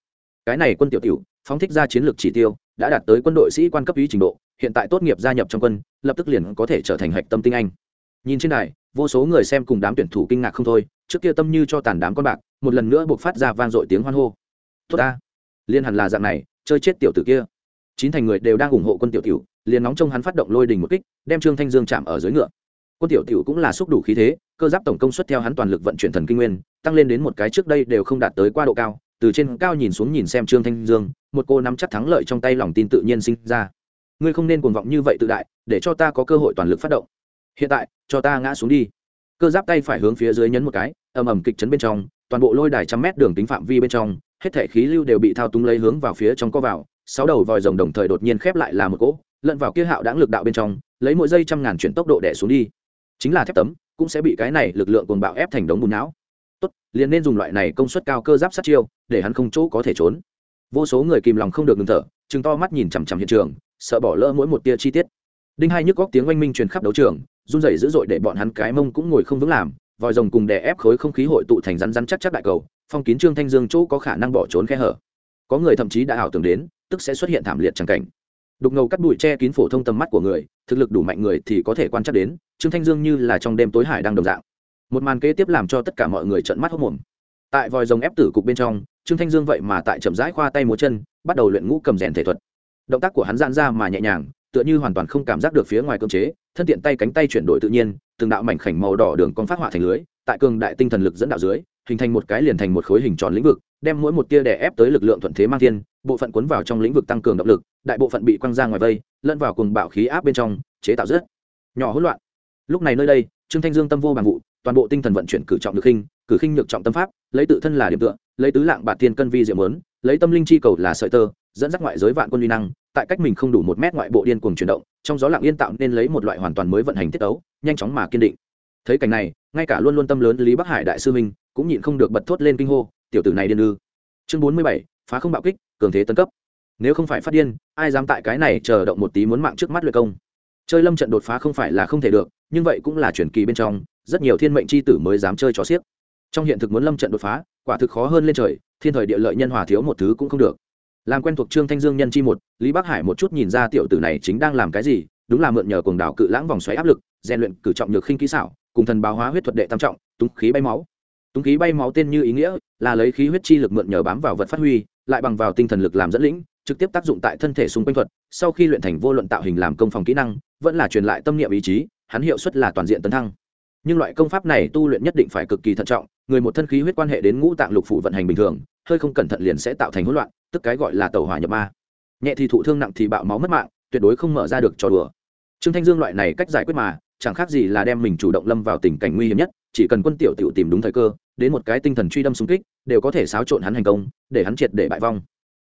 Cái này quân tiểu tiểu, phóng thích ra chiến lược chỉ tiêu, đã đạt tới quân đội sĩ quan cấp ý trình độ, hiện tại tốt nghiệp gia nhập trong quân, lập tức liền có thể trở thành hạch tâm tinh anh. Nhìn trên đài, vô số người xem cùng đám tuyển thủ kinh ngạc không thôi, trước kia tâm như cho tàn đám con bạc, một lần nữa buộc phát ra vang dội tiếng hoan hô. Tốt ta. Liên hẳn là dạng này, chơi chết tiểu tử kia. Chín thành người đều đang ủng hộ quân tiểu tiểu, liền nóng trong hắn phát động lôi đình một kích, đem trương thanh dương chạm ở dưới ngựa. Quân tiểu tiểu cũng là xúc đủ khí thế cơ giáp tổng công suất theo hắn toàn lực vận chuyển thần kinh nguyên, tăng lên đến một cái trước đây đều không đạt tới qua độ cao, từ trên cao nhìn xuống nhìn xem trương thanh dương, một cô nắm chắc thắng lợi trong tay lòng tin tự nhiên sinh ra. Ngươi không nên cuồng vọng như vậy tự đại, để cho ta có cơ hội toàn lực phát động. Hiện tại, cho ta ngã xuống đi. Cơ giáp tay phải hướng phía dưới nhấn một cái, ầm ầm kịch chấn bên trong, toàn bộ lôi đài trăm mét đường tính phạm vi bên trong, hết thể khí lưu đều bị thao túng lấy hướng vào phía trong co vào, sáu đầu vòi rồng đồng thời đột nhiên khép lại là một cỗ, lẫn vào kia hạo đáng lực đạo bên trong, lấy mỗi giây trăm ngàn chuyển tốc độ đẻ xuống đi. Chính là thép tấm cũng sẽ bị cái này lực lượng cuồng bạo ép thành đống bùn não. Tốt, liền nên dùng loại này công suất cao cơ giáp sát chiêu, để hắn không chỗ có thể trốn. Vô số người kìm lòng không được ngừng thở chừng to mắt nhìn chằm chằm hiện trường, sợ bỏ lỡ mỗi một tia chi tiết. Đinh hai nhức góc tiếng oanh minh truyền khắp đấu trường, run rẩy dữ dội để bọn hắn cái mông cũng ngồi không vững làm, vòi rồng cùng đè ép khối không khí hội tụ thành rắn rắn chắc chắc đại cầu, phong kín trương thanh dương chỗ có khả năng bỏ trốn khe hở. Có người thậm chí đã ảo tưởng đến, tức sẽ xuất hiện thảm liệt tràng cảnh đục ngầu cắt bụi che kín phổ thông tầm mắt của người, thực lực đủ mạnh người thì có thể quan trắc đến, trương thanh dương như là trong đêm tối hải đang đồng dạng. Một màn kế tiếp làm cho tất cả mọi người trợn mắt hốc mồm tại vòi rồng ép tử cục bên trong, trương thanh dương vậy mà tại chậm rãi khoa tay múa chân, bắt đầu luyện ngũ cầm rèn thể thuật. Động tác của hắn giãn ra mà nhẹ nhàng, tựa như hoàn toàn không cảm giác được phía ngoài cơm chế, thân tiện tay cánh tay chuyển đổi tự nhiên, từng đạo mảnh khảnh màu đỏ đường con phát họa thành lưới, tại cường đại tinh thần lực dẫn đạo dưới hình thành một cái liền thành một khối hình tròn lĩnh vực, đem mỗi một tia đè ép tới lực lượng thuận thế mang thiên, bộ phận cuốn vào trong lĩnh vực tăng cường động lực, đại bộ phận bị quăng ra ngoài vây, lẫn vào cùng bạo khí áp bên trong, chế tạo rất nhỏ hỗn loạn. Lúc này nơi đây, trương thanh dương tâm vô bằng vụ, toàn bộ tinh thần vận chuyển cử trọng được khinh, cử khinh nhược trọng tâm pháp, lấy tự thân là điểm tựa, lấy tứ lạng bạt tiên cân vi diệu mớn, lấy tâm linh chi cầu là sợi tơ, dẫn dắt ngoại giới vạn quân uy năng, tại cách mình không đủ một mét ngoại bộ điên cuồng chuyển động, trong gió lặng yên tạo nên lấy một loại hoàn toàn mới vận hành tiết ấu nhanh chóng mà kiên định thấy cảnh này, ngay cả luôn luôn tâm lớn lý bắc hải đại sư minh cũng nhịn không được bật thốt lên kinh hô, tiểu tử này điên ư? Chương bốn mươi bảy, phá không bạo kích, cường thế tân cấp. Nếu không phải phát điên, ai dám tại cái này chờ động một tí muốn mạng trước mắt luyện công? Chơi lâm trận đột phá không phải là không thể được, nhưng vậy cũng là chuyển kỳ bên trong, rất nhiều thiên mệnh c h i tử mới dám chơi trò xiếc. Trong hiện thực muốn lâm trận đột phá, quả thực khó hơn lên trời, thiên thời địa lợi nhân hòa thiếu một thứ cũng không được. Làm quen thuộc trương thanh dương nhân chi một, lý bắc hải một chút nhìn ra tiểu tử này chính đang làm cái gì, đúng là mượn nhờ cuồng đảo cự lãng vòng xoáy áp lực, rèn luyện cử trọng nhược khinh kỹ xảo cùng thần báo hóa huyết thuật đệ tam trọng, túng khí bay máu. Túng khí bay máu tên như ý nghĩa là lấy khí huyết chi lực mượn nhờ bám vào vật phát huy, lại bằng vào tinh thần lực làm dẫn lĩnh, trực tiếp tác dụng tại thân thể xung quanh thuật, sau khi luyện thành vô luận tạo hình làm công phòng kỹ năng, vẫn là truyền lại tâm niệm ý chí, hắn hiệu suất là toàn diện tấn thăng. Nhưng loại công pháp này tu luyện nhất định phải cực kỳ thận trọng, người một thân khí huyết quan hệ đến ngũ tạng lục phủ vận hành bình thường, hơi không cẩn thận liền sẽ tạo thành hỗn loạn, tức cái gọi là tàu hỏa nhập ma. Nhẹ thì thụ thương nặng thì bạo máu mất mạng, tuyệt đối không mở ra được trò đùa. Trương thanh dương loại này cách giải quyết mà chẳng khác gì là đem mình chủ động lâm vào tình cảnh nguy hiểm nhất, chỉ cần quân tiểu tiểu tìm đúng thời cơ, đến một cái tinh thần truy đâm xung kích, đều có thể xáo trộn hắn hành công, để hắn triệt để bại vong.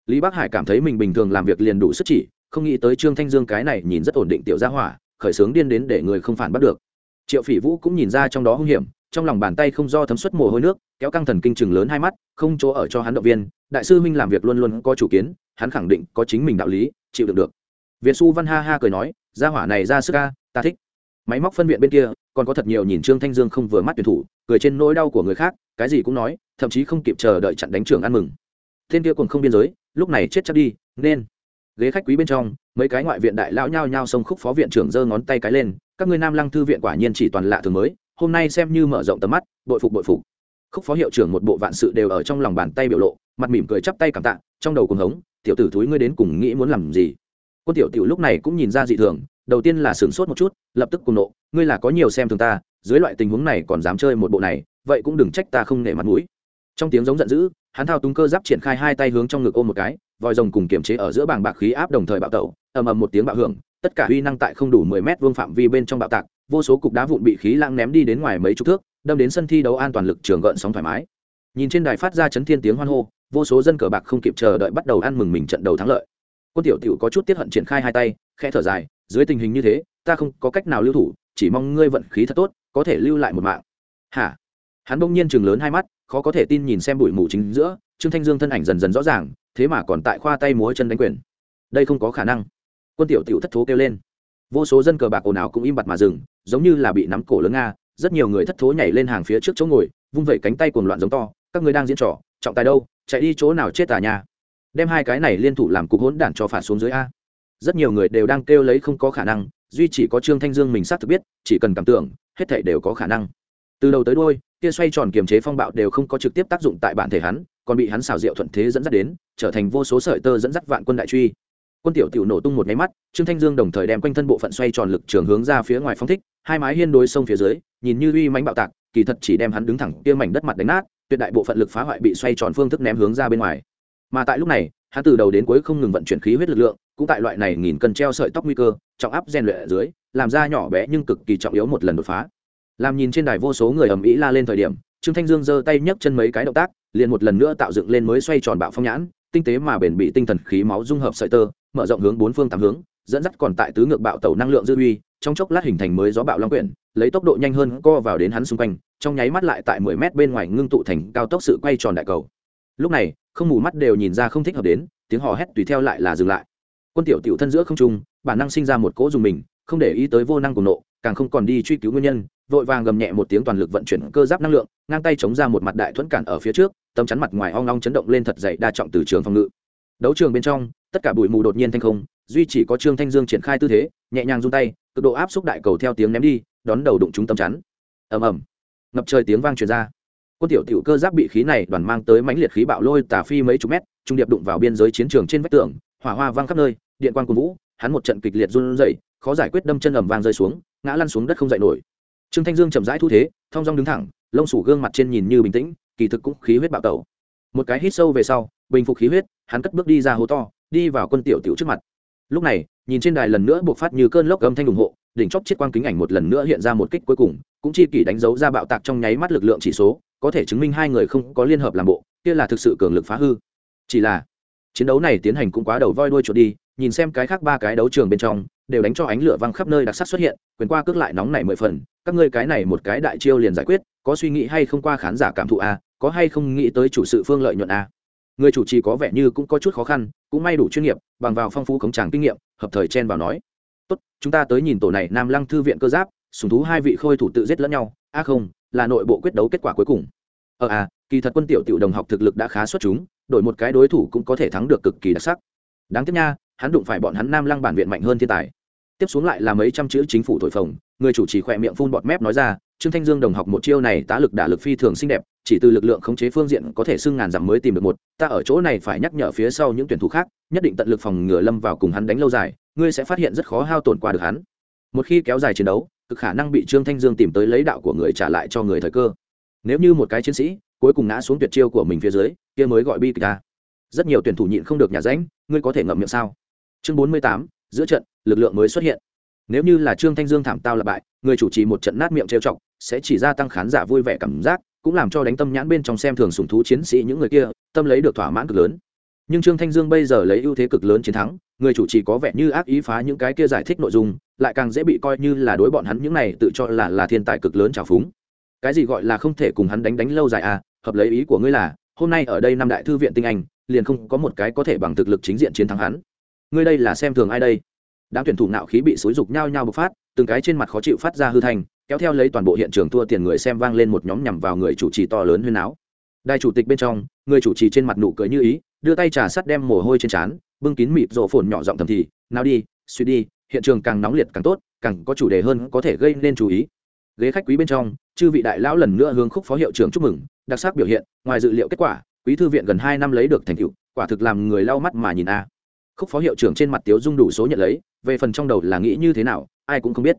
Lý bắc hải cảm thấy mình bình thường làm việc liền đủ sức chỉ, không nghĩ tới trương thanh dương cái này nhìn rất ổn định tiểu gia hỏa, khởi sướng điên đến để người không phản bắt được. Triệu phỉ vũ cũng nhìn ra trong đó hung hiểm, trong lòng bàn tay không do thấm suất mồ hôi nước, kéo căng thần kinh chừng lớn hai mắt, không chỗ ở cho hắn động viên. Đại sư huynh làm việc luôn luôn có chủ kiến, hắn khẳng định có chính mình đạo lý, chịu được được. Việt xu văn ha ha cười nói, gia hỏa này ra sức ca ta thích máy móc phân viện bên kia, còn có thật nhiều nhìn trương thanh dương không vừa mắt tuyển thủ, cười trên nỗi đau của người khác, cái gì cũng nói, thậm chí không kịp chờ đợi chặn đánh trường ăn mừng. Thiên kia còn không biên giới, lúc này chết chắc đi, nên. Ghế khách quý bên trong, mấy cái ngoại viện đại lão nhao nhao xông khúc phó viện trưởng giơ ngón tay cái lên, các ngươi nam lăng thư viện quả nhiên chỉ toàn lạ thường mới, hôm nay xem như mở rộng tầm mắt, bội phục bội phục. Khúc phó hiệu trưởng một bộ vạn sự đều ở trong lòng bàn tay biểu lộ, mặt mỉm cười chắp tay cảm tạ, trong đầu cùng hống, tiểu tử thúi ngươi đến cùng nghĩ muốn làm gì? Quân tiểu tiểu lúc này cũng nhìn ra dị thường đầu tiên là sửng sốt một chút, lập tức cùng nộ, ngươi là có nhiều xem thường ta, dưới loại tình huống này còn dám chơi một bộ này, vậy cũng đừng trách ta không nể mặt mũi. Trong tiếng giống giận dữ, hắn thao túng cơ giáp triển khai hai tay hướng trong ngực ôm một cái, vòi rồng cùng kiềm chế ở giữa bảng bạc khí áp đồng thời bạo tẩu, ầm ầm một tiếng bạo hưởng, tất cả huy năng tại không đủ mười mét vuông phạm vi bên trong bạo tạc, vô số cục đá vụn bị khí lãng ném đi đến ngoài mấy chục thước, đâm đến sân thi đấu an toàn lực trường gợn sóng thoải mái. Nhìn trên đài phát ra chấn thiên tiếng hoan hô, vô số dân cờ bạc không kịp chờ đợi bắt đầu ăn mừng mình trận đầu thắng lợi. Quân tiểu tiểu có chút tiết hận triển khai hai tay, khẽ thở dài dưới tình hình như thế, ta không có cách nào lưu thủ, chỉ mong ngươi vận khí thật tốt, có thể lưu lại một mạng. Hả? Hắn bỗng nhiên chừng lớn hai mắt, khó có thể tin nhìn xem bụi mù chính giữa, trương thanh dương thân ảnh dần dần rõ ràng, thế mà còn tại khoa tay múa chân đánh quyền. Đây không có khả năng. Quân tiểu tiểu thất thố kêu lên. Vô số dân cờ bạc ồn ào cũng im bặt mà dừng, giống như là bị nắm cổ lớn nga, rất nhiều người thất thố nhảy lên hàng phía trước chỗ ngồi, vung vẩy cánh tay cuồng loạn giống to, các người đang diễn trò, trọng tài đâu, chạy đi chỗ nào chết tà nhà? Đem hai cái này liên thủ làm cục hỗn đản cho phản xuống dưới a rất nhiều người đều đang kêu lấy không có khả năng, duy chỉ có trương thanh dương mình xác thực biết, chỉ cần cảm tưởng, hết thể đều có khả năng. Từ đầu tới đôi kia xoay tròn kiềm chế phong bạo đều không có trực tiếp tác dụng tại bản thể hắn, còn bị hắn xào rượu thuận thế dẫn dắt đến, trở thành vô số sợi tơ dẫn dắt vạn quân đại truy. Quân tiểu tiểu nổ tung một máy mắt, trương thanh dương đồng thời đem quanh thân bộ phận xoay tròn lực trường hướng ra phía ngoài phong thích, hai mái hiên đối sông phía dưới, nhìn như uy mánh bạo tạc, kỳ thật chỉ đem hắn đứng thẳng kia mảnh đất mặt đánh nát, tuyệt đại bộ phận lực phá hoại bị xoay tròn phương thức ném hướng ra bên ngoài. Mà tại lúc này, hắn từ đầu đến cuối không ngừng vận chuyển khí huyết lực lượng cũng tại loại này nghìn cân treo sợi tóc nguy cơ, trọng áp rèn luyện ở dưới, làm ra nhỏ bé nhưng cực kỳ trọng yếu một lần đột phá. Làm nhìn trên đài vô số người ầm ĩ la lên thời điểm, trương thanh dương giơ tay nhấc chân mấy cái động tác, liền một lần nữa tạo dựng lên mới xoay tròn bạo phong nhãn, tinh tế mà bền bị tinh thần khí máu dung hợp sợi tơ, mở rộng hướng bốn phương tám hướng, dẫn dắt còn tại tứ ngược bạo tàu năng lượng dư uy, trong chốc lát hình thành mới gió bạo long quyển, lấy tốc độ nhanh hơn co vào đến hắn xung quanh, trong nháy mắt lại tại mười mét bên ngoài ngưng tụ thành cao tốc sự quay tròn đại cầu. Lúc này, không mù mắt đều nhìn ra không thích hợp đến, tiếng hò hét tùy theo lại là dừng lại quân tiểu tiểu thân giữa không trung, bản năng sinh ra một cỗ dùng mình, không để ý tới vô năng cùng nộ, càng không còn đi truy cứu nguyên nhân, vội vàng gầm nhẹ một tiếng toàn lực vận chuyển cơ giáp năng lượng, ngang tay chống ra một mặt đại thuẫn cản ở phía trước, tấm chắn mặt ngoài ong ong chấn động lên thật dậy đa trọng từ trường phòng ngự. Đấu trường bên trong, tất cả bụi mù đột nhiên thanh không, duy chỉ có trương thanh dương triển khai tư thế, nhẹ nhàng run tay, cực độ áp xúc đại cầu theo tiếng ném đi, đón đầu đụng chúng tấm chắn. Ầm ầm. Ngập trời tiếng vang truyền ra. Quân tiểu tiểu cơ giáp bị khí này đoàn mang tới mãnh liệt khí bạo lôi tà phi mấy chục mét, trung điệp đụng vào biên giới chiến trường trên vách tường hỏa hoa vang khắp nơi, điện quan cuồn vũ, hắn một trận kịch liệt run rẩy, khó giải quyết đâm chân ầm vang rơi xuống, ngã lăn xuống đất không dậy nổi. Trương thanh dương chậm rãi thu thế, thong dong đứng thẳng, lông sủ gương mặt trên nhìn như bình tĩnh, kỳ thực cũng khí huyết bạo tẩu. Một cái hít sâu về sau, bình phục khí huyết, hắn cất bước đi ra hố to, đi vào quân tiểu tiểu trước mặt. Lúc này, nhìn trên đài lần nữa buộc phát như cơn lốc âm thanh ủng hộ, đỉnh chóp chiếc quang kính ảnh một lần nữa hiện ra một kích cuối cùng, cũng chi kỷ đánh dấu ra bạo tạc trong nháy mắt lực lượng chỉ số, có thể chứng minh hai người không có liên hợp làm bộ, kia là thực sự cường lực phá hư. Chỉ là chiến đấu này tiến hành cũng quá đầu voi đuôi chuột đi, nhìn xem cái khác ba cái đấu trường bên trong, đều đánh cho ánh lửa văng khắp nơi đặc sắc xuất hiện, quyền qua cước lại nóng này mười phần, các ngươi cái này một cái đại chiêu liền giải quyết, có suy nghĩ hay không qua khán giả cảm thụ a có hay không nghĩ tới chủ sự phương lợi nhuận a người chủ trì có vẻ như cũng có chút khó khăn, cũng may đủ chuyên nghiệp, bằng vào phong phú khống tràng kinh nghiệm, hợp thời chen vào nói. Tốt, chúng ta tới nhìn tổ này nam lăng thư viện cơ giáp, sùng thú hai vị khôi thủ tự giết lẫn nhau, a không, là nội bộ quyết đấu kết quả cuối cùng. Ờ à kỳ thật quân tiểu tiểu đồng học thực lực đã khá xuất chúng, đổi một cái đối thủ cũng có thể thắng được cực kỳ đặc sắc. Đáng tiếc nha, hắn đụng phải bọn hắn nam lăng bản viện mạnh hơn thiên tài. Tiếp xuống lại là mấy trăm chữ chính phủ thổi phồng, người chủ trì khỏe miệng phun bọt mép nói ra, trương thanh dương đồng học một chiêu này tá lực đả lực phi thường xinh đẹp, chỉ từ lực lượng khống chế phương diện có thể xưng ngàn dặm mới tìm được một, ta ở chỗ này phải nhắc nhở phía sau những tuyển thủ khác, nhất định tận lực phòng ngừa lâm vào cùng hắn đánh lâu dài, ngươi sẽ phát hiện rất khó hao tổn qua được hắn. Một khi kéo dài chiến đấu, cực khả năng bị trương thanh dương tìm tới lấy đạo của người trả lại cho người thời cơ. Nếu như một cái chiến sĩ cuối cùng ngã xuống tuyệt chiêu của mình phía dưới, kia mới gọi bi kịch ta rất nhiều tuyển thủ nhịn không được nhà ránh, ngươi có thể ngậm miệng sao? Chương bốn mươi tám, giữa trận, lực lượng mới xuất hiện. Nếu như là trương thanh dương thảm tao là bại, người chủ trì một trận nát miệng trêu chọc, sẽ chỉ gia tăng khán giả vui vẻ cảm giác, cũng làm cho đánh tâm nhãn bên trong xem thường sùng thú chiến sĩ những người kia, tâm lấy được thỏa mãn cực lớn. Nhưng trương thanh dương bây giờ lấy ưu thế cực lớn chiến thắng, người chủ trì có vẻ như ác ý phá những cái kia giải thích nội dung, lại càng dễ bị coi như là đối bọn hắn những này tự cho là là thiên tài cực lớn trào phúng. Cái gì gọi là không thể cùng hắn đánh đánh lâu dài à hợp lấy ý của ngươi là, hôm nay ở đây năm đại thư viện tinh anh, liền không có một cái có thể bằng thực lực chính diện chiến thắng hắn. Ngươi đây là xem thường ai đây? Đám tuyển thủ nạo khí bị xối dục nhau nhau bộc phát, từng cái trên mặt khó chịu phát ra hư thành kéo theo lấy toàn bộ hiện trường thua tiền người xem vang lên một nhóm nhằm vào người chủ trì to lớn huyên áo đại chủ tịch bên trong, người chủ trì trên mặt nụ cười như ý, đưa tay trà sắt đem mồ hôi trên trán, bưng kín mịt rộ phồn nhỏ giọng thầm thì, nào đi, suy đi, hiện trường càng nóng liệt càng tốt, càng có chủ đề hơn có thể gây nên chú ý. Ghế khách quý bên trong chư vị đại lão lần nữa hướng khúc phó hiệu trưởng chúc mừng, đặc sắc biểu hiện, ngoài dự liệu kết quả, quý thư viện gần hai năm lấy được thành tựu, quả thực làm người lau mắt mà nhìn a. Khúc phó hiệu trưởng trên mặt tiếu dung đủ số nhận lấy, về phần trong đầu là nghĩ như thế nào, ai cũng không biết.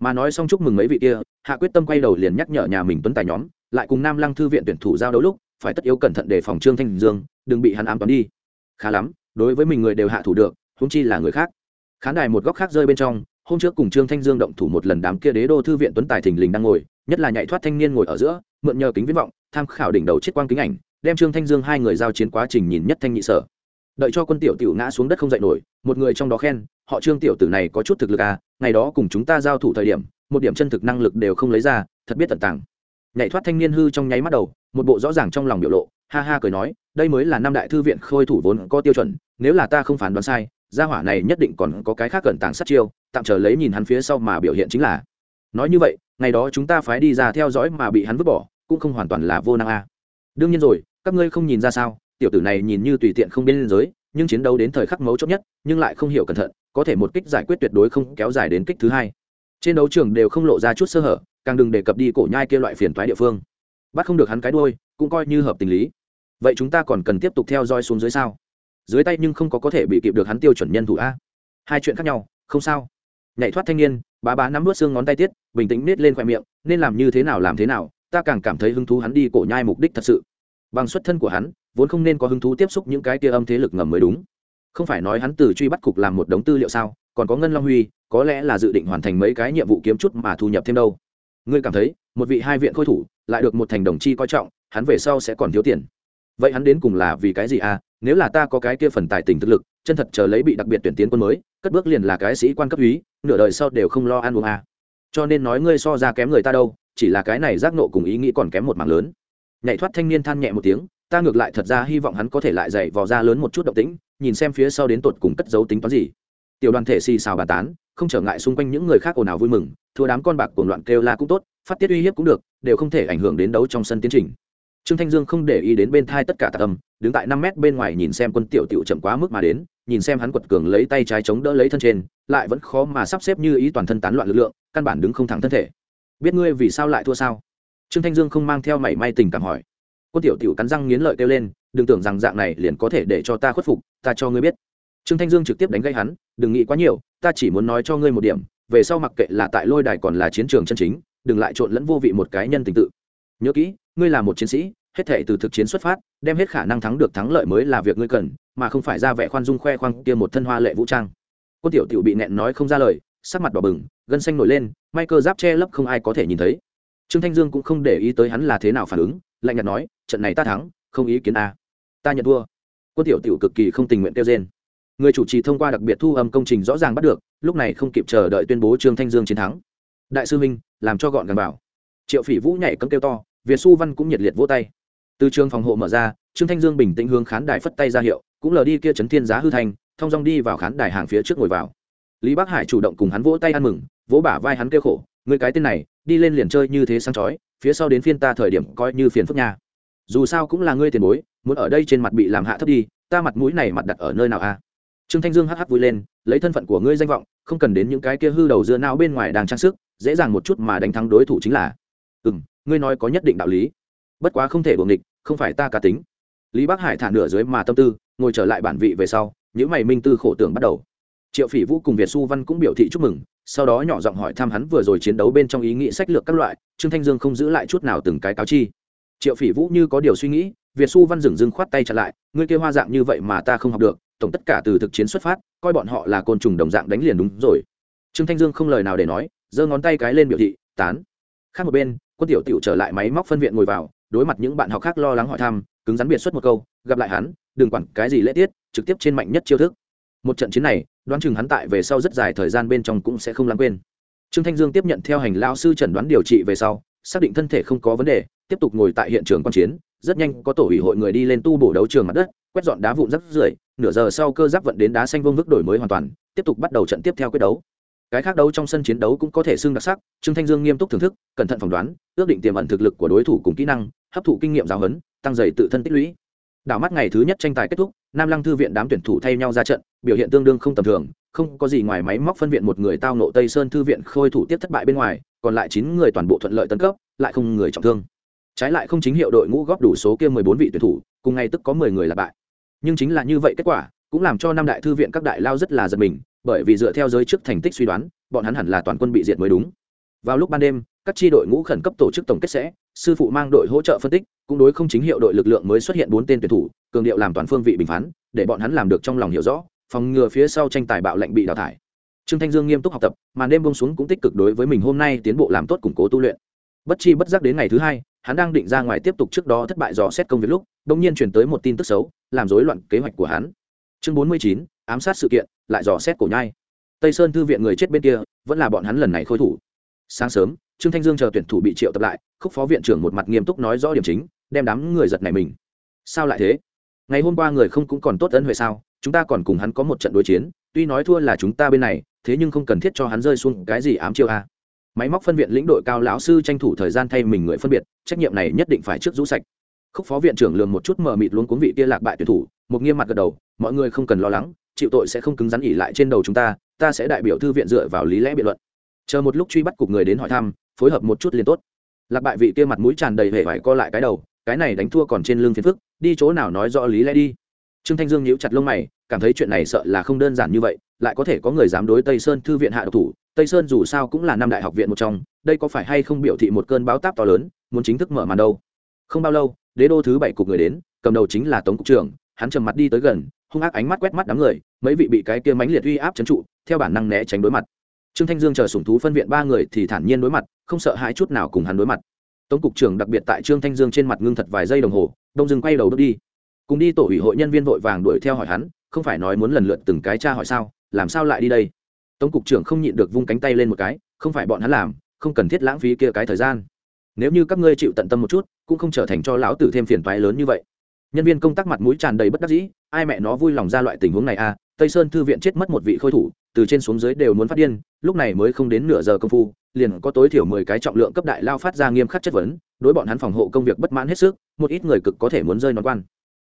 Mà nói xong chúc mừng mấy vị kia, hạ quyết tâm quay đầu liền nhắc nhở nhà mình tuấn tài nhóm, lại cùng nam lăng thư viện tuyển thủ giao đấu lúc, phải tất yếu cẩn thận để phòng trương thanh dương, đừng bị hắn ám toán đi. Khá lắm, đối với mình người đều hạ thủ được húng chi là người khác. Khán đài một góc khác rơi bên trong, hôm trước cùng trương thanh dương động thủ một lần đám kia đế đô thư viện tuấn tài thình lình đang ngồi nhất là nhạy thoát thanh niên ngồi ở giữa, mượn nhờ kính viễn vọng, tham khảo đỉnh đầu chiết quang kính ảnh, đem trương thanh dương hai người giao chiến quá trình nhìn nhất thanh nhị sở. Đợi cho quân tiểu tiểu ngã xuống đất không dậy nổi, một người trong đó khen, họ trương tiểu tử này có chút thực lực à ngày đó cùng chúng ta giao thủ thời điểm, một điểm chân thực năng lực đều không lấy ra, thật biết tận tàng. Nhảy thoát thanh niên hư trong nháy mắt đầu, một bộ rõ ràng trong lòng biểu lộ, ha ha cười nói, đây mới là năm đại thư viện khôi thủ vốn có tiêu chuẩn, nếu là ta không phán đoán sai, gia hỏa này nhất định còn có cái khác cẩn tàng sát chiêu, tạm chờ lấy nhìn hắn phía sau mà biểu hiện chính là. Nói như vậy ngày đó chúng ta phái đi ra theo dõi mà bị hắn vứt bỏ, cũng không hoàn toàn là vô năng a. À. đương nhiên rồi, các ngươi không nhìn ra sao, tiểu tử này nhìn như tùy tiện không biên giới, nhưng chiến đấu đến thời khắc mấu chốt nhất, nhưng lại không hiểu cẩn thận, có thể một kích giải quyết tuyệt đối không kéo dài đến kích thứ hai. Trên đấu trường đều không lộ ra chút sơ hở, càng đừng đề cập đi cổ nhai kia loại phiền toái địa phương. Bắt không được hắn cái đôi cũng coi như hợp tình lý. Vậy chúng ta còn cần tiếp tục theo dõi xuống dưới sao? Dưới tay nhưng không có có thể bị kịp được hắn tiêu chuẩn nhân thủ a. Hai chuyện khác nhau, không sao. Nhảy thoát thanh niên bá bá nắm vớt xương ngón tay tiết, bình tĩnh nết lên khoe miệng, nên làm như thế nào làm thế nào, ta càng cảm thấy hứng thú hắn đi cổ nhai mục đích thật sự. Bằng xuất thân của hắn, vốn không nên có hứng thú tiếp xúc những cái tia âm thế lực ngầm mới đúng. Không phải nói hắn từ truy bắt cục làm một đống tư liệu sao, còn có ngân long huy, có lẽ là dự định hoàn thành mấy cái nhiệm vụ kiếm chút mà thu nhập thêm đâu. Ngươi cảm thấy, một vị hai viện khôi thủ, lại được một thành đồng chi coi trọng, hắn về sau sẽ còn thiếu tiền. Vậy hắn đến cùng là vì cái gì à? Nếu là ta có cái kia phần tài tình thực lực chân thật chờ lấy bị đặc biệt tuyển tiến quân mới, cất bước liền là cái sĩ quan cấp úy, nửa đời sau đều không lo ăn uống à. cho nên nói ngươi so ra kém người ta đâu, chỉ là cái này giác nộ cùng ý nghĩ còn kém một mảng lớn. Nhảy thoát thanh niên than nhẹ một tiếng, ta ngược lại thật ra hy vọng hắn có thể lại dậy vò ra lớn một chút động tĩnh, nhìn xem phía sau đến tột cùng cất dấu tính toán gì. Tiểu đoàn thể xì xào bàn tán, không trở ngại xung quanh những người khác ồn ào vui mừng, thua đám con bạc cuồng loạn kêu la cũng tốt, phát tiết uy hiếp cũng được, đều không thể ảnh hưởng đến đấu trong sân tiến trình. Trương thanh dương không để ý đến bên thai tất cả tạc âm, đứng tại năm mét bên ngoài nhìn xem quân tiểu tiểu chậm quá mức mà đến nhìn xem hắn quật cường lấy tay trái chống đỡ lấy thân trên, lại vẫn khó mà sắp xếp như ý toàn thân tán loạn lực lượng, căn bản đứng không thẳng thân thể. Biết ngươi vì sao lại thua sao? Trương thanh dương không mang theo mảy may tình cảm hỏi. Quân tiểu tiểu cắn răng nghiến lợi kêu lên, đừng tưởng rằng dạng này liền có thể để cho ta khuất phục, ta cho ngươi biết. Trương thanh dương trực tiếp đánh gây hắn, đừng nghĩ quá nhiều, ta chỉ muốn nói cho ngươi một điểm, về sau mặc kệ là tại lôi đài còn là chiến trường chân chính, đừng lại trộn lẫn vô vị một cái nhân tình tự. Nhớ kỹ, ngươi là một chiến sĩ, hết thể từ thực chiến xuất phát, đem hết khả năng thắng được thắng lợi mới là việc ngươi cần mà không phải ra vẻ khoan dung khoe khoang kia một thân hoa lệ vũ trang. Quân tiểu tiểu bị nẹn nói không ra lời, sắc mặt đỏ bừng, gân xanh nổi lên, may cơ giáp che lấp không ai có thể nhìn thấy. Trương thanh dương cũng không để ý tới hắn là thế nào phản ứng, lạnh nhạt nói, trận này ta thắng, không ý kiến a. Ta nhận thua. Quân tiểu tiểu cực kỳ không tình nguyện kêu trên người chủ trì thông qua đặc biệt thu âm công trình rõ ràng bắt được, lúc này không kịp chờ đợi tuyên bố trương thanh dương chiến thắng. Đại sư minh làm cho gọn gàng bảo triệu phỉ vũ nhảy cấm kêu to, việt xu văn cũng nhiệt liệt vỗ tay. Từ trường phòng hộ mở ra, trương thanh dương bình tĩnh hướng khán đài phất tay ra hiệu cũng lờ đi kia chấn thiên giá hư thành thong dong đi vào khán đài hàng phía trước ngồi vào. Lý bắc hải chủ động cùng hắn vỗ tay ăn mừng, vỗ bả vai hắn kêu khổ người cái tên này, đi lên liền chơi như thế sáng chói, phía sau đến phiên ta thời điểm coi như phiền phức nha. Dù sao cũng là ngươi tiền bối, muốn ở đây trên mặt bị làm hạ thấp đi, ta mặt mũi này mặt đặt ở nơi nào a trương thanh dương hắc hắc vui lên, lấy thân phận của ngươi danh vọng, không cần đến những cái kia hư đầu dưa não bên ngoài đang trang sức, dễ dàng một chút mà đánh thắng đối thủ chính là. Ừ m ngươi nói có nhất định đạo lý. Bất quá không thể buồng địch không phải ta cá tính. Lý bắc hải thả nửa dưới mà tâm tư ngồi trở lại bản vị về sau những mày minh tư khổ tưởng bắt đầu. Triệu phỉ vũ cùng việt xu văn cũng biểu thị chúc mừng, sau đó nhỏ giọng hỏi thăm hắn vừa rồi chiến đấu bên trong ý nghĩ sách lược các loại, trương thanh dương không giữ lại chút nào từng cái cáo chi. Triệu phỉ vũ như có điều suy nghĩ, việt xu văn dừng dưng khoát tay chặt lại, ngươi kêu hoa dạng như vậy mà ta không học được, tổng tất cả từ thực chiến xuất phát, coi bọn họ là côn trùng đồng dạng đánh liền đúng rồi. Trương thanh dương không lời nào để nói, giơ ngón tay cái lên biểu thị, tán. Khác một bên, quân tiểu tiểu trở lại máy móc phân viện ngồi vào, đối mặt những bạn học khác lo lắng hỏi thăm, cứng rắn biệt xuất một câu, gặp lại hắn đừng quản cái gì lễ tiết, trực tiếp trên mạnh nhất chiêu thức. Một trận chiến này, đoán chừng hắn tại về sau rất dài thời gian bên trong cũng sẽ không lãng quên. Trương thanh dương tiếp nhận theo hành lao sư chẩn đoán điều trị về sau, xác định thân thể không có vấn đề, tiếp tục ngồi tại hiện trường quan chiến, rất nhanh có tổ ủy hội người đi lên tu bổ đấu trường mặt đất, quét dọn đá vụn rất rưởi, nửa giờ sau cơ giáp vận đến đá xanh vương vức đổi mới hoàn toàn, tiếp tục bắt đầu trận tiếp theo quyết đấu. Cái khác đấu trong sân chiến đấu cũng có thể xưng đặc sắc, trương thanh dương nghiêm túc thưởng thức, cẩn thận phỏng đoán, ước định tiềm ẩn thực lực của đối thủ cùng kỹ năng, hấp thụ kinh nghiệm giáo huấn, tăng dày tự thân tích lũy đảo mắt ngày thứ nhất tranh tài kết thúc, nam lăng thư viện đám tuyển thủ thay nhau ra trận, biểu hiện tương đương không tầm thường, không có gì ngoài máy móc phân viện một người tao nộ tây sơn thư viện khôi thủ tiếp thất bại bên ngoài, còn lại chín người toàn bộ thuận lợi tấn cấp, lại không người trọng thương. Trái lại không chính hiệu đội ngũ góp đủ số kia mười bốn vị tuyển thủ, cùng ngày tức có mười người là bại. Nhưng chính là như vậy kết quả, cũng làm cho năm đại thư viện các đại lao rất là giật mình, bởi vì dựa theo giới chức thành tích suy đoán, bọn hắn hẳn là toàn quân bị diệt mới đúng. Vào lúc ban đêm, các tri đội ngũ khẩn cấp tổ chức tổng kết sẽ sư phụ mang đội hỗ trợ phân tích, cũng đối không chính hiệu đội lực lượng mới xuất hiện bốn tên tuyển thủ, cường điệu làm toàn phương vị bình phán, để bọn hắn làm được trong lòng hiểu rõ, phòng ngừa phía sau tranh tài bạo lệnh bị đào thải. Trương thanh dương nghiêm túc học tập, màn đêm bông xuống cũng tích cực đối với mình hôm nay tiến bộ làm tốt củng cố tu luyện. Bất chi bất giác đến ngày thứ hai, hắn đang định ra ngoài tiếp tục trước đó thất bại dò xét công việc lúc đ ỗ n g nhiên chuyển tới một tin tức xấu, làm rối loạn kế hoạch của hắn. Chương bốn mươi chín, ám sát sự kiện, lại dò xét cổ nhai. Tây sơn thư viện người chết bên kia, vẫn là bọn hắn lần này khôi thủ. Sáng sớm trương thanh dương chờ tuyển thủ bị triệu tập lại, khúc phó viện trưởng một mặt nghiêm túc nói rõ điểm chính, đem đám người giật này mình. Sao lại thế? Ngày hôm qua người không cũng còn tốt ân huệ sao? Chúng ta còn cùng hắn có một trận đối chiến, tuy nói thua là chúng ta bên này, thế nhưng không cần thiết cho hắn rơi xuống cái gì ám chiêu a. Máy móc phân viện lĩnh đội cao lão sư tranh thủ thời gian thay mình người phân biệt, trách nhiệm này nhất định phải trước rũ sạch. Khúc phó viện trưởng lường một chút mờ mịt luôn cuốn vị kia lạc bại tuyển thủ, một nghiêm mặt gật đầu, mọi người không cần lo lắng, chịu tội sẽ không cứng rắn ỉ lại trên đầu chúng ta ta sẽ đại biểu thư viện dựa vào lý lẽ biện luận. Chờ một lúc truy bắt cục người đến hỏi thăm phối hợp một chút liền tốt. Lạc bại vị kia mặt mũi tràn đầy vẻ vải co lại cái đầu, cái này đánh thua còn trên lưng phiền phức, đi chỗ nào nói rõ lý lẽ đi. Trương thanh dương nhíu chặt lông mày, cảm thấy chuyện này sợ là không đơn giản như vậy, lại có thể có người dám đối tây sơn thư viện hạ độc thủ, tây sơn dù sao cũng là năm đại học viện một trong, đây có phải hay không biểu thị một cơn báo táp to lớn, muốn chính thức mở màn đâu. Không bao lâu, đế đô thứ bảy cục người đến, cầm đầu chính là tống cục trưởng, hắn trầm mặt đi tới gần, hung ác ánh mắt quét mắt đám người, mấy vị bị cái kia mánh liệt uy áp trấn trụ, theo bản năng né tránh đối mặt trương thanh dương chờ sủng thú phân viện ba người thì thản nhiên đối mặt, không sợ hãi chút nào cùng hắn đối mặt. Tống cục trưởng đặc biệt tại trương thanh dương trên mặt ngưng thật vài giây đồng hồ, đông dừng quay đầu bước đi. Cùng đi tổ ủy hội nhân viên vội vàng đuổi theo hỏi hắn, không phải nói muốn lần lượt từng cái cha hỏi sao, làm sao lại đi đây? Tống cục trưởng không nhịn được vung cánh tay lên một cái, không phải bọn hắn làm, không cần thiết lãng phí kia cái thời gian. Nếu như các ngươi chịu tận tâm một chút, cũng không trở thành cho lão tử thêm phiền toái lớn như vậy nhân viên công tác mặt mũi tràn đầy bất đắc dĩ, ai mẹ nó vui lòng ra loại tình huống này à tây sơn thư viện chết mất một vị khôi thủ, từ trên xuống dưới đều muốn phát điên, lúc này mới không đến nửa giờ công phu, liền có tối thiểu mười cái trọng lượng cấp đại lao phát ra nghiêm khắc chất vấn, đối bọn hắn phòng hộ công việc bất mãn hết sức, một ít người cực có thể muốn rơi nón quan.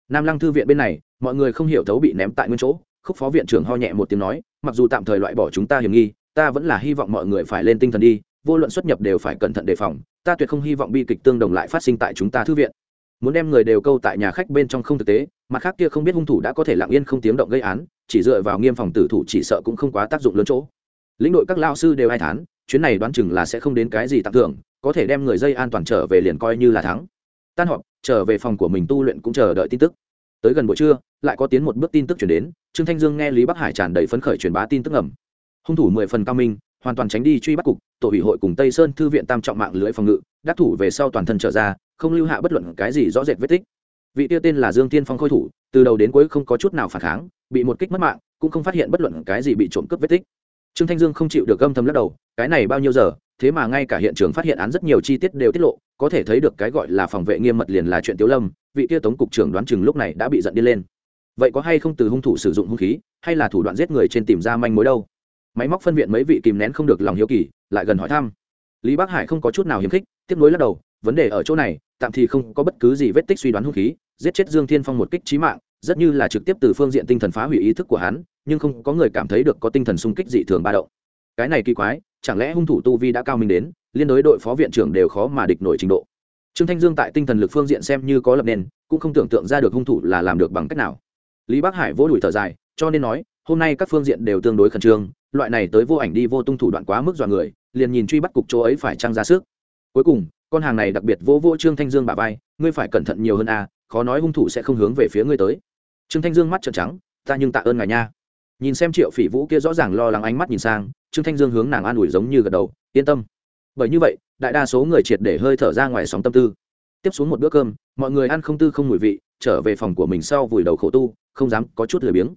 Nam lăng thư viện bên này, mọi người không hiểu thấu bị ném tại nguyên chỗ, khúc phó viện trưởng ho nhẹ một tiếng nói, mặc dù tạm thời loại bỏ chúng ta hiểm nghi, ta vẫn là hy vọng mọi người phải lên tinh thần đi, vô luận xuất nhập đều phải cẩn thận đề phòng, ta tuyệt không hy vọng bi kịch tương đồng lại phát sinh tại chúng ta thư viện muốn đem người đều câu tại nhà khách bên trong không thực tế, mặt khác kia không biết hung thủ đã có thể lặng yên không tiếng động gây án, chỉ dựa vào nghiêm phòng tử thủ chỉ sợ cũng không quá tác dụng lớn chỗ. Lĩnh đội các lao sư đều ai thán, chuyến này đoán chừng là sẽ không đến cái gì tặng thưởng, có thể đem người dây an toàn trở về liền coi như là thắng. Tan họp, trở về phòng của mình tu luyện cũng chờ đợi tin tức. Tới gần buổi trưa, lại có tiến một bước tin tức chuyển đến, trương thanh dương nghe lý bắc hải tràn đầy phấn khởi truyền bá tin tức ẩm hung thủ mười phần cao minh, hoàn toàn tránh đi truy bắt cục, tổ ủy hội cùng tây sơn thư viện tam trọng mạng lưới phòng ngự, đắc thủ về sau toàn thân trở ra không lưu hạ bất luận cái gì rõ rệt vết tích. Vị tiêu tên là dương tiên phong khôi thủ, từ đầu đến cuối không có chút nào phản kháng, bị một kích mất mạng, cũng không phát hiện bất luận cái gì bị trộm cướp vết tích. Trương thanh dương không chịu được gâm thầm lắc đầu, cái này bao nhiêu giờ, thế mà ngay cả hiện trường phát hiện án rất nhiều chi tiết đều tiết lộ, có thể thấy được cái gọi là phòng vệ nghiêm mật liền là chuyện tiếu lâm, vị kia tống cục trưởng đoán chừng lúc này đã bị giận đi lên. Vậy có hay không từ hung thủ sử dụng hung khí, hay là thủ đoạn giết người trên tìm ra manh mối đâu? Máy móc phân viện mấy vị kìm nén không được lòng hiếu kỳ, lại gần hỏi thăm. Lý bắc hải không có chút nào hiếm khích, tiếp nối lắc đầu, vấn đề ở chỗ này tạm thì không có bất cứ gì vết tích suy đoán hung khí, giết chết dương thiên phong một kích trí mạng, rất như là trực tiếp từ phương diện tinh thần phá hủy ý thức của hắn, nhưng không có người cảm thấy được có tinh thần xung kích dị thường ba động. Cái này kỳ quái, chẳng lẽ hung thủ tu vi đã cao minh đến, liên đối đội phó viện trưởng đều khó mà địch nổi trình độ? Trương thanh dương tại tinh thần lực phương diện xem như có lập nền cũng không tưởng tượng ra được hung thủ là làm được bằng cách nào. Lý bắc hải vỗ đùi thở dài, cho nên nói, hôm nay các phương diện đều tương đối khẩn trương, loại này tới vô ảnh đi vô tung thủ đoạn quá mức dọa người, liền nhìn truy bắt cục chỗ ấy phải trăng ra sức. Cuối cùng con hàng này đặc biệt vô vô trương thanh dương bà vai, ngươi phải cẩn thận nhiều hơn a khó nói hung thủ sẽ không hướng về phía ngươi tới. Trương thanh dương mắt trợn trắng, ta nhưng tạ ơn ngài nha. Nhìn xem triệu phỉ vũ kia rõ ràng lo lắng ánh mắt nhìn sang, trương thanh dương hướng nàng an ủi giống như gật đầu, yên tâm. Bởi như vậy, đại đa số người triệt để hơi thở ra ngoài sóng tâm tư. Tiếp xuống một bữa cơm, mọi người ăn không tư không mùi vị, trở về phòng của mình sau vùi đầu khổ tu, không dám có chút lười biếng.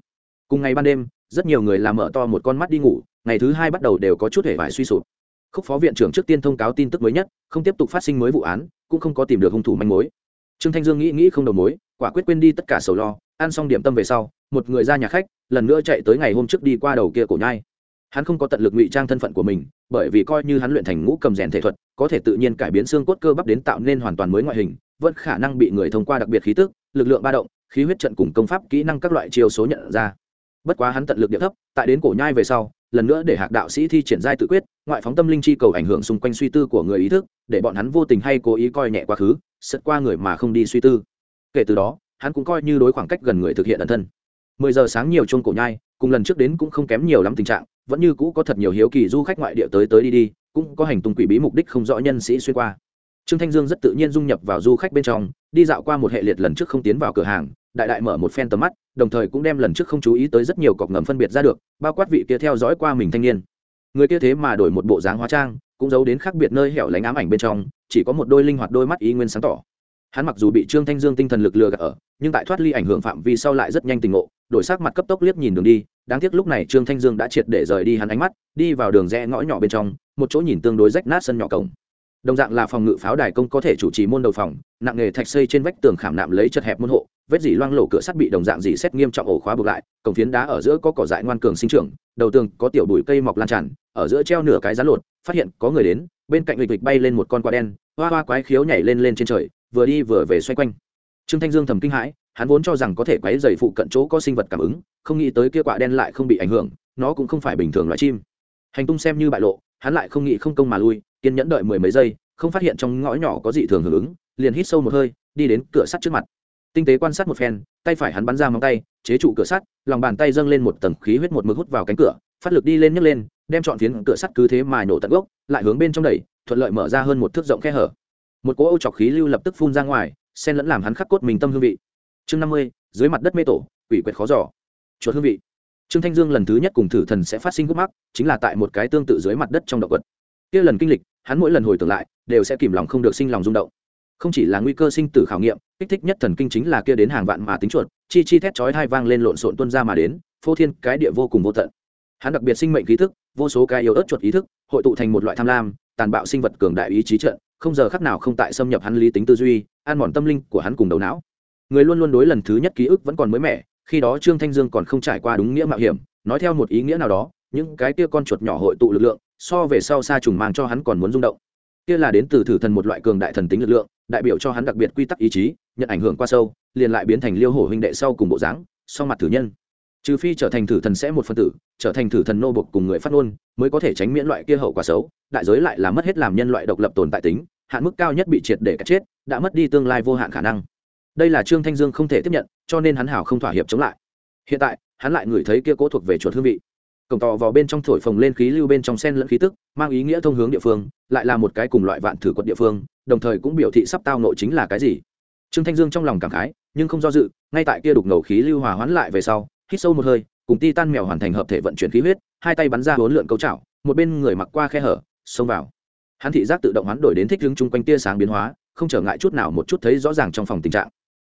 Cùng ngày ban đêm, rất nhiều người làm mở to một con mắt đi ngủ, ngày thứ hai bắt đầu đều có chút hề vải suy sụp khúc phó viện trưởng trước tiên thông cáo tin tức mới nhất, không tiếp tục phát sinh mới vụ án, cũng không có tìm được hung thủ manh mối. Trương thanh dương nghĩ nghĩ không đầu mối, quả quyết quên đi tất cả sầu lo, ăn xong điểm tâm về sau, một người ra nhà khách, lần nữa chạy tới ngày hôm trước đi qua đầu kia cổ nhai. Hắn không có tận lực ngụy trang thân phận của mình, bởi vì coi như hắn luyện thành ngũ cầm rèn thể thuật, có thể tự nhiên cải biến xương cốt cơ bắp đến tạo nên hoàn toàn mới ngoại hình, vẫn khả năng bị người thông qua đặc biệt khí tức, lực lượng ba động, khí huyết trận cùng công pháp kỹ năng các loại chiêu số nhận ra bất quá hắn tận lực địa thấp, tại đến cổ nhai về sau, lần nữa để hạc đạo sĩ thi triển giai tự quyết, ngoại phóng tâm linh chi cầu ảnh hưởng xung quanh suy tư của người ý thức, để bọn hắn vô tình hay cố ý coi nhẹ quá khứ sật qua người mà không đi suy tư. Kể từ đó, hắn cũng coi như đối khoảng cách gần người thực hiện ẩn thân. Mười giờ sáng nhiều chuông cổ nhai, cùng lần trước đến cũng không kém nhiều lắm tình trạng, vẫn như cũ có thật nhiều hiếu kỳ du khách ngoại địa tới tới đi đi, cũng có hành tung quỷ bí mục đích không rõ nhân sĩ xuyên qua. Trương thanh dương rất tự nhiên dung nhập vào du khách bên trong, đi dạo qua một hệ liệt lần trước không tiến vào cửa hàng đại đại mở một phen tầm mắt, đồng thời cũng đem lần trước không chú ý tới rất nhiều cọc ngầm phân biệt ra được, bao quát vị kia theo dõi qua mình thanh niên. Người kia thế mà đổi một bộ dáng hóa trang, cũng giấu đến khác biệt nơi hẻo lánh ám ảnh bên trong, chỉ có một đôi linh hoạt đôi mắt ý nguyên sáng tỏ. Hắn mặc dù bị trương thanh dương tinh thần lực lừa gạt ở, nhưng tại thoát ly ảnh hưởng phạm vi sau lại rất nhanh tình ngộ, đổi sắc mặt cấp tốc liếc nhìn đường đi, đáng tiếc lúc này trương thanh dương đã triệt để rời đi hắn ánh mắt, đi vào đường rẽ ngõ nhỏ bên trong, một chỗ nhìn tương đối rách nát sân nhỏ cổng. Đồng dạng là phòng ngự pháo đài công có thể chủ trì môn đầu phòng, nặng nghề thạch xây trên vách tường khảm nạm lấy chật hẹp môn hộ vết dỉ loang lổ cửa sắt bị đồng dạng dỉ xét nghiêm trọng ổ khóa buộc lại, cổng phiến đá ở giữa có cỏ dại ngoan cường sinh trưởng, đầu tường có tiểu bụi cây mọc lan tràn, ở giữa treo nửa cái rán lột phát hiện có người đến, bên cạnh lịch lịch bay lên một con quạ đen, hoa hoa quái khiếu nhảy lên lên trên trời, vừa đi vừa về xoay quanh. Trương thanh dương thầm kinh hãi, hắn vốn cho rằng có thể quấy dày phụ cận chỗ có sinh vật cảm ứng, không nghĩ tới kia quả đen lại không bị ảnh hưởng, nó cũng không phải bình thường loại chim. Hành tung xem như bại lộ, hắn lại không nghĩ không công mà lui, kiên nhẫn đợi mười mấy giây, không phát hiện trong ngõ nhỏ có gì thường hưởng ứng, liền hít sâu một hơi, đi đến cửa sắt trước mặt tinh tế quan sát một phen, tay phải hắn bắn ra móng tay, chế trụ cửa sắt, lòng bàn tay dâng lên một tầng khí huyết một mực hút vào cánh cửa, phát lực đi lên nhấc lên, đem chọn phiến cửa sắt cứ thế mà nổ tận gốc, lại hướng bên trong đẩy, thuận lợi mở ra hơn một thước rộng khe hở. Một cỗ âu chọc khí lưu lập tức phun ra ngoài sen lẫn làm hắn khắc cốt mình tâm hương vị. Chương năm mươi, dưới mặt đất mê tổ, quỷ quyệt khó giỏ chuột hương vị. Trương thanh dương lần thứ nhất cùng thử thần sẽ phát sinh khúc mắc, chính là tại một cái tương tự dưới mặt đất trong động vật. Kia lần kinh lịch, hắn mỗi lần hồi tưởng lại, đều sẽ kìm lòng không được sinh lòng rung động không chỉ là nguy cơ sinh tử khảo nghiệm, kích thích nhất thần kinh chính là kia đến hàng vạn mà tính chuột, chi chi thét chói hai vang lên lộn xộn tuân ra mà đến, phô thiên cái địa vô cùng vô tận. Hắn đặc biệt sinh mệnh ký thức, vô số cái yếu ớt chuột ý thức, hội tụ thành một loại tham lam, tàn bạo sinh vật cường đại ý chí trận, không giờ khắc nào không tại xâm nhập hắn lý tính tư duy, an mòn tâm linh của hắn cùng đầu não. Người luôn luôn đối lần thứ nhất ký ức vẫn còn mới mẻ, khi đó trương thanh dương còn không trải qua đúng nghĩa mạo hiểm, nói theo một ý nghĩa nào đó, những cái kia con chuột nhỏ hội tụ lực lượng, so về sau xa trùng mang cho hắn còn muốn rung động. Kia là đến từ thử thần một loại cường đại thần tính lực lượng đại biểu cho hắn đặc biệt quy tắc ý chí, nhận ảnh hưởng qua sâu, liền lại biến thành liêu hổ huynh đệ sau cùng bộ dáng, sau mặt thử nhân. Trừ phi trở thành thử thần sẽ một phân tử, trở thành thử thần nô bộc cùng người phát ngôn, mới có thể tránh miễn loại kia hậu quả xấu, đại giới lại là mất hết làm nhân loại độc lập tồn tại tính, hạn mức cao nhất bị triệt để cắt chết, đã mất đi tương lai vô hạn khả năng. Đây là trương thanh dương không thể tiếp nhận, cho nên hắn hảo không thỏa hiệp chống lại. Hiện tại, hắn lại ngửi thấy kia cố thuộc về chuột hương vị. Cổng tò vào bên trong thổi phồng lên khí lưu bên trong sen lẫn khí tức, mang ý nghĩa thông hướng địa phương, lại là một cái cùng loại vạn thử quật địa phương đồng thời cũng biểu thị sắp tao nội chính là cái gì. Trương thanh dương trong lòng cảm khái, nhưng không do dự, ngay tại kia đục ngầu khí lưu hòa hoãn lại về sau, hít sâu một hơi, cùng ti tan mèo hoàn thành hợp thể vận chuyển khí huyết, hai tay bắn ra hốn lượn câu chảo, một bên người mặc qua khe hở, xông vào. Hắn thị giác tự động hoán đổi đến thích đứng chung quanh tia sáng biến hóa, không trở ngại chút nào một chút thấy rõ ràng trong phòng tình trạng.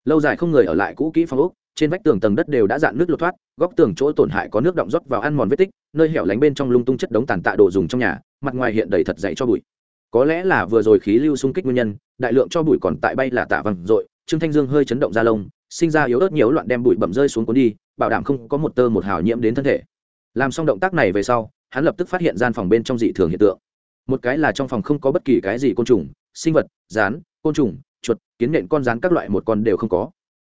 Lâu dài không người ở lại cũ kỹ phong ốc, trên vách tường tầng đất đều đã dạn nước lột thoát, góc tường chỗ tổn hại có nước động rót vào ăn mòn vết tích, nơi hẻo lánh bên trong lung tung chất đống tàn tạ đồ dùng trong nhà, mặt ngoài hiện đầy thật dậy cho bụi có lẽ là vừa rồi khí lưu xung kích nguyên nhân, đại lượng cho bụi còn tại bay là tạ văn rồi trương thanh dương hơi chấn động ra lông, sinh ra yếu ớt nhiều loạn đem bụi bẩm rơi xuống cuốn đi, bảo đảm không có một tơ một hào nhiễm đến thân thể. Làm xong động tác này về sau, hắn lập tức phát hiện gian phòng bên trong dị thường hiện tượng. Một cái là trong phòng không có bất kỳ cái gì côn trùng, sinh vật, rán, côn trùng, chuột, kiến nện con rán các loại một con đều không có.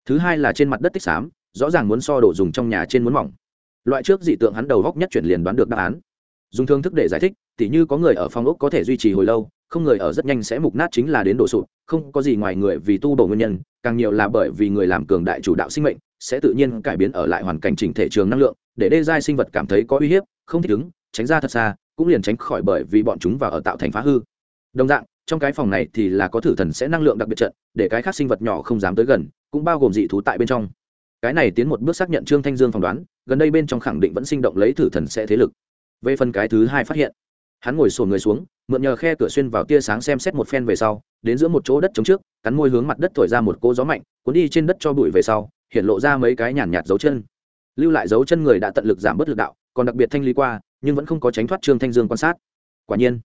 Thứ hai là trên mặt đất tích xám, rõ ràng muốn so đồ dùng trong nhà trên muốn mỏng. Loại trước dị tượng hắn đầu góc nhất chuyển liền đoán được đáp án dùng thương thức để giải thích, tỉ như có người ở phòng ốc có thể duy trì hồi lâu, không người ở rất nhanh sẽ mục nát chính là đến đổ sụp, không có gì ngoài người vì tu bổ nguyên nhân, càng nhiều là bởi vì người làm cường đại chủ đạo sinh mệnh, sẽ tự nhiên cải biến ở lại hoàn cảnh chỉnh thể trường năng lượng, để đê giai sinh vật cảm thấy có uy hiếp, không thích ứng, tránh ra thật xa, cũng liền tránh khỏi bởi vì bọn chúng vào ở tạo thành phá hư. Đồng dạng, trong cái phòng này thì là có thử thần sẽ năng lượng đặc biệt trận, để cái khác sinh vật nhỏ không dám tới gần, cũng bao gồm dị thú tại bên trong. Cái này tiến một bước xác nhận trương thanh dương phỏng đoán, gần đây bên trong khẳng định vẫn sinh động lấy thử thần sẽ thế lực về phần cái thứ hai phát hiện hắn ngồi sồn người xuống mượn nhờ khe cửa xuyên vào tia sáng xem xét một phen về sau đến giữa một chỗ đất chống trước cắn môi hướng mặt đất thổi ra một cỗ gió mạnh cuốn đi trên đất cho bụi về sau hiện lộ ra mấy cái nhàn nhạt dấu chân. Lưu lại dấu chân người đã tận lực giảm bớt lực đạo còn đặc biệt thanh lý qua nhưng vẫn không có tránh thoát trương thanh dương quan sát. Quả nhiên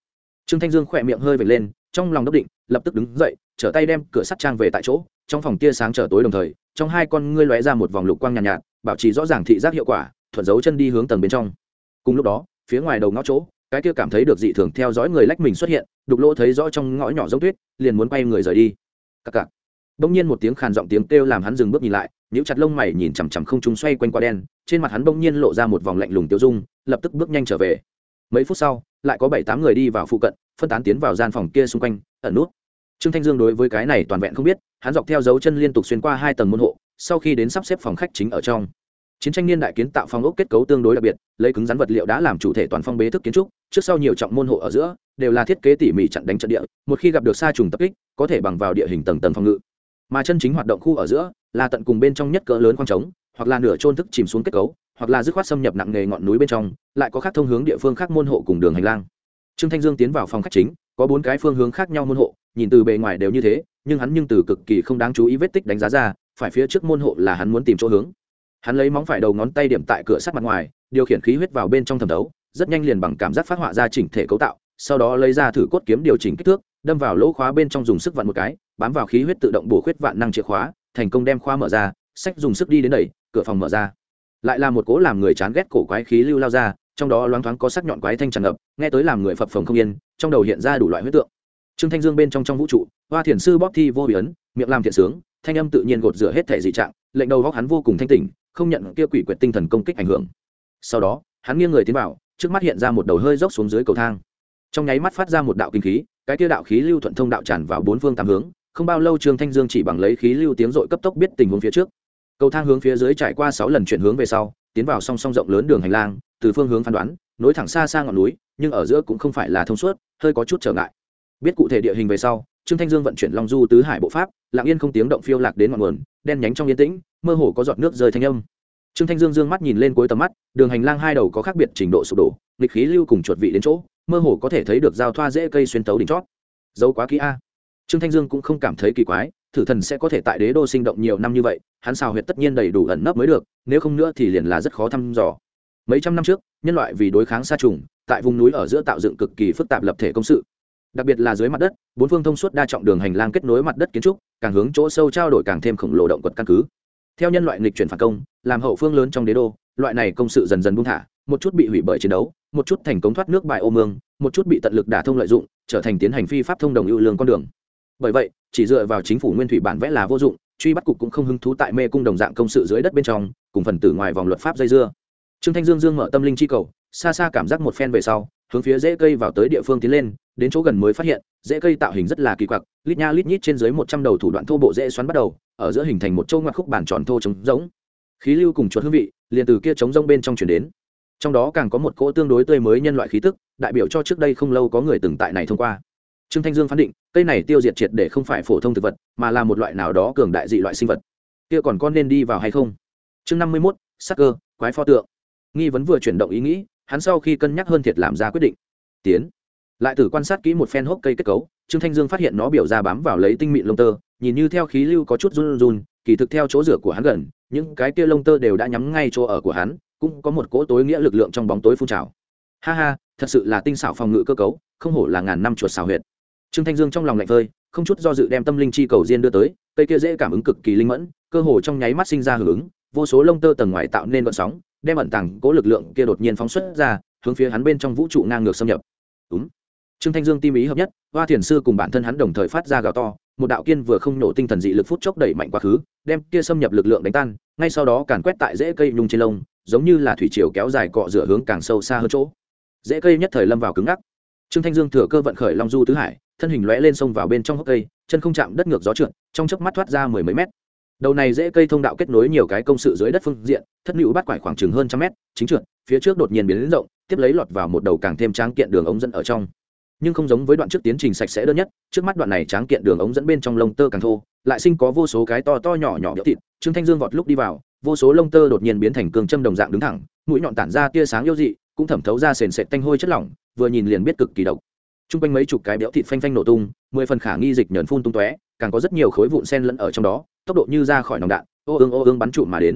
trương thanh dương khỏe miệng hơi vệt lên trong lòng đốc định lập tức đứng dậy trở tay đem cửa sắt trang về tại chỗ trong phòng tia sáng trở tối đồng thời trong hai con ngươi lóe ra một vòng lục quang nhàn nhạt, nhạt bảo trì rõ ràng thị giác hiệu quả thuận dấu chân đi hướng tầng bên trong. Cùng lúc đó phía ngoài đầu ngõ chỗ, cái kia cảm thấy được dị thường theo dõi người lách mình xuất hiện, đục lỗ thấy rõ trong ngõ nhỏ giống tuyết, liền muốn quay người rời đi. Cặc cặc. Bỗng nhiên một tiếng khàn giọng tiếng kêu làm hắn dừng bước nhìn lại, nhíu chặt lông mày nhìn chằm chằm không trung xoay quanh qua đen, trên mặt hắn bỗng nhiên lộ ra một vòng lạnh lùng tiêu dung, lập tức bước nhanh trở về. Mấy phút sau, lại có bảy tám người đi vào phụ cận, phân tán tiến vào gian phòng kia xung quanh, ẩn nút. Trương thanh dương đối với cái này toàn vẹn không biết, hắn dọc theo dấu chân liên tục xuyên qua hai tầng môn hộ, sau khi đến sắp xếp phòng khách chính ở trong chiến tranh niên đại kiến tạo phong ốc kết cấu tương đối đặc biệt, lấy cứng rắn vật liệu đã làm chủ thể toàn phong bế thức kiến trúc, trước sau nhiều trọng môn hộ ở giữa, đều là thiết kế tỉ mỉ chặn đánh trận địa, một khi gặp được sa trùng tập kích, có thể bằng vào địa hình tầng tầng phòng ngự. Mà chân chính hoạt động khu ở giữa, là tận cùng bên trong nhất cỡ lớn khoang trống, hoặc là nửa trôn thức chìm xuống kết cấu, hoặc là dứt khoát xâm nhập nặng nghề ngọn núi bên trong, lại có khác thông hướng địa phương khác môn hộ cùng đường hành lang. Trương thanh dương tiến vào phòng khách chính, có bốn cái phương hướng khác nhau môn hộ, nhìn từ bề ngoài đều như thế, nhưng hắn nhưng từ cực kỳ không đáng chú ý vết tích đánh giá ra, phải phía trước môn hộ là hắn muốn tìm chỗ hướng hắn lấy móng phải đầu ngón tay điểm tại cửa sắt mặt ngoài, điều khiển khí huyết vào bên trong thẩm thấu, rất nhanh liền bằng cảm giác phát họa ra chỉnh thể cấu tạo, sau đó lấy ra thử cốt kiếm điều chỉnh kích thước, đâm vào lỗ khóa bên trong dùng sức vặn một cái, bám vào khí huyết tự động bổ khuyết vạn năng chìa khóa, thành công đem khóa mở ra, sách dùng sức đi đến đẩy, cửa phòng mở ra. Lại là một cố làm người chán ghét cổ quái khí lưu lao ra, trong đó loáng thoáng có sắc nhọn quái thanh tràn ngập, nghe tới làm người phập phồng không yên, trong đầu hiện ra đủ loại huyết tượng. Trương thanh dương bên trong trong vũ trụ, hoa thiền sư bóp thi vô bị ấn miệng làm thiện sướng, thanh âm tự nhiên gột rửa hết thể dị trạng, lệnh đầu góc hắn vô cùng thanh tỉnh không nhận kia quỷ quyệt tinh thần công kích ảnh hưởng. Sau đó, hắn nghiêng người tiến vào, trước mắt hiện ra một đầu hơi dốc xuống dưới cầu thang. Trong nháy mắt phát ra một đạo kinh khí, cái kia đạo khí lưu thuận thông đạo tràn vào bốn phương tám hướng, không bao lâu trương thanh dương chỉ bằng lấy khí lưu tiếng dội cấp tốc biết tình huống phía trước. Cầu thang hướng phía dưới trải qua sáu lần chuyển hướng về sau, tiến vào song song rộng lớn đường hành lang, từ phương hướng phán đoán, nối thẳng xa xa ngọn núi, nhưng ở giữa cũng không phải là thông suốt, hơi có chút trở ngại biết cụ thể địa hình về sau, trương thanh dương vận chuyển long du tứ hải bộ pháp, lặng yên không tiếng động phiêu lạc đến ngọn nguồn, đen nhánh trong yên tĩnh, mơ hồ có giọt nước rơi thanh âm. Trương thanh dương dương mắt nhìn lên cuối tầm mắt, đường hành lang hai đầu có khác biệt trình độ sụp đổ, nghịch khí lưu cùng chuột vị đến chỗ, mơ hồ có thể thấy được giao thoa dễ cây xuyên tấu đỉnh chót. Dấu quá kỹ a. Trương thanh dương cũng không cảm thấy kỳ quái, thử thần sẽ có thể tại đế đô sinh động nhiều năm như vậy, hắn xào huyệt tất nhiên đầy đủ ẩn nấp mới được, nếu không nữa thì liền là rất khó thăm dò. Mấy trăm năm trước, nhân loại vì đối kháng sa trùng, tại vùng núi ở giữa tạo dựng cực kỳ phức tạp lập thể công sự đặc biệt là dưới mặt đất, bốn phương thông suốt đa trọng đường hành lang kết nối mặt đất kiến trúc, càng hướng chỗ sâu trao đổi càng thêm khổng lồ động quật căn cứ. Theo nhân loại nghịch chuyển phản công, làm hậu phương lớn trong đế đô, loại này công sự dần dần buông thả, một chút bị hủy bởi chiến đấu, một chút thành công thoát nước bài ô mương, một chút bị tận lực đả thông lợi dụng, trở thành tiến hành phi pháp thông đồng ưu lương con đường. Bởi vậy, chỉ dựa vào chính phủ nguyên thủy bản vẽ là vô dụng, truy bắt cục cũng không hứng thú tại mê cung đồng dạng công sự dưới đất bên trong, cùng phần tử ngoài vòng luật pháp dây dưa. Trương thanh dương dương mở tâm linh chi cầu, xa xa cảm giác một phen về sau, hướng phía rễ cây vào tới địa phương tiến lên đến chỗ gần mới phát hiện rễ cây tạo hình rất là kỳ quặc, lít nha lít nhít trên dưới một trăm đầu thủ đoạn thô bộ dễ xoắn bắt đầu, ở giữa hình thành một châu ngoặc khúc bản tròn thô trống giống khí lưu cùng chuột hương vị, liền từ kia trống rỗng bên trong chuyển đến. Trong đó càng có một cỗ tương đối tươi mới nhân loại khí tức, đại biểu cho trước đây không lâu có người từng tại này thông qua. Trương thanh dương phán định, cây này tiêu diệt triệt để không phải phổ thông thực vật, mà là một loại nào đó cường đại dị loại sinh vật. Kia còn con nên đi vào hay không? Chương năm mươi mốt, sắc cơ, quái pho tượng. Nghi vấn vừa chuyển động ý nghĩ, hắn sau khi cân nhắc hơn thiệt làm ra quyết định. Tiến lại thử quan sát kỹ một phen hốc cây kết cấu, trương thanh dương phát hiện nó biểu ra bám vào lấy tinh mịn lông tơ, nhìn như theo khí lưu có chút run run, kỳ thực theo chỗ rửa của hắn gần, những cái kia lông tơ đều đã nhắm ngay chỗ ở của hắn, cũng có một cỗ tối nghĩa lực lượng trong bóng tối phun trào. Ha ha, thật sự là tinh xảo phòng ngự cơ cấu, không hổ là ngàn năm chuột xào huyệt. Trương thanh dương trong lòng lạnh phơi, không chút do dự đem tâm linh chi cầu diên đưa tới, cây kia dễ cảm ứng cực kỳ linh mẫn, cơ hồ trong nháy mắt sinh ra hưởng ứng, vô số lông tơ tầng ngoài tạo nên vận sóng, đem ẩn tàng cố lực lượng kia đột nhiên phóng xuất ra, hướng phía hắn bên trong vũ trụ ngang ngược xâm nhập. Đúng trương thanh dương tim ý hợp nhất, hoa thiền sư cùng bản thân hắn đồng thời phát ra gào to, một đạo kiên vừa không nổ tinh thần dị lực phút chốc đẩy mạnh quá khứ, đem kia xâm nhập lực lượng đánh tan, ngay sau đó càn quét tại rễ cây nhung trên lông, giống như là thủy triều kéo dài cọ rửa hướng càng sâu xa hơn chỗ. Rễ cây nhất thời lâm vào cứng ngắc. Trương thanh dương thừa cơ vận khởi long du tứ hải, thân hình lóe lên sông vào bên trong hốc cây, chân không chạm đất ngược gió trượt, trong chớp mắt thoát ra mười mấy mét. Đầu này dễ cây thông đạo kết nối nhiều cái công sự dưới đất phương diện, thất nữ bắt quải khoảng chừng hơn trăm mét, chính trượt, phía trước đột nhiên biến lớn rộng, tiếp lấy lọt vào một đầu càng thêm tráng kiện đường ống dẫn ở trong nhưng không giống với đoạn trước tiến trình sạch sẽ đơn nhất, trước mắt đoạn này tráng kiện đường ống dẫn bên trong lông tơ càng thô, lại sinh có vô số cái to to nhỏ nhỏ nhỡ thịt, trương thanh dương vọt lúc đi vào, vô số lông tơ đột nhiên biến thành cường châm đồng dạng đứng thẳng, mũi nhọn tản ra tia sáng yêu dị, cũng thẩm thấu ra sền sệt tanh hôi chất lỏng, vừa nhìn liền biết cực kỳ độc. T r u n g quanh mấy chục cái béo thịt phanh phanh nổ tung, mười phần khả nghi dịch nhờn phun tung tóe, càng có rất nhiều khối vụn sen lẫn ở trong đó, tốc độ như ra khỏi nòng đạn, ô ương ô ương bắn trụ mà đến.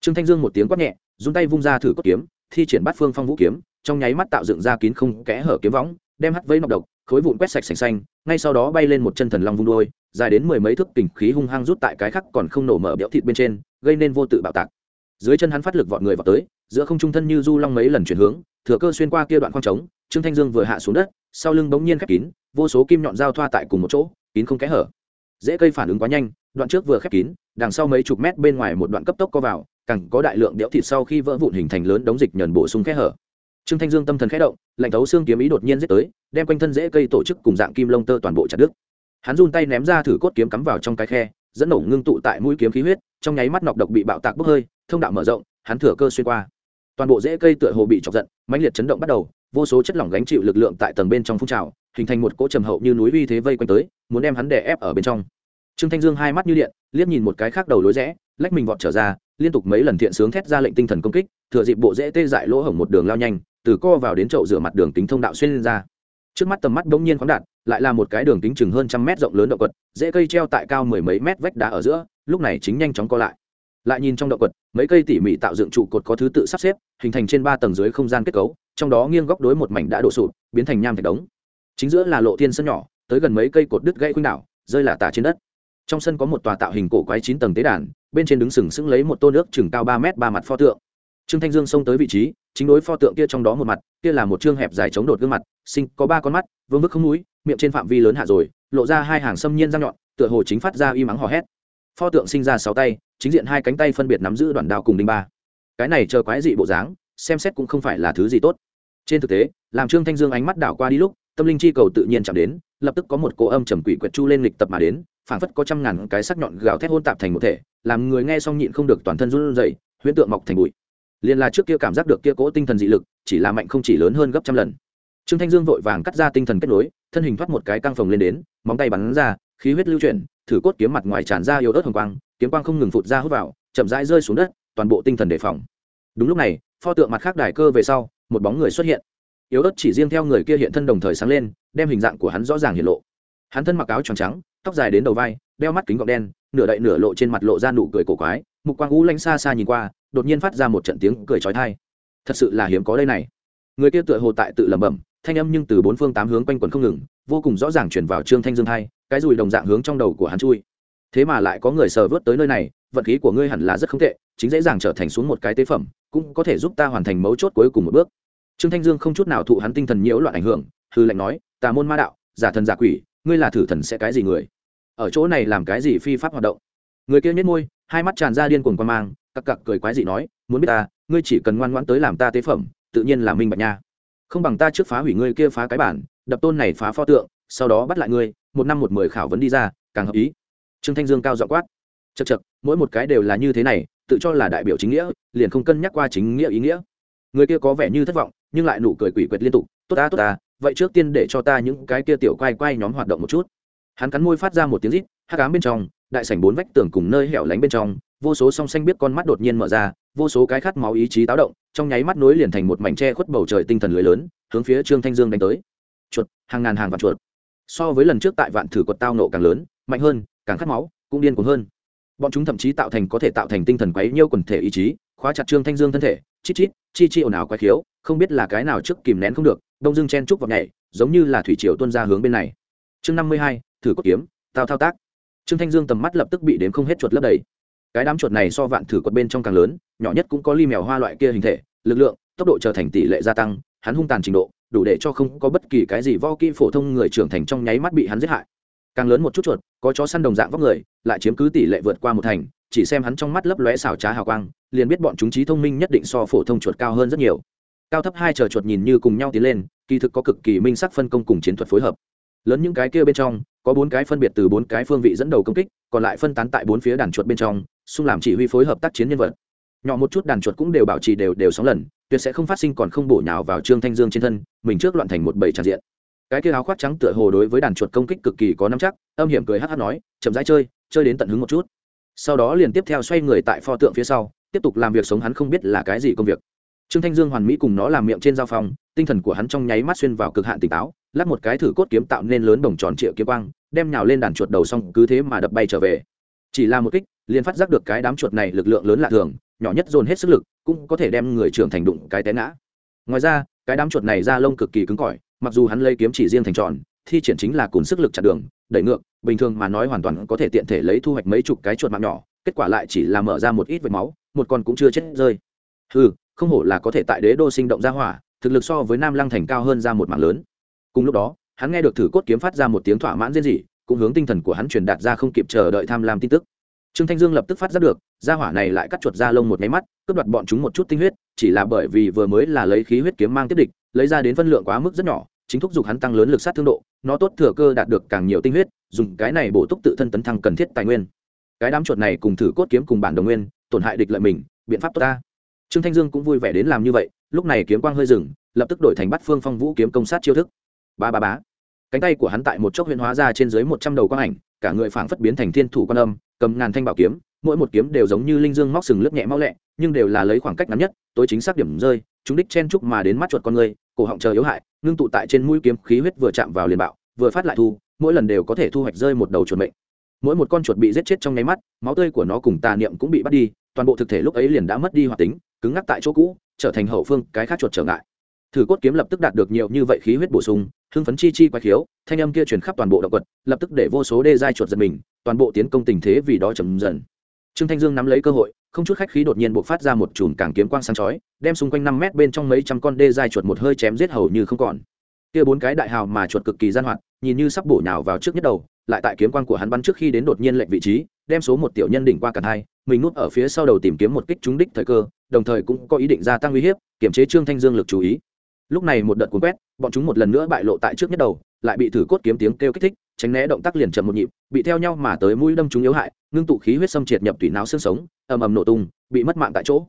Trương thanh dương một tiếng quát nhẹ dùng tay vung ra thử cốt kiếm, thi triển bắt phương phong vũ kiếm, trong nháy mắt tạo dựng ra kín không kẽ hở kiếm võng đem hắt vấy nọc độc, khối vụn quét sạch sành xanh, ngay sau đó bay lên một chân thần long vung đôi dài đến mười mấy thước kình khí hung hăng rút tại cái khắc còn không nổ mở béo thịt bên trên, gây nên vô tự bạo tạc. Dưới chân hắn phát lực vọt người vào tới, giữa không trung thân như du long mấy lần chuyển hướng, thừa cơ xuyên qua kia đoạn khoang trống, trương thanh dương vừa hạ xuống đất, sau lưng bỗng nhiên khép kín, vô số kim nhọn giao thoa tại cùng một chỗ, kín không kẽ hở. Dễ cây phản ứng quá nhanh, đoạn trước vừa khép kín, đằng sau mấy chục mét bên ngoài một đoạn cấp tốc co vào, càng có đại lượng đẽo thịt sau khi vỡ vụn hình thành lớn đống dịch nhờn bổ sung kẽ hở trương thanh dương tâm thần khẽ động, lạnh thấu xương kiếm ý đột nhiên giết tới, đem quanh thân dễ cây tổ chức cùng dạng kim lông tơ toàn bộ chặt đứt. Hắn run tay ném ra thử cốt kiếm cắm vào trong cái khe, dẫn nổ ngưng tụ tại mũi kiếm khí huyết, trong nháy mắt nọc độc bị bạo tạc bốc hơi, thông đạo mở rộng, hắn thừa cơ xuyên qua. Toàn bộ rễ cây tựa hồ bị chọc giận, mãnh liệt chấn động bắt đầu, vô số chất lỏng gánh chịu lực lượng tại tầng bên trong phun trào, hình thành một cỗ trầm hậu như núi uy thế vây quanh tới, muốn đem hắn đè ép ở bên trong. Trương thanh dương hai mắt như điện, liếc nhìn một cái khác đầu lối rẽ, lách mình vọt trở ra, liên tục mấy lần thiện sướng thét ra lệnh tinh thần công kích, thừa dịp bộ rễ tê dại lỗ hổng một đường lao nhanh từ co vào đến chậu rửa mặt đường tính thông đạo xuyên lên ra. Trước mắt tầm mắt bỗng nhiên khoáng đạt, lại là một cái đường kính chừng hơn trăm mét rộng lớn động quật, dễ cây treo tại cao mười mấy mét vách đá ở giữa, lúc này chính nhanh chóng co lại. Lại nhìn trong động quật, mấy cây tỉ mỉ tạo dựng trụ cột có thứ tự sắp xếp, hình thành trên ba tầng dưới không gian kết cấu, trong đó nghiêng góc đối một mảnh đã đổ sụt biến thành nham thạch đống. Chính giữa là lộ thiên sân nhỏ, tới gần mấy cây cột đứt gãy khuynh đảo, rơi là tả trên đất. Trong sân có một tòa tạo hình cổ quái chín tầng tế đàn, bên trên đứng sừng sững lấy một tô nước chừng cao ba mét ba mặt pho tượng trương thanh dương xông tới vị trí chính đối pho tượng kia trong đó một mặt kia là một chương hẹp dài chống đột gương mặt sinh có ba con mắt vương vức không mũi, miệng trên phạm vi lớn hạ rồi lộ ra hai hàng xâm nhiên răng nhọn tựa hồ chính phát ra y mắng hò hét. Pho tượng sinh ra sáu tay chính diện hai cánh tay phân biệt nắm giữ đoạn đao cùng đinh ba. Cái này chờ quái dị bộ dáng xem xét cũng không phải là thứ gì tốt. Trên thực tế làm trương thanh dương ánh mắt đảo qua đi lúc tâm linh chi cầu tự nhiên chạm đến lập tức có một cô âm trầm quỷ quyệt chu lên lịch tập mà đến phảng phất có trăm ngàn cái sắc nhọn gào thét hôn tạp thành một thể làm người nghe xong nhịn không được toàn thân run rẩy huyễn tượng mọc thành bụi liền là trước kia cảm giác được kia cỗ tinh thần dị lực, chỉ là mạnh không chỉ lớn hơn gấp trăm lần. Trương thanh dương vội vàng cắt ra tinh thần kết nối, thân hình thoát một cái căng phồng lên đến, móng tay bắn ra, khí huyết lưu chuyển, thử cốt kiếm mặt ngoài tràn ra yếu ớt hồng quang, kiếm quang không ngừng phụt ra hút vào, chậm rãi rơi xuống đất, toàn bộ tinh thần đề phòng. Đúng lúc này, pho tượng mặt khác đài cơ về sau, một bóng người xuất hiện. Yếu ớt chỉ riêng theo người kia hiện thân đồng thời sáng lên, đem hình dạng của hắn rõ ràng hiện lộ. Hắn thân mặc áo trắng trắng, tóc dài đến đầu vai, đeo mắt kính gọng đen, nửa đậy nửa lộ trên mặt lộ ra nụ cười cổ quái, mục quang u lanh xa xa nhìn qua đột nhiên phát ra một trận tiếng cười trói thai thật sự là hiếm có đây này. Người kia tựa hồ tại tự lẩm bẩm, thanh âm nhưng từ bốn phương tám hướng quanh quẩn không ngừng, vô cùng rõ ràng chuyển vào trương thanh dương thai cái dùi đồng dạng hướng trong đầu của hắn chui. Thế mà lại có người sờ vớt tới nơi này, vận khí của ngươi hẳn là rất không tệ, chính dễ dàng trở thành xuống một cái tế phẩm, cũng có thể giúp ta hoàn thành mấu chốt cuối cùng một bước. Trương thanh dương không chút nào thụ hắn tinh thần nhiễu loạn ảnh hưởng, hư lệnh nói, tà môn ma đạo, giả thần giả quỷ, ngươi là thử thần sẽ cái gì người? Ở chỗ này làm cái gì phi pháp hoạt động? Người kia nhếch môi hai mắt tràn ra điên cuồng quan mang, cặc cặc cười quái dị nói, muốn biết ta, ngươi chỉ cần ngoan ngoãn tới làm ta tế phẩm, tự nhiên là minh bạch nha. Không bằng ta trước phá hủy ngươi kia phá cái bản, đập tôn này phá pho tượng, sau đó bắt lại ngươi, một năm một mười khảo vấn đi ra, càng hợp ý. Trương thanh dương cao dọ quát. Chật chật mỗi một cái đều là như thế này, tự cho là đại biểu chính nghĩa, liền không cân nhắc qua chính nghĩa ý nghĩa. Người kia có vẻ như thất vọng, nhưng lại nụ cười quỷ quyệt liên tục, tốt ta tốt ta, vậy trước tiên để cho ta những cái kia tiểu quay quay nhóm hoạt động một chút. Hắn cắn môi phát ra một tiếng rít hát cám bên trong đại sảnh bốn vách tường cùng nơi hẻo lánh bên trong, vô số song xanh biết con mắt đột nhiên mở ra, vô số cái khát máu ý chí táo động, trong nháy mắt nối liền thành một mảnh tre khuất bầu trời tinh thần lưới lớn, hướng phía trương thanh dương đánh tới. Chuột, hàng ngàn hàng vạn chuột. So với lần trước tại vạn thử quật tao nộ càng lớn, mạnh hơn, càng khát máu, cũng điên cuồng hơn. Bọn chúng thậm chí tạo thành có thể tạo thành tinh thần quấy nhiêu quần thể ý chí, khóa chặt trương thanh dương thân thể, chít chít, chi chi ồn ào quái khiếu, không biết là cái nào trước kìm nén không được, đông dương chen trúc vào nhảy, giống như là thủy triều tuôn ra hướng bên này. Chương năm mươi hai, thử cốt kiếm, tao thao tác trương thanh dương tầm mắt lập tức bị đếm không hết chuột lấp đầy. Cái đám chuột này so vạn thử quật bên trong càng lớn, nhỏ nhất cũng có ly mèo hoa loại kia hình thể, lực lượng, tốc độ trở thành tỷ lệ gia tăng, hắn hung tàn trình độ, đủ để cho không có bất kỳ cái gì vo kỹ phổ thông người trưởng thành trong nháy mắt bị hắn giết hại. Càng lớn một chút chuột, có chó săn đồng dạng vóc người, lại chiếm cứ tỷ lệ vượt qua một thành, chỉ xem hắn trong mắt lấp lóe xào trá hào quang, liền biết bọn chúng trí thông minh nhất định so phổ thông chuột cao hơn rất nhiều. Cao thấp hai chờ chuột nhìn như cùng nhau tiến lên, kỳ thực có cực kỳ minh sắc phân công cùng chiến thuật phối hợp. Lớn những cái kia bên trong có bốn cái phân biệt từ bốn cái phương vị dẫn đầu công kích, còn lại phân tán tại bốn phía đàn chuột bên trong, xung làm chỉ huy phối hợp tác chiến nhân vật. Nhỏ một chút đàn chuột cũng đều bảo trì đều đều sóng lần, tuyệt sẽ không phát sinh còn không bổ nhào vào trương thanh dương trên thân, mình trước loạn thành một bầy tràn diện. Cái kia áo khoác trắng tựa hồ đối với đàn chuột công kích cực kỳ có nắm chắc, âm hiểm cười hát hát nói, chậm rãi chơi chơi đến tận hứng một chút. Sau đó liền tiếp theo xoay người tại pho tượng phía sau, tiếp tục làm việc sống hắn không biết là cái gì công việc. Trương thanh dương hoàn mỹ cùng nó làm miệng trên giao phòng, tinh thần của hắn trong nháy mắt xuyên vào cực hạn tỉnh táo lắp một cái thử cốt kiếm tạo nên lớn đồng tròn triệu kiếm quang, đem nhào lên đàn chuột đầu xong, cứ thế mà đập bay trở về. Chỉ là một kích, liền phát giác được cái đám chuột này lực lượng lớn lạ thường, nhỏ nhất dồn hết sức lực, cũng có thể đem người trưởng thành đụng cái té ngã. Ngoài ra, cái đám chuột này da lông cực kỳ cứng cỏi, mặc dù hắn lấy kiếm chỉ riêng thành tròn, thi triển chính là cùng sức lực chặn đường, đẩy ngược, bình thường mà nói hoàn toàn có thể tiện thể lấy thu hoạch mấy chục cái chuột mạng nhỏ, kết quả lại chỉ là mở ra một ít vệt máu, một con cũng chưa chết rơi. Ừ không hổ là có thể tại đế đô sinh động ra hỏa, thực lực so với nam lăng thành cao hơn ra một mạng lớn cùng lúc đó, hắn nghe được thử cốt kiếm phát ra một tiếng thỏa mãn riêng gì cũng hướng tinh thần của hắn truyền đạt ra không kịp chờ đợi tham lam tin tức. Trương thanh dương lập tức phát giác được, gia hỏa này lại cắt chuột da lông một máy mắt, cướp đoạt bọn chúng một chút tinh huyết, chỉ là bởi vì vừa mới là lấy khí huyết kiếm mang tiếp địch, lấy ra đến phân lượng quá mức rất nhỏ, chính thúc giục hắn tăng lớn lực sát thương độ, nó tốt thừa cơ đạt được càng nhiều tinh huyết, dùng cái này bổ túc tự thân tấn thăng cần thiết tài nguyên. Cái đám chuột này cùng thử cốt kiếm cùng bản đồng nguyên, tổn hại địch lợi mình, biện pháp tốt ta. Trương thanh dương cũng vui vẻ đến làm như vậy, lúc này kiếm quang hơi dừng, lập tức đổi thành bắt phương phong vũ kiếm công sát chiêu thức ba ba bá cánh tay của hắn tại một chốc huyễn hóa ra trên dưới một trăm đầu quang ảnh, cả người phảng phất biến thành thiên thủ quan âm, cầm ngàn thanh bảo kiếm, mỗi một kiếm đều giống như linh dương móc sừng lướt nhẹ mau lẹ, nhưng đều là lấy khoảng cách ngắn nhất, tối chính xác điểm rơi, chúng đích chen chúc mà đến mắt chuột con người, cổ họng chờ yếu hại, ngưng tụ tại trên mũi kiếm khí huyết vừa chạm vào liền bạo, vừa phát lại thu, mỗi lần đều có thể thu hoạch rơi một đầu chuột mệnh. Mỗi một con chuột bị giết chết trong nháy mắt, máu tươi của nó cùng tà niệm cũng bị bắt đi, toàn bộ thực thể lúc ấy liền đã mất đi hoạt tính, cứng ngắc tại chỗ cũ, trở thành hậu phương, cái khác chuột trở ngại thử cốt kiếm lập tức đạt được nhiều như vậy khí huyết bổ sung, hưng phấn chi chi quái khiếu, thanh âm kia truyền khắp toàn bộ động quật lập tức để vô số đê giai chuột giật mình, toàn bộ tiến công tình thế vì đó chấm dần. Trương thanh dương nắm lấy cơ hội, không chút khách khí đột nhiên buộc phát ra một chùm càng kiếm quang sáng chói, đem xung quanh năm mét bên trong mấy trăm con đê giai chuột một hơi chém giết hầu như không còn. Kia bốn cái đại hào mà chuột cực kỳ gian hoạt, nhìn như sắp bổ nhào vào trước nhất đầu, lại tại kiếm quang của hắn bắn trước khi đến đột nhiên lệnh vị trí, đem số một tiểu nhân đỉnh qua cả hai, mình núp ở phía sau đầu tìm kiếm một kích trúng đích thời cơ, đồng thời cũng có ý định gia tăng uy hiếp kiểm chế trương thanh dương lực chú ý lúc này một đợt cuốn quét, bọn chúng một lần nữa bại lộ tại trước nhất đầu, lại bị thử cốt kiếm tiếng kêu kích thích, tránh né động tác liền chậm một nhịp, bị theo nhau mà tới mũi đâm chúng yếu hại, ngưng tụ khí huyết xâm triệt nhập tủy não xương sống, ầm ầm nổ tung, bị mất mạng tại chỗ.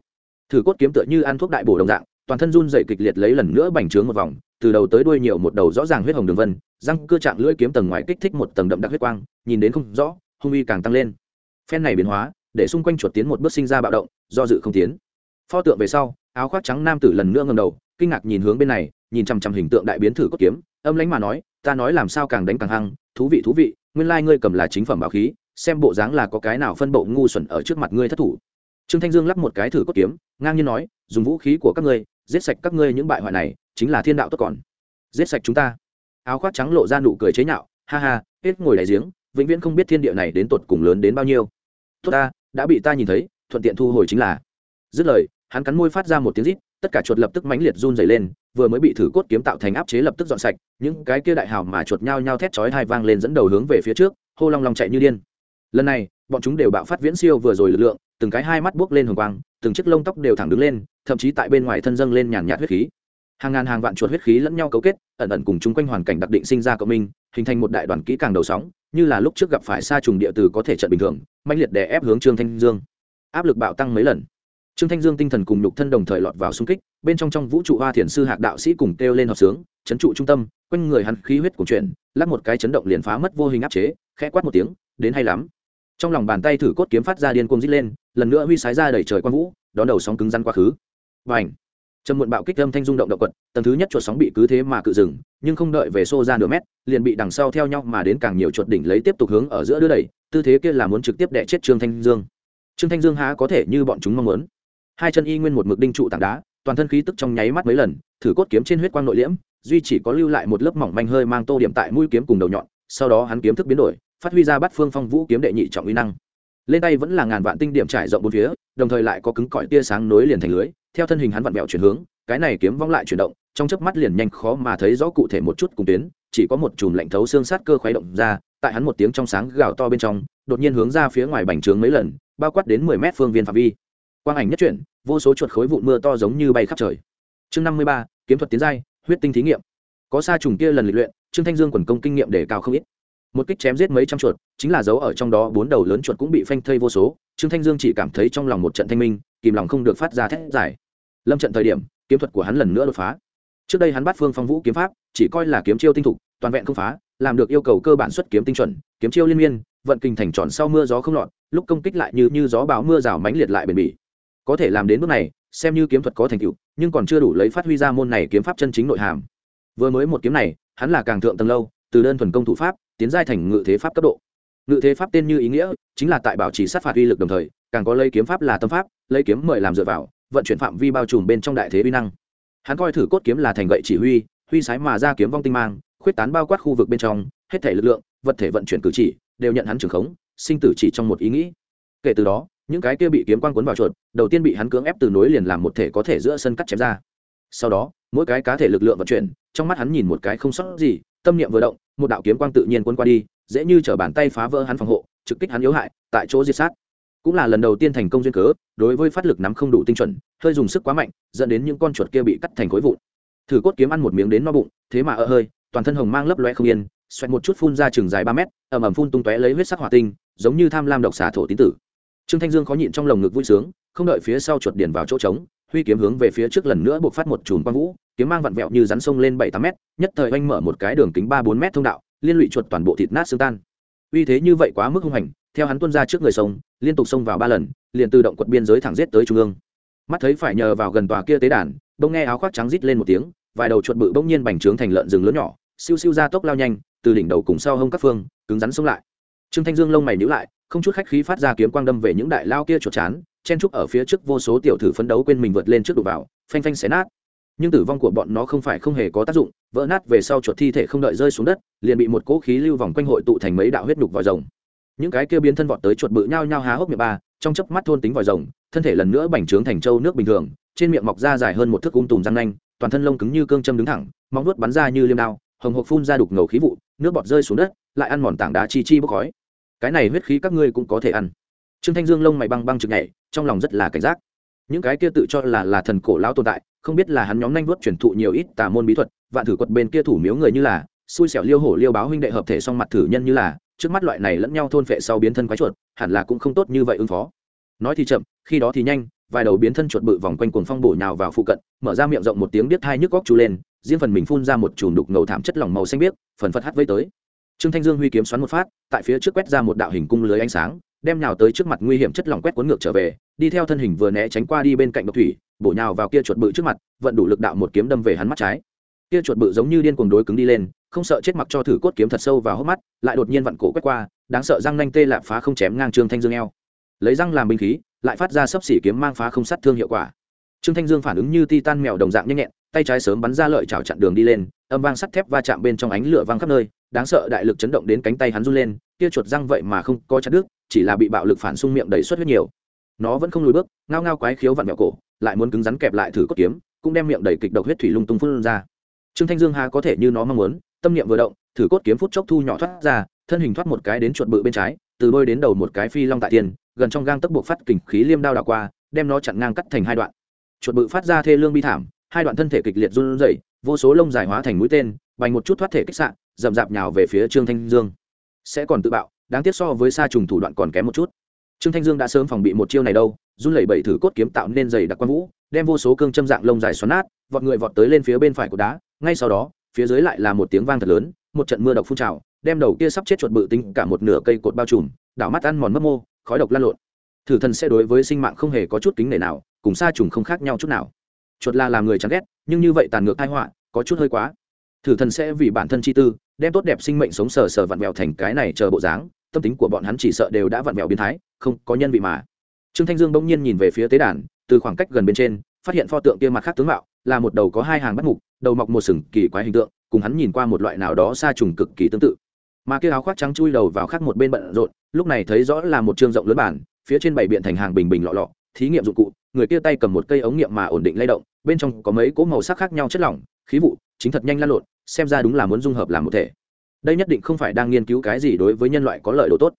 Thử cốt kiếm tựa như ăn thuốc đại bổ đồng dạng, toàn thân run dày kịch liệt lấy lần nữa bành trướng một vòng, từ đầu tới đuôi nhiều một đầu rõ ràng huyết hồng đường vân, răng cưa chạm lưỡi kiếm tầng ngoài kích thích một tầng đậm đặc huyết quang, nhìn đến không rõ, hung uy càng tăng lên. Phen này biến hóa, để xung quanh chuột tiến một bước sinh ra bạo động, do dự không tiến. Pho tượng về sau, áo khoác trắng nam tử lần nữa ngầm đầu kinh ngạc nhìn hướng bên này, nhìn chằm chằm hình tượng đại biến thử cốt kiếm, âm lãnh mà nói, ta nói làm sao càng đánh càng hăng, thú vị thú vị, nguyên lai ngươi cầm là chính phẩm bảo khí, xem bộ dáng là có cái nào phân bộ ngu xuẩn ở trước mặt ngươi thất thủ. Trương thanh dương lắp một cái thử cốt kiếm, ngang nhiên nói, dùng vũ khí của các ngươi, giết sạch các ngươi những bại hoại này, chính là thiên đạo tốt còn. Giết sạch chúng ta. Áo khoác trắng lộ ra nụ cười chế nhạo, ha ha, hết ngồi đại giếng, vĩnh viễn không biết thiên địa này đến tột cùng lớn đến bao nhiêu. Tốt ta, đã bị ta nhìn thấy, thuận tiện thu hồi chính là. Dứt lời, hắn cắn môi phát ra một tiếng rít tất cả chuột lập tức mãnh liệt run dày lên, vừa mới bị thử cốt kiếm tạo thành áp chế lập tức dọn sạch, những cái kia đại hào mà chuột nhao nhao thét chói hai vang lên dẫn đầu hướng về phía trước, hô long long chạy như điên. Lần này, bọn chúng đều bạo phát viễn siêu vừa rồi lực lượng, từng cái hai mắt buốc lên hồng quang, từng chiếc lông tóc đều thẳng đứng lên, thậm chí tại bên ngoài thân dâng lên nhàn nhạt huyết khí. Hàng ngàn hàng vạn chuột huyết khí lẫn nhau cấu kết, ẩn ẩn cùng chung quanh hoàn cảnh đặc định sinh ra cộng minh, hình thành một đại đoàn kỹ càng đầu sóng, như là lúc trước gặp phải xa trùng địa từ có thể trận bình thường mạnh liệt đè ép hướng trương thanh dương. Áp lực bạo tăng mấy lần trương thanh dương tinh thần cùng nhục thân đồng thời lọt vào xung kích, bên trong trong vũ trụ hoa thiền sư hạc đạo sĩ cùng kêu lên hợp sướng, chấn trụ trung tâm, quanh người hắn khí huyết cùng chuyện lắc một cái chấn động liền phá mất vô hình áp chế, khẽ quát một tiếng, đến hay lắm. Trong lòng bàn tay thử cốt kiếm phát ra điên cuồng rít lên, lần nữa huy sái ra đẩy trời quang vũ, đón đầu sóng cứng răn quá khứ. Và ảnh trầm muộn bạo kích âm thanh rung động động quật, tầng thứ nhất chuột sóng bị cứ thế mà cự dừng, nhưng không đợi về xô ra nửa mét, liền bị đằng sau theo nhau mà đến càng nhiều chuột đỉnh lấy tiếp tục hướng ở giữa đưa đẩy, tư thế kia là muốn trực tiếp đẻ chết trương thanh dương. Trương thanh dương há có thể như bọn chúng mong muốn hai chân y nguyên một mực đinh trụ tảng đá, toàn thân khí tức trong nháy mắt mấy lần, thử cốt kiếm trên huyết quang nội liễm, duy chỉ có lưu lại một lớp mỏng manh hơi mang tô điểm tại mũi kiếm cùng đầu nhọn, sau đó hắn kiếm thức biến đổi, phát huy ra bắt phương phong vũ kiếm đệ nhị trọng uy năng. Lên tay vẫn là ngàn vạn tinh điểm trải rộng bốn phía, đồng thời lại có cứng cỏi tia sáng nối liền thành lưới, theo thân hình hắn vặn vẹo chuyển hướng, cái này kiếm vong lại chuyển động, trong chớp mắt liền nhanh khó mà thấy rõ cụ thể một chút cùng tuyến, chỉ có một chùm lạnh thấu xương sát cơ khuấy động ra, tại hắn một tiếng trong sáng gào to bên trong, đột nhiên hướng ra phía ngoài bành trướng mấy lần, bao quát đến mười mét phương viên phạm vi quang ảnh nhất chuyển, vô số chuột khối vụn mưa to giống như bay khắp trời. Chương năm mươi ba, kiếm thuật tiến giai, huyết tinh thí nghiệm. Có sa trùng kia lần lịch luyện, trương thanh dương quần công kinh nghiệm để cao không ít. Một kích chém giết mấy trăm chuột, chính là dấu ở trong đó bốn đầu lớn chuột cũng bị phanh thây vô số. Trương thanh dương chỉ cảm thấy trong lòng một trận thanh minh, kìm lòng không được phát ra thét giải lâm trận thời điểm, kiếm thuật của hắn lần nữa đột phá. Trước đây hắn bắt phương phong vũ kiếm pháp, chỉ coi là kiếm chiêu tinh thục, toàn vẹn không phá, làm được yêu cầu cơ bản xuất kiếm tinh chuẩn, kiếm chiêu liên miên, vận kinh thành tròn sau mưa gió không lọt, lúc công kích lại như như gió bão mưa rào mánh liệt lại bền bỉ có thể làm đến bước này, xem như kiếm thuật có thành tựu, nhưng còn chưa đủ lấy phát huy ra môn này kiếm pháp chân chính nội hàm. Vừa mới một kiếm này, hắn là càng thượng tầng lâu, từ đơn thuần công thủ pháp, tiến giai thành ngự thế pháp cấp độ. Ngự thế pháp tên như ý nghĩa, chính là tại bảo trì sát phạt uy lực đồng thời, càng có lấy kiếm pháp là tâm pháp, lấy kiếm mời làm dựa vào, vận chuyển phạm vi bao trùm bên trong đại thế uy năng. Hắn coi thử cốt kiếm là thành gậy chỉ huy huy sái mà ra kiếm vong tinh mang, khuyết tán bao quát khu vực bên trong, hết thể lực lượng, vật thể vận chuyển cử chỉ, đều nhận hắn trưởng khống, sinh tử chỉ trong một ý nghĩ. Kể từ đó những cái kia bị kiếm quang cuốn vào chuột, đầu tiên bị hắn cưỡng ép từ nối liền làm một thể có thể giữa sân cắt chém ra. Sau đó, mỗi cái cá thể lực lượng vận chuyển, trong mắt hắn nhìn một cái không sót gì, tâm niệm vừa động, một đạo kiếm quang tự nhiên cuốn qua đi, dễ như trở bàn tay phá vỡ hắn phòng hộ, trực kích hắn yếu hại, tại chỗ diệt sát. Cũng là lần đầu tiên thành công duyên cớ, đối với phát lực nắm không đủ tinh chuẩn, hơi dùng sức quá mạnh, dẫn đến những con chuột kia bị cắt thành khối vụn. Thử cốt kiếm ăn một miếng đến no bụng, thế mà ở hơi, toàn thân hồng mang lấp loe không yên, xoẹt một chút phun ra chừng dài ba mét, ầm ầm phun tung tóe lấy huyết sắc hỏa tinh, giống như tham lam độc xà thổ tín tử trương thanh dương khó nhịn trong lồng ngực vui sướng, không đợi phía sau chuột điền vào chỗ trống, huy kiếm hướng về phía trước lần nữa buộc phát một chùm quang vũ, kiếm mang vặn vẹo như rắn sông lên bảy tám mét, nhất thời oanh mở một cái đường kính ba bốn mét thông đạo, liên lụy chuột toàn bộ thịt nát xương tan. Uy thế như vậy quá mức hung hành, theo hắn tuân ra trước người sông, liên tục xông vào ba lần, liền tự động quật biên giới thẳng giết tới trung ương. Mắt thấy phải nhờ vào gần tòa kia tế đàn, bỗng nghe áo khoác trắng rít lên một tiếng, vài đầu chuột bự bỗng nhiên bành trướng thành lợn rừng lớn nhỏ, siêu siêu ra tốc lao nhanh, từ đỉnh đầu cùng sau hông các phương, cứng rắn xông lại. Trương thanh dương lông mày nhíu lại không chút khách khí phát ra kiếm quang đâm về những đại lao kia chuột chán, chen trúc ở phía trước vô số tiểu thử phấn đấu quên mình vượt lên trước đụng vào, phanh phanh xé nát. Nhưng tử vong của bọn nó không phải không hề có tác dụng, vỡ nát về sau chuột thi thể không đợi rơi xuống đất, liền bị một cỗ khí lưu vòng quanh hội tụ thành mấy đạo huyết nhục vòi rồng. Những cái kia biến thân vọt tới chuột bự nhao nhao há hốc miệng ba, trong chớp mắt thôn tính vòi rồng, thân thể lần nữa bành trướng thành trâu nước bình thường, trên miệng mọc ra dài hơn một thước ung tùm răng nanh, toàn thân lông cứng như cương châm đứng thẳng, móng vuốt bắn ra như liêm đao, hồng hộc phun ra đục ngầu khí vụ, nước bọt rơi xuống đất, lại ăn mòn tảng đá chi chi bốc khói cái này huyết khí các ngươi cũng có thể ăn. Trương thanh dương lông mày băng băng chực nhảy, trong lòng rất là cảnh giác. Những cái kia tự cho là là thần cổ lão tồn tại, không biết là hắn nhóm nhanh vuốt truyền thụ nhiều ít tà môn bí thuật, vạn thử quật bên kia thủ miếu người như là, xui xẻo liêu hổ liêu báo huynh đệ hợp thể song mặt thử nhân như là, trước mắt loại này lẫn nhau thôn phệ sau biến thân quái chuột, hẳn là cũng không tốt như vậy ứng phó. Nói thì chậm, khi đó thì nhanh, vài đầu biến thân chuột bự vòng quanh cuồng phong bổ nhào vào phụ cận, mở ra miệng rộng một tiếng biết hai nhức góc chú lên, riêng phần mình phun ra một chùm đục ngầu thảm chất lỏng màu xanh biếc, phần phật hắt vây tới trương thanh dương huy kiếm xoắn một phát, tại phía trước quét ra một đạo hình cung lưới ánh sáng, đem nhào tới trước mặt nguy hiểm chất lỏng quét cuốn ngược trở về, đi theo thân hình vừa né tránh qua đi bên cạnh độc thủy, bổ nhào vào kia chuột bự trước mặt, vận đủ lực đạo một kiếm đâm về hắn mắt trái. Kia chuột bự giống như điên cuồng đối cứng đi lên, không sợ chết mặc cho thử cốt kiếm thật sâu vào hốc mắt, lại đột nhiên vặn cổ quét qua, đáng sợ răng nanh tê lạp phá không chém ngang trương thanh dương eo. Lấy răng làm binh khí, lại phát ra sấp xỉ kiếm mang phá không sát thương hiệu quả. Trương thanh dương phản ứng như titan mèo đồng dạng nhanh nhẹn, tay trái sớm bắn ra lợi chảo chặn đường đi lên, âm vang sắt thép va chạm bên trong ánh lửa vang khắp nơi đáng sợ đại lực chấn động đến cánh tay hắn run lên kia chuột răng vậy mà không có chặt đứt, chỉ là bị bạo lực phản xung miệng đầy suất huyết nhiều. Nó vẫn không lùi bước, ngao ngao quái khiếu vặn vẹo cổ, lại muốn cứng rắn kẹp lại thử cốt kiếm, cũng đem miệng đầy kịch độc huyết thủy lung tung phun ra. Trương thanh dương hà có thể như nó mong muốn, tâm niệm vừa động, thử cốt kiếm phút chốc thu nhỏ thoát ra, thân hình thoát một cái đến chuột bự bên trái, từ đôi đến đầu một cái phi long tại tiền, gần trong gang tấc buộc phát kình khí liêm đao đảo qua, đem nó chặn ngang cắt thành hai đoạn. Chuột bự phát ra thê lương bi thảm, hai đoạn thân thể kịch liệt run rẩy, vô số lông dài hóa thành mũi tên, bành một chút thoát thể kích sạn dậm dạp nhào về phía trương thanh dương. Sẽ còn tự bạo, đáng tiếc so với sa trùng thủ đoạn còn kém một chút. Trương thanh dương đã sớm phòng bị một chiêu này đâu, run lẩy bẩy thử cốt kiếm tạo nên dày đặc quang vũ, đem vô số cương châm dạng lông dài xoắn nát, vọt người vọt tới lên phía bên phải của đá, ngay sau đó, phía dưới lại là một tiếng vang thật lớn, một trận mưa độc phun trào, đem đầu kia sắp chết chuột bự tính cả một nửa cây cột bao trùm, đảo mắt ăn mòn mất mô, khói độc lan lộn. Thử thần sẽ đối với sinh mạng không hề có chút kính nể nào, cùng sa trùng không khác nhau chút nào. Chuột là làm người chán ghét, nhưng như vậy tàn ngược tai họa, có chút hơi quá thử thần sẽ vì bản thân chi tư, đem tốt đẹp sinh mệnh sống sờ sờ vặn vẹo thành cái này chờ bộ dáng, tâm tính của bọn hắn chỉ sợ đều đã vặn vẹo biến thái, không có nhân vị mà. Trương thanh dương bỗng nhiên nhìn về phía tế đàn, từ khoảng cách gần bên trên, phát hiện pho tượng kia mặt khác tướng mạo, là một đầu có hai hàng bắt mục, đầu mọc một sừng kỳ quái hình tượng, cùng hắn nhìn qua một loại nào đó xa trùng cực kỳ tương tự. Mà kia áo khoác trắng chui đầu vào khác một bên bận rộn, lúc này thấy rõ là một trương rộng lớn bản, phía trên bảy biện thành hàng bình bình lọ lọ, thí nghiệm dụng cụ, người kia tay cầm một cây ống nghiệm mà ổn định lay động, bên trong có mấy cỗ màu sắc khác nhau chất lỏng, khí vụ chính thật nhanh lan lộn, xem ra đúng là muốn dung hợp làm một thể. Đây nhất định không phải đang nghiên cứu cái gì đối với nhân loại có lợi đồ tốt.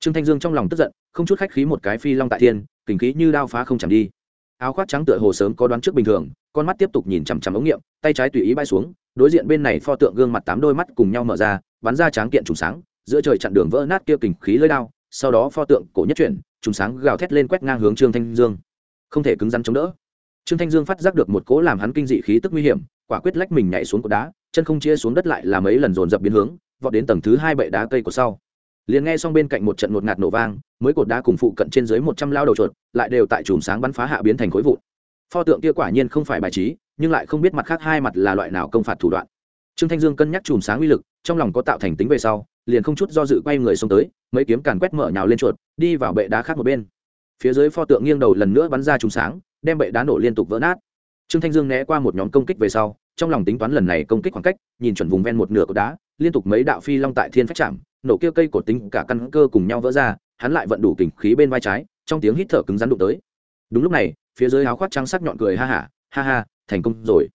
Trương thanh dương trong lòng tức giận, không chút khách khí một cái phi long tại thiên kình khí như đao phá không chẳng đi. Áo khoác trắng tựa hồ sớm có đoán trước bình thường, con mắt tiếp tục nhìn chằm chằm ống nghiệm, tay trái tùy ý bay xuống, đối diện bên này pho tượng gương mặt tám đôi mắt cùng nhau mở ra, bắn ra tráng kiện trùng sáng, giữa trời chặn đường vỡ nát kia kình khí lơi đao, sau đó pho tượng cổ nhất chuyển, trùng sáng gào thét lên quét ngang hướng trương thanh dương. Không thể cứng rắn chống đỡ. Trương thanh dương phát giác được một cỗ làm hắn kinh dị khí tức nguy hiểm quả quyết lách mình nhảy xuống cột đá, chân không chia xuống đất lại là mấy lần dồn dập biến hướng, vọt đến tầng thứ hai bệ đá cây của sau. Liền nghe xong bên cạnh một trận ngột ngạt nổ vang, mới cột đá cùng phụ cận trên dưới một trăm lao đầu chuột, lại đều tại chùm sáng bắn phá hạ biến thành khối vụn. Pho tượng kia quả nhiên không phải bài trí, nhưng lại không biết mặt khác hai mặt là loại nào công phạt thủ đoạn. Trương thanh dương cân nhắc chùm sáng uy lực, trong lòng có tạo thành tính về sau, liền không chút do dự quay người xông tới, mấy kiếm càn quét mở nhào lên chuột, đi vào bệ đá khác một bên. Phía dưới pho tượng nghiêng đầu lần nữa bắn ra chùm sáng, đem bệ đá nổ liên tục vỡ nát. Trương thanh dương né qua một nhóm công kích về sau trong lòng tính toán lần này công kích khoảng cách, nhìn chuẩn vùng ven một nửa cột đá, liên tục mấy đạo phi long tại thiên phách chạm, nổ kia cây cột tính cả căn cơ cùng nhau vỡ ra, hắn lại vận đủ kình khí bên vai trái, trong tiếng hít thở cứng rắn đụng tới. Đúng lúc này, phía dưới áo khoác trắng sắc nhọn cười ha hả, ha ha, thành công rồi.